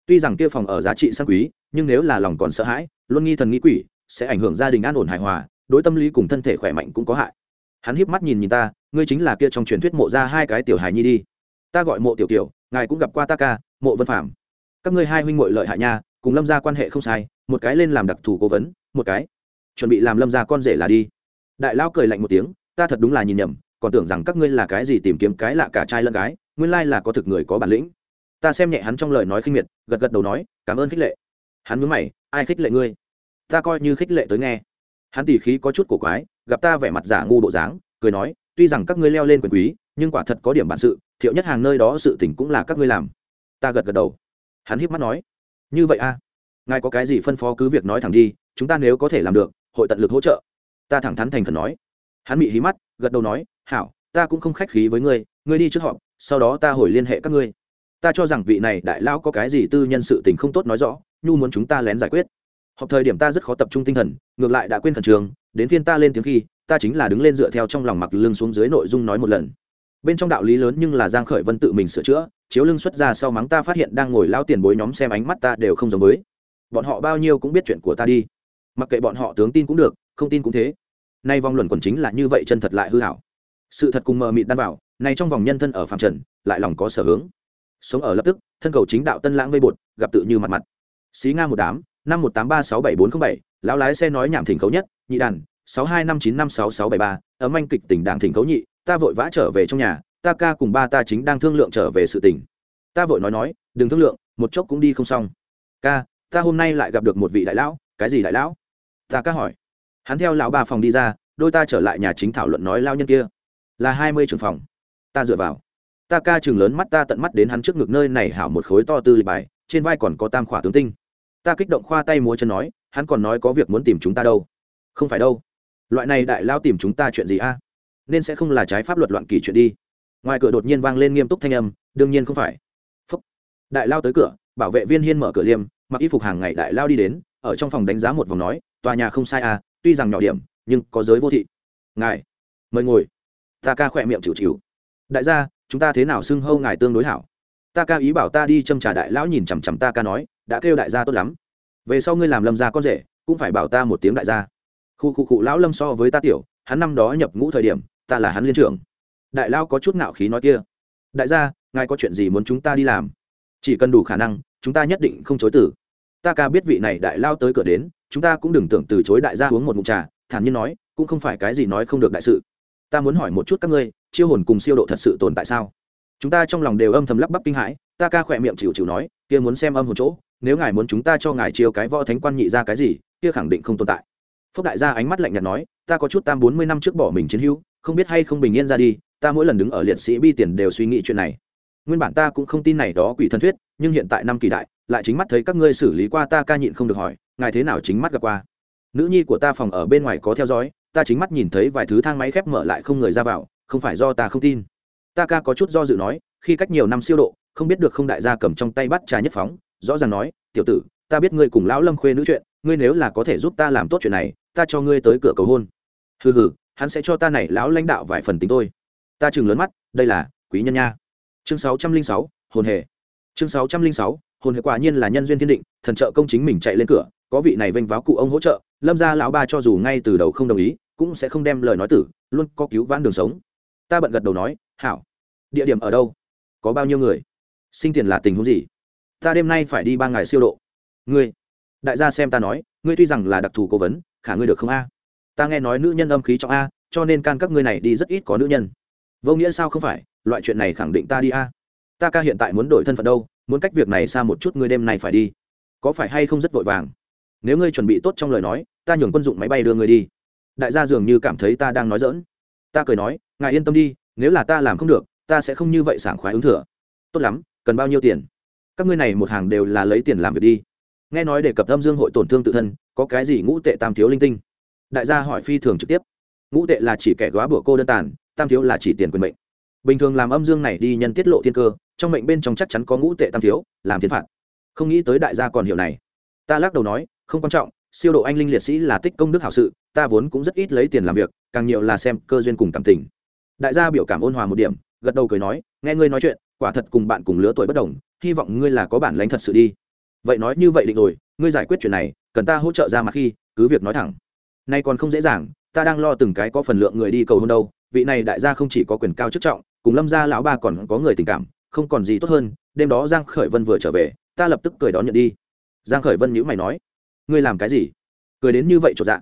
Tuy rằng kia phòng ở giá trị sang quý, nhưng nếu là lòng còn sợ hãi, luôn nghi thần nghĩ quỷ, sẽ ảnh hưởng gia đình an ổn hài hòa, đối tâm lý cùng thân thể khỏe mạnh cũng có hại. Hắn híp mắt nhìn nhìn ta, ngươi chính là kia trong truyền thuyết mộ ra hai cái tiểu hài nhi đi. Ta gọi mộ tiểu tiểu, ngài cũng gặp qua ta ca, mộ vân phạm các ngươi hai huynh muội lợi hại nha, cùng lâm gia quan hệ không sai, một cái lên làm đặc thù cố vấn, một cái chuẩn bị làm lâm gia con rể là đi. Đại lao cười lạnh một tiếng, ta thật đúng là nhìn nhầm còn tưởng rằng các ngươi là cái gì tìm kiếm cái lạ cả trai lẫn gái, nguyên lai là có thực người có bản lĩnh. Ta xem nhẹ hắn trong lời nói khinh miệt, gật gật đầu nói, cảm ơn khích lệ. Hắn mướn mày, ai khích lệ ngươi? Ta coi như khích lệ tới nghe. Hắn tỉ khí có chút cổ quái, gặp ta vẻ mặt giả ngu bộ dáng, cười nói, tuy rằng các ngươi leo lên quyền quý, nhưng quả thật có điểm bản sự, thiệu nhất hàng nơi đó sự tỉnh cũng là các ngươi làm. Ta gật gật đầu. Hắn híp mắt nói, như vậy a à? ngài có cái gì phân phó cứ việc nói thẳng đi, chúng ta nếu có thể làm được, hội tận lực hỗ trợ. Ta thẳng thắn thành khẩn nói. Hắn bị hí mắt, gật đầu nói hảo, ta cũng không khách khí với ngươi ngươi đi trước họ sau đó ta hồi liên hệ các ngươi. Ta cho rằng vị này đại lão có cái gì tư nhân sự tình không tốt nói rõ, nhu muốn chúng ta lén giải quyết. Họp thời điểm ta rất khó tập trung tinh thần, ngược lại đã quên khẩn trường đến phiên ta lên tiếng khi, ta chính là đứng lên dựa theo trong lòng mặc lưng xuống dưới nội dung nói một lần. Bên trong đạo lý lớn nhưng là giang khởi vân tự mình sửa chữa, chiếu lưng xuất ra sau mắng ta phát hiện đang ngồi lao tiền bối nhóm xem ánh mắt ta đều không giống với. Bọn họ bao nhiêu cũng biết chuyện của ta đi. Mặc kệ bọn họ tướng tin cũng được, không tin cũng thế. Nay vong luận quần chính là như vậy chân thật lại hư hảo sự thật cùng mờ mịt đan bảo nay trong vòng nhân thân ở phạm trần, lại lòng có sở hướng. Sống ở lập tức, thân cầu chính đạo tân lãng vây bột, gặp tự như mặt mặt. Xí nga một đám, năm một tám ba sáu bảy bốn t r ă n h bảy, lão lái xe nói nhảm thỉnh khấu nhất, nhị đàn, sáu hai năm chín năm sáu sáu bảy ba, ấm anh kịch tỉnh đảng thỉnh khấu nhị, ta vội vã trở về trong nhà, ta ca cùng ba ta chính đang thương lượng trở về sự tỉnh ta vội nói nói, đừng thương lượng, một chốc cũng đi không xong. Ca, ta hôm nay lại gặp được một vị đại lão, cái gì đại lão? Ta ca hỏi. Hắn theo lão ba phòng đi ra, đôi ta trở lại nhà chính thảo luận nói lao nhân kia là hai mươi trường phòng. Ta dựa vào. Ta ca chừng lớn mắt ta tận mắt đến hắn trước ngực nơi này hảo một khối to tư lịch bài, trên vai còn có tam khỏa tướng tinh. Ta kích động khoa tay múa chân nói, hắn còn nói có việc muốn tìm chúng ta đâu. Không phải đâu. Loại này đại lao tìm chúng ta chuyện gì a? Nên sẽ không là trái pháp luật loạn kỳ chuyện đi. Ngoài cửa đột nhiên vang lên nghiêm túc thanh âm, đương nhiên không phải. Phúc. đại lao tới cửa, bảo vệ viên hiên mở cửa liêm, mặc y phục hàng ngày đại lao đi đến, ở trong phòng đánh giá một vòng nói, tòa nhà không sai à tuy rằng nhỏ điểm, nhưng có giới vô thị. Ngài, mời ngồi ta ca khỏe miệng chịu chịu. Đại gia, chúng ta thế nào xưng hâu ngài tương đối hảo? Ta ca ý bảo ta đi châm trà đại lão nhìn chằm chằm ta ca nói, đã kêu đại gia tốt lắm. Về sau ngươi làm lâm gia con rể, cũng phải bảo ta một tiếng đại gia. Khu khu cụ lão lâm so với ta tiểu, hắn năm đó nhập ngũ thời điểm, ta là hắn liên trưởng. Đại lao có chút ngạo khí nói kia. Đại gia, ngài có chuyện gì muốn chúng ta đi làm? Chỉ cần đủ khả năng, chúng ta nhất định không chối tử ta ca biết vị này đại lao tới cửa đến, chúng ta cũng đừng tưởng từ chối đại gia uống một mụn trà, thản nhiên nói, cũng không phải cái gì nói không được đại sự ta muốn hỏi một chút các ngươi, chiêu hồn cùng siêu độ thật sự tồn tại sao? Chúng ta trong lòng đều âm thầm lắp bắp kinh hãi, ta ca khỏe miệng chịu chịu nói, kia muốn xem âm hồn chỗ, nếu ngài muốn chúng ta cho ngài chiêu cái võ thánh quan nhị ra cái gì, kia khẳng định không tồn tại. Phúc đại gia ánh mắt lạnh nhạt nói, ta có chút tam bốn mươi năm trước bỏ mình chiến hữu, không biết hay không bình yên ra đi, ta mỗi lần đứng ở liệt sĩ bi tiền đều suy nghĩ chuyện này. Nguyên bản ta cũng không tin này đó quỷ thân thuyết, nhưng hiện tại năm kỳ đại, lại chính mắt thấy các ngươi xử lý qua ta ca nhịn không được hỏi, ngài thế nào chính mắt gặp qua? Nữ nhi của ta phòng ở bên ngoài có theo dõi ta chính mắt nhìn thấy vài thứ thang máy khép mở lại không người ra vào, không phải do ta không tin. Ta ca có chút do dự nói, khi cách nhiều năm siêu độ, không biết được không đại gia cầm trong tay bắt trà nhất phóng, rõ ràng nói, tiểu tử, ta biết ngươi cùng lão lâm khuê nữ chuyện, ngươi nếu là có thể giúp ta làm tốt chuyện này, ta cho ngươi tới cửa cầu hôn. Hừ hừ, hắn sẽ cho ta này lão lãnh đạo vài phần tính tôi. Ta chừng lớn mắt, đây là, quý nhân nha. Chương sáu trăm linh sáu, hồn hề. Chương sáu trăm linh sáu, hồn hệ quả nhiên là nhân duyên thiên định, thần trợ công chính mình chạy lên cửa, có vị này vênh váo cụ ông hỗ trợ lâm gia lão ba cho dù ngay từ đầu không đồng ý, cũng sẽ không đem lời nói tử, luôn có cứu vãn đường sống. Ta bận gật đầu nói, hảo. Địa điểm ở đâu? Có bao nhiêu người? Sinh tiền là tình huống gì? Ta đêm nay phải đi ba ngày siêu độ. Ngươi. Đại gia xem ta nói, ngươi tuy rằng là đặc thù cố vấn, khả ngươi được không a? Ta nghe nói nữ nhân âm khí trọng a, cho nên can các ngươi này đi rất ít có nữ nhân. Vô nghĩa sao không phải? Loại chuyện này khẳng định ta đi a. Ta ca hiện tại muốn đổi thân phận đâu, muốn cách việc này xa một chút ngươi đêm này phải đi. Có phải hay không rất vội vàng? Nếu ngươi chuẩn bị tốt trong lời nói, ta nhường quân dụng máy bay đưa ngươi đi. Đại gia dường như cảm thấy ta đang nói dỡn ta cười nói, ngài yên tâm đi, nếu là ta làm không được, ta sẽ không như vậy sảng khoái ứng thừa. Tốt lắm, cần bao nhiêu tiền? Các ngươi này một hàng đều là lấy tiền làm việc đi. Nghe nói đề cập âm dương hội tổn thương tự thân, có cái gì ngũ tệ tam thiếu linh tinh? Đại gia hỏi phi thường trực tiếp. Ngũ tệ là chỉ kẻ góa bửa cô đơn tàn, tam thiếu là chỉ tiền quyền mệnh. Bình thường làm âm dương này đi nhân tiết lộ thiên cơ, trong mệnh bên trong chắc chắn có ngũ tệ tam thiếu, làm thiên phạt. Không nghĩ tới đại gia còn hiểu này. Ta lắc đầu nói không quan trọng, siêu độ anh linh liệt sĩ là tích công đức hảo sự, ta vốn cũng rất ít lấy tiền làm việc, càng nhiều là xem cơ duyên cùng cảm tình. Đại gia biểu cảm ôn hòa một điểm, gật đầu cười nói, nghe ngươi nói chuyện, quả thật cùng bạn cùng lứa tuổi bất đồng, hy vọng ngươi là có bản lánh thật sự đi. Vậy nói như vậy định rồi, ngươi giải quyết chuyện này, cần ta hỗ trợ ra mặt khi, cứ việc nói thẳng. Nay còn không dễ dàng, ta đang lo từng cái có phần lượng người đi cầu hôn đâu, vị này đại gia không chỉ có quyền cao chức trọng, cùng lâm gia lão ba còn có người tình cảm, không còn gì tốt hơn, đêm đó giang khởi vân vừa trở về, ta lập tức cười đón nhận đi. Giang khởi vân nhữ mày nói ngươi làm cái gì? Cười đến như vậy trột dạ.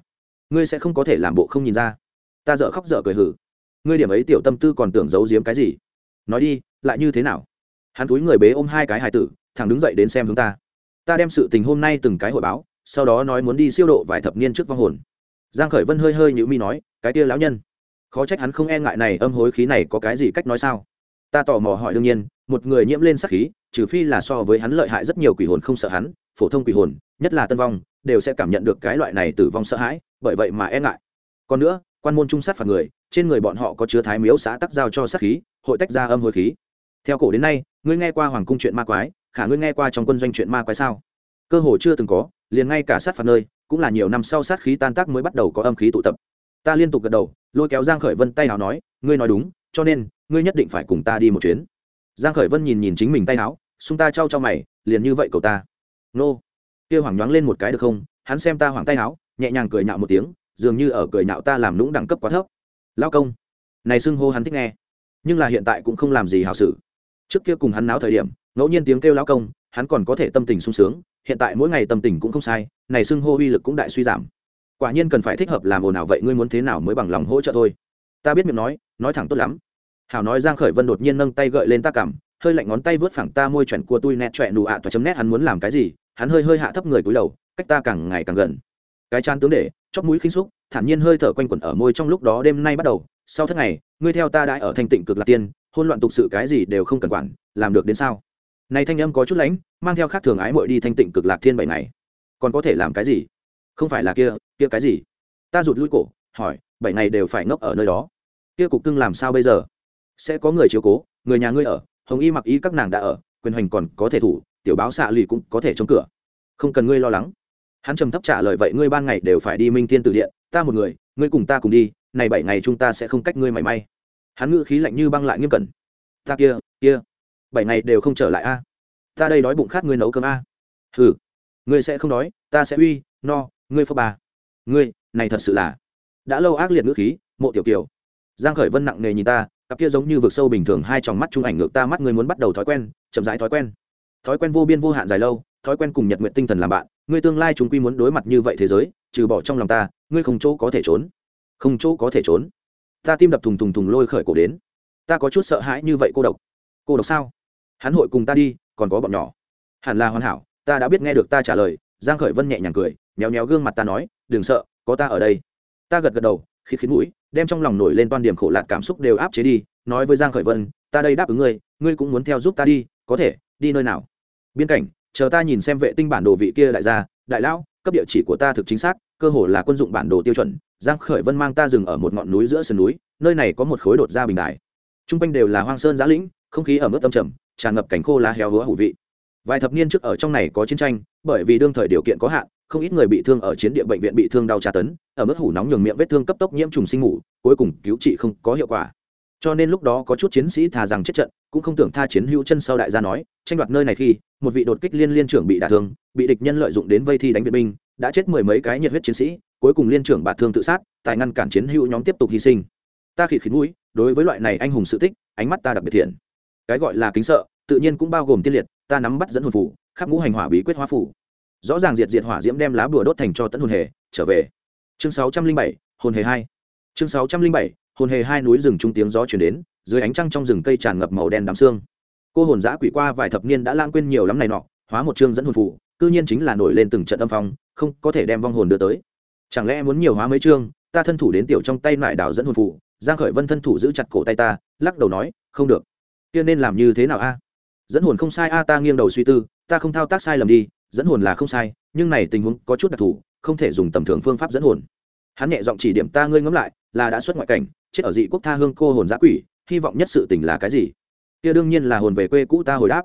Ngươi sẽ không có thể làm bộ không nhìn ra. Ta dở khóc dở cười hử. Ngươi điểm ấy tiểu tâm tư còn tưởng giấu giếm cái gì? Nói đi, lại như thế nào? Hắn túi người bế ôm hai cái hài tử thằng đứng dậy đến xem chúng ta. Ta đem sự tình hôm nay từng cái hội báo, sau đó nói muốn đi siêu độ vài thập niên trước vong hồn. Giang khởi vân hơi hơi nhữ mi nói, cái kia lão nhân. Khó trách hắn không e ngại này âm hối khí này có cái gì cách nói sao. Ta tò mò hỏi đương nhiên, một người nhiễm lên sắc khí, trừ phi là so với hắn lợi hại rất nhiều quỷ hồn không sợ hắn, phổ thông quỷ hồn nhất là tân vong, đều sẽ cảm nhận được cái loại này tử vong sợ hãi, bởi vậy mà e ngại. Còn nữa, quan môn trung sát phạt người, trên người bọn họ có chứa thái miếu xã tắc giao cho sát khí, hội tách ra âm hối khí. Theo cổ đến nay, ngươi nghe qua hoàng cung chuyện ma quái, khả ngươi nghe qua trong quân doanh chuyện ma quái sao? Cơ hồ chưa từng có, liền ngay cả sát phạt nơi, cũng là nhiều năm sau sát khí tan tác mới bắt đầu có âm khí tụ tập. Ta liên tục gật đầu, lôi kéo giang khởi vân tay áo nói, ngươi nói đúng, cho nên, ngươi nhất định phải cùng ta đi một chuyến. Giang khởi vân nhìn nhìn chính mình tay áo, xung ta trao cho mày, liền như vậy cầu ta. Nô kia hoàng nhoáng lên một cái được không? Hắn xem ta hoàng tay áo, nhẹ nhàng cười nhạo một tiếng, dường như ở cười nhạo ta làm lũng đẳng cấp quá thấp. Lao công. Này xưng hô hắn thích nghe. Nhưng là hiện tại cũng không làm gì hảo sự trước kia cùng hắn náo thời điểm, ngẫu nhiên tiếng kêu lao công, hắn còn có thể tâm tình sung sướng, hiện tại mỗi ngày tâm tình cũng không sai, này xưng hô uy lực cũng đại suy giảm. Quả nhiên cần phải thích hợp làm ồn nào vậy ngươi muốn thế nào mới bằng lòng hỗ trợ thôi. Ta biết miệng nói nói thẳng tốt lắm. Hảo nói giang khởi vân đột nhiên nâng tay gợi lên ta cảm, hơi lạnh ngón tay vớt phẳng ta môi chuẩn của tôi nẹt chọe nụ ạ toa chấm nét hắn muốn làm cái gì hắn hơi hơi hạ thấp người cúi đầu, cách ta càng ngày càng gần. Cái chán tướng để, chóp mũi khinh xúc, thản nhiên hơi thở quanh quẩn ở môi trong lúc đó đêm nay bắt đầu. Sau thất ngày, ngươi theo ta đã ở thanh tịnh cực lạc tiên, hôn loạn tục sự cái gì đều không cần quản, làm được đến sao? Này thanh âm có chút lãnh, mang theo khác thường ái mội đi thanh tịnh cực lạc thiên bảy ngày. Còn có thể làm cái gì? Không phải là kia kia cái gì? Ta rụt lui cổ, hỏi, bảy ngày đều phải ngốc ở nơi đó. Kia cục cưng làm sao bây giờ? Sẽ có người chiếu cố, người nhà ngươi ở, hồng y mặc y các nàng đã ở, quyền hành còn có thể thủ tiểu báo xạ lì cũng có thể chống cửa. Không cần ngươi lo lắng. Hắn trầm thấp trả lời, vậy ngươi ban ngày đều phải đi minh thiên tử điện, ta một người, ngươi cùng ta cùng đi, này bảy ngày chúng ta sẽ không cách ngươi mảy may. Hắn ngữ khí lạnh như băng lại nghiêm cẩn. Ta kia kia, bảy ngày đều không trở lại a. Ta đây đói bụng khát ngươi nấu cơm a. Ừ ngươi sẽ không đói, ta sẽ uy, no, ngươi phô bà. Ngươi, này thật sự là. Đã lâu ác liệt ngữ khí, mộ tiểu kiều. Giang khởi vân nặng nề nhìn ta, cặp kia giống như vực sâu bình thường, hai tròng mắt trung ảnh ngược ta mắt, ngươi muốn bắt đầu thói quen, chậm rãi thói quen thói quen vô biên vô hạn dài lâu, thói quen cùng nhật nguyện tinh thần làm bạn, ngươi tương lai chúng quy muốn đối mặt như vậy thế giới, trừ bỏ trong lòng ta, ngươi không chỗ có thể trốn. Không chỗ có thể trốn. Ta tim đập thùng thùng thùng lôi khởi cổ đến. Ta có chút sợ hãi như vậy cô độc. Cô độc sao? Hắn hội cùng ta đi, còn có bọn nhỏ. Hẳn là hoàn hảo, ta đã biết nghe được ta trả lời, giang khởi vân nhẹ nhàng cười nhéo nhéo gương mặt ta nói, đừng sợ, có ta ở đây. Ta gật gật đầu khi khiến mũi, đem trong lòng nổi lên toàn điểm khổ lạc cảm xúc đều áp chế đi, nói với giang khởi vân, ta đây đáp ứng ngươi ngươi cũng muốn theo giúp ta đi, có thể, đi nơi nào? Biên cảnh, chờ ta nhìn xem vệ tinh bản đồ vị kia đại gia, đại lão, cấp địa chỉ của ta thực chính xác, cơ hồ là quân dụng bản đồ tiêu chuẩn. Giang khởi vân mang ta dừng ở một ngọn núi giữa sườn núi, nơi này có một khối đột ra bình đài. Trung quanh đều là hoang sơn giã lĩnh, không khí ở mức tâm trầm, tràn ngập cảnh khô lá héo hứa hủ vị. Vài thập niên trước ở trong này có chiến tranh, bởi vì đương thời điều kiện có hạn, không ít người bị thương ở chiến địa bệnh viện bị thương đau tra tấn ở mức hủ nóng nhường miệng vết thương cấp tốc nhiễm trùng sinh ngủ cuối cùng cứu trị không có hiệu quả. Cho nên lúc đó có chút chiến sĩ thà rằng chết trận, cũng không tưởng tha chiến hữu chân sau đại gia nói, tranh đoạt nơi này khi một vị đột kích liên liên trưởng bị đả thương, bị địch nhân lợi dụng đến vây thi đánh viện binh, đã chết mười mấy cái nhiệt huyết chiến sĩ, cuối cùng liên trưởng bạt thương tự sát, tài ngăn cản chiến hữu nhóm tiếp tục hy sinh. Ta khịt khịt mũi, đối với loại này anh hùng sự tích, ánh mắt ta đặc biệt thiện. Cái gọi là kính sợ, tự nhiên cũng bao gồm tiên liệt, ta nắm bắt dẫn hồn phủ khắp ngũ hành hỏa bí quyết hóa phủ rõ ràng diệt diệt hỏa diễm đem lá bùa đốt thành cho tận hồn hề, trở về. Chương sáu trăm linh bảy, hồn hề hai. Chương sáu trăm linh bảy, hồn hề hai núi rừng trung tiếng gió chuyển đến, dưới ánh trăng trong rừng cây tràn ngập màu đen đám xương cô hồn giã quỷ qua vài thập niên đã lãng quên nhiều lắm này nọ hóa một chương dẫn hồn phụ, cư nhiên chính là nổi lên từng trận âm phong không có thể đem vong hồn đưa tới. Chẳng lẽ muốn nhiều hóa mấy chương ta thân thủ đến tiểu trong tay nại đảo dẫn hồn phụ. giang khởi vân thân thủ giữ chặt cổ tay ta lắc đầu nói không được. Kia nên làm như thế nào a? Dẫn hồn không sai a ta nghiêng đầu suy tư ta không thao tác sai lầm đi dẫn hồn là không sai nhưng này tình huống có chút đặc thù không thể dùng tầm thường phương pháp dẫn hồn. Hắn nhẹ giọng chỉ điểm ta ngươi ngẫm lại là đã xuất ngoại cảnh chết ở dị quốc tha hương cô hồn giã quỷ hy vọng nhất sự tình là cái gì? Kia đương nhiên là hồn về quê cũ ta hồi đáp.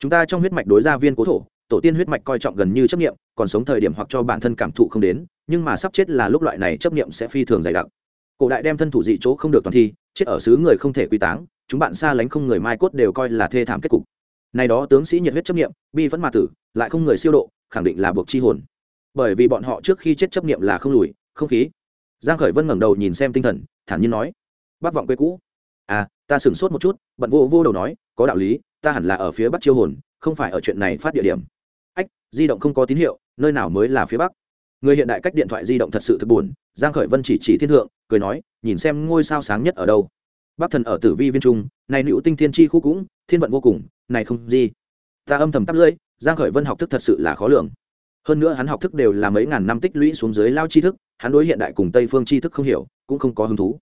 Chúng ta trong huyết mạch đối gia viên cố thổ, tổ tiên huyết mạch coi trọng gần như chấp nghiệm còn sống thời điểm hoặc cho bản thân cảm thụ không đến, nhưng mà sắp chết là lúc loại này chấp nghiệm sẽ phi thường dày đặc. Cổ đại đem thân thủ dị chỗ không được toàn thi, chết ở xứ người không thể quy táng, chúng bạn xa lánh không người mai cốt đều coi là thê thảm kết cục. Này đó tướng sĩ nhiệt huyết chấp nghiệm bi vẫn mà tử, lại không người siêu độ, khẳng định là buộc chi hồn. Bởi vì bọn họ trước khi chết chấp nghiệm là không lùi, không khí. Giang khởi vân ngẩng đầu nhìn xem tinh thần, thản nhiên nói, bác vọng quê cũ à ta sửng sốt một chút, bận vô vô đầu nói, có đạo lý, ta hẳn là ở phía bắc chiêu hồn, không phải ở chuyện này phát địa điểm. Ách, di động không có tín hiệu, nơi nào mới là phía bắc? Người hiện đại cách điện thoại di động thật sự thực buồn, giang khởi vân chỉ chỉ thiên thượng, cười nói, nhìn xem ngôi sao sáng nhất ở đâu. Bắc thần ở tử vi viên trung, này nữ tinh thiên chi khu cũng, thiên vận vô cùng, này không gì. Ta âm thầm tắp lưỡi, giang khởi vân học thức thật sự là khó lường. Hơn nữa hắn học thức đều là mấy ngàn năm tích lũy xuống dưới lao tri thức, hắn đối hiện đại cùng tây phương tri thức không hiểu, cũng không có hứng thú.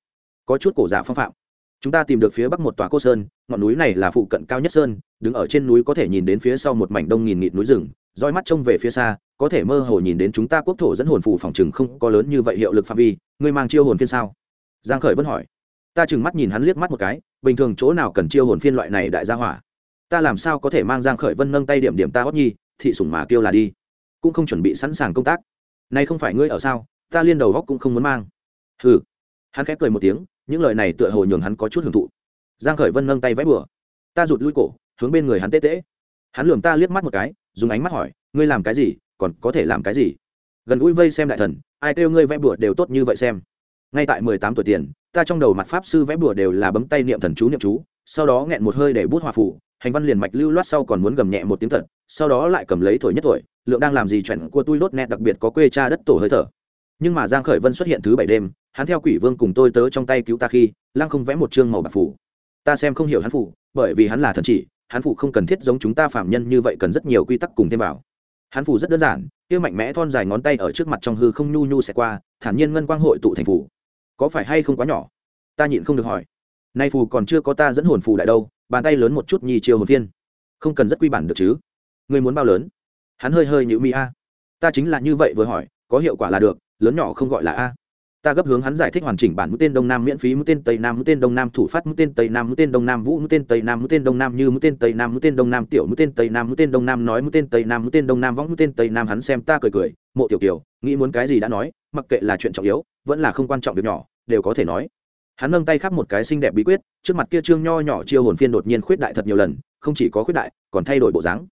Có chút cổ giả phong phạm chúng ta tìm được phía bắc một tòa cô sơn, ngọn núi này là phụ cận cao nhất sơn, đứng ở trên núi có thể nhìn đến phía sau một mảnh đông nghìn nghịt núi rừng, roi mắt trông về phía xa, có thể mơ hồ nhìn đến chúng ta quốc thổ dẫn hồn phù phòng chừng không có lớn như vậy hiệu lực phạm vi, ngươi mang chiêu hồn phiên sao? Giang khởi vẫn hỏi. Ta chừng mắt nhìn hắn liếc mắt một cái, bình thường chỗ nào cần chiêu hồn phiên loại này đại gia hỏa? Ta làm sao có thể mang giang khởi vân nâng tay điểm điểm ta hót nhi, thị sủng mà kêu là đi. Cũng không chuẩn bị sẵn sàng công tác. Nay không phải ngươi ở sao, ta liên đầu góc cũng không muốn mang. Hừ. Hắn khép cười một tiếng những lời này tựa hồ nhường hắn có chút hưởng thụ. Giang khởi vân nâng tay vẽ bừa. Ta rụt lui cổ, hướng bên người hắn tê tê. hắn lườm ta liếc mắt một cái, dùng ánh mắt hỏi, ngươi làm cái gì? Còn có thể làm cái gì? Gần gũi vây xem đại thần, ai kêu ngươi vẽ bừa đều tốt như vậy xem. Ngay tại mười tám tuổi tiền, ta trong đầu mặt pháp sư vẽ bừa đều là bấm tay niệm thần chú niệm chú, sau đó nghẹn một hơi để bút hòa phủ, hành văn liền mạch lưu loát sau còn muốn gầm nhẹ một tiếng thật, sau đó lại cầm lấy thổi nhất thổi, lượng đang làm gì chuyện của tôi đốt nét đặc biệt có quê cha đất tổ hơi thở nhưng mà giang khởi vân xuất hiện thứ bảy đêm, hắn theo quỷ vương cùng tôi tớ trong tay cứu ta khi Lang không vẽ một chương màu bạc phủ. Ta xem không hiểu hắn phủ, bởi vì hắn là thần chỉ, hắn phủ không cần thiết giống chúng ta phạm nhân như vậy cần rất nhiều quy tắc cùng thêm vào. Hắn phủ rất đơn giản, kia mạnh mẽ thon dài ngón tay ở trước mặt trong hư không nhu nhu sẽ qua, thản nhiên ngân quang hội tụ thành phủ. Có phải hay không quá nhỏ? Ta nhịn không được hỏi. Nay phù còn chưa có ta dẫn hồn phù đại đâu, bàn tay lớn một chút nhì chiều hồn phiên. Không cần rất quy bản được chứ. Ngươi muốn bao lớn? Hắn hơi hơi nhữ mi a. Ta chính là như vậy vừa hỏi, có hiệu quả là được lớn nhỏ không gọi là a ta gấp hướng hắn giải thích hoàn chỉnh bản mũi tên đông nam miễn phí mũi tên tây nam mũi tên đông nam thủ phát mũi tên tây nam mũi tên đông nam vũ mũi tên tây nam mũi tên đông nam như mũi tên tây nam mũi tên đông nam tiểu mũi tên tây nam mũi tên đông nam nói mũi tên tây nam mũi tên đông nam võng mũi tên tây nam hắn xem ta cười cười mộ tiểu kiều nghĩ muốn cái gì đã nói mặc kệ là chuyện trọng yếu vẫn là không quan trọng việc nhỏ đều có thể nói hắn nâng tay khắp một cái xinh đẹp bí quyết trước mặt kia trương nho nhỏ chiêu hồn phiên đột nhiên khuyết đại thật nhiều lần không chỉ có khuyết đại còn thay đổi bộ dáng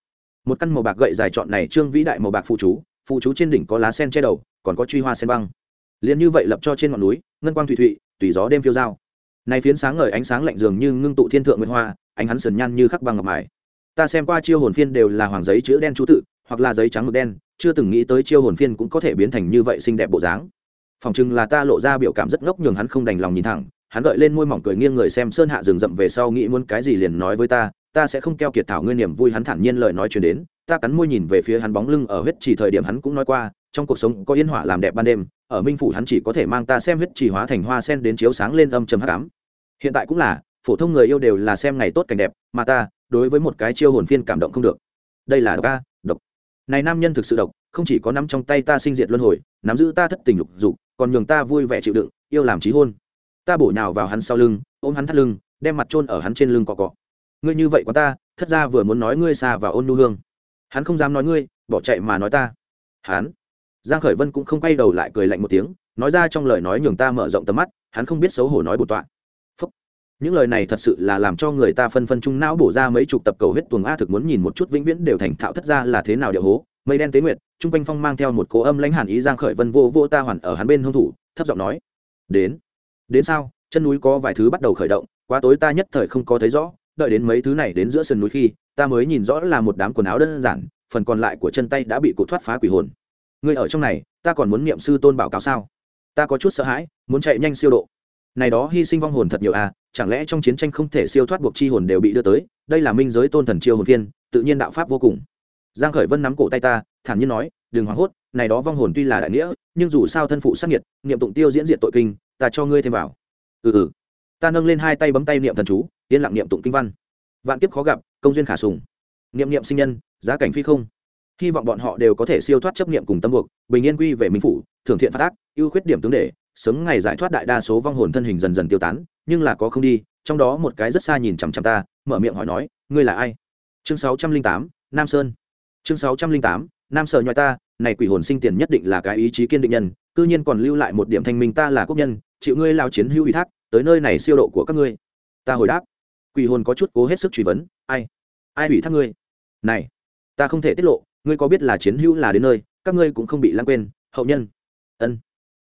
một căn màu bạc gậy dài trọn này trương vĩ đại màu bạc phụ chú phụ chú trên đỉnh có lá sen che đầu còn có truy hoa sen băng. Liền như vậy lập cho trên ngọn núi, ngân quang thủy thụy, tùy gió đêm phiêu dao. Này phiến sáng ngời ánh sáng lạnh dường như ngưng tụ thiên thượng nguyên hoa, ánh hắn sườn nhăn như khắc băng ngọc mài. Ta xem qua chiêu hồn phiên đều là hoàng giấy chữ đen chú tự, hoặc là giấy trắng mực đen, chưa từng nghĩ tới chiêu hồn phiên cũng có thể biến thành như vậy xinh đẹp bộ dáng. Phòng chừng là ta lộ ra biểu cảm rất ngốc nhường hắn không đành lòng nhìn thẳng, hắn gợi lên môi mỏng cười nghiêng người xem sơn hạ rừng rậm về sau nghĩ muốn cái gì liền nói với ta ta sẽ không keo kiệt thảo ngươi niềm vui hắn thản nhiên lời nói chuyển đến, ta cắn môi nhìn về phía hắn bóng lưng ở huyết chỉ thời điểm hắn cũng nói qua trong cuộc sống có yên hỏa làm đẹp ban đêm, ở minh phủ hắn chỉ có thể mang ta xem huyết chỉ hóa thành hoa sen đến chiếu sáng lên âm trầm hắc ám. Hiện tại cũng là, phổ thông người yêu đều là xem ngày tốt cảnh đẹp, mà ta, đối với một cái chiêu hồn phiên cảm động không được. Đây là độc a, độc. Này nam nhân thực sự độc, không chỉ có nắm trong tay ta sinh diệt luân hồi, nắm giữ ta thất tình lục dục, còn nhường ta vui vẻ chịu đựng, yêu làm trí hôn. Ta bổ nhào vào hắn sau lưng, ôm hắn thắt lưng, đem mặt trôn ở hắn trên lưng cọ cọ. Ngươi như vậy có ta, thất ra vừa muốn nói ngươi xa và ôn nu hương. Hắn không dám nói ngươi, bỏ chạy mà nói ta. Hắn giang khởi vân cũng không quay đầu lại cười lạnh một tiếng, nói ra trong lời nói nhường ta mở rộng tầm mắt, hắn không biết xấu hổ nói bột tọa. Phúc. những lời này thật sự là làm cho người ta phân phân trung não bổ ra mấy chục tập cầu huyết tuồng a thực muốn nhìn một chút vĩnh viễn đều thành thạo thất ra là thế nào địa hố. Mây đen tế nguyệt, trung quanh phong mang theo một cố âm lãnh hàn ý giang khởi vân vô vô ta hoàn ở hắn bên hung thủ, thấp giọng nói. Đến. Đến sao? Chân núi có vài thứ bắt đầu khởi động, quá tối ta nhất thời không có thấy rõ, đợi đến mấy thứ này đến giữa sườn núi khi, ta mới nhìn rõ là một đám quần áo đơn giản, phần còn lại của chân tay đã bị cụt thoát phá quỷ hồn người ở trong này, ta còn muốn niệm sư tôn bảo cáo sao? Ta có chút sợ hãi, muốn chạy nhanh siêu độ. Này đó hy sinh vong hồn thật nhiều à chẳng lẽ trong chiến tranh không thể siêu thoát buộc chi hồn đều bị đưa tới? Đây là minh giới tôn thần chiêu hồn viên tự nhiên đạo pháp vô cùng. Giang khởi vân nắm cổ tay ta, thản nhiên nói, đừng hoảng hốt, này đó vong hồn tuy là đại nghĩa, nhưng dù sao thân phụ sát nhiệt niệm tụng tiêu diễn diện tội kinh, ta cho ngươi thêm vào. Ừ ừ. Ta nâng lên hai tay bấm tay niệm thần chú, yên lặng niệm tụng kinh văn. Vạn kiếp khó gặp, công duyên khả sùng. Niệm niệm sinh nhân, giá cảnh phi không hy vọng bọn họ đều có thể siêu thoát chấp niệm cùng tâm buộc, bình yên quy về minh phủ, thưởng thiện phát ác, ưu khuyết điểm tướng để, sớm ngày giải thoát đại đa số vong hồn thân hình dần dần tiêu tán, nhưng là có không đi, trong đó một cái rất xa nhìn chằm chằm ta, mở miệng hỏi nói, ngươi là ai? Chương sáu trăm linh tám, nam sơn. Chương sáu trăm linh tám, nam sợ nhoi ta, này quỷ hồn sinh tiền nhất định là cái ý chí kiên định nhân, cư nhiên còn lưu lại một điểm thanh minh ta là quốc nhân, chịu ngươi lao chiến hữu ủy thác, tới nơi này siêu độ của các ngươi. Ta hồi đáp, quỷ hồn có chút cố hết sức truy vấn, ai? Ai ủy thác ngươi? Này, ta không thể tiết lộ ngươi có biết là chiến hữu là đến nơi, các ngươi cũng không bị lãng quên, hậu nhân. Ân,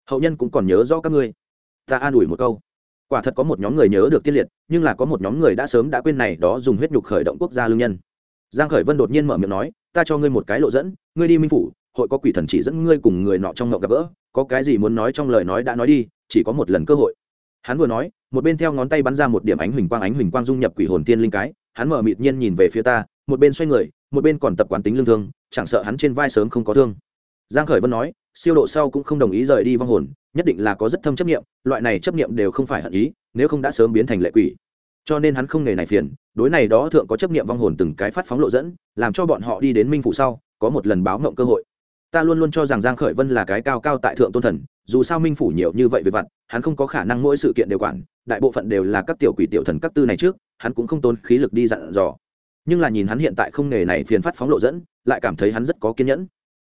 hậu nhân cũng còn nhớ rõ các ngươi. Ta an ủi một câu. Quả thật có một nhóm người nhớ được tiết liệt, nhưng là có một nhóm người đã sớm đã quên này đó dùng huyết nhục khởi động quốc gia lương nhân. Giang khởi vân đột nhiên mở miệng nói, ta cho ngươi một cái lộ dẫn, ngươi đi minh phủ, hội có quỷ thần chỉ dẫn ngươi cùng người nọ trong ngọc gặp gỡ, có cái gì muốn nói trong lời nói đã nói đi, chỉ có một lần cơ hội. Hắn vừa nói, một bên theo ngón tay bắn ra một điểm ánh huỳnh quang, ánh huỳnh quang dung nhập quỷ hồn tiên linh cái, hắn mở mịt nhiên nhìn về phía ta, một bên xoay người, một bên còn tập quán tính lương thương chẳng sợ hắn trên vai sớm không có thương. Giang khởi vân nói, siêu độ sau cũng không đồng ý rời đi vong hồn, nhất định là có rất thâm chấp niệm, loại này chấp niệm đều không phải hận ý, nếu không đã sớm biến thành lệ quỷ. Cho nên hắn không nghề này phiền, đối này đó thượng có chấp niệm vong hồn từng cái phát phóng lộ dẫn, làm cho bọn họ đi đến minh phủ sau, có một lần báo ngộng cơ hội. Ta luôn luôn cho rằng giang khởi vân là cái cao cao tại thượng tôn thần, dù sao minh phủ nhiều như vậy về vặt, hắn không có khả năng mỗi sự kiện đều quản, đại bộ phận đều là các tiểu quỷ tiểu thần các tư này trước, hắn cũng không tốn khí lực đi dặn dò nhưng là nhìn hắn hiện tại không nghề này phiền phát phóng lộ dẫn, lại cảm thấy hắn rất có kiên nhẫn.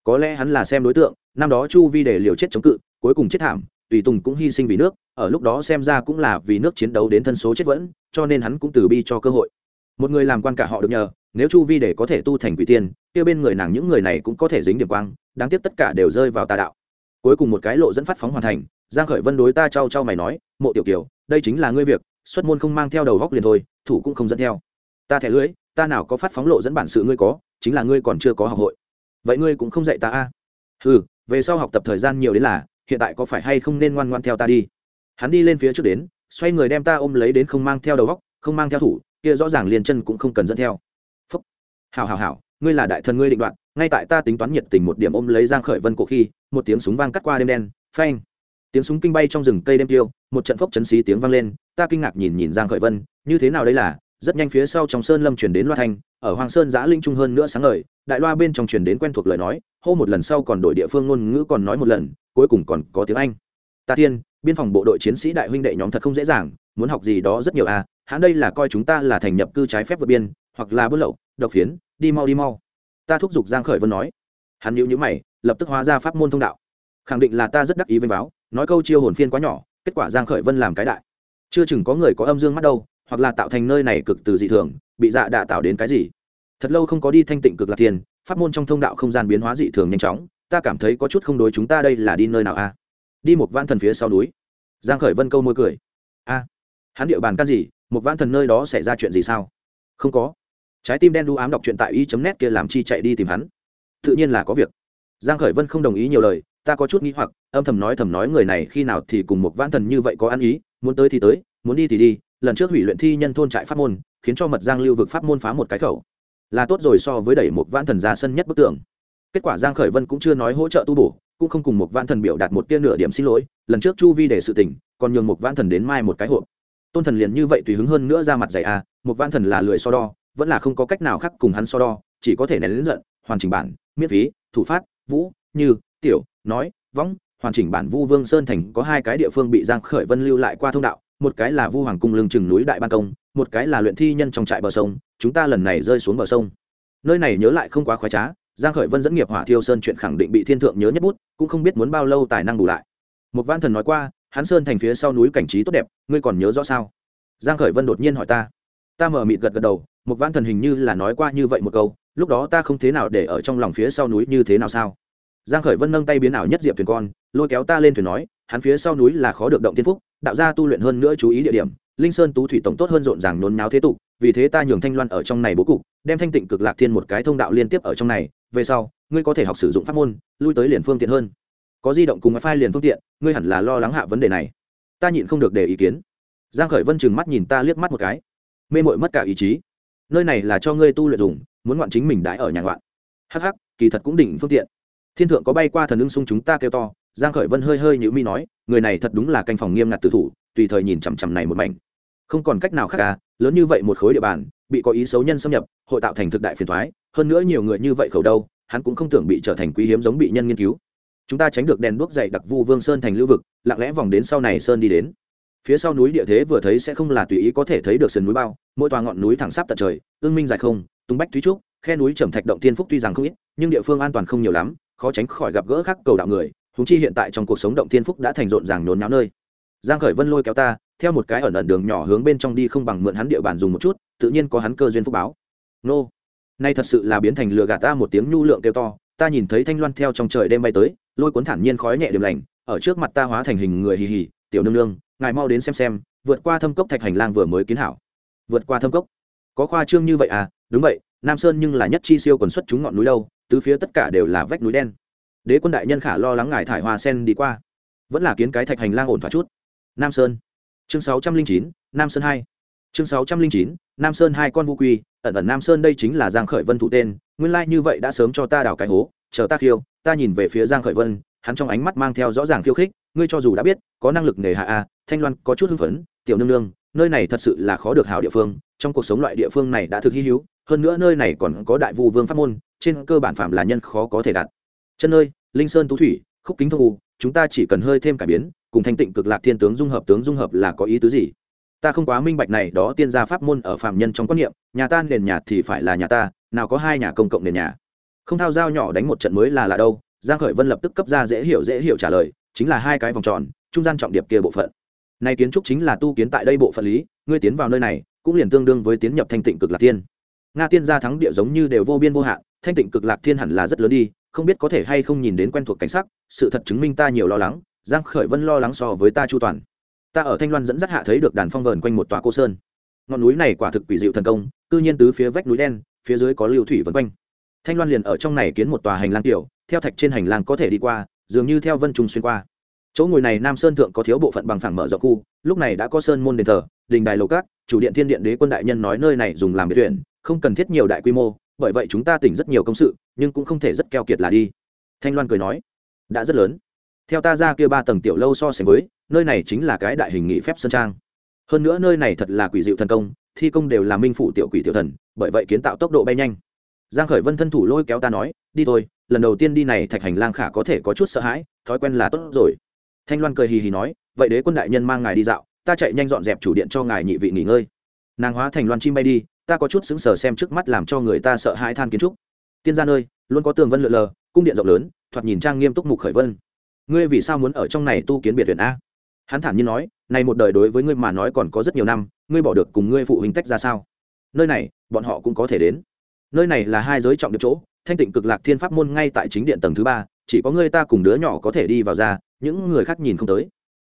Có lẽ hắn là xem đối tượng, năm đó chu vi để liều chết chống cự, cuối cùng chết thảm, tùy tùng cũng hy sinh vì nước, ở lúc đó xem ra cũng là vì nước chiến đấu đến thân số chết vẫn, cho nên hắn cũng từ bi cho cơ hội. Một người làm quan cả họ được nhờ, nếu chu vi để có thể tu thành quỷ tiên, kia bên người nàng những người này cũng có thể dính điểm quang, đáng tiếc tất cả đều rơi vào tà đạo. Cuối cùng một cái lộ dẫn phát phóng hoàn thành, giang khởi vân đối ta trao trao mày nói, mộ tiểu kiều, đây chính là ngươi việc, xuất môn không mang theo đầu góc liền thôi, thủ cũng không dẫn theo. Ta thẻ lưới ta nào có phát phóng lộ dẫn bản sự ngươi có, chính là ngươi còn chưa có học hội. Vậy ngươi cũng không dạy ta a? À? ừ về sau học tập thời gian nhiều đến là, hiện tại có phải hay không nên ngoan ngoan theo ta đi? Hắn đi lên phía trước đến, xoay người đem ta ôm lấy đến không mang theo đầu góc không mang theo thủ, kia rõ ràng liền chân cũng không cần dẫn theo. Phúc. Hào hào hào ngươi là đại thần ngươi định đoạn, ngay tại ta tính toán nhiệt tình một điểm ôm lấy giang khởi vân cổ khi, một tiếng súng vang cắt qua đêm đen, phanh. Tiếng súng kinh bay trong rừng cây đêm tiêu, một trận phốc chấn xí tiếng vang lên, ta kinh ngạc nhìn nhìn giang khởi vân, như thế nào đây là rất nhanh phía sau trong sơn lâm chuyển đến loa thanh, ở hoàng sơn giã linh trung hơn nữa sáng ngời, đại loa bên trong chuyển đến quen thuộc lời nói, hô một lần sau còn đổi địa phương ngôn ngữ còn nói một lần, cuối cùng còn có tiếng anh. Ta thiên, biên phòng bộ đội chiến sĩ đại huynh đệ nhóm thật không dễ dàng, muốn học gì đó rất nhiều à hãn đây là coi chúng ta là thành nhập cư trái phép vượt biên, hoặc là buôn lậu, độc phiến, đi mau đi mau. Ta thúc giục giang khởi vân nói. Hắn nhíu nhíu mày, lập tức hóa ra pháp môn thông đạo. Khẳng định là ta rất đắc ý với báo, nói câu chiêu hồn phiên quá nhỏ, kết quả giang khởi vân làm cái đại. Chưa chừng có người có âm dương mắt đâu hoặc là tạo thành nơi này cực từ dị thường, bị dạ đạ tạo đến cái gì? Thật lâu không có đi thanh tịnh cực lạc thiên, pháp môn trong thông đạo không gian biến hóa dị thường nhanh chóng, ta cảm thấy có chút không đối chúng ta đây là đi nơi nào a đi một vãn thần phía sau núi. Giang khởi vân câu môi cười. A, hắn địa bàn can gì? Một vãn thần nơi đó xảy ra chuyện gì sao? Không có. Trái tim đen đu ám đọc truyện tại y chấm net kia làm chi chạy đi tìm hắn. Tự nhiên là có việc. Giang khởi vân không đồng ý nhiều lời, ta có chút nghĩ hoặc, âm thầm nói thầm nói người này khi nào thì cùng một vãn thần như vậy có ăn ý, muốn tới thì tới, muốn đi thì đi lần trước hủy luyện thi nhân thôn trại pháp môn khiến cho mật giang lưu vực pháp môn phá một cái khẩu. Là tốt rồi so với đẩy một vãn thần ra sân nhất bức tường. Kết quả giang khởi vân cũng chưa nói hỗ trợ tu bổ cũng không cùng một vãn thần biểu đạt một tia nửa điểm xin lỗi lần trước chu vi để sự tình còn nhường một vãn thần đến mai một cái hộp. Tôn thần liền như vậy tùy hứng hơn nữa ra mặt dày a à, một vãn thần là lười so đo vẫn là không có cách nào khác cùng hắn so đo chỉ có thể nén đến giận hoàn chỉnh bản miễn phí thủ phát vũ như tiểu nói võng hoàn chỉnh bản vu vương sơn thành có hai cái địa phương bị giang khởi vân lưu lại qua thông đạo một cái là vu hoàng cung lưng chừng núi đại ban công, một cái là luyện thi nhân trong trại bờ sông, chúng ta lần này rơi xuống bờ sông. Nơi này nhớ lại không quá khoái trá, giang khởi vân dẫn nghiệp hỏa thiêu sơn chuyện khẳng định bị thiên thượng nhớ nhất bút, cũng không biết muốn bao lâu tài năng bù lại. Một văn thần nói qua, hắn sơn thành phía sau núi cảnh trí tốt đẹp, ngươi còn nhớ rõ sao? Giang khởi vân đột nhiên hỏi ta. Ta mở mịt gật gật đầu, một văn thần hình như là nói qua như vậy một câu, lúc đó ta không thế nào để ở trong lòng phía sau núi như thế nào sao? Giang khởi vân nâng tay biến ảo nhất diệp thuyền con, lôi kéo ta lên thuyền nói, hắn phía sau núi là khó được động thiên phúc đạo gia tu luyện hơn nữa chú ý địa điểm, linh sơn tú thủy tổng tốt hơn rộn ràng nôn náo thế tục, vì thế ta nhường thanh loan ở trong này bố cục, đem thanh tịnh cực lạc thiên một cái thông đạo liên tiếp ở trong này, về sau, ngươi có thể học sử dụng pháp môn, lui tới liền phương tiện hơn. Có di động cùng wifi liền phương tiện, ngươi hẳn là lo lắng hạ vấn đề này. Ta nhịn không được để ý kiến. Giang khởi vân chừng mắt nhìn ta liếc mắt một cái. Mê mội mất cả ý chí. Nơi này là cho ngươi tu luyện dùng, muốn ngoạn chính mình đãi ở nhà ngoạn. Hắc hắc, kỳ thật cũng đỉnh phương tiện. Thiên thượng có bay qua thần ưng sung chúng ta kêu to giang khởi vân hơi hơi nhũ mi nói, người này thật đúng là canh phòng nghiêm ngặt tử thủ, tùy thời nhìn chằm chằm này một mảnh. Không còn cách nào khác cả lớn như vậy một khối địa bàn, bị có ý xấu nhân xâm nhập, hội tạo thành thực đại phiền toái, hơn nữa nhiều người như vậy khẩu đâu, hắn cũng không tưởng bị trở thành quý hiếm giống bị nhân nghiên cứu. Chúng ta tránh được đèn đuốc dày đặc vu vương sơn thành lưu vực, lặng lẽ vòng đến sau này sơn đi đến. Phía sau núi địa thế vừa thấy sẽ không là tùy ý có thể thấy được sườn núi bao, mỗi tòa ngọn núi thẳng sắp tận trời, ương minh dài không, tung bách thúy trúc, khe núi trầm thạch động thiên phúc tuy rằng không ít, nhưng địa phương an toàn không nhiều lắm, khó tránh khỏi gặp gỡ khắc cầu đạo người huống chi hiện tại trong cuộc sống động thiên phúc đã thành rộn ràng nhốn nháo nơi. Giang khởi vân lôi kéo ta, theo một cái ẩn ẩn đường nhỏ hướng bên trong đi không bằng mượn hắn địa bàn dùng một chút, tự nhiên có hắn cơ duyên phúc báo. Nô. Nay thật sự là biến thành lừa gạt ta một tiếng nhu lượng kêu to, ta nhìn thấy thanh loan theo trong trời đêm bay tới, lôi cuốn thản nhiên khói nhẹ điểm lành, ở trước mặt ta hóa thành hình người hì hì, tiểu nương nương, ngài mau đến xem xem, vượt qua thâm cốc thạch hành lang vừa mới kiến hảo. Vượt qua thâm cốc? Có khoa trương như vậy à? Đúng vậy, nam sơn nhưng là nhất chi siêu còn xuất chúng ngọn núi đâu, tứ phía tất cả đều là vách núi đen đế quân đại nhân khả lo lắng ngài thải hoa sen đi qua. Vẫn là kiến cái thạch hành lang ổn thỏa chút. Nam sơn. Chương sáu trăm linh chín, nam sơn hai. Chương sáu trăm linh chín, nam sơn hai con vũ quy. Ẩn ẩn nam sơn đây chính là giang khởi vân thủ tên. Nguyên lai like như vậy đã sớm cho ta đào cái hố. Chờ ta khiêu, ta nhìn về phía giang khởi vân. Hắn trong ánh mắt mang theo rõ ràng khiêu khích. Ngươi cho dù đã biết, có năng lực nghề hạ a, thanh loan có chút hưng phấn. Tiểu nương nương, nơi này thật sự là khó được hảo địa phương. Trong cuộc sống loại địa phương này đã thực hy hữu. Hơn nữa nơi này còn có đại vu vương pháp môn, trên cơ bản phạm là nhân khó có thể đạt chân ơi, linh sơn tú thủy khúc kính thông u chúng ta chỉ cần hơi thêm cải biến cùng thanh tịnh cực lạc thiên tướng dung hợp tướng dung hợp là có ý tứ gì? Ta không quá minh bạch này đó tiên gia pháp môn ở phạm nhân trong quan niệm nhà ta nền nhà thì phải là nhà ta nào có hai nhà công cộng nền nhà. Không thao dao nhỏ đánh một trận mới là là đâu giang khởi vân lập tức cấp ra dễ hiểu dễ hiểu trả lời chính là hai cái vòng tròn trung gian trọng điệp kia bộ phận. Này kiến trúc chính là tu kiến tại đây bộ phận lý ngươi tiến vào nơi này cũng liền tương đương với tiến nhập thanh tịnh cực lạc thiên. Nga tiên gia thắng địa giống như đều vô biên vô hạn thanh tịnh cực lạc thiên hẳn là rất lớn đi không biết có thể hay không nhìn đến quen thuộc cảnh sắc, sự thật chứng minh ta nhiều lo lắng, giang khởi vân lo lắng so với ta chu toàn. Ta ở thanh loan dẫn dắt hạ thấy được đàn phong vờn quanh một tòa cô sơn. Ngọn núi này quả thực quỷ diệu thần công, cư nhiên tứ phía vách núi đen, phía dưới có lưu thủy vân quanh. Thanh loan liền ở trong này kiến một tòa hành lang tiểu, theo thạch trên hành lang có thể đi qua, dường như theo vân trùng xuyên qua. Chỗ ngồi này nam sơn thượng có thiếu bộ phận bằng phẳng mở rộng khu, lúc này đã có sơn môn đền thờ, đình đài lầu cát chủ điện thiên điện đế quân đại nhân nói nơi này dùng làm biệt tuyển không cần thiết nhiều đại quy mô bởi vậy chúng ta tỉnh rất nhiều công sự, nhưng cũng không thể rất keo kiệt là đi. Thanh loan cười nói. Đã rất lớn. Theo ta ra kia ba tầng tiểu lâu so sánh với, nơi này chính là cái đại hình nghị phép sơn trang. Hơn nữa nơi này thật là quỷ dịu thần công, thi công đều là minh phủ tiểu quỷ tiểu thần, bởi vậy kiến tạo tốc độ bay nhanh. Giang khởi vân thân thủ lôi kéo ta nói, đi thôi, lần đầu tiên đi này thạch hành lang khả có thể có chút sợ hãi, thói quen là tốt rồi. Thanh loan cười hì hì nói, vậy đế quân đại nhân mang ngài đi dạo, ta chạy nhanh dọn dẹp chủ điện cho ngài nhị vị nghỉ ngơi. Nàng hóa thành loan chim bay đi ta có chút sững sờ xem trước mắt làm cho người ta sợ hãi than kiến trúc. Tiên gia nơi, luôn có tường vân lượn lờ, cung điện rộng lớn, thoạt nhìn trang nghiêm túc mục khởi vân. Ngươi vì sao muốn ở trong này tu kiến biệt viện a? Hắn thản nhiên nói, này một đời đối với ngươi mà nói còn có rất nhiều năm, ngươi bỏ được cùng ngươi phụ huynh tách ra sao? Nơi này, bọn họ cũng có thể đến. Nơi này là hai giới trọng địa chỗ, thanh tịnh cực lạc thiên pháp môn ngay tại chính điện tầng thứ ba, chỉ có ngươi ta cùng đứa nhỏ có thể đi vào ra, những người khác nhìn không tới.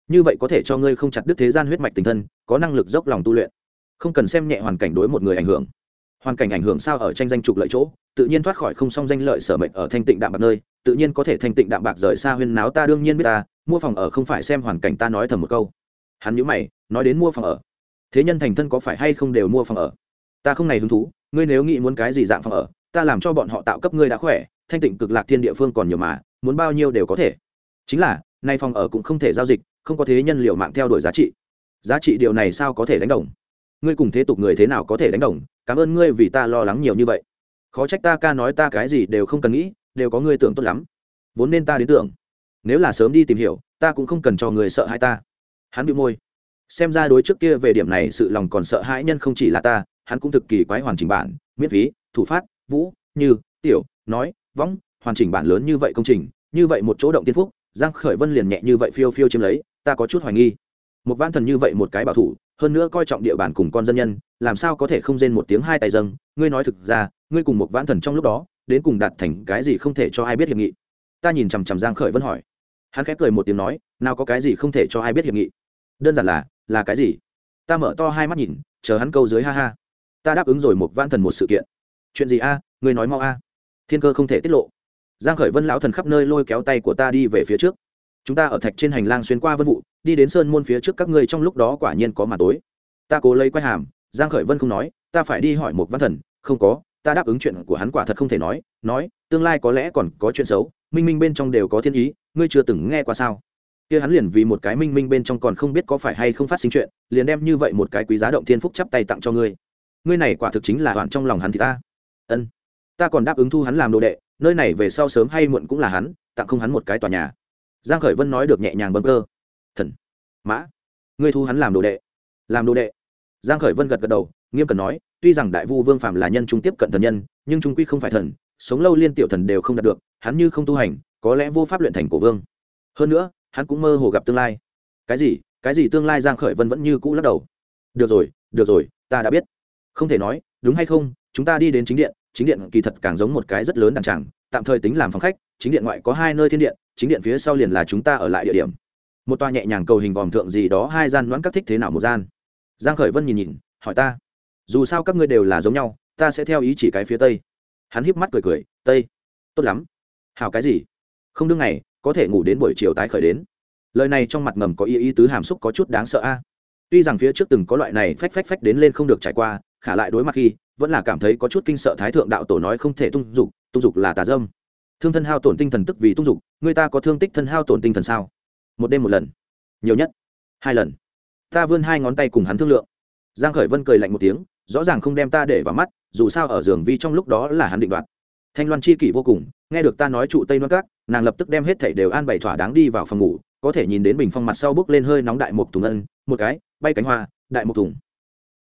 Như vậy có thể cho ngươi không chặt đứt thế gian huyết mạch tình thân, có năng lực dốc lòng tu luyện không cần xem nhẹ hoàn cảnh đối một người ảnh hưởng. Hoàn cảnh ảnh hưởng sao ở tranh danh trục lợi chỗ, tự nhiên thoát khỏi không song danh lợi sở mệnh ở thanh tịnh đạm bạc nơi, tự nhiên có thể thanh tịnh đạm bạc rời xa huyên náo ta đương nhiên biết ta, mua phòng ở không phải xem hoàn cảnh ta nói thầm một câu. Hắn nhữ mày, nói đến mua phòng ở. Thế nhân thành thân có phải hay không đều mua phòng ở? Ta không này hứng thú, ngươi nếu nghĩ muốn cái gì dạng phòng ở, ta làm cho bọn họ tạo cấp ngươi đã khỏe, thanh tịnh cực lạc thiên địa phương còn nhiều mà, muốn bao nhiêu đều có thể. Chính là, nay phòng ở cũng không thể giao dịch, không có thế nhân liệu mạng theo đuổi giá trị. Giá trị điều này sao có thể đánh đồng? Ngươi cùng thế tục người thế nào có thể đánh đồng, cảm ơn ngươi vì ta lo lắng nhiều như vậy. Khó trách ta ca nói ta cái gì đều không cần nghĩ, đều có ngươi tưởng tốt lắm. Vốn nên ta đến tưởng. Nếu là sớm đi tìm hiểu, ta cũng không cần cho người sợ hãi ta. Hắn bị môi. Xem ra đối trước kia về điểm này sự lòng còn sợ hãi nhân không chỉ là ta, hắn cũng thực kỳ quái hoàn chỉnh bản, miễn phí, thủ phát, vũ, như, tiểu, nói võng hoàn chỉnh bản lớn như vậy công trình, như vậy một chỗ động tiên phúc, giang khởi vân liền nhẹ như vậy phiêu phiêu chiếm lấy, ta có chút hoài nghi. Một văn thần như vậy một cái bảo thủ hơn nữa coi trọng địa bàn cùng con dân nhân, làm sao có thể không rên một tiếng hai tay dâng? Ngươi nói thực ra, ngươi cùng một vãn thần trong lúc đó, đến cùng đạt thành cái gì không thể cho ai biết hiệp nghị? Ta nhìn chằm chằm giang khởi vân hỏi. Hắn khẽ cười một tiếng nói, nào có cái gì không thể cho ai biết hiệp nghị? Đơn giản là là cái gì? Ta mở to hai mắt nhìn, chờ hắn câu dưới ha ha. Ta đáp ứng rồi một vãn thần một sự kiện. Chuyện gì a? Ngươi nói mau a. Thiên cơ không thể tiết lộ. Giang khởi vân lão thần khắp nơi lôi kéo tay của ta đi về phía trước chúng ta ở thạch trên hành lang xuyên qua vân vụ, đi đến sơn môn phía trước các ngươi trong lúc đó quả nhiên có màn tối. Ta cố lấy quay hàm, giang khởi vân không nói, ta phải đi hỏi một văn thần, không có, ta đáp ứng chuyện của hắn quả thật không thể nói nói, tương lai có lẽ còn có chuyện xấu, minh minh bên trong đều có thiên ý, ngươi chưa từng nghe qua sao? Kia hắn liền vì một cái minh minh bên trong còn không biết có phải hay không phát sinh chuyện, liền đem như vậy một cái quý giá động thiên phúc chắp tay tặng cho ngươi. Ngươi này quả thực chính là đoạn trong lòng hắn thì ta. Ân, ta còn đáp ứng thu hắn làm đồ đệ, nơi này về sau sớm hay muộn cũng là hắn, tặng không hắn một cái tòa nhà giang khởi vân nói được nhẹ nhàng bâng cơ. Thần, mã, ngươi thu hắn làm đồ đệ. Làm đồ đệ? Giang khởi vân gật gật đầu, nghiêm cẩn nói, tuy rằng đại vu vương phạm là nhân trung tiếp cận thần nhân, nhưng trung quy không phải thần, sống lâu liên tiểu thần đều không đạt được, hắn như không tu hành, có lẽ vô pháp luyện thành cổ vương. Hơn nữa, hắn cũng mơ hồ gặp tương lai. Cái gì? Cái gì tương lai? Giang khởi vân vẫn như cũ lắc đầu. Được rồi được rồi, ta đã biết. Không thể nói, đúng hay không? Chúng ta đi đến chính điện chính điện kỳ thật càng giống một cái rất lớn đàn tràng tạm thời tính làm phòng khách, chính điện ngoại có hai nơi thiên điện, chính điện phía sau liền là chúng ta ở lại địa điểm. Một tòa nhẹ nhàng cầu hình vòm thượng gì đó, hai gian đoán các thích thế nào một gian. Giang khởi vân nhìn nhìn, hỏi ta, dù sao các ngươi đều là giống nhau, ta sẽ theo ý chỉ cái phía tây. Hắn híp mắt cười cười, tây, tốt lắm. Hảo cái gì? Không đương ngày, có thể ngủ đến buổi chiều tái khởi đến. Lời này trong mặt ngầm có ý ý tứ hàm xúc có chút đáng sợ a. Tuy rằng phía trước từng có loại này phách phách phách đến lên không được trải qua, khả lại đối mặt khi, vẫn là cảm thấy có chút kinh sợ thái thượng đạo tổ nói không thể tung dục tung dục là tà dâm. Thương thân hao tổn tinh thần tức vì tung dục, người ta có thương tích thân hao tổn tinh thần sao? Một đêm một lần. Nhiều nhất. Hai lần. Ta vươn hai ngón tay cùng hắn thương lượng. Giang khởi vân cười lạnh một tiếng, rõ ràng không đem ta để vào mắt, dù sao ở giường vi trong lúc đó là hắn định đoạt. Thanh loan chi kỷ vô cùng, nghe được ta nói trụ tây loan các, nàng lập tức đem hết thảy đều an bày thỏa đáng đi vào phòng ngủ, có thể nhìn đến bình phong mặt sau bước lên hơi nóng đại một thùng ân, một cái, bay cánh hoa, đại một thùng.